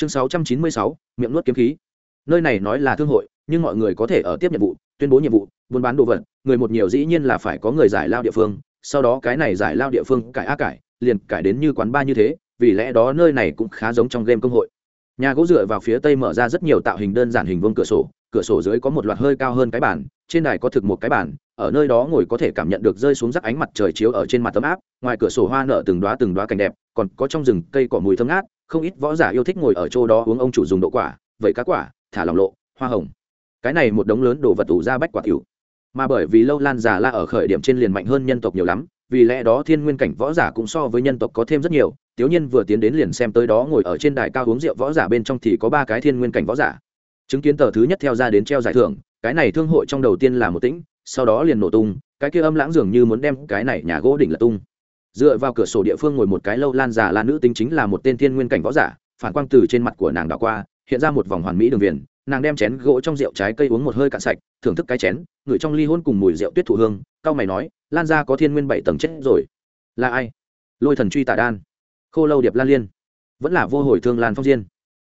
chương sáu trăm chín mươi sáu, miệng nuốt kiếm khí. Nơi này nói là thương hội, nhưng mọi người có thể ở tiếp nhiệm vụ, tuyên bố nhiệm vụ, buôn bán đồ vật. Người một nhiều dĩ nhiên là phải có người giải lao địa phương. Sau đó cái này giải lao địa phương, cải á cải, liền cải đến như quán ba như thế, vì lẽ đó nơi này cũng khá giống trong game công hội. Nhà gỗ dựa vào phía tây mở ra rất nhiều tạo hình đơn giản hình vuông cửa sổ cửa sổ dưới có một loạt hơi cao hơn cái bàn, trên đài có thực một cái bàn, ở nơi đó ngồi có thể cảm nhận được rơi xuống rắc ánh mặt trời chiếu ở trên mặt tấm áp, ngoài cửa sổ hoa nở từng đoá từng đoá cảnh đẹp, còn có trong rừng cây cỏ mùi thơm ngát không ít võ giả yêu thích ngồi ở chỗ đó uống ông chủ dùng độ quả vậy cá quả, thả lòng lộ, hoa hồng. Cái này một đống lớn đồ vật ủ ra bách quả tiểu. Mà bởi vì lâu lan già la ở khởi điểm trên liền mạnh hơn nhân tộc nhiều lắm, vì lẽ đó thiên nguyên cảnh võ giả cũng so với nhân tộc có thêm rất nhiều, tiểu nhiên vừa tiến đến liền xem tới đó ngồi ở trên đài cao uống rượu võ giả bên trong thì có ba cái thiên nguyên cảnh võ giả. Chứng kiến tờ thứ nhất theo ra đến treo giải thưởng, cái này thương hội trong đầu tiên là một tĩnh, sau đó liền nổ tung, cái kia âm lãng dường như muốn đem cái này nhà gỗ đỉnh là tung dựa vào cửa sổ địa phương ngồi một cái lâu lan giả là nữ tính chính là một tên thiên nguyên cảnh võ giả, phản quang từ trên mặt của nàng đảo qua, hiện ra một vòng hoàn mỹ đường viền. Nàng đem chén gỗ trong rượu trái cây uống một hơi cạn sạch, thưởng thức cái chén, ngửi trong ly hôn cùng mùi rượu tuyết thụ hương, cao mày nói, lan ra có thiên nguyên bảy tầng chết rồi. Là ai? Lôi thần truy tả đan. Khô lâu điệp lan liên. Vẫn là vô hồi thương lan phong diên.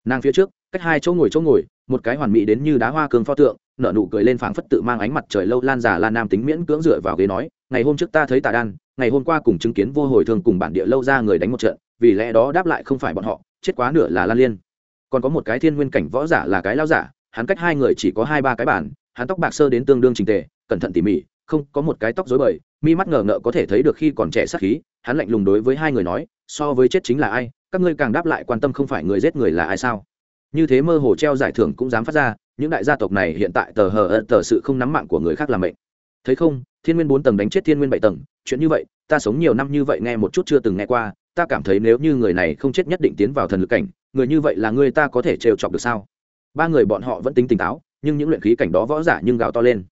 Nàng phía trước, cách hai chỗ ngồi chỗ ngồi, một cái hoàn mỹ đến như đá hoa cường pho tượng nợ nụ cười lên phảng phất tự mang ánh mặt trời lâu lan già lan nam tính miễn cưỡng dựa vào ghế nói, ngày hôm trước ta thấy tà đan ngày hôm qua cùng chứng kiến vô hồi thương cùng bản địa lâu ra người đánh một trận, vì lẽ đó đáp lại không phải bọn họ, chết quá nửa là lan liên. Còn có một cái thiên nguyên cảnh võ giả là cái lao giả, hắn cách hai người chỉ có hai ba cái bản hắn tóc bạc sơ đến tương đương trình tề, cẩn thận tỉ mỉ, không có một cái tóc dối bời, mi mắt ngờ ngợ có thể thấy được khi còn trẻ sát khí, hắn lạnh lùng đối với hai người nói, so với chết chính là ai, các ngươi càng đáp lại quan tâm không phải người giết người là ai sao? Như thế mơ hồ treo giải thưởng cũng dám phát ra, những đại gia tộc này hiện tại tờ hờ tờ sự không nắm mạng của người khác làm mệnh thấy không, thiên nguyên bốn tầng đánh chết thiên nguyên bảy tầng, chuyện như vậy, ta sống nhiều năm như vậy nghe một chút chưa từng nghe qua, ta cảm thấy nếu như người này không chết nhất định tiến vào thần lực cảnh, người như vậy là người ta có thể trêu chọc được sao? Ba người bọn họ vẫn tính tỉnh táo, nhưng những luyện khí cảnh đó võ giả nhưng gào to lên.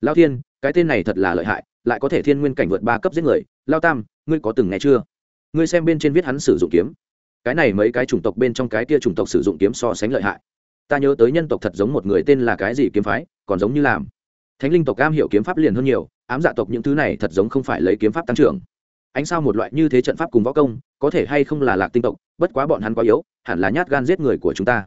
Lao thiên, cái tên này thật là lợi hại, lại có thể thiên nguyên cảnh vượt ba cấp giết người. Lao tam, ngươi có từng nghe chưa? Ngươi xem bên trên viết hắn sử dụng kiếm. Cái này mấy cái chủng tộc bên trong cái kia chủng tộc sử dụng kiếm so sánh lợi hại. Ta nhớ tới nhân tộc thật giống một người tên là cái gì kiếm phái, còn giống như làm thánh linh tộc cam hiểu kiếm pháp liền hơn nhiều, ám dạ tộc những thứ này thật giống không phải lấy kiếm pháp tăng trưởng. Ánh sao một loại như thế trận pháp cùng võ công, có thể hay không là lạc tinh tộc, bất quá bọn hắn quá yếu, hẳn là nhát gan giết người của chúng ta.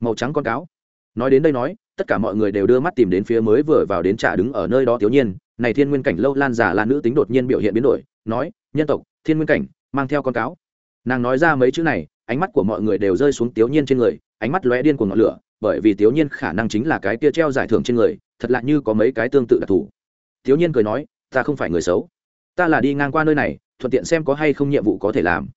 Màu trắng con cáo. Nói đến đây nói, tất cả mọi người đều đưa mắt tìm đến phía mới vừa vào đến trả đứng ở nơi đó thiếu nhiên này thiên nguyên cảnh lâu lan giả là nữ tính đột nhiên biểu hiện biến đổi, nói, nhân tộc, thiên nguyên cảnh, mang theo con cáo. Nàng nói ra mấy chữ này, ánh mắt của mọi người đều rơi xuống tiểu nhiên trên người, ánh mắt lóe điên của ngọn lửa bởi vì tiểu nhiên khả năng chính là cái kia treo giải thưởng trên người, thật lạ như có mấy cái tương tự đặc thù. Tiểu nhiên cười nói, ta không phải người xấu. Ta là đi ngang qua nơi này, thuận tiện xem có hay không nhiệm vụ có thể làm.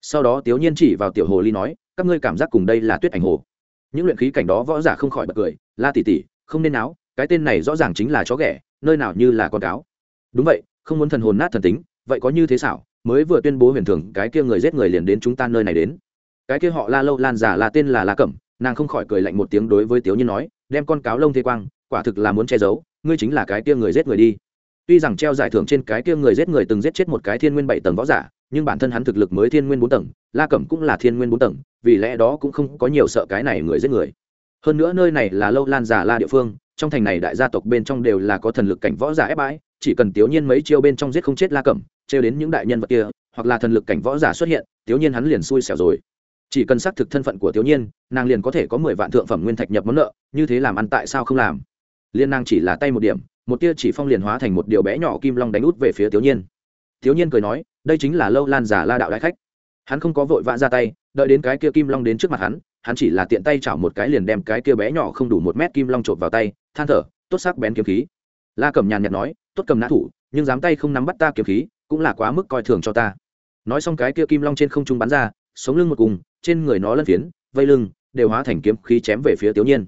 Sau đó tiểu nhiên chỉ vào tiểu hồ ly nói, các ngươi cảm giác cùng đây là tuyết ảnh hồ. Những luyện khí cảnh đó võ giả không khỏi bật cười, la tỉ tỉ không nên áo cái tên này rõ ràng chính là chó ghẻ, nơi nào như là con cáo. Đúng vậy, không muốn thần hồn nát thần tính, vậy có như thế xảo, mới vừa tuyên bố huyền thường cái kia người giết người liền đến chúng ta nơi này đến. Cái kia họ la lâu lan giả là tên là la cẩm nàng không khỏi cười lạnh một tiếng đối với tiểu nhiên nói, đem con cáo lông thế quang, quả thực là muốn che giấu, ngươi chính là cái kia người giết người đi. Tuy rằng treo giải thưởng trên cái kia người giết người từng giết chết một cái thiên nguyên bảy tầng võ giả, nhưng bản thân hắn thực lực mới thiên nguyên bốn tầng, la cẩm cũng là thiên nguyên bốn tầng, vì lẽ đó cũng không có nhiều sợ cái này người giết người. Hơn nữa nơi này là lâu lan giả la địa phương, trong thành này đại gia tộc bên trong đều là có thần lực cảnh võ giả ép bãi, chỉ cần tiểu nhiên mấy chiêu bên trong giết không chết la cẩm, trêu đến những đại nhân vật kia, hoặc là thần lực cảnh võ giả xuất hiện tiểu nhiên hắn liền xui xẻo rồi chỉ cần xác thực thân phận của thiếu niên, nàng liền có thể có mười vạn thượng phẩm nguyên thạch nhập món nợ như thế làm ăn tại sao không làm? Liên nàng chỉ là tay một điểm một tia chỉ phong liền hóa thành một điều bé nhỏ kim long đánh út về phía thiếu niên. thiếu niên cười nói đây chính là lâu lan giả la đạo đại khách. Hắn không có vội vã ra tay đợi đến cái kia kim long đến trước mặt hắn hắn chỉ là tiện tay chảo một cái liền đem cái kia bé nhỏ không đủ một mét kim long trộm vào tay than thở tốt sắc bén kiếm khí. La cầm nhàn nhạt nói tốt cầm nã thủ nhưng dám tay không nắm bắt ta kiếm khí cũng là quá mức coi thường cho ta. Nói xong cái kia kim long trên không trung bắn ra sống lưng một cùng, trên người nó lân phiến, vây lưng, đều hóa thành kiếm khí chém về phía tiểu nhiên.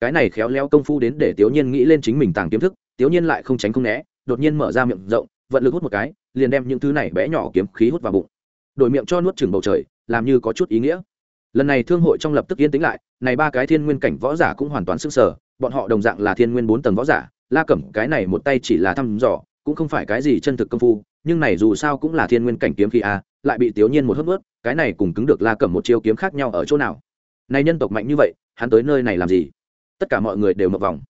Cái này khéo léo công phu đến để tiểu nhiên nghĩ lên chính mình tàng kiếm thức tiểu nhiên lại không tránh không né, đột nhiên mở ra miệng rộng, vận lực hút một cái, liền đem những thứ này bé nhỏ kiếm khí hút vào bụng. Đổi miệng cho nuốt chừng bầu trời, làm như có chút ý nghĩa. Lần này thương hội trong lập tức yên tĩnh lại, này ba cái thiên nguyên cảnh võ giả cũng hoàn toàn sức sở bọn họ đồng dạng là thiên nguyên bốn tầng võ giả, la cẩm cái này một tay chỉ là thăm dò, cũng không phải cái gì chân thực công phu, nhưng này dù sao cũng là thiên nguyên cảnh kiếm khí a lại bị tiểu nhiên một hớp ướt, cái này cùng cứng được la cẩm một chiêu kiếm khác nhau ở chỗ nào? Này nhân tộc mạnh như vậy, hắn tới nơi này làm gì? Tất cả mọi người đều mập vòng.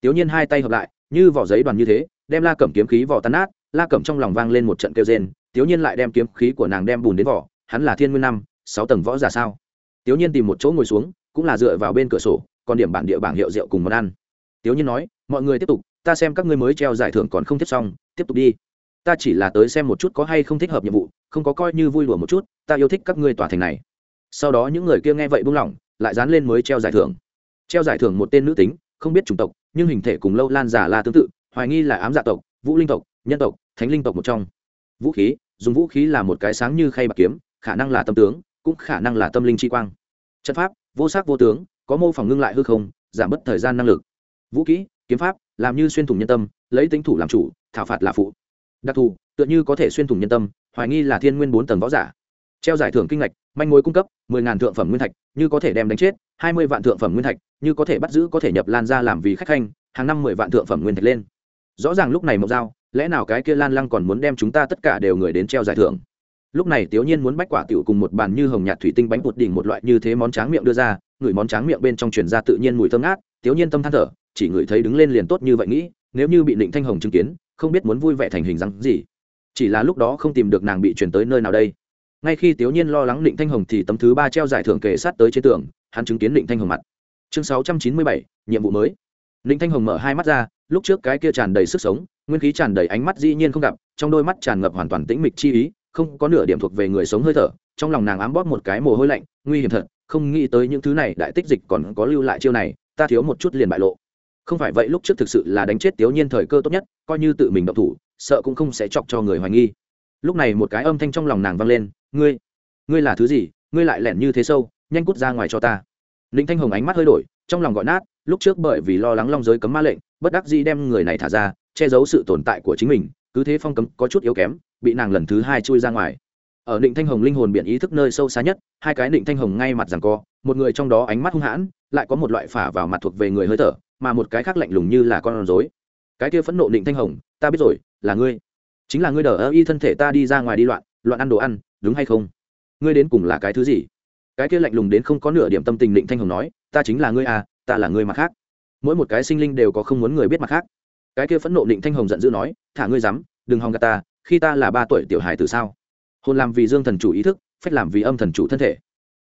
Tiểu nhiên hai tay hợp lại, như vỏ giấy đoàn như thế, đem la cẩm kiếm khí vỏ tan nát, la cẩm trong lòng vang lên một trận kêu rên, tiểu nhiên lại đem kiếm khí của nàng đem bùn đến vỏ, hắn là thiên nguyên năm, sáu tầng võ giả sao? Tiểu nhiên tìm một chỗ ngồi xuống, cũng là dựa vào bên cửa sổ, còn điểm bản địa bảng hiệu rượu cùng món ăn. Tiểu nhiên nói, mọi người tiếp tục, ta xem các ngươi mới treo giải thưởng còn không tiếp xong, tiếp tục đi ta chỉ là tới xem một chút có hay không thích hợp nhiệm vụ, không có coi như vui đùa một chút, ta yêu thích các ngươi tòa thành này. Sau đó những người kia nghe vậy buông lỏng, lại dán lên mới treo giải thưởng. Treo giải thưởng một tên nữ tính, không biết chủng tộc, nhưng hình thể cùng lâu lan giả là tương tự, hoài nghi là ám dạ tộc, vũ linh tộc, nhân tộc, thánh linh tộc một trong. Vũ khí, dùng vũ khí là một cái sáng như khay bạc kiếm, khả năng là tâm tướng, cũng khả năng là tâm linh chi quang. Chất pháp, vô sắc vô tướng, có mô phỏng ngưng lại hư không, giảm bớt thời gian năng lực. Vũ kỹ, kiếm pháp, làm như xuyên thủng nhân tâm, lấy tính thủ làm chủ, thảo phạt là phụ đặc thù, tựa như có thể xuyên thủng nhân tâm, hoài nghi là thiên nguyên bốn tầng võ giả. Treo giải thưởng kinh ngạch, manh mối cung cấp, mười ngàn thượng phẩm nguyên thạch, như có thể đem đánh chết, hai mươi vạn thượng phẩm nguyên thạch, như có thể bắt giữ, có thể nhập lan ra làm vì khách khanh, hàng năm mười vạn thượng phẩm nguyên thạch lên. Rõ ràng lúc này mộc dao lẽ nào cái kia lan lăng còn muốn đem chúng ta tất cả đều người đến treo giải thưởng? Lúc này tiểu nhiên muốn bách quả tiểu cùng một bàn như hồng nhạt thủy tinh bánh bột đỉnh một loại như thế món tráng miệng đưa ra, người món tráng miệng bên trong truyền ra tự nhiên mùi thơm ngát tiểu nhiên tâm than thở, chỉ ngửi thấy đứng lên liền tốt như vậy nghĩ, nếu như bị định thanh hồng chứng kiến không biết muốn vui vẻ thành hình dáng gì. Chỉ là lúc đó không tìm được nàng bị chuyển tới nơi nào đây. Ngay khi tiểu nhiên lo lắng định thanh hồng thì tấm thứ ba treo giải thưởng kề sát tới trên tường, hắn chứng kiến định thanh hồng mặt. Chương sáu trăm chín mươi bảy, nhiệm vụ mới. Định thanh hồng mở hai mắt ra, lúc trước cái kia tràn đầy sức sống, nguyên khí tràn đầy ánh mắt dĩ nhiên không gặp, trong đôi mắt tràn ngập hoàn toàn tĩnh mịch chi ý, không có nửa điểm thuộc về người sống hơi thở, trong lòng nàng ám bóp một cái mồ hôi lạnh, nguy hiểm thật, không nghĩ tới những thứ này đại tích dịch còn có lưu lại chiêu này, ta thiếu một chút liền bại lộ. Không phải vậy lúc trước thực sự là đánh chết tiểu nhiên thời cơ tốt nhất coi như tự mình động thủ, sợ cũng không sẽ chọc cho người hoài nghi. Lúc này một cái âm thanh trong lòng nàng vang lên, ngươi ngươi là thứ gì? Ngươi lại lẻn như thế sâu, nhanh cút ra ngoài cho ta. Ninh thanh hồng ánh mắt hơi đổi, trong lòng gọi nát, lúc trước bởi vì lo lắng long giới cấm ma lệnh, bất đắc dĩ đem người này thả ra, che giấu sự tồn tại của chính mình, cứ thế phong cấm có chút yếu kém, bị nàng lần thứ hai chui ra ngoài. Ở định thanh hồng linh hồn biển ý thức nơi sâu xa nhất, hai cái định thanh hồng ngay mặt rằng co, một người trong đó ánh mắt hung hãn, lại có một loại phả vào mặt thuộc về người hơi thở, mà một cái khác lạnh lùng như là con rối cái kia phẫn nộ định thanh hồng, ta biết rồi, là ngươi. Chính là ngươi đờ ơ y thân thể ta đi ra ngoài đi loạn loạn ăn đồ ăn, đúng hay không? Ngươi đến cùng là cái thứ gì? Cái kia lạnh lùng đến không có nửa điểm tâm tình định thanh hồng nói, ta chính là ngươi à ta là ngươi mặt khác. Mỗi một cái sinh linh đều có không muốn người biết mặt khác. Cái kia phẫn nộ định thanh hồng giận dữ nói, thả ngươi dám, đừng hòng gạt ta, khi ta là ba tuổi tiểu hài từ sao? Hồn làm vì dương thần chủ ý thức, phách làm vì âm thần chủ thân thể.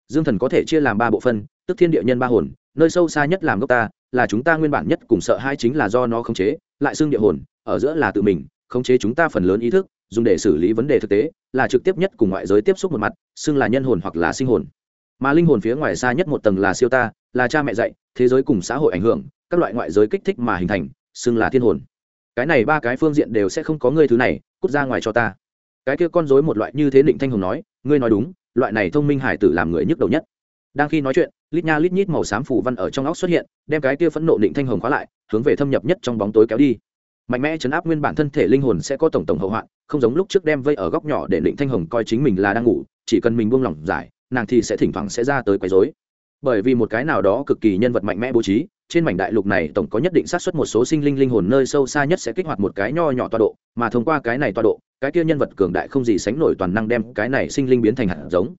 Dương thần có thể chia làm ba bộ phân tức thiên địa nhân ba hồn, nơi sâu xa nhất làm gốc ta, là chúng ta nguyên bản nhất cùng sợ hai chính là do nó khống chế lại xương địa hồn, ở giữa là tự mình, khống chế chúng ta phần lớn ý thức, dùng để xử lý vấn đề thực tế, là trực tiếp nhất cùng ngoại giới tiếp xúc một mặt, xưng là nhân hồn hoặc là sinh hồn. Mà linh hồn phía ngoài xa nhất một tầng là siêu ta, là cha mẹ dạy, thế giới cùng xã hội ảnh hưởng, các loại ngoại giới kích thích mà hình thành, xưng là thiên hồn. Cái này ba cái phương diện đều sẽ không có ngươi thứ này, cút ra ngoài cho ta. Cái kia con dối một loại như thế định thanh hồng nói, ngươi nói đúng, loại này thông minh hải tử làm người nhức đầu nhất. Đang khi nói chuyện, lít nha lít nhít màu xám phủ văn ở trong óc xuất hiện, đem cái kia phẫn nộ định thanh hồng khóa lại hướng về thâm nhập nhất trong bóng tối kéo đi. Mạnh mẽ chấn áp nguyên bản thân thể linh hồn sẽ có tổng tổng hậu hoạn, không giống lúc trước đem vây ở góc nhỏ để định thanh hồng coi chính mình là đang ngủ, chỉ cần mình buông lỏng giải, nàng thì sẽ thỉnh thoảng sẽ ra tới quấy rối. Bởi vì một cái nào đó cực kỳ nhân vật mạnh mẽ bố trí, trên mảnh đại lục này tổng có nhất định xác suất một số sinh linh linh hồn nơi sâu xa nhất sẽ kích hoạt một cái nho nhỏ tọa độ, mà thông qua cái này tọa độ, cái kia nhân vật cường đại không gì sánh nổi toàn năng đem cái này sinh linh biến thành hạt giống.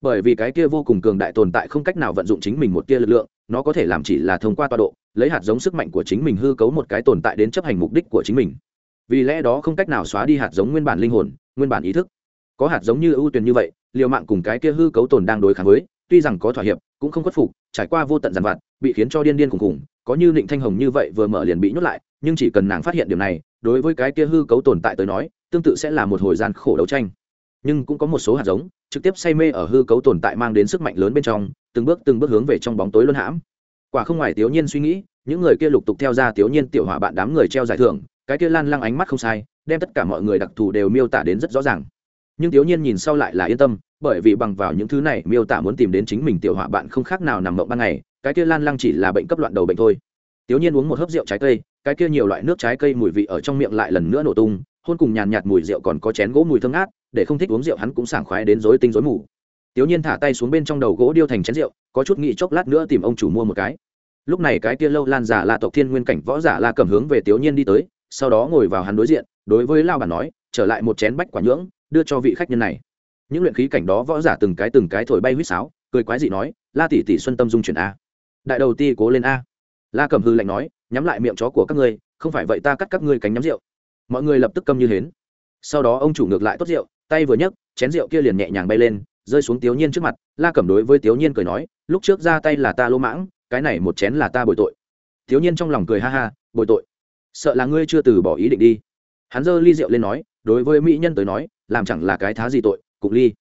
Bởi vì cái kia vô cùng cường đại tồn tại không cách nào vận dụng chính mình một tia lực lượng, nó có thể làm chỉ là thông qua tọa độ lấy hạt giống sức mạnh của chính mình hư cấu một cái tồn tại đến chấp hành mục đích của chính mình. Vì lẽ đó không cách nào xóa đi hạt giống nguyên bản linh hồn, nguyên bản ý thức. Có hạt giống như ưu tuyển như vậy, liều mạng cùng cái kia hư cấu tồn đang đối kháng với, tuy rằng có thỏa hiệp, cũng không khuất phục, trải qua vô tận giàn vặt, bị khiến cho điên điên khùng khùng có như định thanh hồng như vậy vừa mở liền bị nhốt lại, nhưng chỉ cần nàng phát hiện điều này, đối với cái kia hư cấu tồn tại tới nói, tương tự sẽ là một hồi gian khổ đấu tranh. Nhưng cũng có một số hạt giống, trực tiếp say mê ở hư cấu tồn tại mang đến sức mạnh lớn bên trong, từng bước từng bước hướng về trong bóng tối luân hãm quả không ngoài tiểu nhiên suy nghĩ, những người kia lục tục theo ra tiểu nhiên tiểu hỏa bạn đám người treo giải thưởng, cái kia lan lăng ánh mắt không sai, đem tất cả mọi người đặc thù đều miêu tả đến rất rõ ràng. Nhưng tiểu nhiên nhìn sau lại là yên tâm, bởi vì bằng vào những thứ này miêu tả muốn tìm đến chính mình tiểu hỏa bạn không khác nào nằm mộng ban ngày, cái kia lan lăng chỉ là bệnh cấp loạn đầu bệnh thôi. Tiểu nhiên uống một hớp rượu trái cây, cái kia nhiều loại nước trái cây mùi vị ở trong miệng lại lần nữa nổ tung, hôn cùng nhàn nhạt mùi rượu còn có chén gỗ mùi thơm ngát, để không thích uống rượu hắn cũng sảng khoái đến rối tinh rối mù. Tiểu nhiên thả tay xuống bên trong đầu gỗ điêu thành chén rượu, có chút nghĩ chốc lát nữa tìm ông chủ mua một cái lúc này cái kia lâu lan giả là tộc thiên nguyên cảnh võ giả la cầm hướng về tiểu nhiên đi tới, sau đó ngồi vào hắn đối diện, đối với lao bản nói, trở lại một chén bách quả nhưỡng, đưa cho vị khách nhân này. Những luyện khí cảnh đó võ giả từng cái từng cái thổi bay huýt sáo, cười quái dị nói, la tỷ tỷ xuân tâm dung chuyển a. Đại đầu ti cố lên a. La cầm hư lạnh nói, nhắm lại miệng chó của các ngươi, không phải vậy ta cắt các ngươi cánh nhắm rượu. Mọi người lập tức câm như hến. Sau đó ông chủ ngược lại tốt rượu, tay vừa nhấc, chén rượu kia liền nhẹ nhàng bay lên, rơi xuống tiểu nhiên trước mặt. La cẩm đối với tiểu nhiên cười nói, lúc trước ra tay là ta lỗ mãng cái này một chén là ta bồi tội. Thiếu nhiên trong lòng cười ha ha bồi tội. Sợ là ngươi chưa từ bỏ ý định đi. Hắn giơ ly rượu lên nói đối với mỹ nhân tới nói làm chẳng là cái thá gì tội cục ly.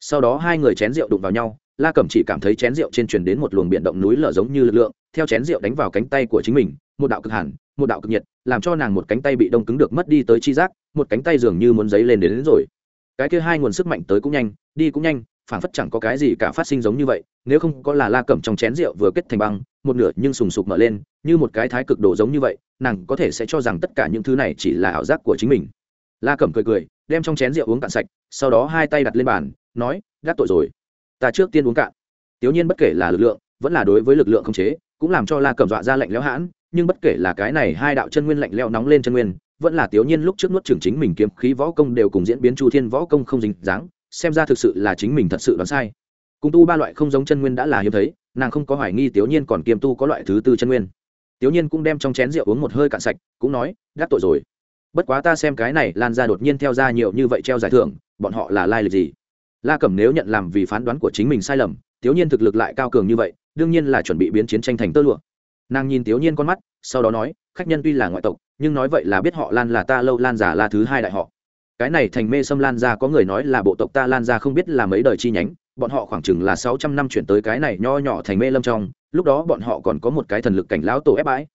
Sau đó hai người chén rượu đụng vào nhau la cẩm chỉ cảm thấy chén rượu trên truyền đến một luồng biển động núi lở giống như lực lượng theo chén rượu đánh vào cánh tay của chính mình một đạo cực hẳn một đạo cực nhiệt làm cho nàng một cánh tay bị đông cứng được mất đi tới chi giác một cánh tay dường như muốn giấy lên đến, đến rồi. Cái kia hai nguồn sức mạnh tới cũng nhanh đi cũng nhanh phản phất chẳng có cái gì cả phát sinh giống như vậy, nếu không có là la cẩm trong chén rượu vừa kết thành băng, một nửa nhưng sùng sục mở lên, như một cái thái cực độ giống như vậy, nàng có thể sẽ cho rằng tất cả những thứ này chỉ là ảo giác của chính mình. La cẩm cười cười, đem trong chén rượu uống cạn sạch, sau đó hai tay đặt lên bàn, nói gác tội rồi. Ta trước tiên uống cạn. Tiểu nhiên bất kể là lực lượng, vẫn là đối với lực lượng không chế, cũng làm cho la cẩm dọa ra lạnh lẽo hãn, nhưng bất kể là cái này hai đạo chân nguyên lạnh lẽo nóng lên chân nguyên, vẫn là tiểu nhiên lúc trước nuốt trường chính mình kiếm khí võ công đều cùng diễn biến chu thiên võ công không dính dáng xem ra thực sự là chính mình thật sự đoán sai. Cùng tu ba loại không giống chân nguyên đã là hiếm thấy, nàng không có hoài nghi tiểu nhiên còn kiêm tu có loại thứ tư chân nguyên. Tiểu nhiên cũng đem trong chén rượu uống một hơi cạn sạch, cũng nói gác tội rồi. Bất quá ta xem cái này lan ra đột nhiên theo ra nhiều như vậy treo giải thưởng, bọn họ là lai lịch gì? La cẩm nếu nhận làm vì phán đoán của chính mình sai lầm tiểu nhiên thực lực lại cao cường như vậy, đương nhiên là chuẩn bị biến chiến tranh thành tơ lụa. Nàng nhìn tiểu nhiên con mắt, sau đó nói, khách nhân tuy là ngoại tộc, nhưng nói vậy là biết họ lan là ta, lâu lan giả là thứ hai đại họ cái này thành mê xâm lan ra có người nói là bộ tộc ta lan ra không biết là mấy đời chi nhánh. Bọn họ khoảng chừng là sáu trăm năm chuyển tới cái này nho nhỏ thành mê lâm trong. Lúc đó bọn họ còn có một cái thần lực cảnh lão tổ ép bãi.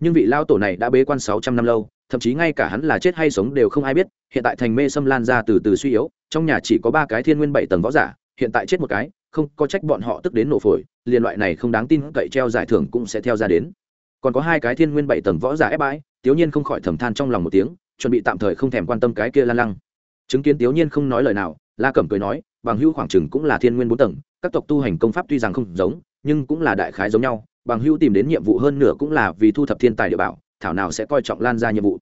Nhưng vị lão tổ này đã bế quan sáu trăm năm lâu, thậm chí ngay cả hắn là chết hay sống đều không ai biết. Hiện tại thành mê xâm lan ra từ từ suy yếu, trong nhà chỉ có ba cái thiên nguyên bảy tầng võ giả, hiện tại chết một cái, không có trách bọn họ tức đến nổ phổi, liền loại này không đáng tin cậy treo giải thưởng cũng sẽ theo ra đến. Còn có hai cái thiên nguyên bảy tầng võ giả ép bãi, tiếu nhiên không khỏi thầm than trong lòng một tiếng chuẩn bị tạm thời không thèm quan tâm cái kia lan lăng. Chứng kiến tiểu nhiên không nói lời nào, la cẩm cười nói, bằng hữu khoảng chừng cũng là thiên nguyên bốn tầng, các tộc tu hành công pháp tuy rằng không giống, nhưng cũng là đại khái giống nhau, bằng hữu tìm đến nhiệm vụ hơn nửa cũng là vì thu thập thiên tài địa bảo, thảo nào sẽ coi trọng lan ra nhiệm vụ.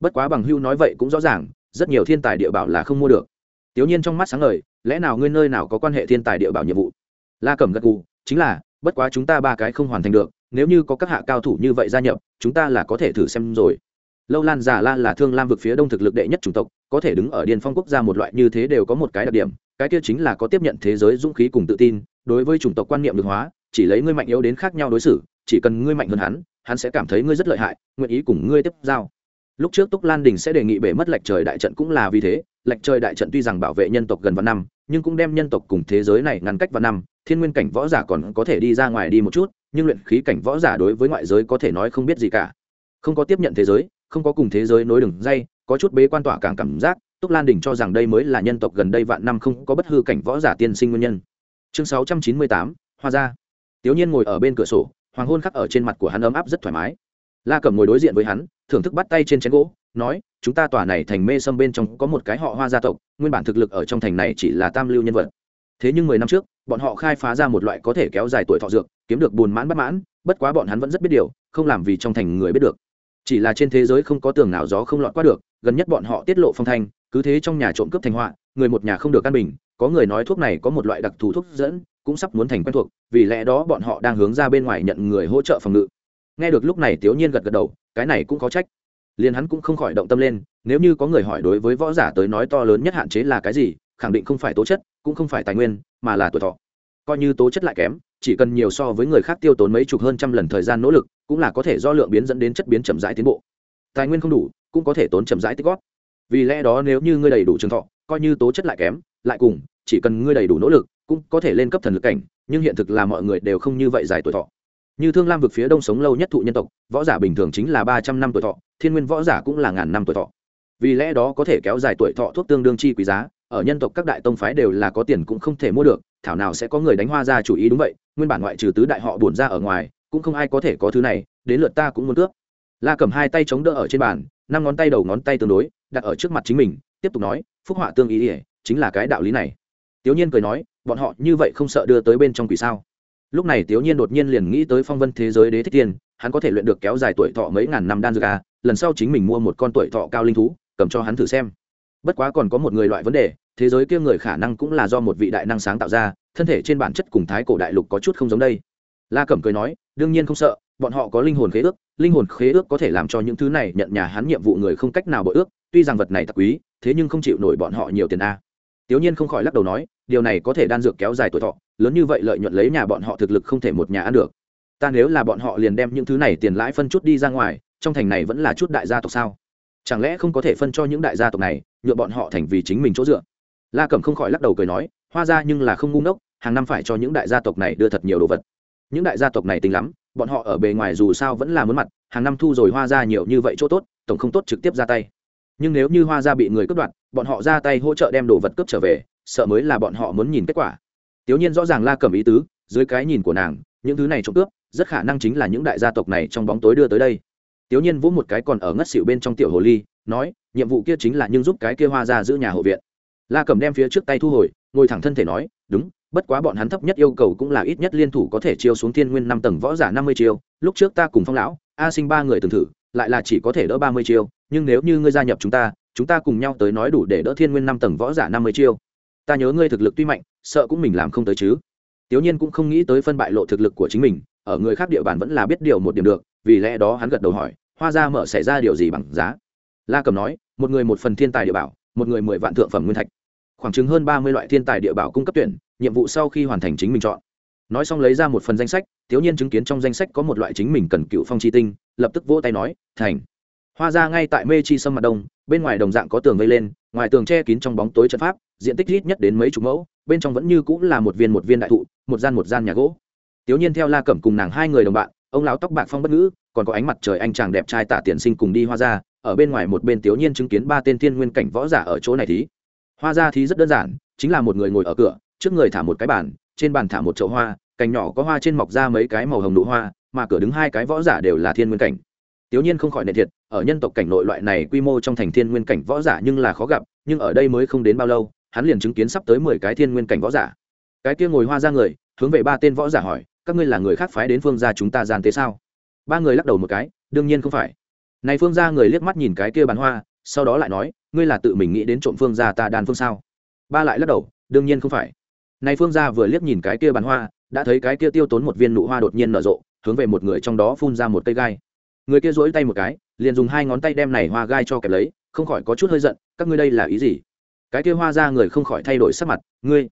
Bất quá bằng hữu nói vậy cũng rõ ràng, rất nhiều thiên tài địa bảo là không mua được. Tiểu nhiên trong mắt sáng ngời, lẽ nào ngươi nơi nào có quan hệ thiên tài địa bảo nhiệm vụ? La cẩm gật gù, chính là, bất quá chúng ta ba cái không hoàn thành được, nếu như có các hạ cao thủ như vậy gia nhập, chúng ta là có thể thử xem rồi lâu lan giả la là thương lam vực phía đông thực lực đệ nhất chủng tộc, có thể đứng ở điền phong quốc gia một loại như thế đều có một cái đặc điểm, cái kia chính là có tiếp nhận thế giới dũng khí cùng tự tin, đối với chủng tộc quan niệm được hóa, chỉ lấy ngươi mạnh yếu đến khác nhau đối xử, chỉ cần ngươi mạnh hơn hắn hắn sẽ cảm thấy ngươi rất lợi hại, nguyện ý cùng ngươi tiếp giao. Lúc trước túc lan đình sẽ đề nghị bể mất lệch trời đại trận cũng là vì thế, lệch trời đại trận tuy rằng bảo vệ nhân tộc gần vạn năm, nhưng cũng đem nhân tộc cùng thế giới này ngăn cách vạn năm, thiên nguyên cảnh võ giả còn có thể đi ra ngoài đi một chút, nhưng luyện khí cảnh võ giả đối với ngoại giới có thể nói không biết gì cả. Không có tiếp nhận thế giới không có cùng thế giới nối đường dây, có chút bế quan tỏa càng cảm giác, túc lan đình cho rằng đây mới là nhân tộc gần đây vạn năm không có bất hư cảnh võ giả tiên sinh nguyên nhân. Chương sáu trăm chín mươi tám, hoa gia. Tiểu nhiên ngồi ở bên cửa sổ, hoàng hôn khắc ở trên mặt của hắn ấm áp rất thoải mái. La cẩm ngồi đối diện với hắn, thưởng thức bắt tay trên chén gỗ, nói, chúng ta tòa này thành mê sâm bên trong có một cái họ hoa gia tộc, nguyên bản thực lực ở trong thành này chỉ là tam lưu nhân vật. Thế nhưng mười năm trước, bọn họ khai phá ra một loại có thể kéo dài tuổi thọ dược, kiếm được buồn mãn bất mãn, bất quá bọn hắn vẫn rất biết điều, không làm vì trong thành người biết được chỉ là trên thế giới không có tường nào gió không lọt qua được, gần nhất bọn họ tiết lộ phong thanh, cứ thế trong nhà trộm cướp thành họa, người một nhà không được căn bình, có người nói thuốc này có một loại đặc thù thuốc dẫn, cũng sắp muốn thành quen thuộc, vì lẽ đó bọn họ đang hướng ra bên ngoài nhận người hỗ trợ phòng ngự. Nghe được lúc này tiểu nhiên gật gật đầu, cái này cũng có trách. Liền hắn cũng không khỏi động tâm lên, nếu như có người hỏi đối với võ giả tới nói to lớn nhất hạn chế là cái gì, khẳng định không phải tố chất, cũng không phải tài nguyên, mà là tuổi thọ. Coi như tố chất lại kém chỉ cần nhiều so với người khác tiêu tốn mấy chục hơn trăm lần thời gian nỗ lực, cũng là có thể do lượng biến dẫn đến chất biến chậm rãi tiến bộ. Tài nguyên không đủ, cũng có thể tốn chậm rãi tích góp. Vì lẽ đó nếu như ngươi đầy đủ trường thọ, coi như tố chất lại kém, lại cùng, chỉ cần ngươi đầy đủ nỗ lực, cũng có thể lên cấp thần lực cảnh, nhưng hiện thực là mọi người đều không như vậy dài tuổi thọ. Như thương lam vực phía đông sống lâu nhất thụ nhân tộc, võ giả bình thường chính là ba trăm năm tuổi thọ, thiên nguyên võ giả cũng là ngàn năm tuổi thọ. Vì lẽ đó có thể kéo dài tuổi thọ thuốc tương đương chi quý giá ở nhân tộc các đại tông phái đều là có tiền cũng không thể mua được, thảo nào sẽ có người đánh hoa ra chủ ý đúng vậy, nguyên bản ngoại trừ tứ đại họ buồn ra ở ngoài, cũng không ai có thể có thứ này, đến lượt ta cũng muốn cướp. La cầm hai tay chống đỡ ở trên bàn, năm ngón tay đầu ngón tay tương đối, đặt ở trước mặt chính mình, tiếp tục nói, phúc họa tương ý ỉa chính là cái đạo lý này. Tiểu nhiên cười nói, bọn họ như vậy không sợ đưa tới bên trong quỷ sao? Lúc này tiểu nhiên đột nhiên liền nghĩ tới phong vân thế giới đế thích tiên, hắn có thể luyện được kéo dài tuổi thọ mấy ngàn năm đan dược à lần sau chính mình mua một con tuổi thọ cao linh thú, cầm cho hắn thử xem bất quá còn có một người loại vấn đề, thế giới kia người khả năng cũng là do một vị đại năng sáng tạo ra, thân thể trên bản chất cùng thái cổ đại lục có chút không giống đây. La cẩm cười nói, đương nhiên không sợ, bọn họ có linh hồn khế ước, linh hồn khế ước có thể làm cho những thứ này nhận nhà hắn nhiệm vụ người không cách nào bội ước, tuy rằng vật này thật quý, thế nhưng không chịu nổi bọn họ nhiều tiền a. Tiểu nhiên không khỏi lắc đầu nói, điều này có thể đan dược kéo dài tuổi thọ, lớn như vậy lợi nhuận lấy nhà bọn họ thực lực không thể một nhà ăn được. Ta nếu là bọn họ liền đem những thứ này tiền lãi phân chút đi ra ngoài, trong thành này vẫn là chút đại gia tộc sao? Chẳng lẽ không có thể phân cho những đại gia tộc này nhựa bọn họ thành vì chính mình chỗ dựa? La cẩm không khỏi lắc đầu cười nói, hoa ra nhưng là không ngu ngốc, hàng năm phải cho những đại gia tộc này đưa thật nhiều đồ vật. Những đại gia tộc này tính lắm, bọn họ ở bề ngoài dù sao vẫn là muốn mặt, hàng năm thu rồi hoa ra nhiều như vậy chỗ tốt, tổng không tốt trực tiếp ra tay. Nhưng nếu như hoa ra bị người cướp đoạt, bọn họ ra tay hỗ trợ đem đồ vật cướp trở về, sợ mới là bọn họ muốn nhìn kết quả. Tiểu nhiên rõ ràng la cầm ý tứ, dưới cái nhìn của nàng, những thứ này trộm cướp, rất khả năng chính là những đại gia tộc này trong bóng tối đưa tới đây tiểu nhiên vỗ một cái còn ở ngất xỉu bên trong tiểu hồ ly, nói, nhiệm vụ kia chính là nhưng giúp cái kia hoa ra giữ nhà hộ viện. La cầm đem phía trước tay thu hồi, ngồi thẳng thân thể nói, đúng, bất quá bọn hắn thấp nhất yêu cầu cũng là ít nhất liên thủ có thể chiêu xuống thiên nguyên năm tầng võ giả năm mươi chiêu, lúc trước ta cùng phong lão, a sinh ba người từng thử, lại là chỉ có thể đỡ ba mươi chiêu, nhưng nếu như ngươi gia nhập chúng ta chúng ta cùng nhau tới nói đủ để đỡ thiên nguyên năm tầng võ giả năm mươi chiêu. Ta nhớ ngươi thực lực tuy mạnh, sợ cũng mình làm không tới chứ. Tiểu nhiên cũng không nghĩ tới phân bại lộ thực lực của chính mình, ở người khác địa bàn vẫn là biết điều một điểm được vì lẽ đó hắn gật đầu hỏi, hoa ra mở xảy ra điều gì bằng giá? La cầm nói, một người một phần thiên tài địa bảo, một người mười vạn thượng phẩm nguyên thạch. Khoảng chứng hơn ba mươi loại thiên tài địa bảo cung cấp tuyển, nhiệm vụ sau khi hoàn thành chính mình chọn. Nói xong lấy ra một phần danh sách, thiếu nhiên chứng kiến trong danh sách có một loại chính mình cần cựu phong chi tinh, lập tức vỗ tay nói, thành. Hoa ra ngay tại mê chi sâm mặt đông, bên ngoài đồng dạng có tường vây lên, ngoài tường che kín trong bóng tối trận pháp, diện tích ít nhất đến mấy chục mẫu, bên trong vẫn như cũng là một viên một viên đại thụ, một gian một gian nhà gỗ. Tiểu nhiên theo la cẩm cùng nàng hai người đồng bạn ông lão tóc bạc phong bất ngữ, còn có ánh mặt trời anh chàng đẹp trai tạ tiền sinh cùng đi hoa ra ở bên ngoài một bên tiểu nhiên chứng kiến ba tên thiên nguyên cảnh võ giả ở chỗ này thí. Hoa ra thí rất đơn giản, chính là một người ngồi ở cửa, trước người thả một cái bàn, trên bàn thả một chậu hoa, cành nhỏ có hoa trên mọc ra mấy cái màu hồng nụ hoa, mà cửa đứng hai cái võ giả đều là thiên nguyên cảnh. Tiểu nhiên không khỏi nệ thiệt, ở nhân tộc cảnh nội loại này quy mô trong thành thiên nguyên cảnh võ giả nhưng là khó gặp, nhưng ở đây mới không đến bao lâu, hắn liền chứng kiến sắp tới mười cái thiên nguyên cảnh võ giả. Cái kia ngồi hoa ra người, hướng về ba tên võ giả hỏi các ngươi là người khác phái đến phương gia chúng ta gian tế sao? Ba người lắc đầu một cái, đương nhiên không phải. Này phương gia người liếc mắt nhìn cái kia bán hoa, sau đó lại nói, ngươi là tự mình nghĩ đến trộm phương gia ta đan phương sao? Ba lại lắc đầu, đương nhiên không phải. Này phương gia vừa liếc nhìn cái kia bán hoa, đã thấy cái kia tiêu tốn một viên nụ hoa đột nhiên nở rộ, hướng về một người trong đó phun ra một cây gai. Người kia duỗi tay một cái, liền dùng hai ngón tay đem này hoa gai cho kẹp lấy, không khỏi có chút hơi giận, các ngươi đây là ý gì? Cái kia hoa ra người không khỏi thay đổi sắc mặt, ngươi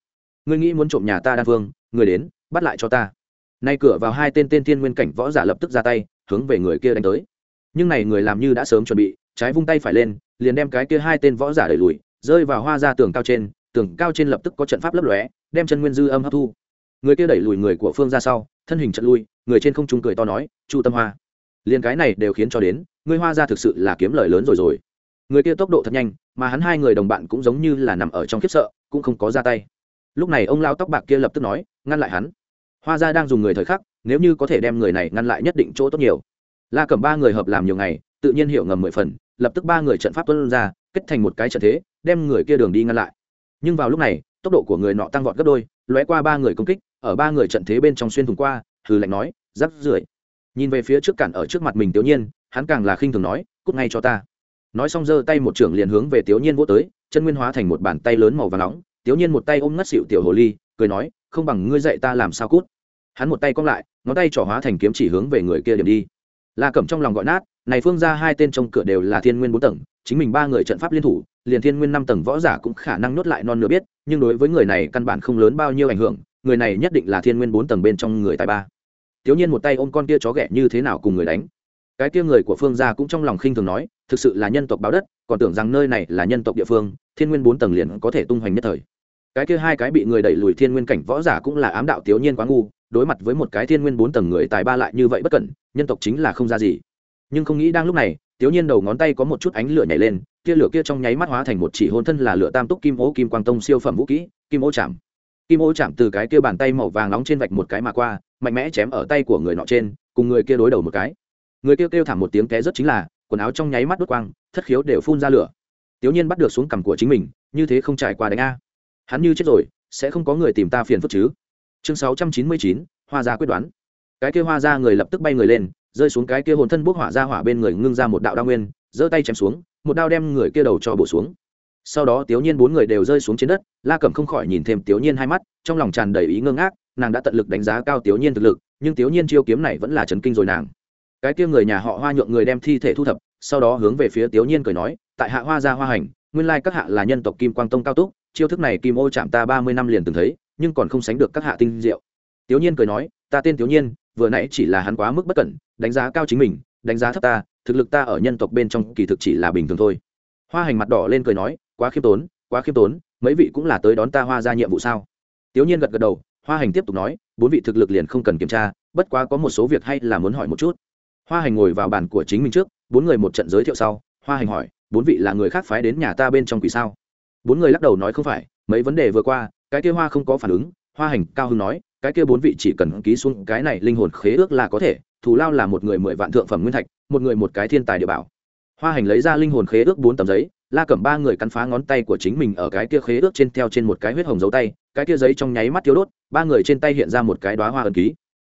ngươi nghĩ muốn trộm nhà ta đan phương người đến, bắt lại cho ta nay cửa vào hai tên tên thiên nguyên cảnh võ giả lập tức ra tay, hướng về người kia đánh tới. Nhưng này người làm như đã sớm chuẩn bị, trái vung tay phải lên, liền đem cái kia hai tên võ giả đẩy lùi, rơi vào hoa ra tường cao trên, tường cao trên lập tức có trận pháp lấp lóe, đem chân nguyên dư âm hấp thu. Người kia đẩy lùi người của phương ra sau, thân hình trận lui, người trên không trung cười to nói, chu tâm hoa, liền cái này đều khiến cho đến người hoa ra thực sự là kiếm lời lớn rồi rồi. Người kia tốc độ thật nhanh, mà hắn hai người đồng bạn cũng giống như là nằm ở trong khiếp sợ, cũng không có ra tay. Lúc này ông lao tóc bạc kia lập tức nói, ngăn lại hắn hoa gia đang dùng người thời khắc, nếu như có thể đem người này ngăn lại nhất định chỗ tốt nhiều. La cầm ba người hợp làm nhiều ngày, tự nhiên hiểu ngầm mười phần, lập tức ba người trận pháp tuân ra, kết thành một cái trận thế, đem người kia đường đi ngăn lại. Nhưng vào lúc này, tốc độ của người nọ tăng vọt gấp đôi, lóe qua ba người công kích, ở ba người trận thế bên trong xuyên thủng qua, hừ lạnh nói, rắc rưởi. Nhìn về phía trước cản ở trước mặt mình tiểu nhiên, hắn càng là khinh thường nói, cút ngay cho ta. Nói xong giơ tay một trưởng liền hướng về tiểu nhiên vỗ tới, chân nguyên hóa thành một bàn tay lớn màu và nóng tiểu nhiên một tay ôm ngất xịu tiểu hồ ly, cười nói, không bằng ngươi dạy ta làm sao cút hắn một tay cong lại, ngón tay trỏ hóa thành kiếm chỉ hướng về người kia điểm đi. La cẩm trong lòng gọi nát, này phương ra hai tên trong cửa đều là thiên nguyên bốn tầng, chính mình ba người trận pháp liên thủ, liền thiên nguyên năm tầng võ giả cũng khả năng nuốt lại non nửa biết, nhưng đối với người này căn bản không lớn bao nhiêu ảnh hưởng, người này nhất định là thiên nguyên bốn tầng bên trong người tài ba. Tiểu nhiên một tay ôm con kia chó ghẻ như thế nào cùng người đánh? Cái kia người của phương gia cũng trong lòng khinh thường nói, thực sự là nhân tộc báo đất, còn tưởng rằng nơi này là nhân tộc địa phương, thiên nguyên bốn tầng liền có thể tung hoành nhất thời cái kia hai cái bị người đẩy lùi thiên nguyên cảnh võ giả cũng là ám đạo tiểu nhiên quá ngu, đối mặt với một cái thiên nguyên bốn tầng người tài ba lại như vậy bất cẩn, nhân tộc chính là không ra gì. Nhưng không nghĩ đang lúc này, tiểu nhiên đầu ngón tay có một chút ánh lửa nhảy lên kia lửa kia trong nháy mắt hóa thành một chỉ hôn thân là lửa tam túc kim ố kim quang tông siêu phẩm vũ kỹ, kim ố chạm. Kim ố chạm từ cái kia bàn tay màu vàng nóng trên vạch một cái mà qua, mạnh mẽ chém ở tay của người nọ trên, cùng người kia đối đầu một cái. Người kêu kêu thảm một tiếng té rất chính là, quần áo trong nháy mắt đốt quang, thất khiếu đều phun ra lửa. Tiểu nhiên bắt được xuống cằm của chính mình, như thế không trải qua đánh a hắn như chết rồi, sẽ không có người tìm ta phiền phức chứ? Chương sáu trăm chín mươi chín, hoa gia quyết đoán. Cái kia hoa gia người lập tức bay người lên, rơi xuống cái kia hồn thân bốc hỏa ra hỏa bên người ngưng ra một đạo đao nguyên, giơ tay chém xuống, một đao đem người kia đầu cho bổ xuống. Sau đó tiểu nhiên bốn người đều rơi xuống trên đất, la cẩm không khỏi nhìn thêm tiểu nhiên hai mắt, trong lòng tràn đầy ý ngơ ngác, nàng đã tận lực đánh giá cao tiểu nhiên thực lực, nhưng tiểu nhiên chiêu kiếm này vẫn là chấn kinh rồi nàng. Cái kia người nhà họ hoa nhượng người đem thi thể thu thập, sau đó hướng về phía tiểu nhiên cười nói, tại hạ hoa gia hoa hành nguyên lai các hạ là nhân tộc kim quang tông cao túc, chiêu thức này kim ô chạm ta ba mươi năm liền từng thấy, nhưng còn không sánh được các hạ tinh diệu. Tiểu nhiên cười nói, ta tên tiểu nhiên, vừa nãy chỉ là hắn quá mức bất cẩn, đánh giá cao chính mình, đánh giá thấp ta, thực lực ta ở nhân tộc bên trong kỳ thực chỉ là bình thường thôi. Hoa hành mặt đỏ lên cười nói, quá khiêm tốn, quá khiêm tốn, mấy vị cũng là tới đón ta hoa ra nhiệm vụ sao? Tiểu nhiên gật gật đầu, hoa hành tiếp tục nói, bốn vị thực lực liền không cần kiểm tra, bất quá có một số việc hay là muốn hỏi một chút. Hoa hành ngồi vào bàn của chính mình trước, bốn người một trận giới thiệu sau, hoa hành hỏi bốn vị là người khác phái đến nhà ta bên trong quỷ sao? Bốn người lắc đầu nói không phải, mấy vấn đề vừa qua, cái kia hoa không có phản ứng, hoa hành cao hưng nói, cái kia bốn vị chỉ cần ký xuống cái này linh hồn khế ước là có thể, thù lao là một người mười vạn thượng phẩm nguyên thạch, một người một cái thiên tài địa bảo. Hoa hành lấy ra linh hồn khế ước bốn tấm giấy, la cầm ba người cắn phá ngón tay của chính mình ở cái kia khế ước trên theo trên một cái huyết hồng dấu tay, cái kia giấy trong nháy mắt thiếu đốt, ba người trên tay hiện ra một cái đoá hoa ẩn ký.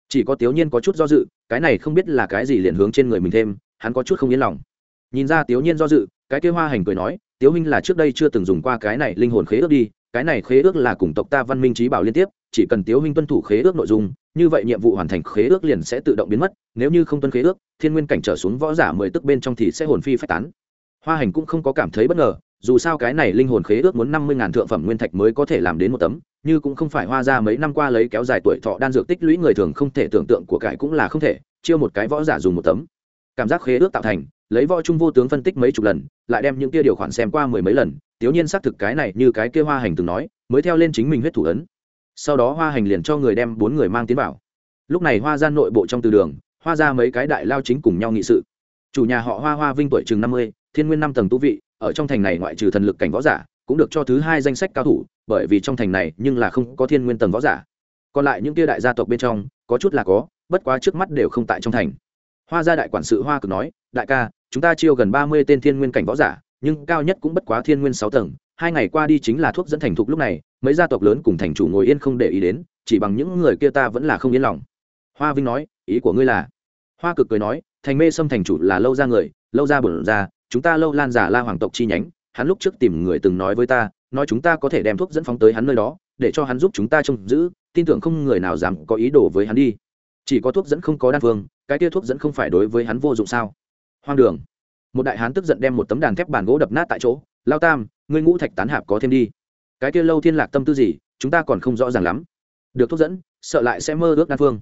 Chỉ có tiểu nhiên có chút do dự, cái này không biết là cái gì liền hướng trên người mình thêm, hắn có chút không yên lòng nhìn ra tiểu nhiên do dự, cái kia hoa hành cười nói tiểu huynh là trước đây chưa từng dùng qua cái này linh hồn khế ước đi, cái này khế ước là cùng tộc ta văn minh trí bảo liên tiếp, chỉ cần tiểu huynh tuân thủ khế ước nội dung, như vậy nhiệm vụ hoàn thành khế ước liền sẽ tự động biến mất, nếu như không tuân khế ước, thiên nguyên cảnh trở xuống võ giả mười tức bên trong thì sẽ hồn phi phát tán. Hoa hành cũng không có cảm thấy bất ngờ, dù sao cái này linh hồn khế ước muốn năm mươi ngàn thượng phẩm nguyên thạch mới có thể làm đến một tấm, như cũng không phải hoa ra mấy năm qua lấy kéo dài tuổi thọ đan dược tích lũy người thường không thể tưởng tượng của cải cũng là không thể, chiêu một cái võ giả dùng một tấm. Cảm giác khế ước tạo thành lấy võ trung vô tướng phân tích mấy chục lần, lại đem những kia điều khoản xem qua mười mấy lần tiếu nhiên xác thực cái này như cái kia hoa hành từng nói, mới theo lên chính mình huyết thủ ấn. Sau đó hoa hành liền cho người đem bốn người mang tiến vào. Lúc này hoa ra nội bộ trong từ đường, hoa ra mấy cái đại lao chính cùng nhau nghị sự. Chủ nhà họ hoa hoa vinh tuổi chừng năm mươi, thiên nguyên năm tầng tu vị, ở trong thành này ngoại trừ thần lực cảnh võ giả, cũng được cho thứ hai danh sách cao thủ, bởi vì trong thành này nhưng là không có thiên nguyên tầng võ giả. Còn lại những kia đại gia tộc bên trong, có chút là có, bất quá trước mắt đều không tại trong thành. Hoa gia đại quản sự hoa cực nói, đại ca chúng ta chiêu gần ba mươi tên thiên nguyên cảnh võ giả, nhưng cao nhất cũng bất quá thiên nguyên sáu tầng, hai ngày qua đi chính là thuốc dẫn thành thục lúc này, mấy gia tộc lớn cùng thành chủ ngồi yên không để ý đến, chỉ bằng những người kia ta vẫn là không yên lòng. Hoa vinh nói, ý của ngươi là? Hoa cực cười nói, thành mê xâm thành chủ là lâu ra người, lâu ra bổn ra chúng ta lâu lan giả la hoàng tộc chi nhánh, hắn lúc trước tìm người từng nói với ta, nói chúng ta có thể đem thuốc dẫn phóng tới hắn nơi đó, để cho hắn giúp chúng ta trông giữ, tin tưởng không người nào dám có ý đồ với hắn đi. Chỉ có thuốc dẫn không có đan phương, cái tia thuốc dẫn không phải đối với hắn vô dụng sao? Hoang đường. Một đại hán tức giận đem một tấm đàn thép bàn gỗ đập nát tại chỗ, lao tam, ngươi ngũ thạch tán hạp có thêm đi. Cái kia lâu thiên lạc tâm tư gì, chúng ta còn không rõ ràng lắm. Được thuốc dẫn, sợ lại sẽ mơ ước đan phương.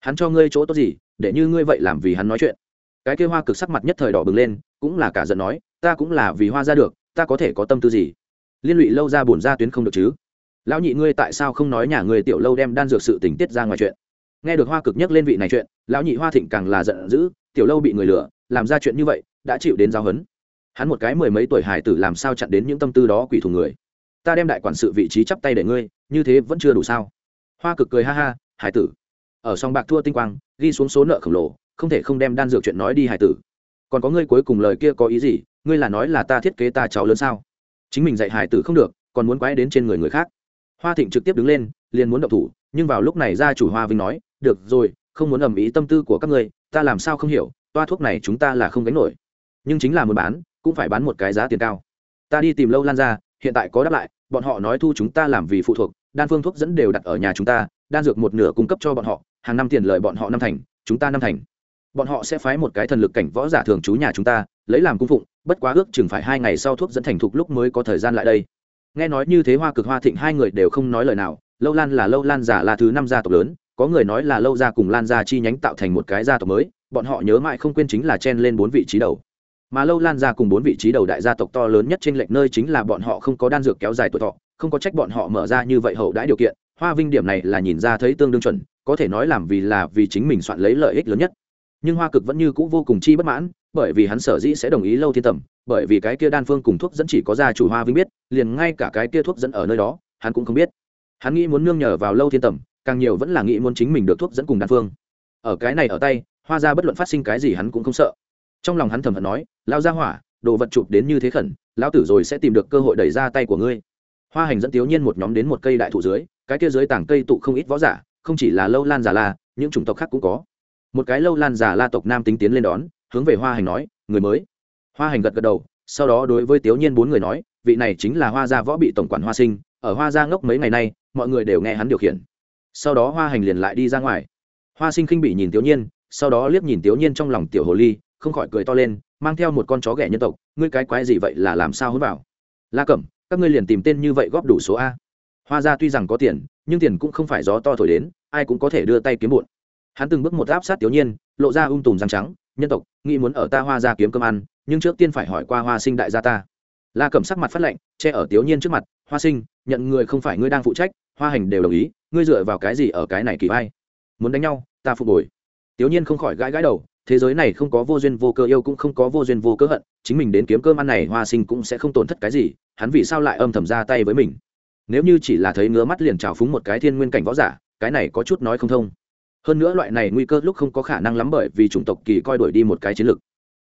Hắn cho ngươi chỗ tốt gì, để như ngươi vậy làm vì hắn nói chuyện. Cái kia hoa cực sắc mặt nhất thời đỏ bừng lên, cũng là cả giận nói, ta cũng là vì hoa ra được, ta có thể có tâm tư gì? Liên lụy lâu ra bổn ra tuyến không được chứ? Lão nhị ngươi tại sao không nói nhà người tiểu lâu đem đan dược sự tình tiết ra ngoài chuyện? Nghe được hoa cực nhắc lên vị này chuyện, lão nhị hoa thịnh càng là giận dữ tiểu lâu bị người lừa, làm ra chuyện như vậy, đã chịu đến giao hấn hắn một cái mười mấy tuổi hải tử làm sao chặn đến những tâm tư đó quỷ thủ người? Ta đem đại quản sự vị trí chắp tay để ngươi, như thế vẫn chưa đủ sao? Hoa cực cười ha ha hải tử. Ở song bạc thua tinh quang, ghi xuống số nợ khổng lồ, không thể không đem đan dược chuyện nói đi hải tử. Còn có ngươi cuối cùng lời kia có ý gì? Ngươi là nói là ta thiết kế ta cháu lớn sao? Chính mình dạy hải tử không được, còn muốn quái đến trên người người khác. Hoa thịnh trực tiếp đứng lên, liền muốn động thủ, nhưng vào lúc này gia chủ hoa vinh nói, được rồi, không muốn ầm ý tâm tư của các ngươi ta làm sao không hiểu, toa thuốc này chúng ta là không gánh nổi. Nhưng chính là muốn bán, cũng phải bán một cái giá tiền cao. Ta đi tìm lâu lan ra, hiện tại có đáp lại, bọn họ nói thu chúng ta làm vì phụ thuộc, đan phương thuốc dẫn đều đặt ở nhà chúng ta, đan dược một nửa cung cấp cho bọn họ, hàng năm tiền lợi bọn họ năm thành, chúng ta năm thành. Bọn họ sẽ phái một cái thần lực cảnh võ giả thường trú nhà chúng ta, lấy làm cung phụng, bất quá ước chừng phải hai ngày sau thuốc dẫn thành thục lúc mới có thời gian lại đây. Nghe nói như thế hoa cực hoa thịnh hai người đều không nói lời nào, lâu lan là lâu lan giả là thứ năm gia tộc lớn có người nói là lâu gia cùng lan gia chi nhánh tạo thành một cái gia tộc mới, bọn họ nhớ mãi không quên chính là chen lên bốn vị trí đầu. Mà lâu lan gia cùng bốn vị trí đầu đại gia tộc to lớn nhất trên lệnh nơi chính là bọn họ không có đan dược kéo dài tuổi thọ, không có trách bọn họ mở ra như vậy hậu đãi điều kiện, hoa vinh điểm này là nhìn ra thấy tương đương chuẩn, có thể nói làm vì là vì chính mình soạn lấy lợi ích lớn nhất. Nhưng hoa cực vẫn như cũ vô cùng chi bất mãn, bởi vì hắn sở dĩ sẽ đồng ý lâu thiên tầm, bởi vì cái kia đan phương cùng thuốc dẫn chỉ có gia chủ hoa vinh biết, liền ngay cả cái kia thuốc dẫn ở nơi đó, hắn cũng không biết. Hắn nghĩ muốn nương nhờ vào lâu thiên tầm càng nhiều vẫn là nghĩ muốn chính mình được thuốc dẫn cùng đan phương. Ở cái này ở tay, hoa ra bất luận phát sinh cái gì hắn cũng không sợ. Trong lòng hắn thầm hận nói lao ra hỏa, đồ vật chụp đến như thế khẩn, lão tử rồi sẽ tìm được cơ hội đẩy ra tay của ngươi. Hoa hành dẫn tiểu nhiên một nhóm đến một cây đại thụ dưới, cái kia dưới tảng cây tụ không ít võ giả, không chỉ là lâu lan giả la, những chủng tộc khác cũng có. Một cái lâu lan giả la tộc nam tính tiến lên đón, hướng về hoa hành nói, người mới. Hoa hành gật gật đầu, sau đó đối với tiểu nhiên bốn người nói, vị này chính là hoa gia võ bị tổng quản hoa sinh, ở hoa gia ngốc mấy ngày nay, mọi người đều nghe hắn điều khiển sau đó hoa hành liền lại đi ra ngoài. Hoa sinh khinh bị nhìn tiểu nhiên, sau đó liếc nhìn tiểu nhiên trong lòng tiểu hồ ly, không khỏi cười to lên, mang theo một con chó ghẻ nhân tộc, ngươi cái quái gì vậy là làm sao hôn vào? La cẩm, các ngươi liền tìm tên như vậy góp đủ số a. Hoa gia tuy rằng có tiền, nhưng tiền cũng không phải gió to thổi đến, ai cũng có thể đưa tay kiếm bụn. Hắn từng bước một áp sát tiểu nhiên, lộ ra ung tùm răng trắng, nhân tộc, nghĩ muốn ở ta hoa gia kiếm cơm ăn, nhưng trước tiên phải hỏi qua hoa sinh đại gia ta. La cẩm sắc mặt phát lệnh, che ở tiểu nhiên trước mặt, hoa sinh, nhận người không phải ngươi đang phụ trách hoa hành đều đồng ý, ngươi dựa vào cái gì ở cái này kỳ vai? Muốn đánh nhau, ta phục hồi. Tiểu nhiên không khỏi gãi gãi đầu, thế giới này không có vô duyên vô cơ yêu cũng không có vô duyên vô cơ hận, chính mình đến kiếm cơm ăn này hoa sinh cũng sẽ không tổn thất cái gì, hắn vì sao lại âm thầm ra tay với mình? Nếu như chỉ là thấy ngứa mắt liền trào phúng một cái thiên nguyên cảnh võ giả, cái này có chút nói không thông. Hơn nữa loại này nguy cơ lúc không có khả năng lắm bởi vì chủng tộc kỳ coi đổi đi một cái chiến lược.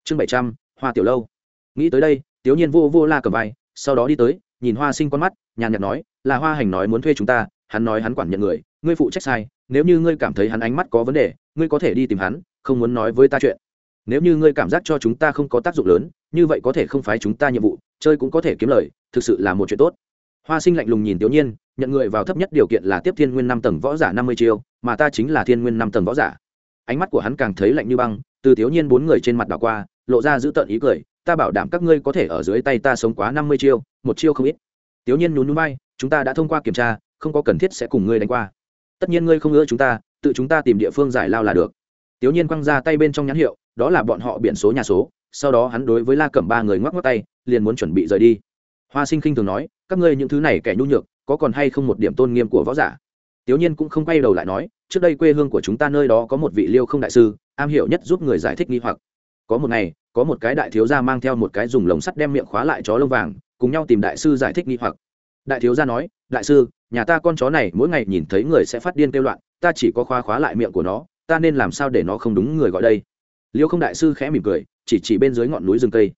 Chương bảy trăm, hoa tiểu lâu. Nghĩ tới đây, tiểu nhiên vô vô la cầm vai, sau đó đi tới, nhìn hoa sinh con mắt, nhàn nhạt nói là hoa hành nói muốn thuê chúng ta, hắn nói hắn quản nhận người, ngươi phụ trách sai, nếu như ngươi cảm thấy hắn ánh mắt có vấn đề, ngươi có thể đi tìm hắn, không muốn nói với ta chuyện. Nếu như ngươi cảm giác cho chúng ta không có tác dụng lớn, như vậy có thể không phái chúng ta nhiệm vụ, chơi cũng có thể kiếm lời, thực sự là một chuyện tốt. Hoa sinh lạnh lùng nhìn tiểu nhiên, nhận người vào thấp nhất điều kiện là tiếp thiên nguyên năm tầng võ giả năm mươi chiêu, mà ta chính là thiên nguyên năm tầng võ giả. Ánh mắt của hắn càng thấy lạnh như băng, từ tiểu nhiên bốn người trên mặt đảo qua, lộ ra giữ tợn ý cười, ta bảo đảm các ngươi có thể ở dưới tay ta sống quá năm mươi chiêu, một chiêu không ít. Tiểu nhiên nhún nhún bay chúng ta đã thông qua kiểm tra, không có cần thiết sẽ cùng ngươi đánh qua. Tất nhiên ngươi không ngỡ chúng ta, tự chúng ta tìm địa phương giải lao là được. Tiểu nhiên quăng ra tay bên trong nhãn hiệu, đó là bọn họ biển số nhà số, sau đó hắn đối với la cẩm ba người ngoắc ngoắc tay, liền muốn chuẩn bị rời đi. Hoa sinh khinh thường nói, các ngươi những thứ này kẻ nhu nhược, có còn hay không một điểm tôn nghiêm của võ giả? Tiểu nhiên cũng không quay đầu lại nói, trước đây quê hương của chúng ta nơi đó có một vị liêu không đại sư, am hiểu nhất giúp người giải thích nghi hoặc. Có một ngày, có một cái đại thiếu gia mang theo một cái dùng lồng sắt đem miệng khóa lại chó lông vàng, cùng nhau tìm đại sư giải thích nghi hoặc đại thiếu gia nói, đại sư, nhà ta con chó này mỗi ngày nhìn thấy người sẽ phát điên kêu loạn, ta chỉ có khóa khóa lại miệng của nó, ta nên làm sao để nó không đúng người gọi đây? Liêu không đại sư khẽ mỉm cười, chỉ chỉ bên dưới ngọn núi rừng cây.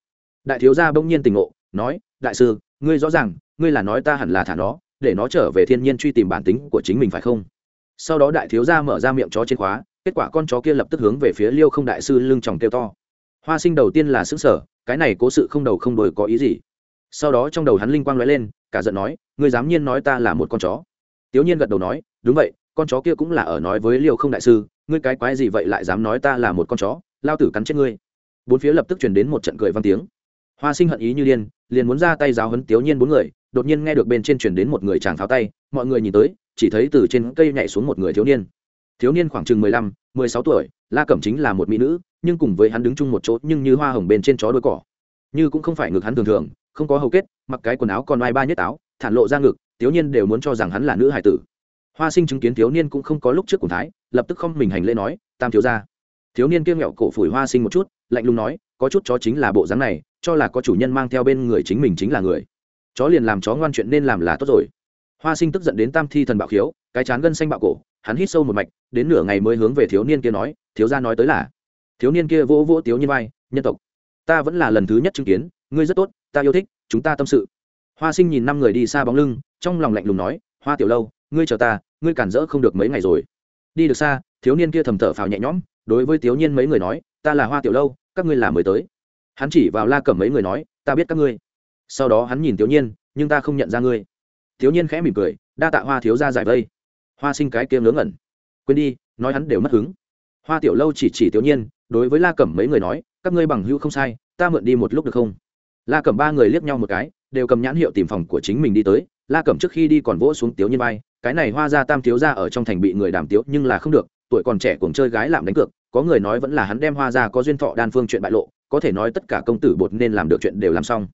Đại thiếu gia bỗng nhiên tình ngộ, nói, đại sư, ngươi rõ ràng, ngươi là nói ta hẳn là thả nó, để nó trở về thiên nhiên truy tìm bản tính của chính mình phải không? Sau đó đại thiếu gia mở ra miệng chó trên khóa, kết quả con chó kia lập tức hướng về phía liêu không đại sư lưng tròng kêu to. Hoa sinh đầu tiên là xứng sở cái này cố sự không đầu không đồi có ý gì? Sau đó trong đầu hắn linh quang lóe lên cả giận nói, ngươi dám nhiên nói ta là một con chó? Tiểu nhiên gật đầu nói, đúng vậy, con chó kia cũng là ở nói với liêu không đại sư, ngươi cái quái gì vậy lại dám nói ta là một con chó, lao tử cắn chết ngươi. Bốn phía lập tức truyền đến một trận cười vang tiếng. Hoa sinh hận ý như điên, liền muốn ra tay giáo hấn tiểu nhiên bốn người, đột nhiên nghe được bên trên truyền đến một người chàng pháo tay, mọi người nhìn tới, chỉ thấy từ trên cây nhảy xuống một người thiếu niên. Thiếu niên khoảng chừng mười lăm, mười sáu tuổi, la cẩm chính là một mỹ nữ, nhưng cùng với hắn đứng chung một chỗ, nhưng như hoa hồng bên trên chó đôi cỏ. Như cũng không phải ngực hắn thường thường không có hầu kết, mặc cái quần áo còn oai ba nhất áo, thản lộ ra ngực, thiếu niên đều muốn cho rằng hắn là nữ hải tử. Hoa sinh chứng kiến thiếu niên cũng không có lúc trước cùng thái, lập tức không mình hành lễ nói, tam thiếu ra thiếu niên kia nghẹo cổ phủi hoa sinh một chút, lạnh lùng nói, có chút chó chính là bộ dáng này, cho là có chủ nhân mang theo bên người chính mình chính là người. Chó liền làm chó ngoan chuyện nên làm là tốt rồi. Hoa sinh tức giận đến tam thi thần bạo khiếu, cái chán gân xanh bạo cổ, hắn hít sâu một mạch, đến nửa ngày mới hướng về thiếu niên kia nói, thiếu gia nói tới là. Thiếu niên kia vỗ vỗ tiếu nhiên vai, nhân tộc, ta vẫn là lần thứ nhất chứng kiến ngươi rất tốt ta yêu thích chúng ta tâm sự. Hoa sinh nhìn năm người đi xa bóng lưng trong lòng lạnh lùng nói hoa tiểu lâu ngươi chờ ta ngươi cản rỡ không được mấy ngày rồi. Đi được xa thiếu niên kia thầm thở phào nhẹ nhõm đối với thiếu niên mấy người nói ta là hoa tiểu lâu các ngươi là mới tới. Hắn chỉ vào la cẩm mấy người nói ta biết các ngươi. Sau đó hắn nhìn thiếu niên, nhưng ta không nhận ra ngươi. Thiếu niên khẽ mỉm cười đa tạ hoa thiếu ra giải vây. Hoa sinh cái kia ngớ ngẩn quên đi nói hắn đều mất hứng. Hoa tiểu lâu chỉ chỉ thiếu nhiên đối với la cẩm mấy người nói các ngươi bằng hữu không sai ta mượn đi một lúc được không? La cẩm ba người liếc nhau một cái, đều cầm nhãn hiệu tìm phòng của chính mình đi tới. La cẩm trước khi đi còn vỗ xuống tiếu nhiên bay cái này hoa ra tam thiếu ra ở trong thành bị người đàm tiếu nhưng là không được, tuổi còn trẻ cuồng chơi gái làm đánh cược, có người nói vẫn là hắn đem hoa ra có duyên thọ đan phương chuyện bại lộ, có thể nói tất cả công tử bột nên làm được chuyện đều làm xong.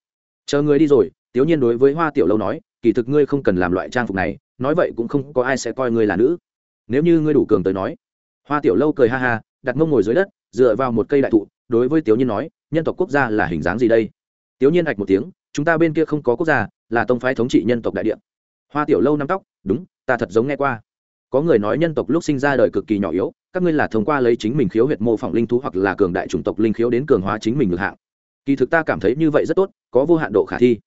Chờ người đi rồi, tiếu nhiên đối với hoa tiểu lâu nói, kỳ thực ngươi không cần làm loại trang phục này, nói vậy cũng không có ai sẽ coi ngươi là nữ. Nếu như ngươi đủ cường tới nói. Hoa tiểu lâu cười ha ha, đặt mông ngồi dưới đất, dựa vào một cây đại thụ, đối với tiểu nhiên nói, nhân tộc quốc gia là hình dáng gì đây? Tiểu nhiên hạch một tiếng chúng ta bên kia không có quốc gia là tông phái thống trị nhân tộc đại địa. Hoa tiểu lâu năm tóc đúng ta thật giống nghe qua. Có người nói nhân tộc lúc sinh ra đời cực kỳ nhỏ yếu các ngươi là thông qua lấy chính mình khiếu huyệt mô phỏng linh thú hoặc là cường đại chủng tộc linh khiếu đến cường hóa chính mình lực hạng. Kỳ thực ta cảm thấy như vậy rất tốt có vô hạn độ khả thi.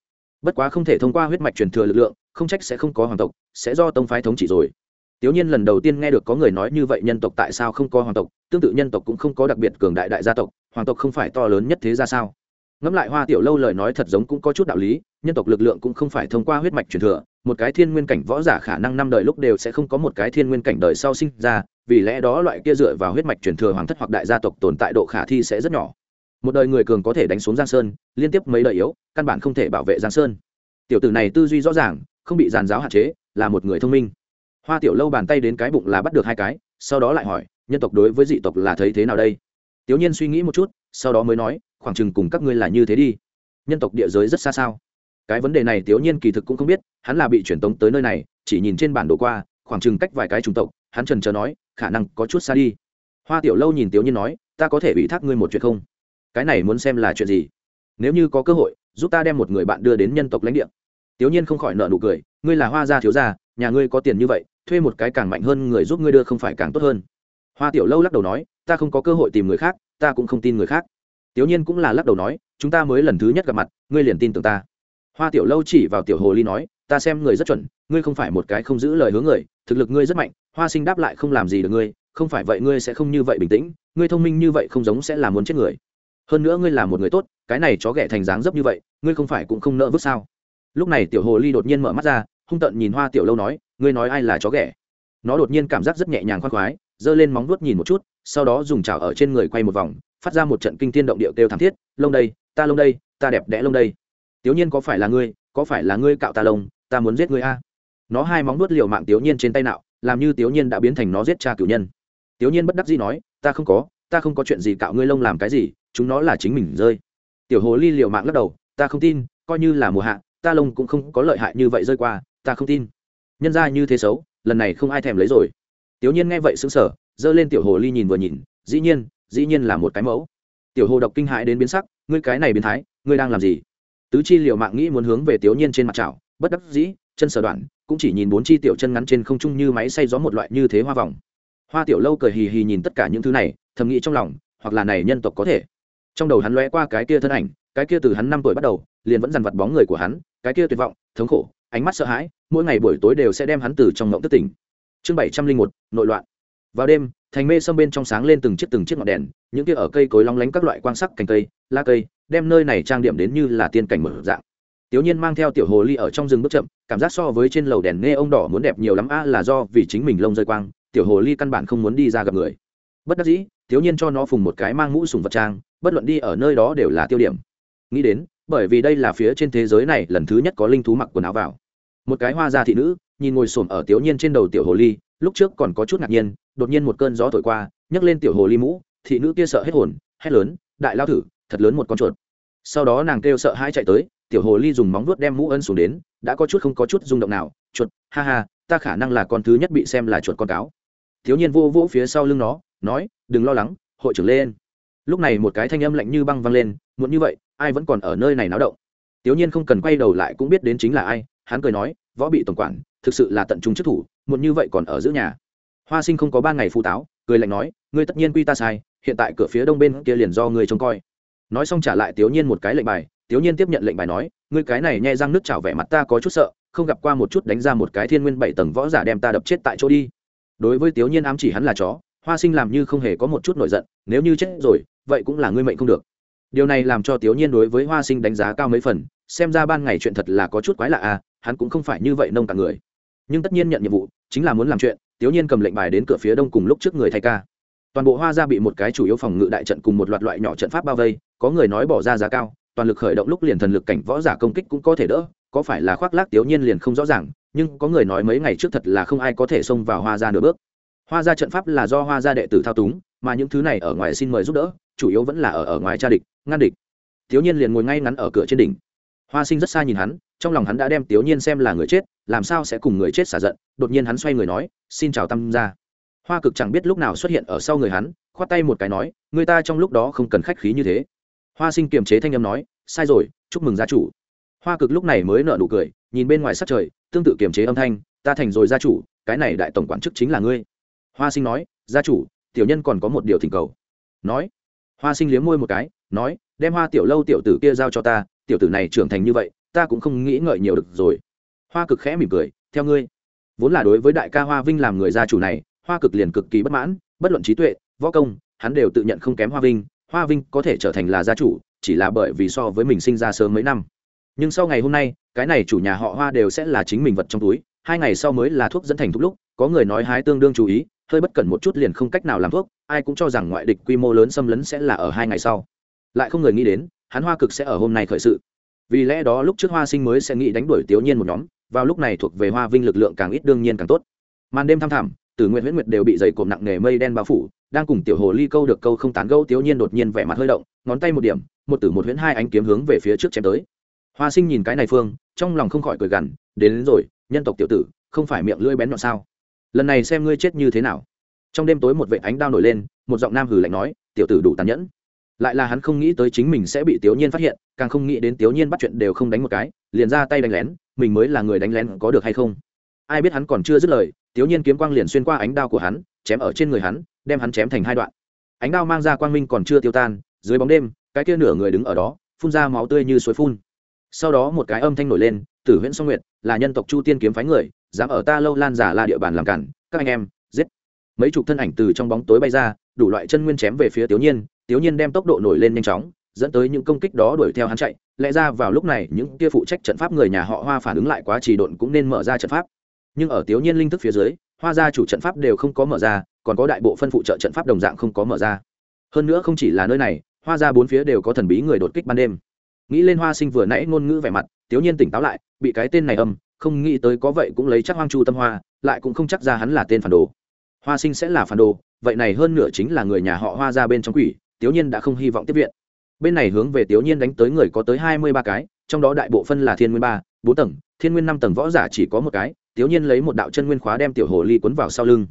Bất quá không thể thông qua huyết mạch truyền thừa lực lượng không trách sẽ không có hoàng tộc sẽ do tông phái thống trị rồi. Tiểu Nhiên lần đầu tiên nghe được có người nói như vậy nhân tộc tại sao không có hoàng tộc, tương tự nhân tộc cũng không có đặc biệt cường đại đại gia tộc, hoàng tộc không phải to lớn nhất thế ra sao? Ngẫm lại Hoa Tiểu Lâu lời nói thật giống cũng có chút đạo lý, nhân tộc lực lượng cũng không phải thông qua huyết mạch truyền thừa, một cái thiên nguyên cảnh võ giả khả năng năm đời lúc đều sẽ không có một cái thiên nguyên cảnh đời sau sinh ra, vì lẽ đó loại kia dựa vào huyết mạch truyền thừa hoàng thất hoặc đại gia tộc tồn tại độ khả thi sẽ rất nhỏ. Một đời người cường có thể đánh xuống Giang Sơn, liên tiếp mấy đời yếu, căn bản không thể bảo vệ Giang Sơn. tiểu tử này tư duy rõ ràng không bị giàn giáo hạn chế là một người thông minh hoa tiểu lâu bàn tay đến cái bụng là bắt được hai cái sau đó lại hỏi nhân tộc đối với dị tộc là thấy thế nào đây tiểu nhiên suy nghĩ một chút sau đó mới nói khoảng chừng cùng các ngươi là như thế đi. Nhân tộc địa giới rất xa sao? Cái vấn đề này tiểu nhiên kỳ thực cũng không biết, hắn là bị truyền tống tới nơi này, chỉ nhìn trên bản đồ qua, khoảng chừng cách vài cái chủng tộc, hắn trần chờ nói, khả năng có chút xa đi. Hoa tiểu lâu nhìn tiểu nhiên nói, ta có thể ủy thác ngươi một chuyện không? Cái này muốn xem là chuyện gì? Nếu như có cơ hội, giúp ta đem một người bạn đưa đến nhân tộc lãnh địa. Tiểu nhiên không khỏi nợ nụ cười, ngươi là hoa gia thiếu gia, nhà ngươi có tiền như vậy, thuê một cái càng mạnh hơn người giúp ngươi đưa không phải càng tốt hơn. Hoa tiểu lâu lắc đầu nói, ta không có cơ hội tìm người khác, ta cũng không tin người khác tiểu nhiên cũng là lắc đầu nói, chúng ta mới lần thứ nhất gặp mặt, ngươi liền tin tưởng ta. Hoa tiểu lâu chỉ vào tiểu hồ ly nói, ta xem người rất chuẩn, ngươi không phải một cái không giữ lời hướng người, thực lực ngươi rất mạnh, hoa sinh đáp lại không làm gì được ngươi, không phải vậy ngươi sẽ không như vậy bình tĩnh, ngươi thông minh như vậy không giống sẽ là muốn chết người. Hơn nữa ngươi là một người tốt, cái này chó ghẻ thành dáng dấp như vậy, ngươi không phải cũng không nỡ vứt sao? Lúc này tiểu hồ ly đột nhiên mở mắt ra, hung tợn nhìn hoa tiểu lâu nói, ngươi nói ai là chó ghẻ? Nó đột nhiên cảm giác rất nhẹ nhàng khoan khoái, giơ lên móng vuốt nhìn một chút, sau đó dùng chảo ở trên người quay một vòng phát ra một trận kinh thiên động địa kêu thảm thiết, lông đây, ta lông đây, ta đẹp đẽ lông đây. Tiểu nhiên có phải là ngươi? Có phải là ngươi cạo ta lông? Ta muốn giết ngươi a. Nó hai móng nuốt liều mạng tiểu nhiên trên tay nạo, làm như tiểu nhiên đã biến thành nó giết cha cửu nhân. Tiểu nhiên bất đắc dĩ nói, ta không có, ta không có chuyện gì cạo ngươi lông làm cái gì, chúng nó là chính mình rơi. Tiểu hồ ly liều mạng lắc đầu, ta không tin, coi như là mùa hạ, ta lông cũng không có lợi hại như vậy rơi qua, ta không tin. Nhân ra như thế xấu, lần này không ai thèm lấy rồi. Tiểu nhiên nghe vậy sững sờ, giơ lên tiểu hồ ly nhìn vừa nhìn, dĩ nhiên dĩ nhiên là một cái mẫu. Tiểu hồ độc kinh hãi đến biến sắc, ngươi cái này biến thái, ngươi đang làm gì? Tứ chi liều mạng nghĩ muốn hướng về tiểu nhiên trên mặt chảo, bất đắc dĩ, chân sở đoạn, cũng chỉ nhìn bốn chi tiểu chân ngắn trên không trung như máy xay gió một loại như thế hoa vòng. Hoa tiểu lâu cười hì hì nhìn tất cả những thứ này, thầm nghĩ trong lòng, hoặc là này nhân tộc có thể. Trong đầu hắn lóe qua cái kia thân ảnh, cái kia từ hắn năm tuổi bắt đầu, liền vẫn dằn vặt bóng người của hắn, cái kia tuyệt vọng, thống khổ, ánh mắt sợ hãi, mỗi ngày buổi tối đều sẽ đem hắn từ trong ngộng tức tỉnh. Chương bảy trăm linh một, nội loạn vào đêm, thành mê sâm bên trong sáng lên từng chiếc từng chiếc ngọn đèn, những kia ở cây cối long lánh các loại quan sắc cành cây, lá cây, đem nơi này trang điểm đến như là tiên cảnh mở dạng. Tiểu nhiên mang theo tiểu hồ ly ở trong rừng bước chậm, cảm giác so với trên lầu đèn nghe ông đỏ muốn đẹp nhiều lắm, a, là do vì chính mình lông rơi quang, tiểu hồ ly căn bản không muốn đi ra gặp người. Bất đắc dĩ, tiểu nhiên cho nó phùng một cái mang mũ sùng vật trang, bất luận đi ở nơi đó đều là tiêu điểm. Nghĩ đến, bởi vì đây là phía trên thế giới này lần thứ nhất có linh thú mặc quần áo vào. Một cái hoa gia thị nữ nhìn ngồi xổm ở tiểu nhiên trên đầu tiểu hồ ly, lúc trước còn có chút ngạc nhiên, đột nhiên một cơn gió thổi qua, nhấc lên tiểu hồ ly mũ, thị nữ kia sợ hết hồn, hét lớn, đại lao thử, thật lớn một con chuột. Sau đó nàng kêu sợ hai chạy tới, tiểu hồ ly dùng móng vuốt đem mũ ân xuống đến, đã có chút không có chút rung động nào, chuột, ha ha, ta khả năng là con thứ nhất bị xem là chuột con cáo. Thiếu nhiên vô vỗ phía sau lưng nó, nói, đừng lo lắng, hội trưởng lên. Lúc này một cái thanh âm lạnh như băng vang lên muốn như vậy, ai vẫn còn ở nơi này náo động? Tiểu nhiên không cần quay đầu lại cũng biết đến chính là ai, hắn cười nói, võ bị tổng quản thực sự là tận trung chức thủ, muộn như vậy còn ở giữ nhà. Hoa sinh không có ba ngày phụ táo, cười lạnh nói, ngươi tất nhiên quy ta sai, hiện tại cửa phía đông bên kia liền do ngươi trông coi. Nói xong trả lại tiểu nhiên một cái lệnh bài tiểu nhiên tiếp nhận lệnh bài nói, ngươi cái này nhai răng nước chảo vẻ mặt ta có chút sợ, không gặp qua một chút đánh ra một cái thiên nguyên bảy tầng võ giả đem ta đập chết tại chỗ đi. Đối với tiểu nhiên ám chỉ hắn là chó, hoa sinh làm như không hề có một chút nổi giận, nếu như chết rồi, vậy cũng là ngươi mệnh không được. Điều này làm cho tiểu nhiên đối với hoa sinh đánh giá cao mấy phần, xem ra ban ngày chuyện thật là có chút quái lạ à hắn cũng không phải như vậy nông cả người nhưng tất nhiên nhận nhiệm vụ chính là muốn làm chuyện tiểu nhiên cầm lệnh bài đến cửa phía đông cùng lúc trước người thay ca. Toàn bộ hoa gia bị một cái chủ yếu phòng ngự đại trận cùng một loạt loại nhỏ trận pháp bao vây, có người nói bỏ ra giá cao, toàn lực khởi động lúc liền thần lực cảnh võ giả công kích cũng có thể đỡ, có phải là khoác lác tiểu nhiên liền không rõ ràng, nhưng có người nói mấy ngày trước thật là không ai có thể xông vào hoa gia nửa bước. Hoa gia trận pháp là do hoa gia đệ tử thao túng, mà những thứ này ở ngoài xin mời giúp đỡ, chủ yếu vẫn là ở ở ngoài cha địch, ngăn địch. Thiếu nhiên liền ngồi ngay ngắn ở cửa trên đỉnh. Hoa sinh rất xa nhìn hắn trong lòng hắn đã đem tiểu nhiên xem là người chết, làm sao sẽ cùng người chết xả giận, đột nhiên hắn xoay người nói, xin chào tâm ra hoa cực chẳng biết lúc nào xuất hiện ở sau người hắn, khoát tay một cái nói, người ta trong lúc đó không cần khách khí như thế. Hoa sinh kiềm chế thanh âm nói, sai rồi, chúc mừng gia chủ. Hoa cực lúc này mới nở nụ cười, nhìn bên ngoài sát trời, tương tự kiềm chế âm thanh, ta thành rồi gia chủ, cái này đại tổng quản chức chính là ngươi. Hoa sinh nói, gia chủ, tiểu nhân còn có một điều thỉnh cầu. Nói, hoa sinh liếm môi một cái, nói, đem hoa tiểu lâu tiểu tử kia giao cho ta, tiểu tử này trưởng thành như vậy ta cũng không nghĩ ngợi nhiều được rồi. Hoa cực khẽ mỉm cười, theo ngươi. Vốn là đối với đại ca hoa vinh làm người gia chủ này, hoa cực liền cực kỳ bất mãn, bất luận trí tuệ, võ công, hắn đều tự nhận không kém hoa vinh. Hoa vinh có thể trở thành là gia chủ, chỉ là bởi vì so với mình sinh ra sớm mấy năm. Nhưng sau ngày hôm nay, cái này chủ nhà họ hoa đều sẽ là chính mình vật trong túi, hai ngày sau mới là thuốc dẫn thành thuốc lúc, có người nói hái tương đương chú ý, hơi bất cẩn một chút liền không cách nào làm thuốc, ai cũng cho rằng ngoại địch quy mô lớn xâm lấn sẽ là ở hai ngày sau. Lại không người nghĩ đến, hắn hoa cực sẽ ở hôm nay khởi sự vì lẽ đó lúc trước hoa sinh mới sẽ nghĩ đánh đuổi tiểu nhiên một nhóm vào lúc này thuộc về hoa vinh lực lượng càng ít đương nhiên càng tốt. Màn đêm thăm thẳm tử nguyện huyễn nguyệt đều bị dày cộm nặng nề mây đen bao phủ đang cùng tiểu hồ ly câu được câu không tán gâu tiểu nhiên đột nhiên vẻ mặt hơi động ngón tay một điểm một tử một huyễn hai ánh kiếm hướng về phía trước chém tới. Hoa sinh nhìn cái này phương trong lòng không khỏi cười gằn đến, đến rồi nhân tộc tiểu tử không phải miệng lưỡi bén nhọn sao? Lần này xem ngươi chết như thế nào. Trong đêm tối một vệ ánh đao nổi lên một giọng nam hừ lạnh nói tiểu tử đủ tàn nhẫn lại là hắn không nghĩ tới chính mình sẽ bị tiểu nhiên phát hiện, càng không nghĩ đến tiểu nhiên bắt chuyện đều không đánh một cái, liền ra tay đánh lén, mình mới là người đánh lén có được hay không? Ai biết hắn còn chưa dứt lời tiểu nhiên kiếm quang liền xuyên qua ánh đao của hắn, chém ở trên người hắn, đem hắn chém thành hai đoạn. Ánh đao mang ra quang minh còn chưa tiêu tan, dưới bóng đêm, cái kia nửa người đứng ở đó, phun ra máu tươi như suối phun. Sau đó một cái âm thanh nổi lên, tử huyễn song nguyệt, là nhân tộc chu tiên kiếm phái người, dám ở ta lâu lan giả là địa bàn làm cản, các anh em, giết. Mấy chục thân ảnh từ trong bóng tối bay ra, đủ loại chân nguyên chém về phía tiểu nhiên Tiếu nhiên đem tốc độ nổi lên nhanh chóng, dẫn tới những công kích đó đuổi theo hắn chạy. Lẽ ra vào lúc này, những kia phụ trách trận pháp người nhà họ hoa phản ứng lại quá trì độn cũng nên mở ra trận pháp. Nhưng ở Tiếu nhiên linh thức phía dưới, hoa gia chủ trận pháp đều không có mở ra, còn có đại bộ phân phụ trợ trận pháp đồng dạng không có mở ra. Hơn nữa không chỉ là nơi này, hoa gia bốn phía đều có thần bí người đột kích ban đêm. Nghĩ lên hoa sinh vừa nãy ngôn ngữ vẻ mặt, Tiếu nhiên tỉnh táo lại, bị cái tên này âm, không nghĩ tới có vậy cũng lấy chắc hoang chu tâm hoa, lại cũng không chắc ra hắn là tên phản đồ. Hoa sinh sẽ là phản đồ, vậy này hơn nửa chính là người nhà họ hoa ra bên trong quỷ tiểu nhiên đã không hy vọng tiếp viện. Bên này hướng về tiểu nhiên đánh tới người có tới hai mươi ba cái, trong đó đại bộ phân là thiên nguyên ba, bốn tầng, thiên nguyên năm tầng võ giả chỉ có một cái tiểu nhiên lấy một đạo chân nguyên khóa đem tiểu hồ ly cuốn vào sau lưng.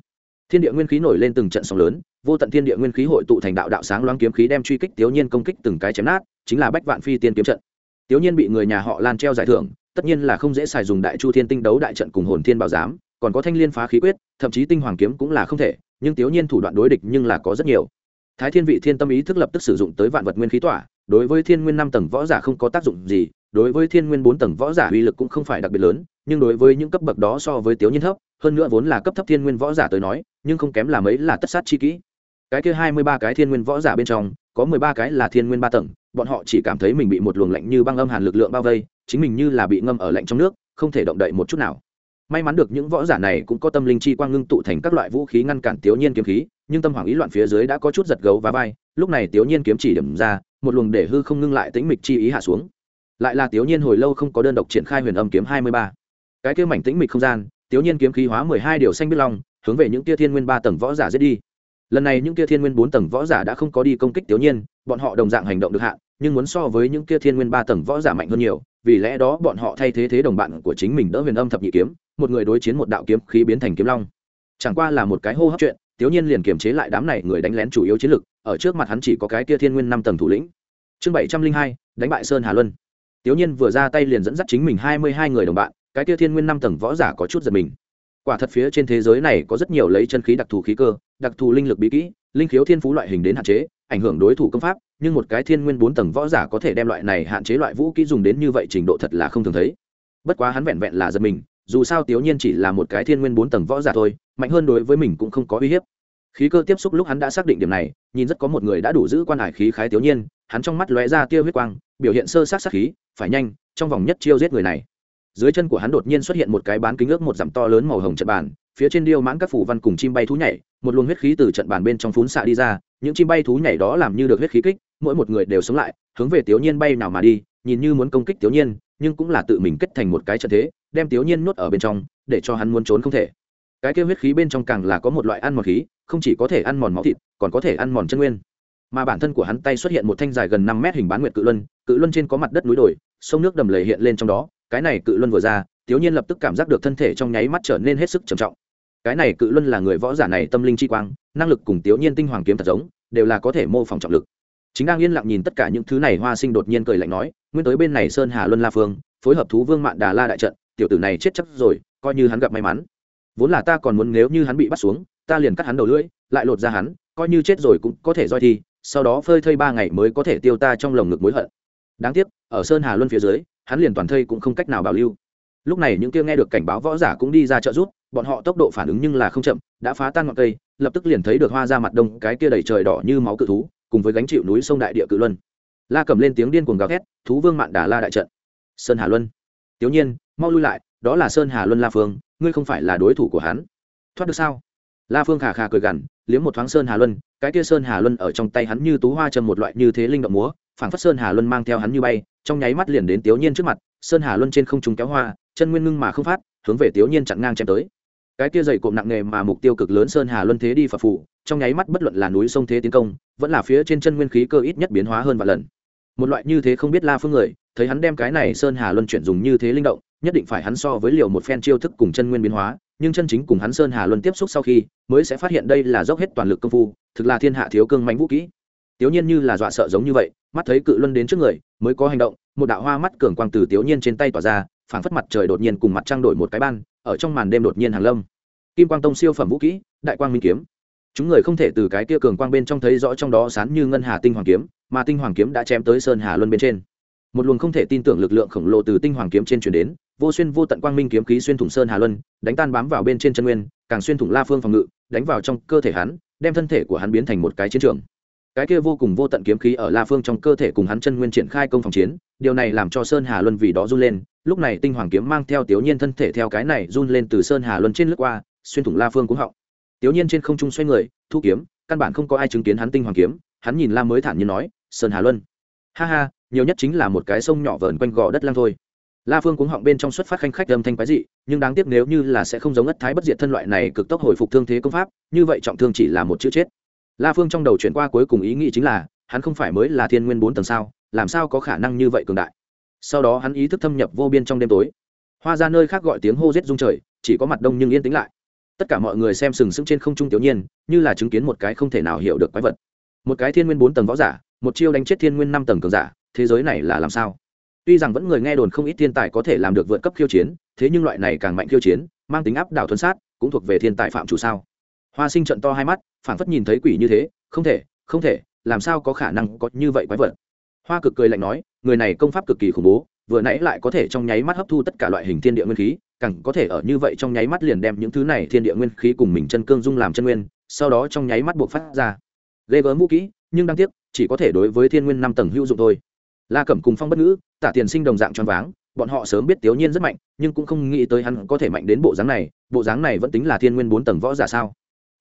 Thiên địa nguyên khí nổi lên từng trận sóng lớn, vô tận thiên địa nguyên khí hội tụ thành đạo đạo sáng loáng kiếm khí đem truy kích tiểu nhiên công kích từng cái chém nát, chính là bách vạn phi tiên kiếm trận. Tiểu nhiên bị người nhà họ lan treo giải thưởng, tất nhiên là không dễ xài dùng đại chu thiên tinh đấu đại trận cùng hồn thiên bảo giám, còn có thanh liên phá khí quyết, thậm chí tinh hoàng kiếm cũng là không thể, nhưng tiểu nhiên thủ đoạn đối địch nhưng là có rất nhiều thái thiên vị thiên tâm ý thức lập tức sử dụng tới vạn vật nguyên khí tỏa, đối với thiên nguyên năm tầng võ giả không có tác dụng gì, đối với thiên nguyên bốn tầng võ giả uy lực cũng không phải đặc biệt lớn, nhưng đối với những cấp bậc đó so với tiểu nhiên thấp, hơn nữa vốn là cấp thấp thiên nguyên võ giả tới nói, nhưng không kém là mấy là tất sát chi kỹ. Cái kia hai mươi ba cái thiên nguyên võ giả bên trong, có mười ba cái là thiên nguyên ba tầng, bọn họ chỉ cảm thấy mình bị một luồng lạnh như băng âm hàn lực lượng bao vây, chính mình như là bị ngâm ở lạnh trong nước, không thể động đậy một chút nào. May mắn được những võ giả này cũng có tâm linh chi quang ngưng tụ thành các loại vũ khí ngăn cản tiểu nhiên kiếm khí nhưng tâm hoàng ý loạn phía dưới đã có chút giật gấu và vai, lúc này tiểu nhiên kiếm chỉ điểm ra, một luồng để hư không ngưng lại tĩnh mịch chi ý hạ xuống. Lại là tiểu nhiên hồi lâu không có đơn độc triển khai huyền âm kiếm hai mươi ba. Cái kia mảnh tĩnh mịch không gian tiểu nhiên kiếm khí hóa mười hai điều xanh biết long, hướng về những tia thiên nguyên ba tầng võ giả giết đi. Lần này những tia thiên nguyên bốn tầng võ giả đã không có đi công kích tiểu nhiên, bọn họ đồng dạng hành động được hạn, nhưng muốn so với những kia thiên nguyên ba tầng võ giả mạnh hơn nhiều, vì lẽ đó bọn họ thay thế thế đồng bạn của chính mình đỡ huyền âm thập nhị kiếm, một người đối chiến một đạo kiếm khí biến thành kiếm long. Chẳng qua là một cái hô hấp chuyện tiểu nhiên liền kiềm chế lại đám này người đánh lén chủ yếu chiến lực, ở trước mặt hắn chỉ có cái kia thiên nguyên năm tầng thủ lĩnh. Chương bảy trăm linh hai, đánh bại sơn hà luân. Tiểu nhiên vừa ra tay liền dẫn dắt chính mình hai mươi hai người đồng bạn, cái kia thiên nguyên năm tầng võ giả có chút giật mình. Quả thật phía trên thế giới này có rất nhiều lấy chân khí đặc thù khí cơ, đặc thù linh lực bí kỹ, linh khiếu thiên phú loại hình đến hạn chế, ảnh hưởng đối thủ công pháp, nhưng một cái thiên nguyên bốn tầng võ giả có thể đem loại này hạn chế loại vũ kỹ dùng đến như vậy trình độ thật là không thường thấy. Bất quá hắn vẹn vẹn là giật mình dù sao tiểu nhiên chỉ là một cái thiên nguyên bốn tầng võ giả thôi, mạnh hơn đối với mình cũng không có uy hiếp. Khí cơ tiếp xúc lúc hắn đã xác định điểm này, nhìn rất có một người đã đủ giữ quan hải khí khái tiểu nhiên, hắn trong mắt lóe ra tia huyết quang, biểu hiện sơ sát sát khí, phải nhanh, trong vòng nhất chiêu giết người này. Dưới chân của hắn đột nhiên xuất hiện một cái bán kính ước một dặm to lớn màu hồng trận bàn, phía trên điêu mãn các phủ văn cùng chim bay thú nhảy, một luồng huyết khí từ trận bàn bên trong phún xạ đi ra, những chim bay thú nhảy đó làm như được huyết khí kích, mỗi một người đều sống lại, hướng về tiểu nhiên bay nào mà đi, nhìn như muốn công kích tiểu nhiên nhưng cũng là tự mình kết thành một cái trận thế, đem tiểu nhiên nuốt ở bên trong, để cho hắn muốn trốn không thể. Cái kêu huyết khí bên trong càng là có một loại ăn mòn khí, không chỉ có thể ăn mòn máu thịt, còn có thể ăn mòn chân nguyên. Mà bản thân của hắn tay xuất hiện một thanh dài gần năm mét hình bán nguyệt cự luân cự luân trên có mặt đất núi đồi, sông nước đầm lầy hiện lên trong đó, cái này cự luân vừa ra tiểu nhiên lập tức cảm giác được thân thể trong nháy mắt trở nên hết sức trầm trọng. Cái này cự luân là người võ giả này tâm linh chi quang, năng lực cùng tiểu nhiên tinh hoàng kiếm thật giống, đều là có thể mô phỏng trọng lực. Chính đang yên lặng nhìn tất cả những thứ này, hoa sinh đột nhiên cười lạnh nói nguyên tới bên này sơn hà luân la phương, phối hợp thú vương mạn đà la đại trận, tiểu tử này chết chắc rồi, coi như hắn gặp may mắn. Vốn là ta còn muốn nếu như hắn bị bắt xuống, ta liền cắt hắn đầu lưỡi, lại lột ra hắn, coi như chết rồi cũng có thể roi thi, sau đó phơi thây ba ngày mới có thể tiêu ta trong lồng ngực mối hận. Đáng tiếc, ở sơn hà luân phía dưới, hắn liền toàn thây cũng không cách nào bảo lưu. Lúc này những kia nghe được cảnh báo võ giả cũng đi ra trợ giúp, bọn họ tốc độ phản ứng nhưng là không chậm, đã phá tan ngọn cây, lập tức liền thấy được hoa ra mặt đông, cái kia đầy trời đỏ như máu cự thú, cùng với gánh chịu núi sông đại địa cự luân la cầm lên tiếng điên cuồng gào thét thú vương mạn đà la đại trận. Sơn hà luân. Tiểu nhiên mau lui lại đó là sơn hà luân la phương ngươi không phải là đối thủ của hắn. Thoát được sao? La phương khà khà cười gằn liếm một thoáng sơn hà luân cái kia sơn hà luân ở trong tay hắn như tú hoa châm một loại như thế linh động múa phảng phất sơn hà luân mang theo hắn như bay trong nháy mắt liền đến tiểu nhiên trước mặt sơn hà luân trên không trung kéo hoa chân nguyên ngưng mà không phát hướng về tiểu nhiên chặn ngang chém tới. Cái kia dày cộm nặng nề mà mục tiêu cực lớn sơn hà luân thế đi phật phù, trong nháy mắt bất luận là núi sông thế tiến công vẫn là phía trên chân nguyên khí cơ ít nhất biến hóa hơn vài lần một loại như thế không biết la phương người, thấy hắn đem cái này sơn hà luân chuyển dùng như thế linh động, nhất định phải hắn so với liều một phen chiêu thức cùng chân nguyên biến hóa, nhưng chân chính cùng hắn sơn hà luân tiếp xúc sau khi, mới sẽ phát hiện đây là dốc hết toàn lực công phu, thực là thiên hạ thiếu cương mạnh vũ kỹ. Tiểu nhiên như là dọa sợ giống như vậy, mắt thấy cự luân đến trước người, mới có hành động, một đạo hoa mắt cường quang từ tiểu nhiên trên tay tỏa ra, phảng phất mặt trời đột nhiên cùng mặt trăng đổi một cái ban, ở trong màn đêm đột nhiên hàng lâm. Kim quang tông siêu phẩm vũ kỹ, đại quang minh kiếm chúng người không thể từ cái kia cường quang bên trong thấy rõ trong đó sán như ngân hà tinh hoàng kiếm, mà tinh hoàng kiếm đã chém tới sơn hà luân bên trên. Một luồng không thể tin tưởng lực lượng khổng lồ từ tinh hoàng kiếm trên chuyển đến, vô xuyên vô tận quang minh kiếm khí xuyên thủng sơn hà luân, đánh tan bám vào bên trên chân nguyên, càng xuyên thủng la phương phòng ngự, đánh vào trong cơ thể hắn, đem thân thể của hắn biến thành một cái chiến trường. Cái kia vô cùng vô tận kiếm khí ở la phương trong cơ thể cùng hắn chân nguyên triển khai công phòng chiến, điều này làm cho sơn hà luân vì đó run lên, lúc này tinh hoàng kiếm mang theo tiểu nhiên thân thể theo cái này run lên từ sơn hà luân trên lướt qua, xuyên thủng la phương cũng họng tiểu nhiên trên không trung xoay người, thu kiếm, căn bản không có ai chứng kiến hắn tinh hoàng kiếm, hắn nhìn la mới thản nhiên nói, sơn hà luân. Ha ha, nhiều nhất chính là một cái sông nhỏ vờn quanh gò đất lang thôi. La phương cuống họng bên trong xuất phát khanh khách âm thanh quái dị, nhưng đáng tiếc nếu như là sẽ không giống ất thái bất diệt thân loại này cực tốc hồi phục thương thế công pháp, như vậy trọng thương chỉ là một chữ chết. La phương trong đầu chuyển qua cuối cùng ý nghĩ chính là, hắn không phải mới là thiên nguyên bốn tầng sao, làm sao có khả năng như vậy cường đại? Sau đó hắn ý thức thâm nhập vô biên trong đêm tối. Hoa ra nơi khác gọi tiếng hô rết rung trời, chỉ có mặt đông nhưng yên tĩnh lại tất cả mọi người xem sừng sững trên không trung tiểu nhiên, như là chứng kiến một cái không thể nào hiểu được quái vật. Một cái thiên nguyên bốn tầng võ giả, một chiêu đánh chết thiên nguyên năm tầng cường giả, thế giới này là làm sao? Tuy rằng vẫn người nghe đồn không ít thiên tài có thể làm được vượt cấp khiêu chiến, thế nhưng loại này càng mạnh khiêu chiến, mang tính áp đảo thuần sát, cũng thuộc về thiên tài phạm chủ sao? Hoa sinh trận to hai mắt, phảng phất nhìn thấy quỷ như thế, không thể không thể, làm sao có khả năng có như vậy quái vật? Hoa cực cười lạnh nói, người này công pháp cực kỳ khủng bố, vừa nãy lại có thể trong nháy mắt hấp thu tất cả loại hình thiên địa nguyên khí càng có thể ở như vậy trong nháy mắt liền đem những thứ này thiên địa nguyên khí cùng mình chân cương dung làm chân nguyên, sau đó trong nháy mắt buộc phát ra. Ghê gớm vũ kỹ, nhưng đáng tiếc, chỉ có thể đối với thiên nguyên năm tầng hữu dụng thôi. La cẩm cùng phong bất ngữ, tả tiền sinh đồng dạng choáng váng, bọn họ sớm biết tiểu nhiên rất mạnh, nhưng cũng không nghĩ tới hắn có thể mạnh đến bộ dáng này, bộ dáng này vẫn tính là thiên nguyên bốn tầng võ giả sao?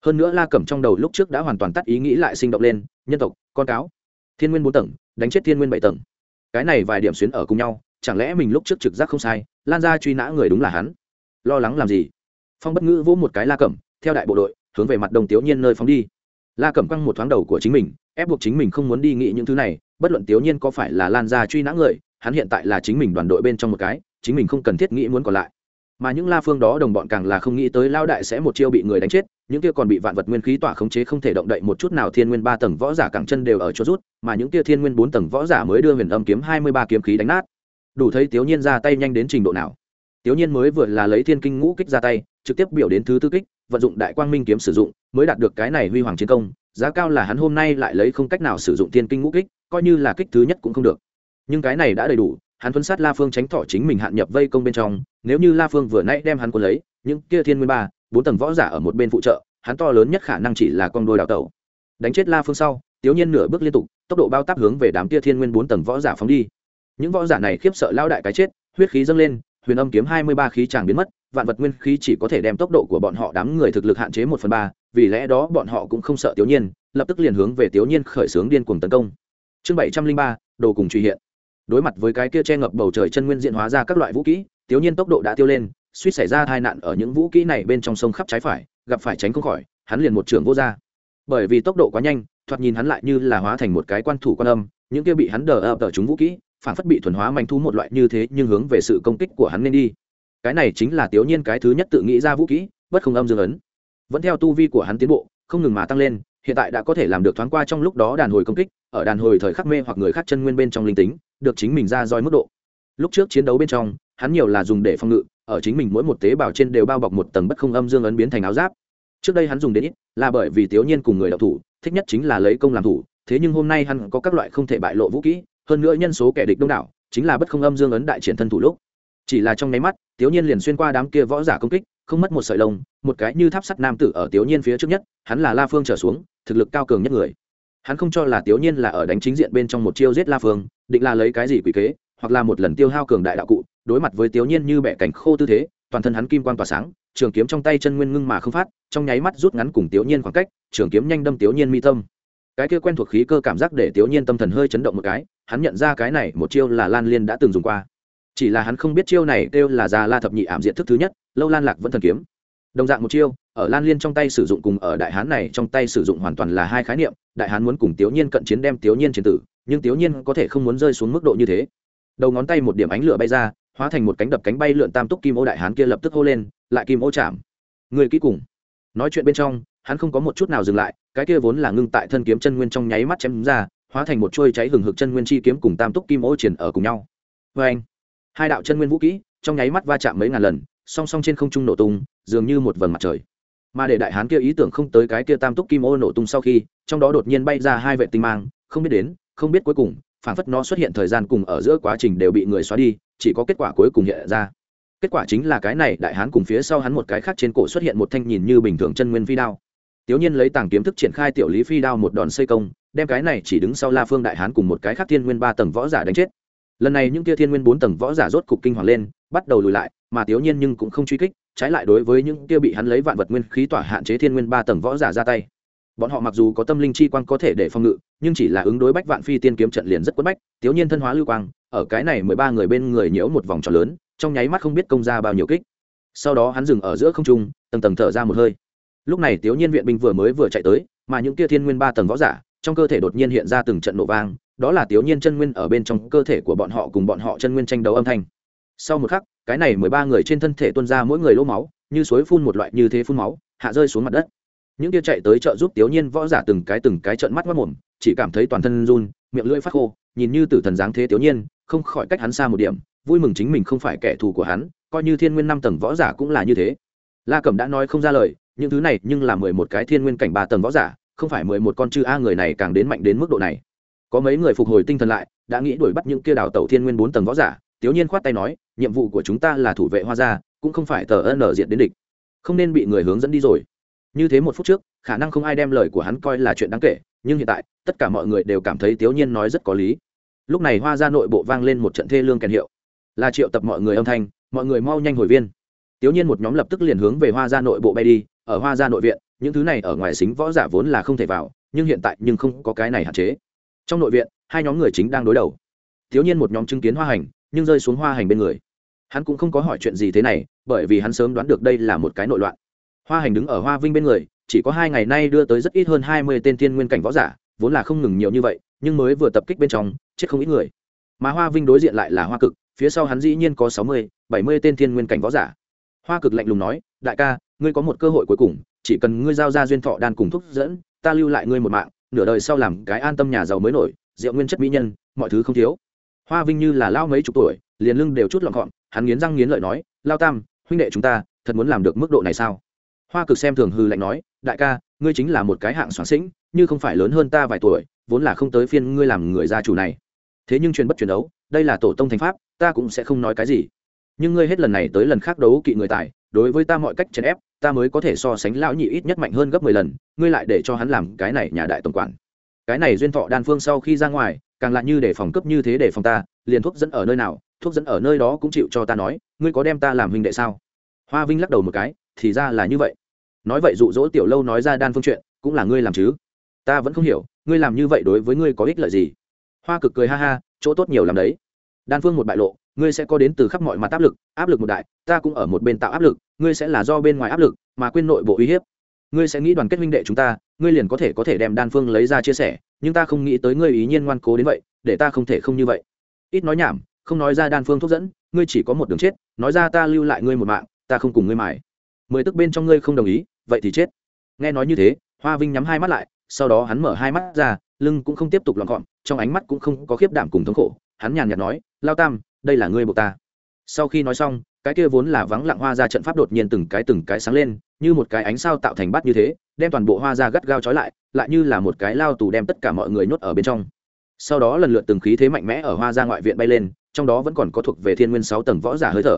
Hơn nữa la cẩm trong đầu lúc trước đã hoàn toàn tắt ý nghĩ lại sinh động lên, nhân tộc, con cáo. Thiên nguyên bốn tầng, đánh chết thiên nguyên bảy tầng. Cái này vài điểm xuyến ở cùng nhau chẳng lẽ mình lúc trước trực giác không sai, lan ra truy nã người đúng là hắn? Lo lắng làm gì? Phong bất ngữ vỗ một cái la cẩm, theo đại bộ đội, hướng về mặt đồng tiểu nhiên nơi phóng đi. La cẩm căng một thoáng đầu của chính mình, ép buộc chính mình không muốn đi nghĩ những thứ này, bất luận tiểu nhiên có phải là lan ra truy nã người, hắn hiện tại là chính mình đoàn đội bên trong một cái, chính mình không cần thiết nghĩ muốn còn lại. Mà những la phương đó đồng bọn càng là không nghĩ tới lao đại sẽ một chiêu bị người đánh chết, những kia còn bị vạn vật nguyên khí tỏa khống chế không thể động đậy một chút nào thiên nguyên ba tầng võ giả cẳng chân đều ở chỗ rút, mà những kia thiên nguyên bốn tầng võ giả mới đưa huyền âm kiếm hai mươi ba kiếm khí đánh nát đủ thấy tiểu nhiên ra tay nhanh đến trình độ nào. Tiểu nhiên mới vừa là lấy thiên kinh ngũ kích ra tay, trực tiếp biểu đến thứ tư kích, vận dụng đại quang minh kiếm sử dụng, mới đạt được cái này huy hoàng chiến công, giá cao là hắn hôm nay lại lấy không cách nào sử dụng thiên kinh ngũ kích, coi như là kích thứ nhất cũng không được. Nhưng cái này đã đầy đủ, hắn phân sát la phương tránh thọ chính mình hạn nhập vây công bên trong, nếu như la phương vừa nãy đem hắn quân lấy, những kia thiên nguyên ba, bốn tầng võ giả ở một bên phụ trợ, hắn to lớn nhất khả năng chỉ là con đôi đào tẩu. Đánh chết la phương sau tiểu nhiên nửa bước liên tục, tốc độ bao táp hướng về đám kia thiên nguyên bốn tầng võ giả phóng đi những võ giả này khiếp sợ lao đại cái chết, huyết khí dâng lên, huyền âm kiếm hai mươi ba khí tràng biến mất, vạn vật nguyên khí chỉ có thể đem tốc độ của bọn họ đám người thực lực hạn chế một phần ba, vì lẽ đó bọn họ cũng không sợ tiểu nhiên, lập tức liền hướng về tiểu nhiên khởi xướng điên cuồng tấn công. Chương bảy trăm linh ba, đồ cùng truy hiện. Đối mặt với cái kia che ngập bầu trời chân nguyên diện hóa ra các loại vũ kỹ, tiểu nhiên tốc độ đã tiêu lên, suýt xảy ra tai nạn ở những vũ kỹ này bên trong sông khắp trái phải, gặp phải tránh không khỏi, hắn liền một trường vô ra. Bởi vì tốc độ quá nhanh, thoạt nhìn hắn lại như là hóa thành một cái quan thủ quan âm, những kia bị hắn đờ ập đờ chúng vũ kỹ phản phất bị thuần hóa manh thú một loại như thế, nhưng hướng về sự công kích của hắn nên đi. Cái này chính là tiểu nhiên cái thứ nhất tự nghĩ ra vũ kỹ bất không âm dương ấn. Vẫn theo tu vi của hắn tiến bộ, không ngừng mà tăng lên, hiện tại đã có thể làm được thoáng qua trong lúc đó đàn hồi công kích, ở đàn hồi thời khắc mê hoặc người khác chân nguyên bên trong linh tính, được chính mình ra roi mức độ. Lúc trước chiến đấu bên trong, hắn nhiều là dùng để phòng ngự, ở chính mình mỗi một tế bào trên đều bao bọc một tầng bất không âm dương ấn biến thành áo giáp. Trước đây hắn dùng đến ít, là bởi vì tiểu nhiên cùng người đạo thủ, thích nhất chính là lấy công làm thủ, thế nhưng hôm nay hắn có các loại không thể bại lộ vũ kỹ hơn nữa nhân số kẻ địch đông đảo, chính là bất không âm dương ấn đại triển thân thủ lúc. Chỉ là trong nháy mắt tiểu nhiên liền xuyên qua đám kia võ giả công kích, không mất một sợi lông, một cái như tháp sắt nam tử ở tiểu nhiên phía trước nhất, hắn là la phương trở xuống, thực lực cao cường nhất người. Hắn không cho là tiểu nhiên là ở đánh chính diện bên trong một chiêu giết la phương, định là lấy cái gì quỷ kế, hoặc là một lần tiêu hao cường đại đạo cụ, đối mặt với tiểu nhiên như bẻ cảnh khô tư thế, toàn thân hắn kim quan tỏa sáng, trường kiếm trong tay chân nguyên ngưng mà không phát, trong nháy mắt rút ngắn cùng tiểu nhiên khoảng cách, trường kiếm nhanh đâm tiểu nhiên mi tâm cái kia quen thuộc khí cơ cảm giác để tiểu nhiên tâm thần hơi chấn động một cái, hắn nhận ra cái này một chiêu là lan liên đã từng dùng qua. Chỉ là hắn không biết chiêu này kêu là già la thập nhị ảm diện thức thứ nhất, lâu lan lạc vẫn thần kiếm. Đồng dạng một chiêu, ở lan liên trong tay sử dụng cùng ở đại hán này trong tay sử dụng hoàn toàn là hai khái niệm, đại hán muốn cùng tiểu nhiên cận chiến đem tiểu nhiên chiến tử, nhưng tiểu nhiên có thể không muốn rơi xuống mức độ như thế. Đầu ngón tay một điểm ánh lửa bay ra, hóa thành một cánh đập cánh bay lượn tam túc kim ô đại hán kia lập tức hô lên, lại kim ô chạm. Người kỹ cùng. Nói chuyện bên trong, hắn không có một chút nào dừng lại cái kia vốn là ngưng tại thân kiếm chân nguyên trong nháy mắt chém ra, hóa thành một chuôi cháy hừng hực chân nguyên chi kiếm cùng tam túc kim ô triển ở cùng nhau. Vê anh, hai đạo chân nguyên vũ kỹ trong nháy mắt va chạm mấy ngàn lần, song song trên không trung nổ tung, dường như một vầng mặt trời. Mà để đại hán kia ý tưởng không tới cái kia tam túc kim ô nổ tung sau khi, trong đó đột nhiên bay ra hai vệ tinh mang, không biết đến, không biết cuối cùng phản phất nó xuất hiện thời gian cùng ở giữa quá trình đều bị người xóa đi, chỉ có kết quả cuối cùng hiện ra. Kết quả chính là cái này, đại hán cùng phía sau hắn một cái khác trên cổ xuất hiện một thanh nhìn như bình thường chân nguyên phi đao tiểu nhiên lấy tàng kiếm thức triển khai tiểu lý phi đao một đòn xây công, đem cái này chỉ đứng sau la phương đại hán cùng một cái khác thiên nguyên ba tầng võ giả đánh chết. Lần này những kia thiên nguyên bốn tầng võ giả rốt cục kinh hoàng lên, bắt đầu lùi lại, mà tiểu nhiên nhưng cũng không truy kích, trái lại đối với những kia bị hắn lấy vạn vật nguyên khí tỏa hạn chế thiên nguyên ba tầng võ giả ra tay. Bọn họ mặc dù có tâm linh chi quang có thể để phòng ngự, nhưng chỉ là ứng đối bách vạn phi tiên kiếm trận liền rất quất bách tiểu nhiên thân hóa lưu quang, ở cái này mười ba người bên người nhiễu một vòng tròn lớn, trong nháy mắt không biết công ra bao nhiêu kích. Sau đó hắn dừng ở giữa không trung, tầng tầng thở ra một hơi lúc này tiểu nhiên viện binh vừa mới vừa chạy tới, mà những kia thiên nguyên ba tầng võ giả, trong cơ thể đột nhiên hiện ra từng trận nổ vang, đó là tiểu nhiên chân nguyên ở bên trong cơ thể của bọn họ cùng bọn họ chân nguyên tranh đấu âm thanh. Sau một khắc, cái này mười ba người trên thân thể tuôn ra mỗi người lỗ máu, như suối phun một loại như thế phun máu, hạ rơi xuống mặt đất. Những kia chạy tới trợ giúp tiểu nhiên võ giả từng cái từng cái trợn mắt mất mồm, chỉ cảm thấy toàn thân run, miệng lưỡi phát khô, nhìn như tử thần dáng thế tiểu nhiên, không khỏi cách hắn xa một điểm, vui mừng chính mình không phải kẻ thù của hắn, coi như thiên nguyên năm tầng võ giả cũng là như thế. La cẩm đã nói không ra lời những thứ này nhưng là mười một cái thiên nguyên cảnh ba tầng võ giả, không phải mười một con chư a người này càng đến mạnh đến mức độ này. Có mấy người phục hồi tinh thần lại, đã nghĩ đuổi bắt những kia đào tẩu thiên nguyên bốn tầng võ giả tiểu nhiên khoát tay nói, nhiệm vụ của chúng ta là thủ vệ hoa gia, cũng không phải tờ ân diện đến địch. Không nên bị người hướng dẫn đi rồi. Như thế một phút trước, khả năng không ai đem lời của hắn coi là chuyện đáng kể, nhưng hiện tại, tất cả mọi người đều cảm thấy tiểu nhiên nói rất có lý. Lúc này hoa gia nội bộ vang lên một trận thê lương kèn hiệu. Là triệu tập mọi người âm thanh, mọi người mau nhanh hồi viên. Tiểu nhiên một nhóm lập tức liền hướng về hoa gia nội bộ bay đi ở hoa gia nội viện, những thứ này ở ngoài xính võ giả vốn là không thể vào, nhưng hiện tại nhưng không có cái này hạn chế. Trong nội viện, hai nhóm người chính đang đối đầu. Thiếu nhiên một nhóm chứng kiến hoa hành, nhưng rơi xuống hoa hành bên người. Hắn cũng không có hỏi chuyện gì thế này, bởi vì hắn sớm đoán được đây là một cái nội loạn. Hoa hành đứng ở hoa vinh bên người, chỉ có hai ngày nay đưa tới rất ít hơn hai mươi tên thiên nguyên cảnh võ giả, vốn là không ngừng nhiều như vậy, nhưng mới vừa tập kích bên trong, chết không ít người. Mà hoa vinh đối diện lại là hoa cực, phía sau hắn dĩ nhiên có sáu mươi, bảy mươi tên thiên nguyên cảnh võ giả. Hoa cực lạnh lùng nói, đại ca ngươi có một cơ hội cuối cùng, chỉ cần ngươi giao ra duyên thọ đan cùng thúc dẫn, ta lưu lại ngươi một mạng, nửa đời sau làm cái an tâm nhà giàu mới nổi, rượu nguyên chất mỹ nhân, mọi thứ không thiếu. Hoa vinh như là lao mấy chục tuổi, liền lưng đều chút lọn gọn, hắn nghiến răng nghiến lợi nói, lao tam, huynh đệ chúng ta, thật muốn làm được mức độ này sao? Hoa cực xem thường hư lạnh nói, đại ca, ngươi chính là một cái hạng soạn sĩnh, như không phải lớn hơn ta vài tuổi, vốn là không tới phiên ngươi làm người gia chủ này. Thế nhưng truyền bất truyền đấu, đây là tổ tông thành pháp, ta cũng sẽ không nói cái gì. Nhưng ngươi hết lần này tới lần khác đấu kỵ người tài đối với ta mọi cách chèn ép, ta mới có thể so sánh lão nhị ít nhất mạnh hơn gấp mười lần, ngươi lại để cho hắn làm cái này nhà đại tổng quản. Cái này duyên thọ đan phương sau khi ra ngoài, càng lại như để phòng cấp như thế để phòng ta, liền thuốc dẫn ở nơi nào, thuốc dẫn ở nơi đó cũng chịu cho ta nói, ngươi có đem ta làm huynh đệ sao? Hoa vinh lắc đầu một cái, thì ra là như vậy. Nói vậy dụ dỗ tiểu lâu nói ra đan phương chuyện, cũng là ngươi làm chứ? Ta vẫn không hiểu, ngươi làm như vậy đối với ngươi có ích lợi gì? Hoa cực cười ha ha, chỗ tốt nhiều làm đấy. Đan phương một bại lộ ngươi sẽ có đến từ khắp mọi mặt áp lực áp lực một đại, ta cũng ở một bên tạo áp lực, ngươi sẽ là do bên ngoài áp lực, mà quên nội bộ uy hiếp. Ngươi sẽ nghĩ đoàn kết huynh đệ chúng ta, ngươi liền có thể có thể đem đan phương lấy ra chia sẻ, nhưng ta không nghĩ tới ngươi ý nhiên ngoan cố đến vậy, để ta không thể không như vậy. Ít nói nhảm, không nói ra đan phương thuốc dẫn, ngươi chỉ có một đường chết, nói ra ta lưu lại ngươi một mạng, ta không cùng ngươi mải mười tức bên trong ngươi không đồng ý, vậy thì chết. Nghe nói như thế, hoa vinh nhắm hai mắt lại, sau đó hắn mở hai mắt ra, lưng cũng không tiếp tục lọn gọn trong ánh mắt cũng không có khiếp đảm cùng thống khổ. Hắn nhàn nhạt nói, lao tam đây là ngươi buộc ta. Sau khi nói xong, cái kia vốn là vắng lặng hoa ra trận pháp đột nhiên từng cái từng cái sáng lên, như một cái ánh sao tạo thành bát như thế, đem toàn bộ hoa ra gắt gao trói lại lại như là một cái lao tù đem tất cả mọi người nhốt ở bên trong. Sau đó lần lượt từng khí thế mạnh mẽ ở hoa ra ngoại viện bay lên, trong đó vẫn còn có thuộc về thiên nguyên sáu tầng võ giả hơi thở.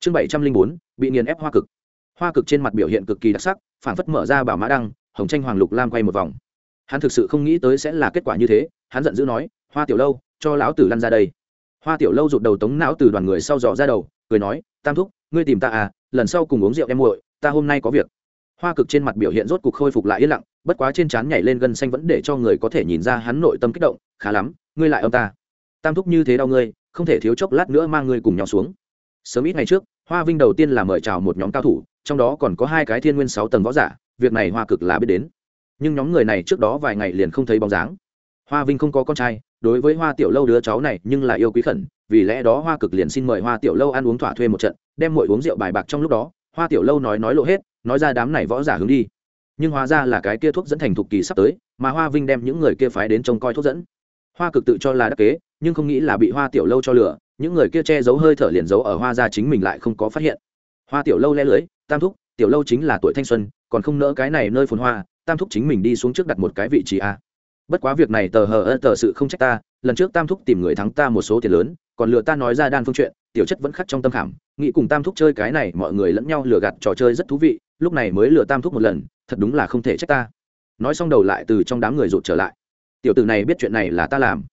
Chương bảy trăm linh bốn, bị nghiền ép hoa cực. Hoa cực trên mặt biểu hiện cực kỳ đặc sắc phản phất mở ra bảo mã đăng, hồng tranh hoàng lục lam quay một vòng. Hắn thực sự không nghĩ tới sẽ là kết quả như thế, hắn giận dữ nói, hoa tiểu lâu, cho lão tử lăn ra đây hoa tiểu lâu rụt đầu tống não từ đoàn người sau dò ra đầu, cười nói, tam thúc, ngươi tìm ta à lần sau cùng uống rượu em muội, ta hôm nay có việc. Hoa cực trên mặt biểu hiện rốt cục khôi phục lại yên lặng, bất quá trên trán nhảy lên gân xanh vẫn để cho người có thể nhìn ra hắn nội tâm kích động, khá lắm, ngươi lại ông ta. Tam thúc, như thế đau ngươi, không thể thiếu chốc lát nữa mang ngươi cùng nhau xuống. Sớm ít ngày trước, hoa vinh đầu tiên là mời chào một nhóm cao thủ, trong đó còn có hai cái thiên nguyên sáu tầng võ giả, việc này hoa cực là biết đến. Nhưng nhóm người này trước đó vài ngày liền không thấy bóng dáng. Hoa vinh không có con trai đối với hoa tiểu lâu đứa cháu này nhưng là yêu quý khẩn, vì lẽ đó hoa cực liền xin mời hoa tiểu lâu ăn uống thỏa thuê một trận, đem mỗi uống rượu bài bạc trong lúc đó, hoa tiểu lâu nói nói lộ hết, nói ra đám này võ giả hướng đi. Nhưng hóa ra là cái kia thuốc dẫn thành thục kỳ sắp tới, mà hoa vinh đem những người kia phái đến trông coi thuốc dẫn. Hoa cực tự cho là đắc kế, nhưng không nghĩ là bị hoa tiểu lâu cho lửa những người kia che giấu hơi thở liền giấu ở hoa ra chính mình lại không có phát hiện. Hoa tiểu lâu le lưới, tam thúc, tiểu lâu chính là tuổi thanh xuân, còn không nỡ cái này nơi phồn hoa, tam thúc chính mình đi xuống trước đặt một cái vị trí a bất quá việc này tờ hờ ơ tờ sự không trách ta, lần trước tam thúc tìm người thắng ta một số tiền lớn, còn lừa ta nói ra đan phương chuyện, tiểu chất vẫn khắc trong tâm khảm, nghĩ cùng tam thúc chơi cái này, mọi người lẫn nhau lừa gạt trò chơi rất thú vị, lúc này mới lừa tam thúc một lần, thật đúng là không thể trách ta. Nói xong đầu lại từ trong đám người rụt trở lại. Tiểu tử này biết chuyện này là ta làm.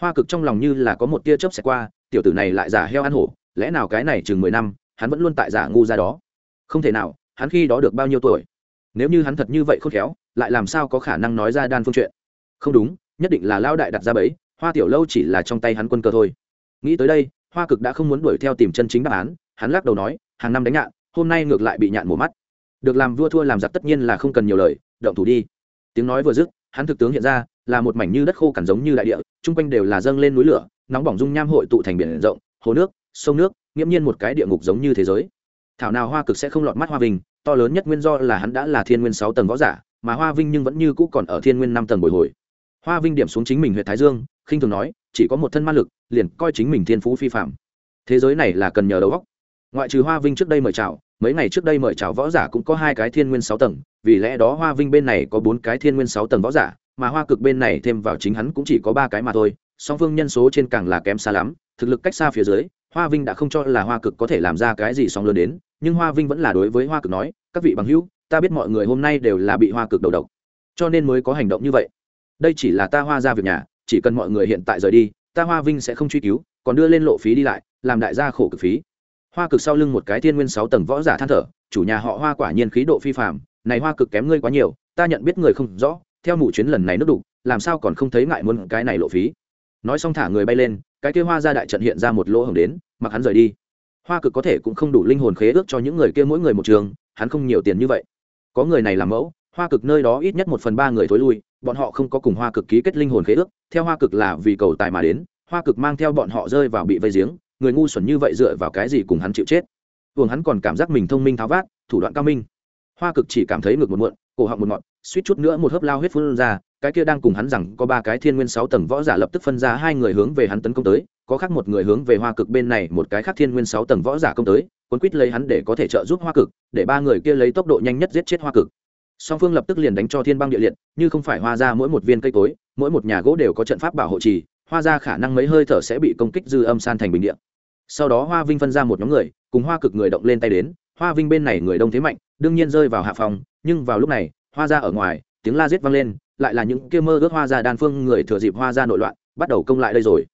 Hoa cực trong lòng như là có một tia chớp xẹt qua, tiểu tử này lại giả heo ăn hổ, lẽ nào cái này chừng mười năm, hắn vẫn luôn tại giả ngu ra đó? Không thể nào, hắn khi đó được bao nhiêu tuổi? Nếu như hắn thật như vậy khôn khéo, lại làm sao có khả năng nói ra đan phương chuyện? Không đúng, nhất định là lao đại đặt ra bẫy, hoa tiểu lâu chỉ là trong tay hắn quân cơ thôi. Nghĩ tới đây, hoa cực đã không muốn đuổi theo tìm chân chính đáp án, hắn lắc đầu nói, hàng năm đánh nhạn, hôm nay ngược lại bị nhạn mổ mắt. Được làm vua thua làm giặc tất nhiên là không cần nhiều lời, động thủ đi. Tiếng nói vừa dứt, hắn thực tướng hiện ra, là một mảnh như đất khô cằn giống như đại địa, chung quanh đều là dâng lên núi lửa, nóng bỏng dung nham hội tụ thành biển rộng, hồ nước, sông nước, nghiễm nhiên một cái địa ngục giống như thế giới. Thảo nào hoa cực sẽ không lọt mắt hoa vinh, to lớn nhất nguyên do là hắn đã là thiên nguyên sáu tầng võ giả, mà hoa vinh nhưng vẫn như cũ còn ở thiên nguyên năm tầng bồi hồi hoa vinh điểm xuống chính mình huyện thái dương, khinh thường nói, chỉ có một thân ma lực, liền coi chính mình thiên phú phi phạm. Thế giới này là cần nhờ đầu góc ngoại trừ hoa vinh trước đây mời chào, mấy ngày trước đây mời chào võ giả cũng có hai cái thiên nguyên sáu tầng, vì lẽ đó hoa vinh bên này có bốn cái thiên nguyên sáu tầng võ giả, mà hoa cực bên này thêm vào chính hắn cũng chỉ có ba cái mà thôi, song phương nhân số trên càng là kém xa lắm, thực lực cách xa phía dưới, hoa vinh đã không cho là hoa cực có thể làm ra cái gì song lớn đến, nhưng hoa vinh vẫn là đối với hoa cực nói, các vị bằng hữu, ta biết mọi người hôm nay đều là bị hoa cực đầu độc, cho nên mới có hành động như vậy đây chỉ là ta hoa ra việc nhà, chỉ cần mọi người hiện tại rời đi, ta hoa vinh sẽ không truy cứu, còn đưa lên lộ phí đi lại, làm đại gia khổ cực phí. Hoa cực sau lưng một cái thiên nguyên sáu tầng võ giả than thở, chủ nhà họ hoa quả nhiên khí độ phi phạm này hoa cực kém ngươi quá nhiều, ta nhận biết người không rõ, theo mụ chuyến lần này nước đục, làm sao còn không thấy ngại muốn cái này lộ phí. Nói xong thả người bay lên, cái kia hoa ra đại trận hiện ra một lỗ hồng đến, mặc hắn rời đi. Hoa cực có thể cũng không đủ linh hồn khế ước cho những người kia mỗi người một trường, hắn không nhiều tiền như vậy. Có người này làm mẫu, hoa cực nơi đó ít nhất một phần ba người thối lui bọn họ không có cùng hoa cực ký kết linh hồn khế ước, theo hoa cực là vì cầu tài mà đến, hoa cực mang theo bọn họ rơi vào bị vây giếng, người ngu xuẩn như vậy dựa vào cái gì cùng hắn chịu chết? Thường hắn còn cảm giác mình thông minh tháo vát, thủ đoạn cao minh. Hoa cực chỉ cảm thấy ngược một muộn, cổ họng một ngọn, suýt chút nữa một hớp lao huyết phun ra, cái kia đang cùng hắn rằng có ba cái thiên nguyên sáu tầng võ giả lập tức phân ra hai người hướng về hắn tấn công tới, có khác một người hướng về hoa cực bên này, một cái khác thiên nguyên sáu tầng võ giả công tới, cuốn quýt lấy hắn để có thể trợ giúp hoa cực, để ba người kia lấy tốc độ nhanh nhất giết chết hoa cực song phương lập tức liền đánh cho thiên băng địa liệt, như không phải hoa ra mỗi một viên cây cối, mỗi một nhà gỗ đều có trận pháp bảo hộ trì, hoa ra khả năng mấy hơi thở sẽ bị công kích dư âm san thành bình địa. sau đó hoa vinh phân ra một nhóm người, cùng hoa cực người động lên tay đến, hoa vinh bên này người đông thế mạnh, đương nhiên rơi vào hạ phòng, nhưng vào lúc này, hoa ra ở ngoài, tiếng la giết vang lên, lại là những kia mơ ước hoa ra đan phương người thừa dịp hoa ra nội loạn, bắt đầu công lại đây rồi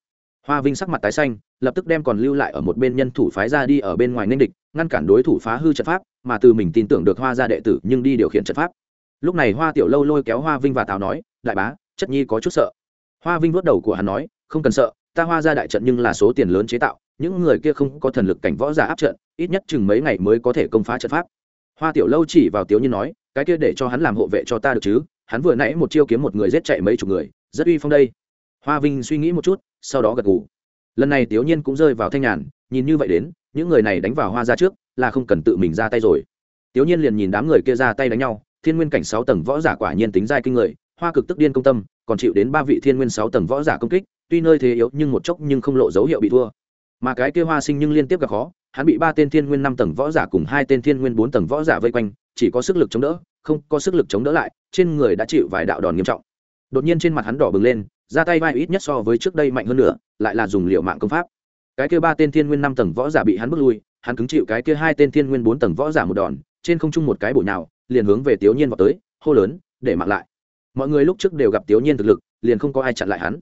hoa vinh sắc mặt tái xanh, lập tức đem còn lưu lại ở một bên nhân thủ phái ra đi ở bên ngoài ninh địch ngăn cản đối thủ phá hư trận pháp, mà từ mình tin tưởng được hoa ra đệ tử nhưng đi điều khiển trận pháp. Lúc này hoa tiểu lâu lôi kéo hoa vinh và tào nói, đại bá, chất nhi có chút sợ. Hoa vinh vuốt đầu của hắn nói, không cần sợ, ta hoa ra đại trận nhưng là số tiền lớn chế tạo, những người kia không có thần lực cảnh võ giả áp trận, ít nhất chừng mấy ngày mới có thể công phá trận pháp. Hoa tiểu lâu chỉ vào tiểu nhiên nói, cái kia để cho hắn làm hộ vệ cho ta được chứ? Hắn vừa nãy một chiêu kiếm một người giết chạy mấy chục người, rất uy phong đây. Hoa vinh suy nghĩ một chút, sau đó gật gù. Lần này tiểu nhiên cũng rơi vào thanh nhàn, nhìn như vậy đến những người này đánh vào hoa ra trước, là không cần tự mình ra tay rồi. Tiểu nhiên liền nhìn đám người kia ra tay đánh nhau, thiên nguyên cảnh sáu tầng võ giả quả nhiên tính giai kinh người, hoa cực tức điên công tâm, còn chịu đến ba vị thiên nguyên sáu tầng võ giả công kích, tuy nơi thế yếu nhưng một chốc nhưng không lộ dấu hiệu bị thua. Mà cái kia hoa sinh nhưng liên tiếp gặp khó, hắn bị ba tên thiên nguyên năm tầng võ giả cùng hai tên thiên nguyên bốn tầng võ giả vây quanh, chỉ có sức lực chống đỡ, không có sức lực chống đỡ lại, trên người đã chịu vài đạo đòn nghiêm trọng. Đột nhiên trên mặt hắn đỏ bừng lên, ra tay vai ít nhất so với trước đây mạnh hơn nữa, lại là dùng liệu mạng công pháp cái kia ba tên thiên nguyên năm tầng võ giả bị hắn bước lui, hắn cứng chịu cái kia hai tên thiên nguyên bốn tầng võ giả một đòn, trên không trung một cái bổ nào liền hướng về tiểu nhiên vào tới, hô lớn, để mặc lại. Mọi người lúc trước đều gặp tiểu nhiên thực lực, liền không có ai chặn lại hắn.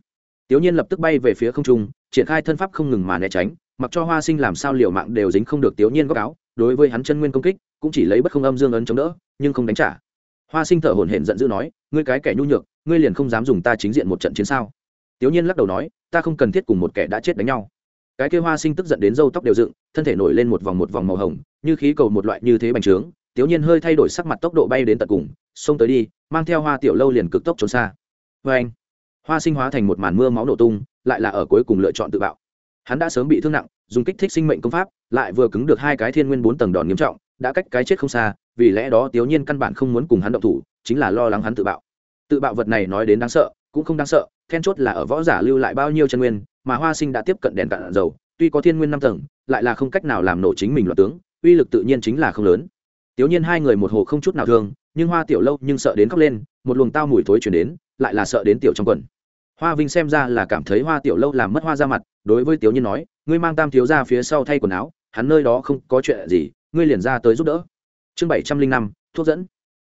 Tiểu nhiên lập tức bay về phía không trung, triển khai thân pháp không ngừng mà né tránh, mặc cho hoa sinh làm sao liều mạng đều dính không được tiểu nhiên góc áo, đối với hắn chân nguyên công kích, cũng chỉ lấy bất không âm dương ấn chống đỡ, nhưng không đánh trả. Hoa sinh thở hổn hển giận dữ nói, ngươi cái kẻ nhu nhược, ngươi liền không dám dùng ta chính diện một trận chiến sao? Tiểu nhiên lắc đầu nói, ta không cần thiết cùng một kẻ đã chết đánh nhau cái kia hoa sinh tức giận đến râu tóc đều dựng, thân thể nổi lên một vòng một vòng màu hồng, như khí cầu một loại như thế bành trướng, tiểu nhiên hơi thay đổi sắc mặt tốc độ bay đến tận cùng, xông tới đi, mang theo hoa tiểu lâu liền cực tốc trốn xa. Vê anh. Hoa sinh hóa thành một màn mưa máu nổ tung, lại là ở cuối cùng lựa chọn tự bạo. Hắn đã sớm bị thương nặng, dùng kích thích sinh mệnh công pháp, lại vừa cứng được hai cái thiên nguyên bốn tầng đòn nghiêm trọng, đã cách cái chết không xa, vì lẽ đó tiểu nhiên căn bản không muốn cùng hắn động thủ, chính là lo lắng hắn tự bạo. Tự bạo vật này nói đến đáng sợ, cũng không đáng sợ, then chốt là ở võ giả lưu lại bao nhiêu chân nguyên mà hoa sinh đã tiếp cận đèn cạn dầu, tuy có thiên nguyên năm tầng, lại là không cách nào làm nổ chính mình loạt tướng, uy lực tự nhiên chính là không lớn. Tiểu nhiên hai người một hồ không chút nào thương, nhưng hoa tiểu lâu nhưng sợ đến khóc lên, một luồng tao mùi thối chuyển đến, lại là sợ đến tiểu trong quần. Hoa vinh xem ra là cảm thấy hoa tiểu lâu làm mất hoa ra mặt, đối với tiểu nhiên nói, ngươi mang tam thiếu ra phía sau thay quần áo, hắn nơi đó không có chuyện gì, ngươi liền ra tới giúp đỡ. Chương bảy trăm linh năm, thuốc dẫn.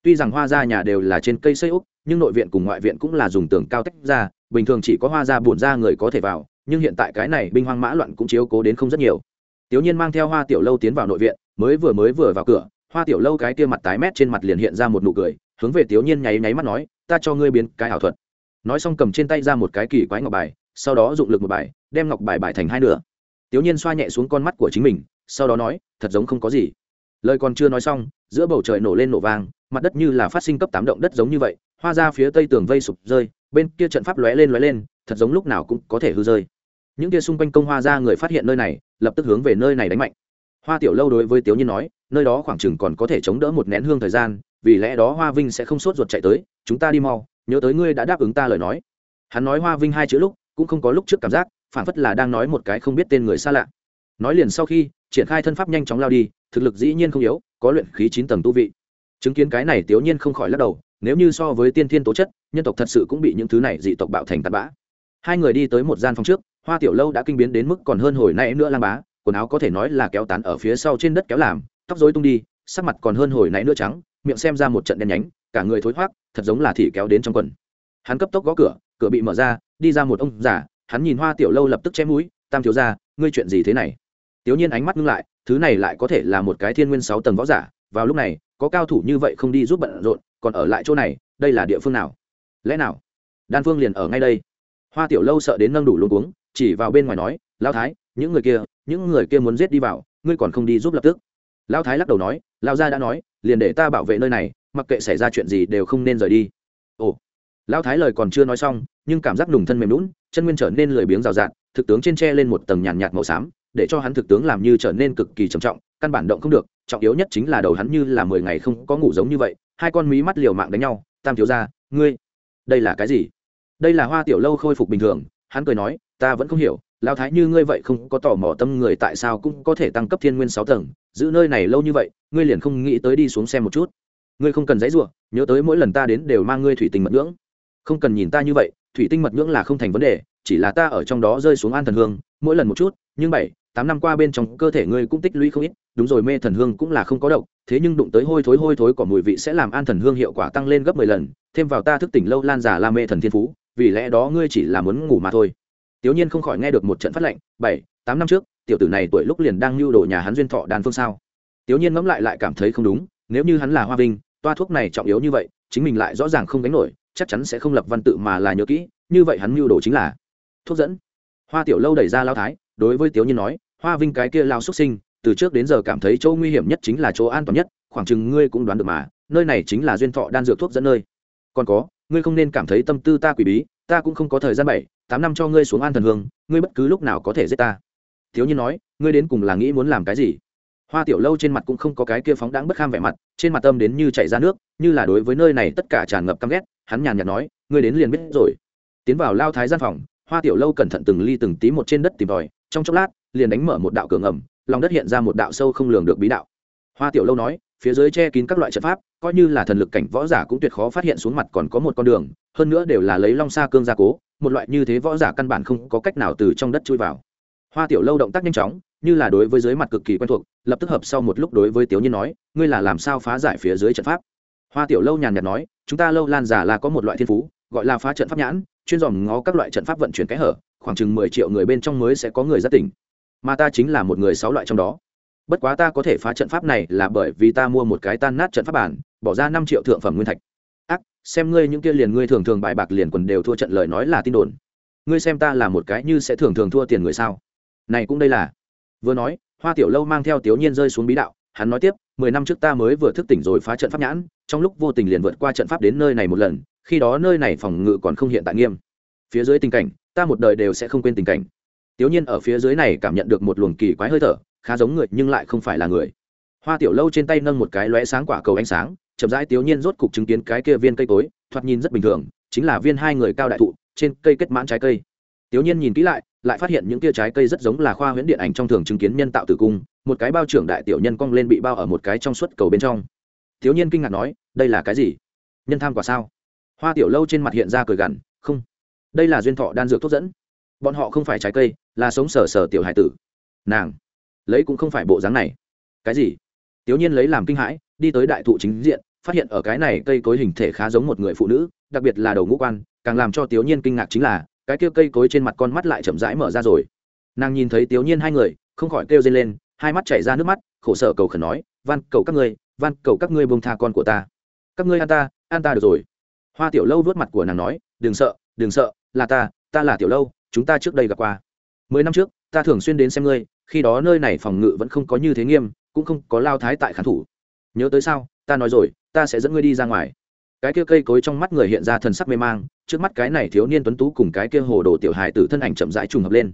Tuy rằng hoa ra nhà đều là trên cây xây úc, nhưng nội viện cùng ngoại viện cũng là dùng tường cao tách ra, bình thường chỉ có hoa ra bổn ra người có thể vào nhưng hiện tại cái này binh hoang mã loạn cũng chiếu cố đến không rất nhiều. Tiểu nhiên mang theo hoa tiểu lâu tiến vào nội viện, mới vừa mới vừa vào cửa, hoa tiểu lâu cái kia mặt tái mét trên mặt liền hiện ra một nụ cười, hướng về tiểu nhiên nháy nháy mắt nói, ta cho ngươi biến cái ảo thuật. Nói xong cầm trên tay ra một cái kỳ quái ngọc bài, sau đó dụng lực một bài, đem ngọc bài bài thành hai nửa. Tiểu nhiên xoa nhẹ xuống con mắt của chính mình, sau đó nói, thật giống không có gì. Lời còn chưa nói xong, giữa bầu trời nổ lên nổ vang, mặt đất như là phát sinh cấp tám động đất giống như vậy, hoa ra phía tây tường vây sụp rơi, bên kia trận pháp lóe lên lóe lên, thật giống lúc nào cũng có thể hư rơi những kia xung quanh công hoa ra người phát hiện nơi này, lập tức hướng về nơi này đánh mạnh. Hoa tiểu lâu đối với tiểu nhiên nói, nơi đó khoảng chừng còn có thể chống đỡ một nén hương thời gian, vì lẽ đó hoa vinh sẽ không sốt ruột chạy tới, chúng ta đi mau, nhớ tới ngươi đã đáp ứng ta lời nói. Hắn nói hoa vinh hai chữ lúc, cũng không có lúc trước cảm giác phản phất là đang nói một cái không biết tên người xa lạ. Nói liền sau khi, triển khai thân pháp nhanh chóng lao đi, thực lực dĩ nhiên không yếu, có luyện khí chín tầng tu vị. Chứng kiến cái này tiểu nhiên không khỏi lắc đầu, nếu như so với tiên thiên tố chất, nhân tộc thật sự cũng bị những thứ này dị tộc bạo thành tạt bã. Hai người đi tới một gian phòng trước hoa tiểu lâu đã kinh biến đến mức còn hơn hồi nãy nữa lang bá, quần áo có thể nói là kéo tán ở phía sau trên đất kéo làm, tóc dối tung đi, sắc mặt còn hơn hồi nãy nữa trắng, miệng xem ra một trận đen nhánh, cả người thối thoát thật giống là thị kéo đến trong quần. Hắn cấp tốc gõ cửa cửa bị mở ra, đi ra một ông già, hắn nhìn hoa tiểu lâu lập tức chém mũi, tam thiếu ra ngươi chuyện gì thế này? Tiểu nhiên ánh mắt ngưng lại, thứ này lại có thể là một cái thiên nguyên sáu tầng võ giả, vào lúc này, có cao thủ như vậy không đi giúp bận rộn, còn ở lại chỗ này, đây là địa phương nào? Lẽ nào? Đan phương liền ở ngay đây. Hoa tiểu lâu sợ đến nâng đủ luôn uống chỉ vào bên ngoài nói lao thái, những người kia, những người kia muốn giết đi vào, ngươi còn không đi giúp lập tức. Lao thái lắc đầu nói lao gia đã nói, liền để ta bảo vệ nơi này, mặc kệ xảy ra chuyện gì đều không nên rời đi. Ồ. Lao thái lời còn chưa nói xong, nhưng cảm giác nùng thân mềm lún chân nguyên trở nên lười biếng rào rạt, thực tướng trên tre lên một tầng nhàn nhạt màu xám, để cho hắn thực tướng làm như trở nên cực kỳ trầm trọng, căn bản động không được, trọng yếu nhất chính là đầu hắn như là mười ngày không có ngủ giống như vậy, hai con mí mắt liều mạng đánh nhau, tam thiếu ra ngươi, đây là cái gì? Đây là hoa tiểu lâu khôi phục bình thường, hắn cười nói ta vẫn không hiểu lao thái như ngươi vậy không có tò mò tâm người tại sao cũng có thể tăng cấp thiên nguyên sáu tầng, giữ nơi này lâu như vậy, ngươi liền không nghĩ tới đi xuống xem một chút. Ngươi không cần giấy ruộng nhớ tới mỗi lần ta đến đều mang ngươi thủy tinh mật ngưỡng. Không cần nhìn ta như vậy, thủy tinh mật ngưỡng là không thành vấn đề, chỉ là ta ở trong đó rơi xuống an thần hương, mỗi lần một chút, nhưng bảy, tám năm qua bên trong cơ thể ngươi cũng tích lũy không ít, đúng rồi, mê thần hương cũng là không có độc, thế nhưng đụng tới hôi thối hôi thối của mùi vị sẽ làm an thần hương hiệu quả tăng lên gấp mười lần, thêm vào ta thức tỉnh lâu lan giả la mê thần thiên phú, vì lẽ đó ngươi chỉ là muốn ngủ mà thôi tiểu nhiên không khỏi nghe được một trận phát lệnh, bảy, tám năm trước, tiểu tử này tuổi lúc liền đang lưu đồ nhà hắn duyên thọ đan phương sao? Tiểu nhiên ngẫm lại lại cảm thấy không đúng, nếu như hắn là hoa vinh, toa thuốc này trọng yếu như vậy, chính mình lại rõ ràng không gánh nổi, chắc chắn sẽ không lập văn tự mà là nhớ kỹ, như vậy hắn lưu đồ chính là thuốc dẫn. Hoa tiểu lâu đẩy ra Lão thái, đối với tiểu nhiên nói, hoa vinh cái kia lao xuất sinh, từ trước đến giờ cảm thấy chỗ nguy hiểm nhất chính là chỗ an toàn nhất, khoảng chừng ngươi cũng đoán được mà, nơi này chính là duyên thọ đan dược thuốc dẫn nơi. Còn có, ngươi không nên cảm thấy tâm tư ta quỷ bí ta cũng không có thời gian bảy, tám năm cho ngươi xuống an thần hương, ngươi bất cứ lúc nào có thể giết ta. Thiếu nhiên nói, ngươi đến cùng là nghĩ muốn làm cái gì? Hoa tiểu lâu trên mặt cũng không có cái kia phóng đáng bất kham vẻ mặt, trên mặt tâm đến như chảy ra nước, như là đối với nơi này tất cả tràn ngập căm ghét, hắn nhàn nhạt nói, ngươi đến liền biết rồi. Tiến vào lao thái gian phòng, hoa tiểu lâu cẩn thận từng ly từng tí một trên đất tìm tòi, trong chốc lát, liền đánh mở một đạo cửa ngầm, lòng đất hiện ra một đạo sâu không lường được bí đạo. Hoa tiểu lâu nói, phía dưới che kín các loại trận pháp, coi như là thần lực cảnh võ giả cũng tuyệt khó phát hiện xuống mặt còn có một con đường hơn nữa đều là lấy long sa cương gia cố, một loại như thế võ giả căn bản không có cách nào từ trong đất chui vào. Hoa tiểu lâu động tác nhanh chóng, như là đối với dưới mặt cực kỳ quen thuộc, lập tức hợp sau một lúc đối với tiểu nhiên nói, ngươi là làm sao phá giải phía dưới trận pháp? Hoa tiểu lâu nhàn nhạt nói, chúng ta lâu lan giả là có một loại thiên phú, gọi là phá trận pháp nhãn, chuyên dòm ngó các loại trận pháp vận chuyển kẽ hở, khoảng chừng mười triệu người bên trong mới sẽ có người rất tỉnh. Mà ta chính là một người sáu loại trong đó. Bất quá ta có thể phá trận pháp này là bởi vì ta mua một cái tan nát trận pháp bản, bỏ ra năm triệu thượng phẩm nguyên thạch ác, xem ngươi những kia liền ngươi thường thường bài bạc liền quần đều thua trận lời nói là tin đồn. Ngươi xem ta là một cái như sẽ thường thường thua tiền người sao? Này cũng đây là. Vừa nói, hoa tiểu lâu mang theo tiểu nhiên rơi xuống bí đạo, hắn nói tiếp, mười năm trước ta mới vừa thức tỉnh rồi phá trận pháp nhãn, trong lúc vô tình liền vượt qua trận pháp đến nơi này một lần, khi đó nơi này phòng ngự còn không hiện tại nghiêm. Phía dưới tình cảnh, ta một đời đều sẽ không quên tình cảnh. Tiểu nhiên ở phía dưới này cảm nhận được một luồng kỳ quái hơi thở, khá giống người nhưng lại không phải là người hoa tiểu lâu trên tay nâng một cái lóe sáng quả cầu ánh sáng, chậm rãi tiểu nhiên rốt cục chứng kiến cái kia viên cây cối, thoạt nhìn rất bình thường, chính là viên hai người cao đại thụ, trên cây kết mãn trái cây. Tiểu nhiên nhìn kỹ lại lại phát hiện những kia trái cây rất giống là khoa huyễn điện ảnh trong thường chứng kiến nhân tạo tử cung, một cái bao trưởng đại tiểu nhân cong lên bị bao ở một cái trong suốt cầu bên trong. Tiểu nhiên kinh ngạc nói, đây là cái gì? Nhân tham quả sao? Hoa tiểu lâu trên mặt hiện ra cười gằn, không, đây là duyên thọ đan dược thuốc dẫn. Bọn họ không phải trái cây, là sống sờ sờ tiểu hải tử. Nàng, lấy cũng không phải bộ dáng này. Cái gì? Tiểu nhiên lấy làm kinh hãi, đi tới đại thụ chính diện, phát hiện ở cái này cây cối hình thể khá giống một người phụ nữ, đặc biệt là đầu ngũ quan, càng làm cho tiểu nhiên kinh ngạc chính là, cái kia cây cối trên mặt con mắt lại chậm rãi mở ra rồi. Nàng nhìn thấy tiểu nhiên hai người, không khỏi kêu dây lên, hai mắt chảy ra nước mắt, khổ sở cầu khẩn nói, van, cầu các ngươi, van, cầu các ngươi buông tha con của ta. Các ngươi an ta an ta được rồi. Hoa tiểu lâu vớt mặt của nàng nói, đừng sợ đừng sợ, là ta ta là tiểu lâu, chúng ta trước đây gặp qua. Mười năm trước, ta thường xuyên đến xem ngươi, khi đó nơi này phòng ngự vẫn không có như thế nghiêm cũng không có lao thái tại khán thủ. Nhớ tới sao? Ta nói rồi, ta sẽ dẫn ngươi đi ra ngoài. Cái kia cây cối trong mắt người hiện ra thần sắc mê mang, trước mắt cái này thiếu niên tuấn tú cùng cái kia hồ đồ tiểu hài tử thân ảnh chậm rãi trùng hợp lên.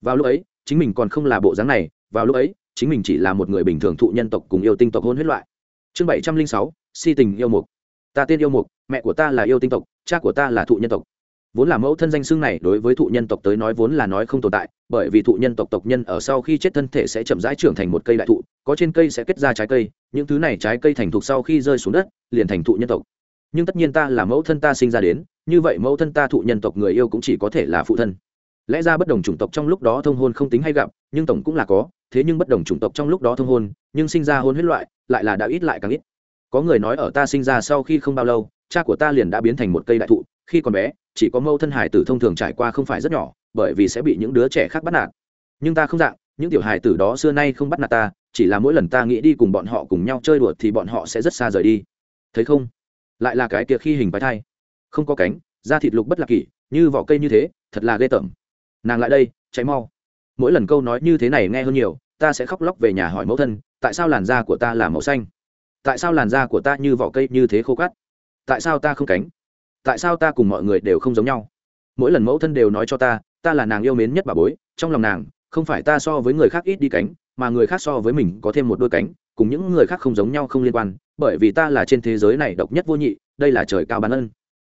Vào lúc ấy, chính mình còn không là bộ dáng này, vào lúc ấy, chính mình chỉ là một người bình thường thụ nhân tộc cùng yêu tinh tộc hôn huyết loại. Chương bảy trăm linh sáu, si tình yêu mục. Ta tên yêu mục, mẹ của ta là yêu tinh tộc, cha của ta là thụ nhân tộc vốn là mẫu thân danh xưng này đối với thụ nhân tộc tới nói vốn là nói không tồn tại, bởi vì thụ nhân tộc tộc nhân ở sau khi chết thân thể sẽ chậm rãi trưởng thành một cây đại thụ, có trên cây sẽ kết ra trái cây, những thứ này trái cây thành thục sau khi rơi xuống đất, liền thành thụ nhân tộc. Nhưng tất nhiên ta là mẫu thân ta sinh ra đến, như vậy mẫu thân ta thụ nhân tộc người yêu cũng chỉ có thể là phụ thân. Lẽ ra bất đồng chủng tộc trong lúc đó thông hôn không tính hay gặp, nhưng tổng cũng là có, thế nhưng bất đồng chủng tộc trong lúc đó thông hôn, nhưng sinh ra hôn huyết loại, lại là đã ít lại càng ít. Có người nói ở ta sinh ra sau khi không bao lâu, cha của ta liền đã biến thành một cây đại thụ, khi còn bé chỉ có mâu thân hải tử thông thường trải qua không phải rất nhỏ, bởi vì sẽ bị những đứa trẻ khác bắt nạt. Nhưng ta không dạng, những tiểu hải tử đó xưa nay không bắt nạt ta, chỉ là mỗi lần ta nghĩ đi cùng bọn họ cùng nhau chơi đùa thì bọn họ sẽ rất xa rời đi. Thấy không? Lại là cái kia khi hình bái thai. Không có cánh, da thịt lục bất lạc kỷ, như vỏ cây như thế, thật là ghê tởm. Nàng lại đây cháy mau. Mỗi lần câu nói như thế này nghe hơn nhiều, ta sẽ khóc lóc về nhà hỏi mẫu thân, tại sao làn da của ta là màu xanh? Tại sao làn da của ta như vỏ cây như thế khô cắt tại sao ta không cánh? Tại sao ta cùng mọi người đều không giống nhau? Mỗi lần mẫu thân đều nói cho ta ta là nàng yêu mến nhất bà bối, trong lòng nàng, không phải ta so với người khác ít đi cánh, mà người khác so với mình có thêm một đôi cánh, cùng những người khác không giống nhau không liên quan, bởi vì ta là trên thế giới này độc nhất vô nhị, đây là trời cao bán ân.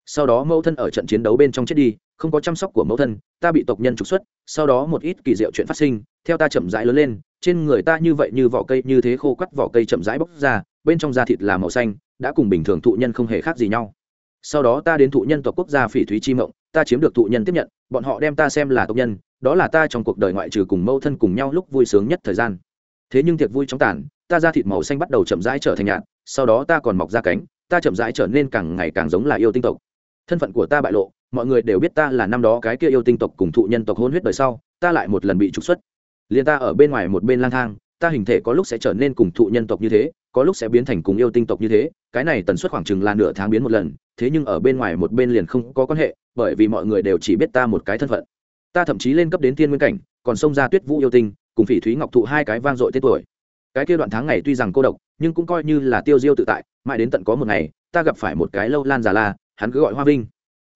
Sau đó mẫu thân ở trận chiến đấu bên trong chết đi, không có chăm sóc của mẫu thân, ta bị tộc nhân trục xuất, sau đó một ít kỳ diệu chuyện phát sinh, theo ta chậm rãi lớn lên, trên người ta như vậy như vỏ cây, như thế khô cắt vỏ cây chậm rãi bốc ra, bên trong da thịt là màu xanh, đã cùng bình thường thụ nhân không hề khác gì nhau sau đó ta đến thụ nhân tộc quốc gia phỉ thúy chi mộng, ta chiếm được thụ nhân tiếp nhận, bọn họ đem ta xem là tộc nhân, đó là ta trong cuộc đời ngoại trừ cùng mâu thân cùng nhau lúc vui sướng nhất thời gian. Thế nhưng thiệt vui trong tàn, ta ra thịt màu xanh bắt đầu chậm rãi trở thành nhạt, sau đó ta còn mọc ra cánh, ta chậm rãi trở nên càng ngày càng giống là yêu tinh tộc. Thân phận của ta bại lộ, mọi người đều biết ta là năm đó cái kia yêu tinh tộc cùng thụ nhân tộc hôn huyết đời sau, ta lại một lần bị trục xuất. Liền ta ở bên ngoài một bên lang thang, ta hình thể có lúc sẽ trở nên cùng thụ nhân tộc như thế có lúc sẽ biến thành cùng yêu tinh tộc như thế, cái này tần suất khoảng chừng là nửa tháng biến một lần, thế nhưng ở bên ngoài một bên liền không có quan hệ, bởi vì mọi người đều chỉ biết ta một cái thân phận. Ta thậm chí lên cấp đến thiên nguyên cảnh, còn xông ra tuyết vũ yêu tinh, cùng phỉ thúy ngọc thụ hai cái vang dội tên tuổi. Cái kia đoạn tháng ngày tuy rằng cô độc, nhưng cũng coi như là tiêu diêu tự tại, mãi đến tận có một ngày, ta gặp phải một cái lâu lan già la, hắn cứ gọi hoa vinh.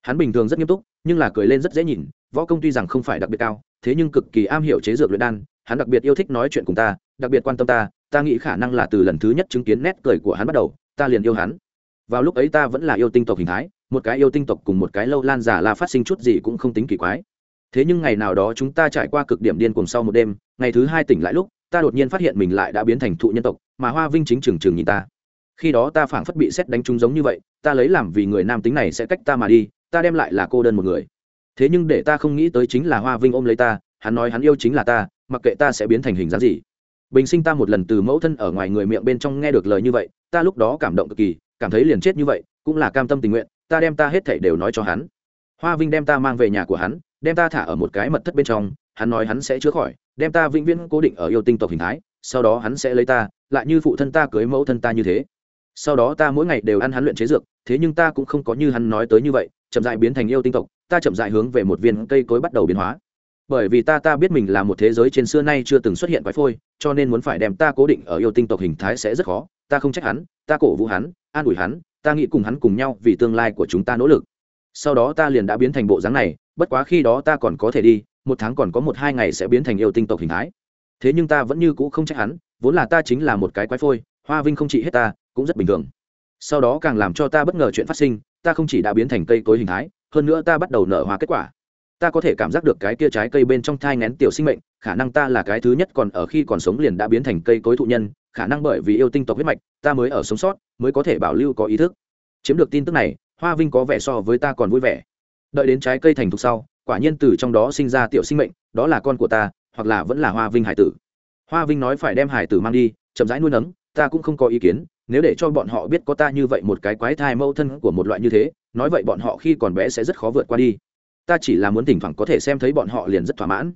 Hắn bình thường rất nghiêm túc, nhưng là cười lên rất dễ nhìn, võ công tuy rằng không phải đặc biệt cao, thế nhưng cực kỳ am hiểu chế dược luyện đan, hắn đặc biệt yêu thích nói chuyện cùng ta, đặc biệt quan tâm ta ta nghĩ khả năng là từ lần thứ nhất chứng kiến nét cười của hắn bắt đầu, ta liền yêu hắn. Vào lúc ấy ta vẫn là yêu tinh tộc hình thái, một cái yêu tinh tộc cùng một cái lâu lan giả là phát sinh chút gì cũng không tính kỳ quái. Thế nhưng ngày nào đó chúng ta trải qua cực điểm điên cùng sau một đêm, ngày thứ hai tỉnh lại lúc, ta đột nhiên phát hiện mình lại đã biến thành thụ nhân tộc, mà hoa vinh chính trừng trừng nhìn ta. Khi đó ta phảng phất bị xét đánh trúng giống như vậy, ta lấy làm vì người nam tính này sẽ cách ta mà đi, ta đem lại là cô đơn một người. Thế nhưng để ta không nghĩ tới chính là hoa vinh ôm lấy ta, hắn nói hắn yêu chính là ta, mặc kệ ta sẽ biến thành hình dáng gì bình sinh ta một lần từ mẫu thân ở ngoài người miệng bên trong nghe được lời như vậy, ta lúc đó cảm động cực kỳ, cảm thấy liền chết như vậy, cũng là cam tâm tình nguyện, ta đem ta hết thảy đều nói cho hắn. Hoa vinh đem ta mang về nhà của hắn, đem ta thả ở một cái mật thất bên trong, hắn nói hắn sẽ chữa khỏi, đem ta vĩnh viễn cố định ở yêu tinh tộc hình thái, sau đó hắn sẽ lấy ta, lại như phụ thân ta cưới mẫu thân ta như thế. Sau đó ta mỗi ngày đều ăn hắn luyện chế dược, thế nhưng ta cũng không có như hắn nói tới như vậy, chậm dại biến thành yêu tinh tộc, ta chậm dại hướng về một viên cây cối bắt đầu biến hóa bởi vì ta ta biết mình là một thế giới trên xưa nay chưa từng xuất hiện quái phôi, cho nên muốn phải đem ta cố định ở yêu tinh tộc hình thái sẽ rất khó. Ta không trách hắn, ta cổ vũ hắn, an ủi hắn, ta nghĩ cùng hắn cùng nhau vì tương lai của chúng ta nỗ lực. Sau đó ta liền đã biến thành bộ dáng này, bất quá khi đó ta còn có thể đi, một tháng còn có một hai ngày sẽ biến thành yêu tinh tộc hình thái. Thế nhưng ta vẫn như cũ không trách hắn, vốn là ta chính là một cái quái phôi, hoa vinh không trị hết ta, cũng rất bình thường. Sau đó càng làm cho ta bất ngờ chuyện phát sinh, ta không chỉ đã biến thành cây cối hình thái, hơn nữa ta bắt đầu nở hoa kết quả ta có thể cảm giác được cái kia trái cây bên trong thai ngén tiểu sinh mệnh, khả năng ta là cái thứ nhất còn ở khi còn sống liền đã biến thành cây cối thụ nhân, khả năng bởi vì yêu tinh tộc huyết mạch, ta mới ở sống sót, mới có thể bảo lưu có ý thức. Chiếm được tin tức này, hoa vinh có vẻ so với ta còn vui vẻ. Đợi đến trái cây thành thục sau, quả nhiên từ trong đó sinh ra tiểu sinh mệnh, đó là con của ta, hoặc là vẫn là hoa vinh hải tử. Hoa vinh nói phải đem hải tử mang đi, chậm rãi nuôi nấng, ta cũng không có ý kiến, nếu để cho bọn họ biết có ta như vậy một cái quái thai mâu thân của một loại như thế, nói vậy bọn họ khi còn bé sẽ rất khó vượt qua đi ta chỉ là muốn thỉnh thoảng có thể xem thấy bọn họ liền rất thỏa mãn.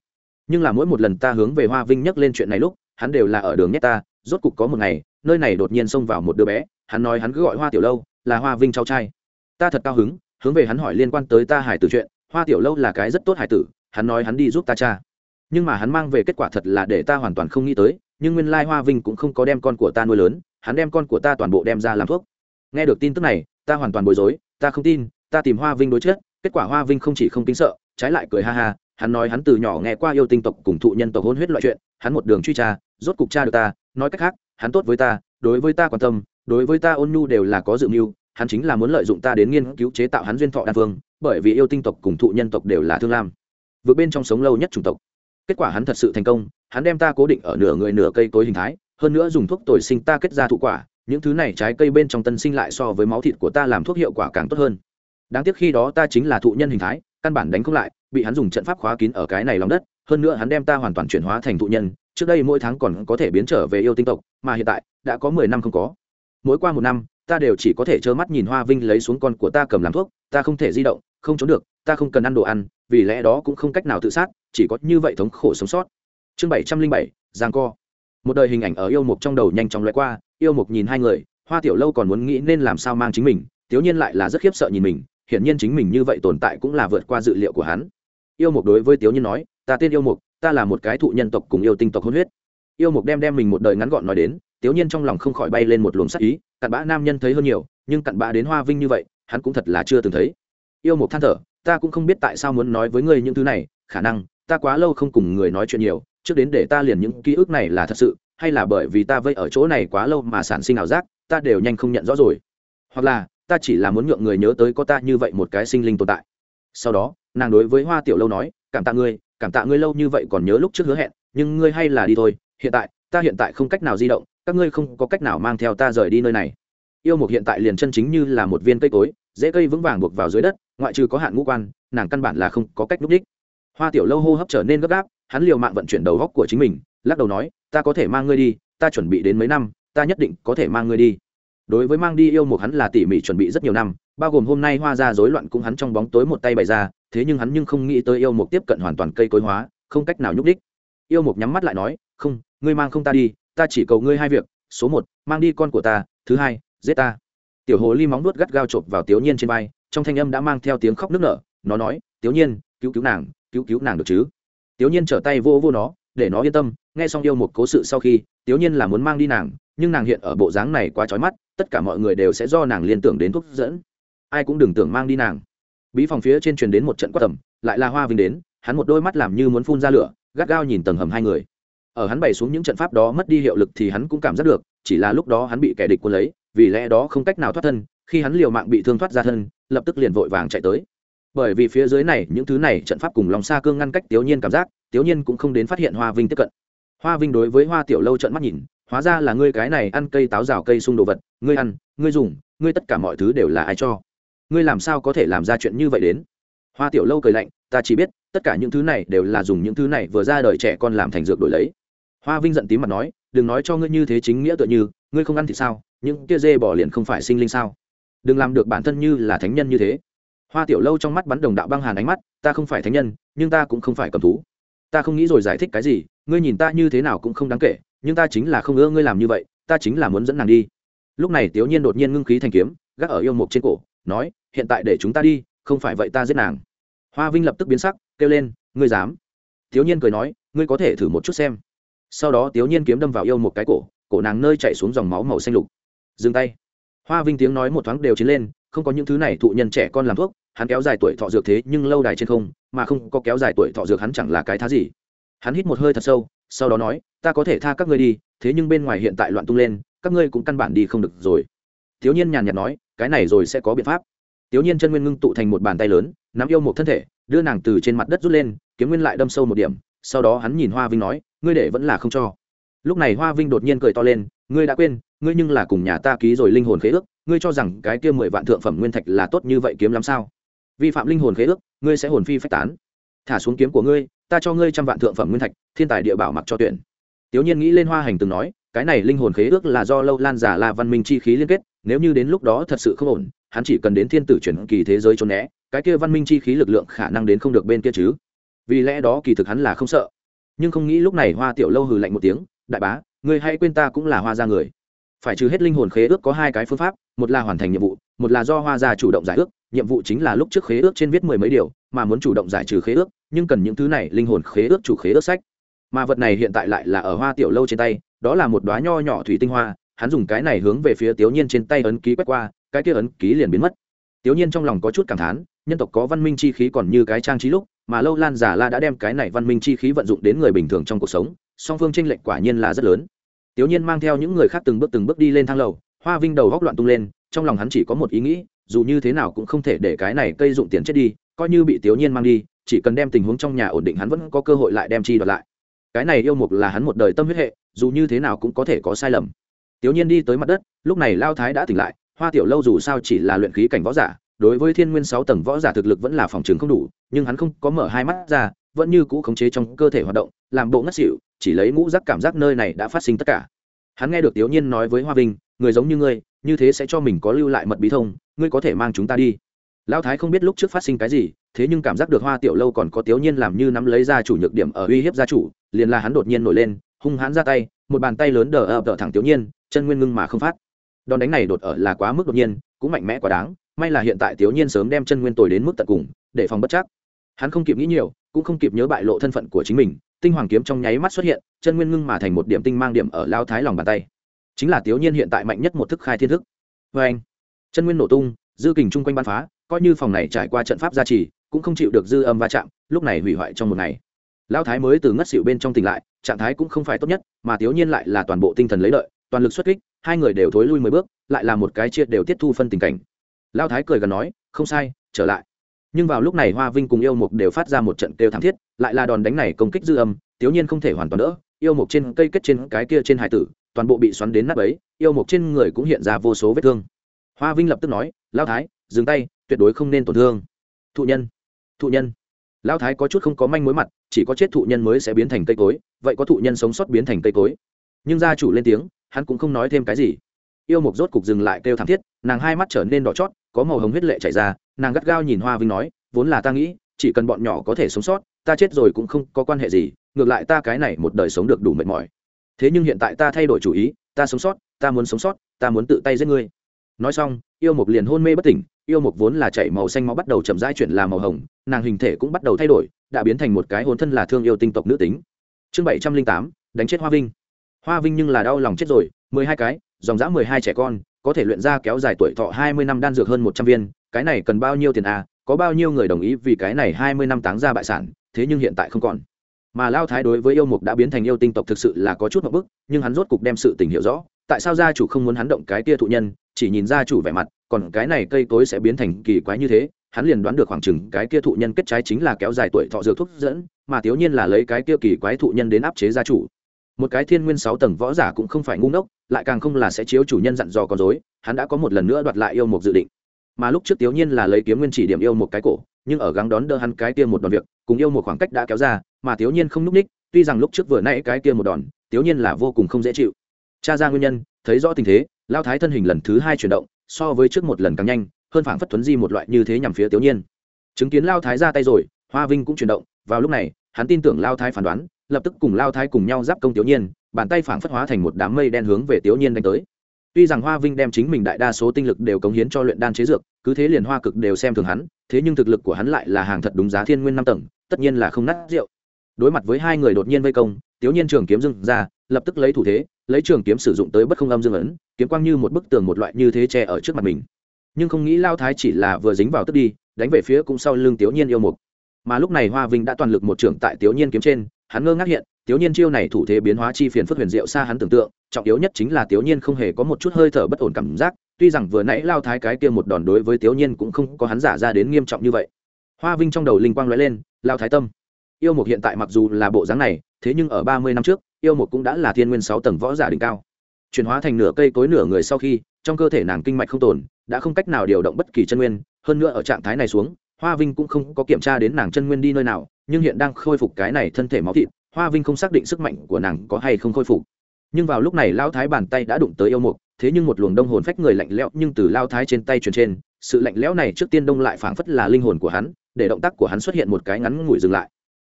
Nhưng là mỗi một lần ta hướng về hoa vinh nhắc lên chuyện này lúc, hắn đều là ở đường nhét ta, rốt cục có một ngày, nơi này đột nhiên xông vào một đứa bé, hắn nói hắn cứ gọi hoa tiểu lâu, là hoa vinh cháu trai. Ta thật cao hứng, hướng về hắn hỏi liên quan tới ta hải tử chuyện, hoa tiểu lâu là cái rất tốt hải tử, hắn nói hắn đi giúp ta cha. Nhưng mà hắn mang về kết quả thật là để ta hoàn toàn không nghĩ tới, nhưng nguyên lai hoa vinh cũng không có đem con của ta nuôi lớn, hắn đem con của ta toàn bộ đem ra làm thuốc. Nghe được tin tức này, ta hoàn toàn bối rối, ta không tin, ta tìm hoa vinh đối chất kết quả hoa vinh không chỉ không kính sợ, trái lại cười ha ha, hắn nói hắn từ nhỏ nghe qua yêu tinh tộc cùng thụ nhân tộc hôn huyết loại chuyện, hắn một đường truy tra, rốt cục cha được ta, nói cách khác, hắn tốt với ta, đối với ta quan tâm, đối với ta ôn nhu đều là có dự mưu, hắn chính là muốn lợi dụng ta đến nghiên cứu chế tạo hắn duyên thọ đan phương, bởi vì yêu tinh tộc cùng thụ nhân tộc đều là thương lam, vượt bên trong sống lâu nhất chủng tộc. Kết quả hắn thật sự thành công, hắn đem ta cố định ở nửa người nửa cây cối hình thái, hơn nữa dùng thuốc tồi sinh ta kết ra thụ quả, những thứ này trái cây bên trong tân sinh lại so với máu thịt của ta làm thuốc hiệu quả càng tốt hơn đáng tiếc khi đó ta chính là thụ nhân hình thái, căn bản đánh không lại, bị hắn dùng trận pháp khóa kín ở cái này lòng đất, hơn nữa hắn đem ta hoàn toàn chuyển hóa thành thụ nhân, trước đây mỗi tháng còn có thể biến trở về yêu tinh tộc, mà hiện tại, đã có mười năm không có. Mỗi qua một năm, ta đều chỉ có thể trơ mắt nhìn hoa vinh lấy xuống con của ta cầm làm thuốc, ta không thể di động, không trốn được, ta không cần ăn đồ ăn, vì lẽ đó cũng không cách nào tự sát, chỉ có như vậy thống khổ sống sót. Chương bảy trăm linh bảy, giang co. Một đời hình ảnh ở yêu mục trong đầu nhanh chóng loại qua, yêu mục nhìn hai người, hoa tiểu lâu còn muốn nghĩ nên làm sao mang chính mình thiếu nhiên lại là rất khiếp sợ nhìn mình hiển nhiên chính mình như vậy tồn tại cũng là vượt qua dự liệu của hắn. Yêu mục đối với tiếu nhiên nói, ta tên yêu mục, ta là một cái thụ nhân tộc cùng yêu tinh tộc hôn huyết. Yêu mục đem đem mình một đời ngắn gọn nói đến, tiếu nhiên trong lòng không khỏi bay lên một luồng sắc ý, cặn bã nam nhân thấy hơn nhiều, nhưng cặn bã đến hoa vinh như vậy, hắn cũng thật là chưa từng thấy. Yêu mục than thở, ta cũng không biết tại sao muốn nói với ngươi những thứ này, khả năng, ta quá lâu không cùng người nói chuyện nhiều, trước đến để ta liền những ký ức này là thật sự, hay là bởi vì ta vây ở chỗ này quá lâu mà sản sinh ảo giác, ta đều nhanh không nhận rõ rồi. Hoặc là ta chỉ là muốn nhượng người nhớ tới có ta như vậy một cái sinh linh tồn tại. Sau đó, nàng đối với hoa tiểu lâu nói, cảm tạ ngươi, cảm tạ ngươi lâu như vậy còn nhớ lúc trước hứa hẹn, nhưng ngươi hay là đi thôi, hiện tại, ta hiện tại không cách nào di động, các ngươi không có cách nào mang theo ta rời đi nơi này. Yêu mục hiện tại liền chân chính như là một viên cây cối dễ cây vững vàng buộc vào dưới đất, ngoại trừ có hạn ngũ quan, nàng căn bản là không có cách núp đích. Hoa tiểu lâu hô hấp trở nên gấp gáp, hắn liều mạng vận chuyển đầu góc của chính mình, lắc đầu nói, ta có thể mang ngươi đi, ta chuẩn bị đến mấy năm, ta nhất định có thể mang ngươi đi đối với mang đi yêu một hắn là tỉ mỉ chuẩn bị rất nhiều năm, bao gồm hôm nay hoa ra rối loạn cũng hắn trong bóng tối một tay bày ra, thế nhưng hắn nhưng không nghĩ tới yêu một tiếp cận hoàn toàn cây cối hóa, không cách nào nhúc đích yêu một nhắm mắt lại nói, không, ngươi mang không ta đi, ta chỉ cầu ngươi hai việc, số một, mang đi con của ta, thứ hai, giết ta. Tiểu hồ ly móng nuốt gắt gao chộp vào tiểu nhiên trên vai, trong thanh âm đã mang theo tiếng khóc nức nở, nó nói tiểu nhiên, cứu cứu nàng, cứu cứu nàng được chứ? Tiểu nhiên trở tay vô vô nó, để nó yên tâm, nghe xong yêu một cố sự sau khi tiểu nhiên là muốn mang đi nàng, nhưng nàng hiện ở bộ dáng này quá trói mắt tất cả mọi người đều sẽ do nàng liên tưởng đến thuốc dẫn. Ai cũng đừng tưởng mang đi nàng. Bí phòng phía trên truyền đến một trận quát tầm, lại là hoa vinh đến, hắn một đôi mắt làm như muốn phun ra lửa, gắt gao nhìn tầng hầm hai người. Ở hắn bày xuống những trận pháp đó mất đi hiệu lực thì hắn cũng cảm giác được, chỉ là lúc đó hắn bị kẻ địch quân lấy, vì lẽ đó không cách nào thoát thân, khi hắn liều mạng bị thương thoát ra thân, lập tức liền vội vàng chạy tới. Bởi vì phía dưới này, những thứ này trận pháp cùng lòng xa cương ngăn cách tiểu nhiên cảm giác tiểu nhiên cũng không đến phát hiện hoa vinh tiếp cận. Hoa vinh đối với hoa tiểu lâu trận mắt nhìn hóa ra là ngươi cái này ăn cây táo rào cây sung đồ vật, ngươi ăn, ngươi dùng, ngươi tất cả mọi thứ đều là ai cho? Ngươi làm sao có thể làm ra chuyện như vậy đến? Hoa tiểu lâu cười lạnh, ta chỉ biết, tất cả những thứ này đều là dùng những thứ này vừa ra đời trẻ con làm thành dược đổi lấy. Hoa vinh giận tím mặt nói, đừng nói cho ngươi như thế chính nghĩa tựa như, ngươi không ăn thì sao? Những kia dê bỏ liền không phải sinh linh sao? Đừng làm được bản thân như là thánh nhân như thế. Hoa tiểu lâu trong mắt bắn đồng đạo băng hàn ánh mắt, ta không phải thánh nhân, nhưng ta cũng không phải cầm thú. Ta không nghĩ rồi giải thích cái gì, ngươi nhìn ta như thế nào cũng không đáng kể nhưng ta chính là không ưa ngươi làm như vậy, ta chính là muốn dẫn nàng đi. Lúc này tiểu nhiên đột nhiên ngưng khí thành kiếm, gác ở yêu mục trên cổ, nói, hiện tại để chúng ta đi, không phải vậy ta giết nàng. Hoa vinh lập tức biến sắc, kêu lên, ngươi dám. Tiểu nhiên cười nói, ngươi có thể thử một chút xem. Sau đó tiểu nhiên kiếm đâm vào yêu một cái cổ cổ nàng nơi chạy xuống dòng máu màu xanh lục. Dừng tay. Hoa vinh tiếng nói một thoáng đều chiến lên, không có những thứ này, thụ nhân trẻ con làm thuốc, hắn kéo dài tuổi thọ dược thế nhưng lâu đài trên không, mà không có kéo dài tuổi thọ dược hắn chẳng là cái thá gì hắn hít một hơi thật sâu, sau đó nói, ta có thể tha các ngươi đi, thế nhưng bên ngoài hiện tại loạn tung lên, các ngươi cũng căn bản đi không được rồi. Thiếu nhiên nhàn nhạt nói, cái này rồi sẽ có biện pháp. Thiếu nhiên chân nguyên ngưng tụ thành một bàn tay lớn, nắm yêu một thân thể, đưa nàng từ trên mặt đất rút lên, kiếm nguyên lại đâm sâu một điểm, sau đó hắn nhìn hoa vinh nói, ngươi để vẫn là không cho. Lúc này hoa vinh đột nhiên cười to lên, ngươi đã quên, ngươi nhưng là cùng nhà ta ký rồi linh hồn khế ước, ngươi cho rằng cái kia mười vạn thượng phẩm nguyên thạch là tốt như vậy kiếm lắm sao? Vi phạm linh hồn khế ước, ngươi sẽ hồn phi phách tán. Thả xuống kiếm của ngươi ta cho ngươi trăm vạn thượng phẩm nguyên thạch, thiên tài địa bảo mặc cho tuyển. Tiểu nhiên nghĩ lên hoa hành từng nói, cái này linh hồn khế ước là do lâu lan giả là văn minh chi khí liên kết, nếu như đến lúc đó thật sự không ổn, hắn chỉ cần đến thiên tử chuyển kỳ thế giới trốn né, cái kia văn minh chi khí lực lượng khả năng đến không được bên kia chứ. Vì lẽ đó kỳ thực hắn là không sợ. Nhưng không nghĩ lúc này hoa tiểu lâu hừ lạnh một tiếng, đại bá, ngươi hãy quên ta cũng là hoa gia người. Phải trừ hết linh hồn khế ước có hai cái phương pháp, một là hoàn thành nhiệm vụ, một là do hoa gia chủ động giải ước, nhiệm vụ chính là lúc trước khế ước trên viết mười mấy điều mà muốn chủ động giải trừ khế ước, nhưng cần những thứ này, linh hồn khế ước chủ khế ước sách. Mà vật này hiện tại lại là ở hoa tiểu lâu trên tay, đó là một đoá nho nhỏ thủy tinh hoa, hắn dùng cái này hướng về phía tiểu nhiên trên tay ấn ký quét qua, cái kia ấn ký liền biến mất. Tiểu nhiên trong lòng có chút cảm thán, nhân tộc có văn minh chi khí còn như cái trang trí lúc, mà lâu lan giả la đã đem cái này văn minh chi khí vận dụng đến người bình thường trong cuộc sống, song phương tranh lệch quả nhiên là rất lớn. Tiểu nhiên mang theo những người khác từng bước từng bước đi lên thang lầu, hoa vinh đầu góc loạn tung lên, trong lòng hắn chỉ có một ý nghĩ, dù như thế nào cũng không thể để cái này cây dụng tiền chết đi coi như bị tiểu nhiên mang đi, chỉ cần đem tình huống trong nhà ổn định, hắn vẫn có cơ hội lại đem chi đoạt lại. Cái này yêu mục là hắn một đời tâm huyết hệ, dù như thế nào cũng có thể có sai lầm. Tiểu nhiên đi tới mặt đất, lúc này lao thái đã tỉnh lại, hoa tiểu lâu dù sao chỉ là luyện khí cảnh võ giả, đối với thiên nguyên sáu tầng võ giả thực lực vẫn là phòng trường không đủ, nhưng hắn không có mở hai mắt ra, vẫn như cũ khống chế trong cơ thể hoạt động, làm bộ ngất xỉu, chỉ lấy ngũ giác cảm giác nơi này đã phát sinh tất cả. Hắn nghe được tiểu nhiên nói với hoa vinh, người giống như ngươi, như thế sẽ cho mình có lưu lại mật bí thông, ngươi có thể mang chúng ta đi lão thái không biết lúc trước phát sinh cái gì, thế nhưng cảm giác được hoa tiểu lâu còn có tiểu nhiên làm như nắm lấy ra chủ nhược điểm ở uy hiếp gia chủ, liền là hắn đột nhiên nổi lên, hung hãn ra tay, một bàn tay lớn đờ ập đỡ thẳng tiểu nhiên, chân nguyên ngưng mà không phát. Đòn đánh này đột ở là quá mức đột nhiên, cũng mạnh mẽ quá đáng, may là hiện tại tiểu nhiên sớm đem chân nguyên tồi đến mức tận cùng, để phòng bất chắc. Hắn không kịp nghĩ nhiều, cũng không kịp nhớ bại lộ thân phận của chính mình, tinh hoàng kiếm trong nháy mắt xuất hiện, chân nguyên ngưng mà thành một điểm tinh mang điểm ở lao thái lòng bàn tay. Chính là tiểu nhiên hiện tại mạnh nhất một thức khai thiên thức. Vê anh chân nguyên nổ tung, dư kình chung quanh ban phá coi như phòng này trải qua trận pháp gia trì, cũng không chịu được dư âm va chạm, lúc này hủy hoại trong một ngày. Lao thái mới từ ngất xịu bên trong tỉnh lại, trạng thái cũng không phải tốt nhất, mà thiếu nhiên lại là toàn bộ tinh thần lấy lợi, toàn lực xuất kích, hai người đều thối lui mười bước, lại là một cái chia đều tiết thu phân tình cảnh. Lao thái cười gần nói, không sai, trở lại. Nhưng vào lúc này hoa vinh cùng yêu mục đều phát ra một trận kêu thảm thiết, lại là đòn đánh này công kích dư âm thiếu nhiên không thể hoàn toàn đỡ, yêu mục trên cây kết trên cái kia trên hải tử, toàn bộ bị xoắn đến nắp ấy yêu mục trên người cũng hiện ra vô số vết thương. Hoa vinh lập tức nói lao thái, dừng tay tuyệt đối không nên tổn thương. Thụ nhân thụ nhân. Lão thái có chút không có manh mối mặt, chỉ có chết thụ nhân mới sẽ biến thành cây cối, vậy có thụ nhân sống sót biến thành cây cối? Nhưng gia chủ lên tiếng, hắn cũng không nói thêm cái gì. Yêu mục rốt cục dừng lại kêu thảm thiết, nàng hai mắt trở nên đỏ chót, có màu hồng huyết lệ chảy ra, nàng gắt gao nhìn hoa vinh nói, vốn là ta nghĩ, chỉ cần bọn nhỏ có thể sống sót, ta chết rồi cũng không có quan hệ gì, ngược lại ta cái này một đời sống được đủ mệt mỏi. Thế nhưng hiện tại ta thay đổi chủ ý, ta sống sót, ta muốn sống sót, ta muốn tự tay giết ngươi. Nói xong, yêu mục liền hôn mê bất tỉnh yêu mục vốn là chảy màu xanh máu bắt đầu chậm rãi chuyển làm màu hồng, nàng hình thể cũng bắt đầu thay đổi, đã biến thành một cái hồn thân là thương yêu tinh tộc nữ tính. Chương bảy trăm linh tám, đánh chết hoa vinh. Hoa vinh nhưng là đau lòng chết rồi, mười hai cái, dòng dã mười hai trẻ con, có thể luyện ra kéo dài tuổi thọ hai mươi năm đan dược hơn một trăm viên, cái này cần bao nhiêu tiền à có bao nhiêu người đồng ý vì cái này hai mươi năm táng ra bại sản, thế nhưng hiện tại không còn. Mà lao thái đối với yêu mục đã biến thành yêu tinh tộc thực sự là có chút một bức, nhưng hắn rốt cục đem sự tình hiểu rõ, tại sao gia chủ không muốn hắn động cái kia thụ nhân, chỉ nhìn gia chủ vẻ mặt còn cái này cây cối sẽ biến thành kỳ quái như thế, hắn liền đoán được khoảng chừng cái kia thụ nhân kết trái chính là kéo dài tuổi thọ dược thuốc dẫn, mà thiếu nhiên là lấy cái kia kỳ quái thụ nhân đến áp chế gia chủ. Một cái thiên nguyên sáu tầng võ giả cũng không phải ngu ngốc, lại càng không là sẽ chiếu chủ nhân dặn dò con dối hắn đã có một lần nữa đoạt lại yêu một dự định. Mà lúc trước thiếu nhiên là lấy kiếm nguyên chỉ điểm yêu một cái cổ, nhưng ở gắng đón đỡ hắn cái kia một đòn việc, cùng yêu một khoảng cách đã kéo ra, mà thiếu nhiên không núp ních, tuy rằng lúc trước vừa nãy cái kia một đòn thiếu nhiên là vô cùng không dễ chịu. Cha ra nguyên nhân, thấy rõ tình thế lao thái thân hình lần thứ hai chuyển động so với trước một lần càng nhanh, hơn phảng phất thuấn di một loại như thế nhằm phía tiểu nhiên. Chứng kiến lao thái ra tay rồi, hoa vinh cũng chuyển động. Vào lúc này, hắn tin tưởng lao thái phán đoán, lập tức cùng lao thái cùng nhau giáp công tiểu nhiên, bàn tay phảng phất hóa thành một đám mây đen hướng về tiểu nhiên đánh tới. Tuy rằng hoa vinh đem chính mình đại đa số tinh lực đều cống hiến cho luyện đan chế dược, cứ thế liền hoa cực đều xem thường hắn, thế nhưng thực lực của hắn lại là hàng thật đúng giá thiên nguyên năm tầng, tất nhiên là không nát rượu. Đối mặt với hai người đột nhiên vây công tiểu nhiên trường kiếm dưng ra, lập tức lấy thủ thế lấy trường kiếm sử dụng tới bất không âm dương ấn, kiếm quang như một bức tường một loại như thế che ở trước mặt mình. Nhưng không nghĩ lao thái chỉ là vừa dính vào tức đi, đánh về phía cũng sau lưng tiểu nhiên yêu mục. Mà lúc này hoa vinh đã toàn lực một trưởng tại tiểu nhiên kiếm trên, hắn ngơ ngác hiện tiểu nhiên chiêu này thủ thế biến hóa chi phiền phức huyền diệu xa hắn tưởng tượng, trọng yếu nhất chính là tiểu nhiên không hề có một chút hơi thở bất ổn cảm giác, tuy rằng vừa nãy lao thái cái kia một đòn đối với tiểu nhiên cũng không có hắn giả ra đến nghiêm trọng như vậy. Hoa vinh trong đầu linh quang lóe lên, lao thái tâm, yêu mục hiện tại mặc dù là bộ dáng này thế nhưng ở ba mươi năm trước, yêu mục cũng đã là thiên nguyên sáu tầng võ giả đỉnh cao. Chuyển hóa thành nửa cây cối nửa người sau khi, trong cơ thể nàng kinh mạch không tồn, đã không cách nào điều động bất kỳ chân nguyên, hơn nữa ở trạng thái này xuống, hoa vinh cũng không có kiểm tra đến nàng chân nguyên đi nơi nào, nhưng hiện đang khôi phục cái này thân thể máu thịt, hoa vinh không xác định sức mạnh của nàng có hay không khôi phục. Nhưng vào lúc này lao thái bàn tay đã đụng tới yêu mục, thế nhưng một luồng đông hồn phách người lạnh lẽo nhưng từ lao thái trên tay truyền trên, sự lạnh lẽo này trước tiên đông lại phảng phất là linh hồn của hắn, để động tác của hắn xuất hiện một cái ngắn ngủi dừng lại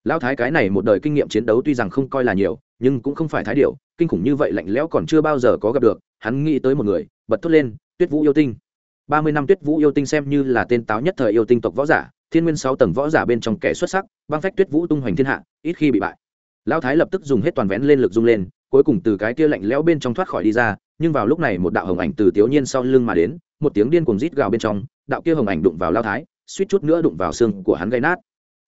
lao thái cái này một đời kinh nghiệm chiến đấu tuy rằng không coi là nhiều, nhưng cũng không phải thái điệu kinh khủng như vậy lạnh lẽo còn chưa bao giờ có gặp được, hắn nghĩ tới một người, bật thốt lên, tuyết vũ yêu tinh. Ba mươi năm tuyết vũ yêu tinh xem như là tên táo nhất thời yêu tinh tộc võ giả, thiên nguyên sáu tầng võ giả bên trong kẻ xuất sắc, băng phách tuyết vũ tung hoành thiên hạ, ít khi bị bại. Lão thái lập tức dùng hết toàn vén lên lực dung lên, cuối cùng từ cái kia lạnh lẽo bên trong thoát khỏi đi ra, nhưng vào lúc này một đạo hồng ảnh từ tiểu nhiên sau lưng mà đến, một tiếng điên cuồng rít gào bên trong, đạo kia hồng ảnh đụng vào lao thái, suýt chút nữa đụng vào xương của hắn gây nát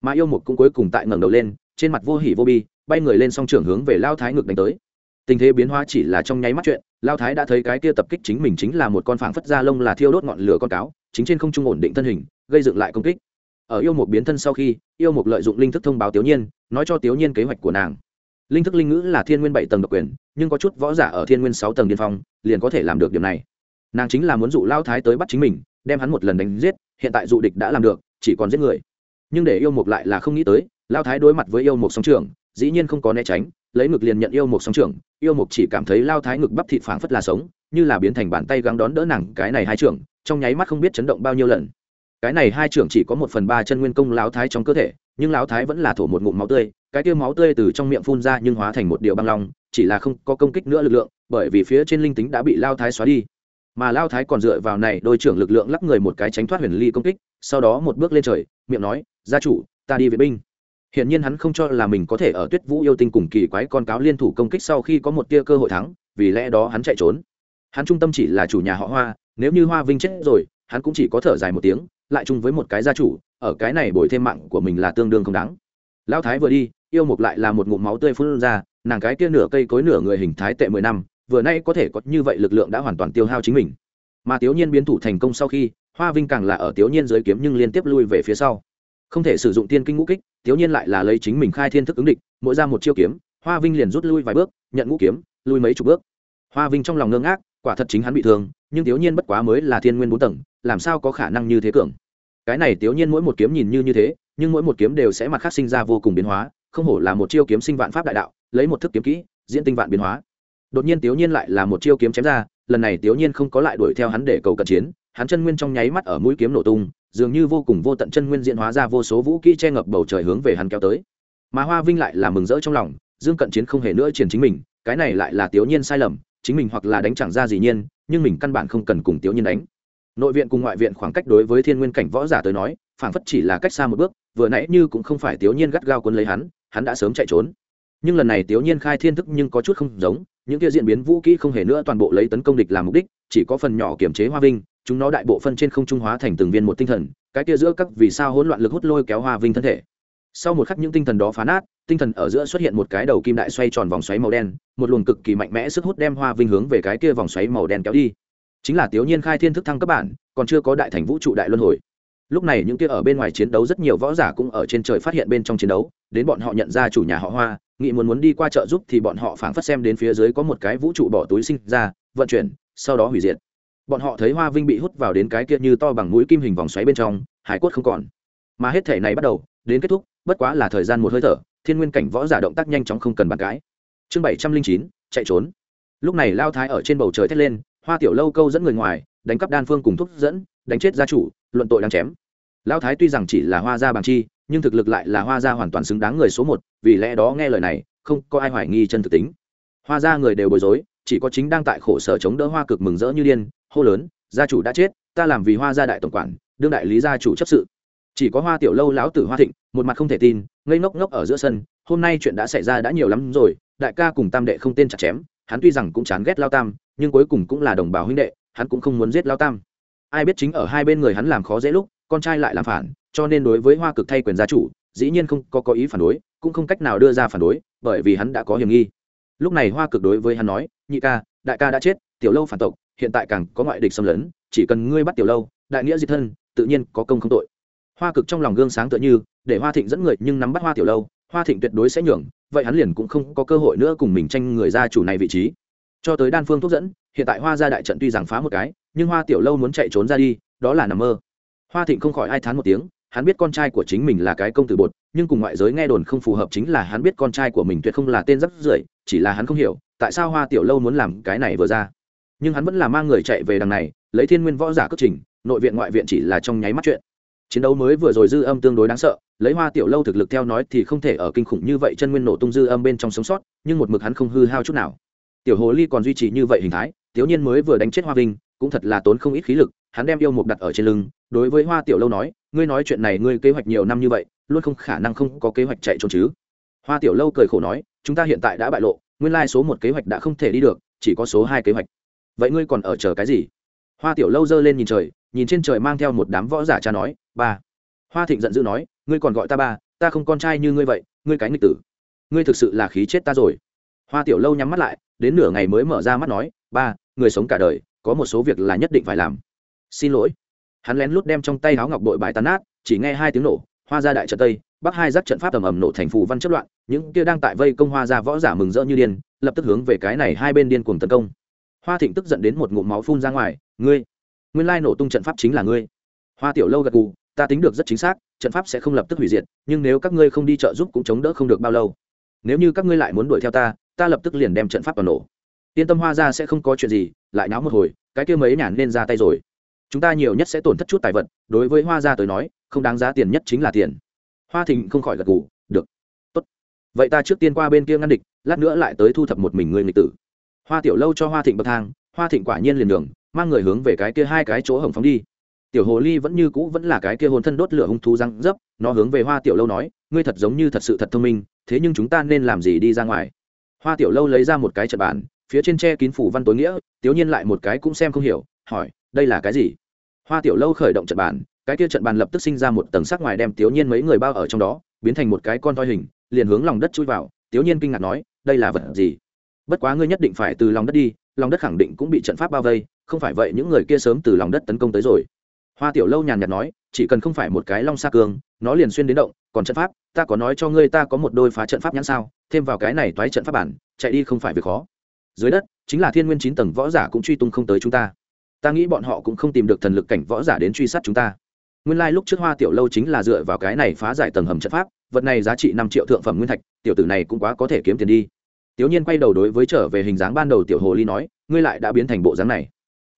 mà yêu mục cũng cuối cùng tại ngẩng đầu lên, trên mặt vô hỉ vô bi, bay người lên song trưởng hướng về lao thái ngược đánh tới. Tình thế biến hóa chỉ là trong nháy mắt chuyện, lao thái đã thấy cái kia tập kích chính mình chính là một con phảng phất da lông là thiêu đốt ngọn lửa con cáo, chính trên không trung ổn định thân hình, gây dựng lại công kích. Ở yêu mục biến thân sau khi, yêu mục lợi dụng linh thức thông báo tiểu nhiên, nói cho tiểu nhiên kế hoạch của nàng. Linh thức linh ngữ là thiên nguyên bảy tầng độc quyền, nhưng có chút võ giả ở thiên nguyên sáu tầng điên phong, liền có thể làm được điểm này. Nàng chính là muốn dụ lao thái tới bắt chính mình, đem hắn một lần đánh giết, hiện tại dụ địch đã làm được, chỉ còn giết người nhưng để yêu mục lại là không nghĩ tới, lao thái đối mặt với yêu mục song trường dĩ nhiên không có né tránh, lấy ngực liền nhận yêu mục song trường yêu mục chỉ cảm thấy lao thái ngực bắp thịt phảng phất là sống, như là biến thành bàn tay gắng đón đỡ nàng, cái này hai trưởng, trong nháy mắt không biết chấn động bao nhiêu lần. Cái này hai trưởng chỉ có một phần ba chân nguyên công lão thái trong cơ thể, nhưng lão thái vẫn là thổ một ngụm máu tươi, cái tiêu máu tươi từ trong miệng phun ra nhưng hóa thành một điệu băng long, chỉ là không có công kích nữa lực lượng, bởi vì phía trên linh tính đã bị lao thái xóa đi. Mà lao thái còn dựa vào này đôi trưởng lực lượng lắc người một cái tránh thoát huyền ly công kích, sau đó một bước lên trời, miệng nói gia chủ, ta đi vệ binh. Hiện nhiên hắn không cho là mình có thể ở tuyết vũ yêu tinh cùng kỳ quái con cáo liên thủ công kích sau khi có một tia cơ hội thắng, vì lẽ đó hắn chạy trốn. Hắn trung tâm chỉ là chủ nhà họ hoa, nếu như hoa vinh chết rồi, hắn cũng chỉ có thở dài một tiếng, lại chung với một cái gia chủ, ở cái này bồi thêm mạng của mình là tương đương không đáng. Lão thái vừa đi, yêu mục lại là một ngụm máu tươi phun ra, nàng cái kia nửa cây cối nửa người hình thái tệ mười năm, vừa nay có thể có như vậy lực lượng đã hoàn toàn tiêu hao chính mình. Mà tiểu nhiên biến thủ thành công sau khi, hoa vinh càng là ở tiểu nhiên giới kiếm nhưng liên tiếp lui về phía sau không thể sử dụng tiên kinh ngũ kích, thiếu nhiên lại là lấy chính mình khai thiên thức ứng địch, mỗi ra một chiêu kiếm, hoa vinh liền rút lui vài bước, nhận ngũ kiếm, lui mấy chục bước. Hoa vinh trong lòng ngơ ngác, quả thật chính hắn bị thương, nhưng thiếu nhiên bất quá mới là thiên nguyên bốn tầng, làm sao có khả năng như thế cường? Cái này thiếu nhiên mỗi một kiếm nhìn như như thế, nhưng mỗi một kiếm đều sẽ mặt khác sinh ra vô cùng biến hóa, không hổ là một chiêu kiếm sinh vạn pháp đại đạo, lấy một thức kiếm kỹ, diễn tinh vạn biến hóa. Đột nhiên thiếu nhiên lại là một chiêu kiếm chém ra, lần này thiếu nhiên không có lại đuổi theo hắn để cầu cận chiến, hắn chân nguyên trong nháy mắt ở mũi kiếm nổ tung dường như vô cùng vô tận chân nguyên diễn hóa ra vô số vũ kỹ che ngập bầu trời hướng về hắn kéo tới. Mà hoa vinh lại là mừng rỡ trong lòng, dương cận chiến không hề nữa triển chính mình, cái này lại là tiểu nhiên sai lầm, chính mình hoặc là đánh chẳng ra gì nhiên, nhưng mình căn bản không cần cùng tiểu nhiên đánh. Nội viện cùng ngoại viện khoảng cách đối với thiên nguyên cảnh võ giả tới nói, phảng phất chỉ là cách xa một bước, vừa nãy như cũng không phải tiểu nhiên gắt gao cuốn lấy hắn hắn đã sớm chạy trốn. Nhưng lần này tiểu nhiên khai thiên thức nhưng có chút không giống, những kia diễn biến vũ kỹ không hề nữa toàn bộ lấy tấn công địch làm mục đích, chỉ có phần nhỏ kiểm chế hoa vinh chúng nó đại bộ phân trên không trung hóa thành từng viên một tinh thần, cái kia giữa các vì sao hỗn loạn lực hút lôi kéo hoa vinh thân thể. Sau một khắc những tinh thần đó phá nát, tinh thần ở giữa xuất hiện một cái đầu kim đại xoay tròn vòng xoáy màu đen, một luồng cực kỳ mạnh mẽ sức hút đem hoa vinh hướng về cái kia vòng xoáy màu đen kéo đi. Chính là tiểu nhiên khai thiên thức thăng cấp bản, còn chưa có đại thành vũ trụ đại luân hồi. Lúc này những kia ở bên ngoài chiến đấu rất nhiều võ giả cũng ở trên trời phát hiện bên trong chiến đấu, đến bọn họ nhận ra chủ nhà họ hoa nghị muốn muốn đi qua chợ giúp thì bọn họ phảng phất xem đến phía dưới có một cái vũ trụ bỏ túi sinh ra, vận chuyển, sau đó hủy diệt bọn họ thấy hoa vinh bị hút vào đến cái kia như to bằng mũi kim hình vòng xoáy bên trong, hải quất không còn. Mà hết thể này bắt đầu, đến kết thúc, bất quá là thời gian một hơi thở, thiên nguyên cảnh võ giả động tác nhanh chóng không cần bàn cãi. Chương bảy trăm linh chín, chạy trốn. Lúc này lao thái ở trên bầu trời thét lên, hoa tiểu lâu câu dẫn người ngoài, đánh cắp đan phương cùng thúc dẫn, đánh chết gia chủ, luận tội đang chém. Lao thái tuy rằng chỉ là hoa gia bằng chi, nhưng thực lực lại là hoa gia hoàn toàn xứng đáng người số một, vì lẽ đó nghe lời này, không có ai hoài nghi chân thực tính. Hoa gia người đều bối rối, chỉ có chính đang tại khổ sở chống đỡ hoa cực mừng rỡ như điên hô lớn, gia chủ đã chết, ta làm vì hoa gia đại tổng quản, đương đại lý gia chủ chấp sự. Chỉ có hoa tiểu lâu lão tử hoa thịnh, một mặt không thể tin, ngây ngốc ngốc ở giữa sân, hôm nay chuyện đã xảy ra đã nhiều lắm rồi, đại ca cùng tam đệ không tên chặt chém, hắn tuy rằng cũng chán ghét lao tam, nhưng cuối cùng cũng là đồng bào huynh đệ, hắn cũng không muốn giết lao tam. Ai biết chính ở hai bên người hắn làm khó dễ lúc, con trai lại làm phản, cho nên đối với hoa cực thay quyền gia chủ, dĩ nhiên không có có ý phản đối, cũng không cách nào đưa ra phản đối, bởi vì hắn đã có hiểm nghi. Lúc này hoa cực đối với hắn nói, nhị ca, đại ca đã chết, tiểu lâu phản tộc hiện tại càng có ngoại địch xâm lấn, chỉ cần ngươi bắt tiểu lâu, đại nghĩa diệt thân, tự nhiên có công không tội. Hoa cực trong lòng gương sáng tựa như, để hoa thịnh dẫn người nhưng nắm bắt hoa tiểu lâu, hoa thịnh tuyệt đối sẽ nhường, vậy hắn liền cũng không có cơ hội nữa cùng mình tranh người gia chủ này vị trí. Cho tới đan phương thuốc dẫn, hiện tại hoa gia đại trận tuy rằng phá một cái, nhưng hoa tiểu lâu muốn chạy trốn ra đi, đó là nằm mơ. Hoa thịnh không khỏi ai thán một tiếng, hắn biết con trai của chính mình là cái công tử bột, nhưng cùng ngoại giới nghe đồn không phù hợp chính là hắn biết con trai của mình tuyệt không là tên rắc rưởi, chỉ là hắn không hiểu, tại sao hoa tiểu lâu muốn làm cái này vừa ra nhưng hắn vẫn là mang người chạy về đằng này, lấy thiên nguyên võ giả cất trình, nội viện ngoại viện chỉ là trong nháy mắt chuyện. Chiến đấu mới vừa rồi dư âm tương đối đáng sợ, lấy hoa tiểu lâu thực lực theo nói thì không thể ở kinh khủng như vậy chân nguyên nổ tung dư âm bên trong sống sót, nhưng một mực hắn không hư hao chút nào. Tiểu hồ ly còn duy trì như vậy hình thái tiểu nhiên mới vừa đánh chết hoa vinh, cũng thật là tốn không ít khí lực, hắn đem yêu mục đặt ở trên lưng, đối với hoa tiểu lâu nói, ngươi nói chuyện này ngươi kế hoạch nhiều năm như vậy, luôn không khả năng không có kế hoạch chạy trốn chứ. Hoa tiểu lâu cười khổ nói, chúng ta hiện tại đã bại lộ, nguyên lai số một kế hoạch đã không thể đi được, chỉ có số hai kế hoạch vậy ngươi còn ở chờ cái gì? Hoa tiểu lâu giơ lên nhìn trời, nhìn trên trời mang theo một đám võ giả cha nói, ba. Hoa thịnh giận dữ nói, ngươi còn gọi ta ba, ta không con trai như ngươi vậy, ngươi cái nghịch tử. Ngươi thực sự là khí chết ta rồi. Hoa tiểu lâu nhắm mắt lại, đến nửa ngày mới mở ra mắt nói, ba, người sống cả đời, có một số việc là nhất định phải làm. Xin lỗi. Hắn lén lút đem trong tay áo ngọc đội bài tàn nát, chỉ nghe hai tiếng nổ, hoa ra đại trận tây, bắc hai giác trận pháp tầm ầm nổ thành phù văn chất loạn, những kia đang tại vây công hoa ra võ giả mừng rỡ như điên, lập tức hướng về cái này hai bên điên cuồng tấn công hoa thịnh tức giận đến một ngụm máu phun ra ngoài, ngươi, nguyên lai nổ tung trận pháp chính là ngươi. Hoa tiểu lâu gật gù, ta tính được rất chính xác, trận pháp sẽ không lập tức hủy diệt, nhưng nếu các ngươi không đi trợ giúp cũng chống đỡ không được bao lâu. Nếu như các ngươi lại muốn đuổi theo ta ta lập tức liền đem trận pháp vào nổ. Yên tâm hoa ra sẽ không có chuyện gì, lại náo một hồi, cái kia mấy nhản nên ra tay rồi. Chúng ta nhiều nhất sẽ tổn thất chút tài vật, đối với hoa gia tới nói, không đáng giá tiền nhất chính là tiền. Hoa thịnh không khỏi gật gù, được, tốt. Vậy ta trước tiên qua bên kia ngăn địch, lát nữa lại tới thu thập một mình người nghịch tử hoa tiểu lâu cho hoa thịnh bậc thang, hoa thịnh quả nhiên liền đường mang người hướng về cái kia hai cái chỗ hồng phóng đi. Tiểu hồ ly vẫn như cũ vẫn là cái kia hồn thân đốt lửa hung thú răng dấp, nó hướng về hoa tiểu lâu nói, ngươi thật giống như thật sự thật thông minh, thế nhưng chúng ta nên làm gì đi ra ngoài? Hoa tiểu lâu lấy ra một cái trận bàn, phía trên tre kín phủ văn tối nghĩa, tiểu nhiên lại một cái cũng xem không hiểu, hỏi, đây là cái gì? Hoa tiểu lâu khởi động trận bàn, cái kia trận bàn lập tức sinh ra một tầng sắc ngoài đem tiểu nhiên mấy người bao ở trong đó, biến thành một cái con toi hình, liền hướng lòng đất chui vào, tiểu nhiên kinh ngạc nói, đây là vật gì? Bất quá ngươi nhất định phải từ lòng đất đi, lòng đất khẳng định cũng bị trận pháp bao vây, không phải vậy những người kia sớm từ lòng đất tấn công tới rồi. Hoa tiểu lâu nhàn nhạt nói, chỉ cần không phải một cái long xa cương, nó liền xuyên đến động, còn trận pháp, ta có nói cho ngươi ta có một đôi phá trận pháp nhãn sao, thêm vào cái này toái trận pháp bản, chạy đi không phải việc khó. Dưới đất, chính là thiên nguyên chín tầng võ giả cũng truy tung không tới chúng ta. Ta nghĩ bọn họ cũng không tìm được thần lực cảnh võ giả đến truy sát chúng ta. Nguyên lai、like、lúc trước hoa tiểu lâu chính là dựa vào cái này phá giải tầng hầm trận pháp, vật này giá trị năm triệu thượng phẩm nguyên thạch, tiểu tử này cũng quá có thể kiếm tiền đi tiểu nhiên quay đầu đối với trở về hình dáng ban đầu tiểu hồ ly nói, ngươi lại đã biến thành bộ dáng này.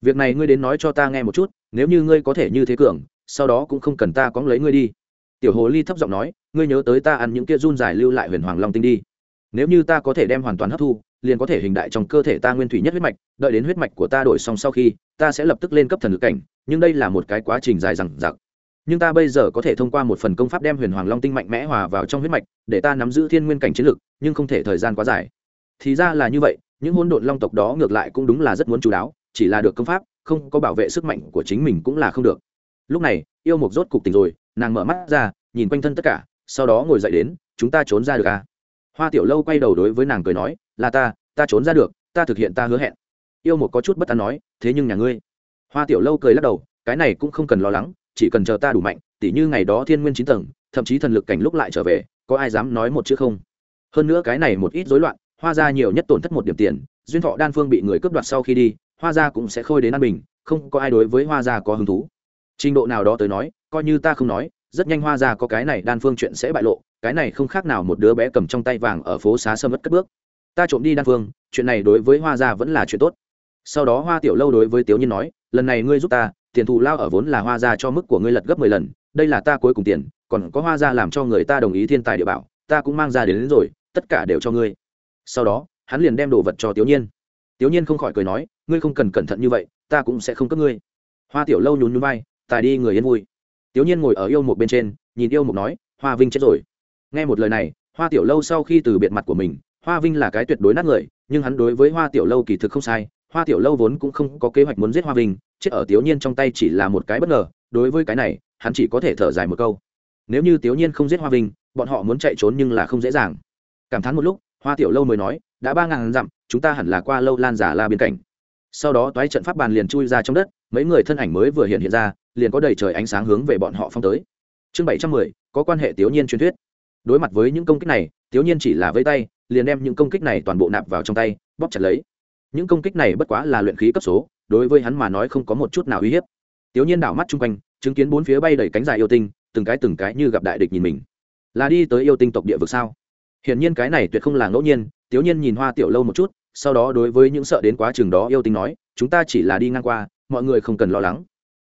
Việc này ngươi đến nói cho ta nghe một chút, nếu như ngươi có thể như thế cường, sau đó cũng không cần ta cóng lấy ngươi đi. Tiểu hồ ly thấp giọng nói, ngươi nhớ tới ta ăn những kia run dài lưu lại huyền hoàng long tinh đi. Nếu như ta có thể đem hoàn toàn hấp thu, liền có thể hình đại trong cơ thể ta nguyên thủy nhất huyết mạch, đợi đến huyết mạch của ta đổi xong sau khi, ta sẽ lập tức lên cấp thần lực cảnh, nhưng đây là một cái quá trình dài dằng dặc. Nhưng ta bây giờ có thể thông qua một phần công pháp đem huyền hoàng long tinh mạnh mẽ hòa vào trong huyết mạch, để ta nắm giữ thiên nguyên cảnh chiến lực, nhưng không thể thời gian quá dài thì ra là như vậy, những hôn độn long tộc đó ngược lại cũng đúng là rất muốn chú đáo, chỉ là được công pháp, không có bảo vệ sức mạnh của chính mình cũng là không được. Lúc này, yêu mục rốt cục tỉnh rồi, nàng mở mắt ra, nhìn quanh thân tất cả, sau đó ngồi dậy đến, chúng ta trốn ra được à? Hoa tiểu lâu quay đầu đối với nàng cười nói, là ta ta trốn ra được, ta thực hiện ta hứa hẹn. Yêu một có chút bất an nói, thế nhưng nhà ngươi? Hoa tiểu lâu cười lắc đầu, cái này cũng không cần lo lắng, chỉ cần chờ ta đủ mạnh, tỉ như ngày đó thiên nguyên chín tầng, thậm chí thần lực cảnh lúc lại trở về, có ai dám nói một chữ không? Hơn nữa cái này một ít rối loạn hoa gia nhiều nhất tổn thất một điểm tiền duyên thọ đan phương bị người cướp đoạt sau khi đi hoa gia cũng sẽ khôi đến an bình không có ai đối với hoa gia có hứng thú. Trình độ nào đó tới nói coi như ta không nói rất nhanh hoa gia có cái này đan phương chuyện sẽ bại lộ cái này không khác nào một đứa bé cầm trong tay vàng ở phố xá sâm mất cất bước. Ta trộm đi đan phương chuyện này đối với hoa gia vẫn là chuyện tốt. Sau đó hoa tiểu lâu đối với tiểu nhiên nói lần này ngươi giúp ta tiền thù lao ở vốn là hoa gia cho mức của ngươi lật gấp mười lần đây là ta cuối cùng tiền còn có hoa gia làm cho người ta đồng ý thiên tài địa bảo ta cũng mang ra đến, đến rồi tất cả đều cho ngươi sau đó, hắn liền đem đồ vật cho tiểu nhiên. Tiểu nhiên không khỏi cười nói, ngươi không cần cẩn thận như vậy, ta cũng sẽ không cướp ngươi. Hoa tiểu lâu nhún nhún vai, tài đi người yên vui. Tiểu nhiên ngồi ở yêu một bên trên, nhìn yêu một nói, hoa vinh chết rồi. Nghe một lời này, hoa tiểu lâu sau khi từ biệt mặt của mình, hoa vinh là cái tuyệt đối nát người, nhưng hắn đối với hoa tiểu lâu kỳ thực không sai. Hoa tiểu lâu vốn cũng không có kế hoạch muốn giết hoa vinh, chết ở tiểu nhiên trong tay chỉ là một cái bất ngờ, đối với cái này, hắn chỉ có thể thở dài một câu. Nếu như tiểu nhiên không giết hoa vinh, bọn họ muốn chạy trốn nhưng là không dễ dàng. Cảm thán một lúc hoa tiểu lâu mới nói, đã ba ngàn dặm, chúng ta hẳn là qua lâu lan giả la biên cảnh. Sau đó toái trận pháp bàn liền chui ra trong đất, mấy người thân ảnh mới vừa hiện hiện ra, liền có đầy trời ánh sáng hướng về bọn họ phong tới. Chương bảy trăm mười, có quan hệ tiểu nhiên truyền thuyết. Đối mặt với những công kích này tiểu nhiên chỉ là vây tay, liền đem những công kích này toàn bộ nạp vào trong tay, bóp chặt lấy. Những công kích này bất quá là luyện khí cấp số, đối với hắn mà nói không có một chút nào uy hiếp. Tiểu nhiên đảo mắt chung quanh, chứng kiến bốn phía bay đầy cánh dài yêu tinh, từng cái từng cái như gặp đại địch nhìn mình. Là đi tới yêu tinh tộc địa vực sao? Hiển nhiên cái này tuyệt không là ngẫu nhiên tiểu nhiên nhìn hoa tiểu lâu một chút, sau đó đối với những sợ đến quá trường đó yêu tinh nói, chúng ta chỉ là đi ngang qua, mọi người không cần lo lắng.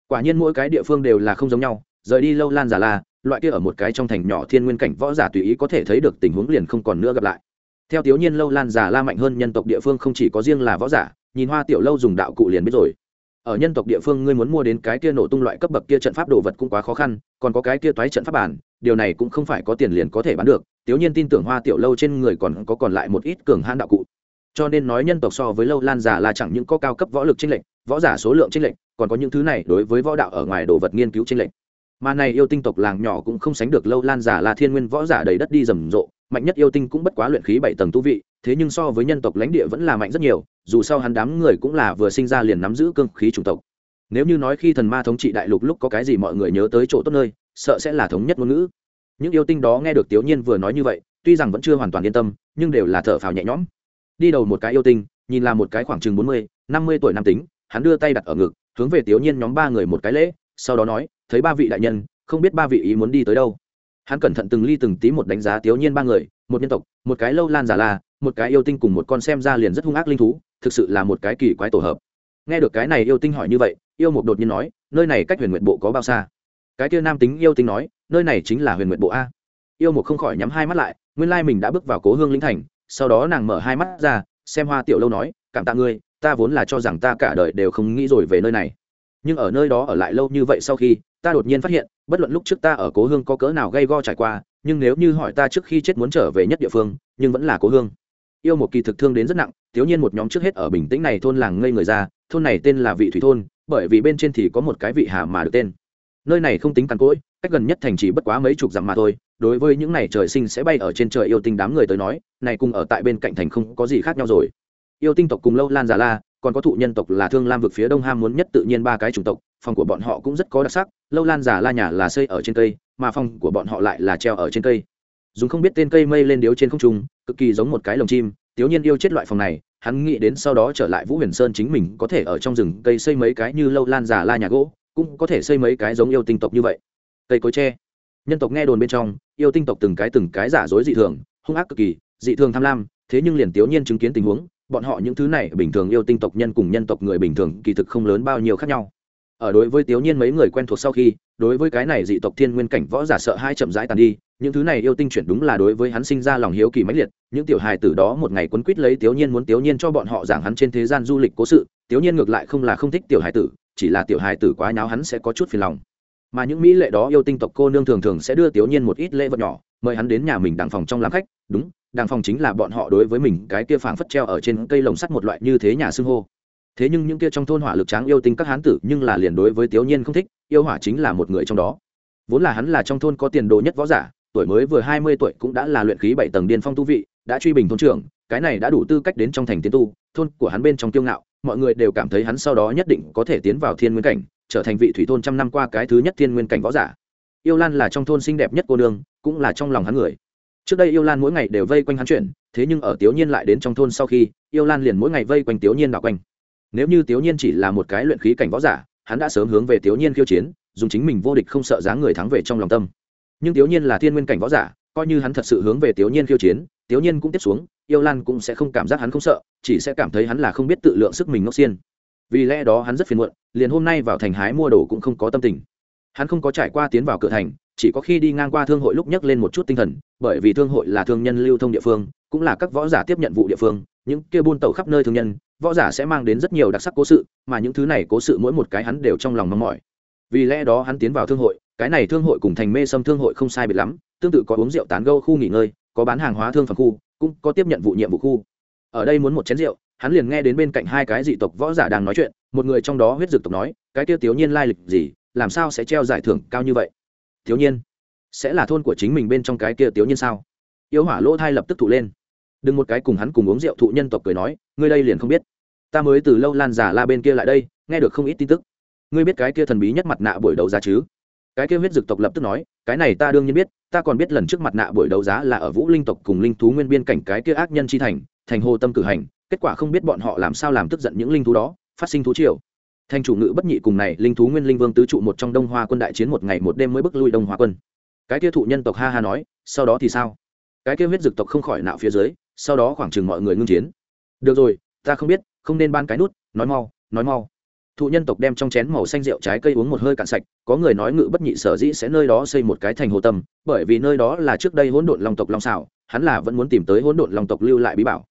Quả nhiên mỗi cái địa phương đều là không giống nhau, rời đi lâu lan giả la, loại kia ở một cái trong thành nhỏ thiên nguyên cảnh võ giả tùy ý có thể thấy được tình huống liền không còn nữa gặp lại. Theo tiểu nhiên lâu lan giả la mạnh hơn nhân tộc địa phương không chỉ có riêng là võ giả, nhìn hoa tiểu lâu dùng đạo cụ liền biết rồi ở nhân tộc địa phương ngươi muốn mua đến cái kia nổ tung loại cấp bậc kia trận pháp đồ vật cũng quá khó khăn, còn có cái kia toái trận pháp bản, điều này cũng không phải có tiền liền có thể bán được, tiểu nhiên tin tưởng hoa tiểu lâu trên người còn có còn lại một ít cường hãn đạo cụ. Cho nên nói nhân tộc so với lâu lan giả là chẳng những có cao cấp võ lực chênh lệch, võ giả số lượng chênh lệch, còn có những thứ này đối với võ đạo ở ngoài đồ vật nghiên cứu chênh lệch. Mà này yêu tinh tộc làng nhỏ cũng không sánh được lâu lan giả là thiên nguyên võ giả đầy đất đi rầm rộ mạnh nhất yêu tinh cũng bất quá luyện khí bảy tầng tu vị, thế nhưng so với nhân tộc lãnh địa vẫn là mạnh rất nhiều, dù sao hắn đám người cũng là vừa sinh ra liền nắm giữ cương khí chủng tộc. Nếu như nói khi thần ma thống trị đại lục lúc có cái gì mọi người nhớ tới chỗ tốt nơi, sợ sẽ là thống nhất ngôn ngữ. Những yêu tinh đó nghe được tiểu nhiên vừa nói như vậy, tuy rằng vẫn chưa hoàn toàn yên tâm, nhưng đều là thở phào nhẹ nhõm. Đi đầu một cái yêu tinh, nhìn là một cái khoảng chừng bốn mươi, năm mươi tuổi nam tính, hắn đưa tay đặt ở ngực, hướng về tiểu nhiên nhóm ba người một cái lễ, sau đó nói, thấy ba vị đại nhân, không biết ba vị ý muốn đi tới đâu hắn cẩn thận từng ly từng tí một đánh giá thiếu nhiên ba người, một nhân tộc, một cái lâu lan giả la, một cái yêu tinh cùng một con xem ra liền rất hung ác linh thú, thực sự là một cái kỳ quái tổ hợp. Nghe được cái này yêu tinh hỏi như vậy, yêu mục đột nhiên nói, nơi này cách huyền nguyện bộ có bao xa? Cái kia nam tính yêu tinh nói, nơi này chính là huyền nguyện bộ a. Yêu mục không khỏi nhắm hai mắt lại, nguyên lai mình đã bước vào cố hương linh thành, sau đó nàng mở hai mắt ra, xem hoa tiểu lâu nói, cảm tạ ngươi, ta vốn là cho rằng ta cả đời đều không nghĩ rồi về nơi này. Nhưng ở nơi đó ở lại lâu như vậy sau khi, ta đột nhiên phát hiện bất luận lúc trước ta ở cố hương có cỡ nào gây go trải qua, nhưng nếu như hỏi ta trước khi chết muốn trở về nhất địa phương, nhưng vẫn là cố hương. Yêu một kỳ thực thương đến rất nặng, thiếu nhiên một nhóm trước hết ở bình tĩnh này thôn làng ngây người ra, thôn này tên là vị thủy thôn, bởi vì bên trên thì có một cái vị hà mà được tên. Nơi này không tính cằn cỗi, cách gần nhất thành chỉ bất quá mấy chục dặm mà thôi, đối với những này trời sinh sẽ bay ở trên trời yêu tinh đám người tới nói, này cùng ở tại bên cạnh thành không có gì khác nhau rồi. Yêu tinh tộc cùng lâu lan già la, còn có thụ nhân tộc là thương lam vực phía đông ham muốn nhất tự nhiên ba cái chủng tộc, phòng của bọn họ cũng rất có đặc sắc lâu lan giả la nhà là xây ở trên cây, mà phòng của bọn họ lại là treo ở trên cây. Dùng không biết tên cây mây lên điếu trên không trung, cực kỳ giống một cái lồng chim tiểu nhiên yêu chết loại phòng này, hắn nghĩ đến sau đó trở lại vũ huyền sơn chính mình có thể ở trong rừng cây xây mấy cái như lâu lan giả la nhà gỗ, cũng có thể xây mấy cái giống yêu tinh tộc như vậy. Cây cối tre. Nhân tộc nghe đồn bên trong, yêu tinh tộc từng cái từng cái giả dối dị thường, hung ác cực kỳ, dị thường tham lam, thế nhưng liền tiểu nhiên chứng kiến tình huống, bọn họ những thứ này bình thường yêu tinh tộc nhân cùng nhân tộc người bình thường kỳ thực không lớn bao nhiêu khác nhau ở đối với tiểu nhiên mấy người quen thuộc sau khi, đối với cái này dị tộc thiên nguyên cảnh võ giả sợ hai chậm rãi tàn đi, những thứ này yêu tinh chuyển đúng là đối với hắn sinh ra lòng hiếu kỳ mãnh liệt, những tiểu hài tử đó một ngày quấn quýt lấy tiểu nhiên muốn tiểu nhiên cho bọn họ giảng hắn trên thế gian du lịch cố sự tiểu nhiên ngược lại không là không thích tiểu hài tử, chỉ là tiểu hài tử quá nháo hắn sẽ có chút phiền lòng. Mà những mỹ lệ đó yêu tinh tộc cô nương thường thường sẽ đưa tiểu nhiên một ít lễ vật nhỏ, mời hắn đến nhà mình đàng phòng trong làm khách, đúng đàng phòng chính là bọn họ đối với mình cái kia phảng phất treo ở trên cây lồng sắt một loại như thế nhà xưng hô thế nhưng những kia trong thôn hỏa lực tráng yêu tinh các hán tử nhưng là liền đối với tiểu nhiên không thích, yêu hỏa chính là một người trong đó. Vốn là hắn là trong thôn có tiền đồ nhất võ giả, tuổi mới vừa hai mươi tuổi cũng đã là luyện khí bảy tầng điên phong tu vị, đã truy bình thôn trưởng, cái này đã đủ tư cách đến trong thành tiến tu, thôn của hắn bên trong kiêu ngạo, mọi người đều cảm thấy hắn sau đó nhất định có thể tiến vào thiên nguyên cảnh, trở thành vị thủy thôn trăm năm qua cái thứ nhất thiên nguyên cảnh võ giả. Yêu lan là trong thôn xinh đẹp nhất cô đương cũng là trong lòng hắn người. Trước đây yêu lan mỗi ngày đều vây quanh hắn chuyển thế nhưng ở tiểu nhiên lại đến trong thôn sau khi, yêu lan liền mỗi ngày vây quanh tiểu nhiên đạo quanh nếu như tiểu nhiên chỉ là một cái luyện khí cảnh võ giả, hắn đã sớm hướng về tiểu nhiên khiêu chiến, dùng chính mình vô địch không sợ dáng người thắng về trong lòng tâm. Nhưng tiểu nhiên là thiên nguyên cảnh võ giả, coi như hắn thật sự hướng về tiểu nhiên khiêu chiến tiểu nhiên cũng tiếp xuống, yêu lan cũng sẽ không cảm giác hắn không sợ, chỉ sẽ cảm thấy hắn là không biết tự lượng sức mình ngốc xiên. Vì lẽ đó hắn rất phiền muộn, liền hôm nay vào thành hái mua đồ cũng không có tâm tình. Hắn không có trải qua tiến vào cửa thành, chỉ có khi đi ngang qua thương hội lúc nhắc lên một chút tinh thần, bởi vì thương hội là thương nhân lưu thông địa phương, cũng là các võ giả tiếp nhận vụ địa phương, những kia buôn tàu khắp nơi thương nhân võ giả sẽ mang đến rất nhiều đặc sắc cố sự, mà những thứ này cố sự mỗi một cái hắn đều trong lòng mong mỏi. Vì lẽ đó hắn tiến vào thương hội, cái này thương hội cùng thành mê sâm thương hội không sai biệt lắm, tương tự có uống rượu tán gâu khu nghỉ ngơi, có bán hàng hóa thương phẩm khu, cũng có tiếp nhận vụ nhiệm vụ khu. Ở đây muốn một chén rượu, hắn liền nghe đến bên cạnh hai cái dị tộc võ giả đang nói chuyện, một người trong đó huyết dực tộc nói, cái tiêu tiểu nhiên lai lịch gì, làm sao sẽ treo giải thưởng cao như vậy? Thiếu nhiên, sẽ là thôn của chính mình bên trong cái kia tiểu nhiên sao? Yêu hỏa lỗ thai lập tức thụ lên. Đừng một cái cùng hắn cùng uống rượu thụ nhân tộc cười nói, ngươi đây liền không biết ta mới từ lâu lan giả la bên kia lại đây, nghe được không ít tin tức. Ngươi biết cái kia thần bí nhất mặt nạ buổi đấu giá chứ? Cái kia huyết dực tộc lập tức nói, cái này ta đương nhiên biết, ta còn biết lần trước mặt nạ buổi đấu giá là ở vũ linh tộc cùng linh thú nguyên biên cảnh cái kia ác nhân chi thành thành hồ tâm cử hành, kết quả không biết bọn họ làm sao làm tức giận những linh thú đó, phát sinh thú triều. Thành chủ ngự bất nhị cùng này, linh thú nguyên linh vương tứ trụ một trong đông hoa quân đại chiến một ngày một đêm mới bước lui đông hoa quân. Cái kia thụ nhân tộc ha ha nói, sau đó thì sao? Cái kia huyết dực tộc không khỏi nạo phía dưới, sau đó khoảng chừng mọi người ngưng chiến. Được rồi, ta không biết không nên ban cái nút, nói mau nói mau. Thụ nhân tộc đem trong chén màu xanh rượu trái cây uống một hơi cạn sạch, có người nói ngự bất nhị sở dĩ sẽ nơi đó xây một cái thành hồ tâm, bởi vì nơi đó là trước đây hỗn độn long tộc long xảo hắn là vẫn muốn tìm tới hỗn độn long tộc lưu lại bí bảo.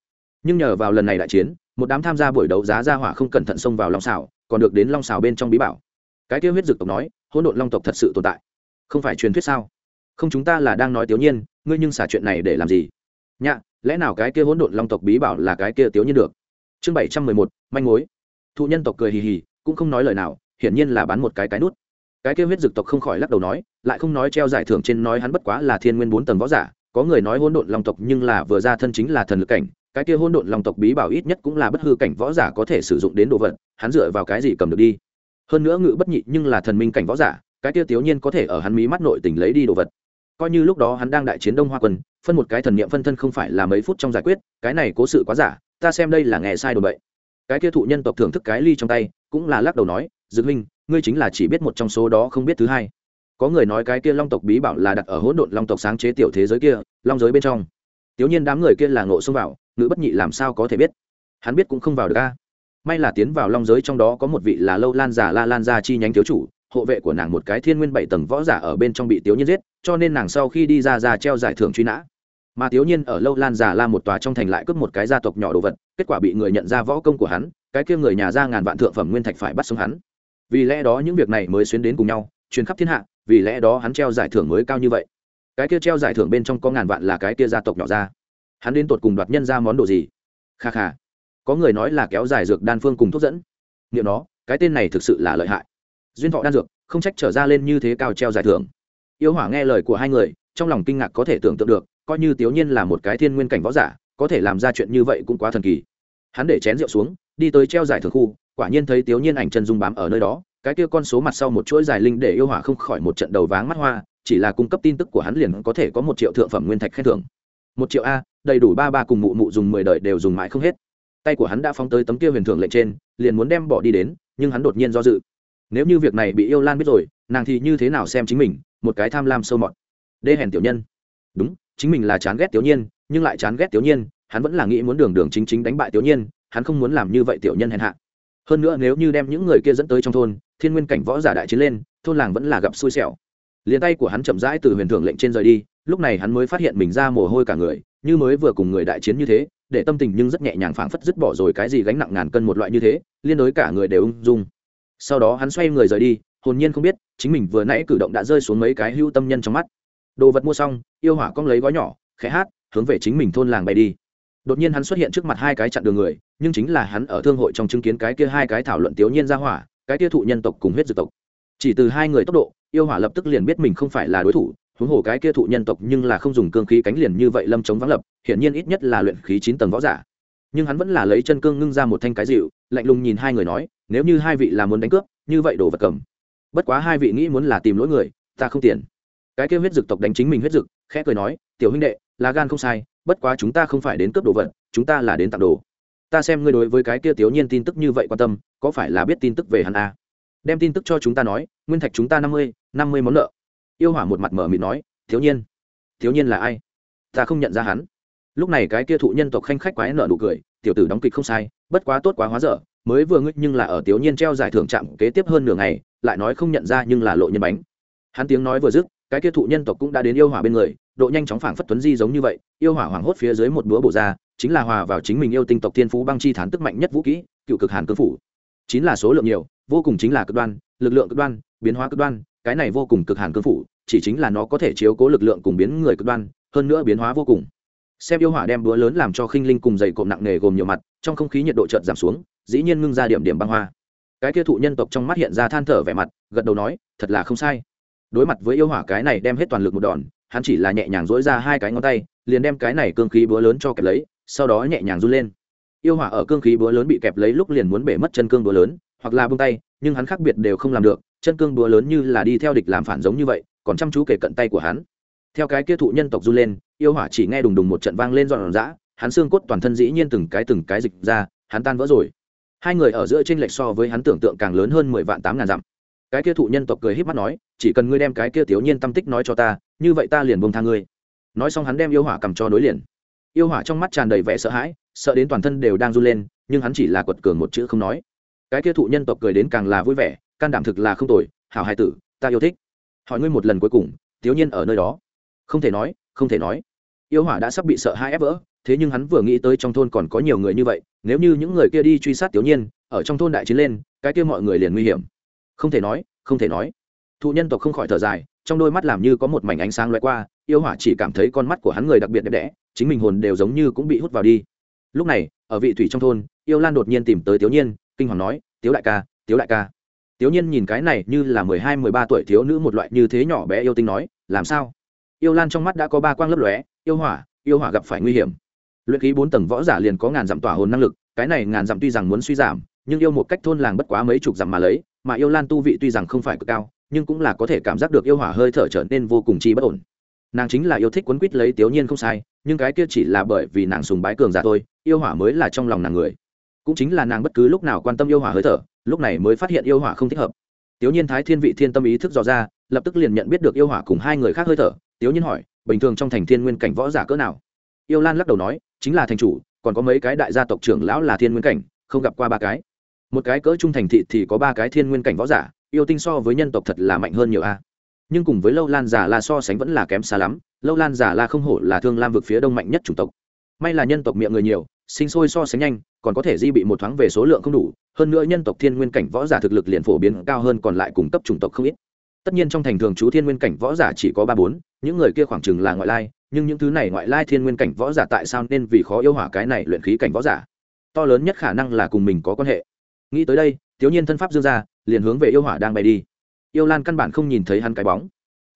Nhưng nhờ vào lần này đại chiến, một đám tham gia buổi đấu giá ra hỏa không cẩn thận xông vào long xảo còn được đến long xảo bên trong bí bảo. Cái tiêu huyết dực tộc nói, hỗn độn long tộc thật sự tồn tại. Không phải truyền thuyết sao? Không chúng ta là đang nói tiểu nhiên, ngươi nhưng xả chuyện này để làm gì? Nhạ, lẽ nào cái kia hỗn độn long tộc bí bảo là cái kia tiểu nhiên được? Chương bảy trăm mười một, manh mối. Thụ nhân tộc cười hì hì, cũng không nói lời nào, hiển nhiên là bán một cái cái nút. Cái kêu huyết dực tộc không khỏi lắc đầu nói, lại không nói treo giải thưởng trên nói hắn bất quá là thiên nguyên bốn tầng võ giả, có người nói hỗn độn long tộc nhưng là vừa ra thân chính là thần lực cảnh, cái kia hỗn độn long tộc bí bảo ít nhất cũng là bất hư cảnh võ giả có thể sử dụng đến đồ vật, hắn dựa vào cái gì cầm được đi? Hơn nữa ngự bất nhị nhưng là thần minh cảnh võ giả, cái kia tiểu nhiên có thể ở hắn mí mắt nội tình lấy đi đồ vật. Coi như lúc đó hắn đang đại chiến đông hoa quân, phân một cái thần niệm phân thân không phải là mấy phút trong giải quyết, cái này cố sự quá giả ta xem đây là nghe sai đồ bậy. Cái kia thụ nhân tộc thưởng thức cái ly trong tay, cũng là lắc đầu nói, dực huynh, ngươi chính là chỉ biết một trong số đó không biết thứ hai. Có người nói cái kia long tộc bí bảo là đặt ở hỗn độn long tộc sáng chế tiểu thế giới kia, long giới bên trong. Tiểu nhiên đám người kia là ngộ xông vào, ngữ bất nhị làm sao có thể biết? Hắn biết cũng không vào được a. May là tiến vào long giới trong đó có một vị là lâu lan giả la lan gia chi nhánh thiếu chủ, hộ vệ của nàng một cái thiên nguyên bảy tầng võ giả ở bên trong bị tiểu nhiên giết, cho nên nàng sau khi đi ra ra treo giải thưởng truy nã mà thiếu nhiên ở lâu lan giả la một tòa trong thành lại cướp một cái gia tộc nhỏ đồ vật, kết quả bị người nhận ra võ công của hắn, cái kia người nhà ra ngàn vạn thượng phẩm nguyên thạch phải bắt sống hắn. Vì lẽ đó những việc này mới xuyến đến cùng nhau, truyền khắp thiên hạ, vì lẽ đó hắn treo giải thưởng mới cao như vậy. Cái kia treo giải thưởng bên trong có ngàn vạn là cái kia gia tộc nhỏ ra. Hắn đến tột cùng đoạt nhân ra món đồ gì? Kha kha. Có người nói là kéo dài dược đan phương cùng thuốc dẫn. Nghiệm nó, cái tên này thực sự là lợi hại. Duyên thọ đan dược, không trách trở ra lên như thế cao treo giải thưởng. Yêu hỏa nghe lời của hai người, trong lòng kinh ngạc có thể tưởng tượng được coi như tiểu nhiên là một cái thiên nguyên cảnh võ giả, có thể làm ra chuyện như vậy cũng quá thần kỳ. Hắn để chén rượu xuống, đi tới treo giải thưởng khu, quả nhiên thấy tiểu nhiên ảnh chân dung bám ở nơi đó, cái kia con số mặt sau một chuỗi dài linh để yêu hỏa không khỏi một trận đầu váng mắt hoa, chỉ là cung cấp tin tức của hắn liền có thể có một triệu thượng phẩm nguyên thạch khen thưởng. Một triệu a, đầy đủ ba ba cùng mụ mụ dùng mười đời đều dùng mãi không hết. Tay của hắn đã phóng tới tấm kia huyền thưởng lệnh trên, liền muốn đem bỏ đi đến, nhưng hắn đột nhiên do dự. Nếu như việc này bị yêu lan biết rồi, nàng thì như thế nào xem chính mình, một cái tham lam sâu mọt. Đê hèn tiểu nhân. Đúng chính mình là chán ghét tiểu nhiên, nhưng lại chán ghét tiểu nhiên, hắn vẫn là nghĩ muốn đường đường chính chính đánh bại tiểu nhiên, hắn không muốn làm như vậy tiểu nhân hèn hạ. Hơn nữa nếu như đem những người kia dẫn tới trong thôn, thiên nguyên cảnh võ giả đại chiến lên, thôn làng vẫn là gặp xui xẻo. Liền tay của hắn chậm rãi từ huyền thưởng lệnh trên rời đi, lúc này hắn mới phát hiện mình ra mồ hôi cả người, như mới vừa cùng người đại chiến như thế, để tâm tình nhưng rất nhẹ nhàng phảng phất dứt bỏ rồi cái gì gánh nặng ngàn cân một loại như thế, liên đối cả người đều ung dung. Sau đó hắn xoay người rời đi, hồn nhiên không biết, chính mình vừa nãy cử động đã rơi xuống mấy cái hưu tâm nhân trong mắt đồ vật mua xong, yêu hỏa cong lấy gói nhỏ, khẽ hát, hướng về chính mình thôn làng bay đi. Đột nhiên hắn xuất hiện trước mặt hai cái chặn đường người, nhưng chính là hắn ở thương hội trong chứng kiến cái kia hai cái thảo luận tiểu nhiên ra hỏa, cái kia thụ nhân tộc cùng huyết dược tộc. Chỉ từ hai người tốc độ, yêu hỏa lập tức liền biết mình không phải là đối thủ, huống hồ cái kia thụ nhân tộc nhưng là không dùng cương khí cánh liền như vậy lâm chống vắng lập, hiển nhiên ít nhất là luyện khí chín tầng võ giả. Nhưng hắn vẫn là lấy chân cương ngưng ra một thanh cái dịu lạnh lùng nhìn hai người nói, nếu như hai vị là muốn đánh cướp, như vậy đồ vật cầm. Bất quá hai vị nghĩ muốn là tìm lỗi người, ta không tiền cái kia huyết dực tộc đánh chính mình huyết dực, khẽ cười nói, tiểu huynh đệ là gan không sai, bất quá chúng ta không phải đến cướp đồ vật, chúng ta là đến tặng đồ. Ta xem ngươi đối với cái kia tiểu nhiên tin tức như vậy quan tâm, có phải là biết tin tức về hắn a à? đem tin tức cho chúng ta nói, nguyên thạch chúng ta năm mươi năm mươi món nợ. Yêu hỏa một mặt mở mịt nói thiếu nhiên thiếu nhiên là ai? Ta không nhận ra hắn. Lúc này cái kia thụ nhân tộc khanh khách quái nợ nụ cười, tiểu tử đóng kịch không sai, bất quá tốt quá hóa dở, mới vừa ngươi nhưng là ở tiểu nhiên treo giải thưởng chạm kế tiếp hơn nửa ngày, lại nói không nhận ra nhưng là lộ nhân bánh. Hắn tiếng nói vừa dứt cái kia thụ nhân tộc cũng đã đến yêu hỏa bên người, độ nhanh chóng phảng phất tuấn di giống như vậy, yêu hỏa hoảng hốt phía dưới một búa bổ ra, chính là hòa vào chính mình yêu tinh tộc thiên phú băng chi thán tức mạnh nhất vũ kỹ, cựu cực hàn cương phủ. Chính là số lượng nhiều, vô cùng chính là cực đoan, lực lượng cực đoan, biến hóa cực đoan, cái này vô cùng cực hàn cương phủ, chỉ chính là nó có thể chiếu cố lực lượng cùng biến người cực đoan, hơn nữa biến hóa vô cùng. Xem yêu hỏa đem búa lớn làm cho khinh linh cùng dày cộm nặng nề gồm nhiều mặt, trong không khí nhiệt độ chợt giảm xuống, dĩ nhiên ngưng ra điểm điểm băng hoa. Cái kia thụ nhân tộc trong mắt hiện ra than thở vẻ mặt, gật đầu nói, thật là không sai đối mặt với yêu hỏa cái này đem hết toàn lực một đòn, hắn chỉ là nhẹ nhàng dỗi ra hai cái ngón tay, liền đem cái này cương khí búa lớn cho kẹp lấy, sau đó nhẹ nhàng run lên. Yêu hỏa ở cương khí búa lớn bị kẹp lấy lúc liền muốn bể mất chân cương búa lớn, hoặc là bông tay, nhưng hắn khác biệt đều không làm được, chân cương búa lớn như là đi theo địch làm phản giống như vậy, còn chăm chú kể cận tay của hắn. Theo cái kia thụ nhân tộc run lên, yêu hỏa chỉ nghe đùng đùng một trận vang lên dọn dã hắn xương cốt toàn thân dĩ nhiên từng cái từng cái dịch ra, hắn tan vỡ rồi. Hai người ở giữa t r ê n lệch so với hắn tưởng tượng càng lớn hơn mười vạn tám ngàn dặm cái kia thụ nhân tộc cười h í p mắt nói, chỉ cần ngươi đem cái kia tiểu nhiên tâm tích nói cho ta, như vậy ta liền buông tha ngươi. Nói xong hắn đem yêu hỏa cầm cho nối liền. Yêu hỏa trong mắt tràn đầy vẻ sợ hãi, sợ đến toàn thân đều đang run lên, nhưng hắn chỉ là quật cường một chữ không nói. Cái kia thụ nhân tộc cười đến càng là vui vẻ, can đảm thực là không tồi, hảo hai tử, ta yêu thích. Hỏi ngươi một lần cuối cùng, tiểu nhiên ở nơi đó? Không thể nói, không thể nói. Yêu hỏa đã sắp bị sợ hai ép vỡ, thế nhưng hắn vừa nghĩ tới trong thôn còn có nhiều người như vậy, nếu như những người kia đi truy sát tiểu nhiên, ở trong thôn đại chiến lên, cái kia mọi người liền nguy hiểm không thể nói, không thể nói. Thụ nhân tộc không khỏi thở dài, trong đôi mắt làm như có một mảnh ánh sáng loại qua, yêu hỏa chỉ cảm thấy con mắt của hắn người đặc biệt đẹp đẽ, chính mình hồn đều giống như cũng bị hút vào đi. Lúc này, ở vị thủy trong thôn, yêu lan đột nhiên tìm tới tiểu nhiên, kinh hoàng nói, tiếu đại ca, tiếu đại ca. Tiểu nhiên nhìn cái này như là mười hai, mười ba tuổi thiếu nữ một loại như thế nhỏ bé yêu tinh nói, làm sao? Yêu lan trong mắt đã có ba quang lấp lóe, yêu hỏa yêu hỏa gặp phải nguy hiểm. Luyện khí bốn tầng võ giả liền có ngàn dặm tỏa hồn năng lực, cái này ngàn dặm tuy rằng muốn suy giảm, nhưng yêu một cách thôn làng bất quá mấy chục dặm mà lấy mà yêu lan tu vị tuy rằng không phải cực cao, nhưng cũng là có thể cảm giác được yêu hỏa hơi thở trở nên vô cùng chi bất ổn. Nàng chính là yêu thích quấn quýt lấy tiểu nhiên không sai, nhưng cái kia chỉ là bởi vì nàng sùng bái cường giả thôi, yêu hỏa mới là trong lòng nàng người. Cũng chính là nàng bất cứ lúc nào quan tâm yêu hỏa hơi thở, lúc này mới phát hiện yêu hỏa không thích hợp. Tiểu nhiên thái thiên vị thiên tâm ý thức dò ra, lập tức liền nhận biết được yêu hỏa cùng hai người khác hơi thở tiểu nhiên hỏi, bình thường trong thành thiên nguyên cảnh võ giả cỡ nào? Yêu lan lắc đầu nói, chính là thành chủ, còn có mấy cái đại gia tộc trưởng lão là thiên nguyên cảnh, không gặp qua ba cái một cái cỡ trung thành thị thì có ba cái thiên nguyên cảnh võ giả, yêu tinh so với nhân tộc thật là mạnh hơn nhiều a. Nhưng cùng với lâu lan giả la so sánh vẫn là kém xa lắm, lâu lan giả la không hổ là thương lam vực phía đông mạnh nhất chủng tộc. May là nhân tộc miệng người nhiều, sinh sôi so sánh nhanh, còn có thể di bị một thoáng về số lượng không đủ, hơn nữa nhân tộc thiên nguyên cảnh võ giả thực lực liền phổ biến cao hơn còn lại cung cấp chủng tộc không ít. Tất nhiên trong thành thường chú thiên nguyên cảnh võ giả chỉ có ba bốn, những người kia khoảng chừng là ngoại lai, nhưng những thứ này ngoại lai thiên nguyên cảnh võ giả tại sao nên vì khó yêu hỏa cái này luyện khí cảnh võ giả? To lớn nhất khả năng là cùng mình có quan hệ nghĩ tới đây thiếu nhiên thân pháp dương ra, liền hướng về yêu hỏa đang bay đi. Yêu lan căn bản không nhìn thấy hắn cái bóng.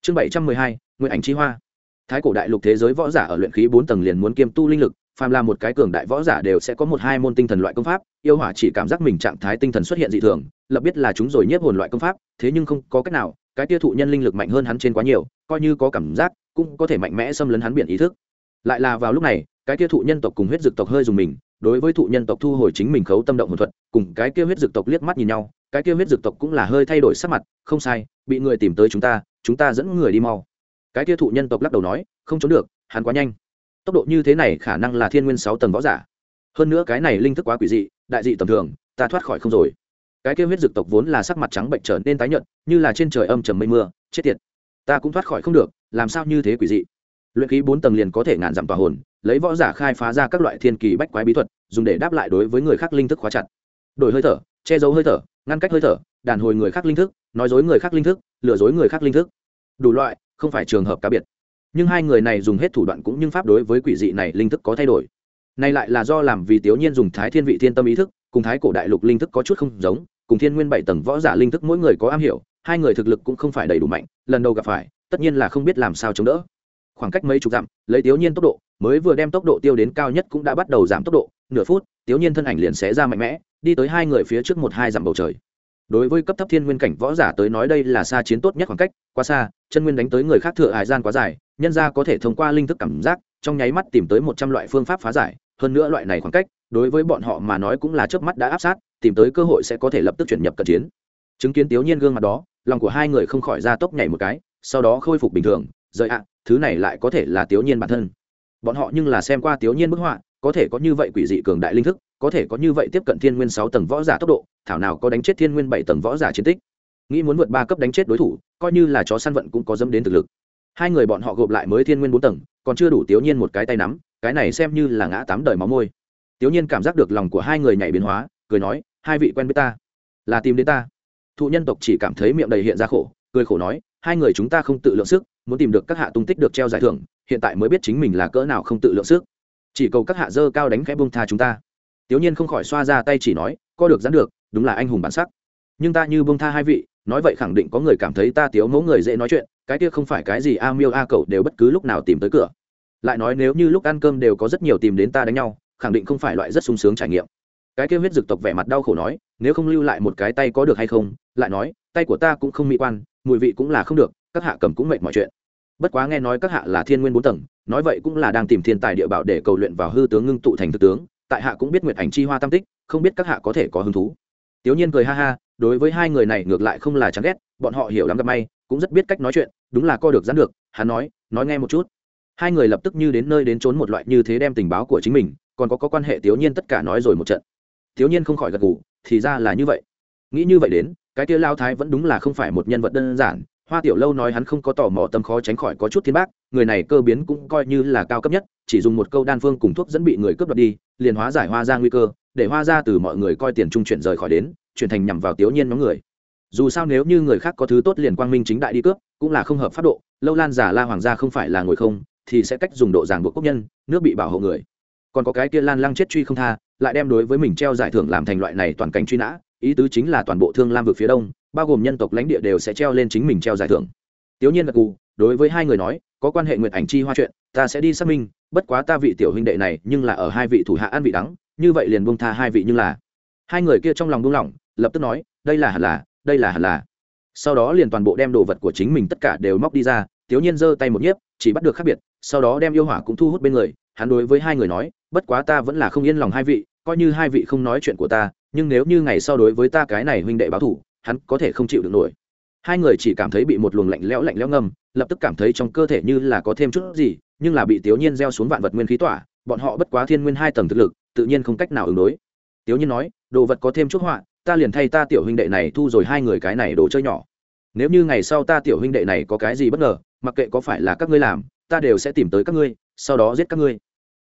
Chương bảy trăm mười hai nguyện ảnh chi hoa. Thái cổ đại lục thế giới võ giả ở luyện khí bốn tầng liền muốn kiêm tu linh lực, phàm là một cái cường đại võ giả đều sẽ có một hai môn tinh thần loại công pháp, yêu hỏa chỉ cảm giác mình trạng thái tinh thần xuất hiện dị thường, lập biết là chúng rồi nhiếp hồn loại công pháp, thế nhưng không có cách nào, cái tiêu thụ nhân linh lực mạnh hơn hắn trên quá nhiều, coi như có cảm giác, cũng có thể mạnh mẽ xâm lấn hắn biển ý thức. Lại là vào lúc này cái kia thụ nhân tộc cùng huyết dực tộc hơi dùng mình, đối với thụ nhân tộc thu hồi chính mình khấu tâm động hồn thuật, cùng cái kia huyết dực tộc liếc mắt nhìn nhau, cái kia huyết dực tộc cũng là hơi thay đổi sắc mặt, không sai, bị người tìm tới chúng ta chúng ta dẫn người đi mau. Cái kia thụ nhân tộc lắc đầu nói, không trốn được, hắn quá nhanh. Tốc độ như thế này khả năng là thiên nguyên sáu tầng võ giả. Hơn nữa cái này linh thức quá quỷ dị, đại dị tầm thường, ta thoát khỏi không rồi. Cái kia huyết dực tộc vốn là sắc mặt trắng bệnh trở nên tái nhợt, như là trên trời âm trầm mây mưa, chết tiệt. Ta cũng thoát khỏi không được, làm sao như thế quỷ dị? Luyện khí bốn tầng liền có thể ngàn dặm tòa hồn lấy võ giả khai phá ra các loại thiên kỳ bách quái bí thuật, dùng để đáp lại đối với người khác linh thức khóa chặt. Đổi hơi thở, che giấu hơi thở, ngăn cách hơi thở, đàn hồi người khác linh thức, nói dối người khác linh thức, lừa dối người khác linh thức. Đủ loại, không phải trường hợp cá biệt. Nhưng hai người này dùng hết thủ đoạn cũng như pháp đối với quỷ dị này linh thức có thay đổi. Này lại là do làm vì tiểu nhiên dùng thái thiên vị thiên tâm ý thức, cùng thái cổ đại lục linh thức có chút không giống, cùng thiên nguyên bảy tầng võ giả linh thức mỗi người có am hiểu, hai người thực lực cũng không phải đầy đủ mạnh, lần đầu gặp phải, tất nhiên là không biết làm sao chống đỡ. Khoảng cách mấy chục dặm, lấy tiểu nhiên tốc độ mới vừa đem tốc độ tiêu đến cao nhất cũng đã bắt đầu giảm tốc độ, nửa phút, tiểu nhiên thân ảnh liền xé ra mạnh mẽ, đi tới hai người phía trước một hai dặm bầu trời. Đối với cấp thấp thiên nguyên cảnh võ giả tới nói đây là xa chiến tốt nhất khoảng cách, quá xa, chân nguyên đánh tới người khác thừa hải gian quá dài, nhân ra có thể thông qua linh thức cảm giác, trong nháy mắt tìm tới một trăm loại phương pháp phá giải, hơn nữa loại này khoảng cách, đối với bọn họ mà nói cũng là chớp mắt đã áp sát, tìm tới cơ hội sẽ có thể lập tức chuyển nhập cận chiến. Chứng kiến tiểu nhiên gương mặt đó, lòng của hai người không khỏi ra tốc nhảy một cái, sau đó khôi phục bình thường, rời ạ, thứ này lại có thể là tiểu nhiên bản thân bọn họ nhưng là xem qua tiểu nhiên bức họa, có thể có như vậy quỷ dị cường đại linh thức, có thể có như vậy tiếp cận thiên nguyên sáu tầng võ giả tốc độ, thảo nào có đánh chết thiên nguyên bảy tầng võ giả chiến tích. Nghĩ muốn vượt ba cấp đánh chết đối thủ, coi như là chó săn vận cũng có dâm đến thực lực. Hai người bọn họ gộp lại mới thiên nguyên bốn tầng, còn chưa đủ tiểu nhiên một cái tay nắm, cái này xem như là ngã tám đời máu môi. Tiểu nhiên cảm giác được lòng của hai người nhảy biến hóa, cười nói, hai vị quen biết ta, là tìm đến ta. Thụ nhân tộc chỉ cảm thấy miệng đầy hiện ra khổ, cười khổ nói, hai người chúng ta không tự lượng sức, muốn tìm được các hạ tung tích được treo giải thưởng hiện tại mới biết chính mình là cỡ nào không tự lượng sức. Chỉ cầu các hạ dơ cao đánh khẽ bông tha chúng ta. Tiểu nhiên không khỏi xoa ra tay chỉ nói co được dán được, đúng là anh hùng bản sắc. Nhưng ta như bông tha hai vị, nói vậy khẳng định có người cảm thấy ta tiếu mẫu người dễ nói chuyện, cái kia không phải cái gì a miêu a cậu đều bất cứ lúc nào tìm tới cửa. Lại nói nếu như lúc ăn cơm đều có rất nhiều tìm đến ta đánh nhau, khẳng định không phải loại rất sung sướng trải nghiệm. Cái kia huyết dực tộc vẻ mặt đau khổ nói, nếu không lưu lại một cái tay có được hay không? Lại nói, tay của ta cũng không mỹ quan, mùi vị cũng là không được, các hạ cầm cũng mệt mọi chuyện bất quá nghe nói các hạ là thiên nguyên bốn tầng, nói vậy cũng là đang tìm thiên tài địa bảo để cầu luyện vào hư tướng ngưng tụ thành thực tướng, tại hạ cũng biết nguyệt ảnh chi hoa tam tích, không biết các hạ có thể có hứng thú. Tiểu nhiên cười ha ha, đối với hai người này ngược lại không là chán ghét, bọn họ hiểu lắm gặp may, cũng rất biết cách nói chuyện, đúng là co được dán được, hắn nói nói nghe một chút. Hai người lập tức như đến nơi đến trốn một loại như thế đem tình báo của chính mình, còn có có quan hệ tiểu nhiên tất cả nói rồi một trận. Tiểu nhiên không khỏi gật gù, thì ra là như vậy. Nghĩ như vậy đến, cái kia lao thái vẫn đúng là không phải một nhân vật đơn giản hoa tiểu lâu nói hắn không có tò mò tâm khó tránh khỏi có chút thiên bác, người này cơ biến cũng coi như là cao cấp nhất, chỉ dùng một câu đan phương cùng thuốc dẫn bị người cướp đoạt đi, liền hóa giải hoa ra nguy cơ, để hoa ra từ mọi người coi tiền trung chuyển rời khỏi đến, chuyển thành nhằm vào tiểu nhiên nhóm người. Dù sao nếu như người khác có thứ tốt liền quang minh chính đại đi cướp, cũng là không hợp pháp độ, lâu lan giả la hoàng gia không phải là ngồi không, thì sẽ cách dùng độ giảng buộc quốc nhân, nước bị bảo hộ người. Còn có cái kia lan lăng chết truy không tha, lại đem đối với mình treo giải thưởng làm thành loại này toàn cảnh truy nã, ý tứ chính là toàn bộ thương lam vực phía đông bao gồm nhân tộc lãnh địa đều sẽ treo lên chính mình treo giải thưởng. Tiểu nhiên gật gù, đối với hai người nói, có quan hệ nguyệt ảnh chi hoa chuyện, ta sẽ đi xác minh, bất quá ta vị tiểu huynh đệ này nhưng là ở hai vị thủ hạ an vị đắng, như vậy liền buông tha hai vị nhưng là. Hai người kia trong lòng buông lỏng, lập tức nói, đây là hẳn là, đây là hẳn là. Sau đó liền toàn bộ đem đồ vật của chính mình tất cả đều móc đi ra tiểu nhiên giơ tay một nhiếp, chỉ bắt được khác biệt, sau đó đem yêu hỏa cũng thu hút bên người, hắn đối với hai người nói, bất quá ta vẫn là không yên lòng hai vị, coi như hai vị không nói chuyện của ta, nhưng nếu như ngày sau đối với ta cái này huynh đệ báo thủ hắn có thể không chịu được nổi. Hai người chỉ cảm thấy bị một luồng lạnh lẽo lạnh lẽo ngâm, lập tức cảm thấy trong cơ thể như là có thêm chút gì, nhưng là bị tiểu nhiên gieo xuống vạn vật nguyên khí tỏa, bọn họ bất quá thiên nguyên hai tầng thực lực, tự nhiên không cách nào ứng đối. Tiểu nhiên nói, đồ vật có thêm chút họa, ta liền thay ta tiểu huynh đệ này thu rồi hai người cái này đồ chơi nhỏ. Nếu như ngày sau ta tiểu huynh đệ này có cái gì bất ngờ, mặc kệ có phải là các ngươi làm, ta đều sẽ tìm tới các ngươi, sau đó giết các ngươi.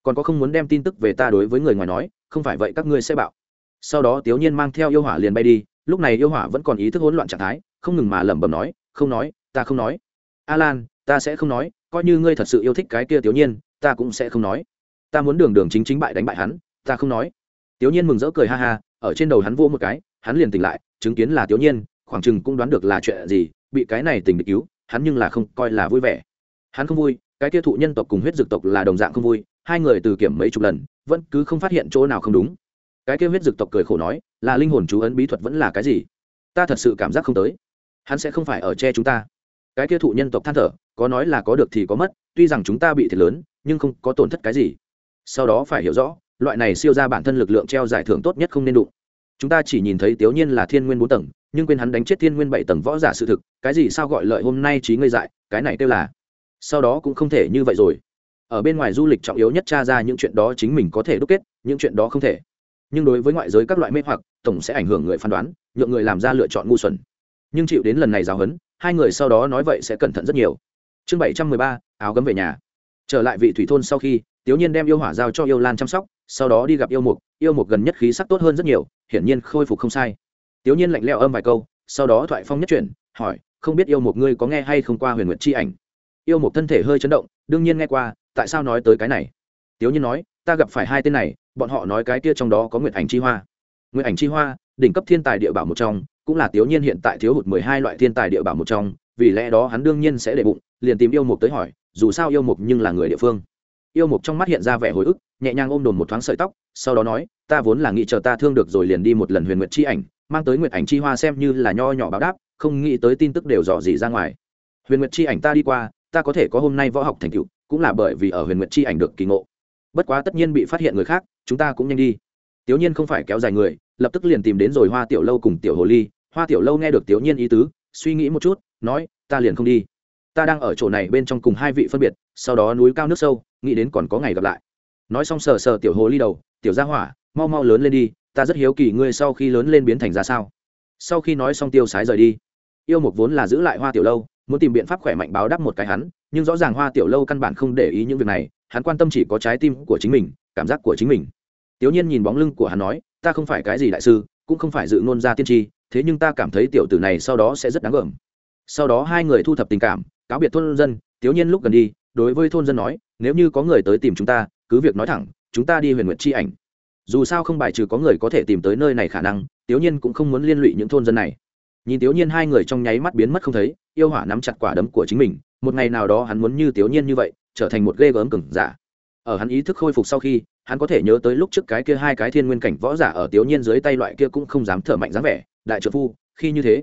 Còn có không muốn đem tin tức về ta đối với người ngoài nói, không phải vậy các ngươi sẽ bạo. Sau đó tiểu nhiên mang theo yêu hỏa liền bay đi lúc này yêu hỏa vẫn còn ý thức hỗn loạn trạng thái, không ngừng mà lẩm bẩm nói, không nói, ta không nói. A lan ta sẽ không nói, coi như ngươi thật sự yêu thích cái kia tiểu nhiên, ta cũng sẽ không nói. Ta muốn đường đường chính chính bại đánh bại hắn, ta không nói. Tiểu nhiên mừng rỡ cười ha ha, ở trên đầu hắn vô một cái, hắn liền tỉnh lại, chứng kiến là tiểu nhiên, khoảng chừng cũng đoán được là chuyện gì, bị cái này tình địch cứu, hắn nhưng là không coi là vui vẻ. Hắn không vui, cái kia thụ nhân tộc cùng huyết dực tộc là đồng dạng không vui, hai người từ kiểm mấy chục lần, vẫn cứ không phát hiện chỗ nào không đúng. Cái kia huyết dực tộc cười khổ nói là linh hồn chú ấn bí thuật vẫn là cái gì? Ta thật sự cảm giác không tới. Hắn sẽ không phải ở che chúng ta. Cái kia thụ nhân tộc than thở, có nói là có được thì có mất, tuy rằng chúng ta bị thiệt lớn, nhưng không có tổn thất cái gì. Sau đó phải hiểu rõ, loại này siêu ra bản thân lực lượng treo giải thưởng tốt nhất không nên đụng. Chúng ta chỉ nhìn thấy tiểu nhiên là thiên nguyên bốn tầng, nhưng quên hắn đánh chết thiên nguyên bảy tầng võ giả sự thực, cái gì sao gọi lợi hôm nay trí ngây dại, cái này kêu là. Sau đó cũng không thể như vậy rồi. Ở bên ngoài du lịch trọng yếu nhất tra ra những chuyện đó chính mình có thể đúc kết, những chuyện đó không thể. Nhưng đối với ngoại giới các loại mê hoặc tổng sẽ ảnh hưởng người phán đoán, nhượng người làm ra lựa chọn ngu xuẩn. Nhưng chịu đến lần này giáo huấn, hai người sau đó nói vậy sẽ cẩn thận rất nhiều. Chương bảy trăm mười ba, áo gấm về nhà. Trở lại vị thủy thôn sau khi tiểu nhiên đem yêu hỏa giao cho yêu lan chăm sóc, sau đó đi gặp yêu mục. Yêu mục gần nhất khí sắc tốt hơn rất nhiều, hiển nhiên khôi phục không sai. Tiểu nhiên lạnh leo âm vài câu, sau đó thoại phong nhất chuyển, hỏi, không biết yêu mục ngươi có nghe hay không qua huyền nguyệt chi ảnh? Yêu mục thân thể hơi chấn động, đương nhiên nghe qua, tại sao nói tới cái này? Tiểu nhiên nói, ta gặp phải hai tên này, bọn họ nói cái kia trong đó có nguyệt ảnh chi hoa nguyệt ảnh chi hoa, đỉnh cấp thiên tài địa bảo một trong, cũng là tiểu nhiên hiện tại thiếu hụt mười hai loại thiên tài địa bảo một trong, vì lẽ đó hắn đương nhiên sẽ để bụng, liền tìm yêu mục tới hỏi, dù sao yêu mục nhưng là người địa phương. Yêu mục trong mắt hiện ra vẻ hồi ức, nhẹ nhàng ôm đồn một thoáng sợi tóc, sau đó nói, ta vốn là nghĩ chờ ta thương được rồi liền đi một lần huyền nguyệt chi ảnh, mang tới nguyệt ảnh chi hoa xem như là nho nhỏ báo đáp, không nghĩ tới tin tức đều dò dỉ ra ngoài. Huyền nguyệt chi ảnh ta đi qua, ta có thể có hôm nay võ học thành tựu, cũng là bởi vì ở huyền nguyệt chi ảnh được kỳ ngộ. Bất quá tất nhiên bị phát hiện người khác, chúng ta cũng nhanh đi tiểu nhiên không phải kéo dài người, lập tức liền tìm đến rồi hoa tiểu lâu cùng tiểu hồ ly. Hoa tiểu lâu nghe được tiểu nhiên ý tứ, suy nghĩ một chút, nói, ta liền không đi. Ta đang ở chỗ này bên trong cùng hai vị phân biệt, sau đó núi cao nước sâu, nghĩ đến còn có ngày gặp lại. Nói xong sờ sờ tiểu hồ ly đầu, tiểu gia hỏa, mau mau lớn lên đi, ta rất hiếu kỳ ngươi sau khi lớn lên biến thành ra sao. Sau khi nói xong tiêu sái rời đi. Yêu mục vốn là giữ lại hoa tiểu lâu, muốn tìm biện pháp khỏe mạnh báo đáp một cái hắn, nhưng rõ ràng hoa tiểu lâu căn bản không để ý những việc này, hắn quan tâm chỉ có trái tim của chính mình, cảm giác của chính mình tiểu nhiên nhìn bóng lưng của hắn nói, ta không phải cái gì đại sư, cũng không phải dự ngôn ra tiên tri, thế nhưng ta cảm thấy tiểu tử này sau đó sẽ rất đáng gờm sau đó hai người thu thập tình cảm, cáo biệt thôn dân tiểu nhiên lúc gần đi, đối với thôn dân nói, nếu như có người tới tìm chúng ta, cứ việc nói thẳng, chúng ta đi huyền nguyện chi ảnh. Dù sao không bài trừ có người có thể tìm tới nơi này khả năng tiểu nhiên cũng không muốn liên lụy những thôn dân này. Nhìn tiểu nhiên hai người trong nháy mắt biến mất không thấy, yêu hỏa nắm chặt quả đấm của chính mình, một ngày nào đó hắn muốn như tiểu nhiên như vậy, trở thành một ghê gớm cường giả. Ở hắn ý thức khôi phục sau khi hắn có thể nhớ tới lúc trước cái kia hai cái thiên nguyên cảnh võ giả ở tiểu nhiên dưới tay loại kia cũng không dám thở mạnh dáng vẻ, đại trợ phu, khi như thế,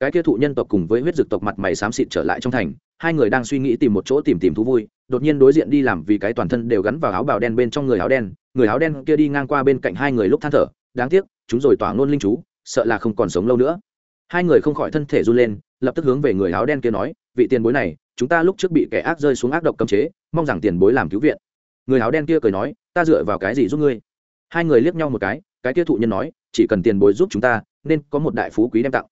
cái kia thụ nhân tộc cùng với huyết dực tộc mặt mày xám xịt trở lại trong thành, hai người đang suy nghĩ tìm một chỗ tìm tìm thú vui, đột nhiên đối diện đi làm vì cái toàn thân đều gắn vào áo bào đen bên trong người áo đen, người áo đen kia đi ngang qua bên cạnh hai người lúc than thở, đáng tiếc, chúng rồi tỏa ngôn linh chú, sợ là không còn sống lâu nữa. Hai người không khỏi thân thể run lên, lập tức hướng về người áo đen kia nói, vị tiền bối này, chúng ta lúc trước bị kẻ ác rơi xuống ác độc cấm chế, mong rằng tiền bối làm cứu viện người áo đen kia cười nói, ta dựa vào cái gì giúp ngươi? Hai người liếc nhau một cái cái kia thụ nhân nói, chỉ cần tiền bối giúp chúng ta, nên có một đại phú quý đem tặng.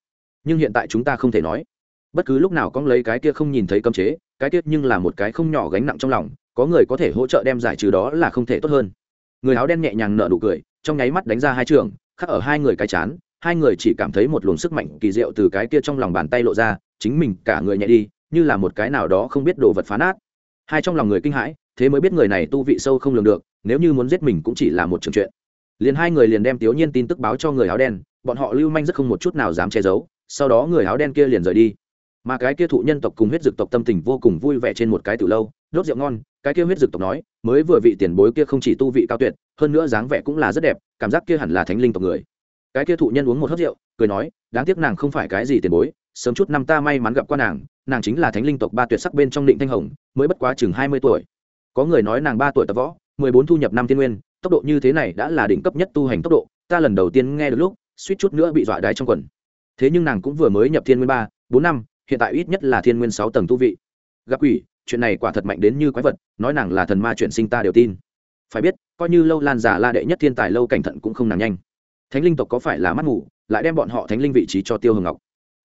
Nhưng hiện tại chúng ta không thể nói. Bất cứ lúc nào con lấy cái kia không nhìn thấy cấm chế, cái kia nhưng là một cái không nhỏ gánh nặng trong lòng, có người có thể hỗ trợ đem giải trừ đó là không thể tốt hơn. Người áo đen nhẹ nhàng nở nụ cười, trong nháy mắt đánh ra hai trường, khắc ở hai người cái chán, hai người chỉ cảm thấy một luồng sức mạnh kỳ diệu từ cái kia trong lòng bàn tay lộ ra, chính mình cả người nhẹ đi, như là một cái nào đó không biết đồ vật phá nát. Hai trong lòng người kinh hãi thế mới biết người này tu vị sâu không lường được, nếu như muốn giết mình cũng chỉ là một trường chuyện. Liền hai người liền đem tiểu nhiên tin tức báo cho người áo đen, bọn họ lưu manh rất không một chút nào dám che giấu, sau đó người áo đen kia liền rời đi. Mà cái kia thụ nhân tộc cùng huyết dực tộc tâm tình vô cùng vui vẻ trên một cái từ lâu, đốt rượu ngon, cái kia huyết dực tộc nói, mới vừa vị tiền bối kia không chỉ tu vị cao tuyệt, hơn nữa dáng vẻ cũng là rất đẹp, cảm giác kia hẳn là thánh linh tộc người. Cái kia thụ nhân uống một hớt rượu, cười nói, đáng tiếc nàng không phải cái gì tiền bối, sớm chút năm ta may mắn gặp qua nàng nàng chính là thánh linh tộc ba tuyệt sắc bên trong định thanh hồng, mới bất quá chừng hai mươi tuổi có người nói nàng ba tuổi tập võ, mười bốn thu nhập năm thiên nguyên, tốc độ như thế này đã là đỉnh cấp nhất tu hành tốc độ, ta lần đầu tiên nghe được lúc, suýt chút nữa bị dọa đáy trong quần. Thế nhưng nàng cũng vừa mới nhập thiên nguyên ba, bốn năm, hiện tại ít nhất là thiên nguyên sáu tầng tu vị. Gặp quỷ, chuyện này quả thật mạnh đến như quái vật, nói nàng là thần ma chuyện sinh ta đều tin. Phải biết, coi như lâu lan giả la đệ nhất thiên tài lâu cảnh thận cũng không nàng nhanh. Thánh linh tộc có phải là mắt ngủ lại đem bọn họ thánh linh vị trí cho tiêu hồng ngọc.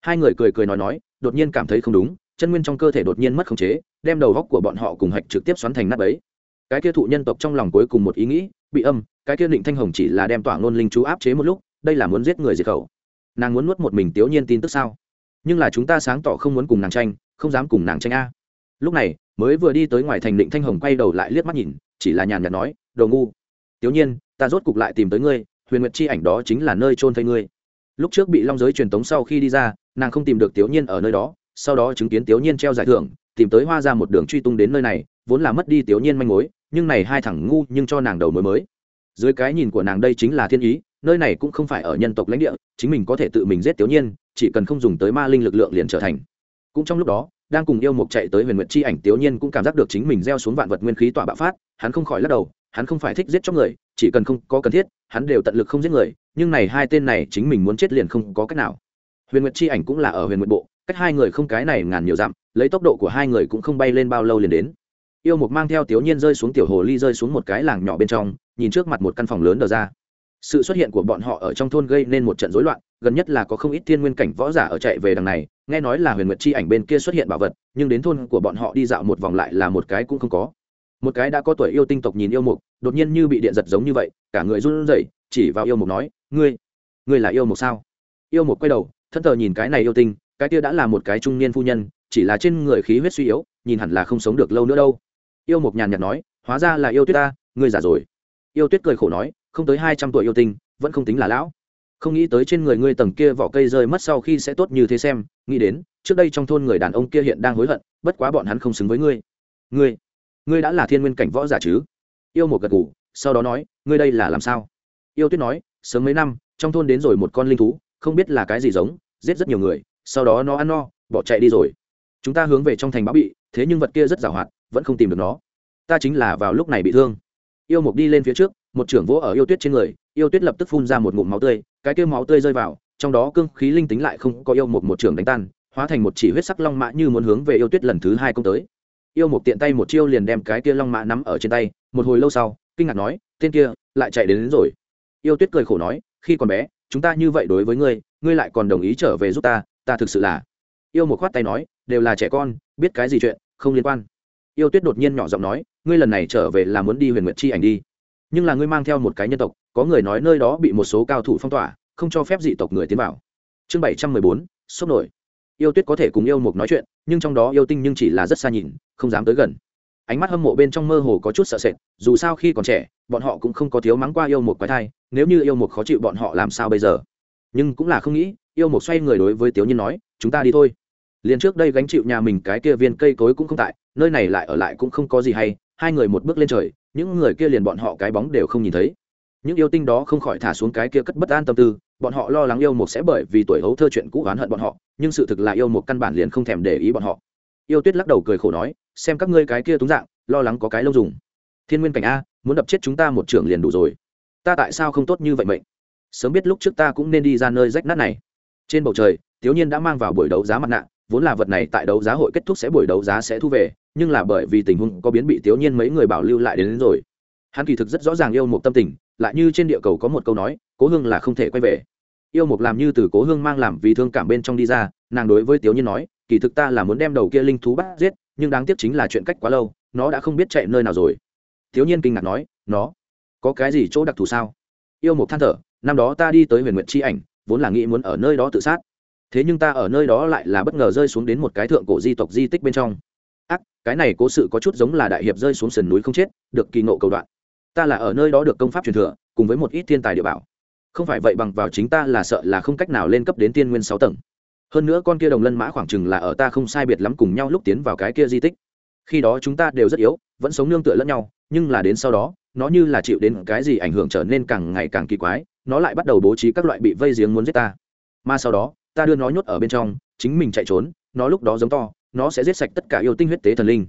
Hai người cười cười nói nói, đột nhiên cảm thấy không đúng chân nguyên trong cơ thể đột nhiên mất khống chế, đem đầu góc của bọn họ cùng hạch trực tiếp xoắn thành nắp ấy cái kia thụ nhân tộc trong lòng cuối cùng một ý nghĩ, bị âm, cái kia định thanh hồng chỉ là đem tỏa ngôn linh chú áp chế một lúc, đây là muốn giết người diệt khẩu. Nàng muốn nuốt một mình tiểu nhiên tin tức sao? Nhưng là chúng ta sáng tỏ không muốn cùng nàng tranh, không dám cùng nàng tranh a. Lúc này, mới vừa đi tới ngoài thành định thanh hồng quay đầu lại liếc mắt nhìn, chỉ là nhàn nhạt nói, đồ ngu tiểu nhiên, ta rốt cục lại tìm tới ngươi, huyền nguyệt chi ảnh đó chính là nơi trôn thây ngươi. Lúc trước bị long giới truyền tống sau khi đi ra, nàng không tìm được tiểu nhiên ở nơi đó sau đó chứng kiến tiểu nhiên treo giải thưởng, tìm tới hoa ra một đường truy tung đến nơi này, vốn là mất đi tiểu nhiên manh mối, nhưng này hai thằng ngu nhưng cho nàng đầu mối mới. Dưới cái nhìn của nàng đây chính là thiên ý, nơi này cũng không phải ở nhân tộc lãnh địa, chính mình có thể tự mình giết tiểu nhiên, chỉ cần không dùng tới ma linh lực lượng liền trở thành. Cũng trong lúc đó, đang cùng yêu mục chạy tới huyền nguyện chi ảnh tiểu nhiên cũng cảm giác được chính mình gieo xuống vạn vật nguyên khí tỏa bạo phát, hắn không khỏi lắc đầu, hắn không phải thích giết chóc người, chỉ cần không có cần thiết, hắn đều tận lực không giết người, nhưng này hai tên này chính mình muốn chết liền không có cách nào. Huyền nguyệt chi ảnh cũng là ở huyền nguyệt bộ cách hai người không cái này ngàn nhiều dặm, lấy tốc độ của hai người cũng không bay lên bao lâu liền đến. Yêu mục mang theo tiểu nhiên rơi xuống tiểu hồ ly rơi xuống một cái làng nhỏ bên trong, nhìn trước mặt một căn phòng lớn đờ ra. Sự xuất hiện của bọn họ ở trong thôn gây nên một trận rối loạn, gần nhất là có không ít thiên nguyên cảnh võ giả ở chạy về đằng này, nghe nói là huyền nguyệt chi ảnh bên kia xuất hiện bảo vật, nhưng đến thôn của bọn họ đi dạo một vòng lại là một cái cũng không có. Một cái đã có tuổi yêu tinh tộc nhìn yêu mục, đột nhiên như bị điện giật giống như vậy, cả người run rẩy, chỉ vào yêu mục nói, ngươi ngươi là yêu mục sao? Yêu mục quay đầu thân thờ nhìn cái này yêu tinh cái kia đã là một cái trung niên phu nhân, chỉ là trên người khí huyết suy yếu, nhìn hẳn là không sống được lâu nữa đâu. Yêu mục nhàn nhạt nói, hóa ra là yêu tuyết ta, ngươi giả rồi. Yêu tuyết cười khổ nói, không tới hai trăm tuổi yêu tinh, vẫn không tính là lão. Không nghĩ tới trên người ngươi tầng kia vỏ cây rơi mất sau khi sẽ tốt như thế xem, nghĩ đến, trước đây trong thôn người đàn ông kia hiện đang hối hận, bất quá bọn hắn không xứng với ngươi. Ngươi ngươi đã là thiên nguyên cảnh võ giả chứ? Yêu một gật ngủ sau đó nói, ngươi đây là làm sao? Yêu tuyết nói, sớm mấy năm, trong thôn đến rồi một con linh thú, không biết là cái gì giống, giết rất nhiều người sau đó nó ăn no bỏ chạy đi rồi. Chúng ta hướng về trong thành báo bị thế nhưng vật kia rất giàu hoạt vẫn không tìm được nó. Ta chính là vào lúc này bị thương. Yêu mục đi lên phía trước một trưởng vỗ ở yêu tuyết trên người yêu tuyết lập tức phun ra một ngụm máu tươi cái kêu máu tươi rơi vào trong đó cương khí linh tính lại không có yêu mục một trưởng đánh tan hóa thành một chỉ huyết sắc long mã như muốn hướng về yêu tuyết lần thứ hai công tới. Yêu mục tiện tay một chiêu liền đem cái kia long mã nắm ở trên tay một hồi lâu sau kinh ngạc nói tên kia lại chạy đến, đến rồi. Yêu tuyết cười khổ nói khi còn bé chúng ta như vậy đối với ngươi ngươi lại còn đồng ý trở về giúp ta ta thực sự là. Yêu một khoát tay nói, đều là trẻ con, biết cái gì chuyện, không liên quan. Yêu tuyết đột nhiên nhỏ giọng nói, ngươi lần này trở về là muốn đi huyền nguyệt chi ảnh đi. Nhưng là ngươi mang theo một cái nhân tộc, có người nói nơi đó bị một số cao thủ phong tỏa, không cho phép dị tộc người tiến vào. Chương bảy trăm mười bốn, sốc nổi. Yêu tuyết có thể cùng yêu mục nói chuyện, nhưng trong đó yêu tinh nhưng chỉ là rất xa nhìn, không dám tới gần. Ánh mắt hâm mộ bên trong mơ hồ có chút sợ sệt, dù sao khi còn trẻ, bọn họ cũng không có thiếu mắng qua yêu một quái thai, nếu như yêu một khó chịu bọn họ làm sao bây giờ? Nhưng cũng là không nghĩ yêu một xoay người đối với tiểu nhiên nói, chúng ta đi thôi. Liền trước đây gánh chịu nhà mình cái kia viên cây cối cũng không tại, nơi này lại ở lại cũng không có gì hay, hai người một bước lên trời, những người kia liền bọn họ cái bóng đều không nhìn thấy. Những yêu tinh đó không khỏi thả xuống cái kia cất bất an tâm tư, bọn họ lo lắng yêu một sẽ bởi vì tuổi hấu thơ chuyện cũ oán hận bọn họ, nhưng sự thực là yêu một căn bản liền không thèm để ý bọn họ. Yêu tuyết lắc đầu cười khổ nói, xem các ngươi cái kia túng dạng, lo lắng có cái lông dùng. Thiên nguyên cảnh a, muốn đập chết chúng ta một trưởng liền đủ rồi. Ta tại sao không tốt như vậy mệnh? Sớm biết lúc trước ta cũng nên đi ra nơi rách nát này trên bầu trời thiếu nhiên đã mang vào buổi đấu giá mặt nạ vốn là vật này tại đấu giá hội kết thúc sẽ buổi đấu giá sẽ thu về nhưng là bởi vì tình huống có biến bị thiếu nhiên mấy người bảo lưu lại đến, đến rồi. Hắn kỳ thực rất rõ ràng yêu một tâm tình lại như trên địa cầu có một câu nói cố hương là không thể quay về. Yêu một làm như từ cố hương mang làm vì thương cảm bên trong đi ra nàng đối với thiếu nhiên nói kỳ thực ta là muốn đem đầu kia linh thú bắt giết nhưng đáng tiếc chính là chuyện cách quá lâu nó đã không biết chạy nơi nào rồi. Thiếu nhiên kinh ngạc nói nó có cái gì chỗ đặc thù sao? Yêu một than thở năm đó ta đi tới huyền nguyện tri ảnh vốn là nghĩ muốn ở nơi đó tự sát. Thế nhưng ta ở nơi đó lại là bất ngờ rơi xuống đến một cái thượng cổ di tộc di tích bên trong. Ác, cái này cố sự có chút giống là đại hiệp rơi xuống sườn núi không chết, được kỳ ngộ cầu đoạn. Ta là ở nơi đó được công pháp truyền thừa, cùng với một ít thiên tài địa bảo. Không phải vậy bằng vào chính ta là sợ là không cách nào lên cấp đến tiên nguyên sáu tầng. Hơn nữa con kia đồng lân mã khoảng chừng là ở ta không sai biệt lắm cùng nhau lúc tiến vào cái kia di tích. Khi đó chúng ta đều rất yếu, vẫn sống nương tựa lẫn nhau, nhưng là đến sau đó, nó như là chịu đến cái gì ảnh hưởng trở nên càng ngày càng kỳ quái nó lại bắt đầu bố trí các loại bị vây giếng muốn giết ta. Mà sau đó, ta đưa nó nhốt ở bên trong, chính mình chạy trốn, nó lúc đó giống to, nó sẽ giết sạch tất cả yêu tinh huyết tế thần linh.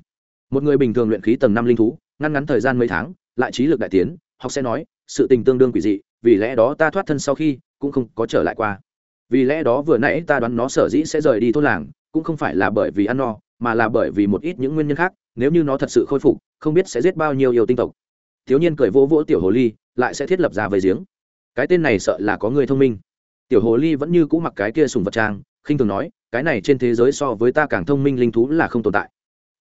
Một người bình thường luyện khí tầng năm linh thú, ngăn ngắn thời gian mấy tháng, lại trí lực đại tiến, học sẽ nói, sự tình tương đương quỷ dị, vì lẽ đó ta thoát thân sau khi, cũng không có trở lại qua. Vì lẽ đó vừa nãy ta đoán nó sở dĩ sẽ rời đi thôn làng, cũng không phải là bởi vì ăn no, mà là bởi vì một ít những nguyên nhân khác, nếu như nó thật sự khôi phục, không biết sẽ giết bao nhiêu yêu tinh tộc. Thiếu nhiên cười vỗ vỗ tiểu hồ ly, lại sẽ thiết lập ra về giếng cái tên này sợ là có người thông minh. Tiểu hồ ly vẫn như cũ mặc cái kia sùng vật trang khinh thường nói cái này trên thế giới so với ta càng thông minh linh thú là không tồn tại.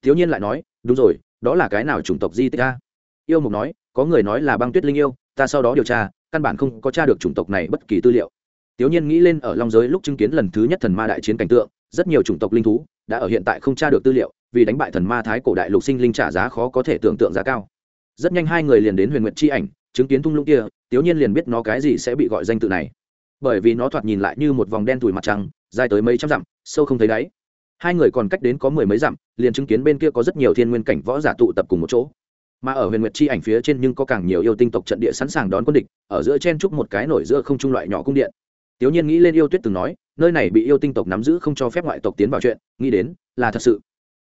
Thiếu nhiên lại nói đúng rồi đó là cái nào chủng tộc di tích ta yêu mục nói có người nói là băng tuyết linh yêu ta sau đó điều tra căn bản không có tra được chủng tộc này bất kỳ tư liệu. Tiểu Nhiên nghĩ lên ở Long giới lúc chứng kiến lần thứ nhất thần ma đại chiến cảnh tượng, rất nhiều chủng tộc linh thú đã ở hiện tại không tra được tư liệu, vì đánh bại thần ma thái cổ đại lục sinh linh trả giá khó có thể tưởng tượng giá cao. Rất nhanh hai người liền đến Huyền Nguyệt chi ảnh, chứng kiến thung lũng kia, Tiểu Nhiên liền biết nó cái gì sẽ bị gọi danh tự này. Bởi vì nó thoạt nhìn lại như một vòng đen tủi mặt trăng, dài tới mấy trăm dặm, sâu không thấy đáy. Hai người còn cách đến có mười mấy dặm, liền chứng kiến bên kia có rất nhiều thiên nguyên cảnh võ giả tụ tập cùng một chỗ mà ở huyền nguyệt chi ảnh phía trên nhưng có càng nhiều yêu tinh tộc trận địa sẵn sàng đón quân địch ở giữa chen trúc một cái nổi giữa không trung loại nhỏ cung điện Tiểu Nhiên nghĩ lên yêu tuyết từng nói, nơi này bị yêu tinh tộc nắm giữ không cho phép ngoại tộc tiến vào chuyện, nghĩ đến là thật sự.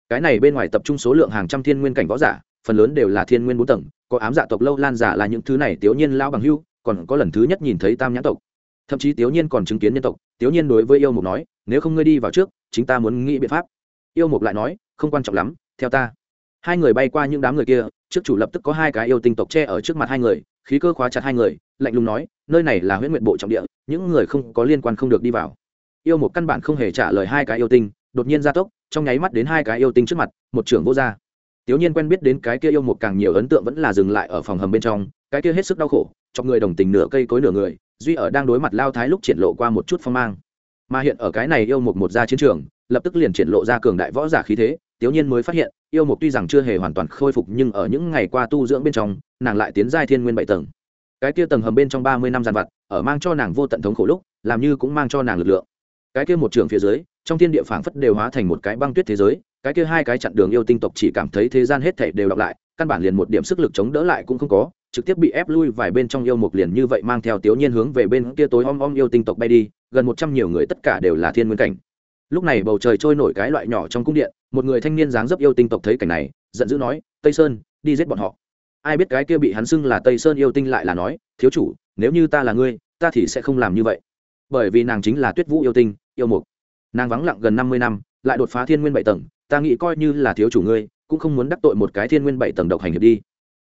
Cái này bên ngoài tập trung số lượng hàng trăm thiên nguyên cảnh võ giả, phần lớn đều là thiên nguyên bốn tầng, có ám dạ tộc lâu lan giả là những thứ này Tiểu Nhiên lao bằng hưu, còn có lần thứ nhất nhìn thấy tam nhãn tộc. Thậm chí Tiểu Nhiên còn chứng kiến nhân tộc, Tiểu Nhiên đối với yêu mục nói, nếu không ngươi đi vào trước, chính ta muốn nghĩ biện pháp. Yêu mục lại nói, không quan trọng lắm, theo ta. Hai người bay qua những đám người kia, trước chủ lập tức có hai cái yêu tinh tộc che ở trước mặt hai người, khí cơ khóa chặt hai người, lạnh lùng nói, nơi này là huyễn nguyện bộ trọng địa những người không có liên quan không được đi vào yêu một căn bản không hề trả lời hai cái yêu tinh đột nhiên gia tốc trong nháy mắt đến hai cái yêu tinh trước mặt một trưởng vô gia tiểu nhiên quen biết đến cái kia yêu một càng nhiều ấn tượng vẫn là dừng lại ở phòng hầm bên trong, cái kia hết sức đau khổ, chọc người đồng tình nửa cây cối nửa người, duy ở đang đối mặt lao thái lúc triển lộ qua một chút phong mang. Mà hiện ở cái này yêu một một ra chiến trường, lập tức liền triển lộ ra cường đại võ giả khí thế tiểu nhiên mới phát hiện, yêu một tuy rằng chưa hề hoàn toàn khôi phục nhưng ở những ngày qua tu dưỡng bên trong, nàng lại tiến giai thiên nguyên bảy tầng. Cái kia tầng hầm bên trong ba mươi năm giàn vặt, ở mang cho nàng vô tận thống khổ lúc, làm như cũng mang cho nàng lực lượng. Cái kia một trường phía dưới trong thiên địa phảng phất đều hóa thành một cái băng tuyết thế giới, cái kia hai cái chặn đường yêu tinh tộc chỉ cảm thấy thế gian hết thảy đều đọc lại, căn bản liền một điểm sức lực chống đỡ lại cũng không có, trực tiếp bị ép lui vài bên trong yêu mục liền như vậy mang theo tiểu nhiên hướng về bên kia tối om om yêu tinh tộc bay đi, gần một trăm nhiều người tất cả đều là thiên nguyên cảnh. Lúc này bầu trời trôi nổi cái loại nhỏ trong cung điện, một người thanh niên dáng dấp yêu tinh tộc thấy cảnh này, giận dữ nói, tây sơn, đi giết bọn họ. Ai biết cái kia bị hắn xưng là tây sơn yêu tinh lại là nói, thiếu chủ, nếu như ta là ngươi, ta thì sẽ không làm như vậy. Bởi vì nàng chính là tuyết vũ yêu tinh, yêu mục nàng vắng lặng gần năm mươi năm, lại đột phá thiên nguyên bảy tầng, ta nghĩ coi như là thiếu chủ ngươi, cũng không muốn đắc tội một cái thiên nguyên bảy tầng độc hành hiệp đi.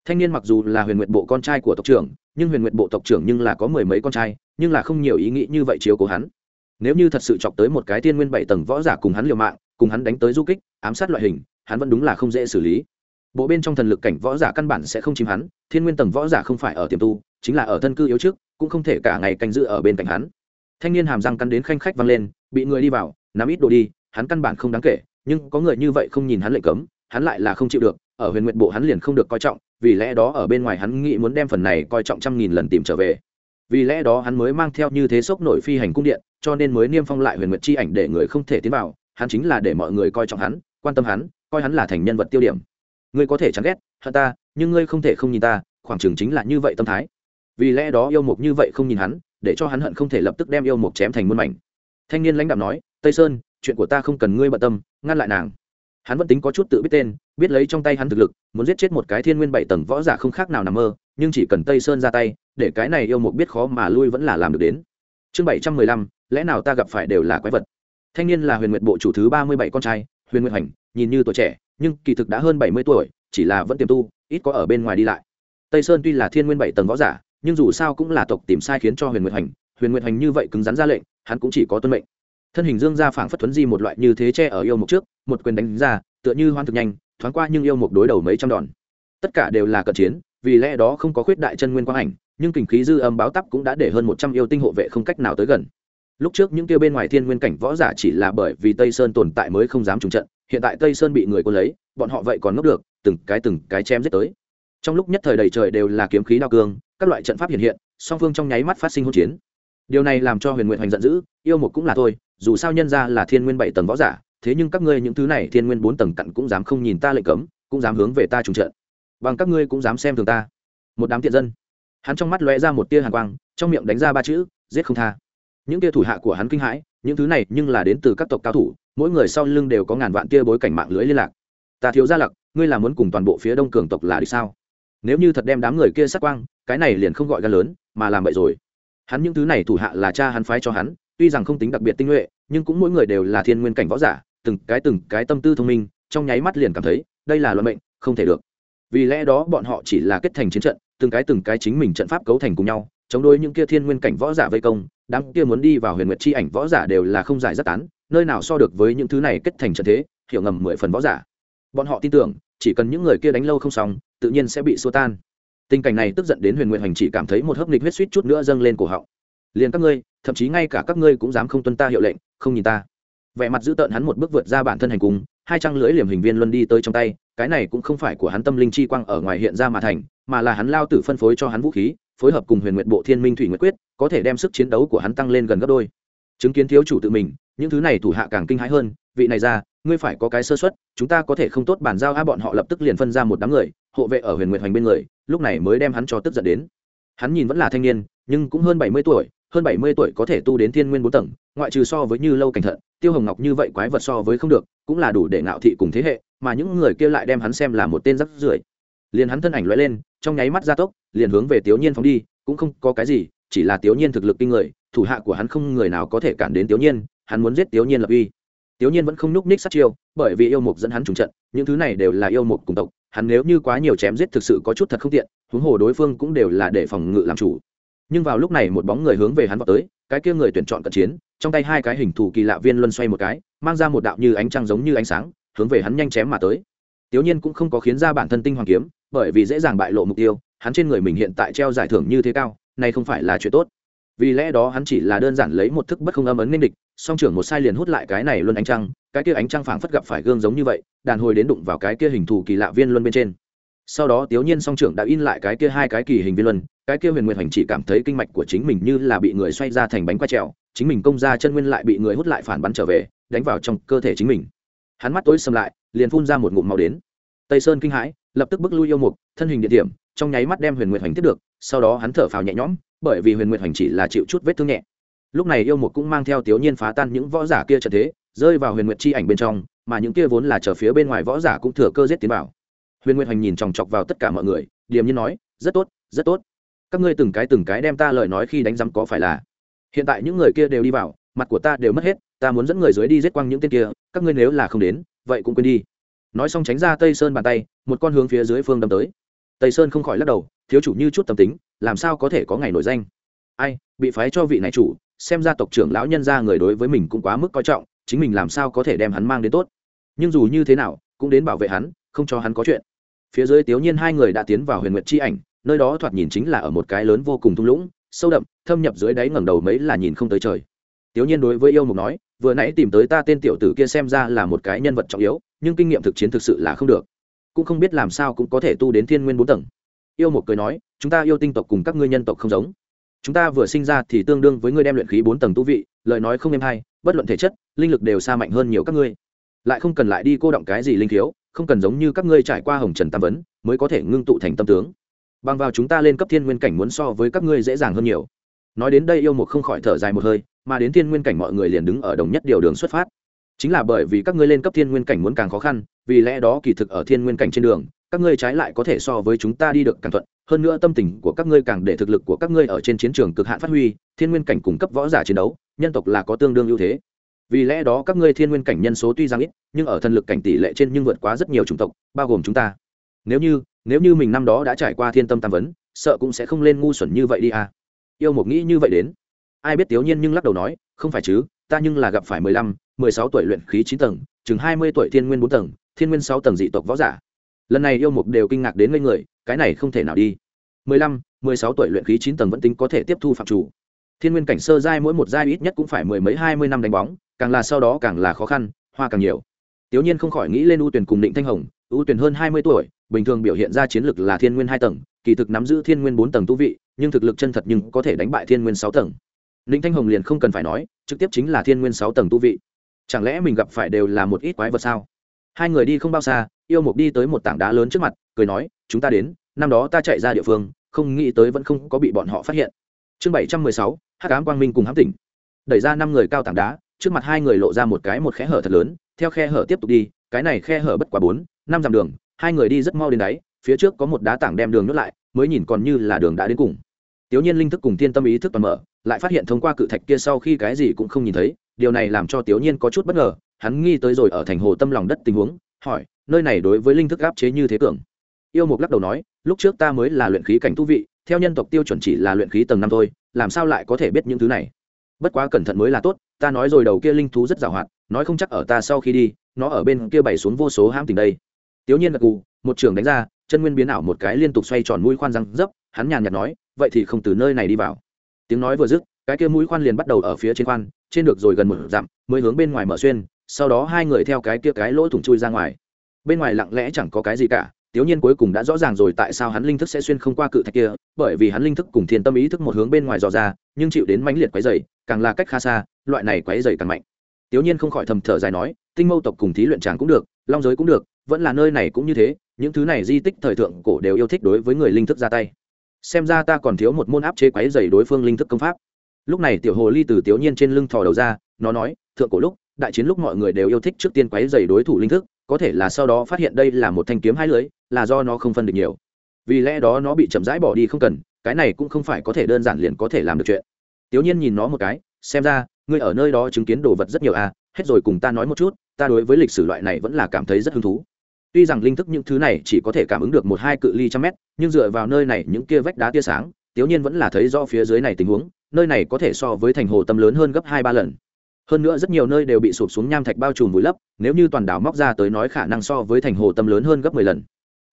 Thanh niên mặc dù là huyền nguyện bộ con trai của tộc trưởng, nhưng huyền nguyện bộ tộc trưởng nhưng là có mười mấy con trai, nhưng là không nhiều ý nghĩ như vậy chiếu cố hắn. Nếu như thật sự chọc tới một cái thiên nguyên bảy tầng võ giả cùng hắn liều mạng, cùng hắn đánh tới du kích, ám sát loại hình, hắn vẫn đúng là không dễ xử lý. Bộ bên trong thần lực cảnh võ giả căn bản sẽ không chìm hắn, thiên nguyên tầng võ giả không phải ở tiềm tu, chính là ở thân cư yếu trước, cũng không thể cả ngày canh giữ ở bên cạnh hắn. Thanh niên hàm răng cắn đến khanh khách văng lên, bị người đi vào nắm ít đồ đi, hắn căn bản không đáng kể, nhưng có người như vậy không nhìn hắn lệnh cấm, hắn lại là không chịu được, ở huyền nguyện bộ hắn liền không được coi trọng, vì lẽ đó ở bên ngoài hắn nghĩ muốn đem phần này coi trọng trăm nghìn lần tìm trở về. Vì lẽ đó hắn mới mang theo như thế sốc nổi phi hành cung điện, cho nên mới niêm phong lại huyền nguyện chi ảnh để người không thể tiến vào, hắn chính là để mọi người coi trọng hắn, quan tâm hắn, coi hắn là thành nhân vật tiêu điểm. Ngươi có thể chán ghét, hận ta, nhưng ngươi không thể không nhìn ta, khoảng chừng chính là như vậy tâm thái. Vì lẽ đó yêu mục như vậy không nhìn hắn, để cho hắn hận không thể lập tức đem yêu mục chém thành muôn mảnh. Thanh niên lãnh đạo nói tây sơn, chuyện của ta không cần ngươi bận tâm, ngăn lại nàng. Hắn vẫn tính có chút tự biết tên, biết lấy trong tay hắn thực lực, muốn giết chết một cái thiên nguyên bảy tầng võ giả không khác nào nằm mơ, nhưng chỉ cần tây sơn ra tay, để cái này yêu mục biết khó mà lui vẫn là làm được đến. Chương bảy trăm mười lăm, lẽ nào ta gặp phải đều là quái vật? Thanh niên là huyền nguyệt bộ chủ thứ ba mươi bảy con trai, huyền nguyệt hành nhìn như tuổi trẻ, nhưng kỳ thực đã hơn bảy mươi tuổi, chỉ là vẫn tiềm tu, ít có ở bên ngoài đi lại. Tây sơn tuy là thiên nguyên bảy tầng võ giả, nhưng dù sao cũng là tộc tìm sai khiến cho huyền nguyệt hành huyền nguyệt hành như vậy cứng rắn ra lệnh, hắn cũng chỉ có tuân mệnh thân hình dương ra phảng phất thuấn di một loại như thế che ở yêu mục trước, một quyền đánh ra, tựa như hoan thực nhanh, thoáng qua nhưng yêu mục đối đầu mấy trăm đòn. Tất cả đều là cận chiến, vì lẽ đó không có khuyết đại chân nguyên quang ảnh, nhưng kình khí dư âm báo tắp cũng đã để hơn một trăm yêu tinh hộ vệ không cách nào tới gần. Lúc trước những kia bên ngoài thiên nguyên cảnh võ giả chỉ là bởi vì tây sơn tồn tại mới không dám trùng trận, hiện tại tây sơn bị người quân lấy, bọn họ vậy còn ngốc được, từng cái từng cái chém giết tới. Trong lúc nhất thời đầy trời đều là kiếm khí đao cương, các loại trận pháp hiện hiện, song phương trong nháy mắt phát sinh hỗn chiến. Điều này làm cho huyền nguyện hoành giận dữ, yêu một cũng là thôi dù sao nhân ra là thiên nguyên bảy tầng võ giả, thế nhưng các ngươi những thứ này thiên nguyên bốn tầng cặn cũng dám không nhìn ta lệnh cấm, cũng dám hướng về ta trùng trận. Bằng các ngươi cũng dám xem thường ta. Một đám tiện dân. Hắn trong mắt lóe ra một tia hàn quang, trong miệng đánh ra ba chữ, giết không tha. Những tia thủ hạ của hắn kinh hãi, những thứ này nhưng là đến từ các tộc cao thủ, mỗi người sau lưng đều có ngàn vạn tia bối cảnh mạng lưới liên lạc. Ta thiếu gia lặc, ngươi là muốn cùng toàn bộ phía đông cường tộc là đi sao? Nếu như thật đem đám người kia sát quang, cái này liền không gọi gan lớn, mà làm vậy rồi. Hắn những thứ này thủ hạ là cha hắn phái cho hắn tuy rằng không tính đặc biệt tinh nhuệ, nhưng cũng mỗi người đều là thiên nguyên cảnh võ giả, từng cái từng cái tâm tư thông minh, trong nháy mắt liền cảm thấy, đây là luận mệnh, không thể được. Vì lẽ đó bọn họ chỉ là kết thành chiến trận, từng cái từng cái chính mình trận pháp cấu thành cùng nhau, chống đối những kia thiên nguyên cảnh võ giả vây công, đám kia muốn đi vào huyền nguyệt chi ảnh võ giả đều là không giải rất tán, nơi nào so được với những thứ này kết thành trận thế, hiểu ngầm mười phần võ giả. Bọn họ tin tưởng, chỉ cần những người kia đánh lâu không xong, tự nhiên sẽ bị xua tan. Tình cảnh này tức giận đến huyền nguyện hành chỉ cảm thấy một hớp nghịch huyết suýt chút nữa dâng lên cổ họng. Liền các ngươi thậm chí ngay cả các ngươi cũng dám không tuân ta hiệu lệnh, không nhìn ta. Vẻ mặt dữ tợn hắn một bước vượt ra bản thân hành cung hai trăng lưỡi liềm hình viên luân đi tới trong tay, cái này cũng không phải của hắn tâm linh chi quang ở ngoài hiện ra mà thành, mà là hắn lao tử phân phối cho hắn vũ khí, phối hợp cùng huyền nguyện bộ thiên minh thủy nguyệt quyết, có thể đem sức chiến đấu của hắn tăng lên gần gấp đôi. Chứng kiến thiếu chủ tự mình, những thứ này thủ hạ càng kinh hãi hơn, vị này ra, ngươi phải có cái sơ xuất chúng ta có thể không tốt bàn giao a bọn họ lập tức liền phân ra một đám người, hộ vệ ở huyền nguyện hoành bên người, lúc này mới đem hắn cho tức giận đến. Hắn nhìn vẫn là thanh niên, nhưng cũng hơn bảy mươi tuổi hơn bảy mươi tuổi có thể tu đến thiên nguyên bốn tầng, ngoại trừ so với như lâu cảnh thận, tiêu hồng ngọc như vậy quái vật so với không được, cũng là đủ để ngạo thị cùng thế hệ, mà những người kia lại đem hắn xem là một tên rắc rưởi. Liền hắn thân ảnh loại lên, trong nháy mắt gia tốc, liền hướng về tiểu nhiên phóng đi, cũng không có cái gì, chỉ là tiểu nhiên thực lực kinh người, thủ hạ của hắn không người nào có thể cản đến tiểu nhiên, hắn muốn giết tiểu nhiên lập uy. Tiểu nhiên vẫn không nhúc ních sát chiêu, bởi vì yêu mục dẫn hắn trùng trận, những thứ này đều là yêu mục cùng tộc, hắn nếu như quá nhiều chém giết thực sự có chút thật không tiện, huống hồ đối phương cũng đều là để phòng ngự làm chủ nhưng vào lúc này một bóng người hướng về hắn vào tới, cái kia người tuyển chọn cận chiến, trong tay hai cái hình thù kỳ lạ viên luân xoay một cái, mang ra một đạo như ánh trăng giống như ánh sáng, hướng về hắn nhanh chém mà tới. Tiểu nhiên cũng không có khiến ra bản thân tinh hoàng kiếm, bởi vì dễ dàng bại lộ mục tiêu, hắn trên người mình hiện tại treo giải thưởng như thế cao, này không phải là chuyện tốt. Vì lẽ đó hắn chỉ là đơn giản lấy một thức bất không âm ấn nên địch, song trưởng một sai liền hút lại cái này luôn ánh trăng, cái kia ánh trăng phảng phất gặp phải gương giống như vậy, đàn hồi đến đụng vào cái kia hình thù kỳ lạ viên luân bên trên sau đó tiểu nhiên song trưởng đã in lại cái kia hai cái kỳ hình viên luân, cái kia huyền nguyệt hành chỉ cảm thấy kinh mạch của chính mình như là bị người xoay ra thành bánh quay trèo, chính mình công ra chân nguyên lại bị người hút lại phản bắn trở về, đánh vào trong cơ thể chính mình. Hắn mắt tối sầm lại, liền phun ra một ngụm màu đến. Tây sơn kinh hãi, lập tức bước lui yêu mục, thân hình địa điểm, trong nháy mắt đem huyền nguyệt hành tiếp được, sau đó hắn thở phào nhẹ nhõm, bởi vì huyền nguyệt hành chỉ là chịu chút vết thương nhẹ. Lúc này yêu mục cũng mang theo tiểu nhiên phá tan những võ giả kia trận thế, rơi vào huyền nguyệt chi ảnh bên trong, mà những kia vốn là chờ phía bên ngoài võ giả cũng thừa cơ giết tiến vào huyền nguyệt Hoành nhìn chòng chọc vào tất cả mọi người, điềm nhiên nói, rất tốt rất tốt. Các ngươi từng cái từng cái đem ta lời nói khi đánh giám có phải là? Hiện tại những người kia đều đi vào, mặt của ta đều mất hết, ta muốn dẫn người dưới đi giết quăng những tên kia, các ngươi nếu là không đến, vậy cũng quên đi. Nói xong tránh ra tây sơn bàn tay, một con hướng phía dưới phương đâm tới. Tây sơn không khỏi lắc đầu, thiếu chủ như chút tâm tính, làm sao có thể có ngày nổi danh? Ai, bị phái cho vị này chủ, xem ra tộc trưởng lão nhân ra người đối với mình cũng quá mức coi trọng, chính mình làm sao có thể đem hắn mang đến tốt. Nhưng dù như thế nào, cũng đến bảo vệ hắn, không cho hắn có chuyện phía dưới tiểu nhiên hai người đã tiến vào huyền nguyệt chi ảnh, nơi đó thoạt nhìn chính là ở một cái lớn vô cùng thung lũng, sâu đậm, thâm nhập dưới đáy ngẩng đầu mấy là nhìn không tới trời. Tiểu nhiên đối với yêu mục nói, vừa nãy tìm tới ta tên tiểu tử kia xem ra là một cái nhân vật trọng yếu, nhưng kinh nghiệm thực chiến thực sự là không được. Cũng không biết làm sao cũng có thể tu đến thiên nguyên bốn tầng. Yêu mục cười nói, chúng ta yêu tinh tộc cùng các ngươi nhân tộc không giống. Chúng ta vừa sinh ra thì tương đương với ngươi đem luyện khí bốn tầng tu vị, lời nói không êm hay, bất luận thể chất, linh lực đều xa mạnh hơn nhiều các ngươi. Lại không cần lại đi cô động cái gì linh thiếu không cần giống như các ngươi trải qua hồng trần tam vấn, mới có thể ngưng tụ thành tâm tướng. Bằng vào chúng ta lên cấp thiên nguyên cảnh muốn so với các ngươi dễ dàng hơn nhiều. Nói đến đây yêu một không khỏi thở dài một hơi, mà đến thiên nguyên cảnh mọi người liền đứng ở đồng nhất điều đường xuất phát. Chính là bởi vì các ngươi lên cấp thiên nguyên cảnh muốn càng khó khăn, vì lẽ đó kỳ thực ở thiên nguyên cảnh trên đường, các ngươi trái lại có thể so với chúng ta đi được càng thuận. Hơn nữa tâm tình của các ngươi càng để thực lực của các ngươi ở trên chiến trường cực hạn phát huy, thiên nguyên cảnh cung cấp võ giả chiến đấu, nhân tộc là có tương đương ưu thế vì lẽ đó các ngươi thiên nguyên cảnh nhân số tuy rằng ít, nhưng ở thần lực cảnh tỷ lệ trên nhưng vượt quá rất nhiều chủng tộc, bao gồm chúng ta. Nếu như nếu như mình năm đó đã trải qua thiên tâm tam vấn, sợ cũng sẽ không lên ngu xuẩn như vậy đi à. Yêu một nghĩ như vậy đến. Ai biết tiểu nhiên nhưng lắc đầu nói, không phải chứ, ta nhưng là gặp phải mười lăm, mười sáu tuổi luyện khí chín tầng, chừng hai mươi tuổi thiên nguyên bốn tầng, thiên nguyên sáu tầng dị tộc võ giả. Lần này yêu mục đều kinh ngạc đến ngây người, cái này không thể nào đi. mười lăm, mười sáu tuổi luyện khí chín tầng vẫn tính có thể tiếp thu phạm chủ thiên nguyên cảnh sơ giai mỗi một giai ít nhất cũng phải mười mấy, hai mươi năm đánh bóng, càng là sau đó càng là khó khăn, hoa càng nhiều. Tiểu nhiên không khỏi nghĩ lên ưu tuyển cùng định thanh hồng ưu tuyển hơn hai mươi tuổi, bình thường biểu hiện ra chiến lực là thiên nguyên hai tầng, kỳ thực nắm giữ thiên nguyên bốn tầng tu vị, nhưng thực lực chân thật nhưng có thể đánh bại thiên nguyên sáu tầng. Ninh thanh hồng liền không cần phải nói, trực tiếp chính là thiên nguyên sáu tầng tu vị. Chẳng lẽ mình gặp phải đều là một ít quái vật sao? Hai người đi không bao xa, yêu mục đi tới một tảng đá lớn trước mặt, cười nói, chúng ta đến, năm đó ta chạy ra địa phương, không nghĩ tới vẫn không có bị bọn họ phát hiện. Chương bảy trăm mười sáu hát cám quang minh cùng hám tỉnh. Đẩy ra năm người cao tảng đá, trước mặt hai người lộ ra một cái một khe hở thật lớn, theo khe hở tiếp tục đi, cái này khe hở bất quá bốn, năm dặm đường, hai người đi rất mau đến đáy, phía trước có một đá tảng đem đường nhốt lại, mới nhìn còn như là đường đã đến cùng. Tiểu nhiên linh thức cùng thiên tâm ý thức toàn mở, lại phát hiện thông qua cự thạch kia sau khi cái gì cũng không nhìn thấy, điều này làm cho tiểu nhiên có chút bất ngờ, hắn nghi tới rồi ở thành hồ tâm lòng đất tình huống, hỏi, nơi này đối với linh thức áp chế như thế tưởng yêu mục lắc đầu nói, lúc trước ta mới là luyện khí cảnh tu vị, theo nhân tộc tiêu chuẩn chỉ là luyện khí tầng năm thôi làm sao lại có thể biết những thứ này? Bất quá cẩn thận mới là tốt, ta nói rồi đầu kia linh thú rất giàu hoạt nói không chắc ở ta sau khi đi, nó ở bên kia bày xuống vô số ham tình đây. Tiểu nhiên gật gù, một trường đánh ra, chân nguyên biến ảo một cái liên tục xoay tròn mũi khoan răng dấp, hắn nhàn nhạt nói, vậy thì không từ nơi này đi vào. Tiếng nói vừa dứt, cái kia mũi khoan liền bắt đầu ở phía trên khoan, trên được rồi gần một dặm, mới hướng bên ngoài mở xuyên, sau đó hai người theo cái kia cái lỗ thủng chui ra ngoài. Bên ngoài lặng lẽ chẳng có cái gì cả Tiểu Nhiên cuối cùng đã rõ ràng rồi tại sao hắn linh thức sẽ xuyên không qua cự thạch kia, bởi vì hắn linh thức cùng thiên tâm ý thức một hướng bên ngoài dò ra, nhưng chịu đến mãnh liệt quấy rầy, càng là cách khá xa, loại này quấy rầy càng mạnh. Tiểu Nhiên không khỏi thầm thở dài nói, Tinh Mâu tộc cùng thí luyện tràng cũng được, Long giới cũng được, vẫn là nơi này cũng như thế, những thứ này di tích thời thượng cổ đều yêu thích đối với người linh thức ra tay. Xem ra ta còn thiếu một môn áp chế quấy rầy đối phương linh thức công pháp. Lúc này tiểu hồ ly từ Tiểu Nhiên trên lưng thò đầu ra, nó nói, thượng cổ lúc, đại chiến lúc mọi người đều yêu thích trước tiên quấy rầy đối thủ linh thức, có thể là sau đó phát hiện đây là một thanh kiếm hai lưới là do nó không phân được nhiều. Vì lẽ đó nó bị chậm rãi bỏ đi không cần, cái này cũng không phải có thể đơn giản liền có thể làm được chuyện. Tiểu nhiên nhìn nó một cái, xem ra, ngươi ở nơi đó chứng kiến đồ vật rất nhiều à hết rồi cùng ta nói một chút, ta đối với lịch sử loại này vẫn là cảm thấy rất hứng thú. Tuy rằng linh thức những thứ này chỉ có thể cảm ứng được một hai cự ly trăm mét, nhưng dựa vào nơi này những kia vách đá tia sáng, tiểu nhiên vẫn là thấy do phía dưới này tình huống, nơi này có thể so với thành hồ tâm lớn hơn gấp hai ba lần. Hơn nữa rất nhiều nơi đều bị sụp xuống nham thạch bao trùm vùi lấp, nếu như toàn đảo móc ra tới nói khả năng so với thành hồ tâm lớn hơn gấp mười lần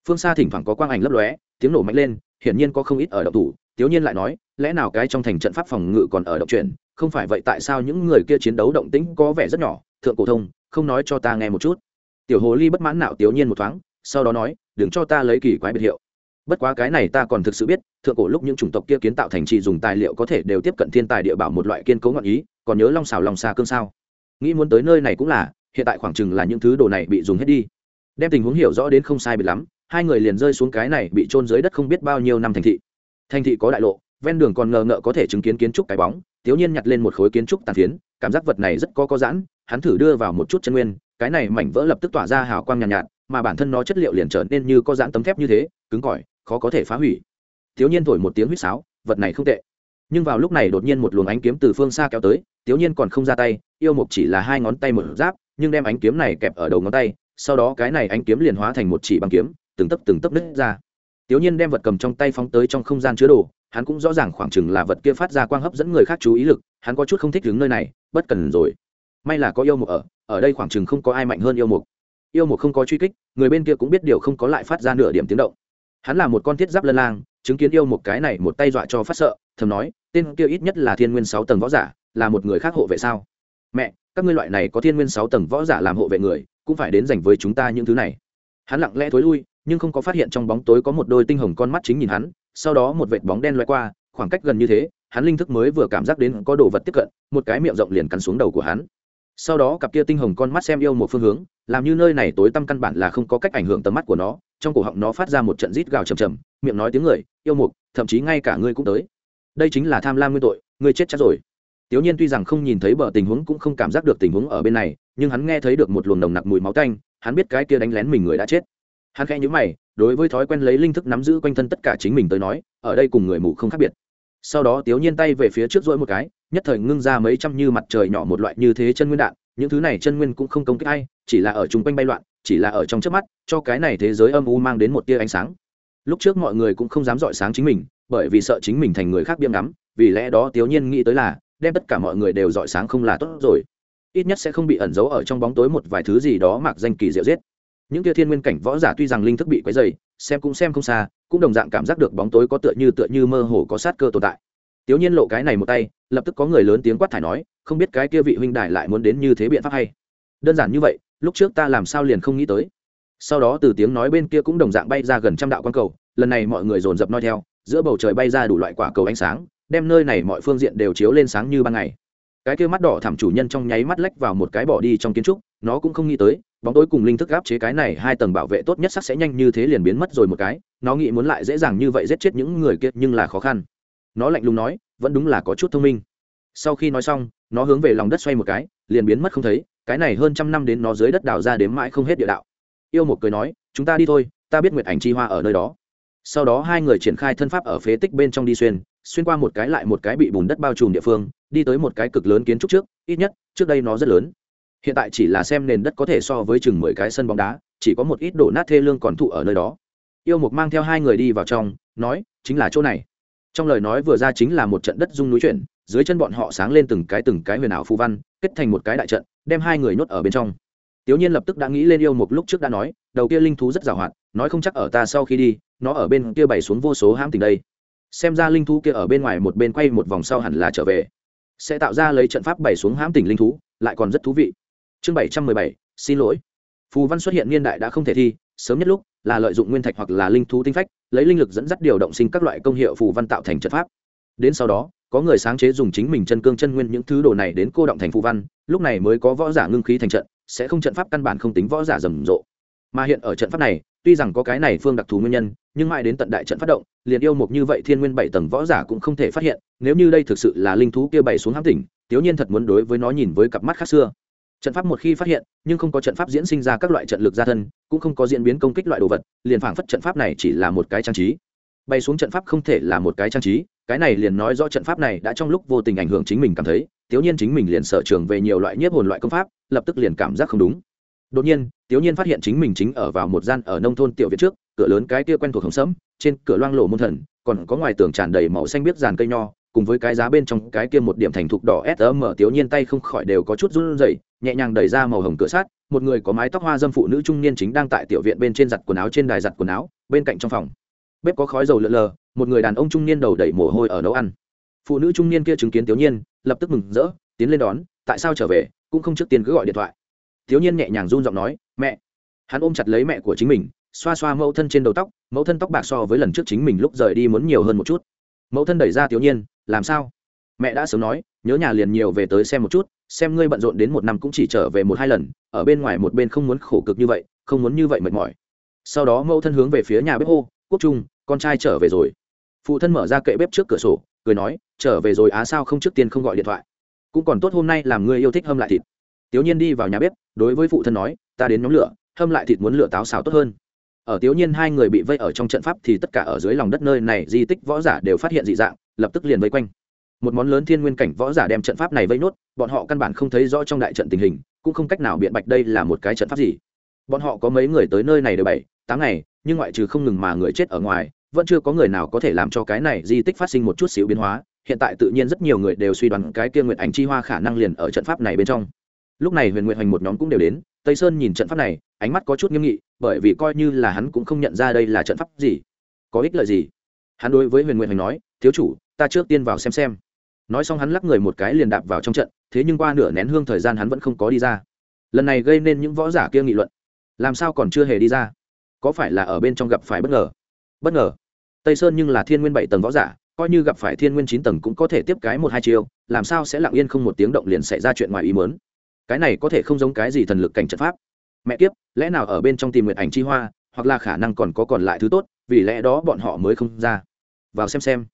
phương xa thỉnh thoảng có quang ảnh lấp lóe, tiếng nổ mạnh lên, hiển nhiên có không ít ở động thủ. Tiếu nhiên lại nói, lẽ nào cái trong thành trận pháp phòng ngự còn ở động chuyển? Không phải vậy tại sao những người kia chiến đấu động tĩnh có vẻ rất nhỏ? Thượng cổ thông, không nói cho ta nghe một chút. Tiểu hồ ly bất mãn nạo tiếu nhiên một thoáng, sau đó nói, đừng cho ta lấy kỳ quái biệt hiệu. Bất quá cái này ta còn thực sự biết, thượng cổ lúc những chủng tộc kia kiến tạo thành trì dùng tài liệu có thể đều tiếp cận thiên tài địa bảo một loại kiên cố ngọn ý, còn nhớ long xào lòng xa cương sao? Nghĩ muốn tới nơi này cũng là, hiện tại khoảng chừng là những thứ đồ này bị dùng hết đi. Đem tình huống hiểu rõ đến không sai biệt lắm hai người liền rơi xuống cái này bị trôn dưới đất không biết bao nhiêu năm thành thị. Thành thị có đại lộ ven đường còn ngờ ngợ có thể chứng kiến kiến trúc cái bóng thiếu nhiên nhặt lên một khối kiến trúc tàn phiến cảm giác vật này rất có có giãn hắn thử đưa vào một chút chân nguyên cái này mảnh vỡ lập tức tỏa ra hào quang nhàn nhạt, nhạt mà bản thân nó chất liệu liền trở nên như có giãn tấm thép như thế cứng cỏi khó có thể phá hủy. Thiếu nhiên thổi một tiếng huýt sáo vật này không tệ. Nhưng vào lúc này đột nhiên một luồng ánh kiếm từ phương xa kéo tới thiếu nhiên còn không ra tay yêu mục chỉ là hai ngón tay một giáp nhưng đem ánh kiếm này kẹp ở đầu ngón tay sau đó cái này ánh kiếm liền hóa thành một chỉ bằng kiếm từng tấc từng tấc nứt ra. Tiểu nhiên đem vật cầm trong tay phóng tới trong không gian chứa đồ, hắn cũng rõ ràng khoảng chừng là vật kia phát ra quang hấp dẫn người khác chú ý lực, hắn có chút không thích đứng nơi này, bất cần rồi. May là có yêu mục ở ở đây khoảng chừng không có ai mạnh hơn yêu mục. Yêu một không có truy kích, người bên kia cũng biết điều không có lại phát ra nửa điểm tiếng động. Hắn là một con thiết giáp lân lang, chứng kiến yêu một cái này một tay dọa cho phát sợ, thầm nói, tên kia ít nhất là thiên nguyên sáu tầng võ giả, là một người khác hộ vệ sao? Mẹ, các ngươi loại này có thiên nguyên sáu tầng võ giả làm hộ vệ người, cũng phải đến dành với chúng ta những thứ này. Hắn lặng lẽ thối lui nhưng không có phát hiện trong bóng tối có một đôi tinh hồng con mắt chính nhìn hắn, sau đó một vệt bóng đen loay qua, khoảng cách gần như thế, hắn linh thức mới vừa cảm giác đến có đồ vật tiếp cận, một cái miệng rộng liền cắn xuống đầu của hắn. Sau đó cặp kia tinh hồng con mắt xem yêu một phương hướng, làm như nơi này tối tăm căn bản là không có cách ảnh hưởng tầm mắt của nó, trong cổ họng nó phát ra một trận rít gào chầm chầm miệng nói tiếng người, yêu mục, thậm chí ngay cả ngươi cũng tới. Đây chính là tham lam nguyên tội, ngươi chết chắc rồi. Tiểu nhiên tuy rằng không nhìn thấy bờ tình huống cũng không cảm giác được tình huống ở bên này, nhưng hắn nghe thấy được một luồng nồng nặc mùi máu tanh, hắn biết cái kia đánh lén mình người đã chết hắn khẽ nhữ mày, đối với thói quen lấy linh thức nắm giữ quanh thân tất cả chính mình tới nói, ở đây cùng người mù không khác biệt. Sau đó tiếu nhiên tay về phía trước dỗi một cái, nhất thời ngưng ra mấy trăm như mặt trời nhỏ một loại như thế chân nguyên đạn, những thứ này chân nguyên cũng không công kích ai, chỉ là ở chung quanh bay loạn, chỉ là ở trong trước mắt, cho cái này thế giới âm u mang đến một tia ánh sáng. Lúc trước mọi người cũng không dám dọi sáng chính mình, bởi vì sợ chính mình thành người khác biêm ngắm, vì lẽ đó tiếu nhiên nghĩ tới là, đem tất cả mọi người đều dọi sáng không là tốt rồi. Ít nhất sẽ không bị ẩn giấu ở trong bóng tối một vài thứ gì đó mặc danh kỳ diệu giết những kia thiên nguyên cảnh võ giả tuy rằng linh thức bị quấy dày xem cũng xem không xa, cũng đồng dạng cảm giác được bóng tối có tựa như tựa như mơ hồ có sát cơ tồn tại. Tiểu nhiên lộ cái này một tay, lập tức có người lớn tiếng quát thải nói, không biết cái kia vị huynh đài lại muốn đến như thế biện pháp hay? Đơn giản như vậy, lúc trước ta làm sao liền không nghĩ tới. Sau đó từ tiếng nói bên kia cũng đồng dạng bay ra gần trăm đạo quan cầu, lần này mọi người dồn dập noi theo, giữa bầu trời bay ra đủ loại quả cầu ánh sáng, đem nơi này mọi phương diện đều chiếu lên sáng như ban ngày. Cái kia mắt đỏ thảm chủ nhân trong nháy mắt lách vào một cái bỏ đi trong kiến trúc, nó cũng không nghĩ tới bóng tối cùng linh thức áp chế cái này hai tầng bảo vệ tốt nhất sắc sẽ nhanh như thế liền biến mất rồi một cái, nó nghĩ muốn lại dễ dàng như vậy giết chết những người kia nhưng là khó khăn. Nó lạnh lùng nói, vẫn đúng là có chút thông minh. Sau khi nói xong, nó hướng về lòng đất xoay một cái, liền biến mất không thấy, cái này hơn trăm năm đến nó dưới đất đào ra đến mãi không hết địa đạo. Yêu một cười nói, chúng ta đi thôi, ta biết nguyệt ảnh chi hoa ở nơi đó. Sau đó hai người triển khai thân pháp ở phế tích bên trong đi xuyên xuyên qua một cái lại một cái bị bùn đất bao trùm địa phương, đi tới một cái cực lớn kiến trúc trước, ít nhất, trước đây nó rất lớn hiện tại chỉ là xem nền đất có thể so với chừng mười cái sân bóng đá, chỉ có một ít đổ nát thê lương còn thụ ở nơi đó. Yêu mục mang theo hai người đi vào trong, nói, chính là chỗ này. Trong lời nói vừa ra chính là một trận đất rung núi chuyển, dưới chân bọn họ sáng lên từng cái từng cái huyền ảo phù văn, kết thành một cái đại trận, đem hai người nhốt ở bên trong. Tiểu nhiên lập tức đã nghĩ lên yêu mục lúc trước đã nói, đầu kia linh thú rất giàu hoạt, nói không chắc ở ta sau khi đi, nó ở bên kia bày xuống vô số hãm tình đây. Xem ra linh thú kia ở bên ngoài một bên quay một vòng sau hẳn là trở về. Sẽ tạo ra lấy trận pháp bày xuống hãm tình linh thú, lại còn rất thú vị chương bảy trăm mười bảy, xin lỗi. Phù văn xuất hiện niên đại đã không thể thi, sớm nhất lúc là lợi dụng nguyên thạch hoặc là linh thú tinh phách, lấy linh lực dẫn dắt điều động sinh các loại công hiệu phù văn tạo thành trận pháp. Đến sau đó, có người sáng chế dùng chính mình chân cương chân nguyên những thứ đồ này đến cô động thành phù văn, lúc này mới có võ giả ngưng khí thành trận, sẽ không trận pháp căn bản không tính võ giả rầm rộ. Mà hiện ở trận pháp này, tuy rằng có cái này phương đặc thù nguyên nhân, nhưng mãi đến tận đại trận phát động, liền yêu mục như vậy thiên nguyên bảy tầng võ giả cũng không thể phát hiện, nếu như đây thực sự là linh thú kia bày xuống hãm tỉnh tiếu nhiên thật muốn đối với nó nhìn với cặp mắt khác xưa trận pháp một khi phát hiện, nhưng không có trận pháp diễn sinh ra các loại trận lực gia thân, cũng không có diễn biến công kích loại đồ vật, liền phảng phất trận pháp này chỉ là một cái trang trí. Bay xuống trận pháp không thể là một cái trang trí, cái này liền nói rõ trận pháp này đã trong lúc vô tình ảnh hưởng chính mình cảm thấy tiểu nhiên chính mình liền sở trường về nhiều loại nhiếp hồn loại công pháp, lập tức liền cảm giác không đúng. Đột nhiên tiểu nhiên phát hiện chính mình chính ở vào một gian ở nông thôn tiểu viện trước, cửa lớn cái kia quen thuộc hồng sẫm, trên cửa loang lổ môn thần, còn có ngoài tường tràn đầy màu xanh biết dàn cây nho cùng với cái giá bên trong cái kia một điểm thành thục đỏ sm tiểu nhiên tay không khỏi đều có chút run rẩy, nhẹ nhàng đẩy ra màu hồng cửa sát một người có mái tóc hoa dâm phụ nữ trung niên chính đang tại tiểu viện bên trên giặt quần áo trên đài giặt quần áo, bên cạnh trong phòng. Bếp có khói dầu lượn lờ, một người đàn ông trung niên đầu đẩy mồ hôi ở nấu ăn. Phụ nữ trung niên kia chứng kiến tiểu nhiên, lập tức mừng rỡ, tiến lên đón, tại sao trở về? Cũng không trước tiên cứ gọi điện thoại. Tiểu nhiên nhẹ nhàng run giọng nói, mẹ. Hắn ôm chặt lấy mẹ của chính mình, xoa xoa mẫu thân trên đầu tóc, mẫu thân tóc bạc so với lần trước chính mình lúc rời đi muốn nhiều hơn một chút mẫu thân đẩy ra tiểu nhiên, làm sao? Mẹ đã sớm nói, nhớ nhà liền nhiều về tới xem một chút, xem ngươi bận rộn đến một năm cũng chỉ trở về một hai lần, ở bên ngoài một bên không muốn khổ cực như vậy, không muốn như vậy mệt mỏi. Sau đó mẫu thân hướng về phía nhà bếp hô, quốc trung, con trai trở về rồi. Phụ thân mở ra kệ bếp trước cửa sổ, cười nói, trở về rồi á sao không trước tiên không gọi điện thoại. Cũng còn tốt hôm nay làm ngươi yêu thích hâm lại thịt. Tiểu nhiên đi vào nhà bếp, đối với phụ thân nói, ta đến nhóm lửa, hâm lại thịt muốn lửa táo xào tốt hơn ở tiểu nhiên hai người bị vây ở trong trận pháp thì tất cả ở dưới lòng đất nơi này, di tích võ giả đều phát hiện dị dạng, lập tức liền vây quanh. Một món lớn thiên nguyên cảnh võ giả đem trận pháp này vây nốt, bọn họ căn bản không thấy rõ trong đại trận tình hình, cũng không cách nào biện bạch đây là một cái trận pháp gì. Bọn họ có mấy người tới nơi này đều bảy, tám ngày, nhưng ngoại trừ không ngừng mà người chết ở ngoài, vẫn chưa có người nào có thể làm cho cái này di tích phát sinh một chút xíu biến hóa. Hiện tại tự nhiên rất nhiều người đều suy đoán cái kia nguyện ảnh chi hoa khả năng liền ở trận pháp này bên trong. Lúc này huyền nguyện hoành một nhóm cũng đều đến tây sơn nhìn trận pháp này, ánh mắt có chút nghiêm nghị, bởi vì coi như là hắn cũng không nhận ra đây là trận pháp gì. Có ích lợi gì? Hắn đối với huyền nguyện hoành nói, thiếu chủ, ta trước tiên vào xem xem. Nói xong hắn lắc người một cái liền đạp vào trong trận, thế nhưng qua nửa nén hương thời gian hắn vẫn không có đi ra. Lần này gây nên những võ giả kia nghị luận. Làm sao còn chưa hề đi ra? Có phải là ở bên trong gặp phải bất ngờ? Bất ngờ. Tây sơn nhưng là thiên nguyên bảy tầng võ giả, coi như gặp phải thiên nguyên chín tầng cũng có thể tiếp cái một hai chiêu, làm sao sẽ lặng yên không một tiếng động liền xảy ra chuyện ngoài ý mớn cái này có thể không giống cái gì thần lực cảnh trận pháp. Mẹ kiếp, lẽ nào ở bên trong tìm nguyện ảnh chi hoa, hoặc là khả năng còn có còn lại thứ tốt, vì lẽ đó bọn họ mới không ra. Vào xem xem.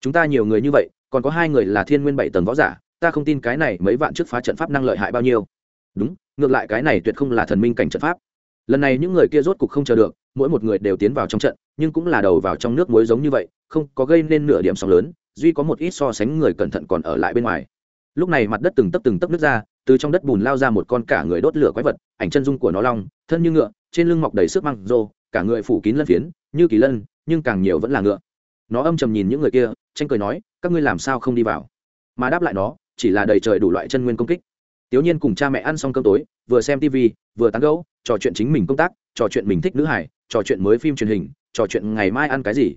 Chúng ta nhiều người như vậy, còn có hai người là thiên nguyên bảy tầng võ giả, ta không tin cái này mấy vạn trước phá trận pháp năng lợi hại bao nhiêu. Đúng, ngược lại cái này tuyệt không là thần minh cảnh trận pháp. Lần này những người kia rốt cục không chờ được, mỗi một người đều tiến vào trong trận, nhưng cũng là đầu vào trong nước muối giống như vậy, không có gây nên nửa điểm sóng lớn, duy có một ít so sánh người cẩn thận còn ở lại bên ngoài. Lúc này mặt đất từng tấc từng tấc nước ra từ trong đất bùn lao ra một con cả người đốt lửa quái vật, ảnh chân dung của nó long, thân như ngựa, trên lưng mọc đầy sức măng rô, cả người phủ kín lân phiến, như kỳ lân, nhưng càng nhiều vẫn là ngựa. Nó âm trầm nhìn những người kia, tranh cười nói, các ngươi làm sao không đi vào? Mà đáp lại nó, chỉ là đầy trời đủ loại chân nguyên công kích. Tiểu nhiên cùng cha mẹ ăn xong cơm tối, vừa xem tv vừa tán gẫu, trò chuyện chính mình công tác, trò chuyện mình thích nữ hải trò chuyện mới phim truyền hình, trò chuyện ngày mai ăn cái gì.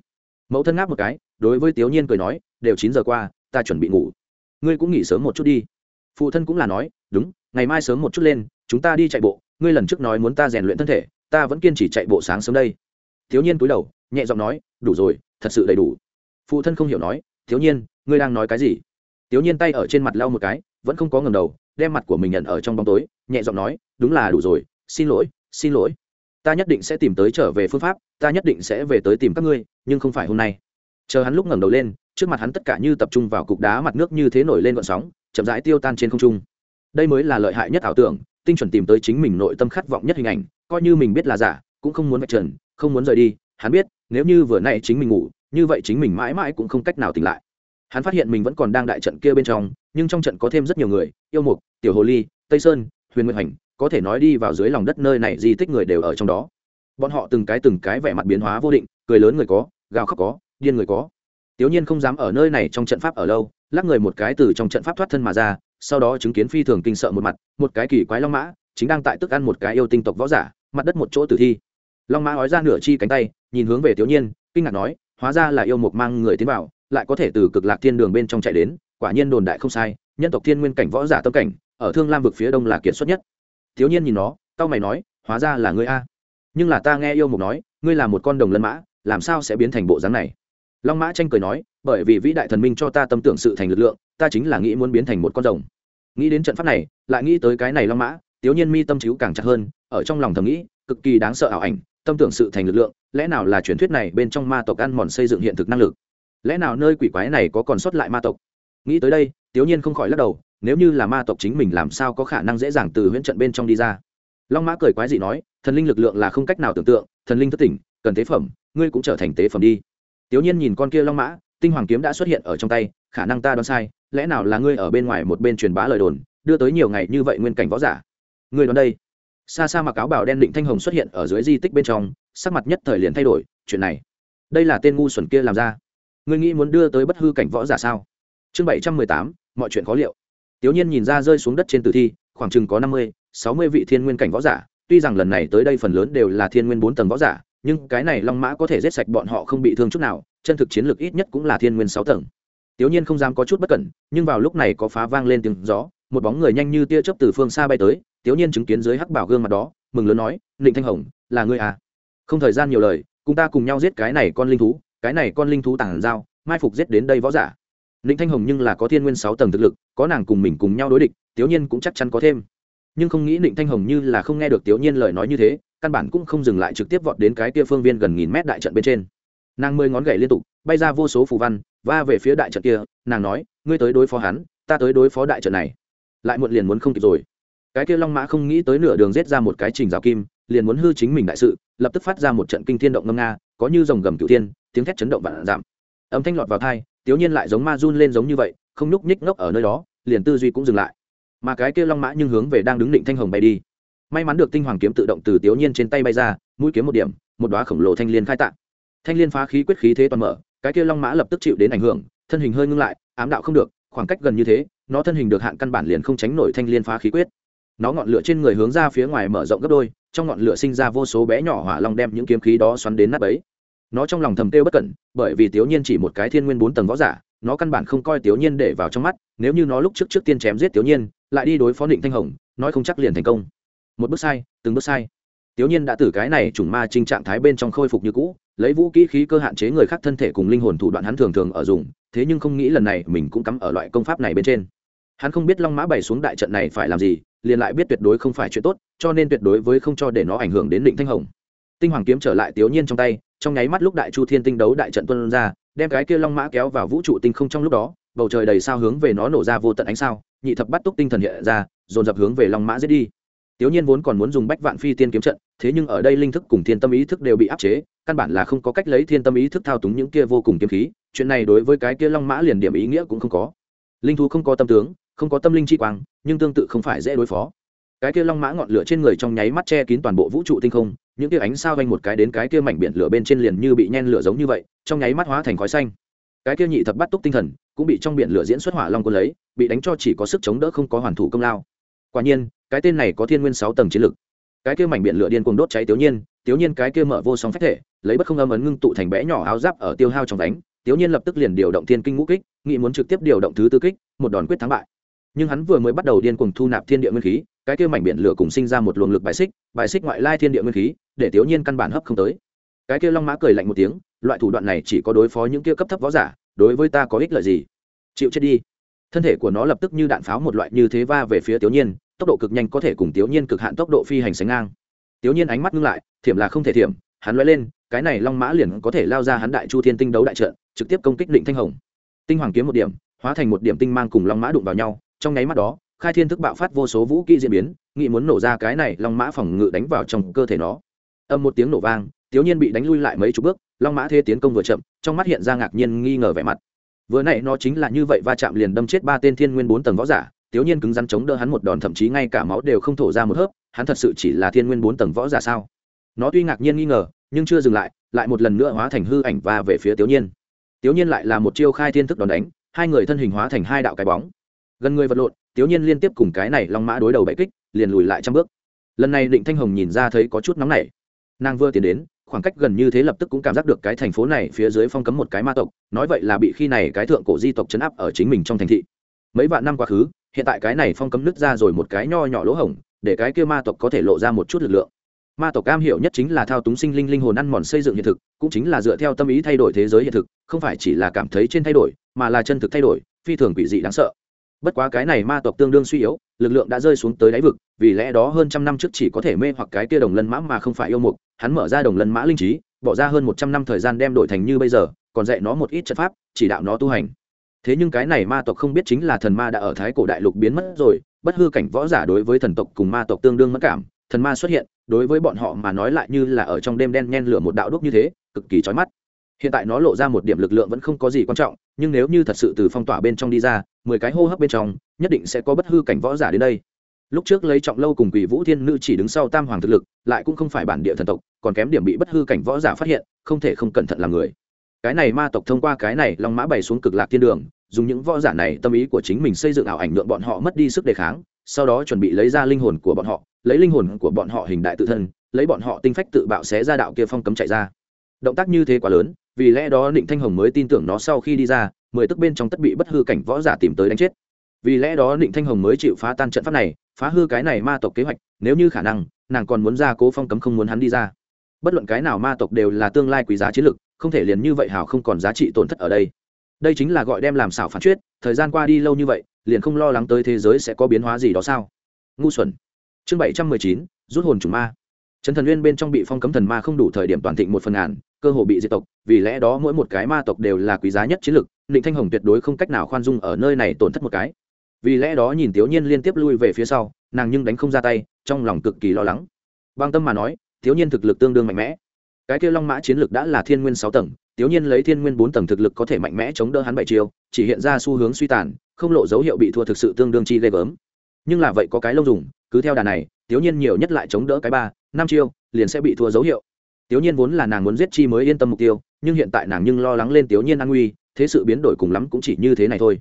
Mẫu thân ngáp một cái, đối với tiểu nhiên cười nói, đều chín giờ qua, ta chuẩn bị ngủ. Ngươi cũng nghỉ sớm một chút đi phụ thân cũng là nói, đúng, ngày mai sớm một chút lên, chúng ta đi chạy bộ, ngươi lần trước nói muốn ta rèn luyện thân thể, ta vẫn kiên trì chạy bộ sáng sớm đây. Thiếu nhiên cúi đầu, nhẹ giọng nói, đủ rồi, thật sự đầy đủ. Phụ thân không hiểu nói, thiếu nhiên, ngươi đang nói cái gì? Thiếu nhiên tay ở trên mặt lau một cái, vẫn không có ngầm đầu, đem mặt của mình nhận ở trong bóng tối, nhẹ giọng nói, đúng là đủ rồi, xin lỗi xin lỗi. Ta nhất định sẽ tìm tới trở về phương pháp, ta nhất định sẽ về tới tìm các ngươi, nhưng không phải hôm nay. Chờ hắn lúc ngẩng đầu lên, trước mặt hắn tất cả như tập trung vào cục đá mặt nước như thế nổi lên gọn sóng chậm rãi tiêu tan trên không trung. Đây mới là lợi hại nhất ảo tưởng, tinh chuẩn tìm tới chính mình nội tâm khát vọng nhất hình ảnh, coi như mình biết là giả, cũng không muốn vạch trần, không muốn rời đi, hắn biết, nếu như vừa nay chính mình ngủ, như vậy chính mình mãi mãi cũng không cách nào tỉnh lại. Hắn phát hiện mình vẫn còn đang đại trận kia bên trong, nhưng trong trận có thêm rất nhiều người, yêu mục, tiểu hồ ly, tây sơn, huyền nguyên hành có thể nói đi vào dưới lòng đất nơi này di tích người đều ở trong đó. Bọn họ từng cái từng cái vẻ mặt biến hóa vô định, cười lớn người có, gào khóc có, điên người có. Tiểu nhiên không dám ở nơi này trong trận pháp ở lâu lắc người một cái từ trong trận pháp thoát thân mà ra, sau đó chứng kiến phi thường kinh sợ một mặt, một cái kỳ quái long mã, chính đang tại tức ăn một cái yêu tinh tộc võ giả, mặt đất một chỗ tử thi. Long mã ói ra nửa chi cánh tay, nhìn hướng về tiểu nhiên, kinh ngạc nói, hóa ra là yêu mục mang người tiến vào, lại có thể từ cực lạc thiên đường bên trong chạy đến, quả nhiên đồn đại không sai, nhân tộc thiên nguyên cảnh võ giả tâm cảnh, ở thương lam vực phía đông là kiệt xuất nhất. Thiếu nhiên nhìn nó tao mày nói, hóa ra là ngươi a. Nhưng là ta nghe yêu mục nói, ngươi là một con đồng lân mã, làm sao sẽ biến thành bộ dáng này? Long mã tranh cười nói bởi vì vĩ đại thần minh cho ta tâm tưởng sự thành lực lượng, ta chính là nghĩ muốn biến thành một con rồng. Nghĩ đến trận pháp này, lại nghĩ tới cái này long mã, tiếu nhiên mi tâm chiếu càng chặt hơn, ở trong lòng thầm nghĩ, cực kỳ đáng sợ ảo ảnh, tâm tưởng sự thành lực lượng, lẽ nào là truyền thuyết này bên trong ma tộc ăn mòn xây dựng hiện thực năng lực? Lẽ nào nơi quỷ quái này có còn sót lại ma tộc? Nghĩ tới đây, tiếu nhiên không khỏi lắc đầu, nếu như là ma tộc chính mình làm sao có khả năng dễ dàng từ huyễn trận bên trong đi ra? Long mã cười quái dị nói, thần linh lực lượng là không cách nào tưởng tượng, thần linh thất tỉnh, cần tế phẩm, ngươi cũng trở thành tế phẩm đi. Tiếu nhiên nhìn con kia long mã tinh hoàng kiếm đã xuất hiện ở trong tay, khả năng ta đoán sai, lẽ nào là ngươi ở bên ngoài một bên truyền bá lời đồn, đưa tới nhiều ngày như vậy nguyên cảnh võ giả? Ngươi đoán đây. Xa xa mặc áo bảo đen định thanh hồng xuất hiện ở dưới di tích bên trong, sắc mặt nhất thời liền thay đổi, chuyện này, đây là tên ngu xuẩn kia làm ra. Ngươi nghĩ muốn đưa tới bất hư cảnh võ giả sao? Chương bảy trăm mười tám, mọi chuyện khó liệu. Tiểu nhiên nhìn ra rơi xuống đất trên tử thi, khoảng chừng có năm mươi, sáu mươi vị thiên nguyên cảnh võ giả, tuy rằng lần này tới đây phần lớn đều là thiên nguyên bốn tầng võ giả, nhưng cái này long mã có thể giết sạch bọn họ không bị thương chút nào chân thực chiến lược ít nhất cũng là thiên nguyên sáu tầng tiểu nhiên không dám có chút bất cẩn nhưng vào lúc này có phá vang lên tiếng gió một bóng người nhanh như tia chớp từ phương xa bay tới tiểu nhiên chứng kiến dưới hắc bảo gương mặt đó mừng lớn nói định thanh hồng là ngươi à không thời gian nhiều lời cùng ta cùng nhau giết cái này con linh thú cái này con linh thú tàng dao mai phục giết đến đây võ giả Ninh Thanh Hồng nhưng là có thiên nguyên sáu tầng thực lực, có nàng cùng mình cùng nhau đối địch, Tiểu Nhiên cũng chắc chắn có thêm. Nhưng không nghĩ Ninh Thanh Hồng như là không nghe được Tiểu Nhiên lời nói như thế, căn bản cũng không dừng lại trực tiếp vọt đến cái kia phương viên gần nghìn mét đại trận bên trên. Nàng mười ngón gậy liên tục, bay ra vô số phù văn, va về phía đại trận kia, nàng nói, ngươi tới đối phó hắn, ta tới đối phó đại trận này. Lại muộn liền muốn không kịp rồi. Cái kia Long Mã không nghĩ tới nửa đường giết ra một cái trình rào kim, liền muốn hư chính mình đại sự, lập tức phát ra một trận kinh thiên động ngâm nga, có như dòng gầm cửu thiên, tiếng thét chấn động vạn giảm. Âm thanh lọt vào thai Tiểu Nhiên lại giống ma run lên giống như vậy, không nhúc nhích ngốc ở nơi đó, liền tư duy cũng dừng lại. Mà cái kia long mã nhưng hướng về đang đứng định thanh hồng bay đi. May mắn được tinh hoàng kiếm tự động từ Tiểu Nhiên trên tay bay ra, mũi kiếm một điểm, một đóa khổng lồ thanh liên khai tạng. Thanh liên phá khí quyết khí thế toàn mở, cái kia long mã lập tức chịu đến ảnh hưởng, thân hình hơi ngưng lại, ám đạo không được, khoảng cách gần như thế, nó thân hình được hạn căn bản liền không tránh nổi thanh liên phá khí quyết. nó ngọn lửa trên người hướng ra phía ngoài mở rộng gấp đôi trong ngọn lửa sinh ra vô số bé nhỏ hỏa long đem những kiếm khí đó xoắn đến nắp ấy nó trong lòng thầm kêu bất cẩn bởi vì tiểu nhiên chỉ một cái thiên nguyên bốn tầng võ giả nó căn bản không coi tiểu nhiên để vào trong mắt nếu như nó lúc trước trước tiên chém giết tiểu nhiên lại đi đối phó định thanh hồng nói không chắc liền thành công. Một bước sai từng bước sai tiểu nhiên đã từ cái này trùng ma trinh trạng thái bên trong khôi phục như cũ, lấy vũ kỹ khí cơ hạn chế người khác thân thể cùng linh hồn thủ đoạn hắn thường thường ở dùng, thế nhưng không nghĩ lần này mình cũng cắm ở loại công pháp này bên trên. Hắn không biết long mã bày xuống đại trận này phải làm gì, liền lại biết tuyệt đối không phải chuyện tốt, cho nên tuyệt đối với không cho để nó ảnh hưởng đến định thanh hồng. Tinh hoàng kiếm trở lại tiểu nhiên trong tay, trong nháy mắt lúc đại chu thiên tinh đấu đại trận tuôn ra, đem cái kia long mã kéo vào vũ trụ tinh không trong lúc đó, bầu trời đầy sao hướng về nó nổ ra vô tận ánh sao, nhị thập bắt túc tinh thần hiện ra, dồn dập hướng về long mã giết đi tiểu nhiên vốn còn muốn dùng bách vạn phi tiên kiếm trận, thế nhưng ở đây linh thức cùng thiên tâm ý thức đều bị áp chế, căn bản là không có cách lấy thiên tâm ý thức thao túng những kia vô cùng kiếm khí, chuyện này đối với cái kia long mã liền điểm ý nghĩa cũng không có. Linh thú không có tâm tướng, không có tâm linh chi quang, nhưng tương tự không phải dễ đối phó. Cái kia long mã ngọn lửa trên người trong nháy mắt che kín toàn bộ vũ trụ tinh không, những kia ánh sao vây một cái đến cái kia mảnh biển lửa bên trên liền như bị nhen lửa giống như vậy, trong nháy mắt hóa thành khói xanh. Cái kia nhị thập bắt túc tinh thần cũng bị trong biển lửa diễn xuất hỏa long cuốn lấy, bị đánh cho chỉ có sức chống đỡ không có hoàn thủ công lao. Quả nhiên cái tên này có thiên nguyên sáu tầng chiến lực. Cái kia mảnh biển lửa điên cuồng đốt cháy tiểu nhiên tiểu nhiên cái kia mở vô song phách thể, lấy bất không âm ấn ngưng tụ thành bẽ nhỏ áo giáp ở tiêu hao trong đánh tiểu nhiên lập tức liền điều động thiên kinh ngũ kích, nghĩ muốn trực tiếp điều động thứ tư kích, một đòn quyết thắng bại. Nhưng hắn vừa mới bắt đầu điên cuồng thu nạp thiên địa nguyên khí, cái kia mảnh biển lửa cùng sinh ra một luồng lực bài xích bài xích ngoại lai thiên địa nguyên khí, để tiểu nhiên căn bản hấp không tới. Cái kia long mã cười lạnh một tiếng, loại thủ đoạn này chỉ có đối phó những kia cấp thấp võ giả, đối với ta có ích lợi gì? Chịu chết đi. Thân thể của nó lập tức như đạn pháo một loại như thế va về phía tiểu nhiên tốc độ cực nhanh có thể cùng tiểu nhiên cực hạn tốc độ phi hành sánh ngang. Tiểu nhiên ánh mắt ngưng lại, thiểm là không thể thiểm, hắn lóe lên, cái này long mã liền có thể lao ra hắn đại chu thiên tinh đấu đại trận, trực tiếp công kích định thanh hồng. Tinh hoàng kiếm một điểm, hóa thành một điểm tinh mang cùng long mã đụng vào nhau, trong nháy mắt đó, khai thiên thức bạo phát vô số vũ kỹ diễn biến nghị muốn nổ ra cái này long mã phòng ngự đánh vào trong cơ thể nó. Âm một tiếng nổ vang tiểu nhiên bị đánh lui lại mấy chục bước, long mã thế tiến công vừa chậm, trong mắt hiện ra ngạc nhiên nghi ngờ vẻ mặt. Vừa nãy nó chính là như vậy va chạm liền đâm chết ba tên thiên nguyên bốn tầng võ giả tiếu nhiên cứng rắn chống đỡ hắn một đòn, thậm chí ngay cả máu đều không thổ ra một hớp, hắn thật sự chỉ là thiên nguyên bốn tầng võ giả sao? Nó tuy ngạc nhiên nghi ngờ, nhưng chưa dừng lại lại một lần nữa hóa thành hư ảnh và về phía Tiếu nhiên. Tiếu nhiên lại là một chiêu khai thiên thức đòn đánh, hai người thân hình hóa thành hai đạo cái bóng. Gần người vật lộn, Tiếu nhiên liên tiếp cùng cái này long mã đối đầu bậy kích, liền lùi lại trăm bước. Lần này định thanh hồng nhìn ra thấy có chút nóng nảy. Nàng vừa tiến đến, khoảng cách gần như thế lập tức cũng cảm giác được cái thành phố này phía dưới phong cấm một cái ma tộc, nói vậy là bị khi này cái thượng cổ di tộc chấn áp ở chính mình trong thành thị. Mấy vạn năm quá khứ hiện tại cái này phong cấm nứt ra rồi một cái nho nhỏ lỗ hổng, để cái kia ma tộc có thể lộ ra một chút lực lượng. Ma tộc cam hiểu nhất chính là thao túng sinh linh linh hồn ăn mòn xây dựng hiện thực, cũng chính là dựa theo tâm ý thay đổi thế giới hiện thực, không phải chỉ là cảm thấy trên thay đổi, mà là chân thực thay đổi, phi thường quỷ dị đáng sợ. Bất quá cái này ma tộc tương đương suy yếu, lực lượng đã rơi xuống tới đáy vực, vì lẽ đó hơn trăm năm trước chỉ có thể mê hoặc cái kia đồng lân mã mà không phải yêu mục, hắn mở ra đồng lân mã linh trí, bỏ ra hơn một trăm năm thời gian đem đổi thành như bây giờ, còn dạy nó một ít trận pháp, chỉ đạo nó tu hành thế nhưng cái này ma tộc không biết chính là thần ma đã ở thái cổ đại lục biến mất rồi, bất hư cảnh võ giả đối với thần tộc cùng ma tộc tương đương mất cảm, thần ma xuất hiện, đối với bọn họ mà nói lại như là ở trong đêm đen nhen lửa một đạo đúc như thế, cực kỳ chói mắt. Hiện tại nó lộ ra một điểm lực lượng vẫn không có gì quan trọng, nhưng nếu như thật sự từ phong tỏa bên trong đi ra, mười cái hô hấp bên trong, nhất định sẽ có bất hư cảnh võ giả đến đây. Lúc trước lấy trọng lâu cùng quỷ vũ thiên nữ chỉ đứng sau tam hoàng thực lực, lại cũng không phải bản địa thần tộc, còn kém điểm bị bất hư cảnh võ giả phát hiện, không thể không cẩn thận làm người. Cái này ma tộc thông qua cái này long mã bày xuống cực lạc thiên đường dùng những võ giả này tâm ý của chính mình xây dựng ảo ảnh lượng bọn họ mất đi sức đề kháng, sau đó chuẩn bị lấy ra linh hồn của bọn họ, lấy linh hồn của bọn họ hình đại tự thân, lấy bọn họ tinh phách tự bạo xé ra đạo kia phong cấm chạy ra. Động tác như thế quá lớn, vì lẽ đó định thanh hồng mới tin tưởng nó sau khi đi ra, mười tức bên trong tất bị bất hư cảnh võ giả tìm tới đánh chết. Vì lẽ đó định thanh hồng mới chịu phá tan trận pháp này, phá hư cái này ma tộc kế hoạch, nếu như khả năng, nàng còn muốn ra cố phong cấm không muốn hắn đi ra. Bất luận cái nào ma tộc đều là tương lai quý giá chiến lược, không thể liền như vậy hào không còn giá trị tổn thất ở đây đây chính là gọi đem làm xảo phản chuyết thời gian qua đi lâu như vậy, liền không lo lắng tới thế giới sẽ có biến hóa gì đó sao? Ngu xuẩn. Chương bảy trăm mười chín, rút hồn chủ ma. Trấn thần nguyên bên trong bị phong cấm thần ma không đủ thời điểm toàn thịnh một phần ngàn, cơ hồ bị diệt tộc, vì lẽ đó mỗi một cái ma tộc đều là quý giá nhất chiến lực định thanh hồng tuyệt đối không cách nào khoan dung ở nơi này tổn thất một cái. Vì lẽ đó nhìn tiểu nhiên liên tiếp lui về phía sau, nàng nhưng đánh không ra tay, trong lòng cực kỳ lo lắng. Băng tâm mà nói thiếu nhiên thực lực tương đương mạnh mẽ. Cái kia long mã chiến lực đã là thiên nguyên sáu tầng tiểu nhiên lấy thiên nguyên bốn tầng thực lực có thể mạnh mẽ chống đỡ hắn bảy chiêu, chỉ hiện ra xu hướng suy tàn, không lộ dấu hiệu bị thua thực sự tương đương chi lê gớm. Nhưng là vậy có cái lông dùng, cứ theo đà này tiểu nhiên nhiều nhất lại chống đỡ cái ba, năm chiêu, liền sẽ bị thua dấu hiệu. Tiểu nhiên vốn là nàng muốn giết chi mới yên tâm mục tiêu, nhưng hiện tại nàng nhưng lo lắng lên tiểu nhiên an nguy, thế sự biến đổi cùng lắm cũng chỉ như thế này thôi.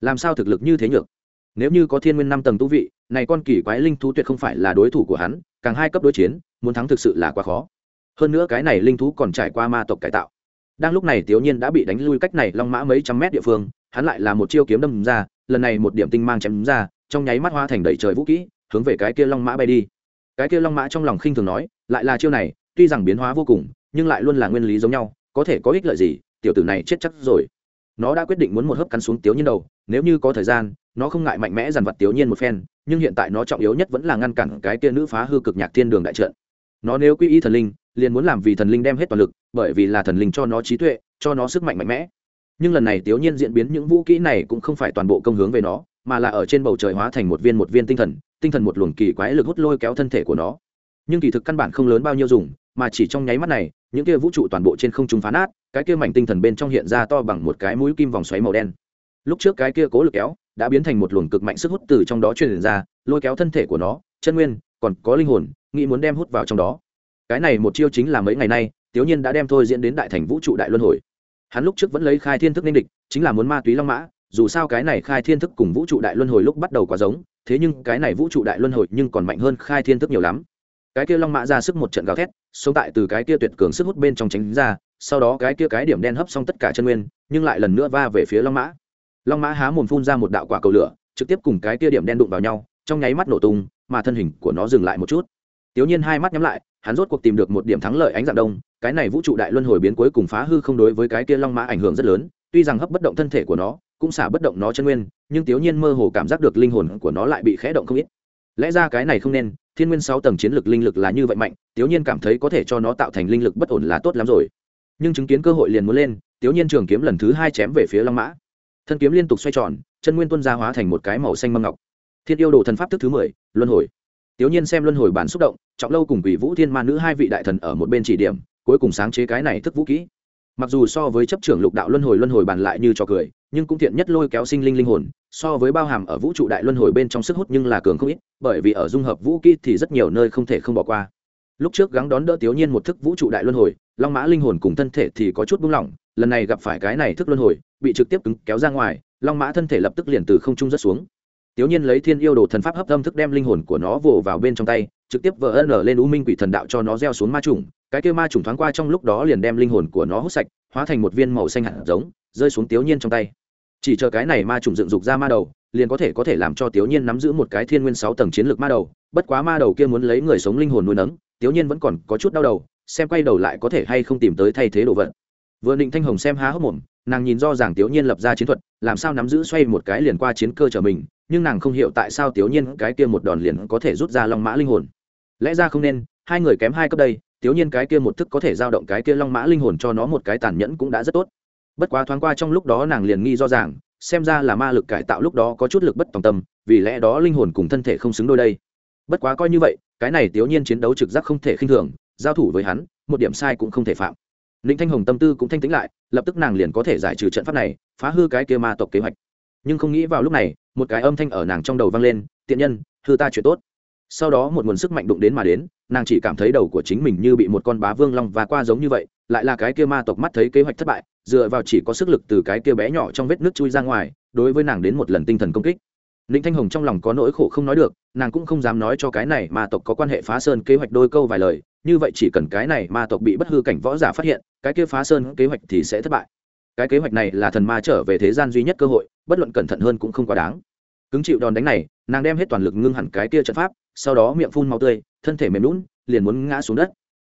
Làm sao thực lực như thế nhược? Nếu như có thiên nguyên năm tầng tu vị, này con kỳ quái linh thú tuyệt không phải là đối thủ của hắn, càng hai cấp đối chiến, muốn thắng thực sự là quá khó. Hơn nữa cái này linh thú còn trải qua ma tộc cải tạo đang lúc này tiểu nhiên đã bị đánh lui cách này long mã mấy trăm mét địa phương, hắn lại là một chiêu kiếm đâm ra, lần này một điểm tinh mang chém ra, trong nháy mắt hoa thành đầy trời vũ kỹ, hướng về cái kia long mã bay đi. Cái kia long mã trong lòng khinh thường nói, lại là chiêu này, tuy rằng biến hóa vô cùng, nhưng lại luôn là nguyên lý giống nhau, có thể có ích lợi gì, tiểu tử này chết chắc rồi. Nó đã quyết định muốn một hớp cắn xuống tiểu nhiên đầu, nếu như có thời gian, nó không ngại mạnh mẽ dằn vặt tiểu nhiên một phen, nhưng hiện tại nó trọng yếu nhất vẫn là ngăn cản cái kia nữ phá hư cực nhạc thiên đường đại trận nó nếu quy y thần linh, liền muốn làm vì thần linh đem hết toàn lực, bởi vì là thần linh cho nó trí tuệ, cho nó sức mạnh mạnh mẽ. Nhưng lần này tiểu nhiên diễn biến những vũ kỹ này cũng không phải toàn bộ công hướng về nó, mà là ở trên bầu trời hóa thành một viên một viên tinh thần tinh thần một luồng kỳ quái lực hút lôi kéo thân thể của nó. Nhưng kỳ thực căn bản không lớn bao nhiêu dùng, mà chỉ trong nháy mắt này, những kia vũ trụ toàn bộ trên không trung phá nát, cái kia mảnh tinh thần bên trong hiện ra to bằng một cái mũi kim vòng xoáy màu đen. Lúc trước cái kia cố lực kéo, đã biến thành một luồng cực mạnh sức hút từ trong đó truyền ra, lôi kéo thân thể của nó, chân nguyên còn có linh hồn, nghĩ muốn đem hút vào trong đó. Cái này một chiêu chính là mấy ngày nay tiểu nhiên đã đem thôi diễn đến đại thành vũ trụ đại luân hồi. Hắn lúc trước vẫn lấy khai thiên thức nên địch, chính là muốn ma túy long mã, dù sao cái này khai thiên thức cùng vũ trụ đại luân hồi lúc bắt đầu quá giống, thế nhưng cái này vũ trụ đại luân hồi nhưng còn mạnh hơn khai thiên thức nhiều lắm. Cái kia long mã ra sức một trận gào thét, sống tại từ cái kia tuyệt cường sức hút bên trong tránh ra, sau đó cái kia cái điểm đen hấp xong tất cả chân nguyên, nhưng lại lần nữa va về phía long mã. Long mã há mồm phun ra một đạo quả cầu lửa, trực tiếp cùng cái kia điểm đen đụng vào nhau, trong nháy mắt nổ tung mà thân hình của nó dừng lại một chút. Tiểu nhiên hai mắt nhắm lại, hắn rốt cuộc tìm được một điểm thắng lợi ánh dạng đông, cái này vũ trụ đại luân hồi biến cuối cùng phá hư không đối với cái kia long mã ảnh hưởng rất lớn, tuy rằng hấp bất động thân thể của nó, cũng xả bất động nó chân nguyên, nhưng tiểu nhiên mơ hồ cảm giác được linh hồn của nó lại bị khẽ động không ít. Lẽ ra cái này không nên, thiên nguyên sáu tầng chiến lực linh lực là như vậy mạnh, tiểu nhiên cảm thấy có thể cho nó tạo thành linh lực bất ổn là tốt lắm rồi. Nhưng chứng kiến cơ hội liền muốn lên, tiểu nhiên trường kiếm lần thứ hai chém về phía long mã. Thân kiếm liên tục xoay tròn, chân nguyên tuân ra hóa thành một cái màu xanh mâm ngọc thiên yêu đồ thần pháp thức thứ mười, luân hồi. Tiểu nhiên xem luân hồi bản xúc động, trọng lâu cùng quỷ vũ thiên ma nữ hai vị đại thần ở một bên chỉ điểm, cuối cùng sáng chế cái này thức vũ kỹ. Mặc dù so với chấp trưởng lục đạo luân hồi luân hồi bàn lại như trò cười, nhưng cũng thiện nhất lôi kéo sinh linh linh hồn, so với bao hàm ở vũ trụ đại luân hồi bên trong sức hút nhưng là cường không ít, bởi vì ở dung hợp vũ kỹ thì rất nhiều nơi không thể không bỏ qua. Lúc trước gắng đón đỡ tiểu nhiên một thức vũ trụ đại luân hồi, long mã linh hồn cùng thân thể thì có chút buông lỏng, lần này gặp phải cái này thức luân hồi, bị trực tiếp cứng kéo ra ngoài, long mã thân thể lập tức liền từ không trung rất xuống tiểu nhiên lấy thiên yêu đồ thần pháp hấp âm thức đem linh hồn của nó vồ vào bên trong tay, trực tiếp vỡ ân lên u minh quỷ thần đạo cho nó gieo xuống ma trùng. Cái kia ma trùng thoáng qua trong lúc đó liền đem linh hồn của nó hút sạch, hóa thành một viên màu xanh hạt giống, rơi xuống tiểu nhiên trong tay. Chỉ chờ cái này ma trùng dựng dục ra ma đầu, liền có thể có thể làm cho tiểu nhiên nắm giữ một cái thiên nguyên sáu tầng chiến lược ma đầu. Bất quá ma đầu kia muốn lấy người sống linh hồn nuôi nấng tiểu nhiên vẫn còn có chút đau đầu, xem quay đầu lại có thể hay không tìm tới thay thế đồ vật. Vừa định thanh hồng xem há hốc mồm, nàng nhìn do giảng tiểu nhiên lập ra chiến thuật, làm sao nắm giữ xoay một cái liền qua chiến cơ trở mình nhưng nàng không hiểu tại sao tiểu nhiên cái kia một đòn liền có thể rút ra long mã linh hồn. Lẽ ra không nên, hai người kém hai cấp đây, tiểu nhiên cái kia một thức có thể giao động cái kia long mã linh hồn cho nó một cái tàn nhẫn cũng đã rất tốt. Bất quá thoáng qua trong lúc đó nàng liền nghi do rằng, xem ra là ma lực cải tạo lúc đó có chút lực bất tòng tâm, vì lẽ đó linh hồn cùng thân thể không xứng đôi đây. Bất quá coi như vậy, cái này tiểu nhiên chiến đấu trực giác không thể khinh thường, giao thủ với hắn, một điểm sai cũng không thể phạm. Ninh thanh hồng tâm tư cũng thanh tĩnh lại, lập tức nàng liền có thể giải trừ trận pháp này, phá hư cái kia ma tộc kế hoạch nhưng không nghĩ vào lúc này một cái âm thanh ở nàng trong đầu vang lên tiện nhân thư ta chuyện tốt sau đó một nguồn sức mạnh đụng đến mà đến nàng chỉ cảm thấy đầu của chính mình như bị một con bá vương long và qua giống như vậy lại là cái kia ma tộc mắt thấy kế hoạch thất bại dựa vào chỉ có sức lực từ cái kia bé nhỏ trong vết nước chui ra ngoài đối với nàng đến một lần tinh thần công kích Ninh Thanh Hồng trong lòng có nỗi khổ không nói được, nàng cũng không dám nói cho cái này ma tộc có quan hệ phá sơn kế hoạch đôi câu vài lời, như vậy chỉ cần cái này ma tộc bị bất hư cảnh võ giả phát hiện, cái kia phá sơn kế hoạch thì sẽ thất bại. Cái kế hoạch này là thần ma trở về thế gian duy nhất cơ hội, bất luận cẩn thận hơn cũng không quá đáng. Cứng chịu đòn đánh này, nàng đem hết toàn lực ngưng hẳn cái kia trận pháp, sau đó miệng phun máu tươi, thân thể mềm lún, liền muốn ngã xuống đất.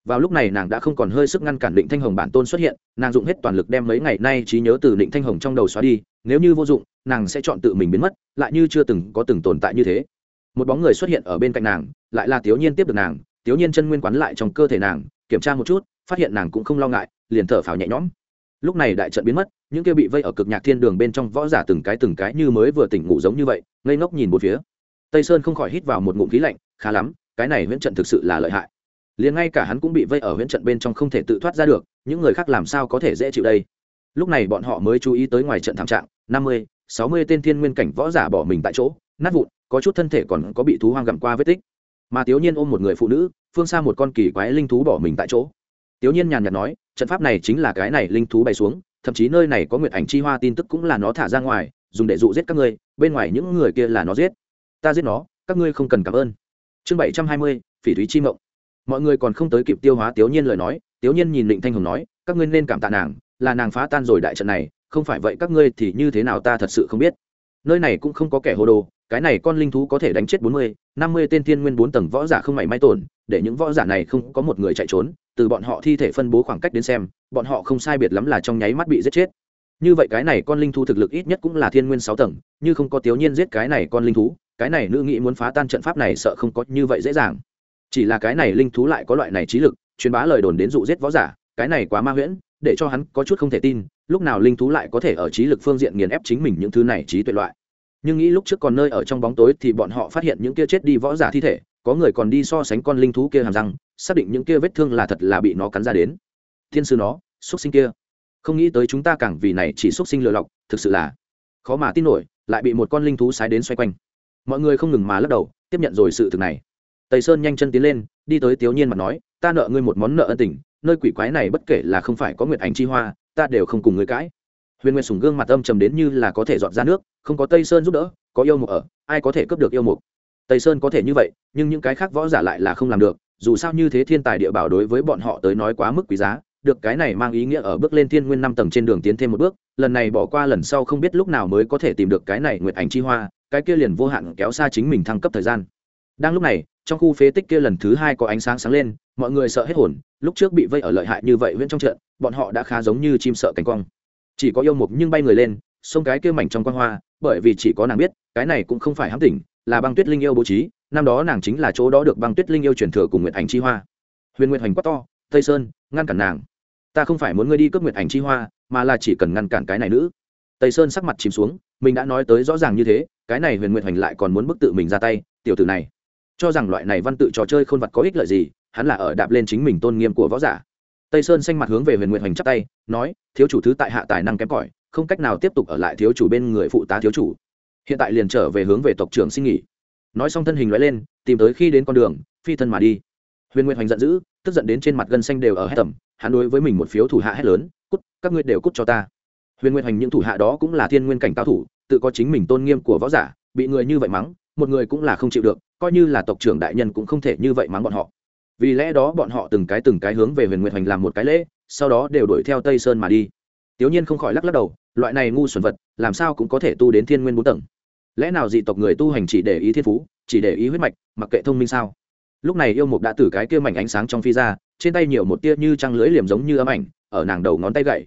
Vào lúc này nàng đã không còn hơi sức ngăn cản định thanh hồng bản tôn xuất hiện nàng dùng hết toàn lực đem mấy ngày nay trí nhớ từ định thanh hồng trong đầu xóa đi nếu như vô dụng nàng sẽ chọn tự mình biến mất lại như chưa từng có từng tồn tại như thế. Một bóng người xuất hiện ở bên cạnh nàng lại là tiểu nhiên tiếp được nàng tiểu nhiên chân nguyên quán lại trong cơ thể nàng kiểm tra một chút phát hiện nàng cũng không lo ngại liền thở phào nhẹ nhõm lúc này đại trận biến mất, những kia bị vây ở cực nhạc thiên đường bên trong võ giả từng cái từng cái như mới vừa tỉnh ngủ giống như vậy, ngây ngốc nhìn một phía. Tây sơn không khỏi hít vào một ngụm khí lạnh, khá lắm, cái này huyễn trận thực sự là lợi hại. Liền ngay cả hắn cũng bị vây ở huyễn trận bên trong không thể tự thoát ra được, những người khác làm sao có thể dễ chịu đây? Lúc này bọn họ mới chú ý tới ngoài trận thảm trạng, năm mươi, sáu mươi tên thiên nguyên cảnh võ giả bỏ mình tại chỗ, nát vụn, có chút thân thể còn có bị thú hoang gặm qua vết tích. Mà tiểu nhiên ôm một người phụ nữ, phương xa một con kỳ quái linh thú bỏ mình tại chỗ. Tiểu nhiên nhàn nhạt nói trận pháp này chính là cái này linh thú bay xuống, thậm chí nơi này có nguyệt ảnh chi hoa tin tức cũng là nó thả ra ngoài, dùng để dụ giết các ngươi, bên ngoài những người kia là nó giết. Ta giết nó, các ngươi không cần cảm ơn. Chương bảy trăm hai mươi, phỉ thúy chi mộng. Mọi người còn không tới kịp tiêu hóa tiểu nhiên lời nói tiểu nhiên nhìn định thanh hồng nói, các ngươi nên cảm tạ nàng, là nàng phá tan rồi đại trận này, không phải vậy các ngươi thì như thế nào ta thật sự không biết. Nơi này cũng không có kẻ hồ đồ, cái này con linh thú có thể đánh chết bốn mươi, năm mươi tên thiên nguyên bốn tầng võ giả không mảy may tổn, để những võ giả này không có một người chạy trốn từ bọn họ thi thể phân bố khoảng cách đến xem, bọn họ không sai biệt lắm là trong nháy mắt bị giết chết. Như vậy cái này con linh thú thực lực ít nhất cũng là thiên nguyên sáu tầng, như không có tiểu nhiên giết cái này con linh thú, cái này nữ nghĩ muốn phá tan trận pháp này sợ không có như vậy dễ dàng. Chỉ là cái này linh thú lại có loại này trí lực, truyền bá lời đồn đến dụ giết võ giả, cái này quá ma huyễn, để cho hắn có chút không thể tin, lúc nào linh thú lại có thể ở trí lực phương diện nghiền ép chính mình những thứ này trí tuệ loại. Nhưng nghĩ lúc trước còn nơi ở trong bóng tối thì bọn họ phát hiện những kia chết đi võ giả thi thể, có người còn đi so sánh con linh thú kia hàm răng xác định những kia vết thương là thật là bị nó cắn ra đến. Thiên sư nó, xuất sinh kia. Không nghĩ tới chúng ta càng vì này chỉ xuất sinh lừa lọc, thực sự là khó mà tin nổi, lại bị một con linh thú sái đến xoay quanh. Mọi người không ngừng mà lắc đầu, tiếp nhận rồi sự thực này. Tây sơn nhanh chân tiến lên, đi tới tiểu nhiên mặt nói, ta nợ ngươi một món nợ ân tình, nơi quỷ quái này bất kể là không phải có nguyệt ảnh chi hoa, ta đều không cùng ngươi cãi. Huyền nguyệt sùng gương mặt âm trầm đến như là có thể dọn ra nước, không có tây sơn giúp đỡ, có yêu mục ở, ai có thể cướp được yêu mục? Tây sơn có thể như vậy, nhưng những cái khác võ giả lại là không làm được dù sao như thế thiên tài địa bảo đối với bọn họ tới nói quá mức quý giá, được cái này mang ý nghĩa ở bước lên thiên nguyên năm tầng trên đường tiến thêm một bước, lần này bỏ qua lần sau không biết lúc nào mới có thể tìm được cái này nguyệt ảnh chi hoa, cái kia liền vô hạn kéo xa chính mình thăng cấp thời gian. Đang lúc này, trong khu phế tích kia lần thứ hai có ánh sáng sáng lên, mọi người sợ hết hồn, lúc trước bị vây ở lợi hại như vậy vẫn trong trận, bọn họ đã khá giống như chim sợ cánh quang chỉ có yêu mục nhưng bay người lên, xông cái kia mảnh trong quan hoa, bởi vì chỉ có nàng biết, cái này cũng không phải hám tỉnh là băng tuyết linh yêu bố trí, năm đó nàng chính là chỗ đó được băng tuyết linh yêu truyền thừa cùng nguyệt ảnh chi hoa. Huyền nguyện hoành quát to, tây sơn, ngăn cản nàng. Ta không phải muốn ngươi đi cướp nguyệt ảnh chi hoa, mà là chỉ cần ngăn cản cái này nữ. Tây sơn sắc mặt chìm xuống, mình đã nói tới rõ ràng như thế, cái này huyền nguyện hoành lại còn muốn bức tự mình ra tay, tiểu tử này. Cho rằng loại này văn tự trò chơi khôn vật có ích lợi gì, hắn là ở đạp lên chính mình tôn nghiêm của võ giả. Tây sơn xanh mặt hướng về huyền nguyện hoành chắp tay, nói, thiếu chủ thứ tại hạ tài năng kém cỏi, không cách nào tiếp tục ở lại thiếu chủ bên người phụ tá thiếu chủ hiện tại liền trở về hướng về tộc trưởng xin nghỉ. Nói xong thân hình loại lên, tìm tới khi đến con đường, phi thân mà đi. Huyền nguyệt hoành giận dữ, tức giận đến trên mặt gân xanh đều ở hết tầm hắn đối với mình một phiếu thủ hạ hét lớn, cút, các ngươi đều cút cho ta. Huyền nguyệt hoành những thủ hạ đó cũng là thiên nguyên cảnh cao thủ, tự có chính mình tôn nghiêm của võ giả, bị người như vậy mắng, một người cũng là không chịu được, coi như là tộc trưởng đại nhân cũng không thể như vậy mắng bọn họ. Vì lẽ đó bọn họ từng cái từng cái hướng về huyền nguyệt hoành làm một cái lễ, sau đó đều đuổi theo tây sơn mà đi. Tiểu nhiên không khỏi lắc lắc đầu, loại này ngu xuẩn vật, làm sao cũng có thể tu đến thiên nguyên bốn tầng lẽ nào dị tộc người tu hành chỉ để ý thiên phú, chỉ để ý huyết mạch, mặc kệ thông minh sao? Lúc này yêu mục đã từ cái kia mảnh ánh sáng trong phi ra, trên tay nhiều một tia như trăng lưỡi liềm giống như ấm ảnh, ở nàng đầu ngón tay gậy.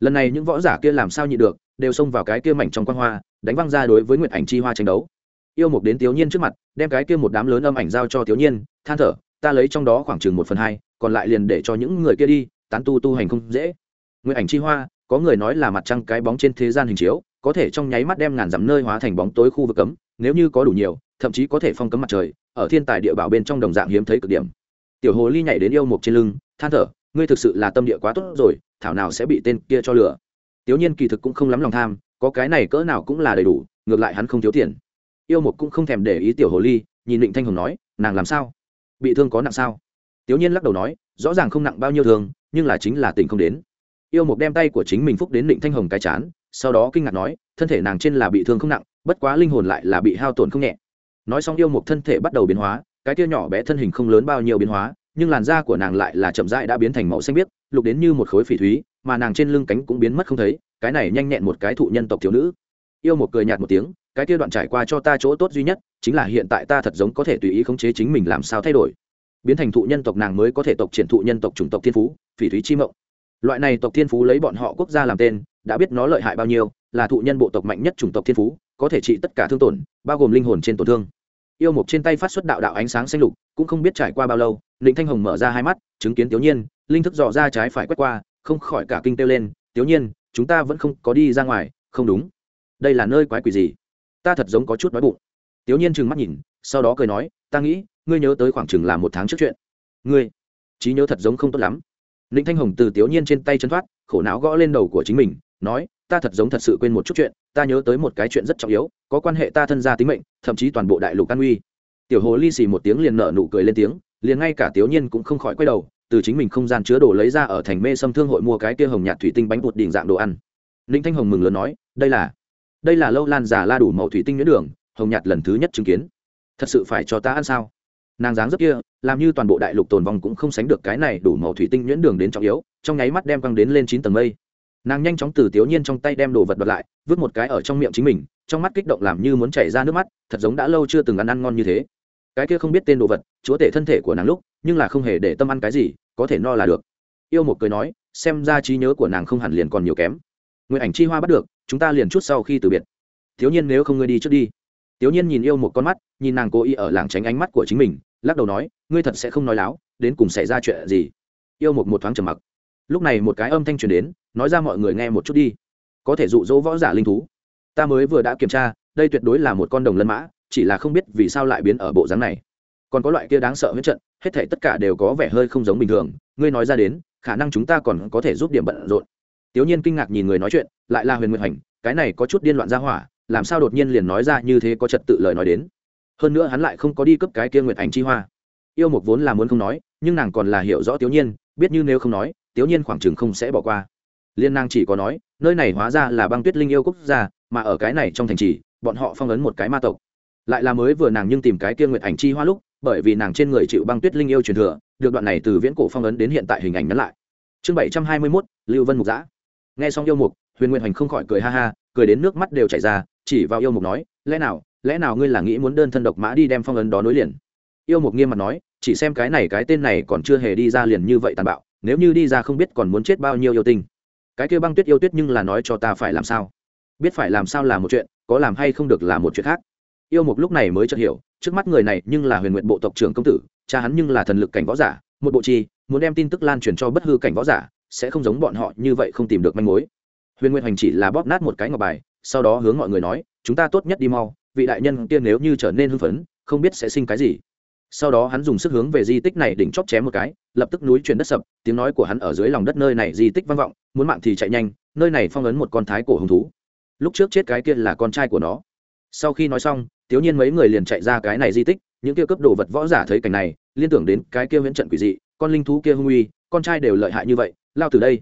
Lần này những võ giả kia làm sao nhị được, đều xông vào cái kia mảnh trong quan hoa, đánh văng ra đối với nguyệt ảnh chi hoa tranh đấu. Yêu mục đến tiểu nhiên trước mặt, đem cái kia một đám lớn âm ảnh giao cho tiểu nhiên, than thở, ta lấy trong đó khoảng chừng một phần hai, còn lại liền để cho những người kia đi, tán tu tu hành không dễ. Nguyệt ảnh chi hoa, có người nói là mặt trăng cái bóng trên thế gian hình chiếu có thể trong nháy mắt đem ngàn dặm nơi hóa thành bóng tối khu vực cấm, nếu như có đủ nhiều, thậm chí có thể phong cấm mặt trời, ở thiên tài địa bảo bên trong đồng dạng hiếm thấy cực điểm. Tiểu hồ ly nhảy đến yêu mục trên lưng, than thở, ngươi thực sự là tâm địa quá tốt rồi, thảo nào sẽ bị tên kia cho lửa tiểu nhiên kỳ thực cũng không lắm lòng tham, có cái này cỡ nào cũng là đầy đủ, ngược lại hắn không thiếu tiền. Yêu mục cũng không thèm để ý tiểu hồ ly, nhìn định thanh hồng nói, nàng làm sao? Bị thương có nặng sao? Tiểu nhiên lắc đầu nói, rõ ràng không nặng bao nhiêu thường nhưng là chính là tình không đến. Yêu mục đem tay của chính mình phúc đến định thanh hồng cái chán sau đó kinh ngạc nói, thân thể nàng trên là bị thương không nặng, bất quá linh hồn lại là bị hao tổn không nhẹ. Nói xong yêu mục thân thể bắt đầu biến hóa, cái tia nhỏ bé thân hình không lớn bao nhiêu biến hóa, nhưng làn da của nàng lại là chậm rãi đã biến thành màu xanh biếc, lục đến như một khối phỉ thúy, mà nàng trên lưng cánh cũng biến mất không thấy, cái này nhanh nhẹn một cái thụ nhân tộc thiếu nữ. Yêu một cười nhạt một tiếng, cái kia đoạn trải qua cho ta chỗ tốt duy nhất, chính là hiện tại ta thật giống có thể tùy ý khống chế chính mình làm sao thay đổi. Biến thành thụ nhân tộc nàng mới có thể tộc triển thụ nhân tộc chủng tộc thiên phú, phỉ thúy chi mộng. Loại này tộc thiên phú lấy bọn họ quốc gia làm tên đã biết nó lợi hại bao nhiêu, là thụ nhân bộ tộc mạnh nhất chủng tộc thiên phú, có thể trị tất cả thương tổn, bao gồm linh hồn trên tổn thương. Yêu mục trên tay phát xuất đạo đạo ánh sáng xanh lục, cũng không biết trải qua bao lâu lĩnh thanh hồng mở ra hai mắt, chứng kiến tiểu nhiên, linh thức dò ra trái phải quét qua, không khỏi cả kinh kêu lên, tiểu nhiên, chúng ta vẫn không có đi ra ngoài, không đúng. Đây là nơi quái quỷ gì? Ta thật giống có chút nói bụng. Tiểu nhiên trừng mắt nhìn, sau đó cười nói, ta nghĩ, ngươi nhớ tới khoảng chừng là một tháng trước chuyện. Ngươi? Trí nhớ thật giống không tốt lắm. Lĩnh thanh hồng từ tiểu nhiên trên tay chân thoát, khổ não gõ lên đầu của chính mình nói, ta thật giống thật sự quên một chút chuyện, ta nhớ tới một cái chuyện rất trọng yếu, có quan hệ ta thân gia tính mệnh, thậm chí toàn bộ đại lục an uy tiểu hồ ly xì một tiếng liền nở nụ cười lên tiếng, liền ngay cả tiểu nhiên cũng không khỏi quay đầu, từ chính mình không gian chứa đồ lấy ra ở thành mê sâm thương hội mua cái kia hồng nhạt thủy tinh bánh bột đỉnh dạng đồ ăn. Ninh thanh hồng mừng lớn nói, đây là đây là lâu lan giả la đủ màu thủy tinh nhuyễn đường, hồng nhạt lần thứ nhất chứng kiến. Thật sự phải cho ta ăn sao? Nàng dáng rất kia, làm như toàn bộ đại lục tồn vong cũng không sánh được cái này đủ màu thủy tinh nhuyễn đường đến trọng yếu, trong nháy mắt đem quăng đến lên chín tầng mây nàng nhanh chóng từ tiểu nhiên trong tay đem đồ vật bật lại, vứt một cái ở trong miệng chính mình, trong mắt kích động làm như muốn chảy ra nước mắt, thật giống đã lâu chưa từng ăn ăn ngon như thế. Cái kia không biết tên đồ vật, chúa tể thân thể của nàng lúc, nhưng là không hề để tâm ăn cái gì, có thể no là được. Yêu một cười nói, xem ra trí nhớ của nàng không hẳn liền còn nhiều kém. Nguyện ảnh chi hoa bắt được, chúng ta liền chút sau khi từ biệt. Thiếu nhiên nếu không ngươi đi trước đi. Thiếu nhiên nhìn yêu một con mắt, nhìn nàng cố ý ở làng tránh ánh mắt của chính mình, lắc đầu nói, ngươi thật sẽ không nói láo, đến cùng xảy ra chuyện gì. Yêu một một thoáng trầm mặc lúc này một cái âm thanh truyền đến, nói ra mọi người nghe một chút đi. Có thể dụ dỗ võ giả linh thú. Ta mới vừa đã kiểm tra, đây tuyệt đối là một con đồng lân mã, chỉ là không biết vì sao lại biến ở bộ dáng này. Còn có loại kia đáng sợ huyết trận, hết thể tất cả đều có vẻ hơi không giống bình thường. Ngươi nói ra đến, khả năng chúng ta còn có thể giúp điểm bận rộn. Tiểu nhiên kinh ngạc nhìn người nói chuyện, lại là huyền nguyệt hành cái này có chút điên loạn ra hỏa, làm sao đột nhiên liền nói ra như thế có trật tự lời nói đến. Hơn nữa hắn lại không có đi cấp cái kia nguyệt ảnh chi hoa. Yêu Mục vốn là muốn không nói, nhưng nàng còn là hiểu rõ tiểu nhiên, biết như nếu không nói tiểu nhiên khoảng chừng không sẽ bỏ qua. Liên nàng chỉ có nói, nơi này hóa ra là băng tuyết linh yêu quốc gia, mà ở cái này trong thành trì, bọn họ phong ấn một cái ma tộc. Lại là mới vừa nàng nhưng tìm cái kia nguyện ảnh chi hoa lúc, bởi vì nàng trên người chịu băng tuyết linh yêu truyền thừa, được đoạn này từ viễn cổ phong ấn đến hiện tại hình ảnh nhắn lại. Chương bảy trăm hai mươi mốt, lưu vân mục giã. Nghe xong yêu mục, huyền nguyện hành không khỏi cười ha ha, cười đến nước mắt đều chảy ra, chỉ vào yêu mục nói, lẽ nào lẽ nào ngươi là nghĩ muốn đơn thân độc mã đi đem phong ấn đó nối liền? Yêu mục nghiêm mặt nói, chỉ xem cái này cái tên này còn chưa hề đi ra liền như vậy tàn bạo nếu như đi ra không biết còn muốn chết bao nhiêu yêu tinh. Cái kia băng tuyết yêu tuyết nhưng là nói cho ta phải làm sao? Biết phải làm sao là một chuyện, có làm hay không được là một chuyện khác. Yêu mục lúc này mới chợt hiểu, trước mắt người này nhưng là huyền nguyện bộ tộc trưởng công tử, cha hắn nhưng là thần lực cảnh võ giả, một bộ chi, muốn đem tin tức lan truyền cho bất hư cảnh võ giả, sẽ không giống bọn họ như vậy không tìm được manh mối. Huyền nguyện hành chỉ là bóp nát một cái ngọc bài, sau đó hướng mọi người nói, chúng ta tốt nhất đi mau, vị đại nhân kia nếu như trở nên hưng phấn, không biết sẽ sinh cái gì sau đó hắn dùng sức hướng về di tích này đỉnh chóp chém một cái lập tức núi chuyển đất sập tiếng nói của hắn ở dưới lòng đất nơi này di tích vang vọng muốn mạng thì chạy nhanh nơi này phong ấn một con thái cổ hứng thú. Lúc trước chết cái kia là con trai của nó. Sau khi nói xong thiếu nhiên mấy người liền chạy ra cái này di tích những kia cấp đồ vật võ giả thấy cảnh này liên tưởng đến cái kia huyễn trận quỷ dị con linh thú kia hung uy con trai đều lợi hại như vậy lao từ đây.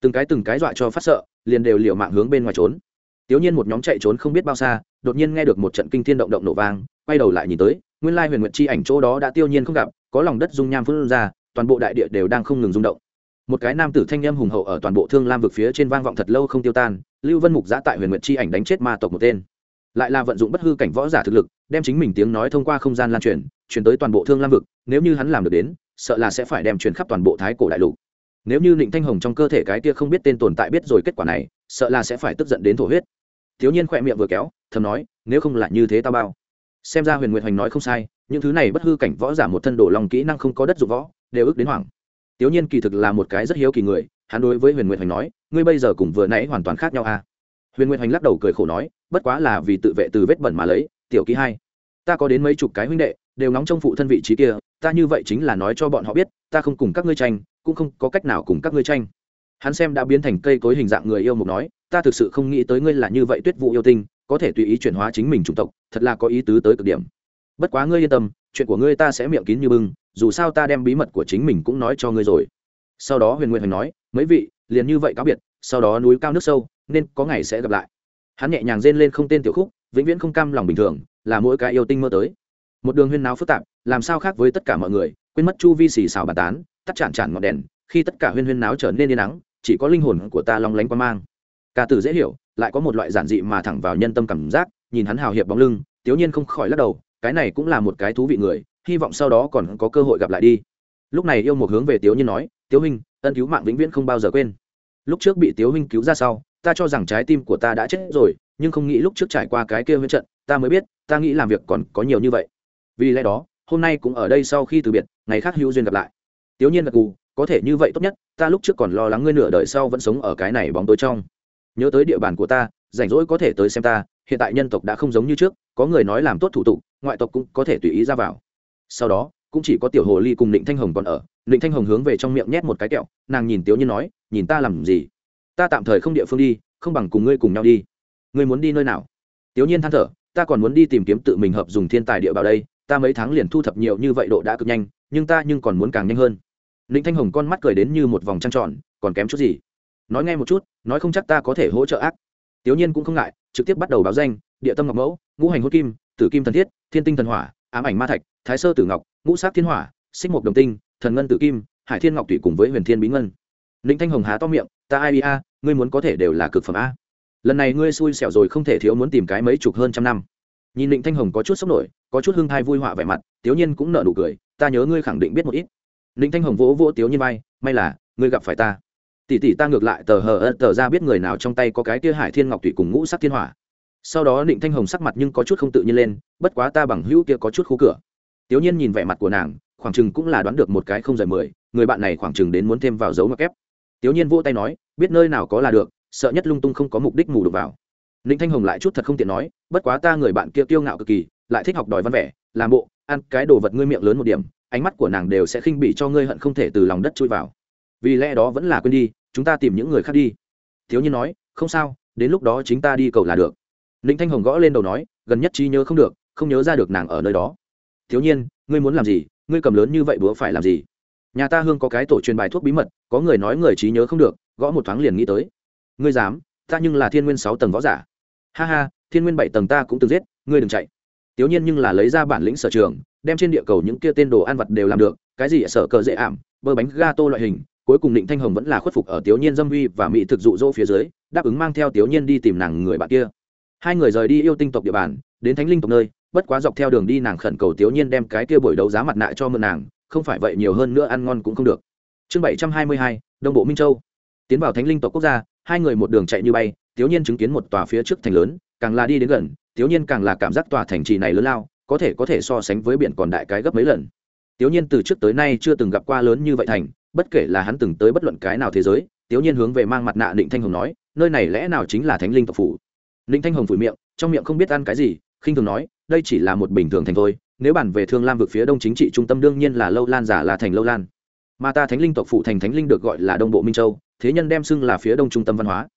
Từng cái từng cái dọa cho phát sợ liền đều liều mạng hướng bên ngoài trốn. Tiểu Nhiên một nhóm chạy trốn không biết bao xa, đột nhiên nghe được một trận kinh thiên động động nổ vang, quay đầu lại nhìn tới, nguyên lai Huyền Nguyệt chi ảnh chỗ đó đã tiêu nhiên không gặp, có lòng đất dung nham phun ra, toàn bộ đại địa đều đang không ngừng rung động. Một cái nam tử thanh âm hùng hậu ở toàn bộ Thương Lam vực phía trên vang vọng thật lâu không tiêu tan, Lưu Vân Mục giã tại Huyền Nguyệt chi ảnh đánh chết ma tộc một tên. Lại là vận dụng bất hư cảnh võ giả thực lực, đem chính mình tiếng nói thông qua không gian lan truyền, truyền tới toàn bộ Thương Lam vực, nếu như hắn làm được đến, sợ là sẽ phải đem truyền khắp toàn bộ Thái cổ đại lục. Nếu như Ninh Thanh Hồng trong cơ thể cái kia không biết tên tồn tại biết rồi kết quả này, sợ là sẽ phải tức giận đến thổ huyết thiếu nhiên khỏe miệng vừa kéo thầm nói nếu không là như thế tao bao xem ra huyền nguyệt hoành nói không sai, những thứ này bất hư cảnh võ giả một thân đổ lòng kỹ năng không có đất dụng võ, đều ước đến hoảng. Tiểu nhiên kỳ thực là một cái rất hiếu kỳ người, hắn đối với huyền nguyệt hoành nói, ngươi bây giờ cùng vừa nãy hoàn toàn khác nhau à huyền nguyệt hoành lắc đầu cười khổ nói, bất quá là vì tự vệ từ vết bẩn mà lấy, tiểu ký hai, ta có đến mấy chục cái huynh đệ, đều nóng trong phụ thân vị trí kia, ta như vậy chính là nói cho bọn họ biết, ta không cùng các ngươi tranh, cũng không có cách nào cùng các ngươi tranh. Hắn xem đã biến thành cây cối hình dạng người yêu mục nói, ta thực sự không nghĩ tới ngươi là như vậy tuyết vụ yêu tinh có thể tùy ý chuyển hóa chính mình chủng tộc, thật là có ý tứ tới cực điểm. Bất quá ngươi yên tâm, chuyện của ngươi ta sẽ miệng kín như bưng, dù sao ta đem bí mật của chính mình cũng nói cho ngươi rồi. Sau đó huyền nguyện hoành nói, mấy vị, liền như vậy cáo biệt, sau đó núi cao nước sâu, nên có ngày sẽ gặp lại. Hắn nhẹ nhàng rên lên không tên tiểu khúc, vĩnh viễn không cam lòng bình thường, là mỗi cái yêu tinh mơ tới. Một đường huyên náo phức tạp, làm sao khác với tất cả mọi người, quên mất chu vi xì xào bà tán, tắt chản chản ngọn đèn, khi tất cả huyên huyên náo trở nên yên nắng, chỉ có linh hồn của ta long lánh qua mang ca từ dễ hiểu, lại có một loại giản dị mà thẳng vào nhân tâm cảm giác, nhìn hắn hào hiệp bóng lưng, tiếu nhiên không khỏi lắc đầu, cái này cũng là một cái thú vị người, hy vọng sau đó còn có cơ hội gặp lại đi. Lúc này yêu một hướng về tiếu nhiên nói, tiếu huynh, ân cứu mạng vĩnh viễn không bao giờ quên. Lúc trước bị tiếu huynh cứu ra sau, ta cho rằng trái tim của ta đã chết rồi, nhưng không nghĩ lúc trước trải qua cái kia huyễn trận, ta mới biết, ta nghĩ làm việc còn có nhiều như vậy. Vì lẽ đó, hôm nay cũng ở đây sau khi từ biệt, ngày khác hữu duyên gặp lại. Tiếu nhiên gật gù, có thể như vậy tốt nhất, ta lúc trước còn lo lắng ngươi nửa đời sau vẫn sống ở cái này bóng tối trong nhớ tới địa bàn của ta, rảnh rỗi có thể tới xem ta, hiện tại nhân tộc đã không giống như trước, có người nói làm tốt thủ tục, ngoại tộc cũng có thể tùy ý ra vào. Sau đó, cũng chỉ có tiểu hồ ly cùng định thanh hồng còn ở định thanh hồng hướng về trong miệng nhét một cái kẹo, nàng nhìn tiểu nhiên nói, nhìn ta làm gì? Ta tạm thời không địa phương đi, không bằng cùng ngươi cùng nhau đi. Ngươi muốn đi nơi nào? Tiểu nhiên than thở, ta còn muốn đi tìm kiếm tự mình hợp dùng thiên tài địa bảo đây, ta mấy tháng liền thu thập nhiều như vậy độ đã cực nhanh, nhưng ta nhưng còn muốn càng nhanh hơn. Ninh thanh hồng con mắt cười đến như một vòng trăng tròn, còn kém chút gì? Nói nghe một chút nói không chắc ta có thể hỗ trợ ác. Tiểu nhiên cũng không ngại trực tiếp bắt đầu báo danh địa tâm ngọc mẫu ngũ hành hốt kim tử kim thần thiết thiên tinh thần hỏa ám ảnh ma thạch thái sơ tử ngọc ngũ sát thiên hỏa xích mục đồng tinh thần ngân tử kim hải thiên ngọc thủy cùng với huyền thiên bí ngân. Ninh thanh hồng há to miệng ta ai a ngươi muốn có thể đều là cực phẩm a. Lần này ngươi xui xẻo rồi không thể thiếu muốn tìm cái mấy chục hơn trăm năm. Nhìn định thanh hồng có chút sốc nổi có chút hưng thai vui họa vẻ mặt tiểu nhiên cũng nợ nụ cười ta nhớ ngươi khẳng định biết một ít. Định thanh hồng vỗ vỗ tiểu nhiên bay, may là ngươi gặp phải ta tỷ tỷ ta ngược lại tờ hờ ơ, tờ ra biết người nào trong tay có cái kia hải thiên ngọc thủy cùng ngũ sắc thiên hỏa. Sau đó định thanh hồng sắc mặt nhưng có chút không tự nhiên lên, bất quá ta bằng hữu kia có chút khu cửa. Tiểu nhiên nhìn vẻ mặt của nàng, khoảng chừng cũng là đoán được một cái không rời mười, người bạn này khoảng chừng đến muốn thêm vào dấu mặc ép tiểu nhiên vỗ tay nói, biết nơi nào có là được, sợ nhất lung tung không có mục đích mù được vào. Ninh thanh hồng lại chút thật không tiện nói, bất quá ta người bạn kia kiêu ngạo cực kỳ, lại thích học đòi văn vẻ, làm bộ, ăn cái đồ vật ngươi miệng lớn một điểm, ánh mắt của nàng đều sẽ khinh bị cho ngươi hận không thể từ lòng đất chui vào vì lẽ đó vẫn là quên đi, chúng ta tìm những người khác đi. Thiếu nhiên nói, không sao, đến lúc đó chính ta đi cầu là được. Ninh thanh hồng gõ lên đầu nói, gần nhất trí nhớ không được, không nhớ ra được nàng ở nơi đó. Thiếu nhiên, ngươi muốn làm gì? Ngươi cầm lớn như vậy bữa phải làm gì? Nhà ta hương có cái tổ truyền bài thuốc bí mật, có người nói người trí nhớ không được, gõ một thoáng liền nghĩ tới. Ngươi dám, ta nhưng là thiên nguyên sáu tầng võ giả. Ha ha, thiên nguyên bảy tầng ta cũng từng giết, ngươi đừng chạy. Tiểu nhiên nhưng là lấy ra bản lĩnh sở trường, đem trên địa cầu những kia tên đồ ăn vật đều làm được, cái gì sở cờ dễ ảm, bơ bánh ga tô loại hình cuối cùng định thanh hồng vẫn là khuất phục ở tiểu nhiên dâm uy và mỹ thực dụ dỗ phía dưới, đáp ứng mang theo tiểu nhiên đi tìm nàng người bạn kia. Hai người rời đi yêu tinh tộc địa bàn, đến thánh linh tộc nơi, bất quá dọc theo đường đi nàng khẩn cầu tiểu nhiên đem cái kia buổi đấu giá mặt nạ cho mượn nàng, không phải vậy nhiều hơn nữa ăn ngon cũng không được. Chương bảy trăm hai mươi hai, đông bộ minh châu. Tiến vào thánh linh tộc quốc gia, hai người một đường chạy như bay tiểu nhiên chứng kiến một tòa phía trước thành lớn, càng là đi đến gần tiểu nhiên càng là cảm giác tòa thành trì này lớn lao, có thể có thể so sánh với biển còn đại cái gấp mấy lần tiểu nhiên từ trước tới nay chưa từng gặp qua lớn như vậy thành, bất kể là hắn từng tới bất luận cái nào thế giới tiểu nhiên hướng về mang mặt nạ định thanh hồng nói, nơi này lẽ nào chính là thánh linh tộc phủ? Định thanh hồng phủi miệng, trong miệng không biết ăn cái gì, khinh thường nói, đây chỉ là một bình thường thành thôi, nếu bàn về thương lam vực phía đông chính trị trung tâm đương nhiên là lâu lan giả là thành lâu lan. Mà ta thánh linh tộc Phủ thành thánh linh được gọi là đông bộ minh châu, thế nhân đem xưng là phía đông trung tâm văn hóa.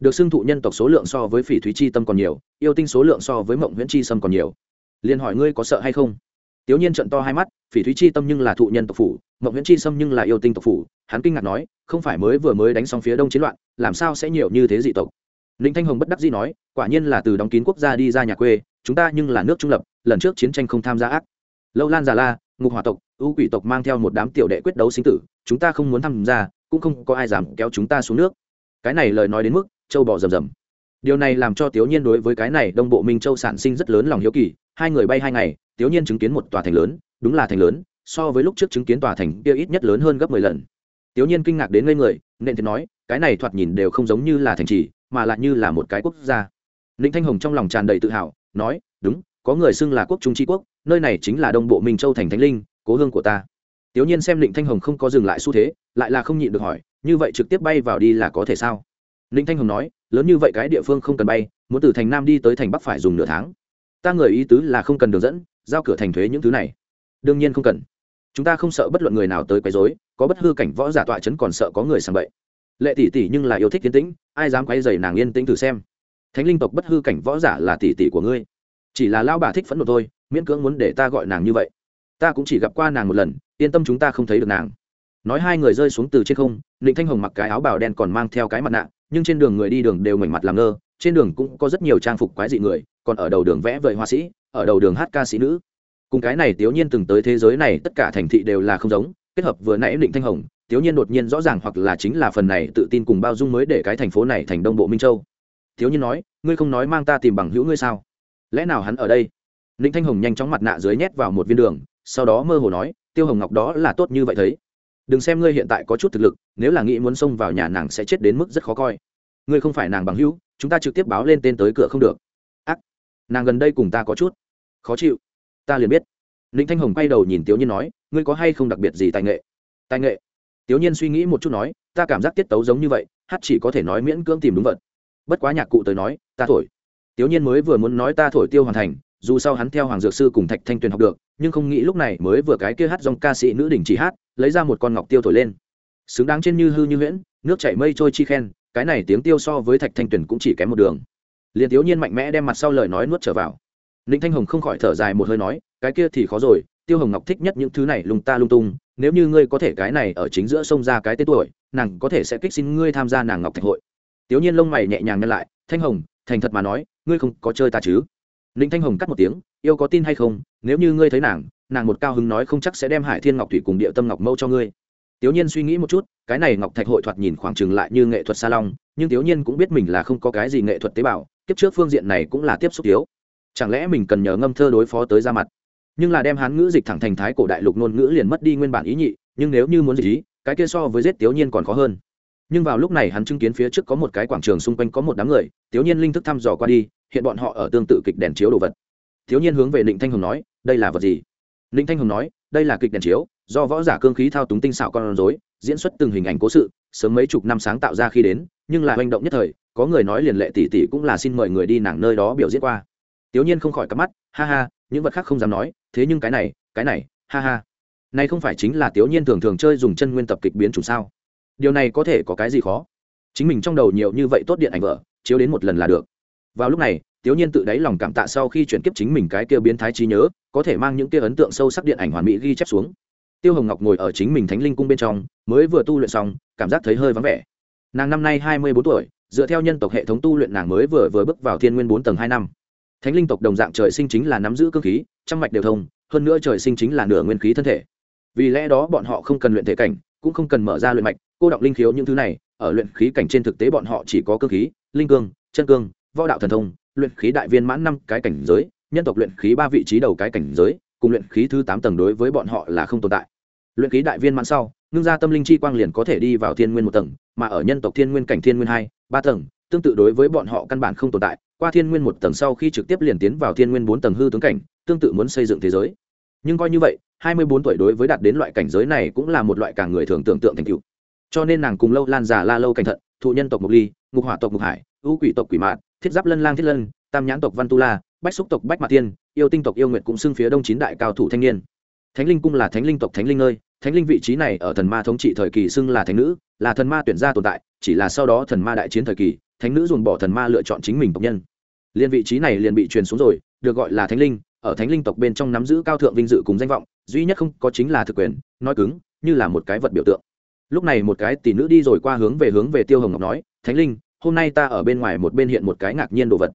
Được xưng thụ nhân tộc số lượng so với phỉ thúy chi tâm còn nhiều, yêu tinh số lượng so với mộng Huyễn chi sâm còn nhiều. Liên hỏi ngươi có sợ hay không? Tiểu nhiên trợn to hai mắt, phỉ thúy chi tâm nhưng là thụ nhân tộc phủ, mộng nguyễn chi sâm nhưng là yêu tinh tộc phủ. Hắn kinh ngạc nói, không phải mới vừa mới đánh xong phía đông chiến loạn, làm sao sẽ nhiều như thế dị tộc? Ninh thanh hồng bất đắc dĩ nói, quả nhiên là từ đóng kín quốc gia đi ra nhà quê, chúng ta nhưng là nước trung lập, lần trước chiến tranh không tham gia ác. Lâu lan già la, ngục hỏa tộc, ưu quỷ tộc mang theo một đám tiểu đệ quyết đấu sinh tử, chúng ta không muốn tham gia, cũng không có ai dám kéo chúng ta xuống nước. Cái này lời nói đến mức, châu bò rầm rầm. Điều này làm cho tiểu nhiên đối với cái này đông bộ minh châu sản sinh rất lớn lòng hiếu kỳ, hai người bay hai ngày tiểu nhiên chứng kiến một tòa thành lớn, đúng là thành lớn, so với lúc trước chứng kiến tòa thành kia ít nhất lớn hơn gấp mười lần. Tiểu nhiên kinh ngạc đến ngây người nên thì nói, cái này thoạt nhìn đều không giống như là thành trì, mà lại như là một cái quốc gia. Ninh thanh hồng trong lòng tràn đầy tự hào, nói, đúng, có người xưng là quốc trung tri quốc, nơi này chính là đông bộ minh châu thành thánh linh, cố hương của ta. Tiểu nhiên xem Ninh thanh hồng không có dừng lại xu thế, lại là không nhịn được hỏi, như vậy trực tiếp bay vào đi là có thể sao? Ninh thanh hồng nói, lớn như vậy cái địa phương không cần bay, muốn từ thành nam đi tới thành bắc phải dùng nửa tháng. Ta người ý tứ là không cần đường dẫn giao cửa thành thuế những thứ này. Đương nhiên không cần. Chúng ta không sợ bất luận người nào tới quấy rối, có bất hư cảnh võ giả tọa chấn còn sợ có người sang bậy. Lệ tỷ tỷ nhưng là yêu thích yên tĩnh, ai dám quấy dày nàng yên tĩnh thử xem. Thánh linh tộc bất hư cảnh võ giả là tỷ tỷ của ngươi. Chỉ là lao bà thích phẫn nộ thôi, miễn cưỡng muốn để ta gọi nàng như vậy. Ta cũng chỉ gặp qua nàng một lần, yên tâm chúng ta không thấy được nàng. Nói hai người rơi xuống từ trên không định thanh hồng mặc cái áo bào đen còn mang theo cái mặt nạ, nhưng trên đường người đi đường đều mảnh mặt làm ngơ, trên đường cũng có rất nhiều trang phục quái dị người, còn ở đầu đường vẽ vời hoa sĩ ở đầu đường hát ca sĩ nữ. Cùng cái này tiểu nhiên từng tới thế giới này, tất cả thành thị đều là không giống, kết hợp vừa nãy định thanh hồng tiểu nhiên đột nhiên rõ ràng hoặc là chính là phần này tự tin cùng bao dung mới để cái thành phố này thành đông bộ minh châu. Thiếu nhiên nói, ngươi không nói mang ta tìm bằng hữu ngươi sao? Lẽ nào hắn ở đây? Định thanh hồng nhanh chóng mặt nạ dưới nhét vào một viên đường, sau đó mơ hồ nói, tiêu hồng ngọc đó là tốt như vậy thấy. Đừng xem ngươi hiện tại có chút thực lực, nếu là nghĩ muốn xông vào nhà nàng sẽ chết đến mức rất khó coi. Ngươi không phải nàng bằng hữu, chúng ta trực tiếp báo lên tên tới cửa không được. Ác, nàng gần đây cùng ta có chút khó chịu. Ta liền biết. Ninh thanh hồng quay đầu nhìn tiểu nhiên nói, ngươi có hay không đặc biệt gì tài nghệ? Tài nghệ? Tiểu nhiên suy nghĩ một chút nói, ta cảm giác tiết tấu giống như vậy, hát chỉ có thể nói miễn cưỡng tìm đúng vật bất quá nhạc cụ tới nói, ta thổi. Tiểu nhiên mới vừa muốn nói ta thổi tiêu hoàn thành, dù sau hắn theo hoàng dược sư cùng thạch thanh tuyền học được, nhưng không nghĩ lúc này mới vừa cái kia hát dòng ca sĩ nữ đỉnh chỉ hát, lấy ra một con ngọc tiêu thổi lên. Xứng đáng trên như hư như huyễn, nước chảy mây trôi chi khen, cái này tiếng tiêu so với thạch thanh tuyền cũng chỉ kém một đường. Liền tiểu nhiên mạnh mẽ đem mặt sau lời nói nuốt trở vào ninh thanh hồng không khỏi thở dài một hơi nói, cái kia thì khó rồi, tiêu hồng ngọc thích nhất những thứ này lung ta lung tung, nếu như ngươi có thể cái này ở chính giữa sông ra cái tên tuổi, nàng có thể sẽ kích xin ngươi tham gia nàng ngọc thạch hội. Tiểu nhiên lông mày nhẹ nhàng nhăn lại, thanh hồng, thành thật mà nói, ngươi không có chơi ta chứ? Ninh thanh hồng cắt một tiếng, yêu có tin hay không, nếu như ngươi thấy nàng nàng một cao hứng nói không chắc sẽ đem hải thiên ngọc thủy cùng địa tâm ngọc mâu cho ngươi. Tiểu nhiên suy nghĩ một chút, cái này ngọc thạch hội thoạt nhìn khoảng chừng lại như nghệ thuật salon nhưng tiểu nhiên cũng biết mình là không có cái gì nghệ thuật tế bào, kiếp trước phương diện này cũng là tiếp xúc thiếu chẳng lẽ mình cần nhờ ngâm thơ đối phó tới ra mặt? Nhưng là đem hán ngữ dịch thẳng thành thái cổ đại lục ngôn ngữ liền mất đi nguyên bản ý nhị, nhưng nếu như muốn dịch ý, cái kia so với giết tiểu nhiên còn khó hơn. Nhưng vào lúc này hắn chứng kiến phía trước có một cái quảng trường xung quanh có một đám người tiểu nhiên linh thức thăm dò qua đi, hiện bọn họ ở tương tự kịch đèn chiếu đồ vật. Tiểu nhiên hướng về định thanh hồng nói, đây là vật gì? Định thanh hồng nói, đây là kịch đèn chiếu, do võ giả cương khí thao túng tinh xảo con rối, diễn xuất từng hình ảnh cố sự, sớm mấy chục năm sáng tạo ra khi đến, nhưng là hành động nhất thời, có người nói liền lệ tỷ tỷ cũng là xin mời người đi nàng nơi đó biểu diễn qua tiểu nhiên không khỏi cắm mắt, ha ha, những vật khác không dám nói, thế nhưng cái này cái này, ha ha. Này không phải chính là tiểu nhiên thường thường chơi dùng chân nguyên tập kịch biến chủ sao? Điều này có thể có cái gì khó? Chính mình trong đầu nhiều như vậy tốt điện ảnh vợ, chiếu đến một lần là được. Vào lúc này, tiểu nhiên tự đáy lòng cảm tạ sau khi chuyển kiếp chính mình cái kia biến thái trí nhớ, có thể mang những kia ấn tượng sâu sắc điện ảnh hoàn mỹ ghi chép xuống. Tiêu hồng ngọc ngồi ở chính mình thánh linh cung bên trong, mới vừa tu luyện xong, cảm giác thấy hơi vắng vẻ. Nàng năm nay hai mươi bốn tuổi, dựa theo nhân tộc hệ thống tu luyện nàng mới vừa vừa bước vào thiên nguyên bốn tầng hai năm thánh linh tộc đồng dạng trời sinh chính là nắm giữ cơ khí, trăm mạch đều thông, hơn nữa trời sinh chính là nửa nguyên khí thân thể. Vì lẽ đó bọn họ không cần luyện thể cảnh, cũng không cần mở ra luyện mạch, cô đọng linh khiếu những thứ này, ở luyện khí cảnh trên thực tế bọn họ chỉ có cơ khí, linh cương, chân cương, võ đạo thần thông, luyện khí đại viên mãn năm cái cảnh giới, nhân tộc luyện khí ba vị trí đầu cái cảnh giới, cùng luyện khí thứ tám tầng đối với bọn họ là không tồn tại. Luyện khí đại viên mãn sau, ngưng ra tâm linh chi quang liền có thể đi vào thiên nguyên một tầng, mà ở nhân tộc thiên nguyên cảnh thiên nguyên hai, ba tầng, tương tự đối với bọn họ căn bản không tồn tại qua thiên nguyên một tầng sau khi trực tiếp liền tiến vào thiên nguyên bốn tầng hư tướng cảnh, tương tự muốn xây dựng thế giới. Nhưng coi như vậy, hai mươi bốn tuổi đối với đạt đến loại cảnh giới này cũng là một loại cả người thường tưởng tượng thành cựu cho nên nàng cùng lâu lan già la lâu cảnh thận, thụ nhân tộc mục ly, ngục hỏa tộc mục hải, ưu quỷ tộc quỷ mạn, thiết giáp lân lang thiết lân, tam nhãn tộc văn tu la, bách xúc tộc bách mạc tiên yêu tinh tộc yêu nguyệt cũng xưng phía đông chín đại cao thủ thanh niên. Thánh linh cung là thánh linh tộc thánh linh nơi. Thánh linh vị trí này ở thần ma thống trị thời kỳ xưng là thánh nữ, là thần ma tuyển gia tồn tại, chỉ là sau đó thần ma đại chiến thời kỳ thánh nữ dùng bỏ thần ma lựa chọn chính mình tộc nhân. Liên vị trí này liền bị truyền xuống rồi, được gọi là thánh linh, ở thánh linh tộc bên trong nắm giữ cao thượng vinh dự cùng danh vọng, duy nhất không có chính là thực quyền, nói cứng, như là một cái vật biểu tượng. Lúc này một cái tỷ nữ đi rồi qua hướng về hướng về tiêu hồng ngọc nói, thánh linh, hôm nay ta ở bên ngoài một bên hiện một cái ngạc nhiên đồ vật.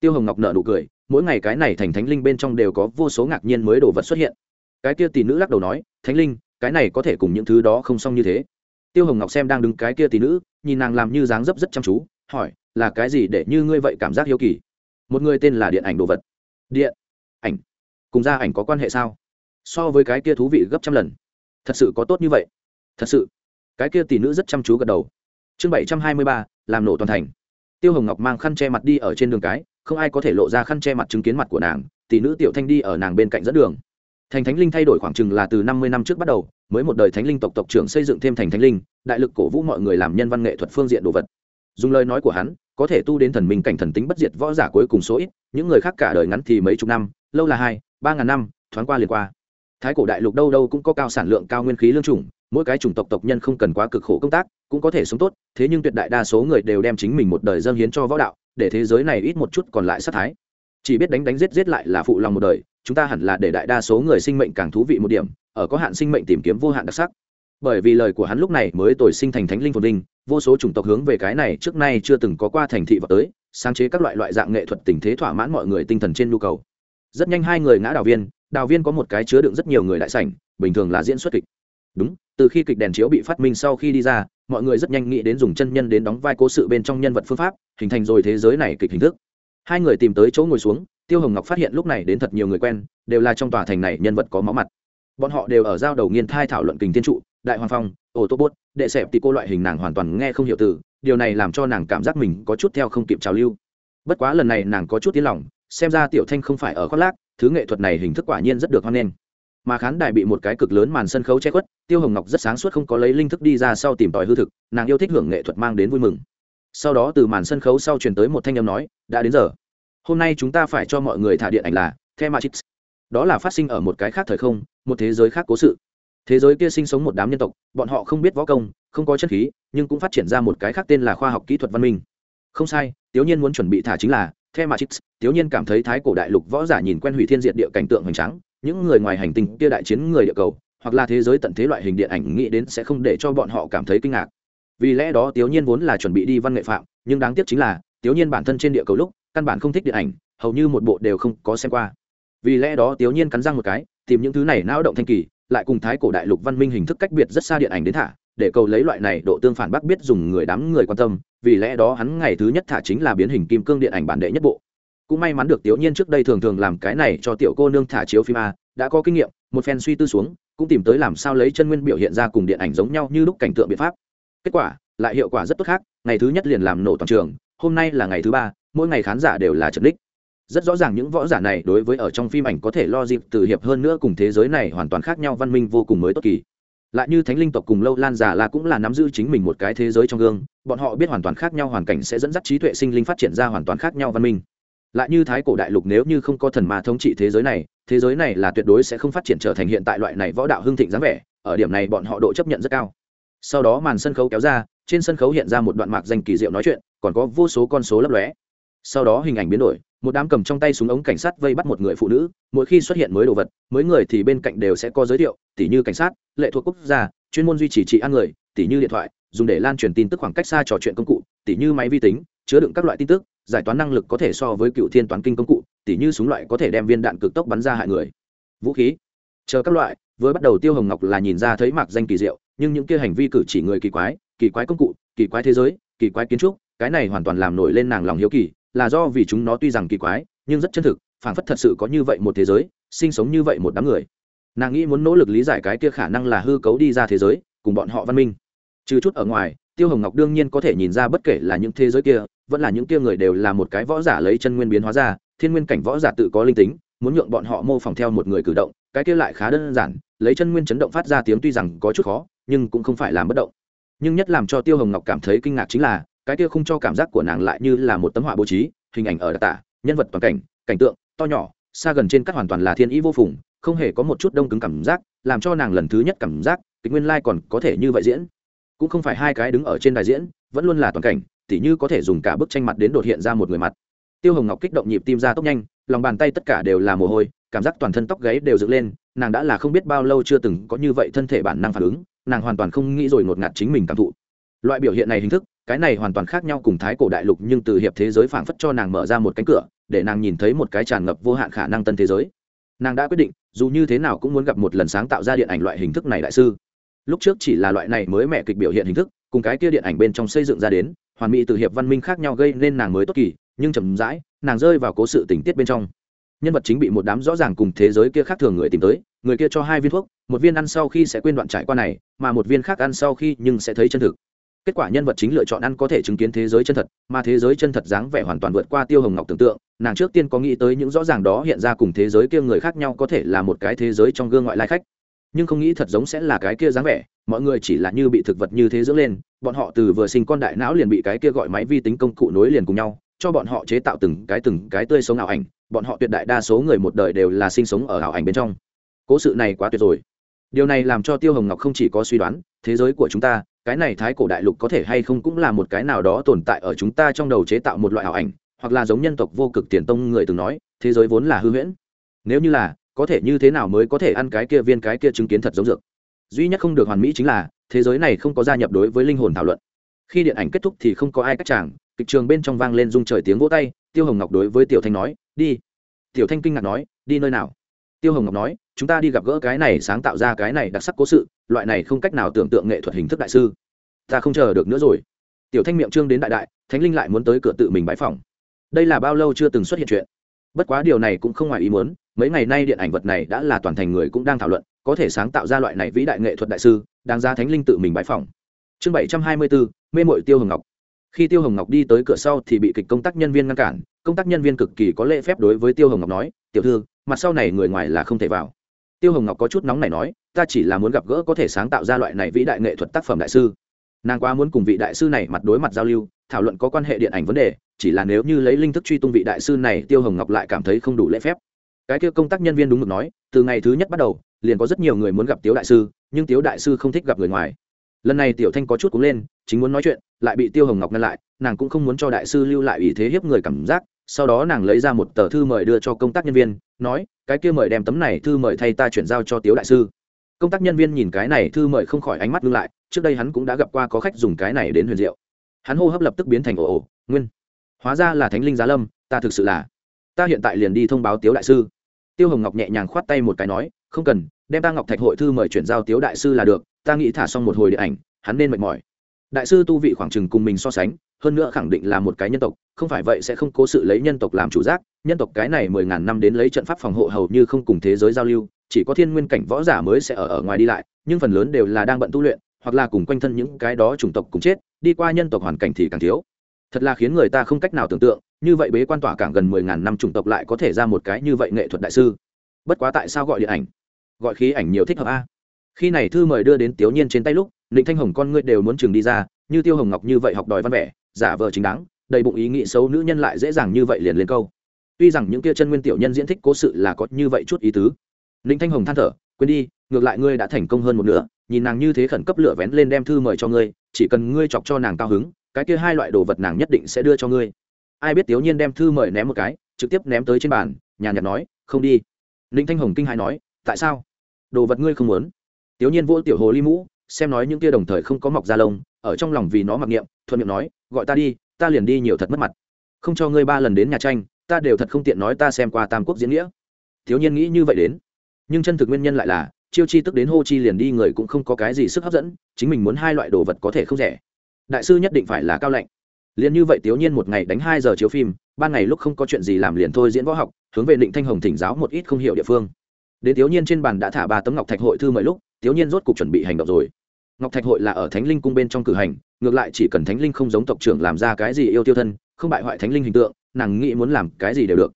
Tiêu hồng ngọc nợ nụ cười, mỗi ngày cái này thành thánh linh bên trong đều có vô số ngạc nhiên mới đồ vật xuất hiện. Cái kia tỷ nữ lắc đầu nói, thánh linh, cái này có thể cùng những thứ đó không xong như thế. Tiêu hồng ngọc xem đang đứng cái kia tỷ nữ, nhìn nàng làm như dáng dấp rất chăm chú hỏi, là cái gì để như ngươi vậy cảm giác hiếu kỳ? Một người tên là điện ảnh đồ vật. Điện, ảnh. Cùng gia ảnh có quan hệ sao? So với cái kia thú vị gấp trăm lần. Thật sự có tốt như vậy? Thật sự. Cái kia tỷ nữ rất chăm chú gật đầu. Chương bảy trăm hai mươi ba, làm nổ toàn thành. Tiêu hồng ngọc mang khăn che mặt đi ở trên đường cái, không ai có thể lộ ra khăn che mặt chứng kiến mặt của nàng, tỷ nữ tiểu thanh đi ở nàng bên cạnh dẫn đường. Thành thánh linh thay đổi khoảng chừng là từ năm mươi năm trước bắt đầu, mới một đời thánh linh tộc tộc trưởng xây dựng thêm thành thánh linh, đại lực cổ vũ mọi người làm nhân văn nghệ thuật phương diện đồ vật dùng lời nói của hắn, có thể tu đến thần minh cảnh thần tính bất diệt võ giả cuối cùng số ít, những người khác cả đời ngắn thì mấy chục năm, lâu là hai, ba ngàn năm, thoáng qua liền qua. Thái cổ đại lục đâu đâu cũng có cao sản lượng, cao nguyên khí lương chủng, mỗi cái chủng tộc tộc nhân không cần quá cực khổ công tác, cũng có thể sống tốt, thế nhưng tuyệt đại đa số người đều đem chính mình một đời dâng hiến cho võ đạo, để thế giới này ít một chút còn lại sát thái. Chỉ biết đánh đánh giết giết lại là phụ lòng một đời, chúng ta hẳn là để đại đa số người sinh mệnh càng thú vị một điểm, ở có hạn sinh mệnh tìm kiếm vô hạn đặc sắc bởi vì lời của hắn lúc này mới tồi sinh thành thánh linh phồn linh vô số chủng tộc hướng về cái này trước nay chưa từng có qua thành thị vào tới, sáng chế các loại loại dạng nghệ thuật tình thế thỏa mãn mọi người tinh thần trên nhu cầu. Rất nhanh hai người ngã đào viên đào viên có một cái chứa đựng rất nhiều người đại sảnh, bình thường là diễn xuất kịch. Đúng, từ khi kịch đèn chiếu bị phát minh sau khi đi ra, mọi người rất nhanh nghĩ đến dùng chân nhân đến đóng vai cố sự bên trong nhân vật phương pháp, hình thành rồi thế giới này kịch hình thức. Hai người tìm tới chỗ ngồi xuống, tiêu hồng ngọc phát hiện lúc này đến thật nhiều người quen, đều là trong tòa thành này nhân vật có máu mặt. Bọn họ đều ở giao đầu nghiên thai thảo luận kình tiên trụ đại hoàng phong ô tô bốt, đệ xẹp thì cô loại hình nàng hoàn toàn nghe không hiểu từ, điều này làm cho nàng cảm giác mình có chút theo không kịp trào lưu. Bất quá lần này nàng có chút tiếng lòng, xem ra tiểu thanh không phải ở khoác lác, thứ nghệ thuật này hình thức quả nhiên rất được hoan nghênh. Mà khán đài bị một cái cực lớn màn sân khấu che khuất, tiêu hồng ngọc rất sáng suốt không có lấy linh thức đi ra sau tìm tòi hư thực, nàng yêu thích hưởng nghệ thuật mang đến vui mừng. Sau đó từ màn sân khấu sau truyền tới một thanh âm nói, đã đến giờ. Hôm nay chúng ta phải cho mọi người thả điện ảnh là the matrix. Đó là phát sinh ở một cái khác thời không, một thế giới khác cố sự thế giới kia sinh sống một đám nhân tộc, bọn họ không biết võ công, không có chất khí, nhưng cũng phát triển ra một cái khác tên là khoa học kỹ thuật văn minh. Không sai tiểu nhiên muốn chuẩn bị thả chính là the matrix tiểu nhiên cảm thấy thái cổ đại lục võ giả nhìn quen hủy thiên diệt địa cảnh tượng hoành tráng, những người ngoài hành tinh kia đại chiến người địa cầu, hoặc là thế giới tận thế loại hình điện ảnh nghĩ đến sẽ không để cho bọn họ cảm thấy kinh ngạc. Vì lẽ đó tiểu nhiên vốn là chuẩn bị đi văn nghệ phạm, nhưng đáng tiếc chính là tiểu nhiên bản thân trên địa cầu lúc, căn bản không thích điện ảnh, hầu như một bộ đều không có xem qua. Vì lẽ đó tiểu nhiên cắn răng một cái, tìm những thứ này não động thanh kỳ lại cùng thái cổ đại lục văn minh hình thức cách biệt rất xa điện ảnh đến thả, để cầu lấy loại này độ tương phản bác biết dùng người đám người quan tâm, vì lẽ đó hắn ngày thứ nhất thả chính là biến hình kim cương điện ảnh bản đệ nhất bộ. Cũng may mắn được tiểu nhiên trước đây thường thường làm cái này cho tiểu cô nương thả chiếu phim a, đã có kinh nghiệm, một phen suy tư xuống, cũng tìm tới làm sao lấy chân nguyên biểu hiện ra cùng điện ảnh giống nhau như lúc cảnh tượng biện pháp. Kết quả, lại hiệu quả rất tốt khác, ngày thứ nhất liền làm nổ toàn trường, hôm nay là ngày thứ ba, mỗi ngày khán giả đều là trật đích rất rõ ràng những võ giả này đối với ở trong phim ảnh có thể lo dịp từ hiệp hơn nữa cùng thế giới này hoàn toàn khác nhau, văn minh vô cùng mới tốt kỳ. Lại như thánh linh tộc cùng lâu lan giả là cũng là nắm giữ chính mình một cái thế giới trong gương, bọn họ biết hoàn toàn khác nhau hoàn cảnh sẽ dẫn dắt trí tuệ sinh linh phát triển ra hoàn toàn khác nhau văn minh. Lại như thái cổ đại lục nếu như không có thần mà thống trị thế giới này, thế giới này là tuyệt đối sẽ không phát triển trở thành hiện tại loại này võ đạo hưng thịnh dáng vẻ, ở điểm này bọn họ độ chấp nhận rất cao. Sau đó màn sân khấu kéo ra, trên sân khấu hiện ra một đoạn mạc danh kỳ diệu nói chuyện, còn có vô số con số lấp lóe. Sau đó hình ảnh biến đổi một đám cầm trong tay súng ống cảnh sát vây bắt một người phụ nữ, mỗi khi xuất hiện mới đồ vật mới người thì bên cạnh đều sẽ có giới thiệu, tỉ như cảnh sát, lệ thuộc quốc gia, chuyên môn duy trì trị an người, tỉ như điện thoại, dùng để lan truyền tin tức khoảng cách xa trò chuyện công cụ, tỉ như máy vi tính, chứa đựng các loại tin tức, giải toán năng lực có thể so với cựu thiên toán kinh công cụ, tỉ như súng loại có thể đem viên đạn cực tốc bắn ra hại người. Vũ khí. Chờ các loại với bắt đầu tiêu hồng ngọc là nhìn ra thấy mạc danh kỳ diệu, nhưng những kia hành vi cử chỉ người kỳ quái kỳ quái công cụ, kỳ quái thế giới, kỳ quái kiến trúc, cái này hoàn toàn làm nổi lên nàng lòng hiếu kỳ là do vì chúng nó tuy rằng kỳ quái, nhưng rất chân thực, phảng phất thật sự có như vậy một thế giới, sinh sống như vậy một đám người. Nàng nghĩ muốn nỗ lực lý giải cái kia khả năng là hư cấu đi ra thế giới, cùng bọn họ văn minh. Trừ chút ở ngoài, tiêu hồng ngọc đương nhiên có thể nhìn ra bất kể là những thế giới kia, vẫn là những kia người đều là một cái võ giả lấy chân nguyên biến hóa ra, thiên nguyên cảnh võ giả tự có linh tính, muốn nhượng bọn họ mô phỏng theo một người cử động, cái kia lại khá đơn giản, lấy chân nguyên chấn động phát ra tiếng tuy rằng có chút khó, nhưng cũng không phải làm bất động. Nhưng nhất làm cho tiêu hồng ngọc cảm thấy kinh ngạc chính là cái kia không cho cảm giác của nàng lại như là một tấm họa bố trí, hình ảnh ở đặc tả, nhân vật toàn cảnh cảnh tượng, to nhỏ, xa gần trên các hoàn toàn là thiên ý vô phùng, không hề có một chút đông cứng cảm giác, làm cho nàng lần thứ nhất cảm giác, kịch nguyên lai còn có thể như vậy diễn. Cũng không phải hai cái đứng ở trên đài diễn, vẫn luôn là toàn cảnh, tỉ như có thể dùng cả bức tranh mặt đến đột hiện ra một người mặt. Tiêu hồng ngọc kích động nhịp tim ra tốc nhanh, lòng bàn tay tất cả đều là mồ hôi, cảm giác toàn thân tóc gáy đều dựng lên, nàng đã là không biết bao lâu chưa từng có như vậy thân thể bản năng phản ứng, nàng hoàn toàn không nghĩ rồi ngột ngạt chính mình cảm thụ. Loại biểu hiện này hình thức cái này hoàn toàn khác nhau cùng thái cổ đại lục nhưng từ hiệp thế giới phảng phất cho nàng mở ra một cánh cửa, để nàng nhìn thấy một cái tràn ngập vô hạn khả năng tân thế giới. Nàng đã quyết định, dù như thế nào cũng muốn gặp một lần sáng tạo ra điện ảnh loại hình thức này đại sư. Lúc trước chỉ là loại này mới mẹ kịch biểu hiện hình thức, cùng cái kia điện ảnh bên trong xây dựng ra đến, hoàn mỹ từ hiệp văn minh khác nhau gây nên nàng mới tốt kỳ, nhưng chậm rãi, nàng rơi vào cố sự tình tiết bên trong. Nhân vật chính bị một đám rõ ràng cùng thế giới kia khác thường người tìm tới, người kia cho hai viên thuốc, một viên ăn sau khi sẽ quên đoạn trải qua này, mà một viên khác ăn sau khi nhưng sẽ thấy chân thực kết quả nhân vật chính lựa chọn ăn có thể chứng kiến thế giới chân thật, mà thế giới chân thật dáng vẻ hoàn toàn vượt qua tiêu hồng ngọc tưởng tượng. Nàng trước tiên có nghĩ tới những rõ ràng đó hiện ra cùng thế giới kia người khác nhau có thể là một cái thế giới trong gương ngoại lai khách. Nhưng không nghĩ thật giống sẽ là cái kia dáng vẻ, mọi người chỉ là như bị thực vật như thế dưỡng lên, bọn họ từ vừa sinh con đại não liền bị cái kia gọi máy vi tính công cụ nối liền cùng nhau, cho bọn họ chế tạo từng cái từng cái tươi sống ảo ảnh, bọn họ tuyệt đại đa số người một đời đều là sinh sống ở ảo ảnh bên trong. Cố sự này quá tuyệt rồi. Điều này làm cho tiêu hồng ngọc không chỉ có suy đoán, thế giới của chúng ta cái này thái cổ đại lục có thể hay không cũng là một cái nào đó tồn tại ở chúng ta trong đầu chế tạo một loại ảo ảnh, hoặc là giống nhân tộc vô cực tiền tông người từng nói, thế giới vốn là hư huyễn. Nếu như là, có thể như thế nào mới có thể ăn cái kia viên cái kia chứng kiến thật giống dược? Duy nhất không được hoàn mỹ chính là, thế giới này không có gia nhập đối với linh hồn thảo luận. Khi điện ảnh kết thúc thì không có ai cách chàng, kịch trường bên trong vang lên rung trời tiếng vỗ tay, tiêu hồng ngọc đối với tiểu thanh nói, đi. Tiểu thanh kinh ngạc nói, đi nơi nào? Tiêu hồng ngọc nói, chúng ta đi gặp gỡ cái này sáng tạo ra cái này đặc sắc cố sự, loại này không cách nào tưởng tượng nghệ thuật hình thức đại sư. Ta không chờ được nữa rồi. Tiểu thanh miệng trương đến đại đại, thánh linh lại muốn tới cửa tự mình bãi phòng đây là bao lâu chưa từng xuất hiện chuyện. Bất quá điều này cũng không ngoài ý muốn, mấy ngày nay điện ảnh vật này đã là toàn thành người cũng đang thảo luận, có thể sáng tạo ra loại này vĩ đại nghệ thuật đại sư, đáng ra thánh linh tự mình bãi phòng chương bảy trăm hai mươi bốn mê mội tiêu hồng ngọc. Khi tiêu hồng ngọc đi tới cửa sau thì bị kịch công tác nhân viên ngăn cản, công tác nhân viên cực kỳ có lễ phép đối với tiêu hồng ngọc nói, tiểu thư mặt sau này người ngoài là không thể vào. Tiêu hồng ngọc có chút nóng này nói, ta chỉ là muốn gặp gỡ có thể sáng tạo ra loại này vĩ đại nghệ thuật tác phẩm đại sư. Nàng quá muốn cùng vị đại sư này mặt đối mặt giao lưu, thảo luận có quan hệ điện ảnh vấn đề, chỉ là nếu như lấy linh thức truy tung vị đại sư này, tiêu hồng ngọc lại cảm thấy không đủ lễ phép. Cái kia công tác nhân viên đúng mực nói, từ ngày thứ nhất bắt đầu, liền có rất nhiều người muốn gặp tiếu đại sư, nhưng tiếu đại sư không thích gặp người ngoài. Lần này tiểu thanh có chút cúng lên, chính muốn nói chuyện, lại bị tiêu hồng ngọc ngăn lại, nàng cũng không muốn cho đại sư lưu lại ý thế hiếp người cảm giác sau đó nàng lấy ra một tờ thư mời đưa cho công tác nhân viên, nói, cái kia mời đem tấm này thư mời thay ta chuyển giao cho tiếu đại sư. Công tác nhân viên nhìn cái này thư mời không khỏi ánh mắt ngưng lại, trước đây hắn cũng đã gặp qua có khách dùng cái này đến huyền diệu. Hắn hô hấp lập tức biến thành ồ ồ, nguyên, hóa ra là thánh linh giá lâm, ta thực sự là, ta hiện tại liền đi thông báo tiếu đại sư. Tiêu hồng ngọc nhẹ nhàng khoát tay một cái nói, không cần, đem ta ngọc thạch hội thư mời chuyển giao tiếu đại sư là được, ta nghĩ thả xong một hồi điện ảnh, hắn nên mệt mỏi. Đại sư tu vị khoảng chừng cùng mình so sánh hơn nữa khẳng định là một cái nhân tộc, không phải vậy sẽ không cố sự lấy nhân tộc làm chủ giác. Nhân tộc cái này mười ngàn năm đến lấy trận pháp phòng hộ hầu như không cùng thế giới giao lưu, chỉ có thiên nguyên cảnh võ giả mới sẽ ở ở ngoài đi lại, nhưng phần lớn đều là đang bận tu luyện, hoặc là cùng quanh thân những cái đó chủng tộc cùng chết, đi qua nhân tộc hoàn cảnh thì càng thiếu. Thật là khiến người ta không cách nào tưởng tượng, như vậy bế quan tỏa càng gần mười ngàn năm chủng tộc lại có thể ra một cái như vậy nghệ thuật đại sư. Bất quá tại sao gọi điện ảnh? Gọi khí ảnh nhiều thích hợp a. Khi này thư mời đưa đến tiểu nhiên trên tay lúc định thanh hồng con ngươi đều muốn trường đi ra, như tiêu hồng ngọc như vậy học đòi văn vẻ giả vờ chính đáng, đầy bụng ý nghĩ xấu nữ nhân lại dễ dàng như vậy liền lên câu. Tuy rằng những kia chân nguyên tiểu nhân diễn thích cố sự là có như vậy chút ý tứ. Ninh thanh hồng than thở, quên đi, ngược lại ngươi đã thành công hơn một nửa, nhìn nàng như thế khẩn cấp lửa vén lên đem thư mời cho ngươi, chỉ cần ngươi chọc cho nàng cao hứng, cái kia hai loại đồ vật nàng nhất định sẽ đưa cho ngươi. Ai biết tiểu nhiên đem thư mời ném một cái, trực tiếp ném tới trên bàn nhà nhạt nói, không đi. Ninh thanh hồng kinh hãi nói, tại sao? Đồ vật ngươi không muốn? Tiểu nhiên vô tiểu hồ ly mũ, xem nói những kia đồng thời không có mọc da lông ở trong lòng vì nó mặc niệm, thuận miệng nói, gọi ta đi, ta liền đi nhiều thật mất mặt. Không cho ngươi ba lần đến nhà tranh, ta đều thật không tiện nói ta xem qua tam quốc diễn nghĩa. Thiếu nhiên nghĩ như vậy đến. Nhưng chân thực nguyên nhân lại là, chiêu chi tức đến hô chi liền đi người cũng không có cái gì sức hấp dẫn, chính mình muốn hai loại đồ vật có thể không rẻ. Đại sư nhất định phải là cao lạnh. Liền như vậy thiếu nhiên một ngày đánh hai giờ chiếu phim, ban ngày lúc không có chuyện gì làm liền thôi diễn võ học, hướng về định thanh hồng thỉnh giáo một ít không hiểu địa phương. Đến thiếu nhiên trên bàn đã thả ba tấm ngọc thạch hội thư mời lúc thiếu nhiên rốt cục chuẩn bị hành động rồi ngọc thạch hội là ở thánh linh cung bên trong cử hành, ngược lại chỉ cần thánh linh không giống tộc trưởng làm ra cái gì yêu tiêu thân, không bại hoại thánh linh hình tượng, nàng nghĩ muốn làm cái gì đều được.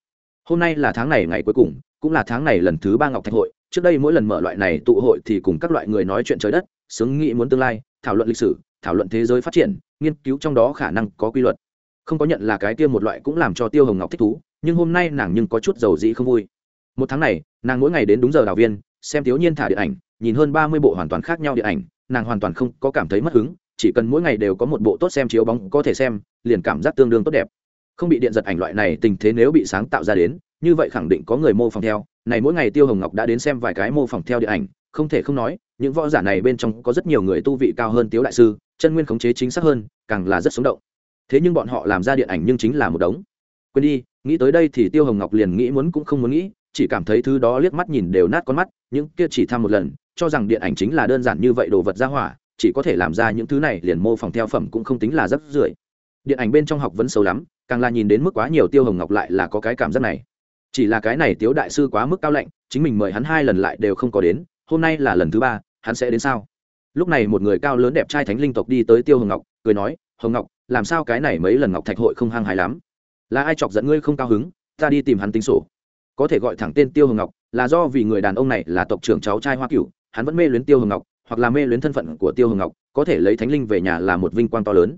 Hôm nay là tháng này ngày cuối cùng, cũng là tháng này lần thứ ba ngọc thạch hội, trước đây mỗi lần mở loại này tụ hội thì cùng các loại người nói chuyện trời đất xứng nghĩ muốn tương lai, thảo luận lịch sử, thảo luận thế giới phát triển, nghiên cứu trong đó khả năng có quy luật. Không có nhận là cái kia một loại cũng làm cho tiêu hồng ngọc thích thú, nhưng hôm nay nàng nhưng có chút dầu dĩ không vui. Một tháng này, nàng mỗi ngày đến đúng giờ đào viên, xem thiếu nhiên thả điện ảnh, nhìn hơn ba mươi bộ hoàn toàn khác nhau điện ảnh nàng hoàn toàn không có cảm thấy mất hứng, chỉ cần mỗi ngày đều có một bộ tốt xem chiếu bóng có thể xem, liền cảm giác tương đương tốt đẹp. Không bị điện giật ảnh loại này tình thế nếu bị sáng tạo ra đến, như vậy khẳng định có người mô phỏng theo. Này mỗi ngày tiêu hồng ngọc đã đến xem vài cái mô phỏng theo điện ảnh, không thể không nói, những võ giả này bên trong có rất nhiều người tu vị cao hơn tiếu đại sư, chân nguyên khống chế chính xác hơn, càng là rất sống động. Thế nhưng bọn họ làm ra điện ảnh nhưng chính là một đống. Quên đi, nghĩ tới đây thì tiêu hồng ngọc liền nghĩ muốn cũng không muốn nghĩ, chỉ cảm thấy thứ đó liếc mắt nhìn đều nát con mắt, những kia chỉ tham một lần cho rằng điện ảnh chính là đơn giản như vậy đồ vật ra hỏa, chỉ có thể làm ra những thứ này liền mô phỏng theo phẩm cũng không tính là rất rưởi. Điện ảnh bên trong học vẫn xấu lắm, càng là nhìn đến mức quá nhiều tiêu hồng ngọc lại là có cái cảm giác này. Chỉ là cái này tiếu đại sư quá mức cao lạnh, chính mình mời hắn hai lần lại đều không có đến, hôm nay là lần thứ ba, hắn sẽ đến sao? Lúc này một người cao lớn đẹp trai thánh linh tộc đi tới tiêu hồng ngọc, cười nói, hồng ngọc, làm sao cái này mấy lần ngọc thạch hội không hăng hài lắm? Là ai chọc giận ngươi không cao hứng? Ta đi tìm hắn tính sổ. Có thể gọi thẳng tên tiêu hồng ngọc, là do vì người đàn ông này là tộc trưởng cháu trai hoa cửu hắn vẫn mê luyến tiêu hồng ngọc, hoặc là mê luyến thân phận của tiêu hồng ngọc, có thể lấy thánh linh về nhà là một vinh quang to lớn.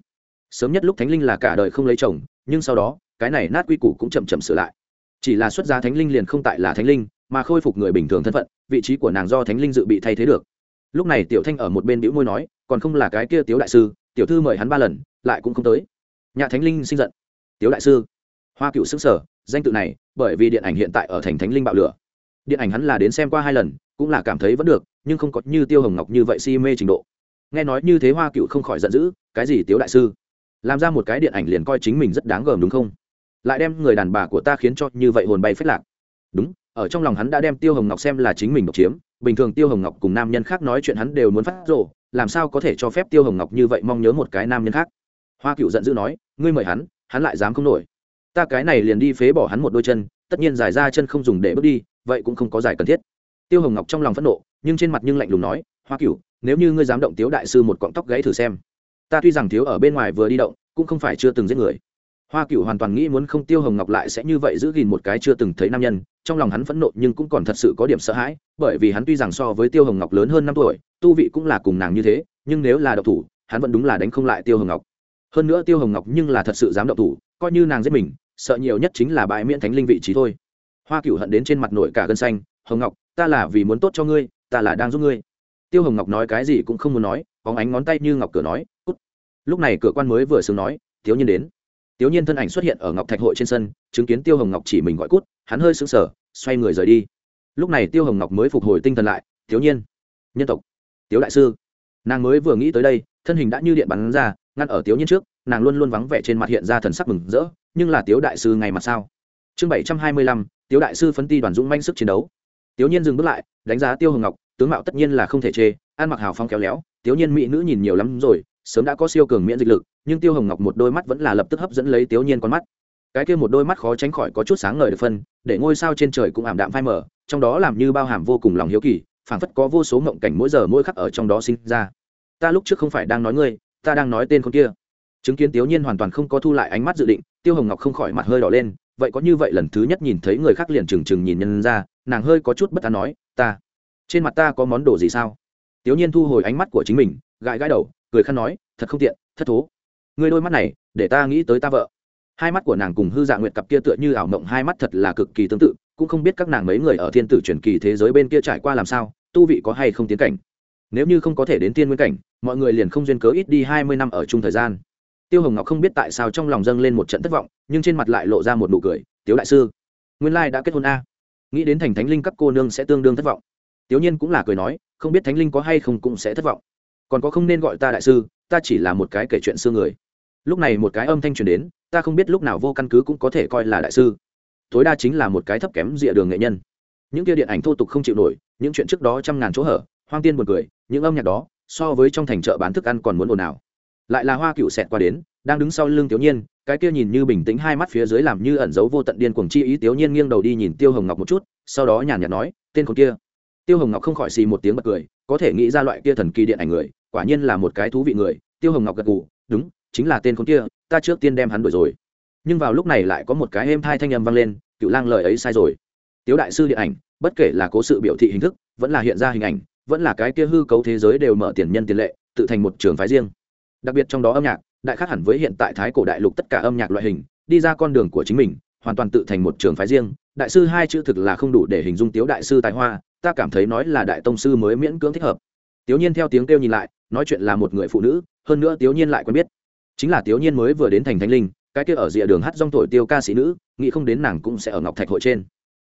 Sớm nhất lúc thánh linh là cả đời không lấy chồng, nhưng sau đó, cái này nát quy củ cũng chậm chậm sửa lại. Chỉ là xuất gia thánh linh liền không tại là thánh linh, mà khôi phục người bình thường thân phận, vị trí của nàng do thánh linh dự bị thay thế được. Lúc này tiểu thanh ở một bên bĩu môi nói, còn không là cái kia tiếu đại sư, tiểu thư mời hắn ba lần, lại cũng không tới. Nhà thánh linh sinh giận. Tiếu đại sư, hoa cựu xứng sở danh tự này, bởi vì điện ảnh hiện tại ở thành thánh linh bạo lửa. Điện ảnh hắn là đến xem qua hai lần, cũng là cảm thấy vẫn được nhưng không có như tiêu hồng ngọc như vậy si mê trình độ. Nghe nói như thế hoa cựu không khỏi giận dữ, cái gì tiếu đại sư? Làm ra một cái điện ảnh liền coi chính mình rất đáng gờm đúng không? Lại đem người đàn bà của ta khiến cho như vậy hồn bay phết lạc. Đúng, ở trong lòng hắn đã đem tiêu hồng ngọc xem là chính mình độc chiếm, bình thường tiêu hồng ngọc cùng nam nhân khác nói chuyện hắn đều muốn phát rộ làm sao có thể cho phép tiêu hồng ngọc như vậy mong nhớ một cái nam nhân khác? Hoa cựu giận dữ nói, ngươi mời hắn hắn lại dám không nổi. Ta cái này liền đi phế bỏ hắn một đôi chân, tất nhiên giải ra chân không dùng để bước đi, vậy cũng không có giải cần thiết tiêu hồng ngọc trong lòng phẫn nộ nhưng trên mặt nhưng lạnh lùng nói hoa Cửu, nếu như ngươi dám động tiếu đại sư một cọng tóc gãy thử xem. Ta tuy rằng thiếu ở bên ngoài vừa đi động cũng không phải chưa từng giết người. Hoa Cửu hoàn toàn nghĩ muốn không tiêu hồng ngọc lại sẽ như vậy giữ gìn một cái chưa từng thấy nam nhân trong lòng hắn phẫn nộ nhưng cũng còn thật sự có điểm sợ hãi bởi vì hắn tuy rằng so với tiêu hồng ngọc lớn hơn năm tuổi tu vị cũng là cùng nàng như thế nhưng nếu là độc thủ hắn vẫn đúng là đánh không lại tiêu hồng ngọc. Hơn nữa tiêu hồng ngọc nhưng là thật sự dám độc thủ coi như nàng giết mình sợ nhiều nhất chính là bãi miễn thánh linh vị trí thôi. Hoa Cửu hận đến trên mặt nổi cả gân xanh hồng ngọc ta là vì muốn tốt cho ngươi, ta là đang giúp ngươi. Tiêu hồng ngọc nói cái gì cũng không muốn nói có ánh ngón tay như ngọc cửa nói, cút. Lúc này cửa quan mới vừa sướng nói, thiếu nhiên đến. Thiếu nhiên thân ảnh xuất hiện ở ngọc thạch hội trên sân, chứng kiến tiêu hồng ngọc chỉ mình gọi cút, hắn hơi sững sờ, xoay người rời đi. Lúc này tiêu hồng ngọc mới phục hồi tinh thần lại, thiếu nhiên nhân tộc, tiếu đại sư. Nàng mới vừa nghĩ tới đây, thân hình đã như điện bắn ra, ngăn ở tiếu nhiên trước, nàng luôn luôn vắng vẻ trên mặt hiện ra thần sắc mừng rỡ, nhưng là tiếu đại sư ngày mặt sao? Chương bảy trăm hai mươi lăm, tiếu đại sư phấn ti đoàn dũng manh sức chiến đấu tiểu nhiên dừng bước lại, đánh giá tiêu hồng ngọc, tướng mạo tất nhiên là không thể chê, ăn mặc hào phong kéo léo tiểu nhiên mỹ nữ nhìn nhiều lắm rồi, sớm đã có siêu cường miễn dịch lực, nhưng tiêu hồng ngọc một đôi mắt vẫn là lập tức hấp dẫn lấy tiểu nhiên con mắt. Cái kia một đôi mắt khó tránh khỏi có chút sáng ngời được phân, để ngôi sao trên trời cũng ảm đạm phai mờ, trong đó làm như bao hàm vô cùng lòng hiếu kỳ, phảng phất có vô số mộng cảnh mỗi giờ mỗi khắc ở trong đó sinh ra. Ta lúc trước không phải đang nói ngươi, ta đang nói tên con kia. Chứng kiến tiểu nhiên hoàn toàn không có thu lại ánh mắt dự định, tiêu hồng ngọc không khỏi mặt hơi đỏ lên vậy có như vậy lần thứ nhất nhìn thấy người khác liền trừng trừng nhìn nhân ra, nàng hơi có chút bất an nói, ta, trên mặt ta có món đồ gì sao? Tiểu nhiên thu hồi ánh mắt của chính mình, gãi gãi đầu, cười khăn nói, thật không tiện, thất thố. Người đôi mắt này, để ta nghĩ tới ta vợ. Hai mắt của nàng cùng hư dạ nguyệt cặp kia tựa như ảo mộng, hai mắt thật là cực kỳ tương tự, cũng không biết các nàng mấy người ở thiên tử truyền kỳ thế giới bên kia trải qua làm sao, tu vị có hay không tiến cảnh. Nếu như không có thể đến tiên nguyên cảnh, mọi người liền không duyên cớ ít đi hai mươi năm ở chung thời gian tiêu hồng ngọc không biết tại sao trong lòng dâng lên một trận thất vọng, nhưng trên mặt lại lộ ra một nụ cười, tiếu đại sư, nguyên lai đã kết hôn a. Nghĩ đến thành thánh linh các cô nương sẽ tương đương thất vọng. Tiểu nhiên cũng là cười nói, không biết thánh linh có hay không cũng sẽ thất vọng. Còn có không nên gọi ta đại sư, ta chỉ là một cái kể chuyện xưa người. Lúc này một cái âm thanh truyền đến, ta không biết lúc nào vô căn cứ cũng có thể coi là đại sư. Tối đa chính là một cái thấp kém dịa đường nghệ nhân. Những kia điện ảnh thô tục không chịu nổi, những chuyện trước đó trăm ngàn chỗ hở, hoang tiên buồn cười, những âm nhạc đó, so với trong thành chợ bán thức ăn còn muốn ồn ào lại là hoa cựu xẹt qua đến, đang đứng sau lưng tiểu nhiên, cái kia nhìn như bình tĩnh hai mắt phía dưới làm như ẩn giấu vô tận điên cuồng chi ý tiểu nhiên nghiêng đầu đi nhìn tiêu hồng ngọc một chút, sau đó nhàn nhạt nói, tên con kia. Tiêu hồng ngọc không khỏi xì một tiếng bật cười, có thể nghĩ ra loại kia thần kỳ điện ảnh người, quả nhiên là một cái thú vị người, tiêu hồng ngọc gật gù, đúng, chính là tên con kia, ta trước tiên đem hắn đuổi rồi. Nhưng vào lúc này lại có một cái êm thai thanh âm vang lên, cựu lang lời ấy sai rồi. Tiếu đại sư điện ảnh, bất kể là cố sự biểu thị hình thức, vẫn là hiện ra hình ảnh, vẫn là cái kia hư cấu thế giới đều mở tiền nhân tiền lệ, tự thành một trường phái riêng đặc biệt trong đó âm nhạc, đại khác hẳn với hiện tại thái cổ đại lục tất cả âm nhạc loại hình, đi ra con đường của chính mình, hoàn toàn tự thành một trường phái riêng. Đại sư hai chữ thực là không đủ để hình dung tiếu đại sư tài hoa, ta cảm thấy nói là đại tông sư mới miễn cưỡng thích hợp. Tiểu nhiên theo tiếng kêu nhìn lại, nói chuyện là một người phụ nữ, hơn nữa tiểu nhiên lại quen biết. Chính là tiểu nhiên mới vừa đến thành thánh linh, cái kia ở rìa đường hát rong thổi tiêu ca sĩ nữ, nghĩ không đến nàng cũng sẽ ở ngọc thạch hội trên.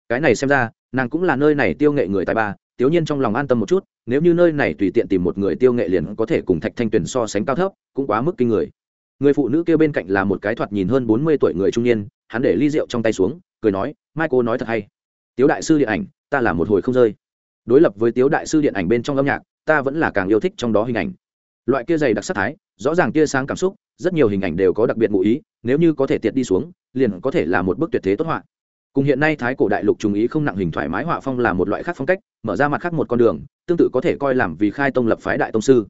Cái này xem ra, nàng cũng là nơi này tiêu nghệ người tài ba tiểu nhiên trong lòng an tâm một chút, nếu như nơi này tùy tiện tìm một người tiêu nghệ liền có thể cùng thạch thanh tuyền so sánh cao thấp, cũng quá mức kinh người. Người phụ nữ kia bên cạnh là một cái thoạt nhìn hơn bốn mươi tuổi người trung niên, hắn để ly rượu trong tay xuống, cười nói, mai cô nói thật hay. Tiếu đại sư điện ảnh, ta là một hồi không rơi. Đối lập với tiếu đại sư điện ảnh bên trong âm nhạc, ta vẫn là càng yêu thích trong đó hình ảnh. Loại kia dày đặc sắc thái, rõ ràng tia sáng cảm xúc, rất nhiều hình ảnh đều có đặc biệt ngụ ý, nếu như có thể tiệt đi xuống, liền có thể là một bức tuyệt thế tốt họa cùng hiện nay thái cổ đại lục trùng ý không nặng hình thoải mái họa phong là một loại khác phong cách, mở ra mặt khác một con đường, tương tự có thể coi làm vì khai tông lập phái đại tông sư.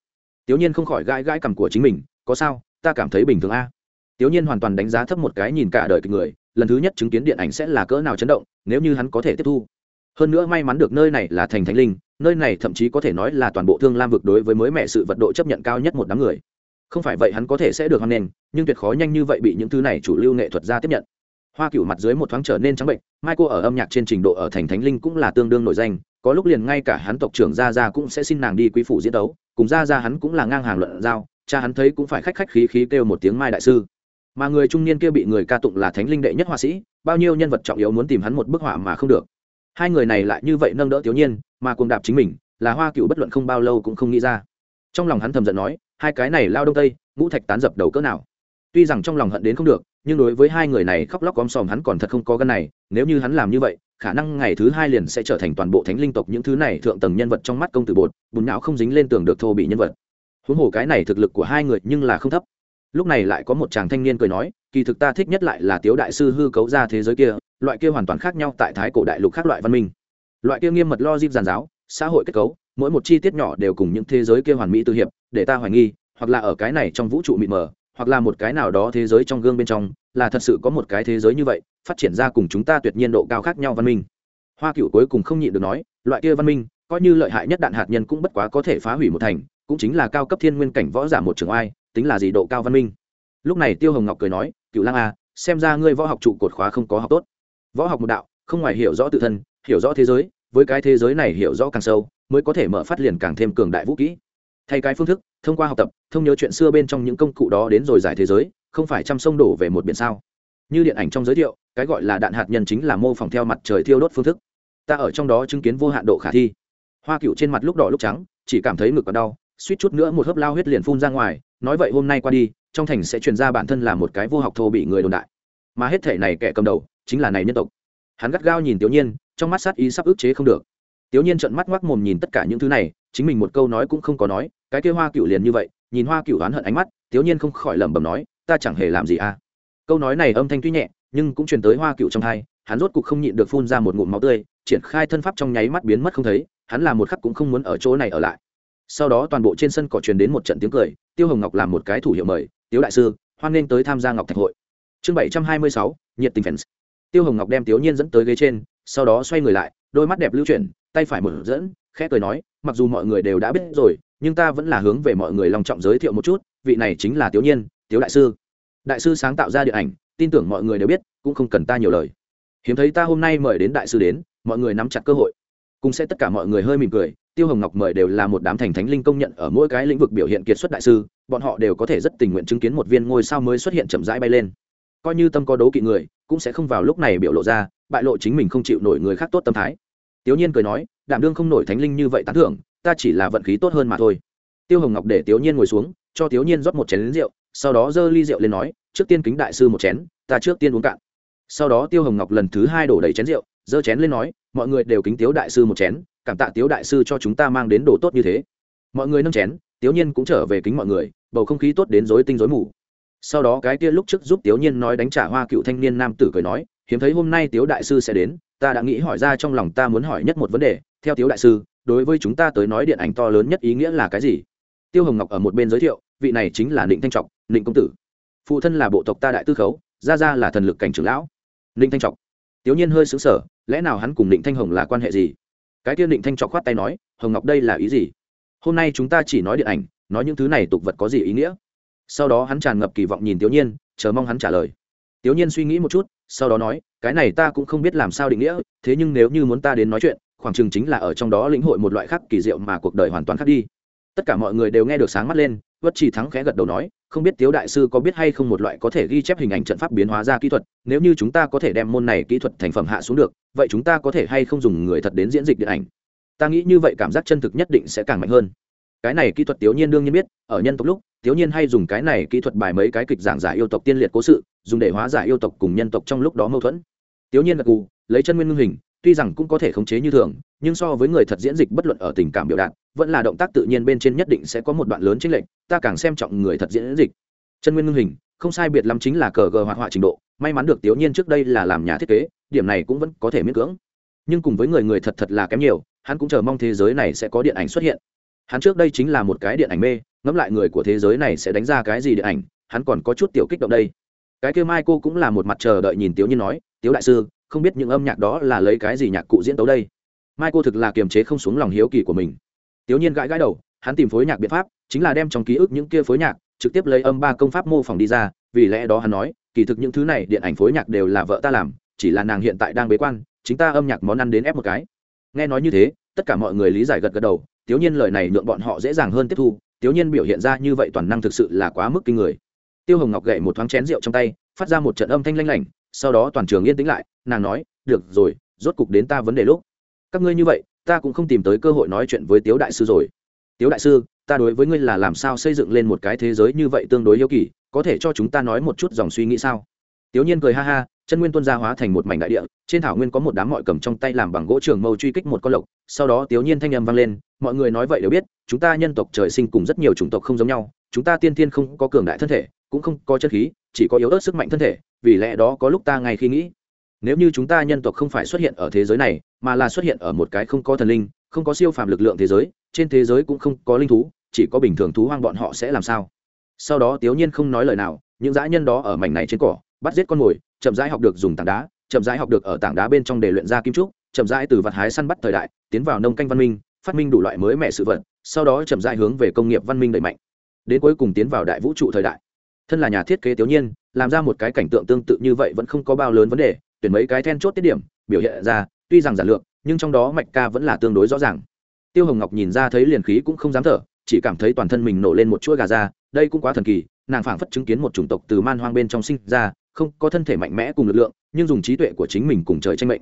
Tiểu nhiên không khỏi gãi gãi cằm của chính mình, có sao, ta cảm thấy bình thường a. Tiểu nhiên hoàn toàn đánh giá thấp một cái nhìn cả đời kịch người, lần thứ nhất chứng kiến điện ảnh sẽ là cỡ nào chấn động, nếu như hắn có thể tiếp thu. Hơn nữa may mắn được nơi này là thành thánh linh, nơi này thậm chí có thể nói là toàn bộ thương lam vực đối với mới mẹ sự vật độ chấp nhận cao nhất một đám người. Không phải vậy hắn có thể sẽ được hoan nghênh, nhưng tuyệt khó nhanh như vậy bị những thứ này chủ lưu nghệ thuật ra tiếp nhận hoa cựu mặt dưới một thoáng trở nên trắng bệnh mai cô ở âm nhạc trên trình độ ở thành thánh linh cũng là tương đương nổi danh, có lúc liền ngay cả hắn tộc trưởng gia gia cũng sẽ xin nàng đi quý phủ diễn đấu, cùng gia gia hắn cũng là ngang hàng luận giao, cha hắn thấy cũng phải khách khách khí khí kêu một tiếng mai đại sư. Mà người trung niên kia bị người ca tụng là thánh linh đệ nhất họa sĩ, bao nhiêu nhân vật trọng yếu muốn tìm hắn một bức họa mà không được. Hai người này lại như vậy nâng đỡ thiếu nhiên, mà cuồng đạp chính mình, là hoa cựu bất luận không bao lâu cũng không nghĩ ra. Trong lòng hắn thầm giận nói, hai cái này lao đông tây, ngũ thạch tán dập đầu cỡ nào. Tuy rằng trong lòng hận đến không được nhưng đối với hai người này khóc lóc om sòm hắn còn thật không có gân này, nếu như hắn làm như vậy, khả năng ngày thứ hai liền sẽ trở thành toàn bộ thánh linh tộc những thứ này thượng tầng nhân vật trong mắt công tử bột, bùn não không dính lên tường được thô bị nhân vật. Huống hồ cái này thực lực của hai người nhưng là không thấp. Lúc này lại có một chàng thanh niên cười nói, kỳ thực ta thích nhất lại là tiếu đại sư hư cấu ra thế giới kia, loại kia hoàn toàn khác nhau tại thái cổ đại lục khác loại văn minh. Loại kia nghiêm mật lo dip giàn giáo, xã hội kết cấu, mỗi một chi tiết nhỏ đều cùng những thế giới kia hoàn mỹ tư hiệp, để ta hoài nghi, hoặc là ở cái này trong vũ trụ mịt mờ hoặc là một cái nào đó thế giới trong gương bên trong, là thật sự có một cái thế giới như vậy, phát triển ra cùng chúng ta tuyệt nhiên độ cao khác nhau văn minh. Hoa cựu cuối cùng không nhịn được nói, loại kia văn minh, coi như lợi hại nhất đạn hạt nhân cũng bất quá có thể phá hủy một thành, cũng chính là cao cấp thiên nguyên cảnh võ giả một trường ai tính là gì độ cao văn minh. Lúc này tiêu hồng ngọc cười nói cựu lang a xem ra ngươi võ học trụ cột khóa không có học tốt. Võ học một đạo, không ngoài hiểu rõ tự thân, hiểu rõ thế giới, với cái thế giới này hiểu rõ càng sâu, mới có thể mở phát liền càng thêm cường đại vũ kỹ. Thay cái phương thức, thông qua học tập thông nhớ chuyện xưa bên trong những công cụ đó đến rồi giải thế giới, không phải chăm sông đổ về một biển sao? Như điện ảnh trong giới thiệu, cái gọi là đạn hạt nhân chính là mô phỏng theo mặt trời thiêu đốt phương thức. Ta ở trong đó chứng kiến vô hạn độ khả thi. Hoa cựu trên mặt lúc đỏ lúc trắng, chỉ cảm thấy ngực còn đau, suýt chút nữa một hớp lao huyết liền phun ra ngoài, nói vậy hôm nay qua đi, trong thành sẽ truyền ra bản thân là một cái vô học thô bị người đồn đại. Mà hết thể này kẻ cầm đầu, chính là này nhân tộc. Hắn gắt gao nhìn tiểu nhiên, trong mắt sát ý sắp ức chế không được. Tiểu nhiên trợn mắt ngoác mồm nhìn tất cả những thứ này, chính mình một câu nói cũng không có nói, cái kia hoa cựu liền như vậy nhìn hoa cựu oán hận ánh mắt, thiếu nhiên không khỏi lẩm bẩm nói, ta chẳng hề làm gì à. Câu nói này âm thanh tuy nhẹ, nhưng cũng truyền tới hoa cựu trong thai, hắn rốt cục không nhịn được phun ra một ngụm máu tươi, triển khai thân pháp trong nháy mắt biến mất không thấy, hắn là một khắc cũng không muốn ở chỗ này ở lại. Sau đó toàn bộ trên sân cỏ truyền đến một trận tiếng cười, tiêu hồng ngọc làm một cái thủ hiệu mời, tiếu đại sư, hoan nghênh tới tham gia ngọc thạch hội. Chương bảy trăm hai mươi sáu, nhiệt tình fans. Tiêu hồng ngọc đem tiểu nhiên dẫn tới ghế trên, sau đó xoay người lại, đôi mắt đẹp lưu chuyển, tay phải mở dẫn, khẽ cười nói, mặc dù mọi người đều đã biết rồi nhưng ta vẫn là hướng về mọi người lòng trọng giới thiệu một chút, vị này chính là tiểu nhiên tiểu đại sư. Đại sư sáng tạo ra điện ảnh, tin tưởng mọi người đều biết, cũng không cần ta nhiều lời. Hiếm thấy ta hôm nay mời đến đại sư đến, mọi người nắm chặt cơ hội. Cùng sẽ tất cả mọi người hơi mỉm cười, tiêu hồng ngọc mời đều là một đám thành thánh linh công nhận ở mỗi cái lĩnh vực biểu hiện kiệt xuất đại sư, bọn họ đều có thể rất tình nguyện chứng kiến một viên ngôi sao mới xuất hiện chậm rãi bay lên. Coi như tâm có đấu kỵ người, cũng sẽ không vào lúc này biểu lộ ra, bại lộ chính mình không chịu nổi người khác tốt tâm thái. Tiểu nhiên cười nói đảm đương không nổi thánh linh như vậy tán thưởng ta chỉ là vận khí tốt hơn mà thôi. Tiêu hồng ngọc để tiểu nhiên ngồi xuống, cho tiểu nhiên rót một chén rượu, sau đó giơ ly rượu lên nói, trước tiên kính đại sư một chén, ta trước tiên uống cạn. Sau đó tiêu hồng ngọc lần thứ hai đổ đầy chén rượu, giơ chén lên nói, mọi người đều kính tiếu đại sư một chén, cảm tạ tiếu đại sư cho chúng ta mang đến đồ tốt như thế. Mọi người nâng chén, tiếu nhiên cũng trở về kính mọi người, bầu không khí tốt đến rối tinh rối mù. Sau đó cái kia lúc trước giúp tiếu nhiên nói đánh trả hoa cựu thanh niên nam tử cười nói, hiếm thấy hôm nay tiếu đại sư sẽ đến, ta đã nghĩ hỏi ra trong lòng ta muốn hỏi nhất một vấn đề, theo tiếu đại sư đối với chúng ta tới nói điện ảnh to lớn nhất ý nghĩa là cái gì? Tiêu hồng ngọc ở một bên giới thiệu, vị này chính là định thanh trọc định công tử. Phụ thân là bộ tộc ta đại tư khấu, gia gia là thần lực cảnh trưởng lão. Định thanh trọc. Tiểu nhiên hơi xứng sở lẽ nào hắn cùng định thanh hồng là quan hệ gì? Cái tiên định thanh trọc khoát tay nói, hồng ngọc đây là ý gì? Hôm nay chúng ta chỉ nói điện ảnh, nói những thứ này tục vật có gì ý nghĩa? Sau đó hắn tràn ngập kỳ vọng nhìn tiểu nhiên, chờ mong hắn trả lời. Tiểu nhiên suy nghĩ một chút, sau đó nói, cái này ta cũng không biết làm sao định nghĩa, thế nhưng nếu như muốn ta đến nói chuyện khoảng chừng chính là ở trong đó lĩnh hội một loại khác kỳ diệu mà cuộc đời hoàn toàn khác đi. Tất cả mọi người đều nghe được sáng mắt lên vất chỉ thắng khẽ gật đầu nói, không biết tiếu đại sư có biết hay không một loại có thể ghi chép hình ảnh trận pháp biến hóa ra kỹ thuật, nếu như chúng ta có thể đem môn này kỹ thuật thành phẩm hạ xuống được, vậy chúng ta có thể hay không dùng người thật đến diễn dịch điện ảnh? Ta nghĩ như vậy cảm giác chân thực nhất định sẽ càng mạnh hơn. Cái này kỹ thuật tiểu nhiên đương nhiên biết, ở nhân tộc lúc tiểu nhiên hay dùng cái này kỹ thuật bài mấy cái kịch giảng giải yêu tộc tiên liệt cố sự, dùng để hóa giải yêu tộc cùng nhân tộc trong lúc đó mâu thuẫn. Tiểu nhiên gật gù, lấy chân nguyên ngưng hình tuy rằng cũng có thể khống chế như thường, nhưng so với người thật diễn dịch bất luận ở tình cảm biểu đạt, vẫn là động tác tự nhiên bên trên nhất định sẽ có một đoạn lớn chính lệch. ta càng xem trọng người thật diễn dịch. Chân nguyên ngưng hình, không sai biệt lắm chính là cờ gờ hoạt họa trình độ, may mắn được tiểu nhiên trước đây là làm nhà thiết kế, điểm này cũng vẫn có thể miễn cưỡng. Nhưng cùng với người người thật thật là kém nhiều, hắn cũng chờ mong thế giới này sẽ có điện ảnh xuất hiện. Hắn trước đây chính là một cái điện ảnh mê, ngẫm lại người của thế giới này sẽ đánh ra cái gì điện ảnh, hắn còn có chút tiểu kích động đây. Cái kia mai cô cũng là một mặt chờ đợi nhìn tiểu nhiên nói tiểu đại sư không biết những âm nhạc đó là lấy cái gì nhạc cụ diễn tấu đây. Mai cô thực là kiềm chế không xuống lòng hiếu kỳ của mình. Tiểu nhiên gãi gãi đầu, hắn tìm phối nhạc biện pháp, chính là đem trong ký ức những kia phối nhạc, trực tiếp lấy âm ba công pháp mô phỏng đi ra, vì lẽ đó hắn nói, kỳ thực những thứ này điện ảnh phối nhạc đều là vợ ta làm, chỉ là nàng hiện tại đang bế quan, chính ta âm nhạc món ăn đến ép một cái. Nghe nói như thế, tất cả mọi người lý giải gật gật đầu, tiểu nhiên lời này nhượng bọn họ dễ dàng hơn tiếp thu, tiểu nhiên biểu hiện ra như vậy toàn năng thực sự là quá mức kinh người. Tiêu hồng ngọc gậy một thoáng chén rượu trong tay, phát ra một trận âm thanh lanh lảnh sau đó toàn trường yên tĩnh lại, nàng nói, được rồi, rốt cục đến ta vấn đề lúc. Các ngươi như vậy, ta cũng không tìm tới cơ hội nói chuyện với tiếu đại sư rồi. Tiếu đại sư, ta đối với ngươi là làm sao xây dựng lên một cái thế giới như vậy tương đối yêu kỳ, có thể cho chúng ta nói một chút dòng suy nghĩ sao? Tiếu nhiên cười ha ha, chân nguyên tuân gia hóa thành một mảnh đại địa, trên thảo nguyên có một đám mọi cầm trong tay làm bằng gỗ trường mâu truy kích một con lộc, sau đó tiếu nhiên thanh âm vang lên, mọi người nói vậy đều biết, chúng ta nhân tộc trời sinh cùng rất nhiều chủng tộc không giống nhau, chúng ta tiên tiên không có cường đại thân thể, cũng không có chân khí, chỉ có yếu ớt sức mạnh thân thể vì lẽ đó có lúc ta ngay khi nghĩ, nếu như chúng ta nhân tộc không phải xuất hiện ở thế giới này, mà là xuất hiện ở một cái không có thần linh, không có siêu phàm lực lượng thế giới, trên thế giới cũng không có linh thú, chỉ có bình thường thú hoang bọn họ sẽ làm sao? Sau đó tiểu nhiên không nói lời nào, những dã nhân đó ở mảnh này trên cỏ, bắt giết con mồi, chậm rãi học được dùng tảng đá, chậm rãi học được ở tảng đá bên trong để luyện ra kim trúc, chậm rãi từ vật hái săn bắt thời đại, tiến vào nông canh văn minh, phát minh đủ loại mới mẻ sự vật, sau đó chậm rãi hướng về công nghiệp văn minh đẩy mạnh, đến cuối cùng tiến vào đại vũ trụ thời đại thân là nhà thiết kế tiểu nhiên, làm ra một cái cảnh tượng tương tự như vậy vẫn không có bao lớn vấn đề, tuyển mấy cái then chốt tiết điểm, biểu hiện ra, tuy rằng giản lược, nhưng trong đó mạch ca vẫn là tương đối rõ ràng. Tiêu hồng ngọc nhìn ra thấy liền khí cũng không dám thở, chỉ cảm thấy toàn thân mình nổ lên một chuỗi gà ra, đây cũng quá thần kỳ, nàng phảng phất chứng kiến một chủng tộc từ man hoang bên trong sinh ra, không có thân thể mạnh mẽ cùng lực lượng, nhưng dùng trí tuệ của chính mình cùng trời tranh mệnh.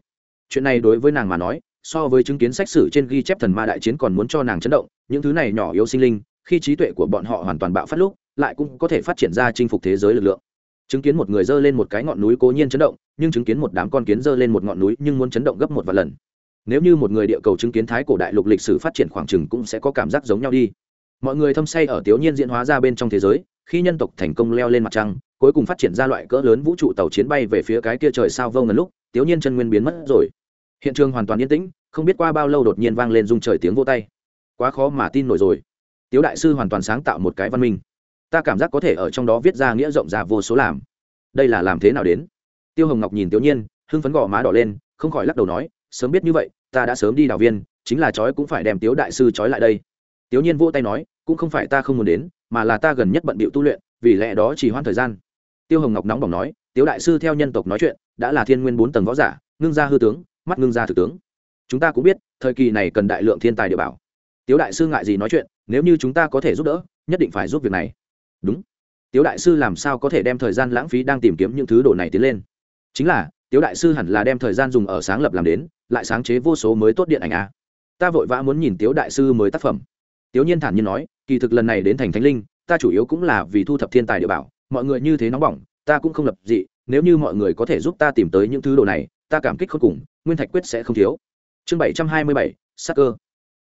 Chuyện này đối với nàng mà nói, so với chứng kiến sách sử trên ghi chép thần ma đại chiến còn muốn cho nàng chấn động, những thứ này nhỏ yếu sinh linh, khi trí tuệ của bọn họ hoàn toàn bạo phát lúc lại cũng có thể phát triển ra chinh phục thế giới lực lượng. Chứng kiến một người dơ lên một cái ngọn núi cố nhiên chấn động, nhưng chứng kiến một đám con kiến dơ lên một ngọn núi nhưng muốn chấn động gấp một vài lần. Nếu như một người địa cầu chứng kiến thái cổ đại lục lịch sử phát triển khoảng chừng cũng sẽ có cảm giác giống nhau đi. Mọi người thâm say ở tiểu nhiên diễn hóa ra bên trong thế giới, khi nhân tộc thành công leo lên mặt trăng, cuối cùng phát triển ra loại cỡ lớn vũ trụ tàu chiến bay về phía cái kia trời sao vông ngần lúc, tiểu nhiên chân nguyên biến mất rồi. Hiện trường hoàn toàn yên tĩnh, không biết qua bao lâu đột nhiên vang lên rung trời tiếng vô tay. Quá khó mà tin nổi rồi. Tiếu đại sư hoàn toàn sáng tạo một cái văn minh ta cảm giác có thể ở trong đó viết ra nghĩa rộng ra vô số làm. Đây là làm thế nào đến? Tiêu hồng ngọc nhìn tiểu nhiên, hưng phấn gò má đỏ lên, không khỏi lắc đầu nói, sớm biết như vậy, ta đã sớm đi đào viên, chính là chói cũng phải đem tiếu đại sư chói lại đây. Tiểu nhiên vỗ tay nói, cũng không phải ta không muốn đến, mà là ta gần nhất bận bịu tu luyện, vì lẽ đó chỉ hoãn thời gian. Tiêu hồng ngọc nóng bỏng nói, tiếu đại sư theo nhân tộc nói chuyện, đã là thiên nguyên bốn tầng võ giả, ngưng ra hư tướng, mắt ngưng ra thực tướng. Chúng ta cũng biết, thời kỳ này cần đại lượng thiên tài địa bảo. Tiếu đại sư ngại gì nói chuyện, nếu như chúng ta có thể giúp đỡ, nhất định phải giúp việc này đúng. Tiếu đại sư làm sao có thể đem thời gian lãng phí đang tìm kiếm những thứ đồ này tiến lên? Chính là, tiếu đại sư hẳn là đem thời gian dùng ở sáng lập làm đến, lại sáng chế vô số mới tốt điện ảnh a. Ta vội vã muốn nhìn tiếu đại sư mới tác phẩm. Tiếu nhiên thản nhiên nói, kỳ thực lần này đến thành thánh linh, ta chủ yếu cũng là vì thu thập thiên tài địa bảo, mọi người như thế nóng bỏng, ta cũng không lập dị, nếu như mọi người có thể giúp ta tìm tới những thứ đồ này, ta cảm kích khôn cùng, nguyên thạch quyết sẽ không thiếu. Chương bảy trăm hai mươi bảy, sắc cơ.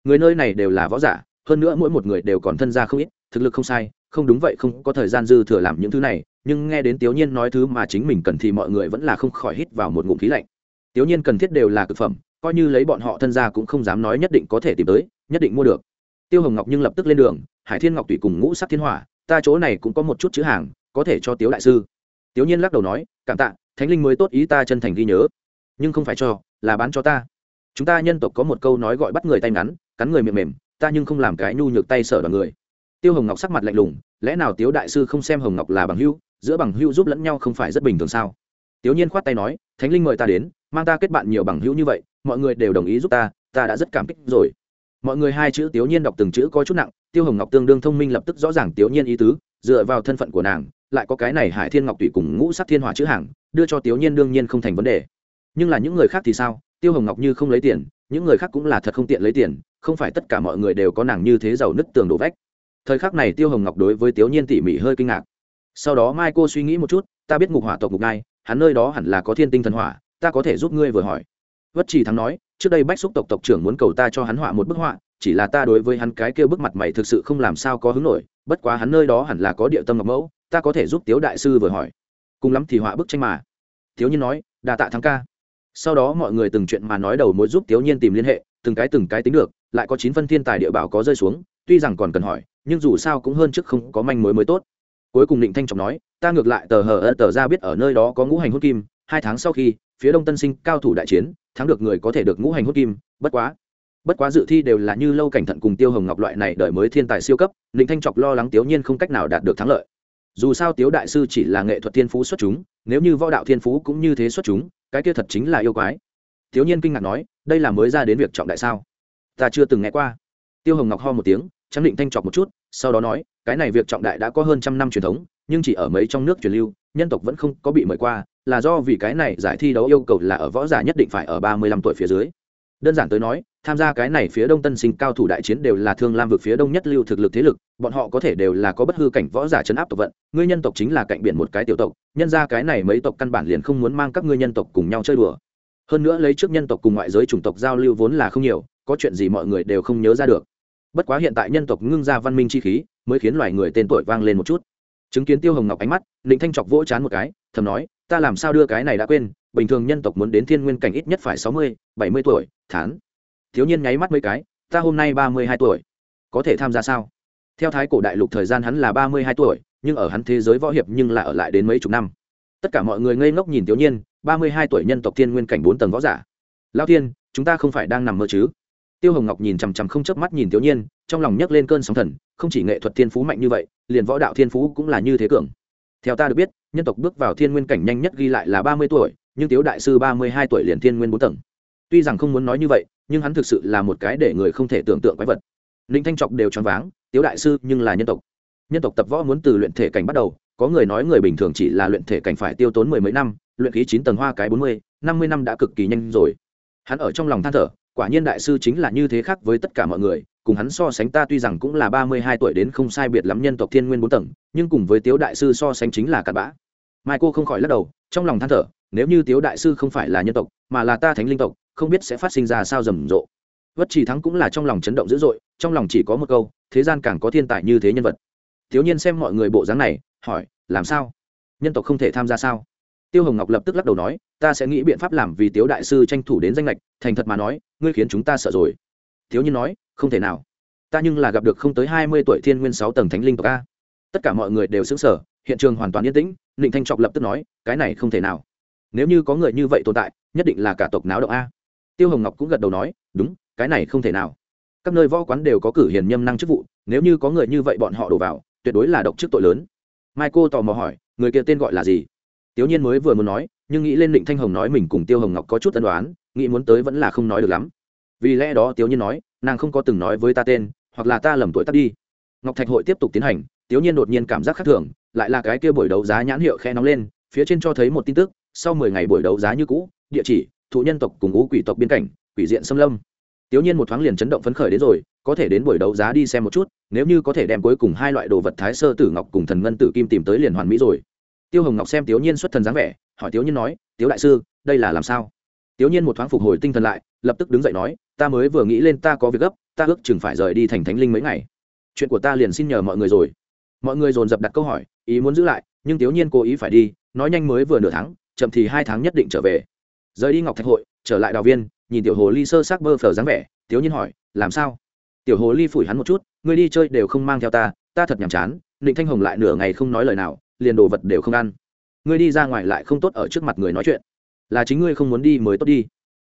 Người nơi này đều là võ giả, hơn nữa mỗi một người đều còn thân gia không ít, thực lực không sai không đúng vậy không có thời gian dư thừa làm những thứ này, nhưng nghe đến tiểu nhiên nói thứ mà chính mình cần thì mọi người vẫn là không khỏi hít vào một ngụm khí lạnh. Tiểu nhiên cần thiết đều là thực phẩm, coi như lấy bọn họ thân gia cũng không dám nói nhất định có thể tìm tới, nhất định mua được. Tiêu hồng ngọc nhưng lập tức lên đường, hải thiên ngọc tùy cùng ngũ sắc thiên hỏa, ta chỗ này cũng có một chút chữ hàng, có thể cho tiếu đại sư. Tiểu nhiên lắc đầu nói, cảm tạ, thánh linh mới tốt ý ta chân thành ghi nhớ. Nhưng không phải cho, là bán cho ta. Chúng ta nhân tộc có một câu nói gọi bắt người tay ngắn, cắn người miệng mềm, ta nhưng không làm cái nhu nhược tay sở đoàn người tiêu hồng ngọc sắc mặt lạnh lùng, lẽ nào tiếu đại sư không xem hồng ngọc là bằng hưu giữa bằng hưu giúp lẫn nhau không phải rất bình thường sao? Tiếu nhiên khoát tay nói, thánh linh mời ta đến, mang ta kết bạn nhiều bằng hữu như vậy, mọi người đều đồng ý giúp ta ta đã rất cảm kích rồi. Mọi người hai chữ tiếu nhiên đọc từng chữ có chút nặng, tiêu hồng ngọc tương đương thông minh lập tức rõ ràng tiếu nhiên ý tứ, dựa vào thân phận của nàng, lại có cái này hải thiên ngọc tùy cùng ngũ sắc thiên hỏa chữ hàng, đưa cho tiếu nhiên đương nhiên không thành vấn đề. Nhưng là những người khác thì sao? Tiêu hồng ngọc như không lấy tiền, những người khác cũng là thật không tiện lấy tiền, không phải tất cả mọi người đều có nàng như thế giàu nứt tường đổ vách thời khắc này tiêu hồng ngọc đối với tiểu nhiên tỉ mỉ hơi kinh ngạc. Sau đó mai cô suy nghĩ một chút, ta biết ngục hỏa tộc ngục ngai, hắn nơi đó hẳn là có thiên tinh thần hỏa, ta có thể giúp ngươi vừa hỏi. Vất trì thắng nói, trước đây bách xúc tộc tộc trưởng muốn cầu ta cho hắn họa một bức họa, chỉ là ta đối với hắn cái kêu bức mặt mày thực sự không làm sao có hứng nổi, bất quá hắn nơi đó hẳn là có địa tâm ngọc mẫu, ta có thể giúp tiếu đại sư vừa hỏi. Cùng lắm thì họa bức tranh mà. Thiếu nhiên nói đà tạ thắng ca. Sau đó mọi người từng chuyện mà nói đầu mối giúp thiếu nhiên tìm liên hệ, từng cái từng cái tính được, lại có chín phân thiên tài địa bảo có rơi xuống, tuy rằng còn cần hỏi nhưng dù sao cũng hơn trước không có manh mối mới tốt. Cuối cùng định thanh trọng nói, ta ngược lại tờ hờ ơ tờ ra biết ở nơi đó có ngũ hành hút kim, hai tháng sau khi, phía đông tân sinh cao thủ đại chiến, thắng được người có thể được ngũ hành hút kim, bất quá bất quá dự thi đều là như lâu cảnh thận cùng tiêu hồng ngọc loại này đợi mới thiên tài siêu cấp định thanh trọc lo lắng tiểu nhiên không cách nào đạt được thắng lợi. Dù sao tiếu đại sư chỉ là nghệ thuật thiên phú xuất chúng, nếu như võ đạo thiên phú cũng như thế xuất chúng, cái kia thật chính là yêu quái. Thiếu nhiên kinh ngạc nói, đây là mới ra đến việc trọng đại sao? Ta chưa từng nghe qua. Tiêu hồng ngọc ho một tiếng trắng định thanh chọc một chút, sau đó nói, cái này việc trọng đại đã có hơn trăm năm truyền thống, nhưng chỉ ở mấy trong nước truyền lưu, nhân tộc vẫn không có bị mời qua, là do vì cái này giải thi đấu yêu cầu là ở võ giả nhất định phải ở ba mươi lăm tuổi phía dưới. Đơn giản tới nói, tham gia cái này phía đông tân sinh cao thủ đại chiến đều là thương lam vực phía đông nhất lưu thực lực thế lực, bọn họ có thể đều là có bất hư cảnh võ giả chấn áp tộc vận, ngươi nhân tộc chính là cạnh biển một cái tiểu tộc, nhân ra cái này mấy tộc căn bản liền không muốn mang các ngươi nhân tộc cùng nhau chơi đùa. Hơn nữa lấy trước nhân tộc cùng ngoại giới chủng tộc giao lưu vốn là không nhiều, có chuyện gì mọi người đều không nhớ ra được bất quá hiện tại nhân tộc ngưng ra văn minh chi khí, mới khiến loài người tên tuổi vang lên một chút. Chứng kiến tiêu hồng ngọc ánh mắt định thanh chọc vỗ chán một cái, thầm nói, ta làm sao đưa cái này đã quên, bình thường nhân tộc muốn đến thiên nguyên cảnh ít nhất phải sáu mươi, bảy mươi tuổi tháng thiếu nhiên nháy mắt mấy cái, ta hôm nay ba mươi hai tuổi, có thể tham gia sao? Theo thái cổ đại lục thời gian hắn là ba mươi hai tuổi, nhưng ở hắn thế giới võ hiệp nhưng là ở lại đến mấy chục năm. Tất cả mọi người ngây ngốc nhìn thiếu nhiên ba mươi hai tuổi nhân tộc thiên nguyên cảnh bốn tầng võ giả. Lao thiên, chúng ta không phải đang nằm mơ chứ? Tiêu hồng ngọc nhìn chằm chằm không chớp mắt nhìn thiếu niên, trong lòng nhấc lên cơn sóng thần không chỉ nghệ thuật thiên phú mạnh như vậy liền võ đạo thiên phú cũng là như thế cường. Theo ta được biết nhân tộc bước vào thiên nguyên cảnh nhanh nhất ghi lại là ba mươi tuổi nhưng tiếu đại sư ba mươi hai tuổi liền thiên nguyên bốn tầng. Tuy rằng không muốn nói như vậy nhưng hắn thực sự là một cái để người không thể tưởng tượng quái vật. Ninh thanh trọc đều choáng váng tiếu đại sư nhưng là nhân tộc. Nhân tộc tập võ muốn từ luyện thể cảnh bắt đầu có người nói người bình thường chỉ là luyện thể cảnh phải tiêu tốn mười mấy năm luyện khí chín tầng hoa cái bốn mươi năm mươi năm đã cực kỳ nhanh rồi. Hắn ở trong lòng than thở quả nhiên đại sư chính là như thế khác với tất cả mọi người, cùng hắn so sánh ta tuy rằng cũng là ba mươi hai tuổi đến không sai biệt lắm nhân tộc thiên nguyên bốn tầng, nhưng cùng với tiếu đại sư so sánh chính là cặn bã. Mai cô không khỏi lắc đầu, trong lòng than thở, nếu như tiếu đại sư không phải là nhân tộc, mà là ta thánh linh tộc, không biết sẽ phát sinh ra sao rầm rộ. Vất chỉ thắng cũng là trong lòng chấn động dữ dội, trong lòng chỉ có một câu, thế gian càng có thiên tài như thế nhân vật. Thiếu nhiên xem mọi người bộ dáng này, hỏi, làm sao? Nhân tộc không thể tham gia sao? Tiêu hồng ngọc lập tức lắc đầu nói, ta sẽ nghĩ biện pháp làm vì tiếu đại sư tranh thủ đến danh lệch thành thật mà nói, ngươi khiến chúng ta sợ rồi. Thiếu nhiên nói, không thể nào. Ta nhưng là gặp được không tới hai mươi tuổi thiên nguyên sáu tầng thánh linh tộc a. Tất cả mọi người đều xứng sở hiện trường hoàn toàn yên tĩnh định thanh trọc lập tức nói, cái này không thể nào. Nếu như có người như vậy tồn tại, nhất định là cả tộc náo động a. Tiêu hồng ngọc cũng gật đầu nói, đúng, cái này không thể nào. Các nơi võ quán đều có cử hiền nhâm năng chức vụ, nếu như có người như vậy bọn họ đổ vào, tuyệt đối là độc chức tội lớn. Mai cô tò mò hỏi, người kia tên gọi là gì? Tiểu nhiên mới vừa muốn nói, nhưng nghĩ lên định thanh hồng nói mình cùng tiêu hồng ngọc có chút tân đoán nghĩ muốn tới vẫn là không nói được lắm. Vì lẽ đó tiểu nhiên nói, nàng không có từng nói với ta tên, hoặc là ta lầm tuổi tác đi. Ngọc thạch hội tiếp tục tiến hành tiểu nhiên đột nhiên cảm giác khác thường, lại là cái kia buổi đấu giá nhãn hiệu khe nóng lên, phía trên cho thấy một tin tức, sau mười ngày buổi đấu giá như cũ, địa chỉ, thụ nhân tộc cùng ngũ quỷ tộc biên cảnh, quỷ diện xâm lâm. Tiểu nhiên một thoáng liền chấn động phấn khởi đến rồi, có thể đến buổi đấu giá đi xem một chút, nếu như có thể đem cuối cùng hai loại đồ vật thái sơ tử ngọc cùng thần ngân tử kim tìm tới liền hoàn mỹ rồi tiêu hồng ngọc xem tiểu nhiên xuất thần dáng vẻ, hỏi tiểu nhiên nói tiểu đại sư, đây là làm sao? Tiểu nhiên một thoáng phục hồi tinh thần lại, lập tức đứng dậy nói, ta mới vừa nghĩ lên ta có việc gấp, ta ước chừng phải rời đi thành thánh linh mấy ngày. Chuyện của ta liền xin nhờ mọi người rồi. Mọi người dồn dập đặt câu hỏi, ý muốn giữ lại, nhưng tiểu nhiên cố ý phải đi, nói nhanh mới vừa nửa tháng, chậm thì hai tháng nhất định trở về. Rời đi ngọc thạch hội, trở lại đào viên, nhìn tiểu hồ ly sơ xác bơ phờ dáng vẻ tiểu nhiên hỏi, làm sao? Tiểu hồ ly phủi hắn một chút, ngươi đi chơi đều không mang theo ta ta thật nhàm chán định thanh hồng lại nửa ngày không nói lời nào liền đồ vật đều không ăn. Ngươi đi ra ngoài lại không tốt ở trước mặt người nói chuyện. Là chính ngươi không muốn đi mới tốt đi.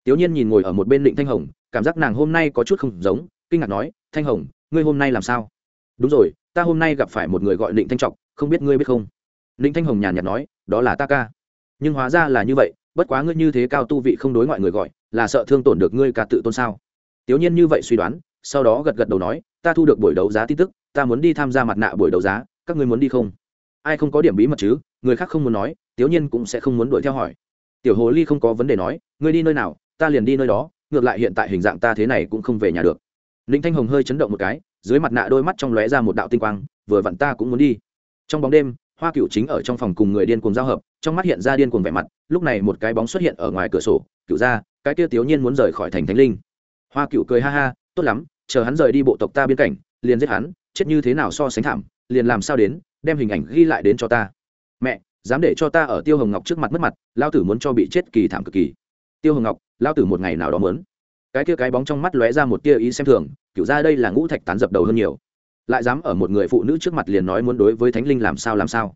Tiểu nhiên nhìn ngồi ở một bên định thanh hồng, cảm giác nàng hôm nay có chút không giống, kinh ngạc nói, thanh hồng, ngươi hôm nay làm sao? Đúng rồi, ta hôm nay gặp phải một người gọi định thanh trọc, không biết ngươi biết không? Định thanh hồng nhàn nhạt nói, đó là ta ca. Nhưng hóa ra là như vậy, bất quá ngươi như thế cao tu vị không đối ngoại người gọi, là sợ thương tổn được ngươi cả tự tôn sao? Tiểu nhiên như vậy suy đoán, sau đó gật gật đầu nói, ta thu được buổi đấu giá tin tức, ta muốn đi tham gia mặt nạ buổi đấu giá, các ngươi muốn đi không? Ai không có điểm bí mật chứ, người khác không muốn nói, tiểu nhiên cũng sẽ không muốn đuổi theo hỏi. Tiểu hồ ly không có vấn đề nói, ngươi đi nơi nào, ta liền đi nơi đó, ngược lại hiện tại hình dạng ta thế này cũng không về nhà được. Ninh thanh hồng hơi chấn động một cái, dưới mặt nạ đôi mắt trong lóe ra một đạo tinh quang, vừa vặn ta cũng muốn đi. Trong bóng đêm, hoa cựu chính ở trong phòng cùng người điên cuồng giao hợp, trong mắt hiện ra điên cuồng vẻ mặt, lúc này một cái bóng xuất hiện ở ngoài cửa sổ cựu ra cái kia tiểu nhiên muốn rời khỏi thành thánh linh. Hoa cựu cười ha ha, tốt lắm, chờ hắn rời đi bộ tộc ta biên cảnh liền giết hắn, chết như thế nào so sánh thảm, liền làm sao đến đem hình ảnh ghi lại đến cho ta. Mẹ, dám để cho ta ở tiêu hồng ngọc trước mặt mất mặt lao tử muốn cho bị chết kỳ thảm cực kỳ. Tiêu hồng ngọc lao tử một ngày nào đó mớn cái kia cái bóng trong mắt lóe ra một tia ý xem thường, kiểu ra đây là ngũ thạch tán dập đầu hơn nhiều. Lại dám ở một người phụ nữ trước mặt liền nói muốn đối với thánh linh làm sao làm sao.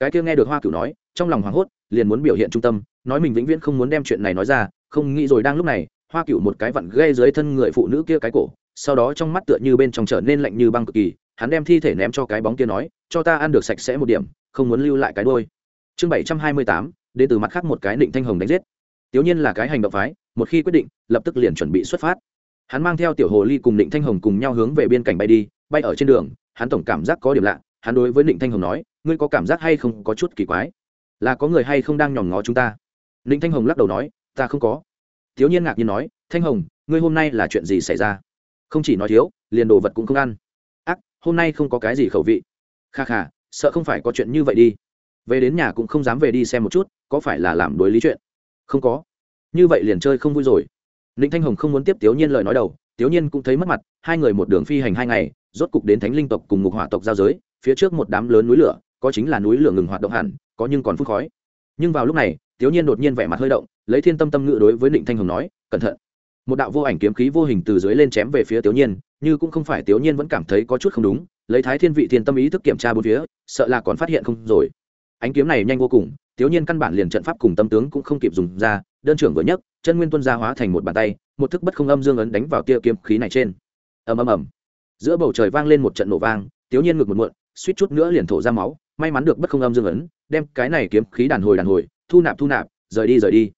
Cái kia nghe được hoa cửu nói, trong lòng hoảng hốt, liền muốn biểu hiện trung tâm, nói mình vĩnh viễn không muốn đem chuyện này nói ra, không nghĩ rồi đang lúc này, hoa cửu một cái vặn ghê dưới thân người phụ nữ kia cái cổ, sau đó trong mắt tựa như bên trong trở nên lạnh như băng cực kỳ hắn đem thi thể ném cho cái bóng kia nói, cho ta ăn được sạch sẽ một điểm, không muốn lưu lại cái đôi chương bảy trăm hai mươi tám đến từ mặt khác một cái định thanh hồng đánh giết. Tiểu nhiên là cái hành động phái, một khi quyết định, lập tức liền chuẩn bị xuất phát. Hắn mang theo tiểu hồ ly cùng định thanh hồng cùng nhau hướng về biên cảnh bay đi, bay ở trên đường, hắn tổng cảm giác có điểm lạ, hắn đối với định thanh hồng nói, ngươi có cảm giác hay không có chút kỳ quái? Là có người hay không đang nhòm ngó chúng ta? Định thanh hồng lắc đầu nói, ta không có. Thiếu nhiên ngạc nhiên nói, thanh hồng, ngươi hôm nay là chuyện gì xảy ra? Không chỉ nói thiếu, liền đồ vật cũng không ăn hôm nay không có cái gì khẩu vị. Kha kha, sợ không phải có chuyện như vậy đi. Về đến nhà cũng không dám về đi xem một chút, có phải là làm đối lý chuyện? Không có. Như vậy liền chơi không vui rồi. Ninh thanh hồng không muốn tiếp tiểu nhiên lời nói đầu tiểu nhiên cũng thấy mất mặt, hai người một đường phi hành hai ngày, rốt cục đến thánh linh tộc cùng ngục hỏa tộc giao giới, phía trước một đám lớn núi lửa, có chính là núi lửa ngừng hoạt động hẳn, có nhưng còn phút khói. Nhưng vào lúc này tiểu nhiên đột nhiên vẻ mặt hơi động, lấy thiên tâm tâm ngự đối với ninh thanh hồng nói, cẩn thận. Một đạo vô ảnh kiếm khí vô hình từ dưới lên chém về phía tiểu nhiên như cũng không phải tiểu nhiên vẫn cảm thấy có chút không đúng, lấy thái thiên vị thiên tâm ý thức kiểm tra bốn phía, sợ là còn phát hiện không rồi. Ánh kiếm này nhanh vô cùng, tiểu nhiên căn bản liền trận pháp cùng tâm tướng cũng không kịp dùng ra, đơn trưởng vừa nhất chân nguyên tuân gia hóa thành một bàn tay, một thức bất không âm dương ấn đánh vào tia kiếm khí này trên. Ầm ầm ầm. Giữa bầu trời vang lên một trận nổ vang, tiểu nhiên ngực một muộn, suýt chút nữa liền thổ ra máu, may mắn được bất không âm dương ấn, đem cái này kiếm khí đàn hồi đàn hồi, thu nạp thu nạp, rời đi rời đi.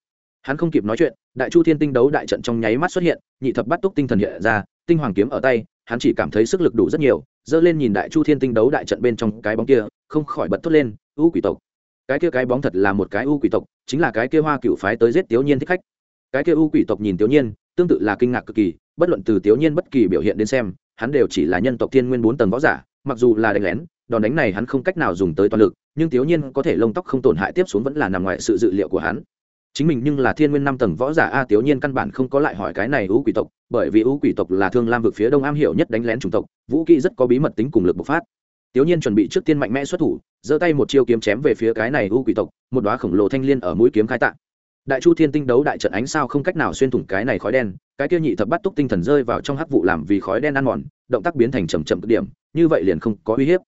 Hắn không kịp nói chuyện, đại chu thiên tinh đấu đại trận trong nháy mắt xuất hiện, nhị thập bắt túc tinh thần hiện ra tinh hoàng kiếm ở tay, hắn chỉ cảm thấy sức lực đủ rất nhiều dơ lên nhìn đại chu thiên tinh đấu đại trận bên trong cái bóng kia, không khỏi bật thốt lên, u quỷ tộc. Cái kia cái bóng thật là một cái u quỷ tộc, chính là cái kia hoa cựu phái tới giết tiểu nhiên thích khách. Cái kia u quỷ tộc nhìn tiểu nhiên, tương tự là kinh ngạc cực kỳ, bất luận từ tiểu nhiên bất kỳ biểu hiện đến xem, hắn đều chỉ là nhân tộc thiên nguyên bốn tầng võ giả, mặc dù là đánh lén, đòn đánh này hắn không cách nào dùng tới toàn lực, nhưng tiểu nhiên có thể lông tóc không tổn hại tiếp xuống vẫn là nằm ngoài sự dự liệu của hắn. Chính mình nhưng là thiên nguyên năm tầng võ giả, a tiểu nhiên căn bản không có lại hỏi cái này U quỷ tộc bởi vì ưu quỷ tộc là thương lam vực phía đông am hiểu nhất đánh lén chủng tộc, vũ kỹ rất có bí mật tính cùng lực bộc phát. Tiểu nhiên chuẩn bị trước tiên mạnh mẽ xuất thủ, giơ tay một chiêu kiếm chém về phía cái này ưu quỷ tộc, một đoá khổng lồ thanh liên ở mũi kiếm khai tạng đại chu thiên tinh đấu đại trận ánh sao không cách nào xuyên thủng cái này khói đen, cái kia nhị thập bắt túc tinh thần rơi vào trong hắc vụ làm vì khói đen ăn mòn, động tác biến thành chầm chậm cực điểm, như vậy liền không có uy hiếp.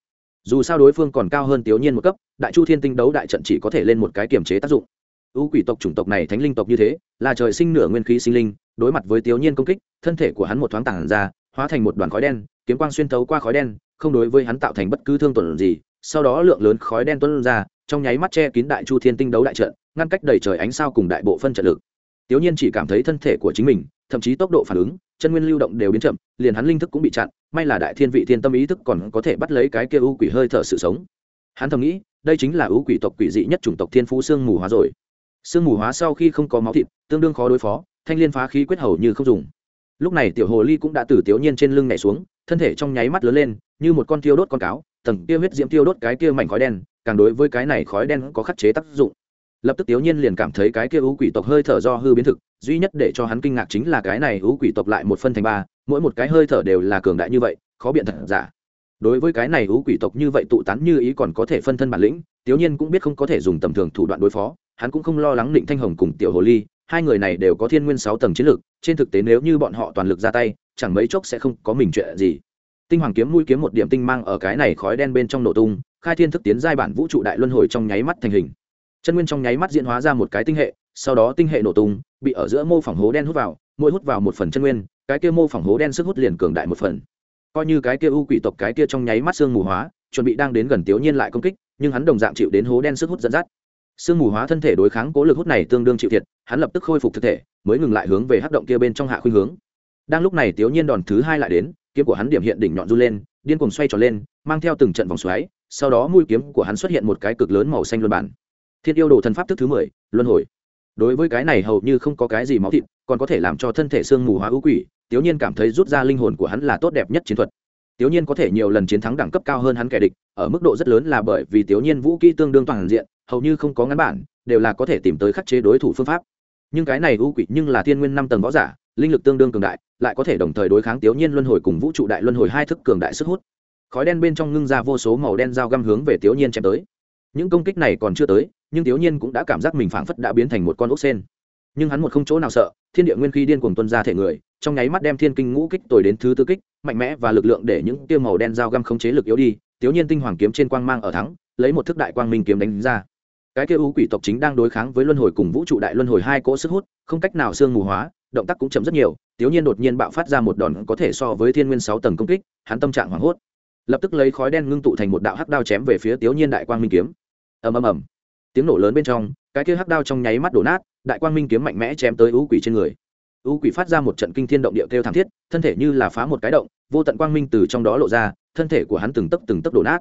Dù sao đối phương còn cao hơn tiểu nhiên một cấp, đại chu thiên tinh đấu đại trận chỉ có thể lên một cái kiềm chế tác dụng. Ưu quỷ tộc chủng tộc này thánh linh tộc như thế, là trời sinh nửa nguyên khí sinh linh đối mặt với tiểu nhiên công kích, thân thể của hắn một thoáng tản ra, hóa thành một đoàn khói đen, kiếm quang xuyên thấu qua khói đen, không đối với hắn tạo thành bất cứ thương tổn gì, sau đó lượng lớn khói đen tuôn ra, trong nháy mắt che kín đại chu thiên tinh đấu đại trận, ngăn cách đầy trời ánh sao cùng đại bộ phân trận lực. Tiểu nhiên chỉ cảm thấy thân thể của chính mình, thậm chí tốc độ phản ứng, chân nguyên lưu động đều biến chậm, liền hắn linh thức cũng bị chặn, may là đại thiên vị thiên tâm ý thức còn có thể bắt lấy cái kia ưu quỷ hơi thở sự sống. Hắn thầm nghĩ, đây chính là ưu quỷ tộc quỷ dị nhất chủng tộc thiên phú xương mù hóa rồi. Xương mù hóa sau khi không có máu thịt, tương đương khó đối phó thanh liên phá khí quyết hầu như không dùng. Lúc này tiểu hồ ly cũng đã từ tiểu nhiên trên lưng nhảy xuống, thân thể trong nháy mắt lớn lên, như một con tiêu đốt con cáo, tầng kia huyết diễm tiêu đốt cái kia mảnh khói đen, càng đối với cái này khói đen có khắc chế tác dụng. Lập tức tiểu nhiên liền cảm thấy cái kia ưu quỷ tộc hơi thở do hư biến thực, duy nhất để cho hắn kinh ngạc chính là cái này ưu quỷ tộc lại một phân thành ba, mỗi một cái hơi thở đều là cường đại như vậy, khó biện thật giả. Đối với cái này ưu quỷ tộc như vậy tụ tán như ý còn có thể phân thân bản lĩnh, tiểu nhiên cũng biết không có thể dùng tầm thường thủ đoạn đối phó, hắn cũng không lo lắng định thanh hồng cùng tiểu hồ ly hai người này đều có thiên nguyên sáu tầng chiến lược, trên thực tế nếu như bọn họ toàn lực ra tay, chẳng mấy chốc sẽ không có mình chuyện gì. Tinh hoàng kiếm mũi kiếm một điểm tinh mang ở cái này khói đen bên trong nổ tung, khai thiên thức tiến giai bản vũ trụ đại luân hồi trong nháy mắt thành hình. Chân nguyên trong nháy mắt diễn hóa ra một cái tinh hệ, sau đó tinh hệ nổ tung, bị ở giữa mô phỏng hố đen hút vào, mỗi hút vào một phần chân nguyên, cái kia mô phỏng hố đen sức hút liền cường đại một phần. Coi như cái kia u quỷ tộc cái kia trong nháy mắt xương mù hóa, chuẩn bị đang đến gần tiểu nhiên lại công kích, nhưng hắn đồng dạng chịu đến hố đen sức hút dẫn dắt sương mù hóa thân thể đối kháng cố lực hút này tương đương chịu thiệt, hắn lập tức khôi phục thực thể, mới ngừng lại hướng về hắc động kia bên trong hạ khuynh hướng. Đang lúc này tiểu nhiên đòn thứ hai lại đến, kiếm của hắn điểm hiện đỉnh nhọn du lên, điên cuồng xoay tròn lên, mang theo từng trận vòng xoáy, sau đó mũi kiếm của hắn xuất hiện một cái cực lớn màu xanh luân bản. Thiên yêu đồ thần pháp thức thứ mười, luân hồi. Đối với cái này hầu như không có cái gì máu thịt, còn có thể làm cho thân thể xương mù hóa ưu quỷ tiểu nhiên cảm thấy rút ra linh hồn của hắn là tốt đẹp nhất chiến thuật tiểu nhiên có thể nhiều lần chiến thắng đẳng cấp cao hơn hắn kẻ địch, ở mức độ rất lớn là bởi vì tiểu nhiên vũ kỹ tương đương toàn diện, hầu như không có ngắn bản, đều là có thể tìm tới khắc chế đối thủ phương pháp. Nhưng cái này u quỷ nhưng là thiên nguyên năm tầng võ giả, linh lực tương đương cường đại, lại có thể đồng thời đối kháng tiểu nhiên luân hồi cùng vũ trụ đại luân hồi hai thức cường đại sức hút. Khói đen bên trong ngưng ra vô số màu đen dao găm hướng về tiểu nhiên chém tới. Những công kích này còn chưa tới, nhưng tiểu nhiên cũng đã cảm giác mình phảng phất đã biến thành một con ốc sen nhưng hắn một không chỗ nào sợ, thiên địa nguyên khí điên cuồng tuân ra thể người, trong nháy mắt đem thiên kinh ngũ kích tồi đến thứ tư kích, mạnh mẽ và lực lượng để những tiêu màu đen dao găm không chế lực yếu đi tiểu nhiên tinh hoàng kiếm trên quang mang ở thắng, lấy một thức đại quang minh kiếm đánh ra. Cái kia u quỷ tộc chính đang đối kháng với luân hồi cùng vũ trụ đại luân hồi hai cỗ sức hút, không cách nào xương mù hóa, động tác cũng chậm rất nhiều tiểu nhiên đột nhiên bạo phát ra một đòn có thể so với thiên nguyên sáu tầng công kích, hắn tâm trạng hoảng hốt. Lập tức lấy khói đen ngưng tụ thành một đạo hắc đao chém về phía tiểu nhiên đại quang minh kiếm. Ầm ầm ầm tiếng nổ lớn bên trong, cái kia hắc đao trong nháy mắt đổ nát, đại quang minh kiếm mạnh mẽ chém tới u quỷ trên người. U quỷ phát ra một trận kinh thiên động địa kêu thảm thiết, thân thể như là phá một cái động, vô tận quang minh từ trong đó lộ ra, thân thể của hắn từng tấc từng tấc đổ nát.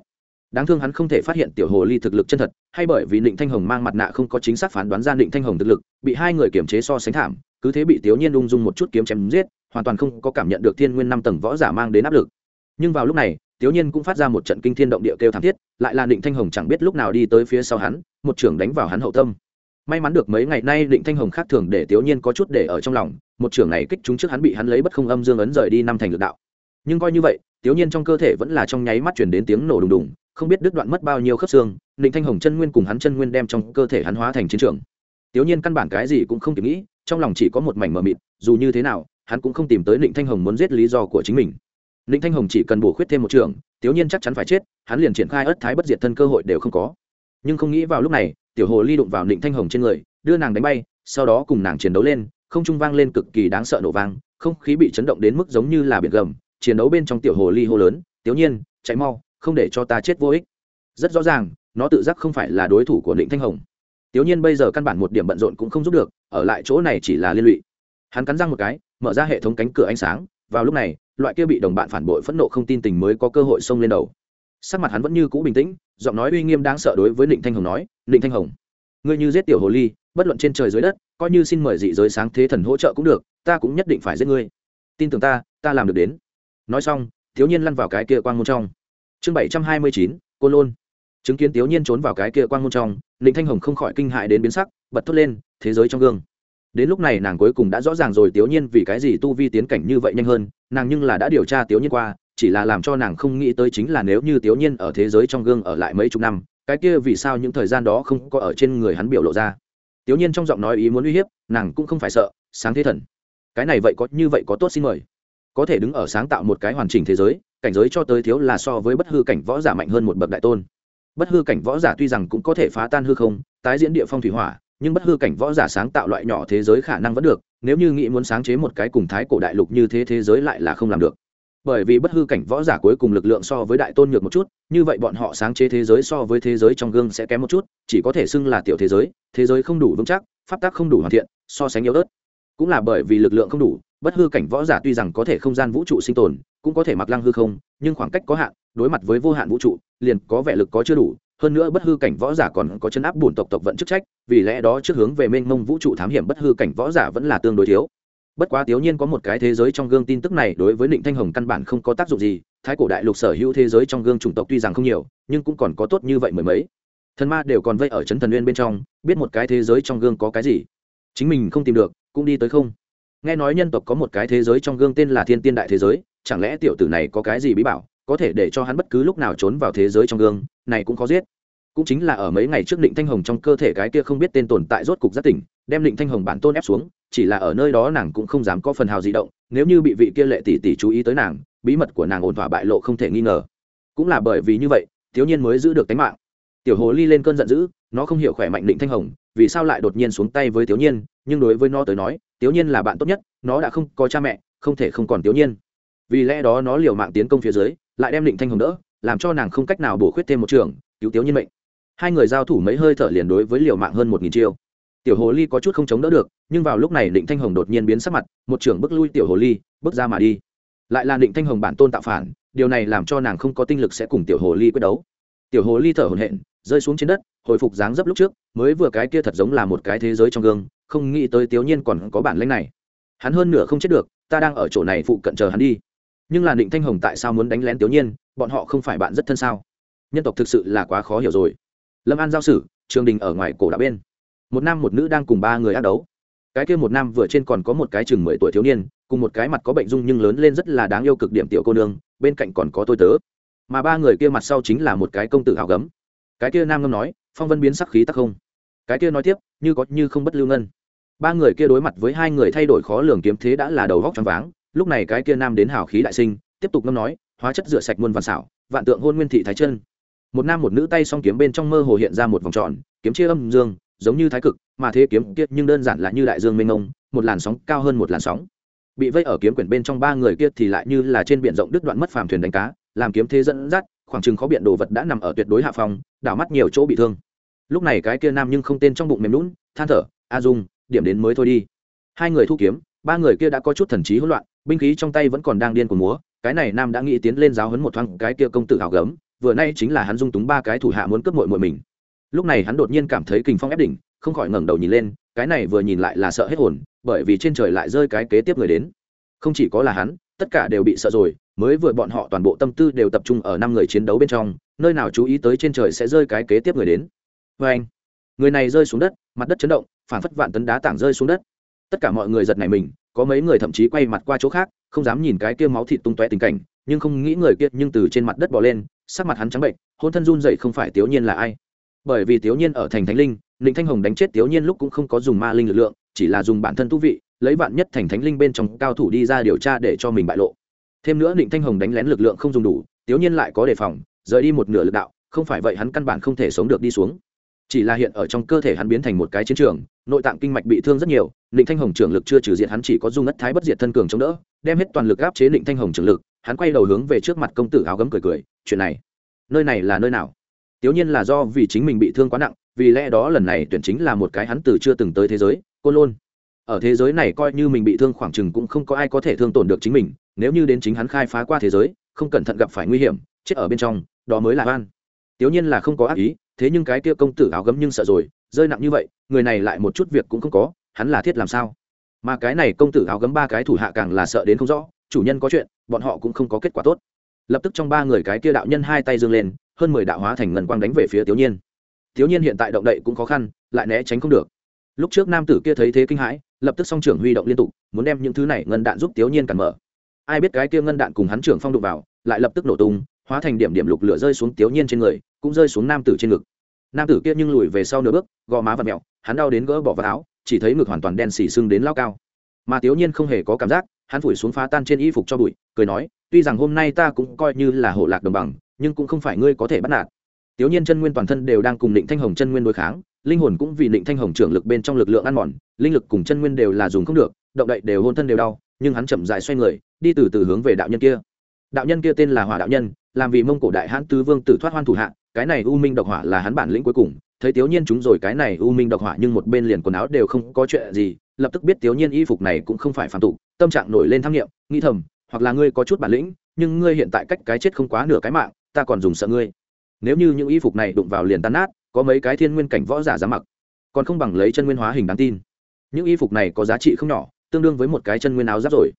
Đáng thương hắn không thể phát hiện tiểu hồ ly thực lực chân thật, hay bởi vì định thanh hồng mang mặt nạ không có chính xác phán đoán ra định thanh hồng thực lực, bị hai người kiểm chế so sánh thảm, cứ thế bị tiểu nhiên ung dung một chút kiếm chém giết, hoàn toàn không có cảm nhận được thiên nguyên năm tầng võ giả mang đến áp lực. Nhưng vào lúc này, tiểu nhiên cũng phát ra một trận kinh thiên động địa kêu thảm thiết lại là định thanh hồng chẳng biết lúc nào đi tới phía sau hắn, một trưởng đánh vào hắn hậu tâm. May mắn được mấy ngày nay định thanh hồng khác thường để tiểu nhiên có chút để ở trong lòng, một trưởng này kích chúng trước hắn bị hắn lấy bất không âm dương ấn rời đi năm thành lực đạo. Nhưng coi như vậy tiểu nhiên trong cơ thể vẫn là trong nháy mắt chuyển đến tiếng nổ đùng đùng, không biết đứt đoạn mất bao nhiêu khớp xương, định thanh hồng chân nguyên cùng hắn chân nguyên đem trong cơ thể hắn hóa thành chiến trường. Tiểu nhiên căn bản cái gì cũng không kịp nghĩ, trong lòng chỉ có một mảnh mờ mịt, dù như thế nào, hắn cũng không tìm tới định thanh hồng muốn giết lý do của chính mình. Ninh thanh hồng chỉ cần bổ khuyết thêm một trường tiểu nhiên chắc chắn phải chết, hắn liền triển khai ất thái bất diệt thân cơ hội đều không có. Nhưng không nghĩ vào lúc này, tiểu hồ ly đụng vào Ninh thanh hồng trên người, đưa nàng đánh bay, sau đó cùng nàng chiến đấu lên, không trung vang lên cực kỳ đáng sợ nổ vang, không khí bị chấn động đến mức giống như là biển gầm, chiến đấu bên trong tiểu hồ ly hô lớn tiểu nhiên, chạy mau, không để cho ta chết vô ích. Rất rõ ràng, nó tự giác không phải là đối thủ của Ninh thanh hồng. Tiểu nhiên bây giờ căn bản một điểm bận rộn cũng không giúp được, ở lại chỗ này chỉ là liên lụy. Hắn cắn răng một cái, mở ra hệ thống cánh cửa ánh sáng vào lúc này, loại kia bị đồng bạn phản bội phẫn nộ không tin tình mới có cơ hội xông lên đầu. Sắc mặt hắn vẫn như cũ bình tĩnh, giọng nói uy nghiêm đáng sợ đối với định thanh hồng nói định thanh hồng, ngươi như giết tiểu hồ ly, bất luận trên trời dưới đất, coi như xin mời dị giới sáng thế thần hỗ trợ cũng được, ta cũng nhất định phải giết ngươi. Tin tưởng ta ta làm được đến. Nói xong, thiếu nhiên lăn vào cái kia quang môn trong. Chương bảy trăm hai mươi chín cô lôn. Chứng kiến thiếu nhiên trốn vào cái kia quang môn trong định thanh hồng không khỏi kinh hại đến biến sắc, bật thốt lên, thế giới trong gương đến lúc này nàng cuối cùng đã rõ ràng rồi tiểu nhiên vì cái gì tu vi tiến cảnh như vậy nhanh hơn, nàng nhưng là đã điều tra tiểu nhiên qua, chỉ là làm cho nàng không nghĩ tới chính là nếu như tiểu nhiên ở thế giới trong gương ở lại mấy chục năm, cái kia vì sao những thời gian đó không có ở trên người hắn biểu lộ ra. Tiểu nhiên trong giọng nói ý muốn uy hiếp, nàng cũng không phải sợ, sáng thế thần. Cái này vậy có, như vậy có tốt xin mời. Có thể đứng ở sáng tạo một cái hoàn chỉnh thế giới, cảnh giới cho tới thiếu là so với bất hư cảnh võ giả mạnh hơn một bậc đại tôn. Bất hư cảnh võ giả tuy rằng cũng có thể phá tan hư không, tái diễn địa phong thủy hỏa nhưng bất hư cảnh võ giả sáng tạo loại nhỏ thế giới khả năng vẫn được, nếu như nghĩ muốn sáng chế một cái cùng thái cổ đại lục như thế thế giới lại là không làm được. Bởi vì bất hư cảnh võ giả cuối cùng lực lượng so với đại tôn nhược một chút, như vậy bọn họ sáng chế thế giới so với thế giới trong gương sẽ kém một chút, chỉ có thể xưng là tiểu thế giới thế giới không đủ vững chắc, pháp tắc không đủ hoàn thiện, so sánh yếu ớt. Cũng là bởi vì lực lượng không đủ, bất hư cảnh võ giả tuy rằng có thể không gian vũ trụ sinh tồn, cũng có thể mặc lăng hư không, nhưng khoảng cách có hạn, đối mặt với vô hạn vũ trụ, liền có vẻ lực có chưa đủ hơn nữa bất hư cảnh võ giả còn có chân áp bùn tộc tộc vận chức trách, vì lẽ đó trước hướng về mênh mông vũ trụ thám hiểm bất hư cảnh võ giả vẫn là tương đối thiếu. Bất quá thiếu nhiên có một cái thế giới trong gương tin tức này đối với định thanh hồng căn bản không có tác dụng gì, thái cổ đại lục sở hữu thế giới trong gương chủng tộc tuy rằng không nhiều, nhưng cũng còn có tốt như vậy mười mấy. Thần ma đều còn vây ở chấn thần nguyên bên trong, biết một cái thế giới trong gương có cái gì. Chính mình không tìm được, cũng đi tới không. Nghe nói nhân tộc có một cái thế giới trong gương tên là thiên tiên đại thế giới, chẳng lẽ tiểu tử này có cái gì bí bảo? Có thể để cho hắn bất cứ lúc nào trốn vào thế giới trong gương, này cũng có giết. Cũng chính là ở mấy ngày trước định thanh hồng trong cơ thể cái kia không biết tên tồn tại rốt cục giác tỉnh, đem định thanh hồng bản tôn ép xuống, chỉ là ở nơi đó nàng cũng không dám có phần hào di động, nếu như bị vị kia lệ tỷ tỷ chú ý tới nàng, bí mật của nàng ổn thỏa bại lộ không thể nghi ngờ. Cũng là bởi vì như vậy, thiếu nhiên mới giữ được tính mạng. Tiểu hồ ly lên cơn giận dữ, nó không hiểu khỏe mạnh định thanh hồng, vì sao lại đột nhiên xuống tay với thiếu nhiên nhưng đối với nó tới nói, thiếu nhiên là bạn tốt nhất, nó đã không có cha mẹ, không thể không còn thiếu nhiên vì lẽ đó nó liều mạng tiến công phía dưới, lại đem định thanh hồng đỡ, làm cho nàng không cách nào bổ khuyết thêm một trường, cứu thiếu nhiên mệnh. Hai người giao thủ mấy hơi thở liền đối với liều mạng hơn một nghìn chiêu. Tiểu hồ ly có chút không chống đỡ được, nhưng vào lúc này định thanh hồng đột nhiên biến sắc mặt, một trưởng bước lui tiểu hồ ly, bước ra mà đi. Lại là định thanh hồng bản tôn tạo phản, điều này làm cho nàng không có tinh lực sẽ cùng tiểu hồ ly quyết đấu. Tiểu hồ ly thở hổn hển, rơi xuống trên đất, hồi phục dáng dấp lúc trước, mới vừa cái kia thật giống là một cái thế giới trong gương, không nghĩ tới tiểu nhiên còn có bản lĩnh này. Hắn hơn nửa không chết được, ta đang ở chỗ này phụ cận chờ hắn đi nhưng là định thanh hồng tại sao muốn đánh lén tiểu nhiên? Bọn họ không phải bạn rất thân sao? Nhân tộc thực sự là quá khó hiểu rồi. Lâm an giao sử trường đình ở ngoài cổ đã bên. Một nam một nữ đang cùng ba người ác đấu. Cái kia một nam vừa trên còn có một cái chừng mười tuổi thiếu niên, cùng một cái mặt có bệnh dung nhưng lớn lên rất là đáng yêu cực điểm tiểu cô nương, bên cạnh còn có tôi tớ. Mà ba người kia mặt sau chính là một cái công tử hào gấm. Cái kia nam ngâm nói, phong vân biến sắc khí tắc không? Cái kia nói tiếp, như có như không bất lưu ngân. Ba người kia đối mặt với hai người thay đổi khó lường kiếm thế đã là đầu vóc choáng váng lúc này cái kia nam đến hào khí đại sinh, tiếp tục ngâm nói, hóa chất rửa sạch muôn vạn xảo, vạn tượng hôn nguyên thị thái chân. Một nam một nữ tay song kiếm bên trong mơ hồ hiện ra một vòng tròn, kiếm chia âm dương, giống như thái cực, mà thế kiếm kia nhưng đơn giản là như đại dương mênh mông, một làn sóng cao hơn một làn sóng. Bị vây ở kiếm quyển bên trong ba người kia thì lại như là trên biển rộng đứt đoạn mất phàm thuyền đánh cá, làm kiếm thế dẫn dắt, khoảng chừng khó biện đồ vật đã nằm ở tuyệt đối hạ phòng, đảo mắt nhiều chỗ bị thương. Lúc này cái kia nam nhưng không tên trong bụng mềm lún than thở, a dung, điểm đến mới thôi đi. Hai người thu kiếm, ba người kia đã có chút thần trí hỗn loạn binh khí trong tay vẫn còn đang điên của múa, cái này nam đã nghĩ tiến lên giáo hấn một thoáng cái kia công tử hào gấm, vừa nay chính là hắn dung túng ba cái thủ hạ muốn cướp mội mội mình. Lúc này hắn đột nhiên cảm thấy kình phong ép đỉnh, không khỏi ngẩng đầu nhìn lên, cái này vừa nhìn lại là sợ hết hồn, bởi vì trên trời lại rơi cái kế tiếp người đến. Không chỉ có là hắn, tất cả đều bị sợ rồi, mới vừa bọn họ toàn bộ tâm tư đều tập trung ở năm người chiến đấu bên trong, nơi nào chú ý tới trên trời sẽ rơi cái kế tiếp người đến. Vê anh, người này rơi xuống đất, mặt đất chấn động, phản phất vạn tấn đá tảng rơi xuống đất. Tất cả mọi người giật này mình có mấy người thậm chí quay mặt qua chỗ khác, không dám nhìn cái kia máu thịt tung tóe tình cảnh, nhưng không nghĩ người kia nhưng từ trên mặt đất bỏ lên, sắc mặt hắn trắng bệnh, hôn thân run dậy không phải tiểu nhiên là ai. Bởi vì tiểu nhiên ở thành thánh linh ninh thanh hồng đánh chết tiểu nhiên lúc cũng không có dùng ma linh lực lượng, chỉ là dùng bản thân thú vị, lấy vạn nhất thành thánh linh bên trong cao thủ đi ra điều tra để cho mình bại lộ. Thêm nữa ninh thanh hồng đánh lén lực lượng không dùng đủ tiểu nhiên lại có đề phòng, rời đi một nửa lực đạo, không phải vậy hắn căn bản không thể sống được đi xuống. Chỉ là hiện ở trong cơ thể hắn biến thành một cái chiến trường nội tạng kinh mạch bị thương rất nhiều ninh thanh hồng trưởng lực chưa trừ diện hắn chỉ có dung ngất thái bất diệt thân cường chống đỡ đem hết toàn lực áp chế ninh thanh hồng trưởng lực hắn quay đầu hướng về trước mặt công tử áo gấm cười cười chuyện này nơi này là nơi nào Tiếu nhiên là do vì chính mình bị thương quá nặng, vì lẽ đó lần này tuyển chính là một cái hắn từ chưa từng tới thế giới, Côn Lôn. Ở thế giới này coi như mình bị thương khoảng chừng cũng không có ai có thể thương tổn được chính mình, nếu như đến chính hắn khai phá qua thế giới, không cẩn thận gặp phải nguy hiểm, chết ở bên trong, đó mới là oan. Tiếu nhiên là không có ác ý, thế nhưng cái kia công tử áo gấm nhưng sợ rồi, rơi nặng như vậy, người này lại một chút việc cũng không có, hắn là thiết làm sao? Mà cái này công tử áo gấm ba cái thủ hạ càng là sợ đến không rõ, chủ nhân có chuyện, bọn họ cũng không có kết quả tốt. Lập tức trong ba người cái kia đạo nhân hai tay giương lên, hơn mười đạo hóa thành ngân quang đánh về phía tiểu nhiên tiểu nhiên hiện tại động đậy cũng khó khăn lại né tránh không được lúc trước nam tử kia thấy thế kinh hãi lập tức song trưởng huy động liên tục muốn đem những thứ này ngân đạn giúp tiểu nhiên cản mở ai biết cái kia ngân đạn cùng hắn trưởng phong đụng vào lại lập tức nổ tung hóa thành điểm điểm lục lửa rơi xuống tiểu nhiên trên người cũng rơi xuống nam tử trên ngực nam tử kia nhưng lùi về sau nửa bước, gò má và mẹo hắn đau đến gỡ bỏ vào áo, chỉ thấy ngực hoàn toàn đen xỉ sưng đến lao cao. Mà tiểu nhiên không hề có cảm giác, hắn phủi xuống phá tan trên y phục cho bụi, cười nói, tuy rằng hôm nay ta cũng coi như là hộ lạc đồng bằng, nhưng cũng không phải ngươi có thể bắt nạt. Tiểu nhiên chân nguyên toàn thân đều đang cùng định thanh hồng chân nguyên đối kháng, linh hồn cũng vì định thanh hồng trưởng lực bên trong lực lượng ăn mòn, linh lực cùng chân nguyên đều là dùng không được, động đậy đều hôn thân đều đau, nhưng hắn chậm dài xoay người, đi từ từ hướng về đạo nhân kia. Đạo nhân kia tên là hỏa đạo nhân, làm vì mông cổ đại hãn tứ vương tử thoát hoan thủ hạ cái này u minh độc hỏa là hắn bản lĩnh cuối cùng, thấy tiểu nhiên chúng rồi cái này u minh độc hỏa nhưng một bên liền quần áo đều không có chuyện gì, lập tức biết tiểu nhiên y phục này cũng không phải phản tục, tâm trạng nổi lên tham nghiệm, nghĩ thầm, hoặc là ngươi có chút bản lĩnh, nhưng ngươi hiện tại cách cái chết không quá nửa cái mạng, ta còn dùng sợ ngươi. Nếu như những y phục này đụng vào liền tan nát, có mấy cái thiên nguyên cảnh võ giả dám mặc, còn không bằng lấy chân nguyên hóa hình đáng tin. Những y phục này có giá trị không nhỏ, tương đương với một cái chân nguyên áo giáp rồi.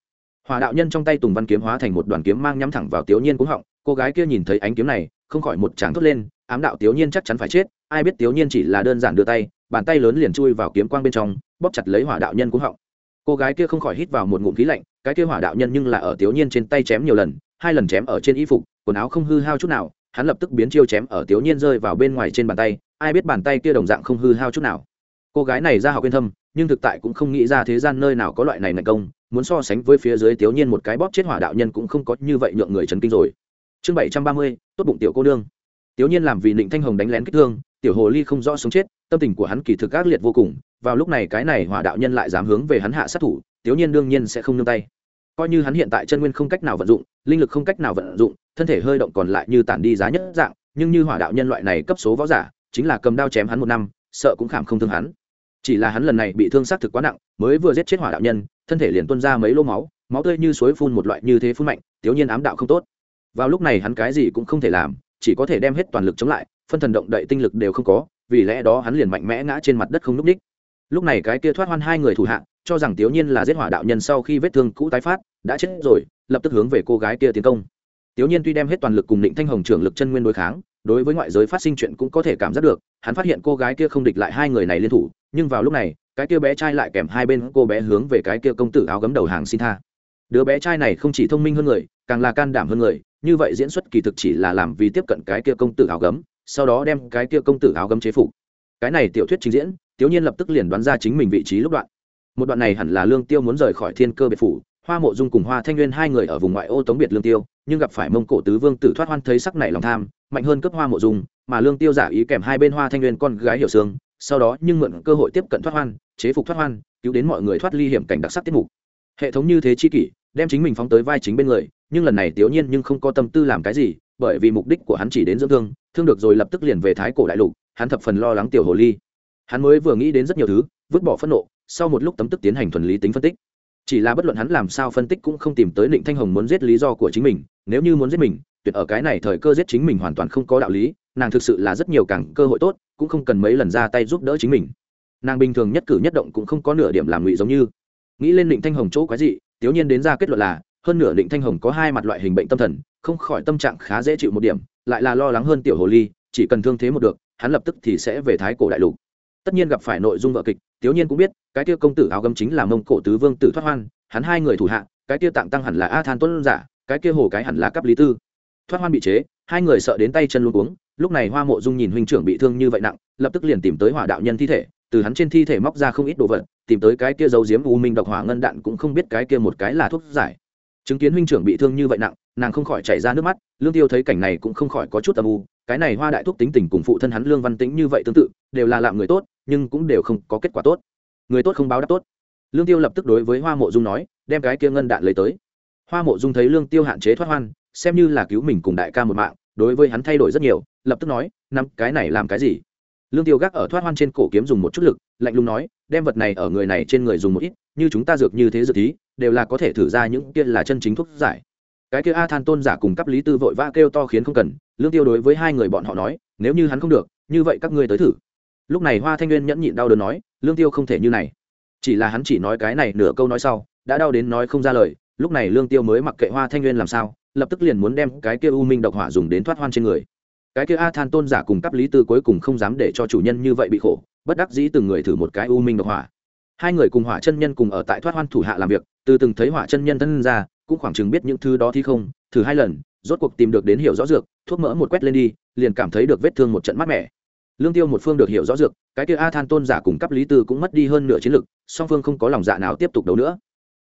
Hòa đạo nhân trong tay tùng văn kiếm hóa thành một đoàn kiếm mang nhắm thẳng vào tiểu nhiên cũng họng cô gái kia nhìn thấy ánh kiếm này, không khỏi một tràng thốt lên, ám đạo tiểu nhiên chắc chắn phải chết, ai biết tiểu nhiên chỉ là đơn giản đưa tay, bàn tay lớn liền chui vào kiếm quang bên trong, bóp chặt lấy hỏa đạo nhân cũng họng. Cô gái kia không khỏi hít vào một ngụm khí lạnh, cái kia hỏa đạo nhân nhưng là ở tiểu nhiên trên tay chém nhiều lần, hai lần chém ở trên y phục, quần áo không hư hao chút nào, hắn lập tức biến chiêu chém ở tiểu nhiên rơi vào bên ngoài trên bàn tay, ai biết bàn tay kia đồng dạng không hư hao chút nào. Cô gái này ra học yên thâm, nhưng thực tại cũng không nghĩ ra thế gian nơi nào có loại này thành công, muốn so sánh với phía dưới tiểu nhiên một cái bóp chết hỏa đạo nhân cũng không có như vậy nhượng người chấn kinh rồi chương bảy trăm ba mươi, tốt bụng tiểu cô nương. Tiểu nhiên làm vì định thanh hồng đánh lén kích thương, tiểu hồ ly không rõ sống chết, tâm tình của hắn kỳ thực ác liệt vô cùng, vào lúc này cái này hỏa đạo nhân lại dám hướng về hắn hạ sát thủ, tiểu nhiên đương nhiên sẽ không nương tay. Coi như hắn hiện tại chân nguyên không cách nào vận dụng, linh lực không cách nào vận dụng, thân thể hơi động còn lại như tản đi giá nhất dạng, nhưng như hỏa đạo nhân loại này cấp số võ giả, chính là cầm đao chém hắn một năm, sợ cũng khảm không thương hắn. Chỉ là hắn lần này bị thương xác thực quá nặng, mới vừa giết chết hỏa đạo nhân, thân thể liền tuôn ra mấy lô máu máu tươi như suối phun một loại như thế phun mạnh, tiểu nhiên ám đạo không tốt vào lúc này hắn cái gì cũng không thể làm, chỉ có thể đem hết toàn lực chống lại, phân thần động đậy tinh lực đều không có, vì lẽ đó hắn liền mạnh mẽ ngã trên mặt đất không n ú c ních lúc này cái kia thoát hoan hai người thủ hạ, cho rằng tiểu nhiên là giết hỏa đạo nhân sau khi vết thương cũ tái phát, đã chết rồi, lập tức hướng về cô gái kia tiến công. Tiểu nhiên tuy đem hết toàn lực cùng định thanh hồng trưởng lực chân nguyên đối kháng, đối với ngoại giới phát sinh chuyện cũng có thể cảm giác được, hắn phát hiện cô gái kia không địch lại hai người này liên thủ, nhưng vào lúc này, cái kia bé trai lại kèm hai bên cô bé hướng về cái kia công tử áo gấm đầu hàng xin tha. Đứa bé trai này không chỉ thông minh hơn người, càng là can đảm hơn người như vậy diễn xuất kỳ thực chỉ là làm vì tiếp cận cái kia công tử áo gấm, sau đó đem cái kia công tử áo gấm chế phục. Cái này tiểu thuyết trình diễn tiểu nhiên lập tức liền đoán ra chính mình vị trí lúc đoạn. Một đoạn này hẳn là lương tiêu muốn rời khỏi thiên cơ biệt phủ, hoa mộ dung cùng hoa thanh nguyên hai người ở vùng ngoại ô tống biệt lương tiêu, nhưng gặp phải mông cổ tứ vương tử thoát hoan thấy sắc này lòng tham, mạnh hơn cấp hoa mộ dung, mà lương tiêu giả ý kèm hai bên hoa thanh nguyên con gái hiểu sương sau đó nhưng mượn cơ hội tiếp cận thoát hoan, chế phục thoát hoan, cứu đến mọi người thoát ly hiểm cảnh đặc sắc tiết mục hệ thống như thế chi kỷ, đem chính mình phóng tới vai chính bên người, nhưng lần này tiểu nhiên nhưng không có tâm tư làm cái gì, bởi vì mục đích của hắn chỉ đến dưỡng thương thương được rồi lập tức liền về thái cổ đại lục, hắn thập phần lo lắng tiểu hồ ly. Hắn mới vừa nghĩ đến rất nhiều thứ, vứt bỏ phẫn nộ, sau một lúc tấm tức tiến hành thuần lý tính phân tích. Chỉ là bất luận hắn làm sao phân tích cũng không tìm tới định thanh hồng muốn giết lý do của chính mình, nếu như muốn giết mình, tuyệt ở cái này thời cơ giết chính mình hoàn toàn không có đạo lý, nàng thực sự là rất nhiều càng cơ hội tốt, cũng không cần mấy lần ra tay giúp đỡ chính mình. Nàng bình thường nhất cử nhất động cũng không có nửa điểm làm ngụy giống như nghĩ lên định thanh hồng chỗ quái dị tiểu nhiên đến ra kết luận là, hơn nửa định thanh hồng có hai mặt loại hình bệnh tâm thần, không khỏi tâm trạng khá dễ chịu một điểm, lại là lo lắng hơn tiểu hồ ly, chỉ cần thương thế một được, hắn lập tức thì sẽ về thái cổ đại lục tất nhiên gặp phải nội dung vợ kịch tiểu nhiên cũng biết, cái kia công tử áo gấm chính là mông cổ tứ vương tử thoát hoan, hắn hai người thủ hạ, cái kia tạng tăng hẳn là a than tuấn giả, cái kia hồ cái hẳn là cấp lý tư thoát hoan bị chế, hai người sợ đến tay chân luôn uống. lúc này hoa mộ dung nhìn huynh trưởng bị thương như vậy nặng, lập tức liền tìm tới hỏa đạo nhân thi thể từ hắn trên thi thể móc ra không ít đồ vật, tìm tới cái kia dấu diếm u minh độc hỏa ngân đạn cũng không biết cái kia một cái là thuốc giải. Chứng kiến huynh trưởng bị thương như vậy nặng, nàng không khỏi chảy ra nước mắt, lương tiêu thấy cảnh này cũng không khỏi có chút âm u, cái này hoa đại thúc tính tình cùng phụ thân hắn lương văn tính như vậy tương tự, đều là làm người tốt, nhưng cũng đều không có kết quả tốt. Người tốt không báo đáp tốt. Lương tiêu lập tức đối với hoa mộ dung nói, đem cái kia ngân đạn lấy tới. Hoa mộ dung thấy lương tiêu hạn chế thoát hoan, xem như là cứu mình cùng đại ca một mạng, đối với hắn thay đổi rất nhiều, lập tức nói năm cái này làm cái gì? Lương tiêu gác ở thoát hoan trên cổ kiếm dùng một chút lực, lạnh lùng nói, đem vật này ở người này trên người dùng một ít, như chúng ta dược như thế dược thí, đều là có thể thử ra những kia là chân chính thuốc giải. Cái kia a than tôn giả cùng cấp lý tư vội vã kêu to khiến không cần, lương tiêu đối với hai người bọn họ nói, nếu như hắn không được, như vậy các ngươi tới thử. Lúc này hoa thanh nguyên nhẫn nhịn đau đớn nói, lương tiêu không thể như này. Chỉ là hắn chỉ nói cái này nửa câu nói sau, đã đau đến nói không ra lời, lúc này lương tiêu mới mặc kệ hoa thanh nguyên làm sao, lập tức liền muốn đem cái kia u minh độc hỏa dùng đến thoát hoan trên người cái kia a than tôn giả cùng cấp lý tư cuối cùng không dám để cho chủ nhân như vậy bị khổ, bất đắc dĩ từng người thử một cái u minh độc hỏa. Hai người cùng hỏa chân nhân cùng ở tại thoát hoan thủ hạ làm việc, từ từng thấy hỏa chân nhân thân ra, cũng khoảng chừng biết những thứ đó thì không, thử hai lần, rốt cuộc tìm được đến hiểu rõ dược, thuốc mỡ một quét lên đi, liền cảm thấy được vết thương một trận mát mẻ. Lương tiêu một phương được hiểu rõ dược, cái kia a than tôn giả cùng cấp lý tư cũng mất đi hơn nửa chiến lực, song phương không có lòng dạ nào tiếp tục đấu nữa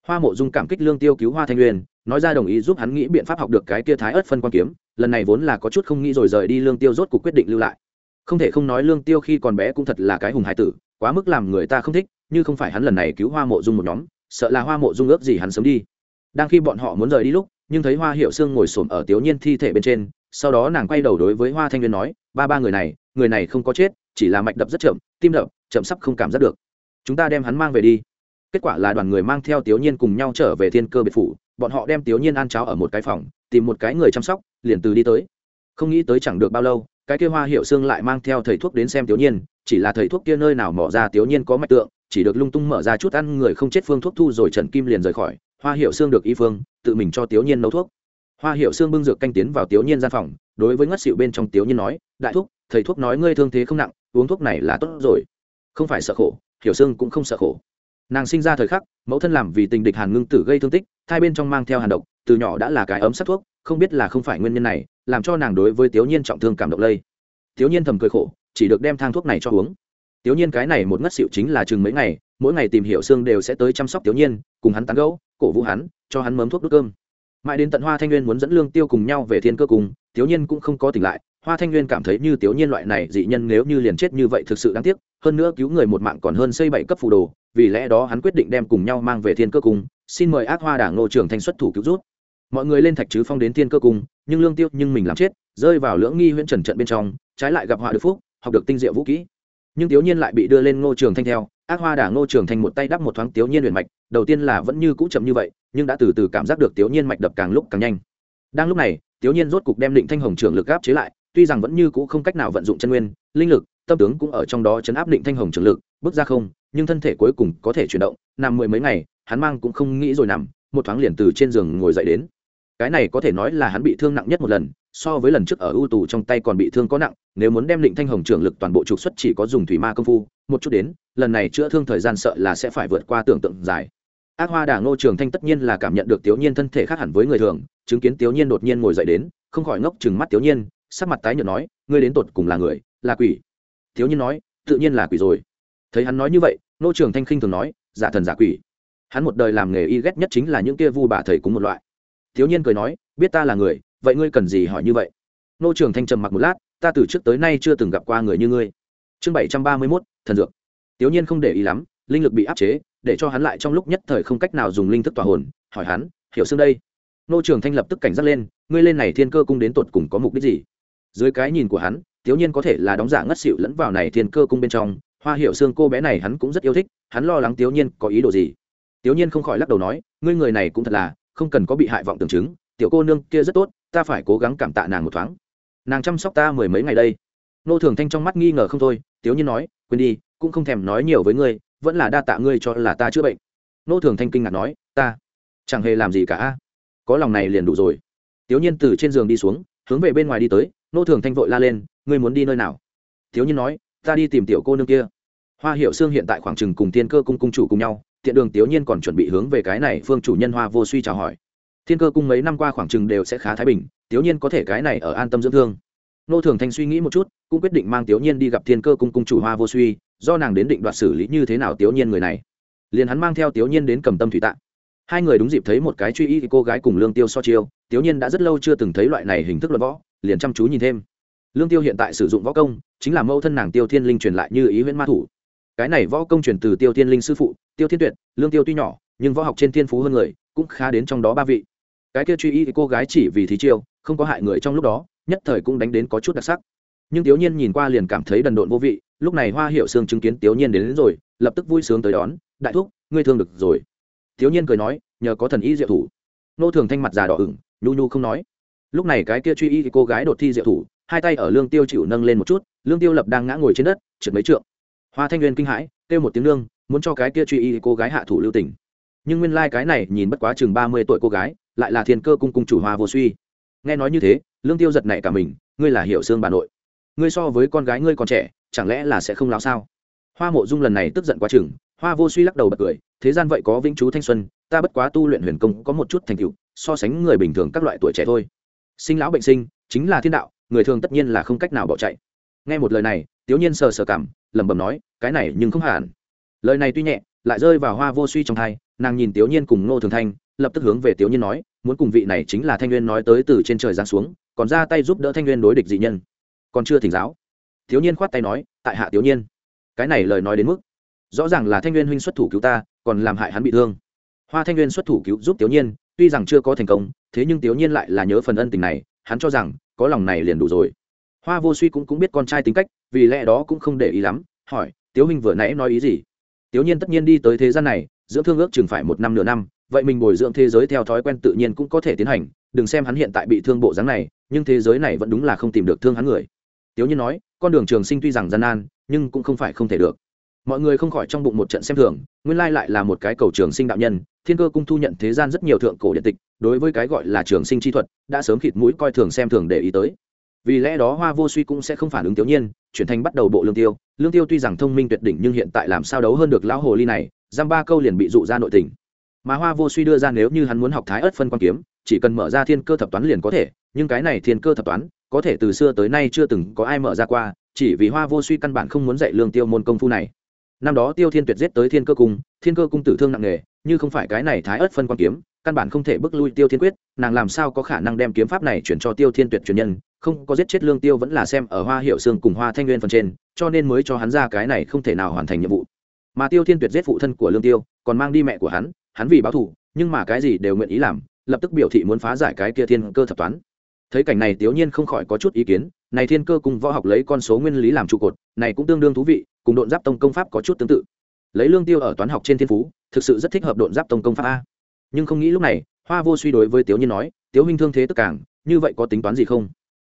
hoa mộ dung cảm kích lương tiêu cứu hoa thanh nguyên, nói ra đồng ý giúp hắn nghĩ biện pháp học được cái kia thái ớt phân quan kiếm, lần này vốn là có chút không nghĩ rồi rời đi lương tiêu rốt cuộc quyết định lưu lại. Không thể không nói lương tiêu khi còn bé cũng thật là cái hùng hải tử, quá mức làm người ta không thích, như không phải hắn lần này cứu hoa mộ dung một nhóm, sợ là hoa mộ dung ước gì hắn sớm đi. Đang khi bọn họ muốn rời đi lúc, nhưng thấy hoa hiệu sương ngồi xổm ở tiểu nhiên thi thể bên trên, sau đó nàng quay đầu đối với hoa thanh nguyên nói, ba ba người này người này không có chết, chỉ là mạch đập rất chậm, tim đập, chậm sắp không cảm giác được. Chúng ta đem hắn mang về đi kết quả là đoàn người mang theo tiểu nhiên cùng nhau trở về thiên cơ biệt phủ, bọn họ đem tiểu nhiên ăn cháo ở một cái phòng, tìm một cái người chăm sóc, liền từ đi tới. Không nghĩ tới chẳng được bao lâu, cái kia hoa hiệu xương lại mang theo thầy thuốc đến xem tiểu nhiên, chỉ là thầy thuốc kia nơi nào mỏ ra tiểu nhiên có mạch tượng, chỉ được lung tung mở ra chút ăn người không chết phương thuốc thu rồi trần kim liền rời khỏi, hoa hiệu xương được y phương, tự mình cho tiểu nhiên nấu thuốc. Hoa hiệu xương bưng dược canh tiến vào tiểu nhiên gian phòng, đối với ngất xịu bên trong tiểu nhiên nói, đại thuốc thầy thuốc nói ngươi thương thế không nặng, uống thuốc này là tốt rồi. Không phải sợ khổ hiểu xương cũng không sợ khổ nàng sinh ra thời khắc, mẫu thân làm vì tình địch hàn ngưng tử gây thương tích hai bên trong mang theo hàn độc, từ nhỏ đã là cái ấm sắc thuốc, không biết là không phải nguyên nhân này, làm cho nàng đối với tiểu nhiên trọng thương cảm động lây. Tiểu nhiên thầm cười khổ, chỉ được đem thang thuốc này cho uống. Tiểu nhiên cái này một ngất xịu chính là chừng mấy ngày, mỗi ngày tìm hiểu xương đều sẽ tới chăm sóc tiểu nhiên, cùng hắn tán gẫu, cổ vũ hắn, cho hắn mớm thuốc đốt cơm. Mãi đến tận hoa thanh nguyên muốn dẫn lương tiêu cùng nhau về thiên cơ cùng tiểu nhiên cũng không có tỉnh lại. Hoa thanh nguyên cảm thấy như tiểu nhiên loại này dị nhân nếu như liền chết như vậy thực sự đáng tiếc, hơn nữa cứu người một mạng còn hơn xây bảy cấp phù đồ vì lẽ đó hắn quyết định đem cùng nhau mang về thiên cơ cung, xin mời ác hoa đảng Ngô trưởng thanh xuất thủ cứu rút mọi người lên thạch chứ phong đến thiên cơ cung, nhưng lương tiêu nhưng mình làm chết, rơi vào lưỡng nghi huyễn trần trận bên trong, trái lại gặp họa được phúc, học được tinh diệu vũ kỹ. Nhưng tiểu nhiên lại bị đưa lên ngô trường thanh theo, ác hoa đảng ngô trường thanh một tay đắp một thoáng tiểu nhiên luyện mạch, đầu tiên là vẫn như cũ chậm như vậy, nhưng đã từ từ cảm giác được tiểu nhiên mạch đập càng lúc càng nhanh. Đang lúc này tiểu nhiên rốt cục đem định thanh hồng trường lực áp chế lại, tuy rằng vẫn như cũ không cách nào vận dụng chân nguyên, linh lực, tâm tướng cũng ở trong đó chấn áp định thanh hồng trường lực, bước ra không nhưng thân thể cuối cùng có thể chuyển động, nằm mười mấy ngày, hắn mang cũng không nghĩ rồi nằm, một thoáng liền từ trên giường ngồi dậy đến. Cái này có thể nói là hắn bị thương nặng nhất một lần, so với lần trước ở ưu tù trong tay còn bị thương có nặng, nếu muốn đem định thanh hồng trưởng lực toàn bộ trục xuất chỉ có dùng thủy ma công phu, một chút đến, lần này chữa thương thời gian sợ là sẽ phải vượt qua tưởng tượng dài. Ác hoa đà ngô trường thanh tất nhiên là cảm nhận được tiểu nhiên thân thể khác hẳn với người thường, chứng kiến tiểu nhiên đột nhiên ngồi dậy đến, không khỏi ngốc chừng mắt tiểu nhiên, sắc mặt tái nhợt nói, ngươi đến tột cùng là người, là quỷ. Tiểu nhiên nói, tự nhiên là quỷ rồi. Thấy hắn nói như vậy Nô trường thanh khinh thường nói, giả thần giả quỷ. Hắn một đời làm nghề y ghét nhất chính là những kia vu bà thầy cúng một loại. Thiếu nhiên cười nói, biết ta là người, vậy ngươi cần gì hỏi như vậy? Nô trường thanh trầm mặc một lát, ta từ trước tới nay chưa từng gặp qua người như ngươi. Chương bảy trăm ba mươi mốt, thần dược. Thiếu nhiên không để ý lắm, linh lực bị áp chế, để cho hắn lại trong lúc nhất thời không cách nào dùng linh thức tỏa hồn, hỏi hắn, hiểu xương đây? Nô trường thanh lập tức cảnh giác lên, ngươi lên này thiên cơ cung đến tột cùng có mục đích gì? Dưới cái nhìn của hắn, thiếu nhiên có thể là đóng giả ngất xịu lẫn vào này thiên cơ cung bên trong hoa hiệu xương cô bé này hắn cũng rất yêu thích, hắn lo lắng tiểu nhiên có ý đồ gì. Tiểu nhiên không khỏi lắc đầu nói, ngươi người này cũng thật là, không cần có bị hại vọng tưởng chứng, tiểu cô nương kia rất tốt, ta phải cố gắng cảm tạ nàng một thoáng. Nàng chăm sóc ta mười mấy ngày đây. Nô thường thanh trong mắt nghi ngờ không thôi, tiếu nhiên nói, quên đi, cũng không thèm nói nhiều với ngươi, vẫn là đa tạ ngươi cho là ta chữa bệnh. Nô thường thanh kinh ngạc nói, ta chẳng hề làm gì cả có lòng này liền đủ rồi. Tiếu nhiên từ trên giường đi xuống, hướng về bên ngoài đi tới, nô thường thanh vội la lên, ngươi muốn đi nơi nào? Tiếu nhiên nói ta đi tìm tiểu cô nương kia. Hoa hiệu xương hiện tại khoảng chừng cùng tiên cơ cung cung chủ cùng nhau, tiện đường tiểu nhiên còn chuẩn bị hướng về cái này phương chủ nhân hoa vô suy chào hỏi. Thiên cơ cung mấy năm qua khoảng chừng đều sẽ khá thái bình tiểu nhiên có thể cái này ở an tâm dưỡng thương. Nô thường thanh suy nghĩ một chút, cũng quyết định mang tiểu nhiên đi gặp thiên cơ cung cung chủ hoa vô suy, do nàng đến định đoạt xử lý như thế nào tiểu nhiên người này. Liền hắn mang theo tiểu nhiên đến cầm tâm thủy tạng hai người đúng dịp thấy một cái truy y cô gái cùng lương tiêu so chiêu tiểu nhiên đã rất lâu chưa từng thấy loại này hình thức luận võ, liền chăm chú nhìn thêm lương tiêu hiện tại sử dụng võ công chính là mẫu thân nàng tiêu thiên linh truyền lại như ý huyễn ma thủ. Cái này võ công truyền từ tiêu thiên linh sư phụ tiêu thiên tuyệt lương tiêu tuy nhỏ nhưng võ học trên thiên phú hơn người cũng khá đến trong đó ba vị. Cái kia truy y thì cô gái chỉ vì thí chiêu không có hại người trong lúc đó nhất thời cũng đánh đến có chút đặc sắc. Nhưng tiểu nhiên nhìn qua liền cảm thấy đần độn vô vị lúc này hoa hiệu sương chứng kiến tiểu nhiên đến, đến rồi lập tức vui sướng tới đón đại thúc ngươi thương được rồi. Tiểu nhiên cười nói nhờ có thần y diệu thủ. Nô thường thanh mặt già đỏ ửng nhu nhu không nói. Lúc này cái kia truy y thì cô gái đột thi diệu thủ hai tay ở lương tiêu chịu nâng lên một chút, lương tiêu lập đang ngã ngồi trên đất, trượt mấy trượng. Hoa thanh nguyên kinh hãi, kêu một tiếng nương, muốn cho cái kia truy y cô gái hạ thủ lưu tình. Nhưng nguyên lai cái này nhìn bất quá chừng ba mươi tuổi cô gái, lại là thiên cơ cung cung chủ hoa vô suy. Nghe nói như thế, lương tiêu giật nảy cả mình, ngươi là hiểu xương bà nội. Ngươi so với con gái ngươi còn trẻ, chẳng lẽ là sẽ không láo sao? Hoa mộ dung lần này tức giận quá chừng, hoa vô suy lắc đầu bật cười, thế gian vậy có vĩnh chú thanh xuân, ta bất quá tu luyện huyền công có một chút thành tựu, so sánh người bình thường các loại tuổi trẻ thôi. Sinh lão bệnh sinh, chính là thiên đạo người thường tất nhiên là không cách nào bỏ chạy. Nghe một lời này tiểu nhiên sờ sờ cảm, lẩm bẩm nói, cái này nhưng không hẳn. Lời này tuy nhẹ, lại rơi vào hoa vô suy trong thai, nàng nhìn tiểu nhiên cùng ngô thường thanh, lập tức hướng về tiểu nhiên nói, muốn cùng vị này chính là thanh nguyên nói tới từ trên trời giáng xuống, còn ra tay giúp đỡ thanh nguyên đối địch dị nhân. Còn chưa thỉnh giáo. Thiếu nhiên khoát tay nói, tại hạ tiểu nhiên. Cái này lời nói đến mức, rõ ràng là thanh nguyên huynh xuất thủ cứu ta, còn làm hại hắn bị thương. Hoa thanh nguyên xuất thủ cứu giúp tiểu nhiên, tuy rằng chưa có thành công, thế nhưng tiểu nhiên lại là nhớ phần ân tình này, hắn cho rằng có lòng này liền đủ rồi. Hoa vô suy cũng cũng biết con trai tính cách, vì lẽ đó cũng không để ý lắm, hỏi tiểu hình vừa nãy nói ý gì? Tiểu nhiên tất nhiên đi tới thế gian này, dưỡng thương ước chừng phải một năm nửa năm, vậy mình bồi dưỡng thế giới theo thói quen tự nhiên cũng có thể tiến hành, đừng xem hắn hiện tại bị thương bộ dáng này, nhưng thế giới này vẫn đúng là không tìm được thương hắn người. Tiểu nhiên nói, con đường trường sinh tuy rằng gian nan, nhưng cũng không phải không thể được mọi người không khỏi trong bụng một trận xem thường, nguyên lai lại là một cái cầu trường sinh đạo nhân, thiên cơ cung thu nhận thế gian rất nhiều thượng cổ điện tịch, đối với cái gọi là trường sinh chi thuật, đã sớm khịt mũi coi thường xem thường để ý tới. Vì lẽ đó hoa vô suy cũng sẽ không phản ứng tiểu nhiên, chuyển thành bắt đầu bộ lương tiêu. Lương tiêu tuy rằng thông minh tuyệt đỉnh nhưng hiện tại làm sao đấu hơn được lão hồ ly này, giam ba câu liền bị dụ ra nội tình. Mà hoa vô suy đưa ra nếu như hắn muốn học thái ớt phân quan kiếm, chỉ cần mở ra thiên cơ thập toán liền có thể, nhưng cái này thiên cơ thập toán, có thể từ xưa tới nay chưa từng có ai mở ra qua, chỉ vì hoa vô suy căn bản không muốn dạy lương tiêu môn công phu này năm đó tiêu thiên tuyệt giết tới thiên cơ cung, thiên cơ cung tử thương nặng nề, như không phải cái này thái ớt phân quan kiếm, căn bản không thể bước lui tiêu thiên quyết, nàng làm sao có khả năng đem kiếm pháp này chuyển cho tiêu thiên tuyệt truyền nhân, không có giết chết lương tiêu vẫn là xem ở hoa hiệu xương cùng hoa thanh nguyên phần trên, cho nên mới cho hắn ra cái này không thể nào hoàn thành nhiệm vụ. Mà tiêu thiên tuyệt giết phụ thân của lương tiêu, còn mang đi mẹ của hắn hắn vì báo thù, nhưng mà cái gì đều nguyện ý làm, lập tức biểu thị muốn phá giải cái kia thiên cơ thập toán thấy cảnh này tiểu nhiên không khỏi có chút ý kiến, này thiên cơ cùng võ học lấy con số nguyên lý làm trụ cột, này cũng tương đương thú vị, cùng độn giáp tông công pháp có chút tương tự. Lấy lương tiêu ở toán học trên thiên phú, thực sự rất thích hợp độn giáp tông công pháp a. Nhưng không nghĩ lúc này, hoa vô suy đối với tiểu nhiên nói tiểu huynh thương thế tức càng, như vậy có tính toán gì không?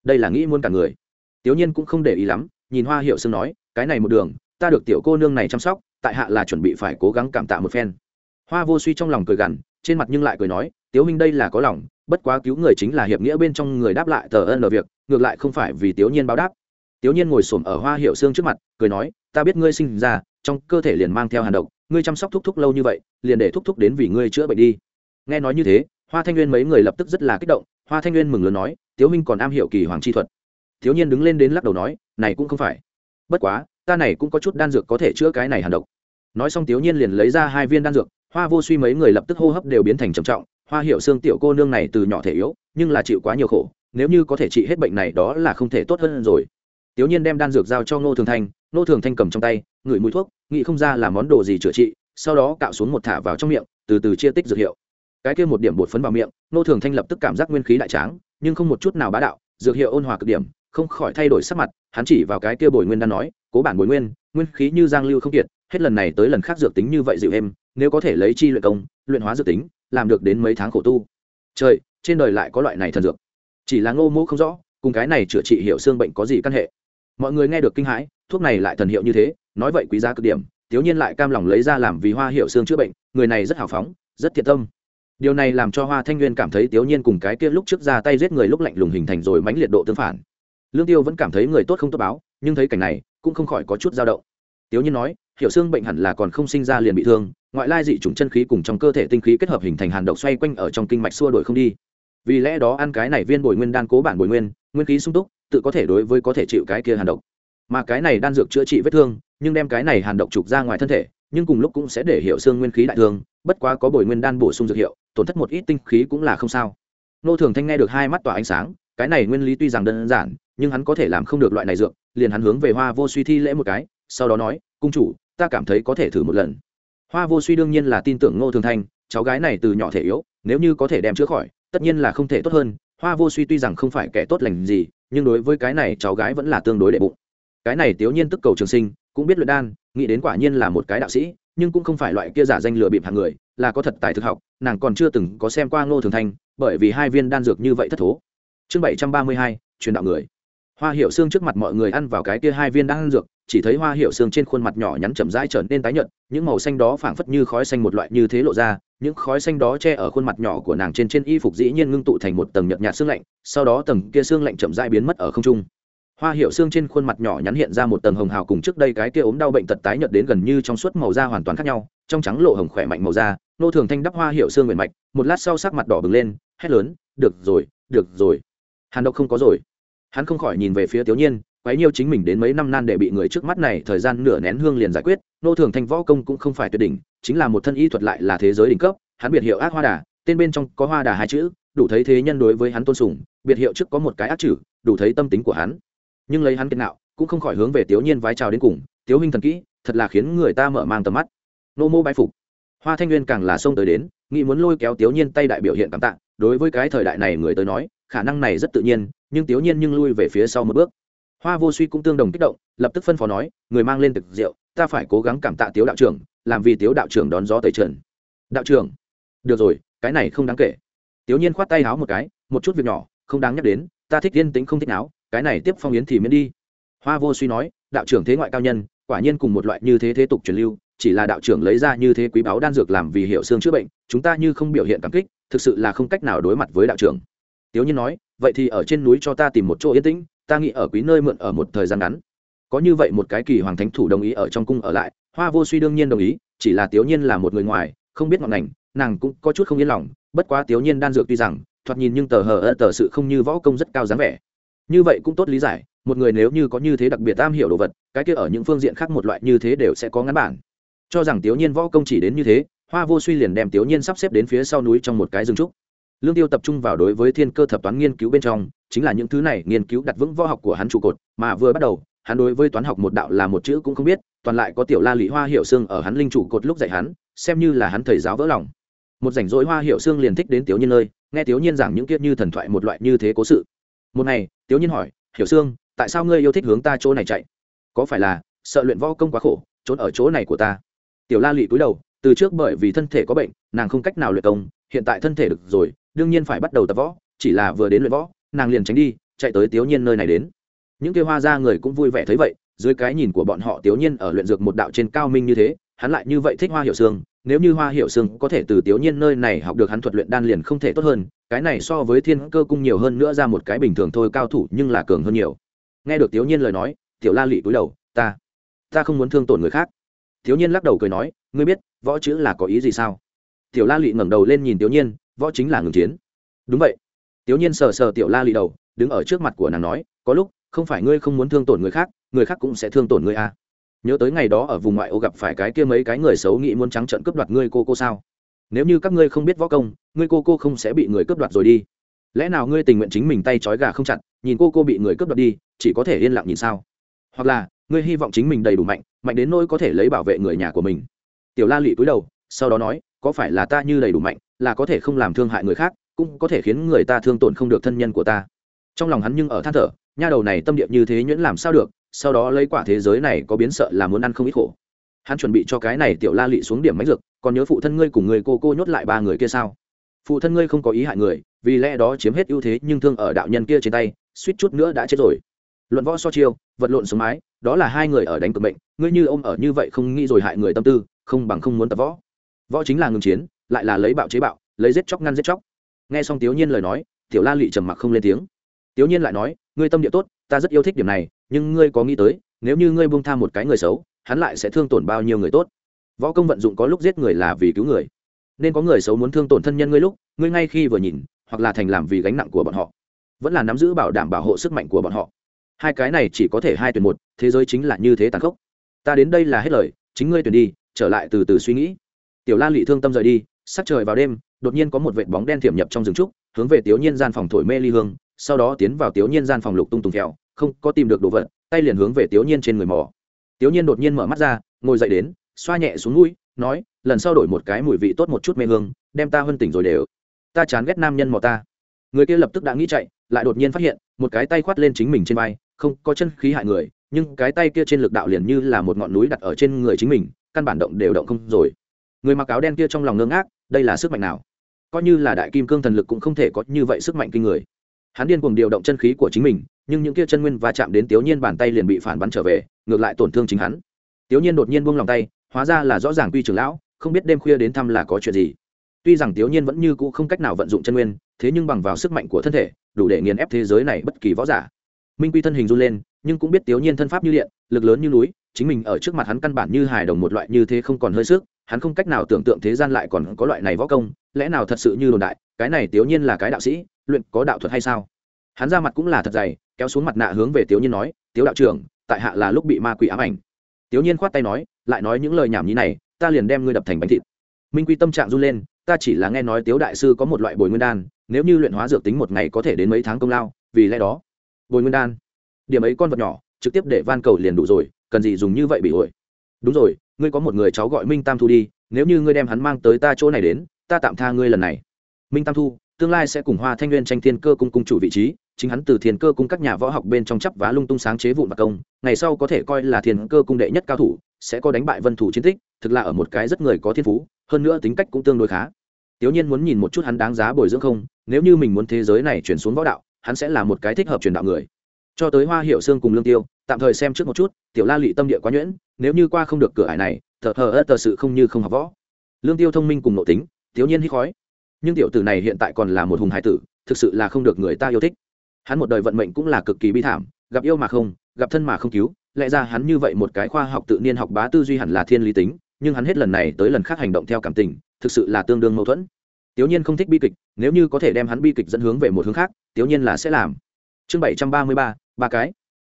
Đây là nghĩ muôn cả người. Tiểu nhiên cũng không để ý lắm, nhìn hoa hiệu sương nói, cái này một đường, ta được tiểu cô nương này chăm sóc, tại hạ là chuẩn bị phải cố gắng cảm tạ một phen. Hoa vô suy trong lòng cười gằn, trên mặt nhưng lại cười nói tiểu huynh đây là có lòng bất quá cứu người chính là hiệp nghĩa bên trong người đáp lại tờ ân ở việc, ngược lại không phải vì tiểu nhiên báo đáp. Tiểu nhiên ngồi xổm ở hoa hiệu xương trước mặt, cười nói, ta biết ngươi sinh ra, trong cơ thể liền mang theo hàn độc, ngươi chăm sóc thúc thúc lâu như vậy, liền để thúc thúc đến vì ngươi chữa bệnh đi. Nghe nói như thế, hoa thanh nguyên mấy người lập tức rất là kích động, hoa thanh nguyên mừng lớn nói, tiếu minh còn am hiểu kỳ hoàng chi thuật. Thiếu nhiên đứng lên đến lắc đầu nói, này cũng không phải. Bất quá, ta này cũng có chút đan dược có thể chữa cái này hàn độc. Nói xong tiếu nhiên liền lấy ra hai viên đan dược, hoa vô suy mấy người lập tức hô hấp đều biến thành trầm trọng hoa hiệu xương tiểu cô nương này từ nhỏ thể yếu nhưng là chịu quá nhiều khổ nếu như có thể trị hết bệnh này đó là không thể tốt hơn rồi Tiểu Nhiên đem đan dược giao cho Ngô Thường Thanh, Ngô Thường Thanh cầm trong tay, ngửi mùi thuốc, nghĩ không ra là món đồ gì chữa trị, sau đó cạo xuống một thả vào trong miệng, từ từ chia tích dược hiệu. Cái kia một điểm bột phấn vào miệng, Ngô Thường Thanh lập tức cảm giác nguyên khí đại tráng, nhưng không một chút nào bá đạo, dược hiệu ôn hòa cực điểm, không khỏi thay đổi sắc mặt, hắn chỉ vào cái kia bồi nguyên đan nói, "Cố bản bồi nguyên, nguyên khí như giang lưu không kiệt, hết lần này tới lần khác dược tính như vậy dịu êm, nếu có thể lấy chi luyện công, luyện hóa dược tính, làm được đến mấy tháng khổ tu." Trời, trên đời lại có loại này thần dược. Chỉ là Ngô Mỗ không rõ, cùng cái này chữa trị hiệu xương bệnh có gì căn hệ mọi người nghe được kinh hãi thuốc này lại thần hiệu như thế nói vậy quý giá cực điểm thiếu nhiên lại cam lòng lấy ra làm vì hoa hiệu xương chữa bệnh người này rất hào phóng rất thiện tâm điều này làm cho hoa thanh nguyên cảm thấy thiếu nhiên cùng cái kia lúc trước ra tay giết người lúc lạnh lùng hình thành rồi mãnh liệt độ tương phản lương tiêu vẫn cảm thấy người tốt không tốt báo nhưng thấy cảnh này cũng không khỏi có chút dao động thiếu nhiên nói hiệu xương bệnh hẳn là còn không sinh ra liền bị thương ngoại lai dị chủng chân khí cùng trong cơ thể tinh khí kết hợp hình thành hàn độc xoay quanh ở trong kinh mạch xua đổi không đi. Vì lẽ đó ăn cái này viên bồi nguyên đan cố bản bồi nguyên nguyên khí sung túc, tự có thể đối với có thể chịu cái kia hàn độc. Mà cái này đan dược chữa trị vết thương, nhưng đem cái này hàn độc trục ra ngoài thân thể, nhưng cùng lúc cũng sẽ để hiệu xương nguyên khí đại thương, bất quá có bồi nguyên đan bổ sung dược hiệu, tổn thất một ít tinh khí cũng là không sao. Nô thường thanh nghe được hai mắt tỏa ánh sáng, cái này nguyên lý tuy rằng đơn giản, nhưng hắn có thể làm không được loại này dược, liền hắn hướng về hoa vô suy thi lễ một cái, sau đó nói, cung chủ, ta cảm thấy có thể thử một lần hoa vô suy đương nhiên là tin tưởng ngô thường thanh cháu gái này từ nhỏ thể yếu, nếu như có thể đem chữa khỏi, tất nhiên là không thể tốt hơn. Hoa vô suy tuy rằng không phải kẻ tốt lành gì, nhưng đối với cái này cháu gái vẫn là tương đối đệ bụng. Cái này tiểu nhiên tức cầu trường sinh, cũng biết luyện đan, nghĩ đến quả nhiên là một cái đạo sĩ, nhưng cũng không phải loại kia giả danh lừa bịp hàng người, là có thật tài thực học, nàng còn chưa từng có xem qua ngô thường thanh bởi vì hai viên đan dược như vậy thất thố. Chương bảy trăm ba mươi hai, truyền đạo người. Hoa hiệu xương trước mặt mọi người ăn vào cái kia hai viên đan dược chỉ thấy hoa hiệu xương trên khuôn mặt nhỏ nhắn chậm rãi trở nên tái nhợt, những màu xanh đó phảng phất như khói xanh một loại như thế lộ ra, những khói xanh đó che ở khuôn mặt nhỏ của nàng trên trên y phục dĩ nhiên ngưng tụ thành một tầng nhợt nhạt xương lạnh, sau đó tầng kia xương lạnh chậm rãi biến mất ở không trung. Hoa hiệu xương trên khuôn mặt nhỏ nhắn hiện ra một tầng hồng hào cùng trước đây cái kia ốm đau bệnh tật tái nhợt đến gần như trong suốt màu da hoàn toàn khác nhau, trong trắng lộ hồng khỏe mạnh màu da, nô thường thanh đắp hoa hiệu xương nguyện mạch, một lát sau sắc mặt đỏ bừng lên, hét lớn, được rồi được rồi. Hàn độc không có rồi. Hắn không khỏi nhìn về phía tiểu nhiên quấy nhiêu chính mình đến mấy năm nan để bị người trước mắt này thời gian nửa nén hương liền giải quyết, nô thường thanh võ công cũng không phải tuyệt đỉnh, chính là một thân y thuật lại là thế giới đỉnh cấp, hắn biệt hiệu ác hoa đà, tên bên trong có hoa đà hai chữ, đủ thấy thế nhân đối với hắn tôn sùng, biệt hiệu trước có một cái ác chữ, đủ thấy tâm tính của hắn. Nhưng lấy hắn kiên nạo cũng không khỏi hướng về tiểu nhiên vái chào đến cùng tiểu huynh thần kỹ, thật là khiến người ta mở mang tầm mắt. Nô mô bái phục. Hoa thanh nguyên càng là xông tới đến, nghĩ muốn lôi kéo tiểu nhiên tay đại biểu hiện cảm tạ, đối với cái thời đại này người tới nói, khả năng này rất tự nhiên, nhưng tiểu nhiên nhưng lui về phía sau một bước hoa vô suy cũng tương đồng kích động, lập tức phân phó nói, người mang lên thực rượu, ta phải cố gắng cảm tạ tiếu đạo trưởng, làm vì tiếu đạo trưởng đón gió tẩy trần. Đạo trưởng? Được rồi, cái này không đáng kể. Tiểu nhiên khoát tay háo một cái, một chút việc nhỏ, không đáng nhắc đến, ta thích yên tĩnh không thích áo cái này tiếp phong yến thì miễn đi. Hoa vô suy nói, đạo trưởng thế ngoại cao nhân, quả nhiên cùng một loại như thế thế tục truyền lưu, chỉ là đạo trưởng lấy ra như thế quý báu đan dược làm vì hiệu xương chữa bệnh, chúng ta như không biểu hiện cảm kích, thực sự là không cách nào đối mặt với đạo trưởng. Tiếu nhiên nói, vậy thì ở trên núi cho ta tìm một chỗ yên tĩnh ta nghĩ ở quý nơi mượn ở một thời gian ngắn. Có như vậy một cái kỳ hoàng thánh thủ đồng ý ở trong cung ở lại, hoa vô suy đương nhiên đồng ý, chỉ là tiểu nhiên là một người ngoài, không biết ngọn ngành, nàng cũng có chút không yên lòng, bất quá tiểu nhiên đan dược tuy rằng, thoạt nhìn nhưng tờ hờ ơ tờ sự không như võ công rất cao dáng vẻ. Như vậy cũng tốt lý giải, một người nếu như có như thế đặc biệt am hiểu đồ vật, cái kia ở những phương diện khác một loại như thế đều sẽ có ngắn bản. Cho rằng tiểu nhiên võ công chỉ đến như thế, hoa vô suy liền đem tiểu nhiên sắp xếp đến phía sau núi trong một cái rừng trúc lương tiêu tập trung vào đối với thiên cơ thập toán nghiên cứu bên trong, chính là những thứ này nghiên cứu đặt vững võ học của hắn trụ cột, mà vừa bắt đầu, hắn đối với toán học một đạo là một chữ cũng không biết, toàn lại có tiểu la lụy hoa hiệu xương ở hắn linh trụ cột lúc dạy hắn, xem như là hắn thầy giáo vỡ lòng. Một rảnh rỗi hoa hiệu xương liền thích đến tiểu nhiên nơi, nghe tiểu nhiên giảng những kiếp như thần thoại một loại như thế cố sự. Một ngày, tiểu nhiên hỏi, hiểu xương, tại sao ngươi yêu thích hướng ta chỗ này chạy? Có phải là sợ luyện võ công quá khổ, trốn ở chỗ này của ta? Tiểu la lụy cúi đầu, từ trước bởi vì thân thể có bệnh, nàng không cách nào luyện công, hiện tại thân thể được rồi đương nhiên phải bắt đầu tập võ, chỉ là vừa đến luyện võ, nàng liền tránh đi, chạy tới tiểu nhiên nơi này đến. Những kia hoa ra người cũng vui vẻ thấy vậy, dưới cái nhìn của bọn họ tiểu nhiên ở luyện dược một đạo trên cao minh như thế, hắn lại như vậy thích hoa hiệu xương nếu như hoa hiệu xương có thể từ tiểu nhiên nơi này học được hắn thuật luyện đan liền không thể tốt hơn, cái này so với thiên cơ cung nhiều hơn nữa ra một cái bình thường thôi, cao thủ nhưng là cường hơn nhiều. Nghe được tiểu nhiên lời nói, tiểu la lị cúi đầu, ta ta không muốn thương tổn người khác. Tiểu nhiên lắc đầu cười nói, ngươi biết, võ chữ là có ý gì sao? Tiểu la lị ngẩng đầu lên nhìn tiểu nhiên võ chính là ngừng chiến. Đúng vậy. Tiểu nhiên sờ sờ tiểu la lì đầu, đứng ở trước mặt của nàng nói, có lúc, không phải ngươi không muốn thương tổn người khác người khác cũng sẽ thương tổn ngươi à. nhớ tới ngày đó ở vùng ngoại ô gặp phải cái kia mấy cái người xấu nghĩ muốn trắng trợn cướp đoạt ngươi cô cô sao? Nếu như các ngươi không biết võ công, ngươi cô cô không sẽ bị người cướp đoạt rồi đi. Lẽ nào ngươi tình nguyện chính mình tay trói gà không chặt, nhìn cô cô bị người cướp đoạt đi, chỉ có thể yên lặng nhìn sao? Hoặc là, ngươi hy vọng chính mình đầy đủ mạnh mạnh đến nỗi có thể lấy bảo vệ người nhà của mình. Tiểu la lụy cúi đầu, sau đó nói, có phải là ta như đầy đủ mạnh là có thể không làm thương hại người khác, cũng có thể khiến người ta thương tổn không được thân nhân của ta. Trong lòng hắn nhưng ở than thở, nha đầu này tâm địa như thế nhuyễn làm sao được, sau đó lấy quả thế giới này có biến sợ là muốn ăn không ít khổ. Hắn chuẩn bị cho cái này tiểu la lị xuống điểm máy dược, còn nhớ phụ thân ngươi cùng người cô cô nhốt lại ba người kia sao? Phụ thân ngươi không có ý hại người, vì lẽ đó chiếm hết ưu thế nhưng thương ở đạo nhân kia trên tay, suýt chút nữa đã chết rồi. Luận võ so chiêu, vật lộn sống mái, đó là hai người ở đánh cực mệnh, ngươi như ông ở như vậy không nghĩ rồi hại người tâm tư, không bằng không muốn tập võ. Võ chính là ngừng chiến lại là lấy bạo chế bạo, lấy giết chóc ngăn giết chóc. Nghe xong tiểu nhiên lời nói, tiểu la lị trầm mặc không lên tiếng. Tiểu nhiên lại nói, ngươi tâm địa tốt, ta rất yêu thích điểm này, nhưng ngươi có nghĩ tới, nếu như ngươi buông tha một cái người xấu, hắn lại sẽ thương tổn bao nhiêu người tốt? Võ công vận dụng có lúc giết người là vì cứu người. Nên có người xấu muốn thương tổn thân nhân ngươi lúc, ngươi ngay khi vừa nhìn, hoặc là thành làm vì gánh nặng của bọn họ. Vẫn là nắm giữ bảo đảm bảo hộ sức mạnh của bọn họ. Hai cái này chỉ có thể hai tuyển một, thế giới chính là như thế tàn khốc. Ta đến đây là hết lời, chính ngươi tuyển đi, trở lại từ từ suy nghĩ. Tiểu la lị thương tâm rời đi sắc trời vào đêm, đột nhiên có một vệt bóng đen thiểm nhập trong rừng trúc, hướng về tiểu nhiên gian phòng thổi mê ly hương, sau đó tiến vào tiểu nhiên gian phòng lục tung tùng kẹo không có tìm được đồ vật, tay liền hướng về tiểu nhiên trên người mò. Tiểu nhiên đột nhiên mở mắt ra, ngồi dậy đến, xoa nhẹ xuống mũi, nói, lần sau đổi một cái mùi vị tốt một chút mê hương, đem ta hơn tỉnh rồi đều. Ta chán ghét nam nhân mò ta. Người kia lập tức đã nghĩ chạy, lại đột nhiên phát hiện, một cái tay khoát lên chính mình trên vai, không có chân khí hại người, nhưng cái tay kia trên lực đạo liền như là một ngọn núi đặt ở trên người chính mình, căn bản động đều động không rồi. Người mặc áo đen kia trong lòng ngơ ngác đây là sức mạnh nào? Coi như là đại kim cương thần lực cũng không thể có như vậy sức mạnh kinh người. Hắn điên cuồng điều động chân khí của chính mình, nhưng những kia chân nguyên va chạm đến tiểu nhiên bàn tay liền bị phản bắn trở về, ngược lại tổn thương chính hắn. Tiểu nhiên đột nhiên buông lòng tay, hóa ra là rõ ràng quy trưởng lão, không biết đêm khuya đến thăm là có chuyện gì. Tuy rằng tiểu nhiên vẫn như cũ không cách nào vận dụng chân nguyên, thế nhưng bằng vào sức mạnh của thân thể, đủ để nghiền ép thế giới này bất kỳ võ giả. Minh quy thân hình run lên, nhưng cũng biết tiểu nhiên thân pháp như điện, lực lớn như núi, chính mình ở trước mặt hắn căn bản như hài đồng một loại như thế không còn hơi sức hắn không cách nào tưởng tượng thế gian lại còn có loại này võ công, lẽ nào thật sự như đồn đại, cái này tiểu nhiên là cái đạo sĩ, luyện có đạo thuật hay sao? Hắn ra mặt cũng là thật dày, kéo xuống mặt nạ hướng về tiểu nhiên nói, tiểu đạo trưởng, tại hạ là lúc bị ma quỷ ám ảnh. Tiểu nhiên khoát tay nói, lại nói những lời nhảm nhí này, ta liền đem ngươi đập thành bánh thịt. Minh quy tâm trạng run lên, ta chỉ là nghe nói tiếu đại sư có một loại bồi nguyên đan, nếu như luyện hóa dược tính một ngày có thể đến mấy tháng công lao, vì lẽ đó, bồi nguyên đan, điểm ấy con vật nhỏ, trực tiếp để van cầu liền đủ rồi, cần gì dùng như vậy bị ổi đúng rồi ngươi có một người cháu gọi minh tam thu đi, nếu như ngươi đem hắn mang tới ta chỗ này đến, ta tạm tha ngươi lần này. Minh tam thu, tương lai sẽ cùng hoa thanh nguyên tranh thiên cơ cung cung chủ vị trí, chính hắn từ thiên cơ cung các nhà võ học bên trong chấp vá lung tung sáng chế vụn và công, ngày sau có thể coi là thiên cơ cung đệ nhất cao thủ, sẽ có đánh bại vân thủ chiến tích, thực là ở một cái rất người có thiên phú, hơn nữa tính cách cũng tương đối khá. Tiểu nhiên muốn nhìn một chút hắn đáng giá bồi dưỡng không, nếu như mình muốn thế giới này chuyển xuống võ đạo, hắn sẽ là một cái thích hợp truyền đạo người. Cho tới hoa hiệu xương cùng lương tiêu tạm thời xem trước một chút, tiểu la lị tâm địa quá nhuyễn, nếu như qua không được cửa ải này, thờ hờ ớt tờ sự không như không học võ. Lương tiêu thông minh cùng nội tính, thiếu nhiên hít khói. Nhưng tiểu tử này hiện tại còn là một hùng hải tử, thực sự là không được người ta yêu thích. Hắn một đời vận mệnh cũng là cực kỳ bi thảm, gặp yêu mà không, gặp thân mà không cứu, lẽ ra hắn như vậy một cái khoa học tự nhiên học bá tư duy hẳn là thiên lý tính, nhưng hắn hết lần này tới lần khác hành động theo cảm tình, thực sự là tương đương mâu thuẫn. Tiểu nhiên không thích bi kịch, nếu như có thể đem hắn bi kịch dẫn hướng về một hướng khác, tiểu nhiên là sẽ làm. Chương bảy trăm ba mươi ba ba cái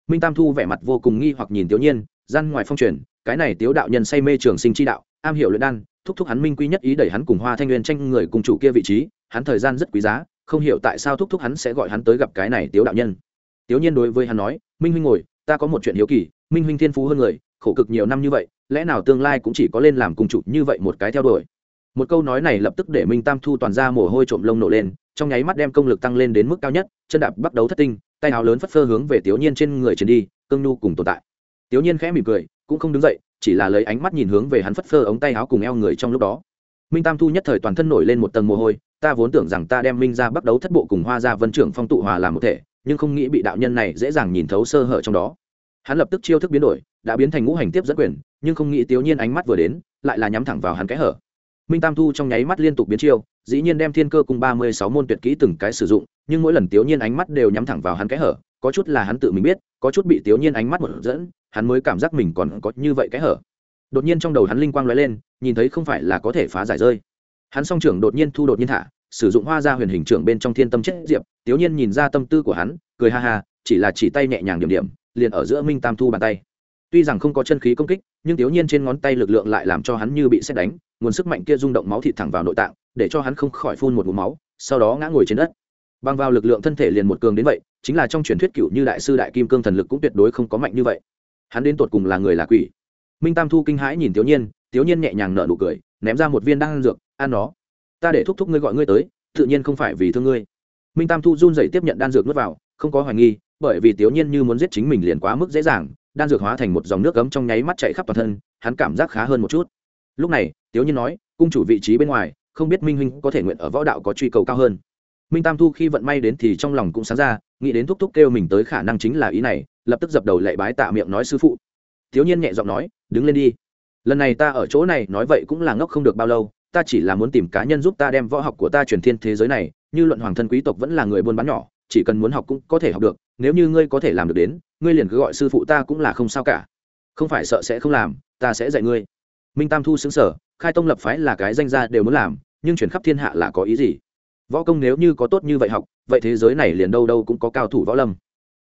minh tam thu vẻ mặt vô cùng nghi hoặc nhìn tiểu nhiên, gian ngoài phong truyền, cái này tiếu đạo nhân say mê trường sinh chi đạo, am hiểu luyện đan, thúc thúc hắn minh quy nhất ý đẩy hắn cùng hoa thanh nguyên tranh người cùng chủ kia vị trí, hắn thời gian rất quý giá, không hiểu tại sao thúc thúc hắn sẽ gọi hắn tới gặp cái này tiếu đạo nhân. Tiểu nhiên đối với hắn nói, minh huynh ngồi, ta có một chuyện hiếu kỳ, minh huynh thiên phú hơn người, khổ cực nhiều năm như vậy, lẽ nào tương lai cũng chỉ có lên làm cùng chủ như vậy một cái theo đuổi? Một câu nói này lập tức để minh tam thu toàn ra mồ hôi trộm lông nổ lên, trong nháy mắt đem công lực tăng lên đến mức cao nhất, chân đạp bắt đầu thất tinh tay áo lớn phất phơ hướng về tiểu nhiên trên người chiến đi, cương nhu cùng tồn tại. Tiểu nhiên khẽ mỉm cười, cũng không đứng dậy, chỉ là lấy ánh mắt nhìn hướng về hắn phất phơ ống tay áo cùng eo người trong lúc đó. Minh tam thu nhất thời toàn thân nổi lên một tầng mồ hôi, ta vốn tưởng rằng ta đem minh ra bắt đấu thất bộ cùng hoa ra vân trưởng phong tụ hòa làm một thể, nhưng không nghĩ bị đạo nhân này dễ dàng nhìn thấu sơ hở trong đó. Hắn lập tức chiêu thức biến đổi, đã biến thành ngũ hành tiếp dẫn quyền, nhưng không nghĩ tiểu nhiên ánh mắt vừa đến, lại là nhắm thẳng vào hắn cái hở. Minh tam thu trong nháy mắt liên tục biến chiêu dĩ nhiên đem thiên cơ cùng ba mươi sáu môn tuyệt kỹ từng cái sử dụng, nhưng mỗi lần tiểu nhiên ánh mắt đều nhắm thẳng vào hắn cái hở, có chút là hắn tự mình biết, có chút bị tiểu nhiên ánh mắt một dẫn, hắn mới cảm giác mình còn có như vậy cái hở. Đột nhiên trong đầu hắn linh quang lóe lên, nhìn thấy không phải là có thể phá giải rơi. Hắn song trưởng đột nhiên thu đột nhiên thả, sử dụng hoa ra huyền hình trưởng bên trong thiên tâm chết diệp tiểu nhiên nhìn ra tâm tư của hắn, cười ha ha, chỉ là chỉ tay nhẹ nhàng điểm điểm, liền ở giữa minh tam thu bàn tay. Tuy rằng không có chân khí công kích nhưng thiếu nhiên trên ngón tay lực lượng lại làm cho hắn như bị xét đánh, nguồn sức mạnh kia rung động máu thịt thẳng vào nội tạng, để cho hắn không khỏi phun một mũ máu, sau đó ngã ngồi trên đất. Bằng vào lực lượng thân thể liền một cường đến vậy, chính là trong truyền thuyết cựu như đại sư đại kim cương thần lực cũng tuyệt đối không có mạnh như vậy. Hắn đến tột cùng là người là quỷ. Minh tam thu kinh hãi nhìn thiếu nhiên thiếu nhiên nhẹ nhàng nở nụ cười, ném ra một viên đan dược, ăn nó. Ta để thúc thúc ngươi gọi ngươi tới, tự nhiên không phải vì thương ngươi. Minh tam thu run rẩy tiếp nhận đan dược nuốt vào, không có hoài nghi bởi vì tiểu nhiên như muốn giết chính mình liền quá mức dễ dàng, đan dược hóa thành một dòng nước gấm trong nháy mắt chạy khắp toàn thân, hắn cảm giác khá hơn một chút. Lúc này tiểu nhiên nói, cung chủ vị trí bên ngoài, không biết minh huynh có thể nguyện ở võ đạo có truy cầu cao hơn. Minh tam thu khi vận may đến thì trong lòng cũng sáng ra, nghĩ đến thúc thúc kêu mình tới khả năng chính là ý này, lập tức dập đầu lệ bái tạ miệng nói sư phụ. Thiếu nhiên nhẹ giọng nói, đứng lên đi. Lần này ta ở chỗ này nói vậy cũng là ngốc không được bao lâu, ta chỉ là muốn tìm cá nhân giúp ta đem võ học của ta truyền thiên thế giới này, như luận hoàng thân quý tộc vẫn là người buôn bán nhỏ chỉ cần muốn học cũng có thể học được, nếu như ngươi có thể làm được đến, ngươi liền cứ gọi sư phụ ta cũng là không sao cả. Không phải sợ sẽ không làm, ta sẽ dạy ngươi. Minh tam thu xứng sở khai tông lập phái là cái danh gia đều muốn làm, nhưng chuyển khắp thiên hạ là có ý gì? Võ công nếu như có tốt như vậy học, vậy thế giới này liền đâu đâu cũng có cao thủ võ lâm.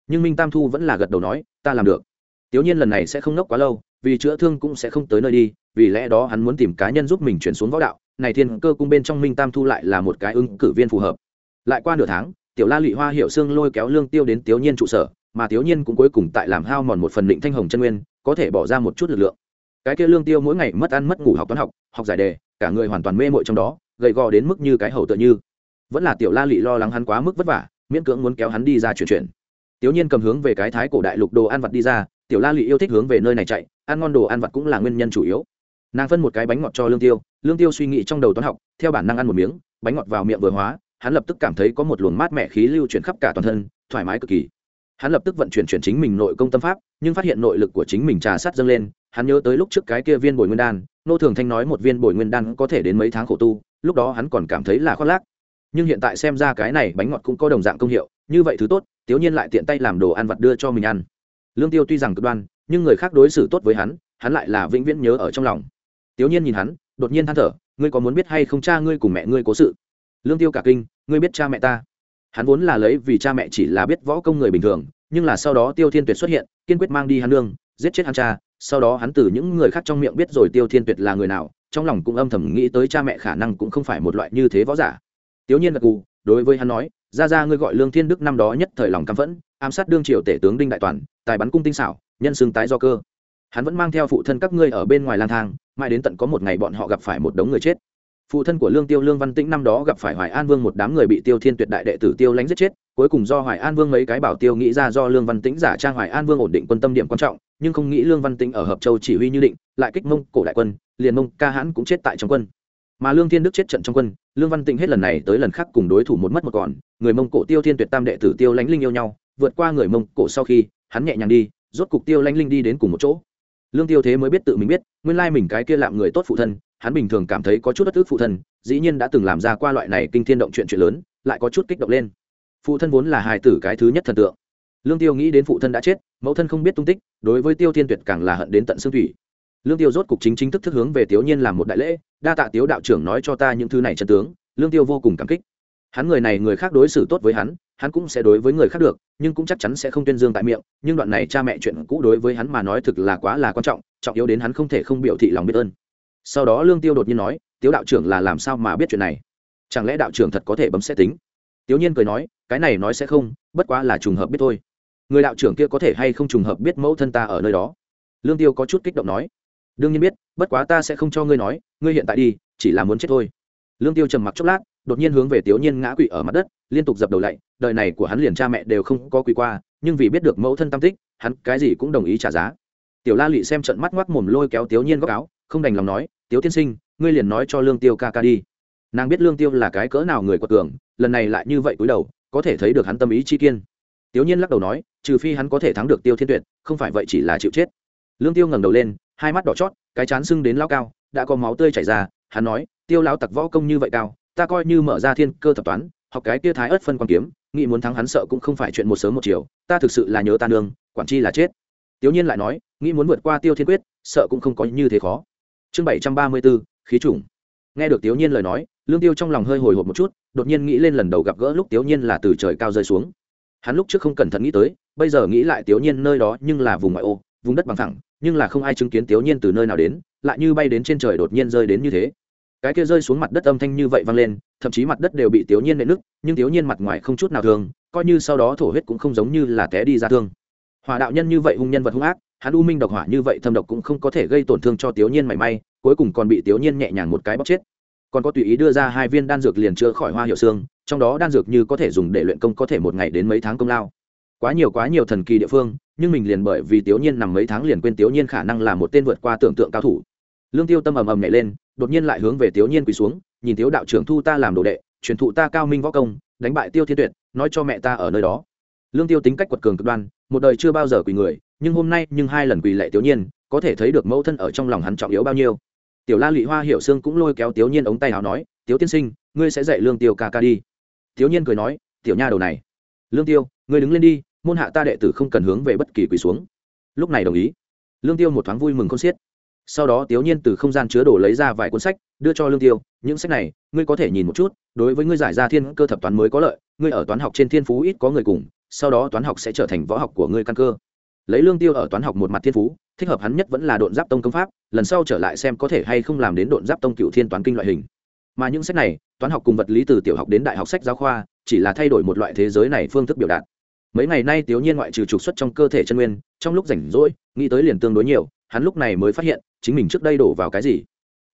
Nhưng minh tam thu vẫn là gật đầu nói, ta làm được. Tiểu nhiên lần này sẽ không nốc quá lâu, vì chữa thương cũng sẽ không tới nơi đi, vì lẽ đó hắn muốn tìm cá nhân giúp mình chuyển xuống võ đạo. Này thiên cơ cung bên trong minh tam thu lại là một cái ứng cử viên phù hợp. Lại qua nửa tháng tiểu la lụy hoa hiệu xương lôi kéo lương tiêu đến tiểu nhiên trụ sở, mà tiểu nhiên cũng cuối cùng tại làm hao mòn một phần định thanh hồng chân nguyên, có thể bỏ ra một chút lực lượng. Cái kia lương tiêu mỗi ngày mất ăn mất ngủ học toán học học giải đề, cả người hoàn toàn mê mội trong đó, gầy gò đến mức như cái hầu tựa như. Vẫn là tiểu la lụy lo lắng hắn quá mức vất vả, miễn cưỡng muốn kéo hắn đi ra chuyển chuyển. Tiểu nhiên cầm hướng về cái thái cổ đại lục đồ ăn vặt đi ra, tiểu la lụy yêu thích hướng về nơi này chạy, ăn ngon đồ ăn vặt cũng là nguyên nhân chủ yếu. Nàng phân một cái bánh ngọt cho lương tiêu lương tiêu suy nghĩ trong đầu toán học, theo bản năng ăn một miếng, bánh ngọt vào miệng vừa hóa hắn lập tức cảm thấy có một luồng mát mẻ khí lưu chuyển khắp cả toàn thân, thoải mái cực kỳ. Hắn lập tức vận chuyển chuyển chính mình nội công tâm pháp, nhưng phát hiện nội lực của chính mình trà sát dâng lên, hắn nhớ tới lúc trước cái kia viên bồi nguyên đan, nô thường thanh nói một viên bồi nguyên đan có thể đến mấy tháng khổ tu, lúc đó hắn còn cảm thấy là khoác lác. Nhưng hiện tại xem ra cái này bánh ngọt cũng có đồng dạng công hiệu, như vậy thứ tốt, tiểu nhiên lại tiện tay làm đồ ăn vặt đưa cho mình ăn. Lương tiêu tuy rằng cực đoan, nhưng người khác đối xử tốt với hắn hắn lại là vĩnh viễn nhớ ở trong lòng. Tiểu nhiên nhìn hắn, đột nhiên than thở, ngươi có muốn biết hay không cha ngươi cùng mẹ ngươi cố sự? Lương tiêu cả kinh, ngươi biết cha mẹ ta? Hắn vốn là lấy vì cha mẹ chỉ là biết võ công người bình thường, nhưng là sau đó tiêu thiên tuyệt xuất hiện, kiên quyết mang đi hắn nương giết chết hắn cha. Sau đó hắn từ những người khác trong miệng biết rồi tiêu thiên tuyệt là người nào, trong lòng cũng âm thầm nghĩ tới cha mẹ khả năng cũng không phải một loại như thế võ giả. Tiểu nhiên gật cù đối với hắn nói, ra ra ngươi gọi lương thiên đức năm đó nhất thời lòng căm phẫn, ám sát đương triều tể tướng đinh đại toàn, tài bắn cung tinh xảo, nhân xương tái do cơ. Hắn vẫn mang theo phụ thân các ngươi ở bên ngoài lang thang, mãi đến tận có một ngày bọn họ gặp phải một đống người chết phụ thân của lương tiêu lương văn tĩnh năm đó gặp phải hoài an vương một đám người bị tiêu thiên tuyệt đại đệ tử tiêu lánh giết chết, cuối cùng do hoài an vương mấy cái bảo tiêu nghĩ ra do lương văn tĩnh giả trang hoài an vương ổn định quân tâm điểm quan trọng, nhưng không nghĩ lương văn tĩnh ở hợp châu chỉ huy như định, lại kích mông cổ đại quân, liền mông ca hãn cũng chết tại trong quân. Mà lương thiên đức chết trận trong quân, lương văn tĩnh hết lần này tới lần khác cùng đối thủ một mất một còn, người mông cổ tiêu thiên tuyệt tam đệ tử tiêu lánh linh yêu nhau, vượt qua người mông cổ sau khi, hắn nhẹ nhàng đi, rốt cục tiêu lánh linh đi đến cùng một chỗ. Lương tiêu thế mới biết tự mình biết, nguyên lai mình cái kia làm người tốt phụ thân hắn bình thường cảm thấy có chút bất ức phụ thân, dĩ nhiên đã từng làm ra qua loại này kinh thiên động chuyện chuyện lớn, lại có chút kích động lên. Phụ thân vốn là hài tử cái thứ nhất thần tượng. Lương tiêu nghĩ đến phụ thân đã chết, mẫu thân không biết tung tích, đối với tiêu thiên tuyệt càng là hận đến tận xương thủy. Lương tiêu rốt cục chính chính thức thức hướng về tiểu nhiên làm một đại lễ, đa tạ tiếu đạo trưởng nói cho ta những thứ này chân tướng, lương tiêu vô cùng cảm kích. Hắn người này người khác đối xử tốt với hắn hắn cũng sẽ đối với người khác được, nhưng cũng chắc chắn sẽ không tuyên dương tại miệng, nhưng đoạn này cha mẹ chuyện cũ đối với hắn mà nói thực là quá là quan trọng trọng yếu đến hắn không thể không biểu thị lòng biết ơn sau đó lương tiêu đột nhiên nói, tiếu đạo trưởng là làm sao mà biết chuyện này? Chẳng lẽ đạo trưởng thật có thể bấm xét tính? Tiểu nhiên cười nói, cái này nói sẽ không, bất quá là trùng hợp biết thôi. Người đạo trưởng kia có thể hay không trùng hợp biết mẫu thân ta ở nơi đó? Lương tiêu có chút kích động nói, đương nhiên biết, bất quá ta sẽ không cho ngươi nói, ngươi hiện tại đi, chỉ là muốn chết thôi. Lương tiêu trầm mặc chốc lát, đột nhiên hướng về tiểu nhiên ngã quỵ ở mặt đất, liên tục dập đầu lạy đời này của hắn liền cha mẹ đều không có quỳ qua, nhưng vì biết được mẫu thân tam tích, hắn cái gì cũng đồng ý trả giá. Tiểu la lị xem trận mắt ngoác mồm lôi kéo tiểu nhiên góc áo, không đành lòng nói Tiếu tiên sinh, ngươi liền nói cho lương tiêu ca ca đi. Nàng biết lương tiêu là cái cỡ nào người quật cường, lần này lại như vậy cúi đầu, có thể thấy được hắn tâm ý chi kiên. Tiếu nhiên lắc đầu nói, trừ phi hắn có thể thắng được tiêu thiên tuyệt, không phải vậy chỉ là chịu chết. Lương tiêu ngẩng đầu lên, hai mắt đỏ chót, cái chán sưng đến lao cao, đã có máu tươi chảy ra, hắn nói, tiêu lão tặc võ công như vậy cao, ta coi như mở ra thiên cơ thập toán, học cái kia thái ớt phân quan kiếm, nghĩ muốn thắng hắn sợ cũng không phải chuyện một sớm một chiều, ta thực sự là nhớ ta nương, quản chi là chết. Tiểu nhiên lại nói, nghĩ muốn vượt qua tiêu thiên quyết, sợ cũng không có như thế khó chương bảy trăm ba mươi bốn khí trùng. Nghe được tiểu nhiên lời nói, lương tiêu trong lòng hơi hồi hộp một chút, đột nhiên nghĩ lên lần đầu gặp gỡ lúc tiểu nhiên là từ trời cao rơi xuống. Hắn lúc trước không cẩn thận nghĩ tới, bây giờ nghĩ lại tiểu nhiên nơi đó nhưng là vùng ngoại ô, vùng đất bằng thẳng nhưng là không ai chứng kiến tiểu nhiên từ nơi nào đến, lại như bay đến trên trời đột nhiên rơi đến như thế. Cái kia rơi xuống mặt đất âm thanh như vậy vang lên, thậm chí mặt đất đều bị tiểu nhiên nện nứt, nhưng tiểu nhiên mặt ngoài không chút nào thường coi như sau đó thổ huyết cũng không giống như là té đi ra thương. Hỏa đạo nhân như vậy hung nhân vật hung ác hắn u minh độc hỏa như vậy thâm độc cũng không có thể gây tổn thương cho tiểu nhiên mảy may, cuối cùng còn bị tiểu nhiên nhẹ nhàng một cái bóc chết. Còn có tùy ý đưa ra hai viên đan dược liền chữa khỏi hoa hiệu xương, trong đó đan dược như có thể dùng để luyện công có thể một ngày đến mấy tháng công lao. Quá nhiều quá nhiều thần kỳ địa phương, nhưng mình liền bởi vì tiểu nhiên nằm mấy tháng liền quên tiểu nhiên khả năng là một tên vượt qua tưởng tượng cao thủ. Lương tiêu tâm ầm ầm nhảy lên, đột nhiên lại hướng về tiểu nhiên quỳ xuống, nhìn thiếu đạo trưởng thu ta làm đồ đệ, truyền thụ ta cao minh võ công, đánh bại tiêu thiên tuyệt, nói cho mẹ ta ở nơi đó. Lương tiêu tính cách quật cường cực đoan một đời chưa bao giờ quỳ người, nhưng hôm nay nhưng hai lần quỳ lệ tiểu nhiên, có thể thấy được mẫu thân ở trong lòng hắn trọng yếu bao nhiêu. Tiểu la Lụy hoa hiểu sương cũng lôi kéo tiểu nhiên ống tay áo nói tiểu tiên sinh, ngươi sẽ dạy lương tiêu ca ca đi. Tiểu nhiên cười nói, tiểu nha đầu này, lương tiêu, ngươi đứng lên đi, môn hạ ta đệ tử không cần hướng về bất kỳ quỳ xuống. Lúc này đồng ý. Lương tiêu một thoáng vui mừng con xiết. Sau đó tiểu nhiên từ không gian chứa đồ lấy ra vài cuốn sách, đưa cho lương tiêu, những sách này, ngươi có thể nhìn một chút, đối với ngươi giải ra thiên cơ thập toán mới có lợi, ngươi ở toán học trên thiên phú ít có người cùng sau đó toán học sẽ trở thành võ học của ngươi căn cơ. Lấy lương tiêu ở toán học một mặt thiên phú, thích hợp hắn nhất vẫn là độn giáp tông công pháp, lần sau trở lại xem có thể hay không làm đến độn giáp tông cựu thiên toán kinh loại hình. Mà những sách này, toán học cùng vật lý từ tiểu học đến đại học sách giáo khoa, chỉ là thay đổi một loại thế giới này phương thức biểu đạt. Mấy ngày nay tiểu nhiên ngoại trừ trục xuất trong cơ thể chân nguyên, trong lúc rảnh rỗi, nghĩ tới liền tương đối nhiều, hắn lúc này mới phát hiện, chính mình trước đây đổ vào cái gì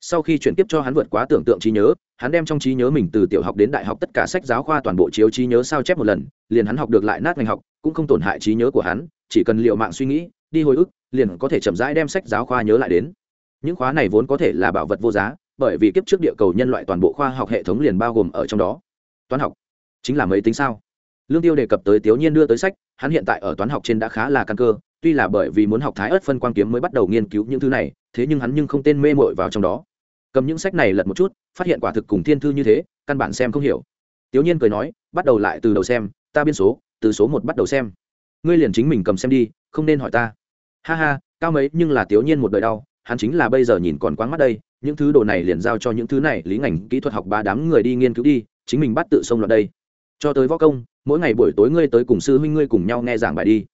sau khi chuyển tiếp cho hắn vượt quá tưởng tượng trí nhớ, hắn đem trong trí nhớ mình từ tiểu học đến đại học tất cả sách giáo khoa toàn bộ chiếu trí nhớ sao chép một lần, liền hắn học được lại nát ngành học, cũng không tổn hại trí nhớ của hắn, chỉ cần liệu mạng suy nghĩ, đi hồi ức, liền có thể chậm rãi đem sách giáo khoa nhớ lại đến. Những khóa này vốn có thể là bảo vật vô giá, bởi vì kiếp trước địa cầu nhân loại toàn bộ khoa học hệ thống liền bao gồm ở trong đó. Toán học chính là mấy tính sao? Lương tiêu đề cập tới tiểu nhiên đưa tới sách, hắn hiện tại ở toán học trên đã khá là căn cơ, tuy là bởi vì muốn học thái ớt phân Quan kiếm mới bắt đầu nghiên cứu những thứ này, thế nhưng hắn nhưng không tên mê mội vào trong đó cầm những sách này lật một chút phát hiện quả thực cùng thiên thư như thế căn bản xem không hiểu. Tiểu nhiên cười nói bắt đầu lại từ đầu xem ta biên số từ số một bắt đầu xem. Ngươi liền chính mình cầm xem đi không nên hỏi ta. Ha ha cao mấy nhưng là tiểu nhiên một đời đau hắn chính là bây giờ nhìn còn quáng mắt đây những thứ đồ này liền giao cho những thứ này lý ngành kỹ thuật học ba đám người đi nghiên cứu đi chính mình bắt tự xông loạn đây. Cho tới võ công mỗi ngày buổi tối ngươi tới cùng sư huynh ngươi cùng nhau nghe giảng bài đi.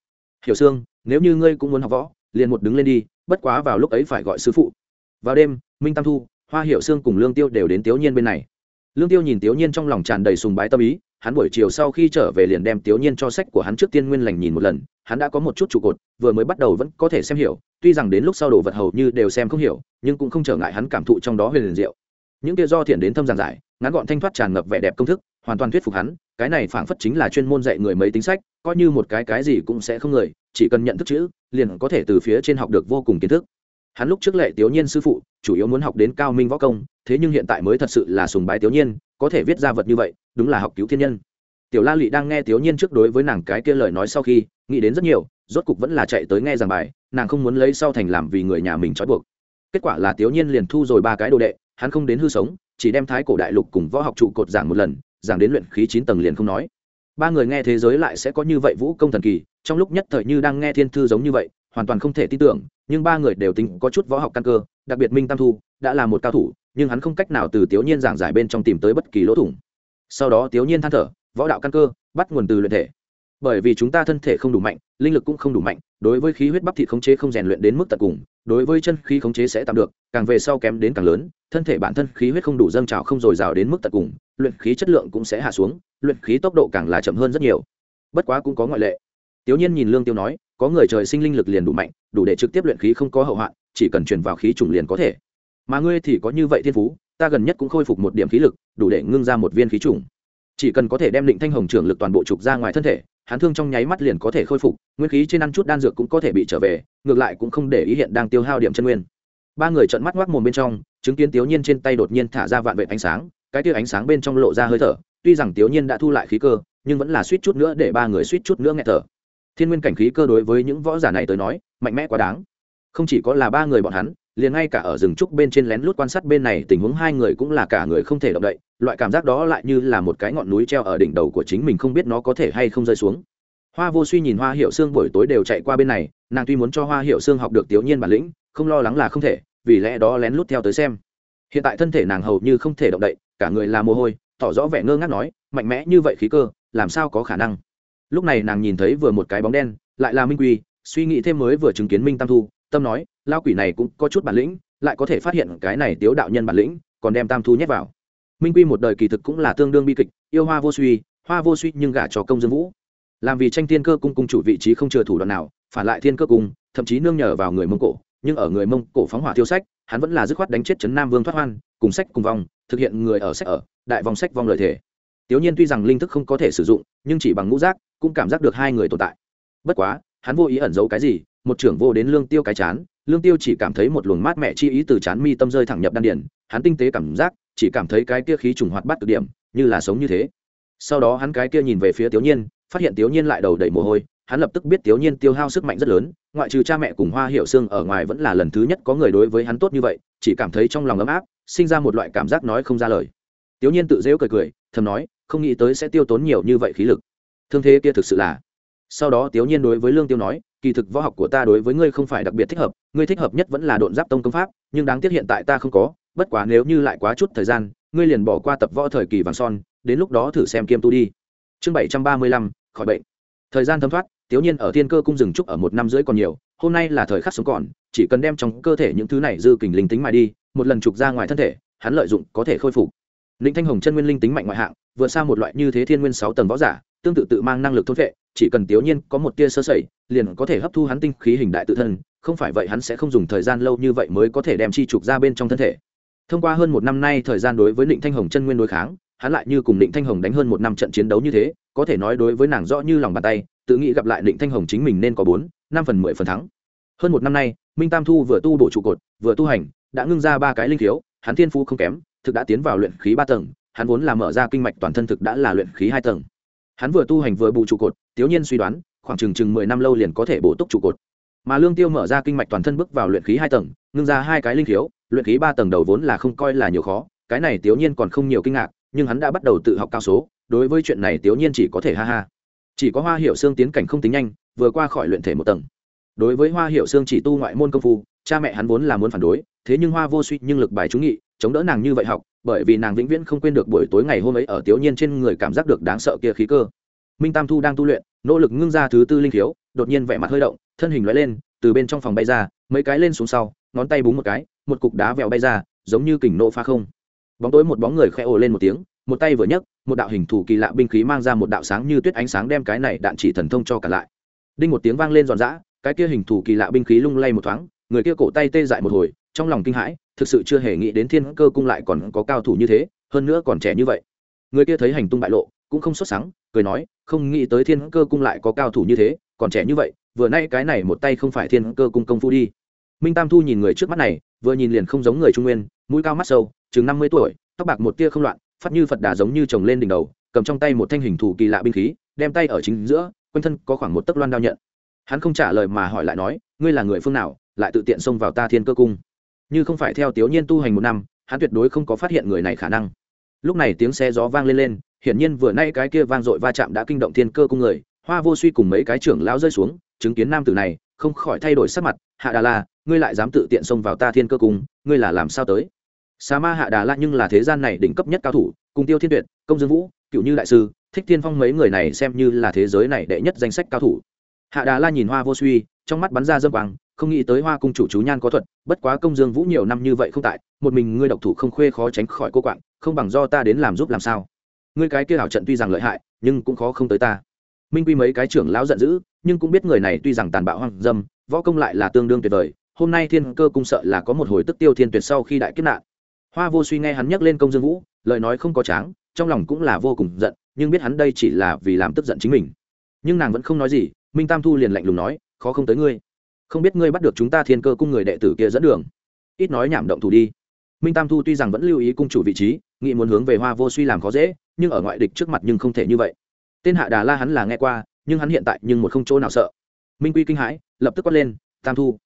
Hiểu Sương, nếu như ngươi cũng muốn học võ liền một đứng lên đi bất quá vào lúc ấy phải gọi sư phụ. Vào đêm minh tam thu hoa hiệu xương cùng lương tiêu đều đến tiểu nhiên bên này. Lương tiêu nhìn tiểu nhiên trong lòng tràn đầy sùng bái tâm ý, hắn buổi chiều sau khi trở về liền đem tiểu nhiên cho sách của hắn trước tiên nguyên lành nhìn một lần, hắn đã có một chút trụ cột, vừa mới bắt đầu vẫn có thể xem hiểu, tuy rằng đến lúc sau đồ vật hầu như đều xem không hiểu, nhưng cũng không trở ngại hắn cảm thụ trong đó huyền liền diệu. Những kia do thiện đến thâm giảng giải, ngắn gọn thanh thoát tràn ngập vẻ đẹp công thức, hoàn toàn thuyết phục hắn, cái này phảng phất chính là chuyên môn dạy người mấy tính sách, coi như một cái cái gì cũng sẽ không người, chỉ cần nhận thức chữ, liền có thể từ phía trên học được vô cùng kiến thức hắn lúc trước lệ tiểu nhiên sư phụ, chủ yếu muốn học đến cao minh võ công, thế nhưng hiện tại mới thật sự là sùng bái tiểu nhiên, có thể viết ra vật như vậy, đúng là học cứu thiên nhân. Tiểu la lị đang nghe tiểu nhiên trước đối với nàng cái kia lời nói sau khi, nghĩ đến rất nhiều, rốt cục vẫn là chạy tới nghe giảng bài, nàng không muốn lấy sau thành làm vì người nhà mình trói buộc. Kết quả là tiểu nhiên liền thu rồi ba cái đồ đệ, hắn không đến hư sống, chỉ đem thái cổ đại lục cùng võ học trụ cột giảng một lần, giảng đến luyện khí chín tầng liền không nói. Ba người nghe thế giới lại sẽ có như vậy vũ công thần kỳ, trong lúc nhất thời như đang nghe thiên thư giống như vậy hoàn toàn không thể tin tưởng, nhưng ba người đều tính có chút võ học căn cơ, đặc biệt minh tam thu đã là một cao thủ, nhưng hắn không cách nào từ tiểu nhiên giảng giải bên trong tìm tới bất kỳ lỗ thủng. Sau đó tiểu nhiên than thở, võ đạo căn cơ, bắt nguồn từ luyện thể. Bởi vì chúng ta thân thể không đủ mạnh, linh lực cũng không đủ mạnh, đối với khí huyết bắp thịt khống chế không rèn luyện đến mức tận cùng, đối với chân khí khống chế sẽ tạm được, càng về sau kém đến càng lớn, thân thể bản thân khí huyết không đủ dâng trào không dồi dào đến mức tận cùng, luyện khí chất lượng cũng sẽ hạ xuống, luyện khí tốc độ càng là chậm hơn rất nhiều. Bất quá cũng có ngoại lệ. Tiểu nhiên nhìn lương tiêu nói có người trời sinh linh lực liền đủ mạnh, đủ để trực tiếp luyện khí không có hậu hoạn, chỉ cần truyền vào khí trùng liền có thể. Mà ngươi thì có như vậy thiên phú, ta gần nhất cũng khôi phục một điểm khí lực, đủ để ngưng ra một viên khí trùng. Chỉ cần có thể đem định thanh hồng trưởng lực toàn bộ trục ra ngoài thân thể, hắn thương trong nháy mắt liền có thể khôi phục, nguyên khí trên ăn chút đan dược cũng có thể bị trở về, ngược lại cũng không để ý hiện đang tiêu hao điểm chân nguyên. Ba người trợn mắt ngoác mồm bên trong, chứng kiến tiểu nhiên trên tay đột nhiên thả ra vạn vệ ánh sáng, cái tia ánh sáng bên trong lộ ra hơi thở, tuy rằng tiểu nhiên đã thu lại khí cơ, nhưng vẫn là suýt chút nữa để ba người suýt chút nữa nghe thở thiên nguyên cảnh khí cơ đối với những võ giả này tới nói, mạnh mẽ quá đáng. Không chỉ có là ba người bọn hắn, liền ngay cả ở rừng trúc bên trên lén lút quan sát bên này tình huống hai người cũng là cả người không thể động đậy, loại cảm giác đó lại như là một cái ngọn núi treo ở đỉnh đầu của chính mình không biết nó có thể hay không rơi xuống. Hoa vô suy nhìn hoa hiệu xương buổi tối đều chạy qua bên này, nàng tuy muốn cho hoa hiệu xương học được tiểu nhiên bản lĩnh, không lo lắng là không thể, vì lẽ đó lén lút theo tới xem. Hiện tại thân thể nàng hầu như không thể động đậy, cả người là mồ hôi, tỏ rõ vẻ ngơ ngác nói, mạnh mẽ như vậy khí cơ, làm sao có khả năng? Lúc này nàng nhìn thấy vừa một cái bóng đen, lại là minh quy, suy nghĩ thêm mới vừa chứng kiến minh tam thu, tâm nói lao quỷ này cũng có chút bản lĩnh, lại có thể phát hiện cái này tiếu đạo nhân bản lĩnh, còn đem tam thu nhét vào. Minh quy một đời kỳ thực cũng là tương đương bi kịch, yêu hoa vô suy, hoa vô suy nhưng gả cho công dương vũ. Làm vì tranh thiên cơ cung cung chủ vị trí không chờ thủ đoạn nào, phản lại thiên cơ cung, thậm chí nương nhờ vào người mông cổ, nhưng ở người mông cổ phóng hỏa tiêu sách, hắn vẫn là dứt khoát đánh chết trấn nam vương thoát hoan, cùng sách cùng vòng thực hiện người ở sách ở, đại vòng sách vong lợi thể tiểu nhiên tuy rằng linh thức không có thể sử dụng, nhưng chỉ bằng ngũ giác, cũng cảm giác được hai người tồn tại. Bất quá, hắn vô ý ẩn giấu cái gì, một trưởng vô đến lương tiêu cái chán, lương tiêu chỉ cảm thấy một luồng mát mẻ chi ý từ chán mi tâm rơi thẳng nhập đan điển hắn tinh tế cảm giác, chỉ cảm thấy cái kia khí trùng hoạt bát cực điểm, như là sống như thế. Sau đó hắn cái kia nhìn về phía tiểu nhiên, phát hiện tiểu nhiên lại đầu đầy mồ hôi, hắn lập tức biết tiểu nhiên tiêu hao sức mạnh rất lớn, ngoại trừ cha mẹ cùng hoa hiệu xương ở ngoài vẫn là lần thứ nhất có người đối với hắn tốt như vậy, chỉ cảm thấy trong lòng ấm áp, sinh ra một loại cảm giác nói không ra lời. Tiểu nhiên tự giễu cười cười, thầm nói không nghĩ tới sẽ tiêu tốn nhiều như vậy khí lực. Thương thế kia thực sự là. Sau đó tiểu nhiên đối với lương tiêu nói, kỳ thực võ học của ta đối với ngươi không phải đặc biệt thích hợp, ngươi thích hợp nhất vẫn là độn giáp tông công pháp, nhưng đáng tiếc hiện tại ta không có, bất quá nếu như lại quá chút thời gian, ngươi liền bỏ qua tập võ thời kỳ vàng son, đến lúc đó thử xem kiêm tu đi. Chương bảy trăm ba mươi lăm, khỏi bệnh. Thời gian thấm thoát tiểu nhiên ở thiên cơ cung rừng trúc ở một năm rưỡi còn nhiều, hôm nay là thời khắc sống còn, chỉ cần đem trong cơ thể những thứ này dư kình linh tính mà đi, một lần trục ra ngoài thân thể, hắn lợi dụng có thể khôi phục. Ninh thanh hồng chân nguyên linh tính mạnh ngoại hạng vượt xa một loại như thế thiên nguyên sáu tầng võ giả, tương tự tự mang năng lực thôn vệ, chỉ cần tiểu nhiên có một tia sơ sẩy, liền có thể hấp thu hắn tinh khí hình đại tự thân, không phải vậy hắn sẽ không dùng thời gian lâu như vậy mới có thể đem chi trục ra bên trong thân thể. Thông qua hơn một năm nay thời gian đối với định thanh hồng chân nguyên đối kháng, hắn lại như cùng định thanh hồng đánh hơn một năm trận chiến đấu như thế, có thể nói đối với nàng rõ như lòng bàn tay, tự nghĩ gặp lại định thanh hồng chính mình nên có bốn, năm phần mười phần thắng. Hơn một năm nay, minh tam thu vừa tu bổ trụ cột, vừa tu hành, đã ngưng ra ba cái linh thiếu hắn thiên phu không kém, thực đã tiến vào luyện khí ba tầng hắn vốn là mở ra kinh mạch toàn thân thực đã là luyện khí hai tầng. Hắn vừa tu hành vừa bù trụ cột tiếu nhiên suy đoán, khoảng chừng chừng mười năm lâu liền có thể bổ túc trụ cột. Mà lương tiêu mở ra kinh mạch toàn thân bước vào luyện khí hai tầng, ngưng ra hai cái linh khiếu, luyện khí ba tầng đầu vốn là không coi là nhiều khó, cái này tiểu nhiên còn không nhiều kinh ngạc, nhưng hắn đã bắt đầu tự học cao số, đối với chuyện này tiểu nhiên chỉ có thể ha ha. Chỉ có hoa hiệu xương tiến cảnh không tính nhanh, vừa qua khỏi luyện thể một tầng. Đối với hoa hiệu xương chỉ tu ngoại môn công phu, cha mẹ hắn vốn là muốn phản đối, thế nhưng hoa vô suy nhưng lực bài trúng nghị, chống đỡ nàng như vậy học bởi vì nàng vĩnh viễn không quên được buổi tối ngày hôm ấy ở tiểu nhiên trên người cảm giác được đáng sợ kia khí cơ. Minh tam thu đang tu luyện, nỗ lực ngưng ra thứ tư linh khiếu, đột nhiên vẻ mặt hơi động, thân hình lóe lên, từ bên trong phòng bay ra, mấy cái lên xuống sau, ngón tay búng một cái, một cục đá vẹo bay ra, giống như kình nộ pha không. Bóng tối một bóng người khẽ ồ lên một tiếng, một tay vừa nhấc, một đạo hình thủ kỳ lạ binh khí mang ra một đạo sáng như tuyết ánh sáng đem cái này đạn chỉ thần thông cho cả lại. Đinh một tiếng vang lên giòn giã, cái kia hình thủ kỳ lạ binh khí lung lay một thoáng, người kia cổ tay tê dại một hồi, trong lòng kinh hãi thực sự chưa hề nghĩ đến thiên cơ cung lại còn có cao thủ như thế, hơn nữa còn trẻ như vậy. Người kia thấy hành tung bại lộ, cũng không xuất sáng cười nói, không nghĩ tới thiên cơ cung lại có cao thủ như thế, còn trẻ như vậy, vừa nay cái này một tay không phải thiên cơ cung công phu đi. Minh tam thu nhìn người trước mắt này, vừa nhìn liền không giống người trung nguyên, mũi cao mắt sâu, chừng năm mươi tuổi, tóc bạc một tia không loạn, phát như phật đà giống như chồng lên đỉnh đầu, cầm trong tay một thanh hình thủ kỳ lạ binh khí, đem tay ở chính giữa, quanh thân có khoảng một tấc loan đao nhận. Hắn không trả lời mà hỏi lại nói, ngươi là người phương nào, lại tự tiện xông vào ta thiên cơ cung? Như không phải theo tiểu nhiên tu hành một năm, hắn tuyệt đối không có phát hiện người này khả năng. Lúc này tiếng xe gió vang lên lên, hiển nhiên vừa nay cái kia vang dội va chạm đã kinh động thiên cơ cung người, hoa vô suy cùng mấy cái trưởng lão rơi xuống, chứng kiến nam tử này, không khỏi thay đổi sắc mặt, hạ đà la, ngươi lại dám tự tiện xông vào ta thiên cơ cung, ngươi là làm sao tới? Sa ma hạ đà la nhưng là thế gian này đỉnh cấp nhất cao thủ, cùng tiêu thiên tuyệt, công dương vũ, cựu như đại sư, thích thiên phong mấy người này xem như là thế giới này đệ nhất danh sách cao thủ. Hạ đà la nhìn hoa vô suy, trong mắt bắn ra dâm quang không nghĩ tới hoa cung chủ chú nhan có thuật, bất quá công dương vũ nhiều năm như vậy không tại, một mình ngươi độc thủ không khuê khó tránh khỏi cô quạng, không bằng do ta đến làm giúp làm sao. Ngươi cái kia hảo trận tuy rằng lợi hại, nhưng cũng khó không tới ta. Minh quy mấy cái trưởng lão giận dữ, nhưng cũng biết người này tuy rằng tàn bạo hoang dâm, võ công lại là tương đương tuyệt vời, hôm nay thiên cơ cung sợ là có một hồi tức tiêu thiên tuyệt sau khi đại kết nạn. Hoa vô suy nghe hắn nhắc lên công dương vũ, lời nói không có tráng, trong lòng cũng là vô cùng giận, nhưng biết hắn đây chỉ là vì làm tức giận chính mình. Nhưng nàng vẫn không nói gì, minh tam thu liền lạnh lùng nói, khó không tới ngươi không biết ngươi bắt được chúng ta thiên cơ cung người đệ tử kia dẫn đường. Ít nói nhảm động thủ đi. Minh tam thu tuy rằng vẫn lưu ý cung chủ vị trí nghị muốn hướng về hoa vô suy làm khó dễ, nhưng ở ngoại địch trước mặt nhưng không thể như vậy. Tên hạ đà la hắn là nghe qua, nhưng hắn hiện tại nhưng một không chỗ nào sợ. Minh quy kinh hãi, lập tức quát lên, tam thu.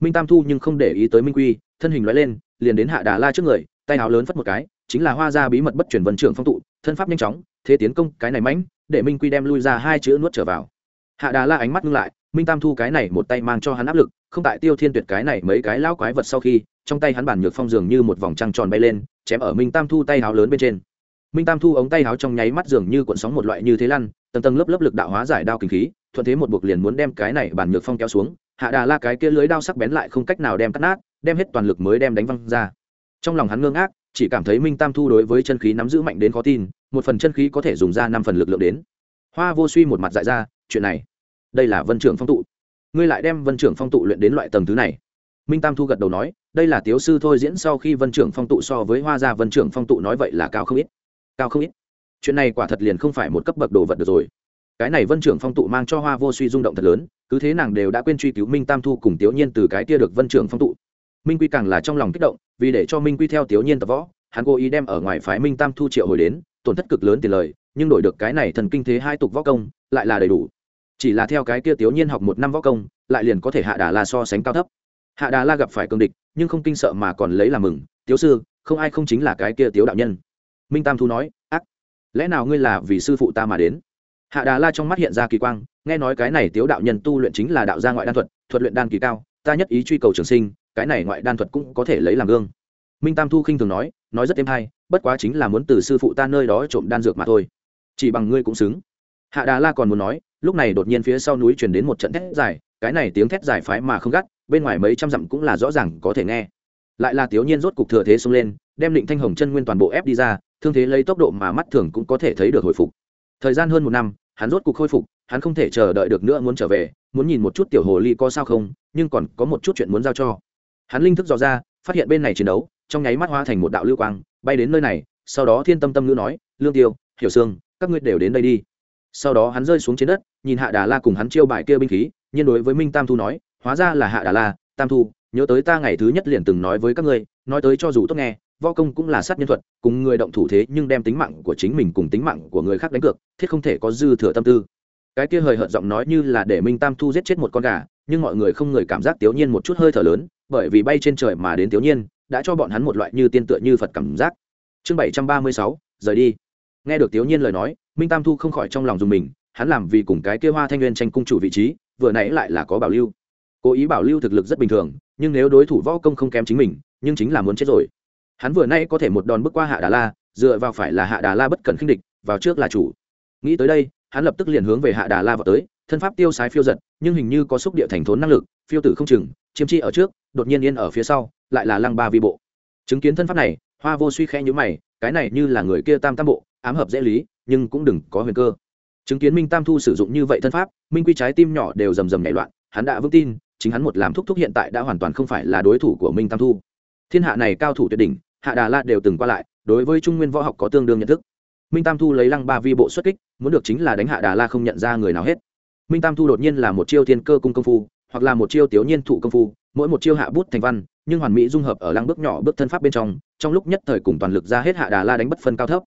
Minh tam thu nhưng không để ý tới minh quy, thân hình loại lên, liền đến hạ đà la trước người, tay áo lớn phất một cái, chính là hoa ra bí mật bất chuyển vân trưởng phong tụ, thân pháp nhanh chóng, thế tiến công cái này mãnh, để minh quy đem lui ra hai chữ nuốt trở vào. Hạ đà la ánh mắt ngưng lại minh tam thu cái này một tay mang cho hắn áp lực, không tại tiêu thiên tuyệt cái này mấy cái lao quái vật sau khi, trong tay hắn bản nhược phong dường như một vòng trăng tròn bay lên, chém ở minh tam thu tay háo lớn bên trên. Minh tam thu ống tay háo trong nháy mắt dường như cuộn sóng một loại như thế lăn, tầng tầng lớp lớp lực đạo hóa giải đao kinh khí, thuận thế một buộc liền muốn đem cái này bản nhược phong kéo xuống, hạ đà la cái kia lưới đao sắc bén lại không cách nào đem cắt nát, đem hết toàn lực mới đem đánh văng ra. Trong lòng hắn ngưng ác chỉ cảm thấy minh tam thu đối với chân khí nắm giữ mạnh đến khó tin, một phần chân khí có thể dùng ra năm phần lực lượng đến. Hoa vô suy một mặt dại ra, chuyện này đây là vân trưởng phong tụ. Ngươi lại đem vân trưởng phong tụ luyện đến loại tầng thứ này. Minh tam thu gật đầu nói, đây là tiếu sư thôi diễn sau khi vân trưởng phong tụ so với hoa gia vân trưởng phong tụ nói vậy là cao không ít. Cao không ít. Chuyện này quả thật liền không phải một cấp bậc đồ vật được rồi. Cái này vân trưởng phong tụ mang cho hoa vô suy rung động thật lớn, cứ thế nàng đều đã quên truy cứu minh tam thu cùng tiểu nhiên từ cái kia được vân trưởng phong tụ. Minh quy càng là trong lòng kích động, vì để cho minh quy theo tiểu nhiên tập võ, hắn cố ý đem ở ngoài phái minh tam thu triệu hồi đến, tổn thất cực lớn tiền lời, nhưng đổi được cái này thần kinh thế hai tục võ công, lại là đầy đủ chỉ là theo cái kia tiểu nhiên học một năm võ công, lại liền có thể hạ đà la so sánh cao thấp. Hạ đà la gặp phải cương địch, nhưng không kinh sợ mà còn lấy làm mừng tiếu sư, không ai không chính là cái kia tiếu đạo nhân. Minh tam thu nói, ác, lẽ nào ngươi là vì sư phụ ta mà đến? Hạ đà la trong mắt hiện ra kỳ quang, nghe nói cái này tiếu đạo nhân tu luyện chính là đạo gia ngoại đan thuật thuật luyện đan kỳ cao, ta nhất ý truy cầu trường sinh, cái này ngoại đan thuật cũng có thể lấy làm gương. Minh tam thu khinh thường nói nói rất êm hay, bất quá chính là muốn từ sư phụ ta nơi đó trộm đan dược mà thôi. Chỉ bằng ngươi cũng xứng hạ đà la còn muốn nói, lúc này đột nhiên phía sau núi truyền đến một trận thét dài, cái này tiếng thét dài phái mà không gắt, bên ngoài mấy trăm dặm cũng là rõ ràng có thể nghe. Lại là tiểu nhiên rốt cục thừa thế xông lên, đem định thanh hồng chân nguyên toàn bộ ép đi ra, thương thế lấy tốc độ mà mắt thường cũng có thể thấy được hồi phục. Thời gian hơn một năm, hắn rốt cục khôi phục, hắn không thể chờ đợi được nữa muốn trở về, muốn nhìn một chút tiểu hồ ly có sao không, nhưng còn có một chút chuyện muốn giao cho. Hắn linh thức dò ra, phát hiện bên này chiến đấu, trong nháy mắt hóa thành một đạo lưu quang, bay đến nơi này, sau đó thiên tâm tâm ngữ nói, lương tiêu, hiểu sương, các ngươi đều đến đây đi sau đó hắn rơi xuống trên đất, nhìn hạ đà la cùng hắn chiêu bài kia binh khí nhưng đối với minh tam thu nói, hóa ra là hạ đà la, tam thu, nhớ tới ta ngày thứ nhất liền từng nói với các ngươi, nói tới cho dù tốt nghe, võ công cũng là sát nhân thuật, cùng người động thủ thế nhưng đem tính mạng của chính mình cùng tính mạng của người khác đánh cược, thiết không thể có dư thừa tâm tư. Cái kia hời hợt giọng nói như là để minh tam thu giết chết một con gà, nhưng mọi người không người cảm giác tiểu nhiên một chút hơi thở lớn, bởi vì bay trên trời mà đến tiểu nhiên, đã cho bọn hắn một loại như tiên tựa như phật cảm giác. Chương bảy trăm ba mươi sáu, rời đi. Nghe được tiểu nhiên lời nói minh tam thu không khỏi trong lòng dùng mình, hắn làm vì cùng cái kia hoa thanh nguyên tranh cung chủ vị trí, vừa nãy lại là có bảo lưu. Cố ý bảo lưu thực lực rất bình thường, nhưng nếu đối thủ võ công không kém chính mình, nhưng chính là muốn chết rồi. Hắn vừa nay có thể một đòn bước qua hạ đà la, dựa vào phải là hạ đà la bất cần khinh địch, vào trước là chủ. Nghĩ tới đây, hắn lập tức liền hướng về hạ đà la vào tới, thân pháp tiêu sái phiêu giật, nhưng hình như có xúc địa thành thốn năng lực, phiêu tử không chừng, chiêm chi ở trước, đột nhiên yên ở phía sau, lại là lăng ba vi bộ. Chứng kiến thân pháp này, hoa vô suy khẽ nhữ mày, cái này như là người kia tam tam bộ, ám hợp dễ lý nhưng cũng đừng có huyền cơ. Chứng kiến minh tam thu sử dụng như vậy thân pháp, minh quy trái tim nhỏ đều rầm rầm nhảy loạn, hắn đã vững tin, chính hắn một làm thúc thúc hiện tại đã hoàn toàn không phải là đối thủ của minh tam thu. Thiên hạ này cao thủ tuyệt đỉnh, hạ đà la đều từng qua lại, đối với trung nguyên võ học có tương đương nhận thức. Minh tam thu lấy lăng ba vi bộ xuất kích, muốn được chính là đánh hạ đà la không nhận ra người nào hết. Minh tam thu đột nhiên là một chiêu thiên cơ cung công phu, hoặc là một chiêu tiểu nhiên thụ công phu, mỗi một chiêu hạ bút thành văn, nhưng hoàn mỹ dung hợp ở lăng bước nhỏ bước thân pháp bên trong trong lúc nhất thời cùng toàn lực ra hết hạ đà la đánh bất phân cao thấp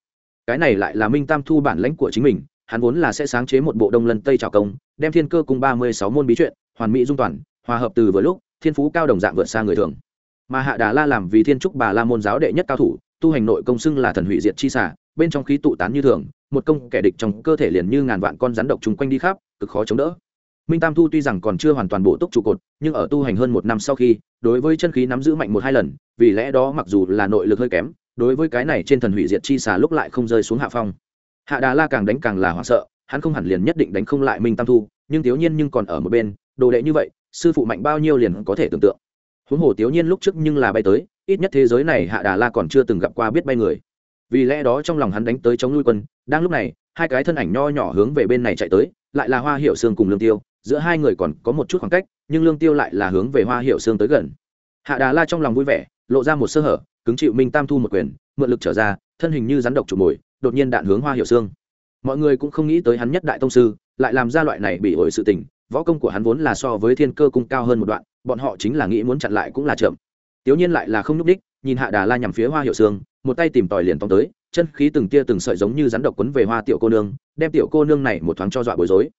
cái này lại là minh tam thu bản lãnh của chính mình, hắn vốn là sẽ sáng chế một bộ đông lân tây trào công, đem thiên cơ cùng ba mươi sáu môn bí truyện, hoàn mỹ dung toàn, hòa hợp từ vừa lúc, thiên phú cao đồng dạng vượt xa người thường. Mà hạ đà la làm vì thiên trúc bà la môn giáo đệ nhất cao thủ, tu hành nội công xưng là thần hủy diệt chi xả bên trong khí tụ tán như thường, một công kẻ địch trong cơ thể liền như ngàn vạn con rắn độc chung quanh đi khắp, cực khó chống đỡ. Minh tam thu tuy rằng còn chưa hoàn toàn bộ túc trụ cột, nhưng ở tu hành hơn một năm sau khi, đối với chân khí nắm giữ mạnh một hai lần, vì lẽ đó mặc dù là nội lực hơi kém đối với cái này trên thần hủy diệt chi xà lúc lại không rơi xuống hạ phong. Hạ đà la càng đánh càng là hoảng sợ, hắn không hẳn liền nhất định đánh không lại minh tam thu, nhưng thiếu nhiên nhưng còn ở một bên, đồ đệ như vậy, sư phụ mạnh bao nhiêu liền có thể tưởng tượng. Huống hồ thiếu nhiên lúc trước nhưng là bay tới, ít nhất thế giới này hạ đà la còn chưa từng gặp qua biết bay người. Vì lẽ đó trong lòng hắn đánh tới chống nuôi quân, đang lúc này, hai cái thân ảnh nho nhỏ hướng về bên này chạy tới, lại là hoa hiệu xương cùng lương tiêu, giữa hai người còn có một chút khoảng cách, nhưng lương tiêu lại là hướng về hoa hiệu xương tới gần. Hạ đà la trong lòng vui vẻ, lộ ra một sơ hở cứng chịu minh tam thu một quyền, mượn lực trở ra, thân hình như rắn độc trục mồi, đột nhiên đạn hướng hoa hiệu xương mọi người cũng không nghĩ tới hắn nhất đại tông sư, lại làm ra loại này bị ổi sự tình, võ công của hắn vốn là so với thiên cơ cung cao hơn một đoạn, bọn họ chính là nghĩ muốn chặn lại cũng là chậm. Tiểu nhiên lại là không nhúc đích nhìn hạ đà la nhằm phía hoa hiệu xương một tay tìm tòi liền tóm tới, chân khí từng tia từng sợi giống như rắn độc quấn về hoa tiểu cô nương, đem tiểu cô nương này một thoáng cho dọa bối rối.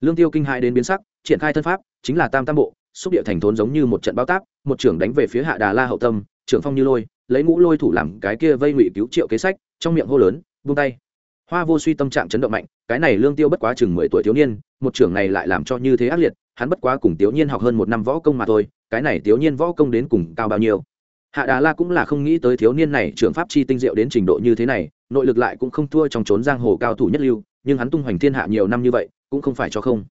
Lương tiêu kinh hai đến biến sắc, triển khai thân pháp, chính là tam tam bộ, xúc địa thành thốn giống như một trận bao tác một trưởng đánh về phía hạ đà la hậu tâm, trưởng phong như lôi lấy ngũ lôi thủ làm cái kia vây ngụy cứu triệu kế sách, trong miệng hô lớn vung tay. Hoa vô suy tâm trạng chấn động mạnh, cái này lương tiêu bất quá chừng mười tuổi thiếu niên, một trưởng này lại làm cho như thế ác liệt, hắn bất quá cùng tiểu nhiên học hơn một năm võ công mà thôi, cái này tiểu nhiên võ công đến cùng cao bao nhiêu. Hạ đà la cũng là không nghĩ tới thiếu niên này trưởng pháp chi tinh diệu đến trình độ như thế này, nội lực lại cũng không thua trong trốn giang hồ cao thủ nhất lưu, nhưng hắn tung hoành thiên hạ nhiều năm như vậy, cũng không phải cho không.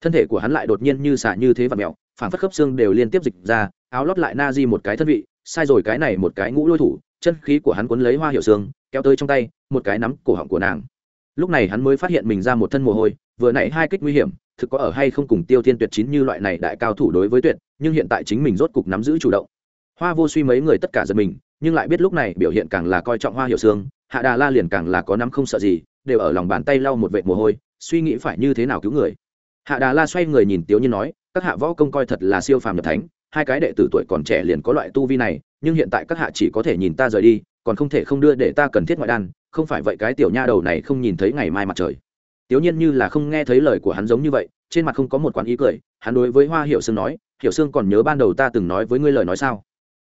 Thân thể của hắn lại đột nhiên như xả như thế và mẹo phản phất khớp xương đều liên tiếp dịch ra, áo lót lại na di một cái thân vị sai rồi cái này một cái ngũ lôi thủ, chân khí của hắn cuốn lấy hoa hiệu xương, kéo tới trong tay, một cái nắm cổ họng của nàng. Lúc này hắn mới phát hiện mình ra một thân mồ hôi, vừa nãy hai kích nguy hiểm, thực có ở hay không cùng tiêu thiên tuyệt chín như loại này đại cao thủ đối với tuyệt, nhưng hiện tại chính mình rốt cục nắm giữ chủ động. Hoa vô suy mấy người tất cả giật mình, nhưng lại biết lúc này biểu hiện càng là coi trọng hoa hiệu xương, hạ đà la liền càng là có nắm không sợ gì, đều ở lòng bàn tay lau một vệt mồ hôi, suy nghĩ phải như thế nào cứu người. Hạ đà la xoay người nhìn tiếu nhiên nói, các hạ võ công coi thật là siêu phàm nhập thánh hai cái đệ tử tuổi còn trẻ liền có loại tu vi này, nhưng hiện tại các hạ chỉ có thể nhìn ta rời đi, còn không thể không đưa để ta cần thiết ngoại đan, không phải vậy cái tiểu nha đầu này không nhìn thấy ngày mai mặt trời. Tiểu nhiên như là không nghe thấy lời của hắn giống như vậy, trên mặt không có một quán ý cười, hắn đối với hoa hiệu sương nói hiệu sương còn nhớ ban đầu ta từng nói với ngươi lời nói sao?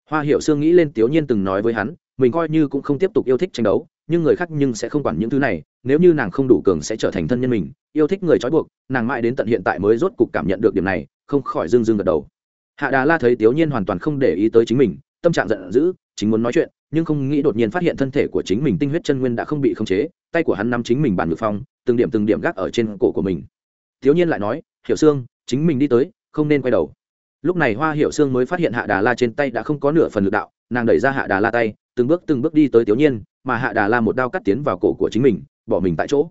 Hoa hiệu sương nghĩ lên tiểu nhiên từng nói với hắn, mình coi như cũng không tiếp tục yêu thích tranh đấu, nhưng người khác nhưng sẽ không quản những thứ này, nếu như nàng không đủ cường sẽ trở thành thân nhân mình, yêu thích người trói buộc, nàng mãi đến tận hiện tại mới rốt cục cảm nhận được điểm này, không khỏi dưng dưng gật đầu hạ đà la thấy tiểu nhiên hoàn toàn không để ý tới chính mình, tâm trạng giận dữ, chính muốn nói chuyện, nhưng không nghĩ đột nhiên phát hiện thân thể của chính mình tinh huyết chân nguyên đã không bị khống chế, tay của hắn nắm chính mình bàn ngự phong, từng điểm từng điểm gác ở trên cổ của mình. Thiếu nhiên lại nói, hiểu xương chính mình đi tới, không nên quay đầu. Lúc này hoa hiểu xương mới phát hiện hạ đà la trên tay đã không có nửa phần lực đạo, nàng đẩy ra hạ đà la tay, từng bước từng bước đi tới tiểu nhiên, mà hạ đà la một đao cắt tiến vào cổ của chính mình, bỏ mình tại chỗ.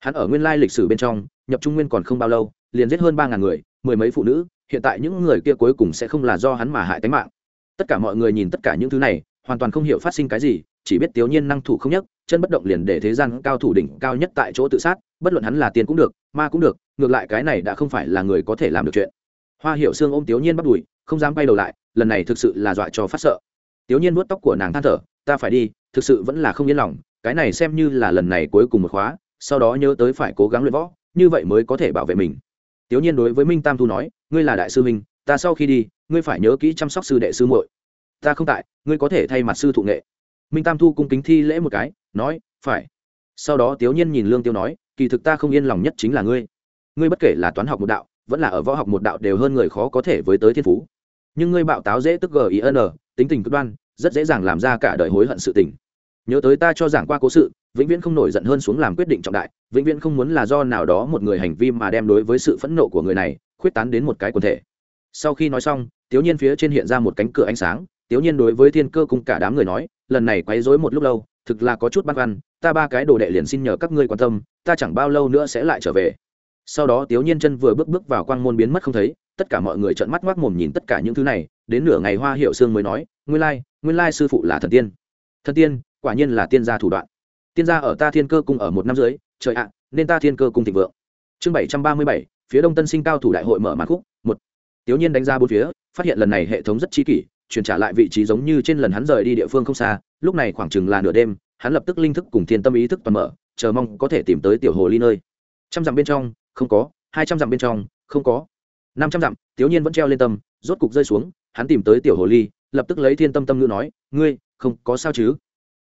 Hắn ở nguyên lai lịch sử bên trong, nhập trung nguyên còn không bao lâu, liền giết hơn ba ngàn người mười mấy phụ nữ, hiện tại những người kia cuối cùng sẽ không là do hắn mà hại tính mạng. Tất cả mọi người nhìn tất cả những thứ này, hoàn toàn không hiểu phát sinh cái gì, chỉ biết tiểu nhiên năng thủ không nhất chân bất động liền để thế gian cao thủ đỉnh cao nhất tại chỗ tự sát, bất luận hắn là tiền cũng được, ma cũng được, ngược lại cái này đã không phải là người có thể làm được chuyện. Hoa hiệu xương ôm tiểu nhiên bắt đùi, không dám bay đầu lại, lần này thực sự là dọa cho phát sợ. Tiểu nhiên nuốt tóc của nàng than thở, ta phải đi, thực sự vẫn là không yên lòng, cái này xem như là lần này cuối cùng một khóa, sau đó nhớ tới phải cố gắng luyện võ, như vậy mới có thể bảo vệ mình tiểu nhiên đối với minh tam thu nói, ngươi là đại sư minh ta sau khi đi, ngươi phải nhớ kỹ chăm sóc sư đệ sư muội. Ta không tại, ngươi có thể thay mặt sư thụ nghệ. Minh tam thu cung kính thi lễ một cái, nói, phải. Sau đó tiểu nhiên nhìn lương tiêu nói, kỳ thực ta không yên lòng nhất chính là ngươi. Ngươi bất kể là toán học một đạo, vẫn là ở võ học một đạo đều hơn người khó có thể với tới thiên phú. Nhưng ngươi bạo táo dễ tức gin tính tình cực đoan, rất dễ dàng làm ra cả đời hối hận sự tình. Nhớ tới ta cho giảng qua cố sự vĩnh viễn không nổi giận hơn xuống làm quyết định trọng đại, vĩnh viễn không muốn là do nào đó một người hành vi mà đem đối với sự phẫn nộ của người này khuyết tán đến một cái quần thể. Sau khi nói xong tiểu nhiên phía trên hiện ra một cánh cửa ánh sáng tiểu nhiên đối với thiên cơ cùng cả đám người nói, lần này quấy rối một lúc lâu, thực là có chút băn khoăn, ta ba cái đồ đệ liền xin nhờ các ngươi quan tâm, ta chẳng bao lâu nữa sẽ lại trở về. Sau đó tiểu nhiên chân vừa bước bước vào quang môn biến mất không thấy, tất cả mọi người trợn mắt ngoác mồm nhìn tất cả những thứ này, đến nửa ngày hoa hiệu sương mới nói, nguyên lai nguyên lai sư phụ là thần tiên. Thần tiên, quả nhiên là tiên gia thủ đoạn tiên gia ở ta thiên cơ cung ở một năm dưới, trời ạ, nên ta thiên cơ cung thịnh vượng. Chương bảy trăm ba mươi bảy, phía đông tân sinh cao thủ đại hội mở màn khúc, một. Tiểu nhiên đánh ra bốn phía, phát hiện lần này hệ thống rất chi kỷ, chuyển trả lại vị trí giống như trên lần hắn rời đi địa phương không xa, lúc này khoảng chừng là nửa đêm, hắn lập tức linh thức cùng thiên tâm ý thức toàn mở, chờ mong có thể tìm tới tiểu hồ ly nơi. Trăm dặm bên trong, không có, hai trăm dặm bên trong, không có. Năm trăm dặm, tiểu nhiên vẫn treo lên tâm, rốt cục rơi xuống, hắn tìm tới tiểu hồ ly, lập tức lấy thiên tâm tâm ngữ nói, ngươi, không có sao chứ?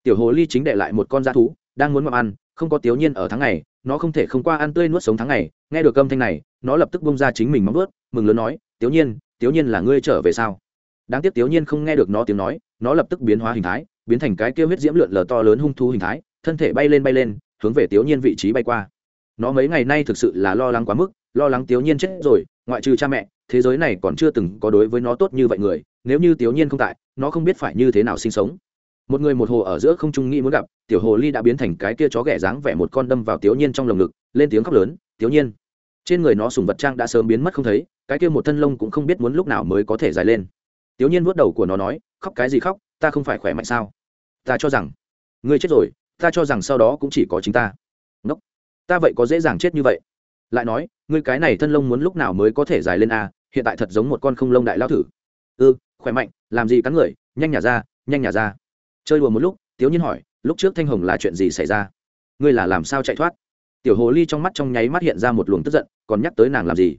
Tiểu hồ ly chính đệ lại một con da thú, đang muốn mập ăn, không có tiểu nhiên ở tháng ngày, nó không thể không qua ăn tươi nuốt sống tháng ngày. Nghe được âm thanh này, nó lập tức bông ra chính mình móng nuốt mừng lớn nói tiểu nhiên tiểu nhiên là ngươi trở về sao? Đáng tiếc tiểu nhiên không nghe được nó tiếng nói, nó lập tức biến hóa hình thái, biến thành cái kia huyết diễm lượn lờ to lớn hung thú hình thái, thân thể bay lên bay lên, hướng về tiểu nhiên vị trí bay qua. Nó mấy ngày nay thực sự là lo lắng quá mức, lo lắng tiểu nhiên chết rồi, ngoại trừ cha mẹ, thế giới này còn chưa từng có đối với nó tốt như vậy người. Nếu như tiểu nhiên không tại, nó không biết phải như thế nào sinh sống một người một hồ ở giữa không trung nghĩ muốn gặp tiểu hồ ly đã biến thành cái kia chó ghẻ dáng vẻ một con đâm vào tiểu nhiên trong lồng ngực lên tiếng khóc lớn tiểu nhiên. Trên người nó sùng vật trang đã sớm biến mất không thấy cái kia một thân lông cũng không biết muốn lúc nào mới có thể dài lên. Tiểu nhiên vuốt đầu của nó nói khóc cái gì khóc ta không phải khỏe mạnh sao? Ta cho rằng ngươi chết rồi ta cho rằng sau đó cũng chỉ có chính ta. Ngốc ta vậy có dễ dàng chết như vậy? Lại nói ngươi cái này thân lông muốn lúc nào mới có thể dài lên à? hiện tại thật giống một con không lông đại lao thử. Ư ừ, khỏe mạnh làm gì cắn người nhanh nhả ra nhanh nhả ra chơi đùa một lúc, tiếu nhiên hỏi, lúc trước thanh hồng là chuyện gì xảy ra? Ngươi là làm sao chạy thoát? Tiểu hồ ly trong mắt trong nháy mắt hiện ra một luồng tức giận, còn nhắc tới nàng làm gì?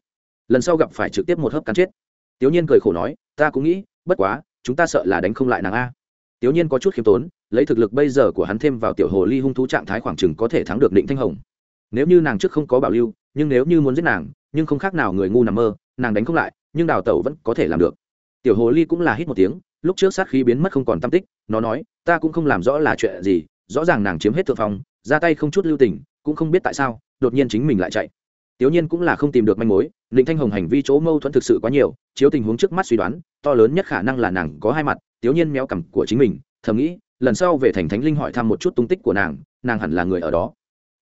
Lần sau gặp phải trực tiếp một hớp cắn chết. Tiểu nhiên cười khổ nói, ta cũng nghĩ, bất quá, chúng ta sợ là đánh không lại nàng a. Tiểu nhiên có chút khiêm tốn, lấy thực lực bây giờ của hắn thêm vào tiểu hồ ly hung thú trạng thái khoảng chừng có thể thắng được định thanh hồng. Nếu như nàng trước không có bảo lưu, nhưng nếu như muốn giết nàng, nhưng không khác nào người ngu nằm mơ, nàng đánh không lại, nhưng đào tẩu vẫn có thể làm được. Tiểu hồ ly cũng là hít một tiếng lúc trước sát khí biến mất không còn tâm tích, nó nói, ta cũng không làm rõ là chuyện gì, rõ ràng nàng chiếm hết thượng phong, ra tay không chút lưu tình, cũng không biết tại sao, đột nhiên chính mình lại chạy. Tiểu nhiên cũng là không tìm được manh mối định thanh hồng hành vi chỗ mâu thuẫn thực sự quá nhiều, chiếu tình huống trước mắt suy đoán, to lớn nhất khả năng là nàng có hai mặt, tiểu nhiên méo cằm của chính mình, thầm nghĩ, lần sau về thành thánh linh hỏi thăm một chút tung tích của nàng nàng hẳn là người ở đó.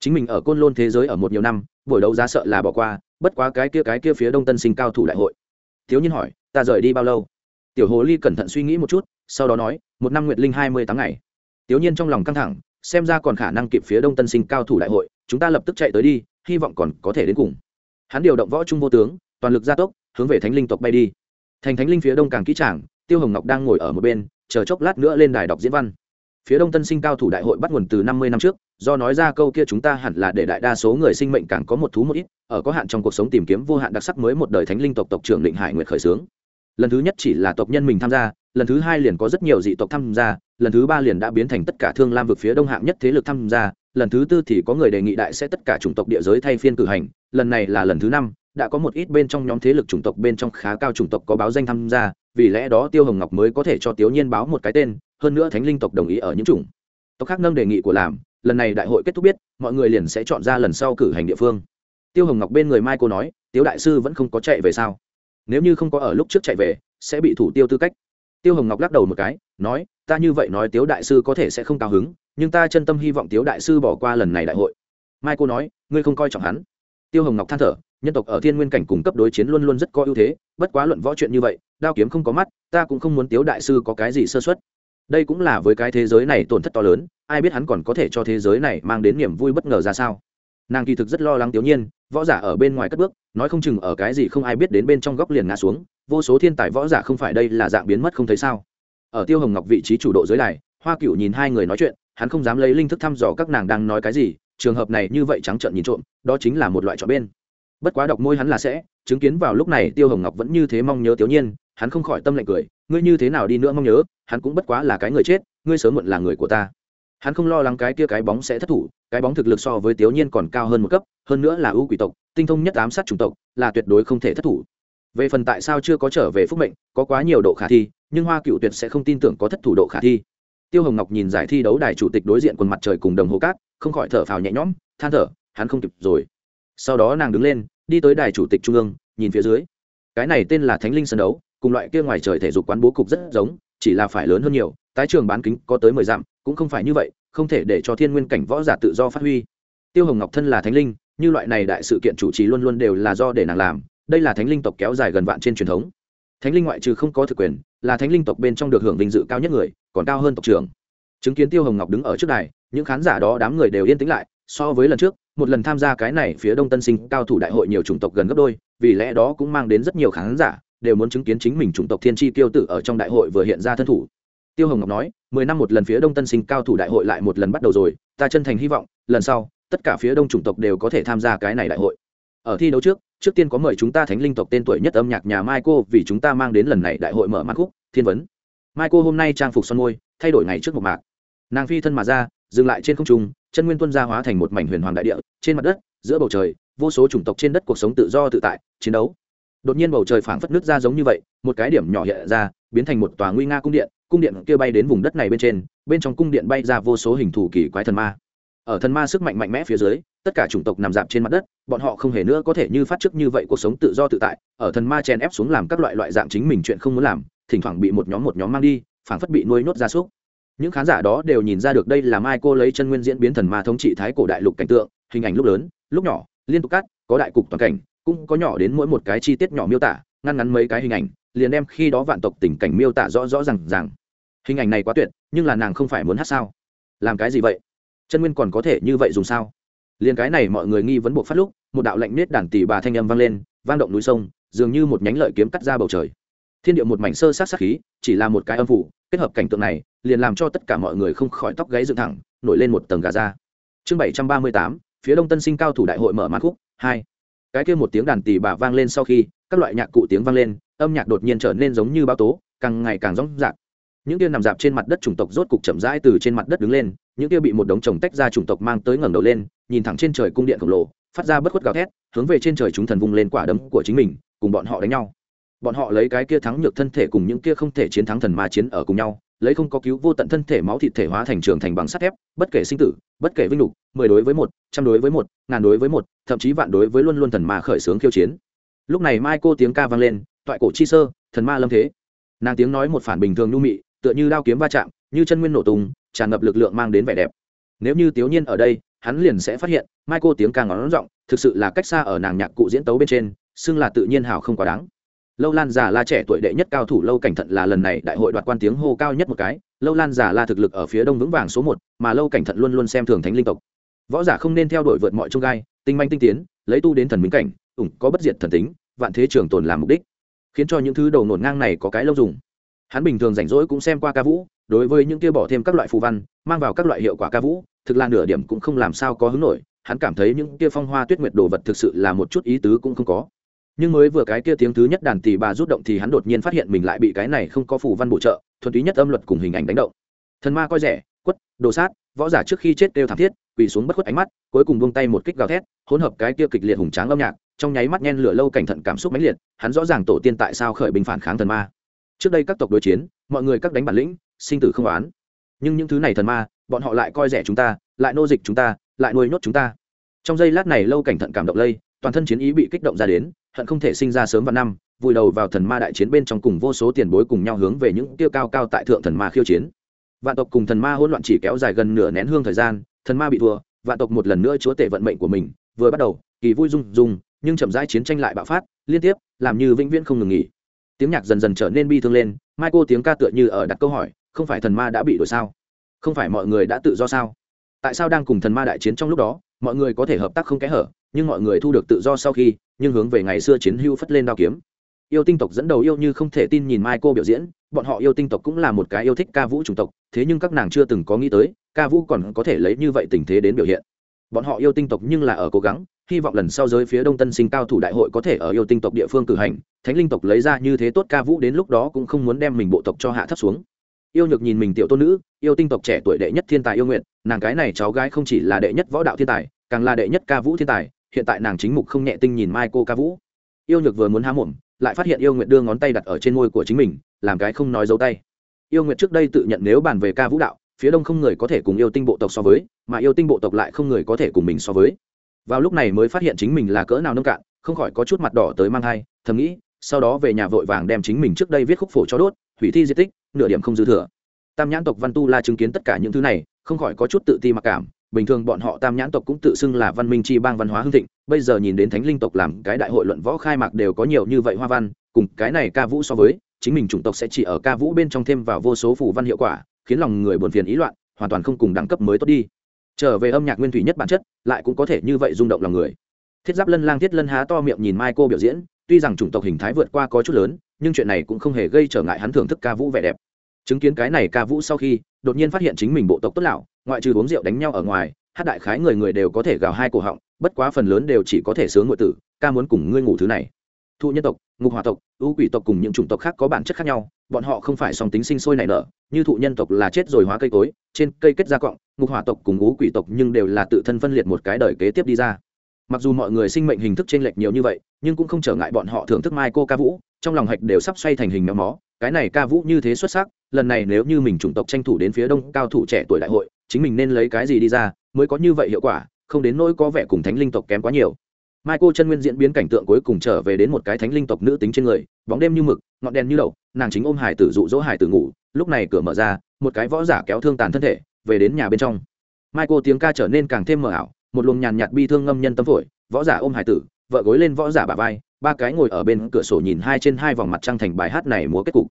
Chính mình ở côn lôn thế giới ở một nhiều năm, buổi đấu giá sợ là bỏ qua, bất quá cái kia cái kia phía đông tân sinh cao thủ đại hội. Thiếu nhiên hỏi, ta rời đi bao lâu? Tiểu hồ ly cẩn thận suy nghĩ một chút, sau đó nói, một năm nguyệt linh hai mươi tháng ngày. Tiểu nhiên trong lòng căng thẳng, xem ra còn khả năng kịp phía đông tân sinh cao thủ đại hội, chúng ta lập tức chạy tới đi, hy vọng còn có thể đến cùng. Hắn điều động võ trung vô tướng, toàn lực gia tốc, hướng về thánh linh tộc bay đi. Thành thánh linh phía đông càng kỹ trảng tiêu hồng ngọc đang ngồi ở một bên, chờ chốc lát nữa lên đài đọc diễn văn. Phía đông tân sinh cao thủ đại hội bắt nguồn từ năm mươi năm trước, do nói ra câu kia chúng ta hẳn là để đại đa số người sinh mệnh càng có một thú một ít, ở có hạn trong cuộc sống tìm kiếm vô hạn đặc sắc mới một đời thánh linh tộc tộc trưởng định hải nguyệt khởi xướng lần thứ nhất chỉ là tộc nhân mình tham gia, lần thứ hai liền có rất nhiều dị tộc tham gia, lần thứ ba liền đã biến thành tất cả thương lam vực phía đông hạng nhất thế lực tham gia, lần thứ tư thì có người đề nghị đại sẽ tất cả chủng tộc địa giới thay phiên cử hành, lần này là lần thứ năm, đã có một ít bên trong nhóm thế lực chủng tộc bên trong khá cao chủng tộc có báo danh tham gia, vì lẽ đó tiêu hồng ngọc mới có thể cho tiểu nhiên báo một cái tên, hơn nữa thánh linh tộc đồng ý ở những chủng tộc khác nâng đề nghị của làm, lần này đại hội kết thúc biết, mọi người liền sẽ chọn ra lần sau cử hành địa phương. Tiêu hồng ngọc bên người mai cô nói, tiếu đại sư vẫn không có chạy về sao? Nếu như không có ở lúc trước chạy về, sẽ bị thủ tiêu tư cách. Tiêu hồng ngọc lắc đầu một cái, nói, ta như vậy nói tiếu đại sư có thể sẽ không cao hứng, nhưng ta chân tâm hy vọng tiếu đại sư bỏ qua lần này đại hội. Mai cô nói, ngươi không coi trọng hắn. Tiêu hồng ngọc than thở, nhân tộc ở thiên nguyên cảnh cùng cấp đối chiến luôn luôn rất có ưu thế, bất quá luận võ chuyện như vậy, đao kiếm không có mắt, ta cũng không muốn tiếu đại sư có cái gì sơ xuất đây cũng là với cái thế giới này tổn thất to lớn, ai biết hắn còn có thể cho thế giới này mang đến niềm vui bất ngờ ra sao? Nàng kỳ thực rất lo lắng tiểu nhiên, võ giả ở bên ngoài cất bước, nói không chừng ở cái gì không ai biết đến bên trong góc liền ngã xuống, vô số thiên tài võ giả không phải đây là dạng biến mất không thấy sao. Ở tiêu hồng ngọc vị trí chủ độ dưới này hoa cựu nhìn hai người nói chuyện, hắn không dám lấy linh thức thăm dò các nàng đang nói cái gì, trường hợp này như vậy trắng trợn nhìn trộm, đó chính là một loại chọn bên. Bất quá đọc môi hắn là sẽ, chứng kiến vào lúc này tiêu hồng ngọc vẫn như thế mong nhớ tiểu nhiên, hắn không khỏi tâm lệnh cười, ngươi như thế nào đi nữa mong nhớ, hắn cũng bất quá là cái người chết, ngươi sớm muộn là người của ta hắn không lo lắng cái kia cái bóng sẽ thất thủ, cái bóng thực lực so với tiểu nhiên còn cao hơn một cấp, hơn nữa là ưu quỷ tộc, tinh thông nhất ám sát chủng tộc, là tuyệt đối không thể thất thủ. Về phần tại sao chưa có trở về phúc mệnh, có quá nhiều độ khả thi, nhưng hoa cựu tuyệt sẽ không tin tưởng có thất thủ độ khả thi. Tiêu hồng ngọc nhìn giải thi đấu đài chủ tịch đối diện quần mặt trời cùng đồng hồ cát, không khỏi thở phào nhẹ nhõm, than thở, hắn không kịp rồi. Sau đó nàng đứng lên, đi tới đài chủ tịch trung ương, nhìn phía dưới. Cái này tên là thánh linh sân đấu, cùng loại kia ngoài trời thể dục quán bố cục rất giống, chỉ là phải lớn hơn nhiều tái trường bán kính có tới mười dặm, cũng không phải như vậy, không thể để cho thiên nguyên cảnh võ giả tự do phát huy. Tiêu hồng ngọc thân là thánh linh, như loại này đại sự kiện chủ trì luôn luôn đều là do để nàng làm, đây là thánh linh tộc kéo dài gần vạn trên truyền thống. Thánh linh ngoại trừ không có thực quyền, là thánh linh tộc bên trong được hưởng vinh dự cao nhất người, còn cao hơn tộc trưởng. Chứng kiến tiêu hồng ngọc đứng ở trước đài, những khán giả đó đám người đều yên tĩnh lại, so với lần trước, một lần tham gia cái này phía đông tân sinh cao thủ đại hội nhiều chủng tộc gần gấp đôi, vì lẽ đó cũng mang đến rất nhiều khán giả, đều muốn chứng kiến chính mình chủng tộc thiên tri tiêu tử ở trong đại hội vừa hiện ra thân thủ tiêu hồng ngọc nói, mười năm một lần phía đông tân sinh cao thủ đại hội lại một lần bắt đầu rồi, ta chân thành hy vọng, lần sau, tất cả phía đông chủng tộc đều có thể tham gia cái này đại hội. Ở thi đấu trước trước tiên có mời chúng ta thánh linh tộc tên tuổi nhất âm nhạc nhà mai cô vì chúng ta mang đến lần này đại hội mở màn khúc, thiên vấn. Mai cô hôm nay trang phục son môi, thay đổi ngày trước một mạc. Nàng phi thân mà ra, dừng lại trên không trung, chân nguyên tuân gia hóa thành một mảnh huyền hoàng đại địa, trên mặt đất, giữa bầu trời, vô số chủng tộc trên đất cuộc sống tự do tự tại, chiến đấu. Đột nhiên bầu trời phảng phất nước ra giống như vậy, một cái điểm nhỏ hiện ra, biến thành một tòa nguy nga cung điện cung điện kia bay đến vùng đất này bên trên, bên trong cung điện bay ra vô số hình thù kỳ quái thần ma. Ở thần ma sức mạnh mạnh mẽ phía dưới, tất cả chủng tộc nằm dạp trên mặt đất, bọn họ không hề nữa có thể như phát trước như vậy cuộc sống tự do tự tại, ở thần ma chèn ép xuống làm các loại loại dạng chính mình chuyện không muốn làm, thỉnh thoảng bị một nhóm một nhóm mang đi, phảng phất bị nuôi nhốt ra súc. Những khán giả đó đều nhìn ra được đây là mai cô lấy chân nguyên diễn biến thần ma thống trị thái cổ đại lục cảnh tượng, hình ảnh lúc lớn, lúc nhỏ, liên tục cắt, có đại cục toàn cảnh, cũng có nhỏ đến mỗi một cái chi tiết nhỏ miêu tả ngăn ngắn mấy cái hình ảnh, liền đem khi đó vạn tộc tình cảnh miêu tả rõ rõ r à n g rằng hình ảnh này quá tuyệt, nhưng là nàng không phải muốn hát sao? Làm cái gì vậy? Chân nguyên còn có thể như vậy dùng sao? Liền cái này mọi người nghi vấn buộc phát lúc, một đạo lệnh nết đàn tỷ bà thanh âm vang lên, vang động núi sông, dường như một nhánh lợi kiếm cắt ra bầu trời. Thiên điệu một mảnh sơ sát sát khí, chỉ là một cái âm phủ, kết hợp cảnh tượng này, liền làm cho tất cả mọi người không khỏi tóc gáy dựng thẳng, nổi lên một tầng gà ra chương bảy trăm ba mươi tám, phía đông tân sinh cao thủ đại hội mở màn khúc, hai cái kia một tiếng đàn tỳ bà vang lên sau khi, các loại nhạc cụ tiếng vang lên, âm nhạc đột nhiên trở nên giống như bao tố, càng ngày càng rõng rạc. Những kia nằm dạp trên mặt đất chủng tộc rốt cục chậm rãi từ trên mặt đất đứng lên, những kia bị một đống chồng tách ra chủng tộc mang tới ngẩng đầu lên, nhìn thẳng trên trời cung điện khổng lồ, phát ra bất khuất gào thét, hướng về trên trời chúng thần vung lên quả đấm của chính mình, cùng bọn họ đánh nhau. Bọn họ lấy cái kia thắng nhược thân thể cùng những kia không thể chiến thắng thần ma chiến ở cùng nhau, lấy không có cứu vô tận thân thể máu thịt thể hóa thành trường thành bằng sắt thép, bất kể sinh tử, bất kể vinh lục mười đối với một, trăm đối với một, ngàn đối với một thậm chí vạn đối với luôn luôn thần ma khởi xướng khiêu chiến. Lúc này mai cô tiếng ca vang lên toại cổ chi sơ thần ma lâm thế. Nàng tiếng nói một phản bình thường nhu mị tựa như đao kiếm va chạm như chân nguyên nổ tung tràn ngập lực lượng mang đến vẻ đẹp. Nếu như tiểu nhiên ở đây hắn liền sẽ phát hiện mai cô tiếng ca ngón rộng, thực sự là cách xa ở nàng nhạc cụ diễn tấu bên trên xưng là tự nhiên hào không quá đáng. Lâu lan giả la trẻ tuổi đệ nhất cao thủ lâu cảnh thận là lần này đại hội đoạt quan tiếng hô cao nhất một cái. Lâu lan giả la thực lực ở phía đông vững vàng số một mà lâu cảnh thận luôn luôn xem thường thánh linh tộc. Võ giả không nên theo đuổi vượt mọi trông gai tinh manh tinh tiến, lấy tu đến thần minh cảnh, ủng có bất diệt thần tính, vạn thế trường tồn làm mục đích, khiến cho những thứ đầu nổn ngang này có cái lâu dùng. Hắn bình thường rảnh rỗi cũng xem qua ca vũ, đối với những kia bỏ thêm các loại phù văn, mang vào các loại hiệu quả ca vũ, thực là nửa điểm cũng không làm sao có hứng nổi, hắn cảm thấy những kia phong hoa tuyết nguyệt đồ vật thực sự là một chút ý tứ cũng không có. Nhưng mới vừa cái kia tiếng thứ nhất đàn tỷ bà rút động thì hắn đột nhiên phát hiện mình lại bị cái này không có phù văn bổ trợ, thuần túy nhất âm luật cùng hình ảnh đánh động. Thần ma coi rẻ, quất, đồ sát võ giả trước khi chết đều thảm thiết, quỳ xuống bất khuất ánh mắt, cuối cùng buông tay một kích gào thét, hỗn hợp cái kia kịch liệt hùng tráng âm nhạc, trong nháy mắt nhen lửa lâu cảnh thận cảm xúc mãnh liệt, hắn rõ ràng tổ tiên tại sao khởi bình phản kháng thần ma. Trước đây các tộc đối chiến, mọi người các đánh bản lĩnh, sinh tử không oán. Nhưng những thứ này thần ma, bọn họ lại coi rẻ chúng ta, lại nô dịch chúng ta, lại nuôi nhốt chúng ta. Trong giây lát này lâu cảnh thận cảm động lây, toàn thân chiến ý bị kích động ra đến, hận không thể sinh ra sớm vào năm, vùi đầu vào thần ma đại chiến bên trong cùng vô số tiền bối cùng nhau hướng về những tiêu cao cao tại thượng thần ma khiêu chiến vạn tộc cùng thần ma hỗn loạn chỉ kéo dài gần nửa nén hương thời gian, thần ma bị thua, vạn tộc một lần nữa chúa tể vận mệnh của mình, vừa bắt đầu, kỳ vui rung rung, nhưng chậm rãi chiến tranh lại bạo phát, liên tiếp, làm như vĩnh viễn không ngừng nghỉ. Tiếng nhạc dần dần trở nên bi thương lên mai cô tiếng ca tựa như ở đặt câu hỏi, không phải thần ma đã bị đổi sao? Không phải mọi người đã tự do sao? Tại sao đang cùng thần ma đại chiến trong lúc đó, mọi người có thể hợp tác không kẽ hở, nhưng mọi người thu được tự do sau khi, nhưng hướng về ngày xưa chiến hưu phất lên đao kiếm yêu tinh tộc dẫn đầu yêu như không thể tin nhìn mai cô biểu diễn, bọn họ yêu tinh tộc cũng là một cái yêu thích ca vũ chủng tộc, thế nhưng các nàng chưa từng có nghĩ tới, ca vũ còn có thể lấy như vậy tình thế đến biểu hiện. Bọn họ yêu tinh tộc nhưng là ở cố gắng, hy vọng lần sau giới phía đông tân sinh cao thủ đại hội có thể ở yêu tinh tộc địa phương cử hành, thánh linh tộc lấy ra như thế tốt ca vũ đến lúc đó cũng không muốn đem mình bộ tộc cho hạ thấp xuống. Yêu nhược nhìn mình tiểu tôn nữ, yêu tinh tộc trẻ tuổi đệ nhất thiên tài yêu nguyện, nàng cái này cháu gái không chỉ là đệ nhất võ đạo thiên tài, càng là đệ nhất ca vũ thiên tài, hiện tại nàng chính mục không nhẹ tinh nhìn mai cô ca vũ. Yêu nhược vừa muốn há mồm lại phát hiện yêu nguyện đưa ngón tay đặt ở trên môi của chính mình, làm cái không nói dấu tay. Yêu nguyện trước đây tự nhận nếu bàn về ca vũ đạo, phía đông không người có thể cùng yêu tinh bộ tộc so với, mà yêu tinh bộ tộc lại không người có thể cùng mình so với. Vào lúc này mới phát hiện chính mình là cỡ nào nông cạn, không khỏi có chút mặt đỏ tới mang thai, thầm nghĩ, sau đó về nhà vội vàng đem chính mình trước đây viết khúc phổ cho đốt, hủy thi di tích, nửa điểm không dư thừa. Tam nhãn tộc văn tu la chứng kiến tất cả những thứ này, không khỏi có chút tự ti mặc cảm bình thường bọn họ tam nhãn tộc cũng tự xưng là văn minh chi bang văn hóa hưng thịnh, bây giờ nhìn đến thánh linh tộc làm cái đại hội luận võ khai mạc đều có nhiều như vậy hoa văn, cùng cái này ca vũ so với, chính mình chủng tộc sẽ chỉ ở ca vũ bên trong thêm vào vô số phủ văn hiệu quả, khiến lòng người buồn phiền ý loạn, hoàn toàn không cùng đẳng cấp mới tốt đi. Trở về âm nhạc nguyên thủy nhất bản chất, lại cũng có thể như vậy rung động lòng người. Thiết giáp lân lang thiết lân há to miệng nhìn mai cô biểu diễn, tuy rằng chủng tộc hình thái vượt qua có chút lớn, nhưng chuyện này cũng không hề gây trở ngại hắn thưởng thức ca vũ vẻ đẹp. Chứng kiến cái này ca vũ sau khi, đột nhiên phát hiện chính mình bộ tộc tốt lão ngoại trừ uống rượu đánh nhau ở ngoài, hát đại khái người người đều có thể gào hai cổ họng, bất quá phần lớn đều chỉ có thể sướng ngụy tử, ca muốn cùng ngươi ngủ thứ này. Thụ nhân tộc, ngục hòa tộc, ưu quỷ tộc cùng những chủng tộc khác có bản chất khác nhau, bọn họ không phải song tính sinh sôi nảy nở, như thụ nhân tộc là chết rồi hóa cây cối, trên cây kết ra cọng ngục hỏa tộc cùng ưu quỷ tộc nhưng đều là tự thân phân liệt một cái đời kế tiếp đi ra. Mặc dù mọi người sinh mệnh hình thức t r ê n lệch nhiều như vậy, nhưng cũng không trở ngại bọn họ thưởng thức mai cô ca vũ, trong lòng hạch đều sắp xoay thành hình méo mó, cái này ca vũ như thế xuất sắc, lần này nếu như mình chủng tộc tranh thủ đến phía đông, cao thủ trẻ tuổi đại hội chính mình nên lấy cái gì đi ra, mới có như vậy hiệu quả, không đến nỗi có vẻ cùng thánh linh tộc kém quá nhiều. Mai cô chân nguyên diễn biến cảnh tượng cuối cùng trở về đến một cái thánh linh tộc nữ tính trên người, bóng đêm như mực, ngọn đèn như đậu, nàng chính ôm hải tử dụ dỗ hải tử ngủ, lúc này cửa mở ra, một cái võ giả kéo thương tàn thân thể, về đến nhà bên trong. Mai cô tiếng ca trở nên càng thêm mờ ảo, một luồng nhàn nhạt bi thương ngâm nhân tâm phổi, võ giả ôm hải tử, vợ gối lên võ giả bà vai, ba cái ngồi ở bên cửa sổ nhìn hai trên hai vòng mặt trăng thành bài hát này múa kết cục.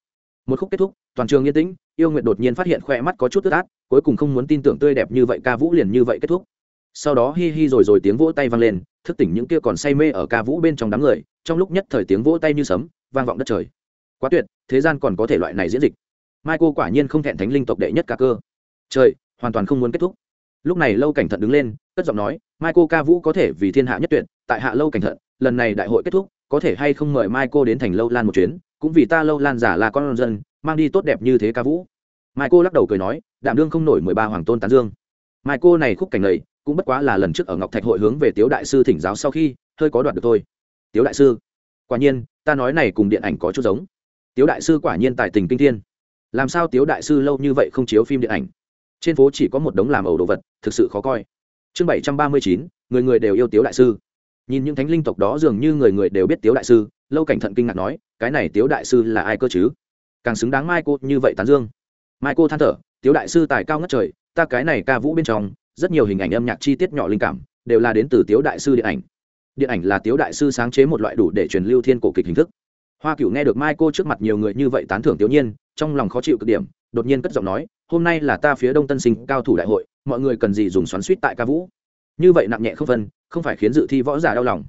Một khúc kết thúc, toàn trường yên tĩnh yêu nguyện đột nhiên phát hiện khoe mắt có chút tức át, cuối cùng không muốn tin tưởng tươi đẹp như vậy ca vũ liền như vậy kết thúc. Sau đó hi hi rồi rồi tiếng vỗ tay vang lên, thức tỉnh những kia còn say mê ở ca vũ bên trong đám người, trong lúc nhất thời tiếng vỗ tay như sấm, vang vọng đất trời. Quá tuyệt, thế gian còn có thể loại này diễn dịch. Mai cô quả nhiên không thẹn thánh linh tộc đệ nhất ca cơ. Trời, hoàn toàn không muốn kết thúc. Lúc này lâu cảnh thận đứng lên, cất giọng nói mai cô ca vũ có thể vì thiên hạ nhất tuyệt, tại hạ lâu cảnh thận, lần này đại hội kết thúc, có thể hay không mời mai cô đến thành lâu lan một chuyến? Cũng vì ta lâu lan giả là con dân, mang đi tốt đẹp như thế ca vũ. Mai cô lắc đầu cười nói, đạm đương không nổi mười ba hoàng tôn tán dương. Mai cô này khúc cảnh này, cũng bất quá là lần trước ở ngọc thạch hội hướng về tiếu đại sư thỉnh giáo sau khi, hơi có đoạt được thôi. Tiếu đại sư, quả nhiên, ta nói này cùng điện ảnh có chút giống. Tiếu đại sư quả nhiên tài tình kinh thiên. Làm sao tiếu đại sư lâu như vậy không chiếu phim điện ảnh? Trên phố chỉ có một đống làm ẩu đồ vật, thực sự khó coi. Chương bảy trăm ba mươi chín, người người đều yêu tiếu đại sư. Nhìn những thánh linh tộc đó dường như người người đều biết tiếu đại sư, lâu cảnh thận kinh ngạc nói cái này tiếu đại sư là ai cơ chứ? Càng xứng đáng mai cô như vậy tán dương. Mai cô than thở, tiếu đại sư tài cao ngất trời, ta cái này ca vũ bên trong, rất nhiều hình ảnh âm nhạc chi tiết nhỏ linh cảm, đều là đến từ tiếu đại sư điện ảnh. Điện ảnh là tiếu đại sư sáng chế một loại đủ để truyền lưu thiên cổ kịch hình thức. Hoa cựu nghe được mai cô trước mặt nhiều người như vậy tán thưởng tiểu nhiên, trong lòng khó chịu cực điểm, đột nhiên cất giọng nói, hôm nay là ta phía đông tân sinh cao thủ đại hội, mọi người cần gì dùng xoắn suýt tại ca vũ? Như vậy nặng nhẹ không phân, không phải khiến dự thi võ giả đau lòng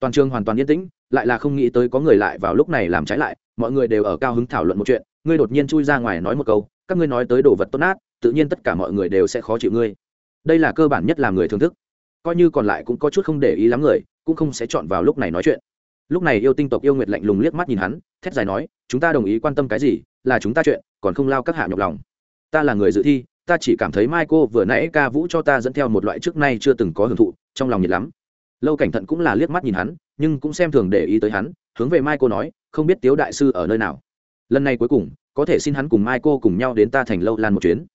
toàn trường hoàn toàn yên tĩnh, lại là không nghĩ tới có người lại vào lúc này làm trái lại, mọi người đều ở cao hứng thảo luận một chuyện, ngươi đột nhiên chui ra ngoài nói một câu, các ngươi nói tới đồ vật tốt nát, tự nhiên tất cả mọi người đều sẽ khó chịu ngươi. Đây là cơ bản nhất làm người thưởng thức. Coi như còn lại cũng có chút không để ý lắm người, cũng không sẽ chọn vào lúc này nói chuyện. Lúc này yêu tinh tộc yêu nguyệt lạnh lùng liếc mắt nhìn hắn, thét dài nói, chúng ta đồng ý quan tâm cái gì? Là chúng ta chuyện, còn không lao các hạ nhọc lòng. Ta là người dự thi, ta chỉ cảm thấy mai cô vừa nãy ca vũ cho ta dẫn theo một loại trước nay chưa từng có hưởng thụ, trong lòng nhiệt lắm lâu cảnh thận cũng là liếc mắt nhìn hắn, nhưng cũng xem thường để ý tới hắn, hướng về mai cô nói, không biết tiếu đại sư ở nơi nào? Lần này cuối cùng, có thể xin hắn cùng mai cô cùng nhau đến ta thành lâu lan một chuyến.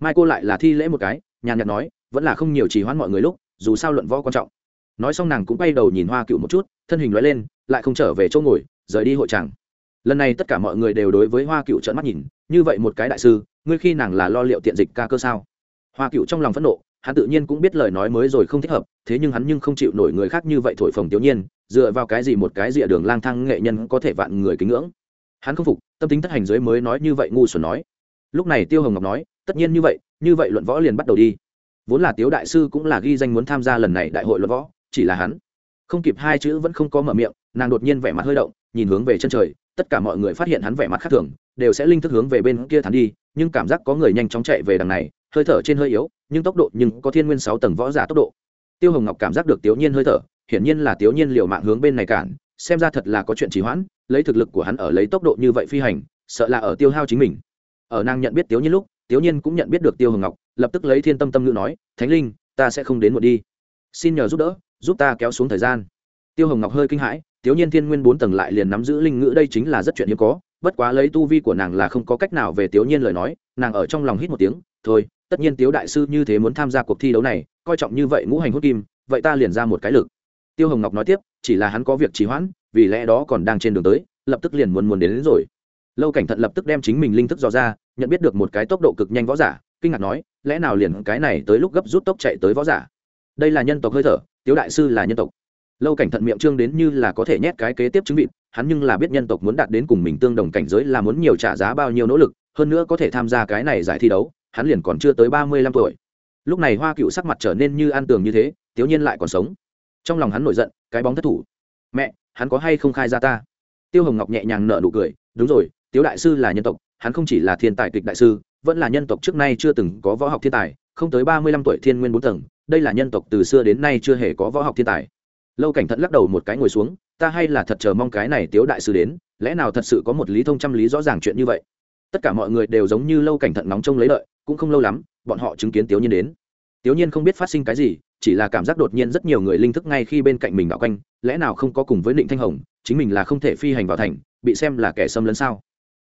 Mai cô lại là thi lễ một cái, nhàn nhạt nói, vẫn là không nhiều trì hoãn mọi người lúc, dù sao luận võ quan trọng. Nói xong nàng cũng bay đầu nhìn hoa cựu một chút, thân hình nói lên, lại không trở về chỗ ngồi, rời đi hội tràng. Lần này tất cả mọi người đều đối với hoa cựu trợn mắt nhìn, như vậy một cái đại sư, ngươi khi nàng là lo liệu tiện dịch ca cơ sao? Hoa cựu trong lòng phẫn nộ hắn tự nhiên cũng biết lời nói mới rồi không thích hợp, thế nhưng hắn nhưng không chịu nổi người khác như vậy thổi phồng tiểu nhiên, dựa vào cái gì một cái rìa đường lang thang nghệ nhân có thể vạn người kính ngưỡng. Hắn không phục, tâm tính thất hành dưới mới nói như vậy ngu xuẩn nói. Lúc này tiêu hồng ngọc nói, tất nhiên như vậy như vậy luận võ liền bắt đầu đi. Vốn là tiếu đại sư cũng là ghi danh muốn tham gia lần này đại hội luận võ, chỉ là hắn không kịp hai chữ vẫn không có mở miệng, nàng đột nhiên vẻ mặt hơi động, nhìn hướng về chân trời, tất cả mọi người phát hiện hắn vẻ mặt khác thường, đều sẽ linh thức hướng về bên kia thắn đi, nhưng cảm giác có người nhanh chóng chạy về đằng này hơi thở trên hơi yếu, nhưng tốc độ nhưng có thiên nguyên sáu tầng võ giả tốc độ. Tiêu hồng ngọc cảm giác được tiểu nhiên hơi thở, hiển nhiên là tiểu nhiên liều mạng hướng bên này cản, xem ra thật là có chuyện trì hoãn, lấy thực lực của hắn ở lấy tốc độ như vậy phi hành, sợ là ở tiêu hao chính mình. Ở nàng nhận biết tiểu nhiên lúc tiểu nhiên cũng nhận biết được tiêu hồng ngọc, lập tức lấy thiên tâm tâm ngữ nói, thánh linh, ta sẽ không đến một đi. Xin nhờ giúp đỡ, giúp ta kéo xuống thời gian. Tiêu hồng ngọc hơi kinh hãi tiểu nhiên thiên nguyên bốn tầng lại liền nắm giữ linh ngữ, đây chính là rất chuyện hiếm có, bất quá lấy tu vi của nàng là không có cách nào về tiểu nhiên lời nói, nàng ở trong lòng hít một tiếng, thôi tất nhiên tiếu đại sư như thế muốn tham gia cuộc thi đấu này coi trọng như vậy ngũ hành hút kim vậy ta liền ra một cái lực. Tiêu hồng ngọc nói tiếp chỉ là hắn có việc trì hoãn vì lẽ đó còn đang trên đường tới lập tức liền muốn muốn đến, đến rồi. Lâu cảnh thận lập tức đem chính mình linh thức dò ra nhận biết được một cái tốc độ cực nhanh võ giả kinh ngạc nói lẽ nào liền cái này tới lúc gấp rút tốc chạy tới võ giả? Đây là nhân tộc hơi thở tiếu đại sư là nhân tộc. Lâu cảnh thận miệng trương đến như là có thể nhét cái kế tiếp chứng vịt hắn nhưng là biết nhân tộc muốn đạt đến cùng mình tương đồng cảnh giới là muốn nhiều trả giá bao nhiêu nỗ lực hơn nữa có thể tham gia cái này giải thi đấu hắn liền còn chưa tới ba mươi lăm tuổi. Lúc này hoa cựu sắc mặt trở nên như an tường như thế tiếu nhiên lại còn sống. Trong lòng hắn nổi giận, cái bóng thất thủ. Mẹ, hắn có hay không khai ra ta? Tiêu hồng ngọc nhẹ nhàng nở nụ cười. Đúng rồi, tiếu đại sư là nhân tộc, hắn không chỉ là thiên tài kịch đại sư, vẫn là nhân tộc trước nay chưa từng có võ học thiên tài, không tới ba mươi lăm tuổi thiên nguyên bốn tầng, đây là nhân tộc từ xưa đến nay chưa hề có võ học thiên tài. Lâu cảnh thận lắc đầu một cái ngồi xuống. Ta hay là thật chờ mong cái này tiếu đại sư đến, lẽ nào thật sự có một lý thông trăm lý rõ ràng chuyện như vậy? Tất cả mọi người đều giống như lâu cảnh thận nóng trông lấy lợi cũng không lâu lắm, bọn họ chứng kiến tiểu nhiên đến. Tiểu nhiên không biết phát sinh cái gì, chỉ là cảm giác đột nhiên rất nhiều người linh thức ngay khi bên cạnh mình đạo quanh, lẽ nào không có cùng với định thanh hồng, chính mình là không thể phi hành vào thành, bị xem là kẻ xâm lấn sao?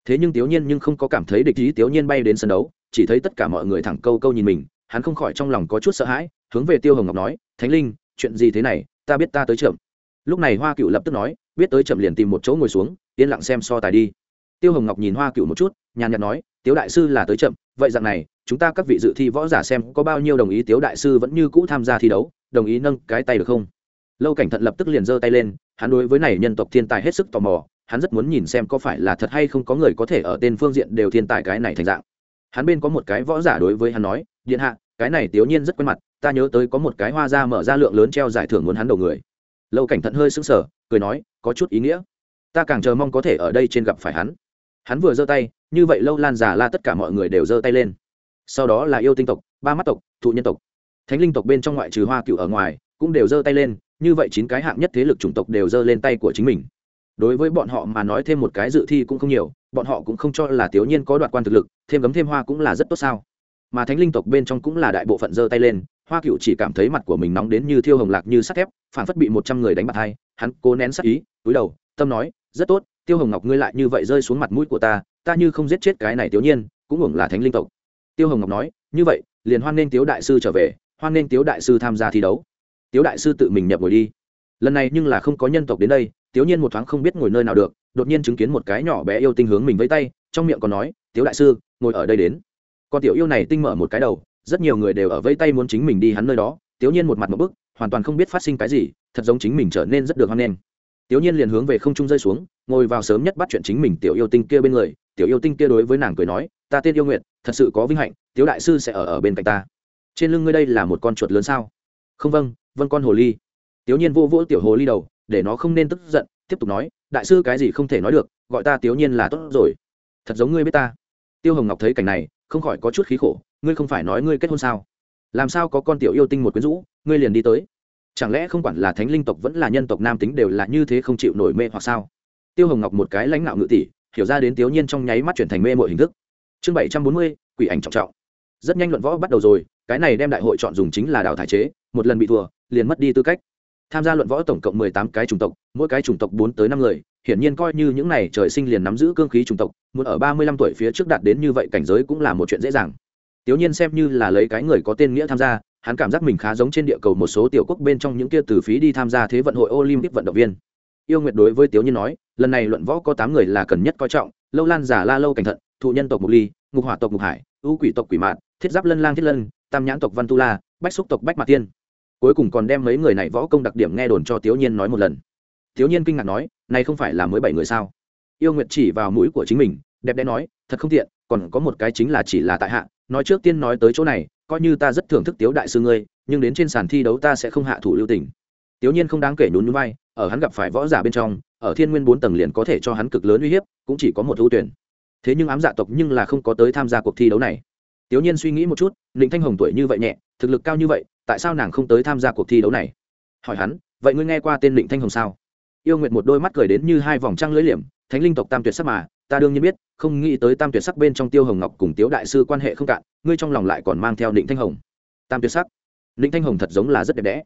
Thế nhưng tiểu nhiên nhưng không có cảm thấy địch ý tiểu nhiên bay đến sân đấu, chỉ thấy tất cả mọi người thẳng câu câu nhìn mình, hắn không khỏi trong lòng có chút sợ hãi, hướng về tiêu hồng ngọc nói, thánh linh, chuyện gì thế này, ta biết ta tới chậm. Lúc này hoa cựu lập tức nói, biết tới chậm liền tìm một chỗ ngồi xuống, yên lặng xem so tài đi tiêu hồng ngọc nhìn hoa cựu một chút, nhàn nhạt nói, tiếu đại sư là tới chậm, vậy dạng này, chúng ta các vị dự thi võ giả xem có bao nhiêu đồng ý tiếu đại sư vẫn như cũ tham gia thi đấu, đồng ý nâng cái tay được không? Lâu cảnh thận lập tức liền giơ tay lên, hắn đối với này nhân tộc thiên tài hết sức tò mò, hắn rất muốn nhìn xem có phải là thật hay không có người có thể ở tên phương diện đều thiên tài cái này thành dạng. Hắn bên có một cái võ giả đối với hắn nói, điện hạ, cái này tiểu nhiên rất quen mặt, ta nhớ tới có một cái hoa ra mở ra lượng lớn treo giải thưởng muốn hắn đầu người. Lâu cảnh thận hơi sững sờ, cười nói, có chút ý nghĩa. Ta càng chờ mong có thể ở đây trên gặp phải hắn hắn vừa giơ tay, như vậy lâu lan giả la tất cả mọi người đều giơ tay lên. Sau đó là yêu tinh tộc, ba mắt tộc, thụ nhân tộc. Thánh linh tộc bên trong ngoại trừ hoa cựu ở ngoài, cũng đều giơ tay lên, như vậy chín cái hạng nhất thế lực chủng tộc đều giơ lên tay của chính mình. Đối với bọn họ mà nói thêm một cái dự thi cũng không nhiều, bọn họ cũng không cho là tiểu nhiên có đoạt quan thực lực, thêm gấm thêm hoa cũng là rất tốt sao. Mà thánh linh tộc bên trong cũng là đại bộ phận giơ tay lên, hoa cựu chỉ cảm thấy mặt của mình nóng đến như thiêu hồng lạc như sắt thép phản phất bị một trăm người đánh bạc hai, hắn cố nén sắc ý, túi đầu, tâm nói, rất tốt tiêu hồng ngọc ngươi lại như vậy rơi xuống mặt mũi của ta ta như không giết chết cái này tiểu nhiên, cũng hưởng là thánh linh tộc. Tiêu hồng ngọc nói, như vậy, liền hoan nghênh tiếu đại sư trở về, hoan nghênh tiếu đại sư tham gia thi đấu. Tiếu đại sư tự mình nhập ngồi đi. Lần này nhưng là không có nhân tộc đến đây, tiếu nhiên một thoáng không biết ngồi nơi nào được, đột nhiên chứng kiến một cái nhỏ bé yêu tinh hướng mình với tay, trong miệng còn nói, tiếu đại sư, ngồi ở đây đến. Con tiểu yêu này tinh mở một cái đầu, rất nhiều người đều ở vây tay muốn chính mình đi hắn nơi đó, tiếu nhiên một mặt một bức, hoàn toàn không biết phát sinh cái gì, thật giống chính mình trở nên rất được hoan nghênh. Tiểu nhiên liền hướng về không trung rơi xuống ngồi vào sớm nhất bắt chuyện chính mình tiểu yêu tinh kia bên người, tiểu yêu tinh kia đối với nàng cười nói, ta tên yêu nguyện thật sự có vinh hạnh, tiểu đại sư sẽ ở ở bên cạnh ta. Trên lưng ngươi đây là một con chuột lớn sao? Không vâng vâng con hồ ly. Tiểu nhiên vô vỗ tiểu hồ ly đầu, để nó không nên tức giận, tiếp tục nói, đại sư cái gì không thể nói được, gọi ta tiểu nhiên là tốt rồi. Thật giống ngươi biết ta. Tiêu hồng ngọc thấy cảnh này, không khỏi có chút khí khổ, ngươi không phải nói ngươi kết hôn sao? Làm sao có con tiểu yêu tinh một quyến rũ, ngươi liền đi tới? Chẳng lẽ không quản là thánh linh tộc vẫn là nhân tộc nam tính đều là như thế không chịu nổi mê hoặc sao? Tiêu hồng ngọc một cái lãnh đạo ngự tỷ, hiểu ra đến tiểu nhiên trong nháy mắt chuyển thành mê mọi hình thức. Chương bảy trăm bốn mươi, quỷ ảnh trọng trọng. Rất nhanh luận võ bắt đầu rồi, cái này đem đại hội chọn dùng chính là đào thải chế, một lần bị thua, liền mất đi tư cách. Tham gia luận võ tổng cộng mười tám cái chủng tộc, mỗi cái chủng tộc bốn tới năm người, hiển nhiên coi như những này trời sinh liền nắm giữ cương khí chủng tộc, muốn ở ba mươi lăm tuổi phía trước đạt đến như vậy cảnh giới cũng là một chuyện dễ dàng. Tiểu nhiên xem như là lấy cái người có tên nghĩa tham gia, hắn cảm giác mình khá giống trên địa cầu một số tiểu quốc bên trong những kia từ phí đi tham gia thế vận hội olympic vận động viên. Yêu nguyệt đối với tiểu nhiên nói lần này luận võ có tám người là cần nhất coi trọng, lâu lan giả la lâu cảnh thận, thụ nhân tộc mục ly, ngục hỏa tộc mục hải, ưu quỷ tộc quỷ mạn thiết giáp lân lang thiết lân, tam nhãn tộc văn tu la, bách xúc tộc bách mạc tiên. Cuối cùng còn đem mấy người này võ công đặc điểm nghe đồn cho tiểu nhiên nói một lần. Tiểu nhiên kinh ngạc nói, này không phải là mới bảy người sao? Yêu nguyệt chỉ vào mũi của chính mình, đẹp đẽ nói, thật không tiện, còn có một cái chính là chỉ là tại hạ, nói trước tiên nói tới chỗ này, coi như ta rất thưởng thức tiếu đại sư ngươi, nhưng đến trên sàn thi đấu ta sẽ không hạ thủ lưu tình tiểu nhiên không đáng kể nhún nhún vai, ở hắn gặp phải võ giả bên trong, ở thiên nguyên bốn tầng liền có thể cho hắn cực lớn uy hiếp, cũng chỉ có một ưu tuyển. Thế nhưng ám dạ tộc nhưng là không có tới tham gia cuộc thi đấu này. Tiểu nhiên suy nghĩ một chút Lệnh thanh hồng tuổi như vậy nhẹ, thực lực cao như vậy, tại sao nàng không tới tham gia cuộc thi đấu này? Hỏi hắn, vậy ngươi nghe qua tên Lệnh thanh hồng sao? Yêu nguyệt một đôi mắt cười đến như hai vòng trăng lưỡi liềm, thánh linh tộc tam tuyệt sắc mà, ta đương nhiên biết, không nghĩ tới tam tuyệt sắc bên trong tiêu hồng ngọc cùng tiếu đại sư quan hệ không cạn, ngươi trong lòng lại còn mang theo Lệnh thanh hồng. Tam tuyệt sắc. Lệnh thanh hồng thật giống là rất đẹp đẽ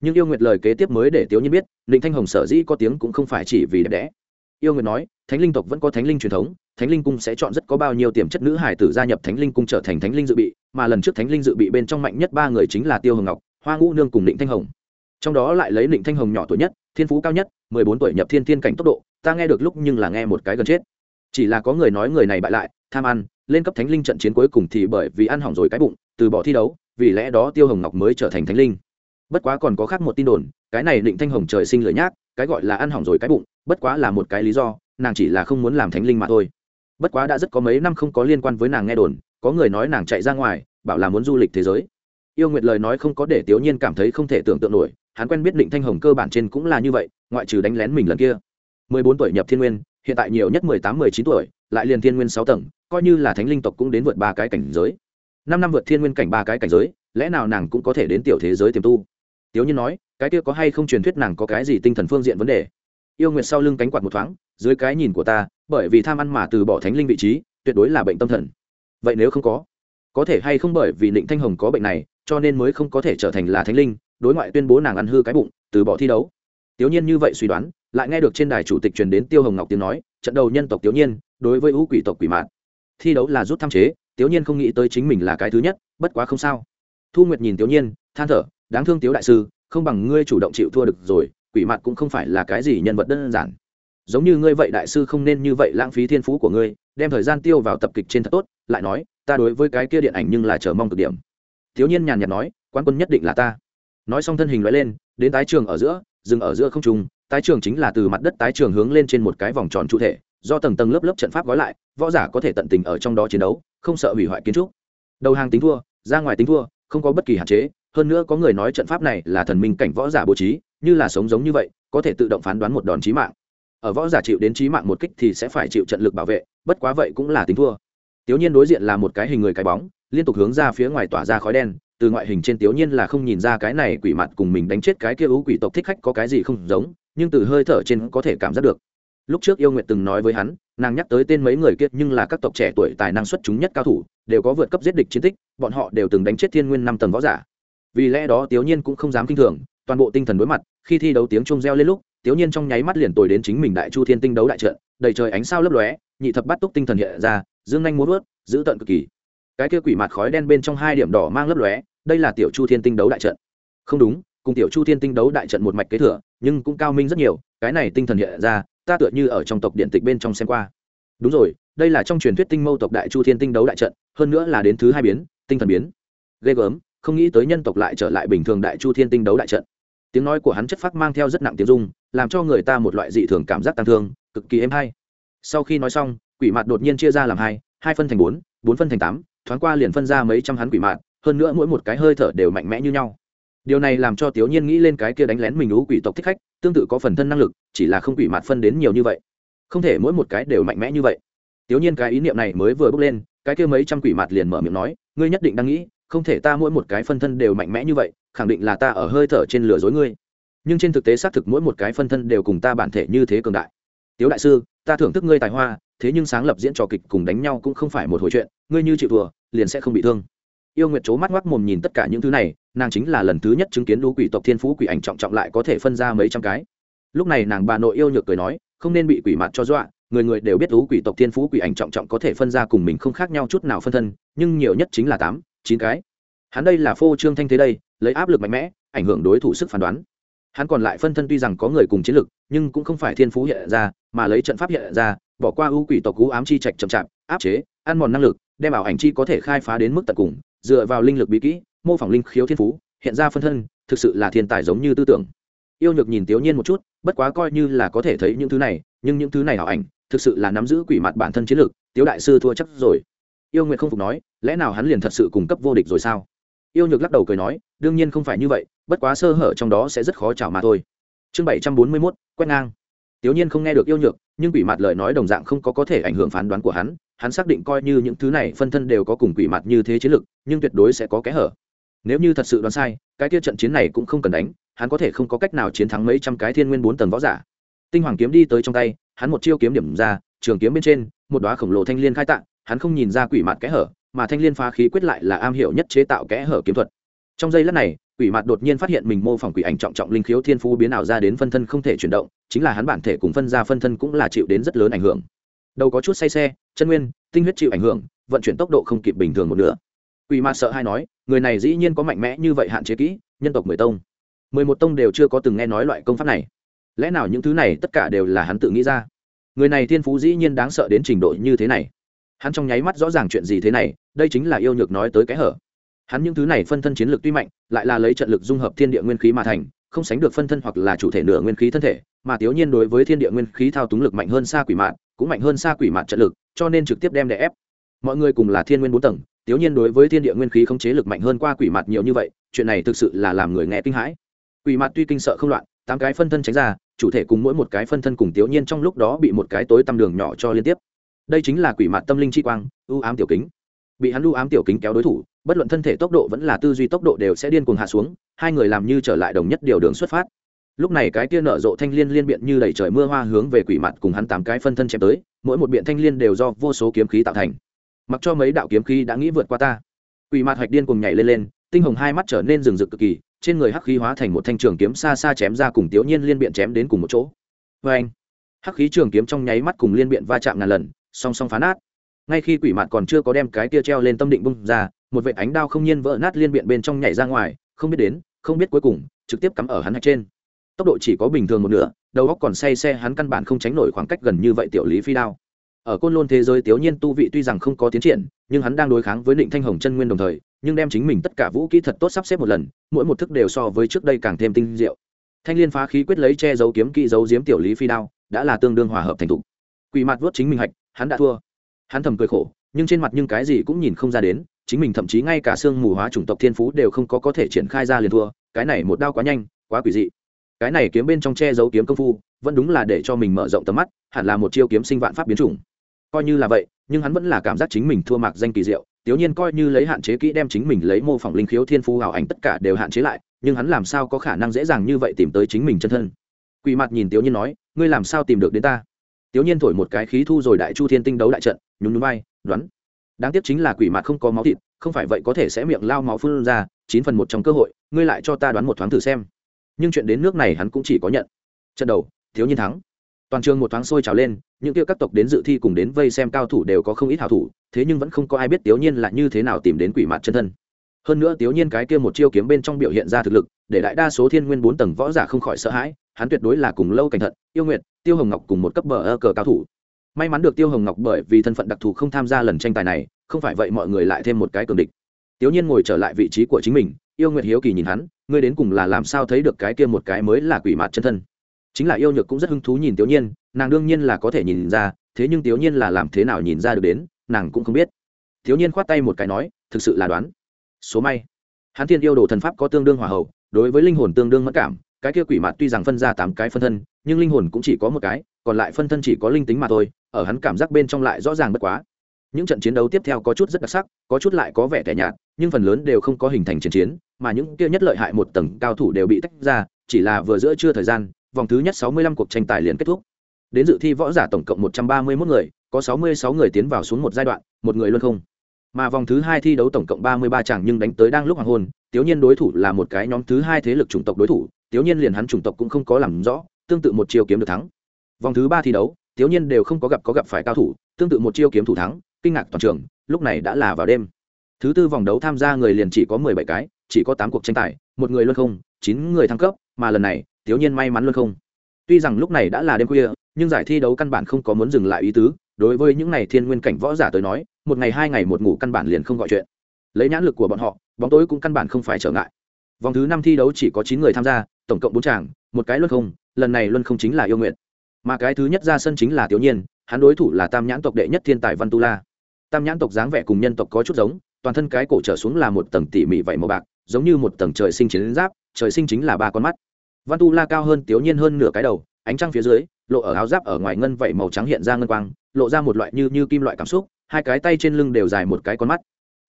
nhưng yêu nguyệt lời kế tiếp mới để tiếu nhiên biết định thanh hồng sở dĩ có tiếng cũng không phải chỉ vì đẹp đẽ. Yêu nguyệt nói, thánh linh tộc vẫn có thánh linh truyền thống, thánh linh cung sẽ chọn rất có bao nhiêu tiềm chất nữ hải tử gia nhập thánh linh cung trở thành thánh linh dự bị, mà lần trước thánh linh dự bị bên trong mạnh nhất ba người chính là tiêu hồng ngọc, hoa ngũ nương cùng định thanh hồng. Trong đó lại lấy định thanh hồng nhỏ tuổi nhất, thiên phú cao nhất, mười bốn tuổi nhập thiên thiên cảnh tốc độ, ta nghe được lúc nhưng là nghe một cái gần chết. Chỉ là có người nói người này bại lại, tham ăn, lên cấp thánh linh trận chiến cuối cùng thì bởi vì ăn hỏng rồi cái bụng, từ bỏ thi đấu, vì lẽ đó tiêu hồng ngọc mới trở thành thánh linh bất quá còn có khác một tin đồn, cái này định thanh hồng trời sinh lửa nhác, cái gọi là ăn hỏng rồi cái bụng, bất quá là một cái lý do, nàng chỉ là không muốn làm thánh linh mà thôi. Bất quá đã rất có mấy năm không có liên quan với nàng nghe đồn, có người nói nàng chạy ra ngoài, bảo là muốn du lịch thế giới. Yêu nguyệt lời nói không có để tiểu nhiên cảm thấy không thể tưởng tượng nổi, hắn quen biết định thanh hồng cơ bản trên cũng là như vậy, ngoại trừ đánh lén mình lần kia. Mười bốn tuổi nhập thiên nguyên, hiện tại nhiều nhất mười tám, mười chín tuổi, lại liền thiên nguyên sáu tầng, coi như là thánh linh tộc cũng đến vượt ba cái cảnh giới. Năm năm vượt thiên nguyên cảnh ba cái cảnh giới, lẽ nào nàng cũng có thể đến tiểu thế giới tiềm tu? Tiếu nhiên nói, cái kia có hay không truyền thuyết nàng có cái gì tinh thần phương diện vấn đề? Yêu nguyệt sau lưng cánh quạt một thoáng, dưới cái nhìn của ta, bởi vì tham ăn mà từ bỏ thánh linh vị trí, tuyệt đối là bệnh tâm thần. Vậy nếu không có? Có thể hay không bởi vì định thanh hồng có bệnh này, cho nên mới không có thể trở thành là thánh linh, đối ngoại tuyên bố nàng ăn hư cái bụng, từ bỏ thi đấu. Tiểu nhiên như vậy suy đoán, lại nghe được trên đài chủ tịch truyền đến tiêu hồng ngọc tiếng nói, trận đầu nhân tộc tiểu nhiên, đối với ưu quỷ tộc quỷ mạn thi đấu là rút tham chế tiểu nhiên không nghĩ tới chính mình là cái thứ nhất, bất quá không sao. Thu nguyệt nhìn tiểu nhiên, than thở đáng thương tiếu đại sư, không bằng ngươi chủ động chịu thua được rồi, quỷ mặt cũng không phải là cái gì nhân vật đơn giản. Giống như ngươi vậy đại sư không nên như vậy lãng phí thiên phú của ngươi, đem thời gian tiêu vào tập kịch trên thật tốt, lại nói, ta đối với cái kia điện ảnh nhưng là chờ mong cực điểm. Thiếu nhiên nhàn nhạt nói quan quân nhất định là ta. Nói xong thân hình loại lên, đến tái trường ở giữa, dừng ở giữa không trung, tái trường chính là từ mặt đất tái trường hướng lên trên một cái vòng tròn trụ thể, do tầng tầng lớp lớp trận pháp gói lại, võ giả có thể tận tình ở trong đó chiến đấu, không sợ hủy hoại kiến trúc. Đầu hàng tính thua, ra ngoài tính thua, không có bất kỳ hạn chế hơn nữa có người nói trận pháp này là thần minh cảnh võ giả bố trí, như là sống giống như vậy, có thể tự động phán đoán một đòn chí mạng. Ở võ giả chịu đến chí mạng một kích thì sẽ phải chịu trận lực bảo vệ, bất quá vậy cũng là tính thua. Tiểu nhiên đối diện là một cái hình người cái bóng, liên tục hướng ra phía ngoài tỏa ra khói đen, từ ngoại hình trên tiểu nhiên là không nhìn ra cái này quỷ mặt cùng mình đánh chết cái kia ú quỷ tộc thích khách có cái gì không giống, nhưng từ hơi thở trên có thể cảm giác được. Lúc trước yêu nguyệt từng nói với hắn, nàng nhắc tới tên mấy người kia nhưng là các tộc trẻ tuổi tài năng xuất chúng nhất cao thủ, đều có vượt cấp giết địch chiến tích, bọn họ đều từng đánh chết thiên nguyên năm tầng võ giả vì lẽ đó tiểu nhiên cũng không dám kinh thường, toàn bộ tinh thần đối mặt, khi thi đấu tiếng trung reo lên lúc tiểu nhiên trong nháy mắt liền tồi đến chính mình đại chu thiên tinh đấu đại trận, đầy trời ánh sao lấp lóe, nhị thập bắt túc tinh thần hiện ra, dương nhanh muốn vớt giữ tận cực kỳ. Cái kia quỷ mặt khói đen bên trong hai điểm đỏ mang lấp lóe, đây là tiểu chu thiên tinh đấu đại trận. Không đúng, cùng tiểu chu thiên tinh đấu đại trận một mạch kế thừa, nhưng cũng cao minh rất nhiều, cái này tinh thần hiện ra, ta tựa như ở trong tộc điện tịch bên trong xem qua. Đúng rồi, đây là trong truyền thuyết tinh mâu tộc đại chu thiên tinh đấu đại trận, hơn nữa là đến thứ hai biến, tinh thần biến. Ghê gớm không nghĩ tới nhân tộc lại trở lại bình thường đại chu thiên tinh đấu đại trận. Tiếng nói của hắn chất phác mang theo rất nặng tiếng dung làm cho người ta một loại dị thường cảm giác tăng thương, cực kỳ êm hay. Sau khi nói xong, quỷ mạt đột nhiên chia ra làm hai hai phân thành bốn bốn phân thành tám, thoáng qua liền phân ra mấy trăm hắn quỷ mạt, hơn nữa mỗi một cái hơi thở đều mạnh mẽ như nhau. Điều này làm cho tiểu nhiên nghĩ lên cái kia đánh lén mình ú quỷ tộc thích khách, tương tự có phần thân năng lực, chỉ là không quỷ mạt phân đến nhiều như vậy. Không thể mỗi một cái đều mạnh mẽ như vậy. Tiểu nhiên cái ý niệm này mới vừa bước lên, cái kia mấy trăm quỷ mạt liền mở miệng nói, ngươi nhất định đang nghĩ không thể ta mỗi một cái phân thân đều mạnh mẽ như vậy, khẳng định là ta ở hơi thở trên lửa dối ngươi. Nhưng trên thực tế xác thực mỗi một cái phân thân đều cùng ta bản thể như thế cường đại. Tiếu đại sư, ta thưởng thức ngươi tài hoa, thế nhưng sáng lập diễn trò kịch cùng đánh nhau cũng không phải một hồi chuyện, ngươi như chịu thua, liền sẽ không bị thương. Yêu nguyệt c mắt ngoắc mồm nhìn tất cả những thứ này, nàng chính là lần thứ nhất chứng kiến lũ quỷ tộc thiên phú quỷ ảnh trọng trọng lại có thể phân ra mấy trăm cái. Lúc này nàng bà nội yêu nhược cười nói, không nên bị quỷ mặt cho dọa, người người đều biết lũ quỷ tộc thiên phú quỷ ảnh trọng trọng có thể phân ra cùng mình không khác nhau chút nào phân thân, nhưng nhiều nhất chính là tám chín cái. Hắn đây là phô trương thanh thế đây, lấy áp lực mạnh mẽ, ảnh hưởng đối thủ sức phán đoán. Hắn còn lại phân thân tuy rằng có người cùng chiến lực, nhưng cũng không phải thiên phú hiện ra, mà lấy trận pháp hiện ra, bỏ qua ưu quỷ tộc cú ám chi trạch chậm chạp, áp chế, ăn mòn năng lực, đem ảo ảnh chi có thể khai phá đến mức tận cùng, dựa vào linh lực bí kỹ, mô phỏng linh khiếu thiên phú, hiện ra phân thân, thực sự là thiên tài giống như tư tưởng. Yêu nhược nhìn tiểu nhiên một chút, bất quá coi như là có thể thấy những thứ này, nhưng những thứ này ảo ảnh, thực sự là nắm giữ quỷ mặt bản thân chiến lược tiếu đại sư thua chắc rồi yêu nguyệt không phục nói, lẽ nào hắn liền thật sự cung cấp vô địch rồi sao? Yêu nhược lắc đầu cười nói, đương nhiên không phải như vậy, bất quá sơ hở trong đó sẽ rất khó chảo mà thôi. Chương bảy trăm bốn mươi mốt, quét ngang. Tiểu nhiên không nghe được yêu nhược, nhưng quỷ mặt lời nói đồng dạng không có có thể ảnh hưởng phán đoán của hắn. Hắn xác định coi như những thứ này phân thân đều có cùng quỷ mặt như thế chiến lực, nhưng tuyệt đối sẽ có kẽ hở. Nếu như thật sự đoán sai, cái kia trận chiến này cũng không cần đánh, hắn có thể không có cách nào chiến thắng mấy trăm cái thiên nguyên bốn tầng võ giả. Tinh hoàng kiếm đi tới trong tay, hắn một chiêu kiếm điểm ra, trường kiếm bên trên, một đoá khổng lồ thanh liên khai tạng hắn không nhìn ra quỷ mặt kẽ hở, mà thanh liên phá khí quyết lại là am hiểu nhất chế tạo kẽ hở kiếm thuật. Trong giây lát này, quỷ mặt đột nhiên phát hiện mình mô phỏng quỷ ảnh trọng trọng linh khiếu thiên phú biến ảo ra đến phân thân không thể chuyển động, chính là hắn bản thể cùng phân ra phân thân cũng là chịu đến rất lớn ảnh hưởng. Đầu có chút say xe, chân nguyên, tinh huyết chịu ảnh hưởng, vận chuyển tốc độ không kịp bình thường một nửa. Quỷ mạt sợ hay nói, người này dĩ nhiên có mạnh mẽ như vậy hạn chế kỹ, nhân tộc mười tông. Mười một tông đều chưa có từng nghe nói loại công pháp này. Lẽ nào những thứ này tất cả đều là hắn tự nghĩ ra? Người này thiên phú dĩ nhiên đáng sợ đến trình độ như thế này hắn trong nháy mắt rõ ràng chuyện gì thế này, đây chính là yêu nhược nói tới cái hở. Hắn những thứ này phân thân chiến lược tuy mạnh, lại là lấy trận lực dung hợp thiên địa nguyên khí mà thành, không sánh được phân thân hoặc là chủ thể nửa nguyên khí thân thể, mà tiểu nhiên đối với thiên địa nguyên khí thao túng lực mạnh hơn xa quỷ mạn, cũng mạnh hơn xa quỷ mạn trận lực, cho nên trực tiếp đem đè ép. Mọi người cùng là thiên nguyên bốn tầng, tiểu nhiên đối với thiên địa nguyên khí không chế lực mạnh hơn qua quỷ mạn nhiều như vậy, chuyện này thực sự là làm người nghe kinh hãi. Quỷ mạn tuy kinh sợ không loạn, tám cái phân thân tránh ra, chủ thể cùng mỗi một cái phân thân cùng tiểu nhiên trong lúc đó bị một cái tối tăm đường nhỏ cho liên tiếp đây chính là quỷ mặt tâm linh chi quang, ưu ám tiểu kính. Bị hắn ưu ám tiểu kính kéo đối thủ, bất luận thân thể tốc độ vẫn là tư duy tốc độ đều sẽ điên cuồng hạ xuống, hai người làm như trở lại đồng nhất điều đường xuất phát. Lúc này cái kia nở rộ thanh liên liên biện như đầy trời mưa hoa hướng về quỷ mặt cùng hắn tám cái phân thân chém tới, mỗi một biện thanh liên đều do vô số kiếm khí tạo thành. Mặc cho mấy đạo kiếm khí đã nghĩ vượt qua ta. Quỷ mặt hoạch điên cùng nhảy lên lên, tinh hồng hai mắt trở nên rừng rực cực kỳ, trên người hắc khí hóa thành một thanh trường kiếm xa xa chém ra cùng tiểu nhiên liên biện chém đến cùng một chỗ. Vê anh hắc khí trường kiếm trong nháy mắt cùng liên biện va chạm ngàn lần song song phá nát. Ngay khi quỷ mạn còn chưa có đem cái tia treo lên tâm định bung ra, một vệ ánh đao không nhiên vỡ nát liên biện bên trong nhảy ra ngoài, không biết đến, không biết cuối cùng, trực tiếp cắm ở hắn hạch trên. Tốc độ chỉ có bình thường một nửa, đầu óc còn say xe hắn căn bản không tránh nổi khoảng cách gần như vậy tiểu lý phi đao. Ở côn lôn thế giới tiểu nhiên tu vị tuy rằng không có tiến triển, nhưng hắn đang đối kháng với định thanh hồng chân nguyên đồng thời, nhưng đem chính mình tất cả vũ kỹ thật tốt sắp xếp một lần, mỗi một thức đều so với trước đây càng thêm tinh diệu. Thanh liên phá khí quyết lấy che giấu kiếm kỹ giấu giếm tiểu lý phi đao, đã là tương đương hòa hợp thành thục. Quỷ mặt vuốt chính mình hạch hắn đã thua. Hắn thầm cười khổ, nhưng trên mặt nhưng cái gì cũng nhìn không ra đến, chính mình thậm chí ngay cả xương mù hóa chủng tộc thiên phú đều không có có thể triển khai ra liền thua, cái này một đao quá nhanh, quá quỷ dị. Cái này kiếm bên trong che giấu kiếm công phu, vẫn đúng là để cho mình mở rộng tầm mắt, hẳn là một chiêu kiếm sinh vạn pháp biến chủng. Coi như là vậy, nhưng hắn vẫn là cảm giác chính mình thua mạc danh kỳ diệu, tiểu nhiên coi như lấy hạn chế kỹ đem chính mình lấy mô phỏng linh khiếu thiên phú hào ảnh tất cả đều hạn chế lại, nhưng hắn làm sao có khả năng dễ dàng như vậy tìm tới chính mình chân thân. Quỷ mặt nhìn tiểu nhiên nói, ngươi làm sao tìm được đến ta? Tiểu nhiên thổi một cái khí thu rồi đại chu thiên tinh đấu đại trận, nhún núi bay đoán. Đáng tiếc chính là quỷ mặt không có máu thịt, không phải vậy có thể sẽ miệng lao máu phun ra, chín phần một trong cơ hội, ngươi lại cho ta đoán một thoáng thử xem. Nhưng chuyện đến nước này hắn cũng chỉ có nhận. Trận đầu, thiếu nhiên thắng. Toàn trường một thoáng sôi trào lên, những kia các tộc đến dự thi cùng đến vây xem cao thủ đều có không ít hảo thủ, thế nhưng vẫn không có ai biết tiểu nhiên là như thế nào tìm đến quỷ mặt chân thân. Hơn nữa tiểu nhiên cái kia một chiêu kiếm bên trong biểu hiện ra thực lực để đại đa số thiên nguyên bốn tầng võ giả không khỏi sợ hãi, hắn tuyệt đối là cùng lâu cảnh thận, yêu nguyện tiêu hồng ngọc cùng một cấp bờ ơ cờ cao thủ. May mắn được tiêu hồng ngọc bởi vì thân phận đặc thù không tham gia lần tranh tài này, không phải vậy mọi người lại thêm một cái cường địch. Tiểu nhiên ngồi trở lại vị trí của chính mình, yêu nguyệt hiếu kỳ nhìn hắn, ngươi đến cùng là làm sao thấy được cái kia một cái mới là quỷ mặt chân thân. Chính là yêu nhược cũng rất hứng thú nhìn tiểu nhiên, nàng đương nhiên là có thể nhìn ra, thế nhưng tiểu nhiên là làm thế nào nhìn ra được đến, nàng cũng không biết. Tiểu nhiên khoát tay một cái nói, thực sự là đoán. Số may. Hắn thiên yêu đồ thần pháp có tương đương hòa hậu đối với linh hồn tương đương mất cảm, cái kia quỷ mặt tuy rằng phân ra tám cái phân thân, nhưng linh hồn cũng chỉ có một cái, còn lại phân thân chỉ có linh tính mà thôi, ở hắn cảm giác bên trong lại rõ ràng bất quá. Những trận chiến đấu tiếp theo có chút rất đặc sắc, có chút lại có vẻ tẻ nhạt, nhưng phần lớn đều không có hình thành chiến chiến, mà những kia nhất lợi hại một tầng cao thủ đều bị tách ra, chỉ là vừa giữa trưa thời gian, vòng thứ nhất sáu mươi lăm cuộc tranh tài liền kết thúc. Đến dự thi võ giả tổng cộng một trăm ba mươi 131 người, có sáu mươi sáu người tiến vào xuống một giai đoạn, một người luôn không mà vòng thứ hai thi đấu tổng cộng ba mươi ba chàng nhưng đánh tới đang lúc hoàng hôn tiểu nhiên đối thủ là một cái nhóm thứ hai thế lực chủng tộc đối thủ tiểu nhiên liền hắn chủng tộc cũng không có làm rõ, tương tự một chiêu kiếm được thắng. Vòng thứ ba thi đấu tiểu nhiên đều không có gặp có gặp phải cao thủ, tương tự một chiêu kiếm thủ thắng, kinh ngạc toàn trường, lúc này đã là vào đêm. Thứ tư vòng đấu tham gia người liền chỉ có mười bảy cái, chỉ có tám cuộc tranh tài, một người luôn không, chín người thăng cấp, mà lần này tiểu nhiên may mắn luôn không. Tuy rằng lúc này đã là đêm khuya, nhưng giải thi đấu căn bản không có muốn dừng lại ý tứ, đối với những này thiên nguyên cảnh võ giả tới nói một ngày hai ngày một ngủ căn bản liền không gọi chuyện. Lấy nhãn lực của bọn họ, bóng tối cũng căn bản không phải trở ngại. Vòng thứ năm thi đấu chỉ có chín người tham gia, tổng cộng bốn chàng một cái luân không, lần này luân không chính là yêu nguyện. Mà cái thứ nhất ra sân chính là tiểu nhiên, hắn đối thủ là tam nhãn tộc đệ nhất thiên tài văn tu la. Tam nhãn tộc dáng vẻ cùng nhân tộc có chút giống, toàn thân cái cổ trở xuống là một tầng tỉ mỉ vảy màu bạc, giống như một tầng trời sinh chiến giáp, trời sinh chính là ba con mắt. Văn tu la cao hơn tiểu nhiên hơn nửa cái đầu, ánh trăng phía dưới, lộ ở áo giáp ở ngoài ngân vảy màu trắng hiện ra ngân quang, lộ ra một loại như như kim loại cảm xúc hai cái tay trên lưng đều dài một cái con mắt.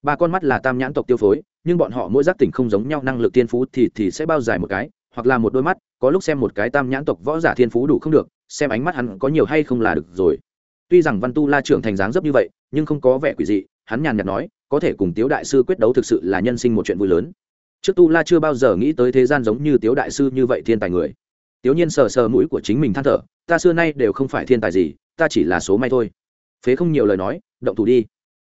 Ba con mắt là tam nhãn tộc tiêu phối, nhưng bọn họ mỗi giác tỉnh không giống nhau, năng lực tiên phú thì thì sẽ bao dài một cái, hoặc là một đôi mắt, có lúc xem một cái tam nhãn tộc võ giả thiên phú đủ không được, xem ánh mắt hắn có nhiều hay không là được rồi. Tuy rằng văn tu la trưởng thành dáng dấp như vậy, nhưng không có vẻ quỷ dị, hắn nhàn nhạt nói, có thể cùng tiếu đại sư quyết đấu thực sự là nhân sinh một chuyện vui lớn. Trước tu la chưa bao giờ nghĩ tới thế gian giống như tiếu đại sư như vậy thiên tài người. Tiếu nhiên sờ sờ mũi của chính mình than thở, ta xưa nay đều không phải thiên tài gì, ta chỉ là số may thôi phế không nhiều lời nói, động thủ đi.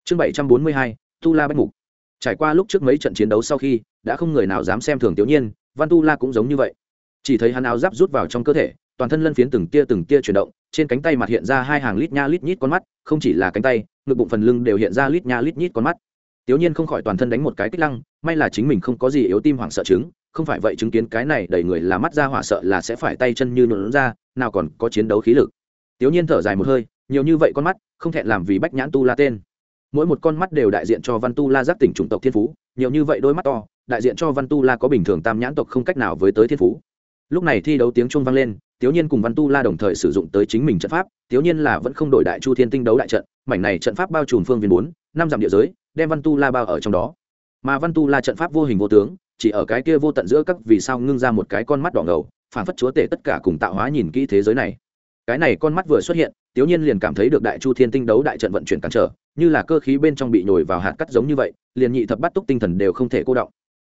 Chương bảy trăm bốn mươi hai, tu la bách mục. Trải qua lúc trước mấy trận chiến đấu sau khi, đã không người nào dám xem thường tiểu nhiên, văn tu la cũng giống như vậy. Chỉ thấy hắn áo giáp rút vào trong cơ thể, toàn thân lân phiến từng tia từng tia chuyển động, trên cánh tay mặt hiện ra hai hàng lít nha lít nhít con mắt, không chỉ là cánh tay, ngực bụng phần lưng đều hiện ra lít nha lít nhít con mắt. Tiểu nhiên không khỏi toàn thân đánh một cái kích lăng, may là chính mình không có gì yếu tim hoảng sợ chứng, không phải vậy chứng kiến cái này đẩy người là mắt ra hỏa sợ là sẽ phải tay chân như nhuộn ra, nào còn có chiến đấu khí lực. Tiểu nhiên thở dài một hơi nhiều như vậy con mắt, không thẹn làm vì bách nhãn tu la tên. Mỗi một con mắt đều đại diện cho văn tu la giác tỉnh chủng tộc thiên phú, nhiều như vậy đôi mắt to, đại diện cho văn tu la có bình thường tam nhãn tộc không cách nào với tới thiên phú. Lúc này thi đấu tiếng trung vang lên, tiếu nhiên cùng văn tu la đồng thời sử dụng tới chính mình trận pháp, tiếu nhiên là vẫn không đổi đại chu thiên tinh đấu đại trận, mảnh này trận pháp bao trùm phương viên bốn, năm dặm địa giới, đem văn tu la bao ở trong đó. Mà văn tu la trận pháp vô hình vô tướng, chỉ ở cái kia vô tận giữa các vì sao ngưng ra một cái con mắt đỏ ngầu phản phất chúa tể tất cả cùng tạo hóa nhìn kỹ thế giới này. Cái này con mắt vừa xuất hiện tiếu nhiên liền cảm thấy được đại chu thiên tinh đấu đại trận vận chuyển cản trở, như là cơ khí bên trong bị nhồi vào hạt cắt giống như vậy, liền nhị thập bắt túc tinh thần đều không thể cô động.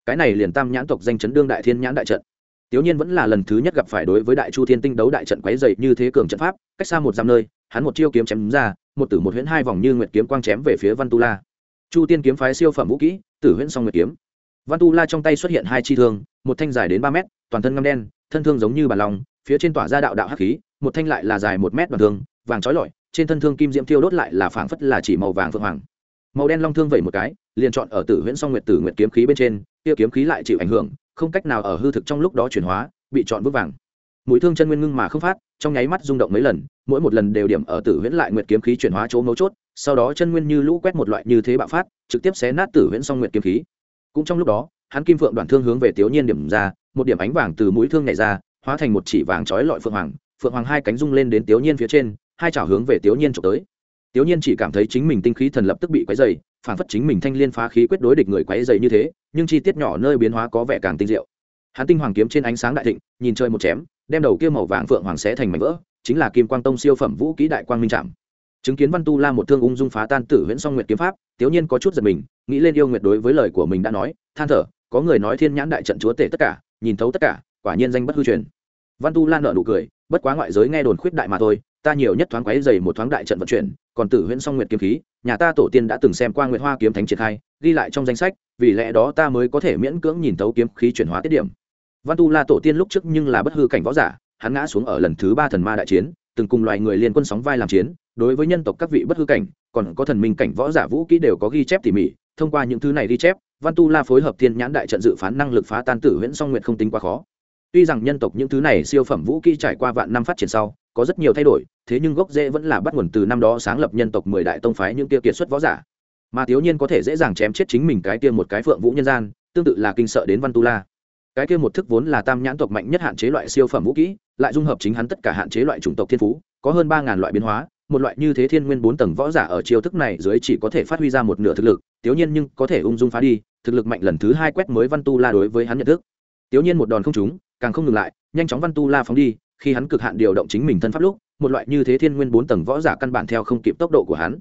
Cái này liền tam nhãn tộc danh chấn đương đại thiên nhãn đại trận. Tiếu nhiên vẫn là lần thứ nhất gặp phải đối với đại chu thiên tinh đấu đại trận quấy dày như thế cường trận pháp, cách xa một dặm nơi, hắn một chiêu kiếm chém ra, một tử một huyễn hai vòng như nguyệt kiếm quang chém về phía văn tu la. Chu tiên kiếm phái siêu phẩm vũ kỹ, tử huyễn song nguyệt kiếm. Văn tu la trong tay xuất hiện hai chi thương, một thanh dài đến ba mét, toàn thân ngăm đen, thân thương giống như bàn lòng, phía trên tỏa ra đạo đạo hắc khí, một thanh lại là dài một mét đoạn thương vàng trói lọi, trên thân thương kim diễm thiêu đốt lại là phảng phất là chỉ màu vàng phượng hoàng. Màu đen long thương vẩy một cái, liền chọn ở tử huyễn song nguyệt tử nguyệt kiếm khí bên trên, kia kiếm khí lại chịu ảnh hưởng, không cách nào ở hư thực trong lúc đó chuyển hóa, bị chọn vững vàng. Mũi thương chân nguyên ngưng mà không phát, trong nháy mắt rung động mấy lần, mỗi một lần đều điểm ở tử huyễn lại nguyệt kiếm khí chuyển hóa chỗ mấu chốt, sau đó chân nguyên như lũ quét một loại như thế bạo phát, trực tiếp xé nát tử huyễn song nguyệt kiếm khí. Cũng trong lúc đó, hắn kim phượng đoạn thương hướng về tiểu nhiên điểm ra, một điểm ánh vàng từ mũi thương này ra, hóa thành một chỉ vàng trói lọi phượng hoàng phượng hoàng hai cánh rung lên đến tiểu nhiên phía trên hai chảo hướng về tiểu nhiên trộm tới. Tiểu nhiên chỉ cảm thấy chính mình tinh khí thần lập tức bị quấy dày phản phất chính mình thanh liên phá khí quyết đối địch người quấy dày như thế, nhưng chi tiết nhỏ nơi biến hóa có vẻ càng tinh diệu. Hắn tinh hoàng kiếm trên ánh sáng đại thịnh, nhìn chơi một chém, đem đầu kia màu vàng phượng hoàng xé thành mảnh vỡ, chính là kim quang tông siêu phẩm vũ kỹ đại quang minh trạm chứng kiến văn tu la một thương ung dung phá tan tử huyễn song nguyệt kiếm pháp tiểu nhiên có chút giật mình, nghĩ lên yêu nguyệt đối với lời của mình đã nói, than thở, có người nói thiên nhãn đại trận chúa tể tất cả, nhìn thấu tất cả, quả nhiên danh bất hư truyền. Văn tu la nợ nụ cười, bất quá ngoại giới nghe đồn khuyết đại mà thôi ta nhiều nhất thoáng quấy dày một thoáng đại trận vận chuyển, còn tử huyễn song nguyệt kiếm khí, nhà ta tổ tiên đã từng xem qua nguyệt hoa kiếm thánh triển khai, ghi lại trong danh sách, vì lẽ đó ta mới có thể miễn cưỡng nhìn thấu kiếm khí chuyển hóa tiết điểm. Văn tu la tổ tiên lúc trước nhưng là bất hư cảnh võ giả, hắn ngã xuống ở lần thứ ba thần ma đại chiến, từng cùng loài người liên quân sóng vai làm chiến, đối với nhân tộc các vị bất hư cảnh, còn có thần minh cảnh võ giả vũ kỹ đều có ghi chép tỉ mỉ, thông qua những thứ này ghi chép, văn tu la phối hợp thiên nhãn đại trận dự phán năng lực phá tan tử huyễn song nguyệt không tính quá khó. Tuy rằng nhân tộc những thứ này siêu phẩm vũ kỹ trải qua vạn năm phát triển sau có rất nhiều thay đổi, thế nhưng gốc rễ vẫn là bắt nguồn từ năm đó sáng lập nhân tộc mười đại tông phái những tia kiệt xuất võ giả. Mà thiếu nhiên có thể dễ dàng chém chết chính mình cái tia một cái phượng vũ nhân gian, tương tự là kinh sợ đến văn tu la. Cái kia một thức vốn là tam nhãn tộc mạnh nhất hạn chế loại siêu phẩm vũ kỹ, lại dung hợp chính hắn tất cả hạn chế loại chủng tộc thiên phú, có hơn ba ngàn loại biến hóa, một loại như thế thiên nguyên bốn tầng võ giả ở chiêu thức này dưới chỉ có thể phát huy ra một nửa thực lực tiểu nhiên nhưng có thể ung dung phá đi, thực lực mạnh lần thứ hai quét mới văn tu la đối với hắn nhận thức. Tiểu nhiên một đòn không trúng, càng không ngừng lại, nhanh chóng văn tu la phóng đi khi hắn cực hạn điều động chính mình thân pháp lúc, một loại như thế thiên nguyên bốn tầng võ giả căn bản theo không kịp tốc độ của hắn.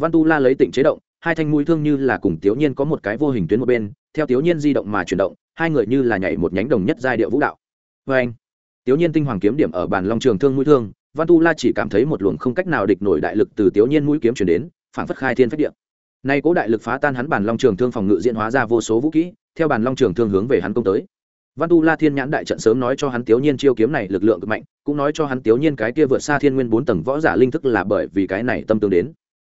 Văn tu la lấy tỉnh chế động, hai thanh mũi thương như là cùng tiểu nhiên có một cái vô hình tuyến một bên, theo tiểu nhiên di động mà chuyển động, hai người như là nhảy một nhánh đồng nhất giai điệu vũ đạo. Vê anh, tiểu nhiên tinh hoàng kiếm điểm ở bàn long trường thương mũi thương, văn tu la chỉ cảm thấy một luồng không cách nào địch nổi đại lực từ tiểu nhiên mũi kiếm chuyển đến phản phất khai thiên phách điện nay cố đại lực phá tan hắn bàn long trường thương phòng ngự diễn hóa ra vô số vũ kỹ theo bàn long trường thương hướng về hắn công tới văn tu la thiên nhãn đại trận sớm nói cho hắn tiểu nhiên chiêu kiếm này lực lượng cực mạnh, cũng nói cho hắn tiểu nhiên cái kia vượt xa thiên nguyên bốn tầng võ giả linh thức là bởi vì cái này tâm tương đến.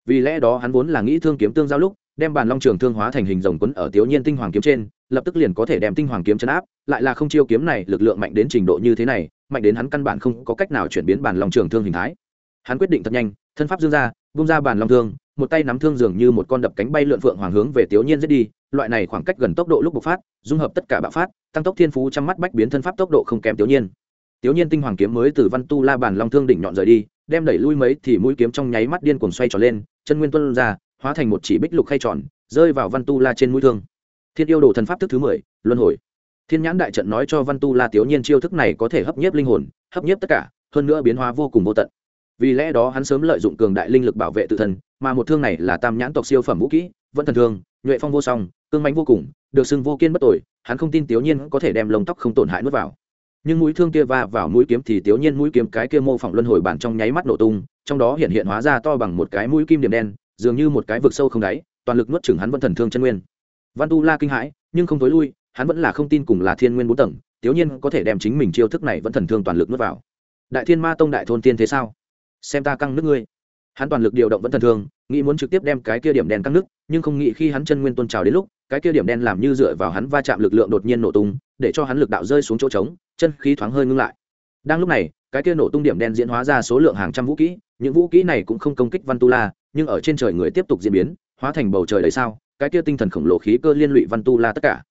Vì lẽ đó hắn vốn là nghĩ thương kiếm tương giao lúc, đem bàn long trường thương hóa thành hình rồng quấn ở tiểu nhiên tinh hoàng kiếm trên, lập tức liền có thể đem tinh hoàng kiếm chấn áp, lại là không chiêu kiếm này lực lượng mạnh đến trình độ như thế này, mạnh đến hắn căn bản không có cách nào chuyển biến bàn long trường thương hình thái. Hắn quyết định thật nhanh, thân pháp dương ra bung ra bàn long thương, một tay nắm thương dường như một con đập cánh bay lượn phượng hoàng hướng về tiểu nhiên giết đi loại này khoảng cách gần tốc độ lúc bộc phát, dung hợp tất cả bạo phát, tăng tốc thiên phú trăm mắt bách biến thân pháp tốc độ không kém tiểu nhiên. Tiểu nhiên tinh hoàng kiếm mới từ văn tu la bàn long thương đỉnh nhọn rời đi, đem đẩy lui mấy thì mũi kiếm trong nháy mắt điên cuồng xoay tròn lên, chân nguyên tuân ra, hóa thành một chỉ bích lục khay tròn, rơi vào văn tu la trên mũi thương. Thiên yêu đồ thần pháp thức thứ mười, luân hồi. Thiên nhãn đại trận nói cho văn tu la tiểu nhiên chiêu thức này có thể hấp nhiếp linh hồn, hấp nhiếp tất cả, hơn nữa biến hóa vô cùng vô tận. Vì lẽ đó hắn sớm lợi dụng cường đại linh lực bảo vệ tự thân, mà một thương này là tam nhãn tộc siêu phẩm vũ kỹ, vẫn thần thương, nhuệ phong vô song cương mánh vô cùng, được xưng vô kiên bất tội, hắn không tin tiểu nhiên có thể đem lông tóc không tổn hại nuốt vào. Nhưng mũi thương kia va vào mũi kiếm thì tiểu nhiên mũi kiếm cái kia mô phỏng luân hồi bản trong nháy mắt nổ tung, trong đó hiện hiện hóa ra to bằng một cái mũi kim điểm đen, dường như một cái vực sâu không đáy, toàn lực nuốt chửng hắn vẫn thần thương chân nguyên. Văn tu la kinh hãi, nhưng không tối lui, hắn vẫn là không tin cùng là thiên nguyên bốn tầng, tiểu nhiên có thể đem chính mình chiêu thức này vẫn thần thương toàn lực nuốt vào. Đại thiên ma tông đại thôn tiên thế sao? Xem ta căng nước ngươi. Hắn toàn lực điều động vẫn thần thương, nghĩ muốn trực tiếp đem cái kia điểm đen căng nước, nhưng không nghĩ khi hắn chân nguyên tôn trào đến lúc cái kia điểm đen làm như dựa vào hắn va chạm lực lượng đột nhiên nổ tung, để cho hắn lực đạo rơi xuống chỗ trống, chân khí thoáng hơi ngưng lại. Đang lúc này, cái kia nổ tung điểm đen diễn hóa ra số lượng hàng trăm vũ kỹ, những vũ kỹ này cũng không công kích văn tu la nhưng ở trên trời người tiếp tục diễn biến, hóa thành bầu trời đấy sao, cái kia tinh thần khổng lồ khí cơ liên lụy văn tu la tất cả.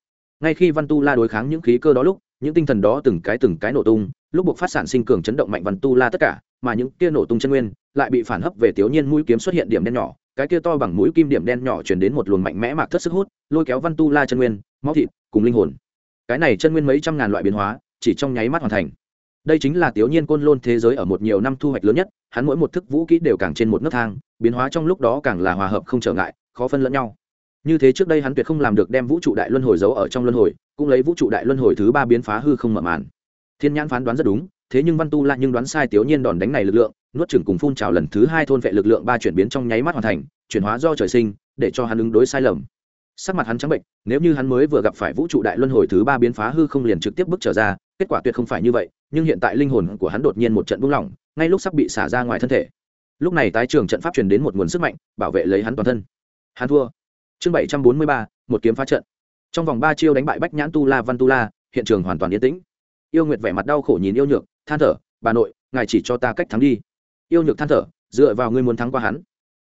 Ngay khi văn tu la đối kháng những khí cơ đó lúc, những tinh thần đó từng cái từng cái nổ tung, lúc buộc phát sản sinh cường chấn động mạnh văn tu la tất cả, mà những kia nổ tung chân nguyên lại bị phản hấp về tiểu nhiên mũi kiếm xuất hiện điểm đen nhỏ cái kia to bằng mũi kim điểm đen nhỏ chuyển đến một luồng mạnh mẽ mạc thất sức hút, lôi kéo văn tu la chân nguyên, máu thịt, cùng linh hồn. Cái này chân nguyên mấy trăm ngàn loại biến hóa, chỉ trong nháy mắt hoàn thành. Đây chính là tiểu nhiên côn lôn thế giới ở một nhiều năm thu hoạch lớn nhất, hắn mỗi một thức vũ kỹ đều càng trên một nấc thang, biến hóa trong lúc đó càng là hòa hợp không trở ngại, khó phân lẫn nhau. Như thế trước đây hắn tuyệt không làm được đem vũ trụ đại luân hồi giấu ở trong luân hồi, cũng lấy vũ trụ đại luân hồi thứ ba biến phá hư không mở màn. Thiên nhãn phán đoán rất đúng, thế nhưng văn tu lại nhưng đoán sai tiểu nhiên đòn đánh này lực lượng nuốt chửng cùng phun trào lần thứ hai thôn vệ lực lượng ba chuyển biến trong nháy mắt hoàn thành, chuyển hóa do trời sinh, để cho hắn ứng đối sai lầm. Sắc mặt hắn trắng bệnh, nếu như hắn mới vừa gặp phải vũ trụ đại luân hồi thứ ba biến phá hư không liền trực tiếp bước trở ra, kết quả tuyệt không phải như vậy, nhưng hiện tại linh hồn của hắn đột nhiên một trận buông lỏng, ngay lúc sắp bị xả ra ngoài thân thể. Lúc này tái trường trận pháp truyền đến một nguồn sức mạnh, bảo vệ lấy hắn toàn thân. Hắn thua. Chương bảy trăm bốn mươi ba, một kiếm phá trận. Trong vòng ba chiêu đánh bại bách nhãn tu la văn tu la, hiện trường hoàn toàn yên tĩnh. Yêu nguyệt vẻ mặt đau khổ nhìn yêu nhược, than thở, bà nội, ngài chỉ cho ta cách thắng đi yêu nhược than thở, dựa vào ngươi muốn thắng qua hắn.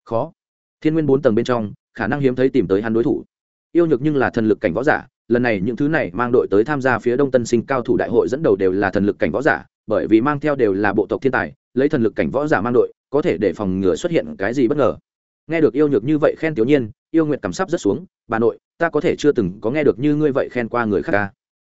Khó. Thiên nguyên bốn tầng bên trong, khả năng hiếm thấy tìm tới hắn đối thủ. Yêu nhược nhưng là thần lực cảnh võ giả, lần này những thứ này mang đội tới tham gia phía đông tân sinh cao thủ đại hội dẫn đầu đều là thần lực cảnh võ giả, bởi vì mang theo đều là bộ tộc thiên tài, lấy thần lực cảnh võ giả mang đội, có thể để phòng ngừa xuất hiện cái gì bất ngờ. Nghe được yêu nhược như vậy khen tiểu nhiên, yêu nguyệt cảm sắp rất xuống, bà nội, ta có thể chưa từng có nghe được như ngươi vậy khen qua người khác ca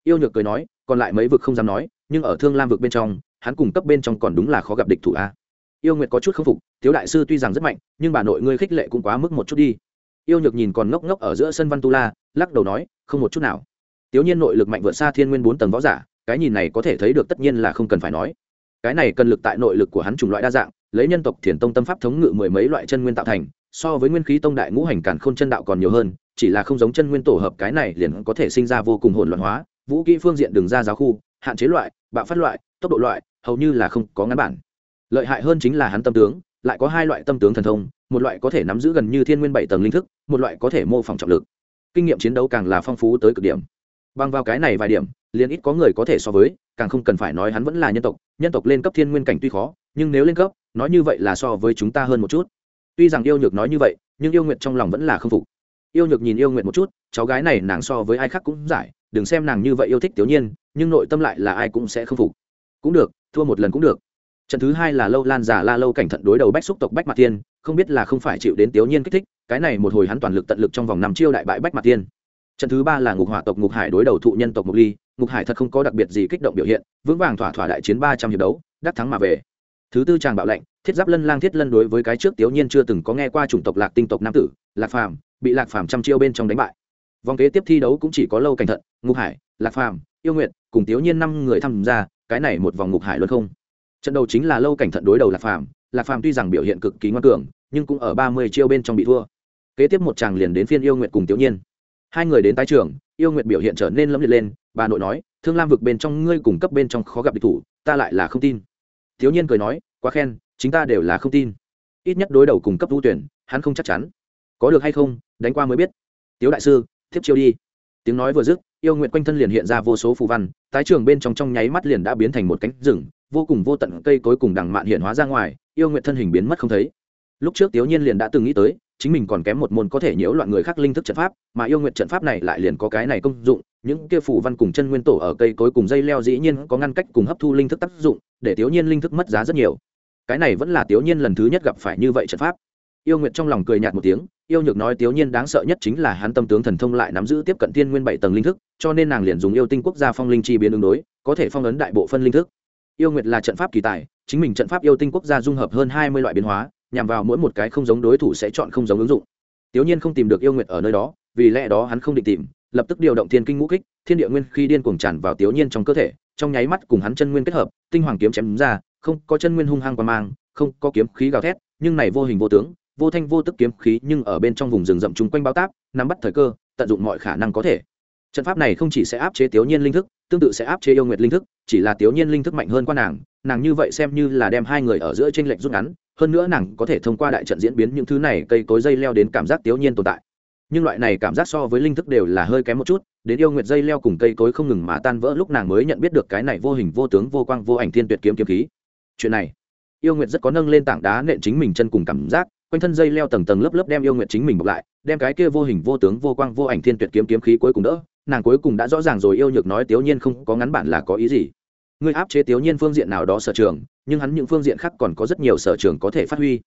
yêu nhược cười nói, còn lại mấy vực không dám nói, nhưng ở thương lam vực bên trong, hắn cùng cấp bên trong còn đúng là khó gặp địch thủ a yêu nguyệt có chút k phục, thiếu đại sư tuy rằng rất mạnh, nhưng bà nội ngươi khích lệ cũng quá mức một chút đi. Yêu nhược nhìn còn ngốc ngốc ở giữa sân văn tu la, lắc đầu nói, không một chút nào. Tiểu nhiên nội lực mạnh vượt xa thiên nguyên bốn tầng võ giả, cái nhìn này có thể thấy được tất nhiên là không cần phải nói. Cái này cần lực tại nội lực của hắn chủng loại đa dạng, lấy nhân tộc thiền tông tâm pháp thống ngự mười mấy loại chân nguyên tạo thành, so với nguyên khí tông đại ngũ hành càn khôn chân đạo còn nhiều hơn, chỉ là không giống chân nguyên tổ hợp cái này liền có thể sinh ra vô cùng hỗn loạn hóa, vũ kỹ phương diện đường ra giáo khu, hạn chế loại, bạo phát loại, tốc độ loại, hầu như là không có ngắn bản lợi hại hơn chính là hắn tâm tướng, lại có hai loại tâm tướng thần thông, một loại có thể nắm giữ gần như thiên nguyên bảy tầng linh thức, một loại có thể mô phỏng trọng lực. Kinh nghiệm chiến đấu càng là phong phú tới cực điểm. Bằng vào cái này vài điểm, liền ít có người có thể so với, càng không cần phải nói hắn vẫn là nhân tộc nhân tộc lên cấp thiên nguyên cảnh tuy khó, nhưng nếu lên cấp, nói như vậy là so với chúng ta hơn một chút. Tuy rằng yêu nhược nói như vậy, nhưng yêu nguyệt trong lòng vẫn là k phục. Yêu nhược nhìn yêu nguyệt một chút, cháu gái này nàng so với ai khác cũng giải, đừng xem nàng như vậy yêu thích tiểu nhiên, nhưng nội tâm lại là ai cũng sẽ không phục. Cũng được, thua một lần cũng được trận thứ hai là lâu lan giả la lâu cảnh thận đối đầu bách xúc tộc bách mạc tiên không biết là không phải chịu đến tiểu nhiên kích thích, cái này một hồi hắn toàn lực tận lực trong vòng năm chiêu đại bại bách mạc tiên trận thứ ba là ngục hỏa tộc ngục hải đối đầu thụ nhân tộc mục ly, ngục hải thật không có đặc biệt gì kích động biểu hiện, vững vàng thỏa thỏa đại chiến ba trăm hiệp đấu, đắc thắng mà về. Thứ tư tràng bạo lệnh, thiết giáp lân lang thiết lân đối với cái trước tiểu nhiên chưa từng có nghe qua chủng tộc lạc tinh tộc nam tử, lạc phàm, bị lạc phàm trăm chiêu bên trong đánh bại. Vòng kế tiếp thi đấu cũng chỉ có lâu cảnh thận, ngục hải, lạc phàm, yêu nguyện cùng tiểu nhiên năm người tham gia, cái này một vòng ngục hải luôn không trận đầu chính là lâu cảnh thận đối đầu lạc phàm lạc phàm tuy rằng biểu hiện cực kỳ ngoan cường, nhưng cũng ở ba mươi chiêu bên trong bị thua. Kế tiếp một chàng liền đến phiên yêu nguyện cùng tiểu nhiên. Hai người đến tái trường, yêu nguyện biểu hiện trở nên lẫm liệt lên, bà nội nói, thương lam vực bên trong ngươi cùng cấp bên trong khó gặp địch thủ, ta lại là không tin. Thiếu nhiên cười nói, quá khen, chính ta đều là không tin. Ít nhất đối đầu cùng cấp ưu tuyển, hắn không chắc chắn. Có được hay không, đánh qua mới biết. Tiếu đại sư thiếp chiêu đi. Tiếng nói vừa dứt, yêu nguyện quanh thân liền hiện ra vô số phù văn, tái trường bên trong trong nháy mắt liền đã biến thành một cánh rừng vô cùng vô tận cây cối cùng đằng mạn hiện hóa ra ngoài, yêu nguyện thân hình biến mất không thấy. Lúc trước tiểu nhiên liền đã từng nghĩ tới, chính mình còn kém một môn có thể nhiễu loạn người khác linh thức trận pháp, mà yêu nguyện trận pháp này lại liền có cái này công dụng, những kia phủ văn cùng chân nguyên tổ ở cây cối cùng dây leo dĩ nhiên có ngăn cách cùng hấp thu linh thức tác dụng, để tiểu nhiên linh thức mất giá rất nhiều. Cái này vẫn là tiểu nhiên lần thứ nhất gặp phải như vậy trận pháp. Yêu nguyện trong lòng cười nhạt một tiếng, yêu nhược nói tiểu nhiên đáng sợ nhất chính là hắn tâm tướng thần thông lại nắm giữ tiếp cận tiên nguyên bảy tầng linh thức, cho nên nàng liền dùng yêu tinh quốc gia phong linh chi biến ứng đối, có thể phong ấn đại bộ phân linh thức yêu nguyệt là trận pháp kỳ tài, chính mình trận pháp yêu tinh quốc gia dung hợp hơn hai mươi loại biến hóa, nhằm vào mỗi một cái không giống đối thủ sẽ chọn không giống ứng dụng. Tiểu nhiên không tìm được yêu nguyệt ở nơi đó, vì lẽ đó hắn không định tìm, lập tức điều động thiên kinh ngũ kích, thiên địa nguyên khi điên cuồng tràn vào tiểu nhiên trong cơ thể, trong nháy mắt cùng hắn chân nguyên kết hợp, tinh hoàng kiếm chém ra, không có chân nguyên hung hăng qua mang, không có kiếm khí gào thét, nhưng này vô hình vô tướng, vô thanh vô tức kiếm khí nhưng ở bên trong vùng rừng rậm chung quanh bao táp, nắm bắt thời cơ, tận dụng mọi khả năng có thể trận pháp này không chỉ sẽ áp chế tiểu nhiên linh thức, tương tự sẽ áp chế yêu nguyệt linh thức, chỉ là tiểu nhiên linh thức mạnh hơn qua nàng nàng như vậy xem như là đem hai người ở giữa tranh lệch rút ngắn, hơn nữa nàng có thể thông qua đại trận diễn biến những thứ này cây cối dây leo đến cảm giác tiểu nhiên tồn tại. Nhưng loại này cảm giác so với linh thức đều là hơi kém một chút, đến yêu nguyệt dây leo cùng cây cối không ngừng mà tan vỡ lúc nàng mới nhận biết được cái này vô hình, vô tướng, vô quang, vô ảnh thiên tuyệt kiếm kiếm khí. Chuyện này, yêu nguyệt rất có nâng lên tảng đá nện chính mình chân cùng cảm giác, quanh thân dây leo tầng tầng lớp lớp đem yêu nguyệt chính mình bọc lại, đem cái kia vô hình, vô tướng, vô quang, vô ảnh thiên tuyệt kiếm kiếm khí cuối cùng đỡ nàng cuối cùng đã rõ ràng rồi yêu nhược nói tiểu nhiên không có ngắn bản là có ý gì. Ngươi áp chế tiểu nhiên phương diện nào đó sở trường, nhưng hắn những phương diện khác còn có rất nhiều sở trường có thể phát huy.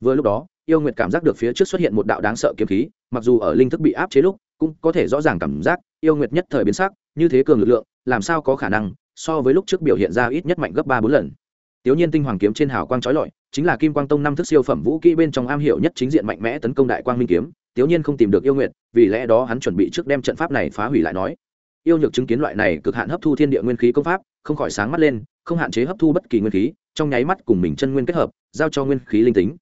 Vừa lúc đó, yêu nguyệt cảm giác được phía trước xuất hiện một đạo đáng sợ kiếm khí, mặc dù ở linh thức bị áp chế lúc, cũng có thể rõ ràng cảm giác yêu nguyệt nhất thời biến sắc, như thế cường lực lượng, làm sao có khả năng, so với lúc trước biểu hiện ra ít nhất mạnh gấp ba bốn lần. Tiểu nhiên tinh hoàng kiếm trên hào quang trói lọi, chính là kim quang tông năm thức siêu phẩm vũ kỹ bên trong am hiểu nhất chính diện mạnh mẽ tấn công đại quang minh kiếm. Tiếu nhiên không tìm được yêu nguyện, vì lẽ đó hắn chuẩn bị trước đem trận pháp này phá hủy lại nói. Yêu nhược chứng kiến loại này cực hạn hấp thu thiên địa nguyên khí công pháp không khỏi sáng mắt lên không hạn chế hấp thu bất kỳ nguyên khí trong nháy mắt cùng mình chân nguyên kết hợp giao cho nguyên khí linh tính.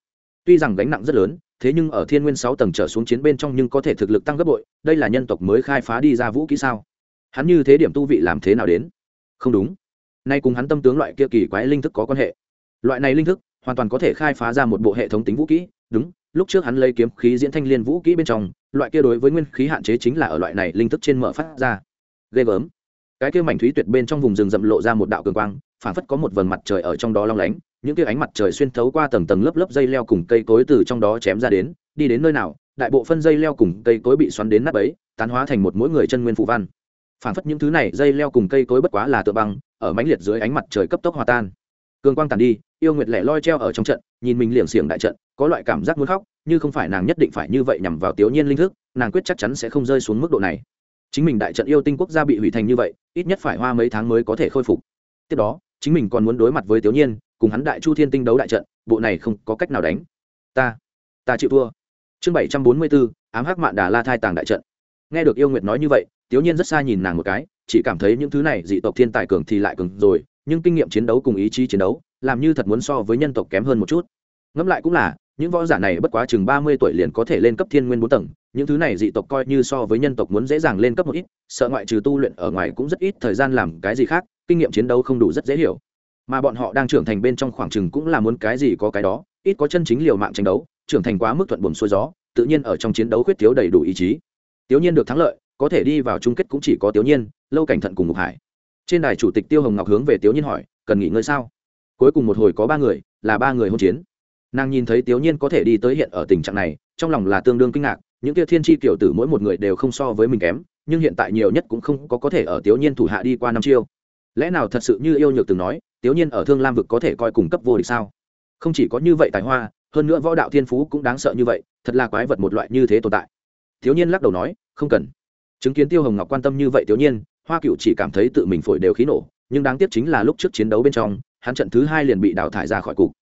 Tuy rằng gánh nặng rất lớn thế nhưng ở thiên nguyên sáu tầng trở xuống chiến bên trong nhưng có thể thực lực tăng gấp bội đây là nhân tộc mới khai phá đi ra vũ kỹ sao? Hắn như thế điểm tu vị làm thế nào đến? Không đúng. Nay cùng hắn tâm tướng loại kia kỳ quái linh thức có quan hệ. Loại này linh thức hoàn toàn có thể khai phá ra một bộ hệ thống tính vũ kỹ đúng lúc trước hắn lấy kiếm khí diễn thanh liên vũ kỹ bên trong, loại kia đối với nguyên khí hạn chế chính là ở loại này linh thức trên mở phát ra. Ghê gớm. Cái kia mảnh thúy tuyệt bên trong vùng rừng rậm lộ ra một đạo cường quang phản phất có một vầng mặt trời ở trong đó long lánh, những kia ánh mặt trời xuyên thấu qua tầng tầng lớp lớp dây leo cùng cây cối từ trong đó chém ra đến, đi đến nơi nào, đại bộ phân dây leo cùng cây cối bị xoắn đến nắp ấy tán hóa thành một mỗi người chân nguyên phụ văn. Phản phất những thứ này dây leo cùng cây cối bất quá là tựa băng, ở mãnh liệt dưới ánh mặt trời cấp tốc hòa tan. Cường quang tàn đi, yêu nguyệt lẻ loi treo ở trong trận, nhìn mình liềng xiềng đại trận có loại cảm giác muốn khóc, như không phải nàng nhất định phải như vậy nhằm vào tiểu nhiên linh thức, nàng quyết chắc chắn sẽ không rơi xuống mức độ này. Chính mình đại trận yêu tinh quốc gia bị hủy thành như vậy, ít nhất phải hoa mấy tháng mới có thể khôi phục. Tiếp đó, chính mình còn muốn đối mặt với tiểu nhiên, cùng hắn đại chu thiên tinh đấu đại trận, bộ này không có cách nào đánh. Ta ta chịu thua. Chương bảy trăm bốn mươi bốn ám hắc mạn đà la thai tàng đại trận. Nghe được yêu nguyệt nói như vậy tiểu nhiên rất xa nhìn nàng một cái, chỉ cảm thấy những thứ này dị tộc thiên tài cường thì lại cường rồi, nhưng kinh nghiệm chiến đấu cùng ý chí chiến đấu, làm như thật muốn so với nhân tộc kém hơn một chút. Ngẫm lại cũng là những võ giả này bất quá chừng ba mươi tuổi liền có thể lên cấp thiên nguyên bốn tầng, những thứ này dị tộc coi như so với nhân tộc muốn dễ dàng lên cấp một ít, sợ ngoại trừ tu luyện ở ngoài cũng rất ít thời gian làm cái gì khác, kinh nghiệm chiến đấu không đủ rất dễ hiểu. Mà bọn họ đang trưởng thành bên trong khoảng chừng cũng là muốn cái gì có cái đó, ít có chân chính liều mạng tranh đấu, trưởng thành quá mức thuận buồm xuôi gió, tự nhiên ở trong chiến đấu khuyết thiếu đầy đủ ý chí. Tiểu nhiên được thắng lợi, có thể đi vào chung kết cũng chỉ có tiểu nhiên, lâu cảnh thận cùng ngục hải. Trên đài chủ tịch tiêu hồng ngọc hướng về tiểu nhiên hỏi, cần nghỉ ngơi sao? Cuối cùng một hồi có ba người, là ba người hôn chiến nàng nhìn thấy tiểu nhiên có thể đi tới hiện ở tình trạng này, trong lòng là tương đương kinh ngạc, những kia thiên tri tiểu tử mỗi một người đều không so với mình kém, nhưng hiện tại nhiều nhất cũng không có có thể ở tiểu nhiên thủ hạ đi qua năm chiêu. Lẽ nào thật sự như yêu nhược từng nói tiểu nhiên ở thương lam vực có thể coi cùng cấp vô địch sao? Không chỉ có như vậy tài hoa, hơn nữa võ đạo thiên phú cũng đáng sợ như vậy, thật là quái vật một loại như thế tồn tại. Thiếu nhiên lắc đầu nói, không cần. Chứng kiến tiêu hồng ngọc quan tâm như vậy tiểu nhiên, hoa cựu chỉ cảm thấy tự mình phổi đều khí nổ, nhưng đáng tiếc chính là lúc trước chiến đấu bên trong, hắn trận thứ hai liền bị đào thải ra khỏi cục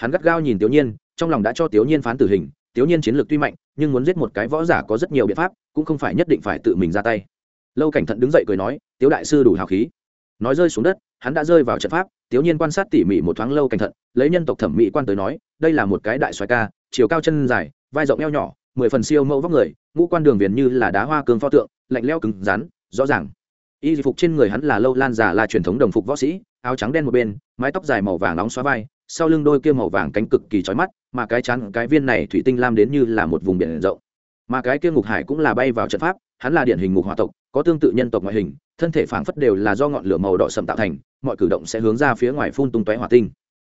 hắn gắt gao nhìn tiểu nhiên, trong lòng đã cho tiểu nhiên phán tử hình, tiểu nhiên chiến lược tuy mạnh, nhưng muốn giết một cái võ giả có rất nhiều biện pháp, cũng không phải nhất định phải tự mình ra tay. Lâu cảnh thận đứng dậy cười nói, tiểu đại sư đủ hào khí. Nói rơi xuống đất, hắn đã rơi vào trận pháp, tiểu nhiên quan sát tỉ mỉ một thoáng lâu cảnh thận, lấy nhân tộc thẩm mỹ quan tới nói, đây là một cái đại xoài ca, chiều cao chân dài, vai rộng eo nhỏ, mười phần siêu mẫu vóc người, ngũ quan đường viền như là đá hoa cường pho tượng, lạnh leo cứng rắn, rõ ràng. Y phục trên người hắn là lâu lan giả là truyền thống đồng phục võ sĩ, áo trắng đen một bên, mái tóc dài màu vàng nóng xóa vai sau lưng đôi kia màu vàng cánh cực kỳ chói mắt, mà cái chắn cái viên này thủy tinh lam đến như là một vùng biển rộng. Mà cái kia ngục hải cũng là bay vào trận pháp, hắn là điển hình ngục hỏa tộc, có tương tự nhân tộc ngoại hình, thân thể phảng phất đều là do ngọn lửa màu đỏ sậm tạo thành, mọi cử động sẽ hướng ra phía ngoài phun tung tóe hỏa tinh.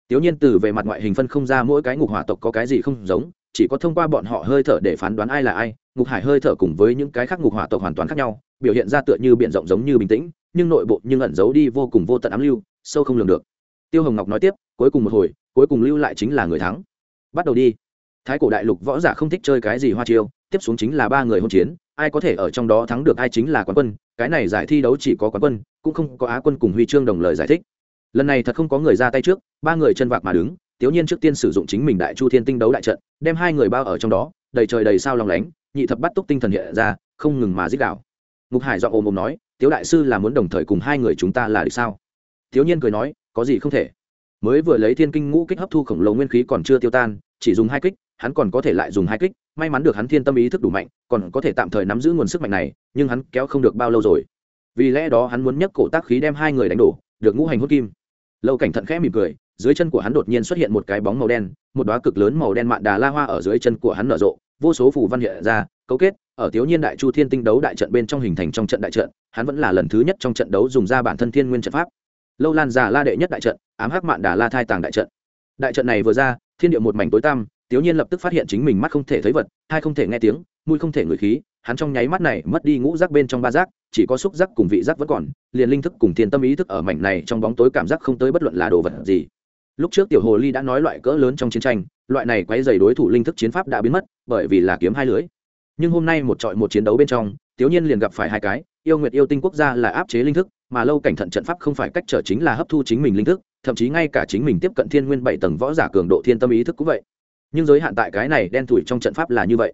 Tiểu nhiên từ về mặt ngoại hình phân không ra mỗi cái ngục hỏa tộc có cái gì không giống, chỉ có thông qua bọn họ hơi thở để phán đoán ai là ai, ngục hải hơi thở cùng với những cái khác ngục hỏa tộc hoàn toàn khác nhau, biểu hiện ra tựa như biển rộng giống như bình tĩnh, nhưng nội bộ nhưng ẩn giấu đi vô cùng vô tận ám lưu, sâu không lường được tiêu hồng ngọc nói tiếp, cuối cùng một hồi, cuối cùng lưu lại chính là người thắng. Bắt đầu đi. Thái cổ đại lục võ giả không thích chơi cái gì hoa chiêu, tiếp xuống chính là ba người hôn chiến, ai có thể ở trong đó thắng được ai chính là quán quân, cái này giải thi đấu chỉ có quán quân, cũng không có á quân cùng huy chương đồng lời giải thích. Lần này thật không có người ra tay trước, ba người chân vạc mà đứng tiểu nhiên trước tiên sử dụng chính mình đại chu thiên tinh đấu đại trận, đem hai người bao ở trong đó, đầy trời đầy sao lòng lánh, nhị thập bắt túc tinh thần hiện ra, không ngừng mà dích đạo ngục hải dọn ồm ồm nói, tiếu đại sư là muốn đồng thời cùng hai người chúng ta là được sao? Thiếu nhiên cười nói có gì không thể. Mới vừa lấy thiên kinh ngũ kích hấp thu khổng lồ nguyên khí còn chưa tiêu tan, chỉ dùng hai kích, hắn còn có thể lại dùng hai kích, may mắn được hắn thiên tâm ý thức đủ mạnh, còn có thể tạm thời nắm giữ nguồn sức mạnh này, nhưng hắn kéo không được bao lâu rồi. Vì lẽ đó hắn muốn nhấc cổ tác khí đem hai người đánh đổ, được ngũ hành hốt kim. Lâu cảnh thận khẽ mỉm cười, dưới chân của hắn đột nhiên xuất hiện một cái bóng màu đen, một đoá cực lớn màu đen mạn đà la hoa ở dưới chân của hắn nở rộ, vô số phù văn hiện ra, cấu kết, ở thiếu niên đại chu thiên tinh đấu đại trận bên trong hình thành trong trận đại trận, hắn vẫn là lần thứ nhất trong trận đấu dùng ra bản thân thiên nguyên trận pháp lâu lan già la đệ nhất đại trận, ám hắc mạn đà la thai tàng đại trận. Đại trận này vừa ra, thiên địa một mảnh tối tăm, tiếu nhiên lập tức phát hiện chính mình mắt không thể thấy vật, hai không thể nghe tiếng, mũi không thể ngửi khí, hắn trong nháy mắt này mất đi ngũ rác bên trong ba rác chỉ có xúc giác cùng vị giác vẫn còn, liền linh thức cùng thiên tâm ý thức ở mảnh này trong bóng tối cảm giác không tới bất luận là đồ vật gì. Lúc trước tiểu hồ ly đã nói loại cỡ lớn trong chiến tranh, loại này quay dày đối thủ linh thức chiến pháp đã biến mất, bởi vì là kiếm hai lưới. Nhưng hôm nay một trọi một chiến đấu bên trong tiểu nhiên liền gặp phải hai cái, yêu nguyệt yêu tinh quốc gia là áp chế linh thức, mà lâu cảnh thận trận pháp không phải cách trở chính là hấp thu chính mình linh thức, thậm chí ngay cả chính mình tiếp cận thiên nguyên bảy tầng võ giả cường độ thiên tâm ý thức cũng vậy. Nhưng giới hạn tại cái này đen thủi trong trận pháp là như vậy.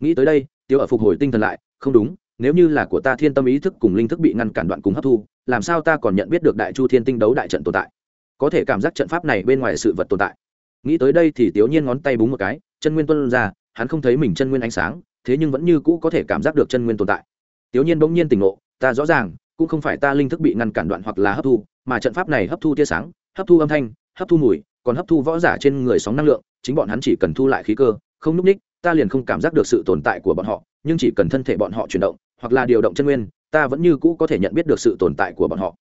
Nghĩ tới đây tiêu ở phục hồi tinh thần lại, không đúng, nếu như là của ta thiên tâm ý thức cùng linh thức bị ngăn cản đoạn cùng hấp thu, làm sao ta còn nhận biết được đại chu thiên tinh đấu đại trận tồn tại? Có thể cảm giác trận pháp này bên ngoài sự vật tồn tại. Nghĩ tới đây thì tiểu nhiên ngón tay búng một cái, chân nguyên tuân ra, hắn không thấy mình chân nguyên ánh sáng thế nhưng vẫn như cũ có thể cảm giác được chân nguyên tồn tại. Tiểu nhiên bỗng nhiên tỉnh ngộ, ta rõ ràng, cũng không phải ta linh thức bị ngăn cản đoạn hoặc là hấp thu, mà trận pháp này hấp thu tia sáng, hấp thu âm thanh, hấp thu mùi, còn hấp thu võ giả trên người sóng năng lượng, chính bọn hắn chỉ cần thu lại khí cơ, không núp ních, ta liền không cảm giác được sự tồn tại của bọn họ, nhưng chỉ cần thân thể bọn họ chuyển động, hoặc là điều động chân nguyên, ta vẫn như cũ có thể nhận biết được sự tồn tại của bọn họ.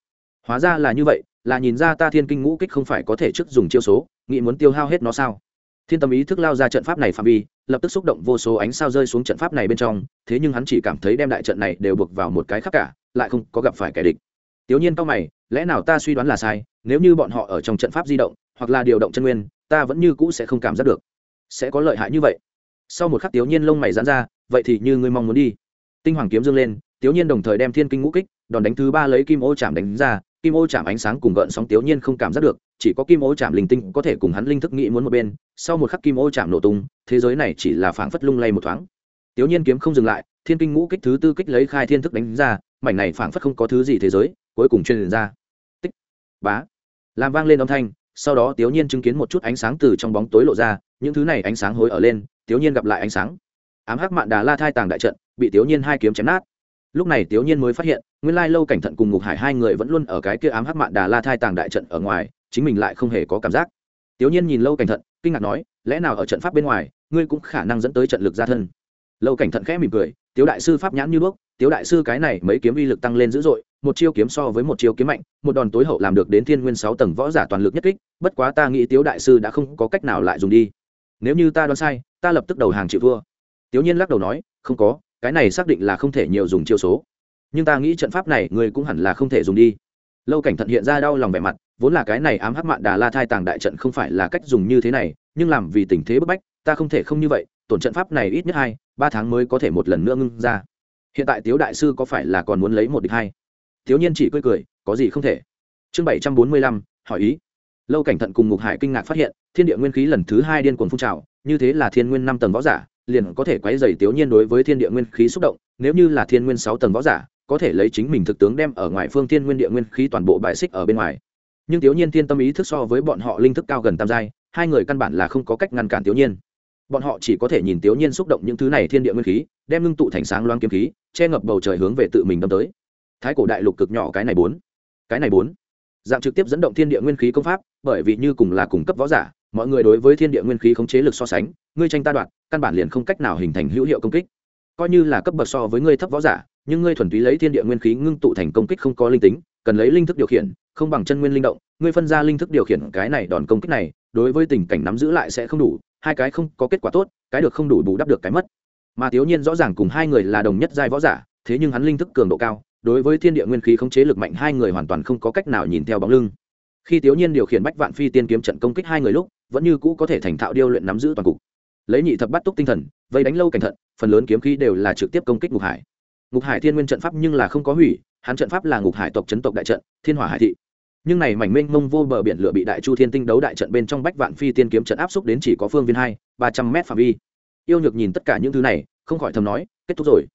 Hóa ra là như vậy, là nhìn ra ta thiên kinh ngũ kích không phải có thể trước dùng chiêu số, nghĩ muốn tiêu hao hết nó sao? Thiên tâm ý thức lao ra trận pháp này phạm vi lập tức xúc động vô số ánh sao rơi xuống trận pháp này bên trong, thế nhưng hắn chỉ cảm thấy đem đại trận này đều buộc vào một cái khác cả, lại không có gặp phải kẻ địch. Tiểu nhiên cao mày, lẽ nào ta suy đoán là sai? Nếu như bọn họ ở trong trận pháp di động, hoặc là điều động chân nguyên, ta vẫn như cũ sẽ không cảm giác được. Sẽ có lợi hại như vậy. Sau một khắc tiểu nhiên lông mày giãn ra, vậy thì như ngươi mong muốn đi. Tinh hoàng kiếm dương lên, tiểu nhiên đồng thời đem thiên kinh ngũ kích, đòn đánh thứ ba lấy kim ô chạm đánh ra kim ô chạm ánh sáng cùng gợn sóng tiểu nhiên không cảm giác được, chỉ có kim ô chạm linh tinh có thể cùng hắn linh thức nghĩ muốn một bên, sau một khắc kim ô chạm nổ tung, thế giới này chỉ là phảng phất lung lay một thoáng. Tiểu nhiên kiếm không dừng lại, thiên kinh ngũ kích thứ tư kích lấy khai thiên thức đánh ra, mảnh này phảng phất không có thứ gì thế giới, cuối cùng truyền ra. Tích, bá, làm vang lên âm thanh, sau đó tiểu nhiên chứng kiến một chút ánh sáng từ trong bóng tối lộ ra, những thứ này ánh sáng hối ở lên, tiểu nhiên gặp lại ánh sáng. Ám hắc mạn đà la thai tàng đại trận, bị tiểu nhiên hai kiếm chém nát lúc này tiểu nhiên mới phát hiện, nguyên lai lâu cảnh thận cùng ngục hải hai người vẫn luôn ở cái kia ám hắc mạn đà la thai tàng đại trận ở ngoài, chính mình lại không hề có cảm giác. Tiểu nhiên nhìn lâu cảnh thận, kinh ngạc nói, lẽ nào ở trận pháp bên ngoài, ngươi cũng khả năng dẫn tới trận lực gia thân? Lâu cảnh thận khẽ mỉm cười, tiếu đại sư pháp nhãn như bước tiếu đại sư cái này mấy kiếm uy lực tăng lên dữ dội, một chiêu kiếm so với một chiêu kiếm mạnh, một đòn tối hậu làm được đến thiên nguyên sáu tầng võ giả toàn lực nhất kích, bất quá ta nghĩ tiếu đại sư đã không có cách nào lại dùng đi. Nếu như ta đoán sai, ta lập tức đầu hàng chịu thua. Tiểu nhiên lắc đầu nói, không có cái này xác định là không thể nhiều dùng chiêu số. Nhưng ta nghĩ trận pháp này người cũng hẳn là không thể dùng đi. Lâu cảnh thận hiện ra đau lòng vẻ mặt, vốn là cái này ám hắc mạn đà la thai tàng đại trận không phải là cách dùng như thế này, nhưng làm vì tình thế bức bách, ta không thể không như vậy, tổn trận pháp này ít nhất hai, ba tháng mới có thể một lần nữa ngưng ra. Hiện tại tiếu đại sư có phải là còn muốn lấy một địch hai? Thiếu nhiên chỉ cười cười, có gì không thể. Chương bảy trăm bốn mươi lăm, hỏi ý. Lâu cảnh thận cùng ngục hải kinh ngạc phát hiện, thiên địa nguyên khí lần thứ hai điên cuồng phun trào, như thế là thiên nguyên năm tầng võ giả liền có thể quấy dày tiểu nhiên đối với thiên địa nguyên khí xúc động, nếu như là thiên nguyên sáu tầng võ giả, có thể lấy chính mình thực tướng đem ở ngoài phương thiên nguyên địa nguyên khí toàn bộ bài xích ở bên ngoài. Nhưng tiểu nhiên thiên tâm ý thức so với bọn họ linh thức cao gần tam giai, hai người căn bản là không có cách ngăn cản tiểu nhiên. Bọn họ chỉ có thể nhìn tiểu nhiên xúc động những thứ này thiên địa nguyên khí, đem ngưng tụ thành sáng loáng kiếm khí, che ngập bầu trời hướng về tự mình đâm tới. Thái cổ đại lục cực nhỏ cái này bốn. Cái này bốn. Dạng trực tiếp dẫn động thiên địa nguyên khí công pháp, bởi vì như cùng là cung cấp võ giả mọi người đối với thiên địa nguyên khí khống chế lực so sánh, ngươi tranh ta đoạn căn bản liền không cách nào hình thành hữu hiệu công kích. Coi như là cấp bậc so với ngươi thấp võ giả, nhưng ngươi thuần túy lấy thiên địa nguyên khí ngưng tụ thành công kích không có linh tính, cần lấy linh thức điều khiển, không bằng chân nguyên linh động, ngươi phân ra linh thức điều khiển cái này đòn công kích này, đối với tình cảnh nắm giữ lại sẽ không đủ, hai cái không có kết quả tốt, cái được không đủ bù đắp được cái mất. Mà thiếu nhiên rõ ràng cùng hai người là đồng nhất giai võ giả, thế nhưng hắn linh thức cường độ cao, đối với thiên địa nguyên khí khống chế lực mạnh hai người hoàn toàn không có cách nào nhìn theo bóng lưng khi thiếu nhiên điều khiển bách vạn phi tiên kiếm trận công kích hai người lúc, vẫn như cũ có thể thành thạo điêu luyện nắm giữ toàn cục. Lấy nhị thập bắt túc tinh thần, vây đánh lâu cẩn thận, phần lớn kiếm khí đều là trực tiếp công kích ngục hải. Ngục hải thiên nguyên trận pháp nhưng là không có hủy, hắn trận pháp là ngục hải tộc chấn tộc đại trận, thiên hỏa hải thị. Nhưng này mảnh mênh mông vô bờ biển lửa bị đại chu thiên tinh đấu đại trận bên trong bách vạn phi tiên kiếm trận áp xúc đến chỉ có phương viên hai, ba trăm mét phạm vi. Yêu nhược nhìn tất cả những thứ này, không khỏi thầm nói, kết thúc rồi.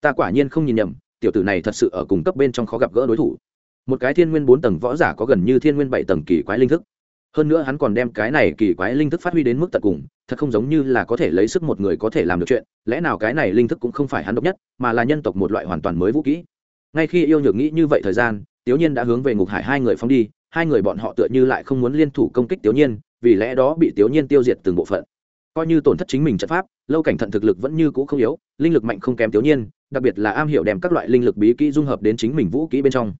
Ta quả nhiên không nhìn nhầm, tiểu tử này thật sự ở cùng cấp bên trong khó gặp gỡ đối thủ một cái thiên nguyên bốn tầng võ giả có gần như thiên nguyên bảy tầng kỳ quái linh thức. Hơn nữa hắn còn đem cái này kỳ quái linh thức phát huy đến mức tận cùng, thật không giống như là có thể lấy sức một người có thể làm được chuyện, lẽ nào cái này linh thức cũng không phải hắn độc nhất, mà là nhân tộc một loại hoàn toàn mới vũ kỹ. Ngay khi yêu nhược nghĩ như vậy thời gian tiểu nhiên đã hướng về ngục hải hai người phóng đi, hai người bọn họ tựa như lại không muốn liên thủ công kích tiểu nhiên, vì lẽ đó bị tiểu nhiên tiêu diệt từng bộ phận. Coi như tổn thất chính mình trận pháp, lâu cảnh thận thực lực vẫn như cũ không yếu, linh lực mạnh không kém tiểu nhiên, đặc biệt là am hiểu đem các loại linh lực bí kỹ dung hợp đến chính mình vũ kỹ bên trong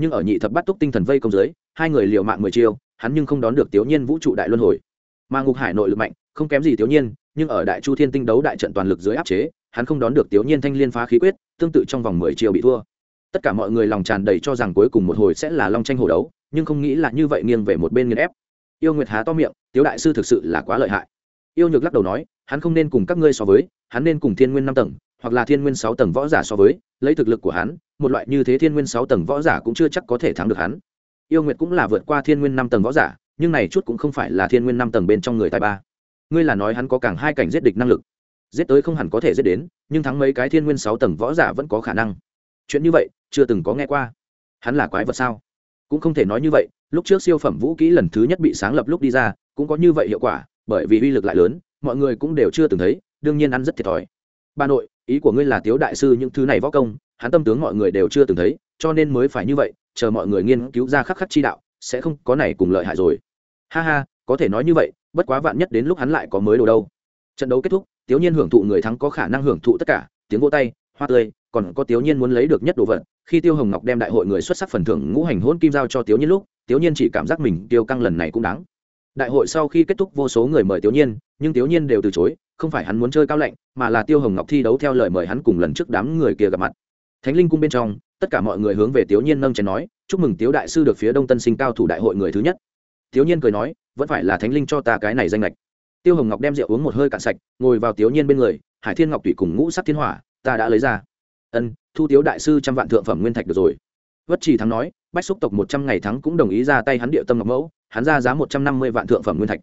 nhưng ở nhị thập bắt túc tinh thần vây công giới, hai người liều mạng mười chiêu, hắn nhưng không đón được tiểu nhiên vũ trụ đại luân hồi. Mà ngục hải nội lực mạnh, không kém gì tiểu nhiên, nhưng ở đại chu thiên tinh đấu đại trận toàn lực dưới áp chế, hắn không đón được tiểu nhiên thanh liên phá khí quyết, tương tự trong vòng mười chiêu bị thua. Tất cả mọi người lòng tràn đầy cho rằng cuối cùng một hồi sẽ là long tranh hồ đấu, nhưng không nghĩ là như vậy nghiêng về một bên nghiền ép. Yêu nguyệt há to miệng tiếu đại sư thực sự là quá lợi hại. Yêu nhược lắc đầu nói, hắn không nên cùng các ngươi so với, hắn nên cùng thiên nguyên năm tầng hoặc là thiên nguyên sáu tầng võ giả so với, lấy thực lực của hắn, một loại như thế thiên nguyên sáu tầng võ giả cũng chưa chắc có thể thắng được hắn. Yêu nguyệt cũng là vượt qua thiên nguyên năm tầng võ giả, nhưng này chút cũng không phải là thiên nguyên năm tầng bên trong người tài ba. Ngươi là nói hắn có càng hai cảnh giết địch năng lực. Giết tới không hẳn có thể giết đến, nhưng thắng mấy cái thiên nguyên sáu tầng võ giả vẫn có khả năng. Chuyện như vậy, chưa từng có nghe qua. Hắn là quái vật sao? Cũng không thể nói như vậy, lúc trước siêu phẩm vũ kỹ lần thứ nhất bị sáng lập lúc đi ra, cũng có như vậy hiệu quả, bởi vì uy lực lại lớn, mọi người cũng đều chưa từng thấy, đương nhiên ăn rất thiệt thòi bà nội, ý của ngươi là tiếu đại sư những thứ này võ công, hắn tâm tướng mọi người đều chưa từng thấy, cho nên mới phải như vậy, chờ mọi người nghiên cứu ra khắc khắc chi đạo, sẽ không có này cùng lợi hại rồi. Ha ha, có thể nói như vậy, bất quá vạn nhất đến lúc hắn lại có mới đồ đâu. Trận đấu kết thúc, tiếu nhiên hưởng thụ người thắng có khả năng hưởng thụ tất cả, tiếng vô tay, hoa tươi, còn có tiếu nhiên muốn lấy được nhất đồ vật, khi tiêu hồng ngọc đem đại hội người xuất sắc phần thưởng ngũ hành hôn kim giao cho tiếu nhiên lúc, tiếu nhiên chỉ cảm giác mình tiêu căng lần này cũng đáng. Đại hội sau khi kết thúc vô số người mời tiếu nhiên, nhưng tiếu nhiên đều từ chối không phải hắn muốn chơi cao lạnh, mà là tiêu hồng ngọc thi đấu theo lời mời hắn cùng lần trước đám người kia gặp mặt. Thánh linh cung bên trong, tất cả mọi người hướng về tiếu nhiên nâng chén nói, chúc mừng tiếu đại sư được phía đông tân sinh cao thủ đại hội người thứ nhất. Tiếu nhiên cười nói, vẫn phải là thánh linh cho ta cái này danh lệch tiêu hồng ngọc đem rượu uống một hơi cạn sạch, ngồi vào tiếu nhiên bên người, hải thiên ngọc tùy cùng ngũ sắc thiên hỏa, ta đã lấy ra. Ân, thu tiếu đại sư trăm vạn thượng phẩm nguyên thạch được rồi. Vất trì thắng nói, bách xúc tộc một trăm ngày thắng cũng đồng ý ra tay hắn địa tâm ngọc mẫu, hắn ra giá một trăm năm mươi vạn thượng phẩm nguyên thạch.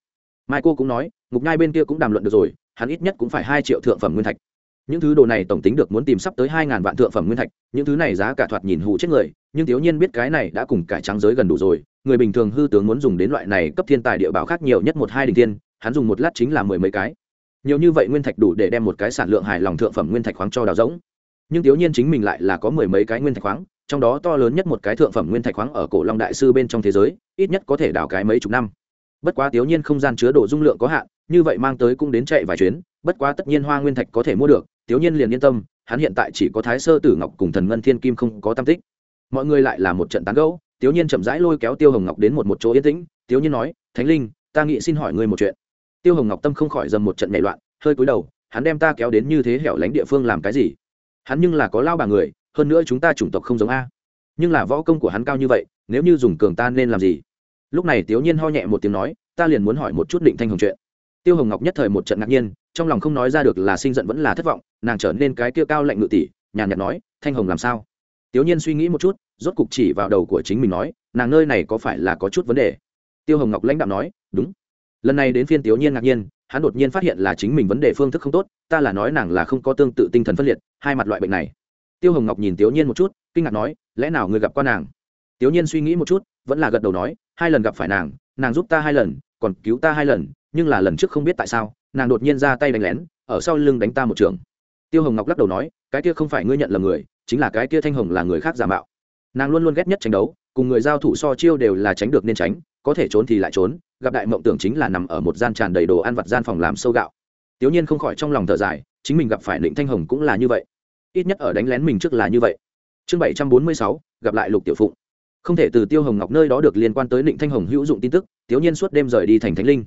Mai cô cũng nói, ngục nhai bên kia cũng đàm luận được rồi hắn ít nhất cũng phải hai triệu thượng phẩm nguyên thạch. Những thứ đồ này tổng tính được muốn tìm sắp tới hai ngàn vạn thượng phẩm nguyên thạch, những thứ này giá cả thoạt nhìn hụ chết người, nhưng thiếu nhiên biết cái này đã cùng cải trắng giới gần đủ rồi, người bình thường hư tướng muốn dùng đến loại này cấp thiên tài địa bảo khác nhiều nhất một hai đình tiên hắn dùng một lát chính là mười mấy cái. Nhiều như vậy nguyên thạch đủ để đem một cái sản lượng hài lòng thượng phẩm nguyên thạch khoáng cho đào rỗng. Nhưng thiếu nhiên chính mình lại là có mười mấy cái nguyên thạch khoáng, trong đó to lớn nhất một cái thượng phẩm nguyên thạch khoáng ở cổ long đại sư bên trong thế giới, ít nhất có thể đào cái mấy chục năm. Bất quá thiếu nhiên không gian chứa đồ dung lượng có hạn như vậy mang tới cũng đến chạy vài chuyến, bất quá tất nhiên hoa nguyên thạch có thể mua được thiếu nhiên liền yên tâm, hắn hiện tại chỉ có thái sơ tử ngọc cùng thần ngân thiên kim không có tam tích. Mọi người lại là một trận tán gẫu thiếu nhiên chậm rãi lôi kéo tiêu hồng ngọc đến một một chỗ yên tĩnh thiếu nhiên nói, thánh linh, ta nghĩ xin hỏi ngươi một chuyện. Tiêu hồng ngọc tâm không khỏi dầm một trận nhảy loạn, hơi cúi đầu, hắn đem ta kéo đến như thế hẻo lánh địa phương làm cái gì? Hắn nhưng là có lao bà người, hơn nữa chúng ta chủng tộc không giống a. Nhưng là võ công của hắn cao như vậy, nếu như dùng cường ta nên làm gì? Lúc này tiểu nhiên ho nhẹ một tiếng nói, ta liền muốn hỏi một chút định thanh hồng chuyện tiêu hồng ngọc nhất thời một trận ngạc nhiên, trong lòng không nói ra được là sinh giận vẫn là thất vọng, nàng trở nên cái kia cao lạnh ngự tỷ nhàn nhạt nói, thanh hồng làm sao? Tiểu nhiên suy nghĩ một chút, rốt cục chỉ vào đầu của chính mình nói, nàng nơi này có phải là có chút vấn đề? Tiêu hồng ngọc lãnh đạo nói, đúng. Lần này đến phiên tiểu nhiên ngạc nhiên, hắn đột nhiên phát hiện là chính mình vấn đề phương thức không tốt, ta là nói nàng là không có tương tự tinh thần phân liệt, hai mặt loại bệnh này. Tiêu hồng ngọc nhìn tiểu nhiên một chút, kinh ngạc nói, lẽ nào người gặp qua nàng? Tiểu nhiên suy nghĩ một chút, vẫn là gật đầu nói, hai lần gặp phải nàng nàng giúp ta hai lần, còn cứu ta hai lần nhưng là lần trước không biết tại sao, nàng đột nhiên ra tay đánh lén, ở sau lưng đánh ta một trường. Tiêu hồng ngọc lắc đầu nói, cái kia không phải ngươi nhận là người, chính là cái kia thanh hồng là người khác giả mạo. Nàng luôn luôn ghét nhất tranh đấu, cùng người giao thủ so chiêu đều là tránh được nên tránh, có thể trốn thì lại trốn, gặp đại mộng tưởng chính là nằm ở một gian tràn đầy đồ ăn vặt gian phòng làm sâu gạo. Tiểu nhiên không khỏi trong lòng thở dài, chính mình gặp phải định thanh hồng cũng là như vậy. Ít nhất ở đánh lén mình trước là như vậy. Chương bảy trăm bốn mươi sáu, gặp lại lục tiểu phụng. Không thể từ tiêu hồng ngọc nơi đó được liên quan tới định thanh hồng hữu dụng tin tức tiểu nhiên suốt đêm rời đi thành thánh linh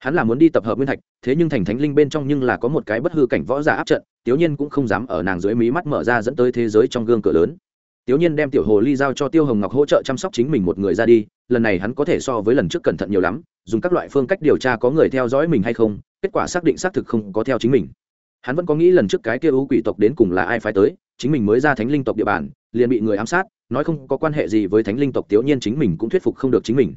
hắn là muốn đi tập hợp nguyên thạch, thế nhưng thành thánh linh bên trong nhưng là có một cái bất hư cảnh võ giả áp trận tiểu nhiên cũng không dám ở nàng dưới mí mắt mở ra dẫn tới thế giới trong gương cửa lớn. Tiểu nhiên đem tiểu hồ ly giao cho tiêu hồng ngọc hỗ trợ chăm sóc chính mình một người ra đi, lần này hắn có thể so với lần trước cẩn thận nhiều lắm, dùng các loại phương cách điều tra có người theo dõi mình hay không, kết quả xác định xác thực không có theo chính mình. Hắn vẫn có nghĩ lần trước cái kia ưu quỷ tộc đến cùng là ai phái tới, chính mình mới ra thánh linh tộc địa bàn, liền bị người ám sát, nói không có quan hệ gì với thánh linh tộc tiểu nhiên chính mình cũng thuyết phục không được chính mình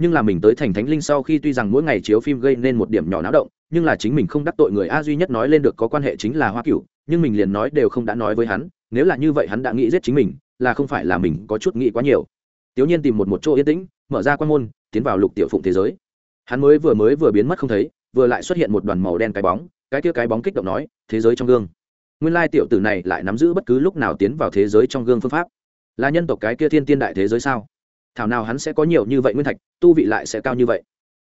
nhưng là mình tới thành thánh linh sau khi tuy rằng mỗi ngày chiếu phim gây nên một điểm nhỏ náo động, nhưng là chính mình không đắc tội người a duy nhất nói lên được có quan hệ chính là hoa cửu, nhưng mình liền nói đều không đã nói với hắn, nếu là như vậy hắn đã nghĩ giết chính mình, là không phải là mình có chút nghĩ quá nhiều. Tiểu nhiên tìm một một chỗ yên tĩnh, mở ra quan môn, tiến vào lục tiểu phụng thế giới. Hắn mới vừa mới vừa biến mất không thấy, vừa lại xuất hiện một đoàn màu đen cái bóng, cái kia cái bóng kích động nói, thế giới trong gương. Nguyên lai tiểu tử này lại nắm giữ bất cứ lúc nào tiến vào thế giới trong gương phương pháp. Là nhân tộc cái kia thiên tiên đại thế giới sao? Thảo nào hắn sẽ có nhiều như vậy nguyên thạch, tu vị lại sẽ cao như vậy.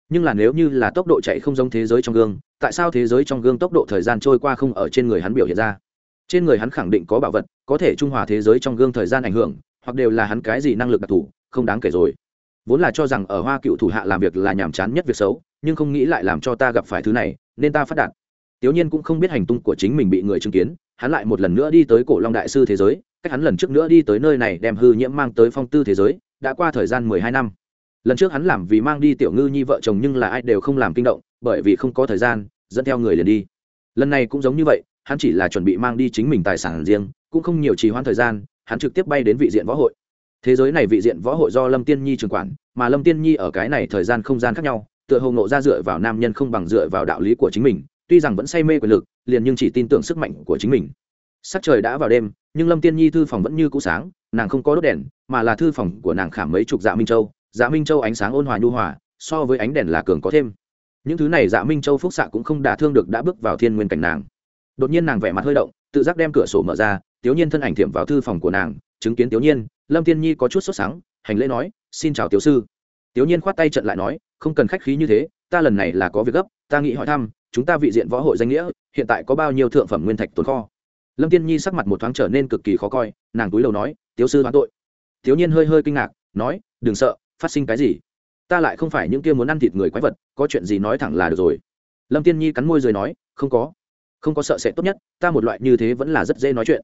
Nhưng là nếu như là tốc độ chạy không giống thế giới trong gương, tại sao thế giới trong gương tốc độ thời gian trôi qua không ở trên người hắn biểu hiện ra? Trên người hắn khẳng định có bảo vật, có thể trung hòa thế giới trong gương thời gian ảnh hưởng, hoặc đều là hắn cái gì năng lực đặc thù, không đáng kể rồi. Vốn là cho rằng ở hoa cựu thủ hạ làm việc là nhàm chán nhất việc xấu, nhưng không nghĩ lại làm cho ta gặp phải thứ này, nên ta phát đạt. Tiểu nhiên cũng không biết hành tung của chính mình bị người chứng kiến, hắn lại một lần nữa đi tới cổ long đại sư thế giới, cách hắn lần trước nữa đi tới nơi này đem hư nhiễm mang tới phong tư thế giới đã qua thời gian mười hai năm. Lần trước hắn làm vì mang đi tiểu ngư nhi vợ chồng nhưng là ai đều không làm kinh động, bởi vì không có thời gian, dẫn theo người liền đi. Lần này cũng giống như vậy, hắn chỉ là chuẩn bị mang đi chính mình tài sản riêng, cũng không nhiều trì hoãn thời gian, hắn trực tiếp bay đến vị diện võ hội. Thế giới này vị diện võ hội do lâm tiên nhi trường quản, mà lâm tiên nhi ở cái này thời gian không gian khác nhau, tựa hồ nộ ra dựa vào nam nhân không bằng dựa vào đạo lý của chính mình, tuy rằng vẫn say mê quyền lực, liền nhưng chỉ tin tưởng sức mạnh của chính mình. Sắc trời đã vào đêm, nhưng lâm tiên nhi thư phòng vẫn như cũ sáng nàng không có đốt đèn, mà là thư phòng của nàng khảm mấy chục dạ minh châu. Dạ minh châu ánh sáng ôn hòa nhu hòa, so với ánh đèn là cường có thêm. Những thứ này dạ minh châu phúc xạ cũng không đả thương được đã bước vào thiên nguyên cảnh nàng. Đột nhiên nàng vẻ mặt hơi động, tự giác đem cửa sổ mở ra, tiểu nhiên thân ảnh thiệm vào thư phòng của nàng, chứng kiến tiểu nhiên, lâm tiên nhi có chút sốt sáng hành lễ nói, xin chào tiểu sư. Tiểu nhiên khoát tay trận lại nói, không cần khách khí như thế, ta lần này là có việc gấp, ta nghĩ hỏi thăm, chúng ta vị diện võ hội danh nghĩa, hiện tại có bao nhiêu thượng phẩm nguyên thạch tồn kho? Lâm tiên nhi sắc mặt một thoáng trở nên cực kỳ khó coi, nàng túi đầu nói tiểu sư hoán tội. Tiểu nhiên hơi hơi kinh ngạc, nói, đừng sợ, phát sinh cái gì? Ta lại không phải những kia muốn ăn thịt người quái vật, có chuyện gì nói thẳng là được rồi. Lâm tiên nhi cắn môi rồi nói, không có. Không có sợ sẽ tốt nhất, ta một loại như thế vẫn là rất dễ nói chuyện.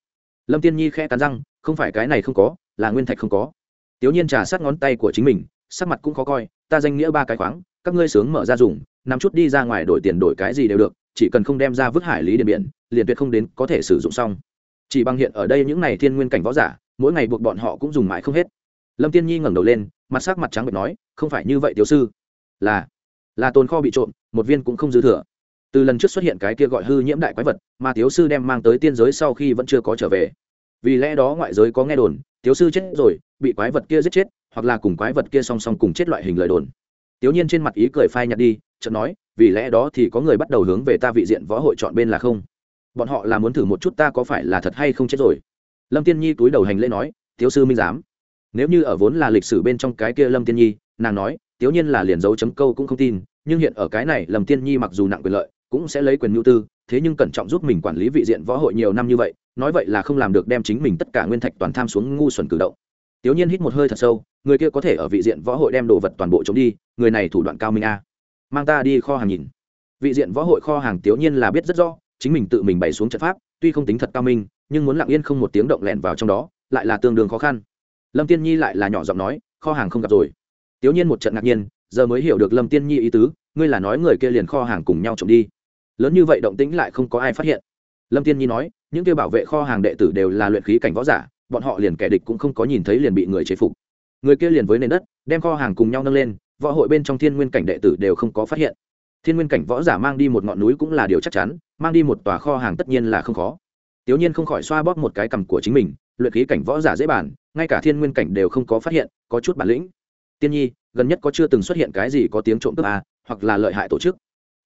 Lâm tiên nhi khe cắn răng, không phải cái này không có, là nguyên thạch không có. Tiểu nhiên trà sát ngón tay của chính mình, sắc mặt cũng khó coi, ta danh nghĩa ba cái khoáng, các ngươi sướng mở ra dùng, nắm chút đi ra ngoài đổi tiền đổi cái gì đều được, chỉ cần không đem ra vứt hải lý điện biển, liền tuyệt không đến có thể sử dụng xong. Chỉ bằng hiện ở đây những này thiên nguyên cảnh võ giả mỗi ngày buộc bọn họ cũng dùng mãi không hết. Lâm tiên nhi ngẩng đầu lên, mặt sắc mặt trắng bệch nói, không phải như vậy, tiểu sư. Là là tồn kho bị trộm, một viên cũng không dư thừa. Từ lần trước xuất hiện cái kia gọi hư nhiễm đại quái vật, mà tiểu sư đem mang tới tiên giới sau khi vẫn chưa có trở về. Vì lẽ đó ngoại giới có nghe đồn, tiểu sư chết rồi, bị quái vật kia giết chết, hoặc là cùng quái vật kia song song cùng chết loại hình lời đồn. Tiểu nhiên trên mặt ý cười phai nhạt đi, chợt nói, vì lẽ đó thì có người bắt đầu hướng về ta vị diện võ hội chọn bên là không? Bọn họ là muốn thử một chút ta có phải là thật hay không chết rồi? Lâm tiên nhi túi đầu hành lễ nói thiếu sư minh giám. Nếu như ở vốn là lịch sử bên trong cái kia lâm tiên nhi, nàng nói, tiếu nhiên là liền dấu chấm câu cũng không tin, nhưng hiện ở cái này lâm tiên nhi mặc dù nặng quyền lợi, cũng sẽ lấy quyền nhu tư, thế nhưng cẩn trọng giúp mình quản lý vị diện võ hội nhiều năm như vậy, nói vậy là không làm được đem chính mình tất cả nguyên thạch toàn tham xuống ngu xuẩn cử động. Tiếu nhiên hít một hơi thật sâu, người kia có thể ở vị diện võ hội đem đồ vật toàn bộ chống đi, người này thủ đoạn cao minh a. Mang ta đi kho hàng nhìn. Vị diện võ hội kho hàng tiếu nhiên là biết rất rõ, chính mình tự mình bày xuống trận pháp, tuy không tính thật cao minh nhưng muốn lặng yên không một tiếng động lẻn vào trong đó, lại là tương đương khó khăn. Lâm tiên nhi lại là nhỏ giọng nói, kho hàng không gặp rồi. Tiếu nhiên một trận ngạc nhiên, giờ mới hiểu được lâm tiên nhi ý tứ, ngươi là nói người kia liền kho hàng cùng nhau trộm đi. Lớn như vậy động tĩnh lại không có ai phát hiện. Lâm tiên nhi nói, những kia bảo vệ kho hàng đệ tử đều là luyện khí cảnh võ giả, bọn họ liền kẻ địch cũng không có nhìn thấy liền bị người chế phục. Người kia liền với nền đất, đem kho hàng cùng nhau nâng lên, võ hội bên trong thiên nguyên cảnh đệ tử đều không có phát hiện. Thiên nguyên cảnh võ giả mang đi một ngọn núi cũng là điều chắc chắn, mang đi một tòa kho hàng tất nhiên là không khó tiểu nhiên không khỏi xoa bóp một cái cằm của chính mình luyện khí cảnh võ giả dễ bản ngay cả thiên nguyên cảnh đều không có phát hiện có chút bản lĩnh. Tiên nhi gần nhất có chưa từng xuất hiện cái gì có tiếng trộm cướp à, hoặc là lợi hại tổ chức?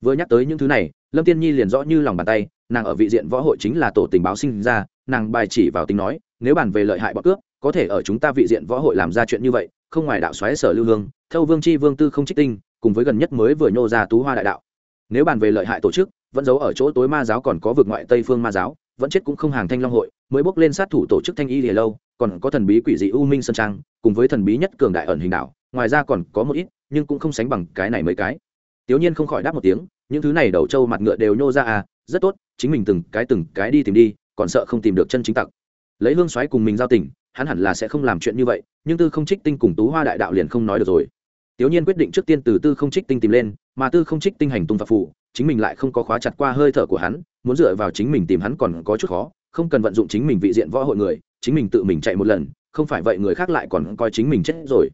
Vừa nhắc tới những thứ này lâm tiên nhi liền rõ như lòng bàn tay nàng ở vị diện võ hội chính là tổ tình báo sinh ra nàng bài chỉ vào tính nói nếu bàn về lợi hại bọn cướp có thể ở chúng ta vị diện võ hội làm ra chuyện như vậy không ngoài đạo xoáy sở lưu hương thâu vương chi vương tư không trích tinh cùng với gần nhất mới vừa nhô ra tú hoa đại đạo. Nếu bàn về lợi hại tổ chức vẫn giấu ở chỗ tối ma giáo còn có vực ngoại tây phương ma giáo vẫn chết cũng không hàng thanh long hội, mới bốc lên sát thủ tổ chức thanh y lìa lâu, còn có thần bí quỷ dị u minh sơn trang, cùng với thần bí nhất cường đại ẩn hình đảo, ngoài ra còn có một ít, nhưng cũng không sánh bằng cái này mấy cái. Tiểu nhiên không khỏi đáp một tiếng, những thứ này đầu trâu mặt ngựa đều nhô ra à rất tốt, chính mình từng cái từng cái đi tìm đi, còn sợ không tìm được chân chính tặc. Lấy hương xoáy cùng mình giao tình, hắn hẳn là sẽ không làm chuyện như vậy, nhưng tư không trích tinh cùng tú hoa đại đạo liền không nói được rồi tiểu nhiên quyết định trước tiên từ tư không trích tinh tìm lên, mà tư không trích tinh hành tung và phụ chính mình lại không có khóa chặt qua hơi thở của hắn, muốn dựa vào chính mình tìm hắn còn có chút khó, không cần vận dụng chính mình vị diện võ hội người, chính mình tự mình chạy một lần, không phải vậy người khác lại còn coi chính mình chết rồi.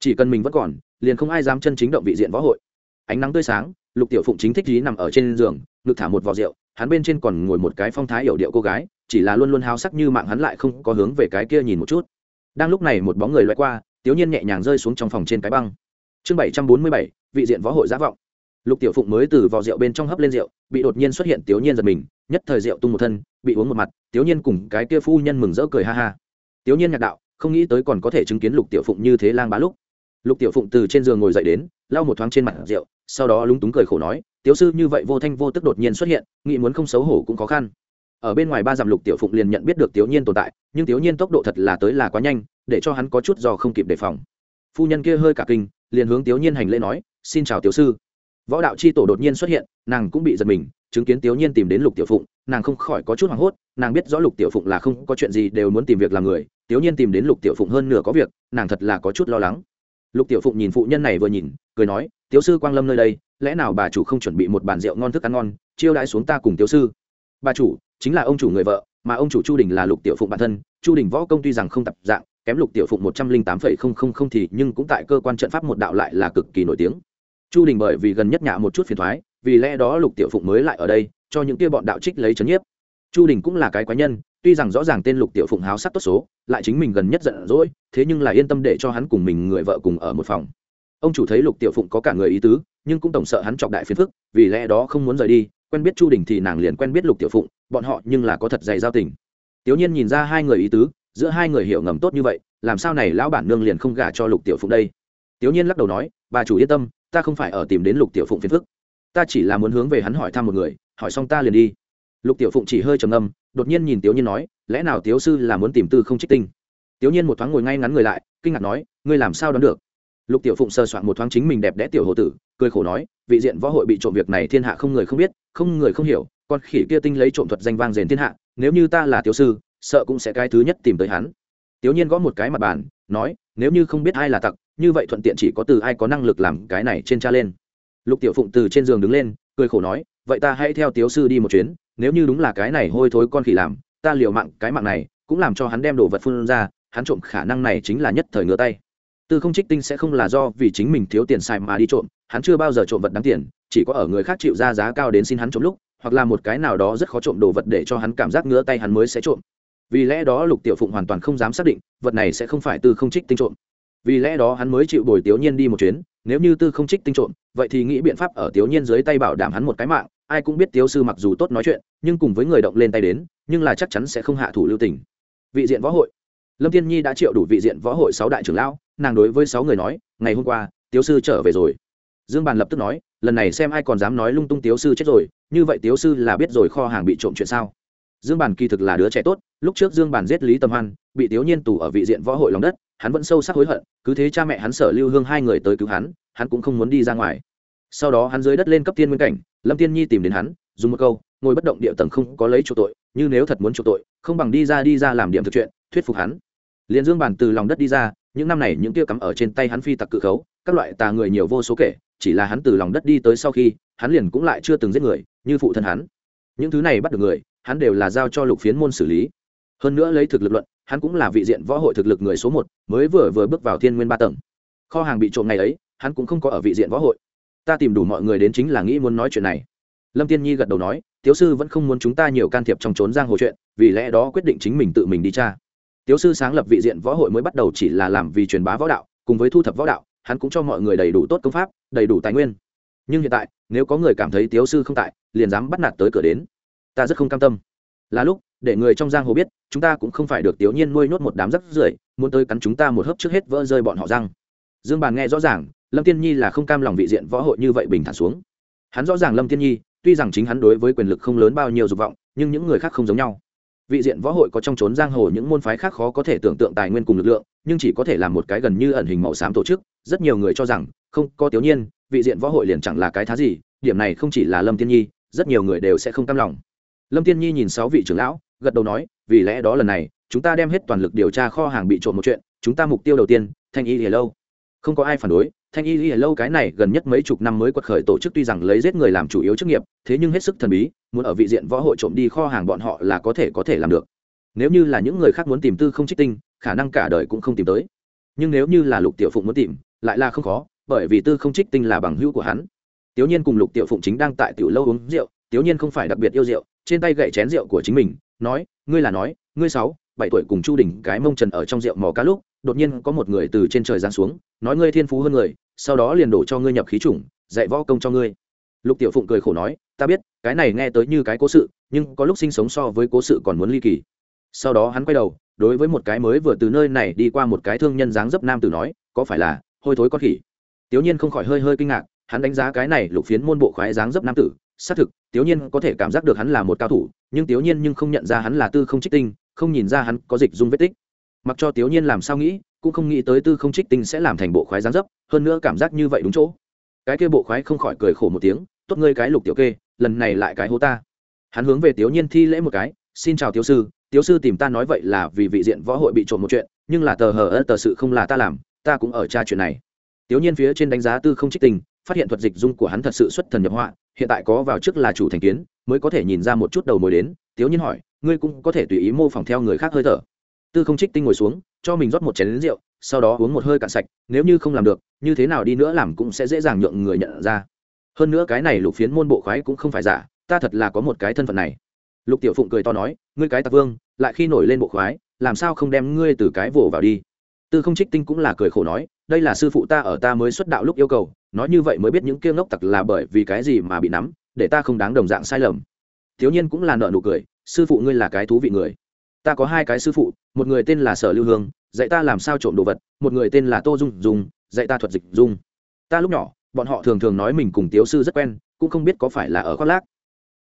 Chỉ cần mình vẫn còn, liền không ai dám chân chính động vị diện võ hội. Ánh nắng tươi sáng, lục tiểu phụng chính thích trí nằm ở trên giường, ngực thả một vò rượu, hắn bên trên còn ngồi một cái phong thái yểu điệu cô gái, chỉ là luôn luôn háo sắc như mạng hắn lại không có hướng về cái kia nhìn một chút. Đang lúc này một bóng người lướt qua tiểu nhiên nhẹ nhàng rơi xuống trong phòng trên cái băng chương bảy trăm bốn mươi bảy, vị diện võ hội giả vọng. Lục tiểu phụng mới từ vò rượu bên trong hấp lên rượu, bị đột nhiên xuất hiện tiểu nhiên giật mình, nhất thời rượu tung một thân, bị uống một mặt tiểu nhiên cùng cái kia phu nhân mừng rỡ cười ha ha. Tiểu nhiên nhạc đạo, không nghĩ tới còn có thể chứng kiến lục tiểu phụng như thế lang bá lúc. Lục tiểu phụng từ trên giường ngồi dậy đến, lau một thoáng trên mặt rượu, sau đó lúng túng cười khổ nói tiểu sư như vậy vô thanh vô tức đột nhiên xuất hiện, nghĩ muốn không xấu hổ cũng khó khăn. Ở bên ngoài ba dặm lục tiểu phụng liền nhận biết được tiểu nhiên tồn tại, nhưng tiểu nhiên tốc độ thật là tới là quá nhanh, để cho hắn có chút do không kịp đề phòng. Phu nhân kia hơi cả kinh liền hướng tiểu nhiên hành lễ nói, xin chào tiểu sư. Võ đạo chi tổ đột nhiên xuất hiện, nàng cũng bị giật mình, chứng kiến tiểu nhiên tìm đến lục tiểu phụng, nàng không khỏi có chút hoảng hốt, nàng biết rõ lục tiểu phụng là không có chuyện gì đều muốn tìm việc làm người tiểu nhiên tìm đến lục tiểu phụng hơn nửa có việc, nàng thật là có chút lo lắng. Lục tiểu phụng nhìn phụ nhân này vừa nhìn, cười nói, tiểu sư quang lâm nơi đây, lẽ nào bà chủ không chuẩn bị một bàn rượu ngon thức ăn ngon, chiêu đãi xuống ta cùng tiểu sư? Bà chủ, chính là ông chủ người vợ, mà ông chủ chu đình là lục tiểu phụng bản thân, chu đình võ công tuy rằng không tập dạng kém lục tiểu phụng một trăm linh tám phẩy không không không thì nhưng cũng tại cơ quan trận pháp một đạo lại là cực kỳ nổi tiếng. Chu đình bởi vì gần nhất nhạ một chút phiền thoái, vì lẽ đó lục tiểu phụng mới lại ở đây, cho những kia bọn đạo trích lấy trấn nhiếp. Chu đình cũng là cái quái nhân, tuy rằng rõ ràng tên lục tiểu phụng háo sắc tốt số, lại chính mình gần nhất giận dỗi, thế nhưng là yên tâm để cho hắn cùng mình người vợ cùng ở một phòng. Ông chủ thấy lục tiểu phụng có cả người ý tứ, nhưng cũng tổng sợ hắn chọc đại phiền phức, vì lẽ đó không muốn rời đi, quen biết chu đình thì nàng liền quen biết lục tiểu phụng, bọn họ nhưng là có thật dày giao tình. Tiểu nhiên nhìn ra hai người ý tứ giữa hai người hiểu ngầm tốt như vậy, làm sao này lão bản nương liền không gả cho lục tiểu phụng đây? Tiểu nhiên lắc đầu nói, bà chủ yên tâm, ta không phải ở tìm đến lục tiểu phụng phiền phức. Ta chỉ là muốn hướng về hắn hỏi thăm một người, hỏi xong ta liền đi. Lục tiểu phụng chỉ hơi trầm ngâm, đột nhiên nhìn tiểu nhiên nói, lẽ nào tiểu sư là muốn tìm tư không trích tinh? Tiểu nhiên một thoáng ngồi ngay ngắn người lại, kinh ngạc nói, ngươi làm sao đoán được? Lục tiểu phụng sơ soạn một thoáng chính mình đẹp đẽ tiểu hồ tử, cười khổ nói, vị diện võ hội bị trộm việc này thiên hạ không người không biết, không người không hiểu, con khỉ kia tinh lấy trộm thuật danh vang rền thiên hạ, nếu như ta là tiểu sư sợ cũng sẽ cái thứ nhất tìm tới hắn. Tiểu nhiên gõ một cái mặt bàn, nói, nếu như không biết ai là tặc, như vậy thuận tiện chỉ có từ ai có năng lực làm cái này trên cha lên. Lục tiểu phụng từ trên giường đứng lên, cười khổ nói, vậy ta hãy theo Tiếu sư đi một chuyến, nếu như đúng là cái này hôi thối con khỉ làm, ta liều mạng cái mạng này, cũng làm cho hắn đem đồ vật phun ra, hắn trộm khả năng này chính là nhất thời ngửa tay. Tư không trích tinh sẽ không là do vì chính mình thiếu tiền xài mà đi trộm, hắn chưa bao giờ trộm vật đáng tiền, chỉ có ở người khác chịu ra giá cao đến xin hắn trộm lúc, hoặc là một cái nào đó rất khó trộm đồ vật để cho hắn cảm giác ngứa tay hắn mới sẽ trộm vì lẽ đó lục tiểu phụng hoàn toàn không dám xác định, vật này sẽ không phải tư không trích tinh trộm. Vì lẽ đó hắn mới chịu bồi tiểu nhiên đi một chuyến, nếu như tư không trích tinh trộm, vậy thì nghĩ biện pháp ở tiểu nhiên dưới tay bảo đảm hắn một cái mạng, ai cũng biết tiểu sư mặc dù tốt nói chuyện, nhưng cùng với người động lên tay đến, nhưng là chắc chắn sẽ không hạ thủ lưu tình. Vị diện võ hội. Lâm thiên nhi đã triệu đủ vị diện võ hội sáu đại trưởng lão, nàng đối với sáu người nói, ngày hôm qua, tiểu sư trở về rồi. Dương bàn lập tức nói, lần này xem ai còn dám nói lung tung tiểu sư chết rồi, như vậy tiểu sư là biết rồi kho hàng bị trộm chuyện sao? Dương bàn kỳ thực là đứa trẻ tốt lúc trước dương bàn giết lý tâm hoan, bị Tiếu nhiên tù ở vị diện võ hội lòng đất, hắn vẫn sâu sắc hối hận, cứ thế cha mẹ hắn sở lưu hương hai người tới cứu hắn hắn cũng không muốn đi ra ngoài. Sau đó hắn dưới đất lên cấp tiên nguyên cảnh, lâm tiên nhi tìm đến hắn, dùng một câu, ngồi bất động địa tầng không có lấy chỗ tội, như nếu thật muốn chỗ tội, không bằng đi ra đi ra làm điểm thực chuyện, thuyết phục hắn. Liền dương bàn từ lòng đất đi ra, những năm này những kia cắm ở trên tay hắn phi tặc cự khấu, các loại tà người nhiều vô số kể, chỉ là hắn từ lòng đất đi tới sau khi, hắn liền cũng lại chưa từng giết người, như phụ thân hắn. Những thứ này bắt được người, hắn đều là giao cho lục phiến môn xử lý hơn nữa lấy thực lực luận, hắn cũng là vị diện võ hội thực lực người số một, mới vừa vừa bước vào thiên nguyên ba tầng. Kho hàng bị trộm ngày ấy, hắn cũng không có ở vị diện võ hội. Ta tìm đủ mọi người đến chính là nghĩ muốn nói chuyện này. Lâm tiên nhi gật đầu nói tiếu sư vẫn không muốn chúng ta nhiều can thiệp trong trốn giang hồ chuyện, vì lẽ đó quyết định chính mình tự mình đi tra. Tiếu sư sáng lập vị diện võ hội mới bắt đầu chỉ là làm vì truyền bá võ đạo, cùng với thu thập võ đạo, hắn cũng cho mọi người đầy đủ tốt công pháp, đầy đủ tài nguyên. Nhưng hiện tại, nếu có người cảm thấy tiếu sư không tại, liền dám bắt nạt tới cửa đến. Ta rất không cam tâm là lúc, để người trong giang hồ biết, chúng ta cũng không phải được tiểu nhiên nuôi nhốt một đám rắc rưởi, muốn tới cắn chúng ta một hớp trước hết vỡ rơi bọn họ răng. Dương bàn nghe rõ ràng, lâm tiên nhi là không cam lòng vị diện võ hội như vậy bình thản xuống. Hắn rõ ràng lâm tiên nhi, tuy rằng chính hắn đối với quyền lực không lớn bao nhiêu dục vọng, nhưng những người khác không giống nhau. Vị diện võ hội có trong trốn giang hồ những môn phái khác khó có thể tưởng tượng tài nguyên cùng lực lượng, nhưng chỉ có thể làm một cái gần như ẩn hình màu xám tổ chức. Rất nhiều người cho rằng, không, có tiểu nhiên, vị diện võ hội liền chẳng là cái thá gì, điểm này không chỉ là lâm tiên nhi, rất nhiều người đều sẽ không cam lòng lâm tiên nhi nhìn sáu vị trưởng lão, gật đầu nói, vì lẽ đó lần này, chúng ta đem hết toàn lực điều tra kho hàng bị trộm một chuyện, chúng ta mục tiêu đầu tiên, thanh y lìa lâu. Không có ai phản đối, thanh y lìa lâu cái này gần nhất mấy chục năm mới quật khởi tổ chức tuy rằng lấy giết người làm chủ yếu chức nghiệp, thế nhưng hết sức thần bí, muốn ở vị diện võ hội trộm đi kho hàng bọn họ là có thể có thể làm được. Nếu như là những người khác muốn tìm tư không trích tinh, khả năng cả đời cũng không tìm tới. Nhưng nếu như là lục tiểu phụng muốn tìm, lại là không khó, bởi vì tư không trích tinh là bằng hữu của hắn. Tiểu nhiên cùng lục tiểu phụng chính đang tại tiểu lâu uống rượu, tiểu nhiên không phải đặc biệt yêu rượu trên tay gậy chén rượu của chính mình, nói, ngươi là nói, ngươi sáu, bảy tuổi cùng chu đình cái mông trần ở trong rượu mò cá lúc, đột nhiên có một người từ trên trời giáng xuống, nói ngươi thiên phú hơn người, sau đó liền đổ cho ngươi nhập khí chủng, dạy võ công cho ngươi. Lục tiểu phụng cười khổ nói, ta biết, cái này nghe tới như cái cố sự, nhưng có lúc sinh sống so với cố sự còn muốn ly kỳ. Sau đó hắn quay đầu, đối với một cái mới vừa từ nơi này đi qua một cái thương nhân dáng dấp nam tử nói, có phải là hôi thối con khỉ? Tiểu nhiên không khỏi hơi hơi kinh ngạc hắn đánh giá cái này lục phiến môn bộ khoái dáng dấp nam tử, xác thực, tiểu nhiên có thể cảm giác được hắn là một cao thủ, nhưng tiểu nhiên nhưng không nhận ra hắn là tư không trích tinh, không nhìn ra hắn có dịch dung vết tích. Mặc cho tiểu nhiên làm sao nghĩ, cũng không nghĩ tới tư không trích tinh sẽ làm thành bộ khoái dáng dấp, hơn nữa cảm giác như vậy đúng chỗ. Cái kia bộ khoái không khỏi cười khổ một tiếng, tốt ngươi cái lục tiểu kê, lần này lại cái hố ta. Hắn hướng về tiểu nhiên thi lễ một cái, xin chào tiểu sư tiểu sư tìm ta nói vậy là vì vị diện võ hội bị trộm một chuyện, nhưng là tờ hờ ơ tờ sự không là ta làm, ta cũng ở tra chuyện này. Tiểu nhiên phía trên đánh giá tư không trích tình phát hiện thuật dịch dung của hắn thật sự xuất thần nhập họa, hiện tại có vào trước là chủ thành kiến, mới có thể nhìn ra một chút đầu mối đến, tiếu nhiên hỏi, ngươi cũng có thể tùy ý mô phỏng theo người khác hơi thở. Tư không trích tinh ngồi xuống, cho mình rót một chén lính rượu, sau đó uống một hơi cạn sạch, nếu như không làm được, như thế nào đi nữa làm cũng sẽ dễ dàng nhượng người nhận ra. Hơn nữa cái này lục phiến môn bộ khoái cũng không phải giả, ta thật là có một cái thân phận này. Lục tiểu phụng cười to nói, ngươi cái tạc vương, lại khi nổi lên bộ khoái, làm sao không đem ngươi từ cái vồ vào đi? Tư không trích tinh cũng là cười khổ nói, đây là sư phụ ta ở ta mới xuất đạo lúc yêu cầu, nói như vậy mới biết những kia ngốc tặc là bởi vì cái gì mà bị nắm, để ta không đáng đồng dạng sai lầm. Thiếu nhiên cũng là nợ nụ cười, sư phụ ngươi là cái thú vị người. Ta có hai cái sư phụ, một người tên là sở lưu hương, dạy ta làm sao trộm đồ vật, một người tên là tô dung dung, dạy ta thuật dịch dung. Ta lúc nhỏ, bọn họ thường thường nói mình cùng tiếu sư rất quen, cũng không biết có phải là ở khoác lác.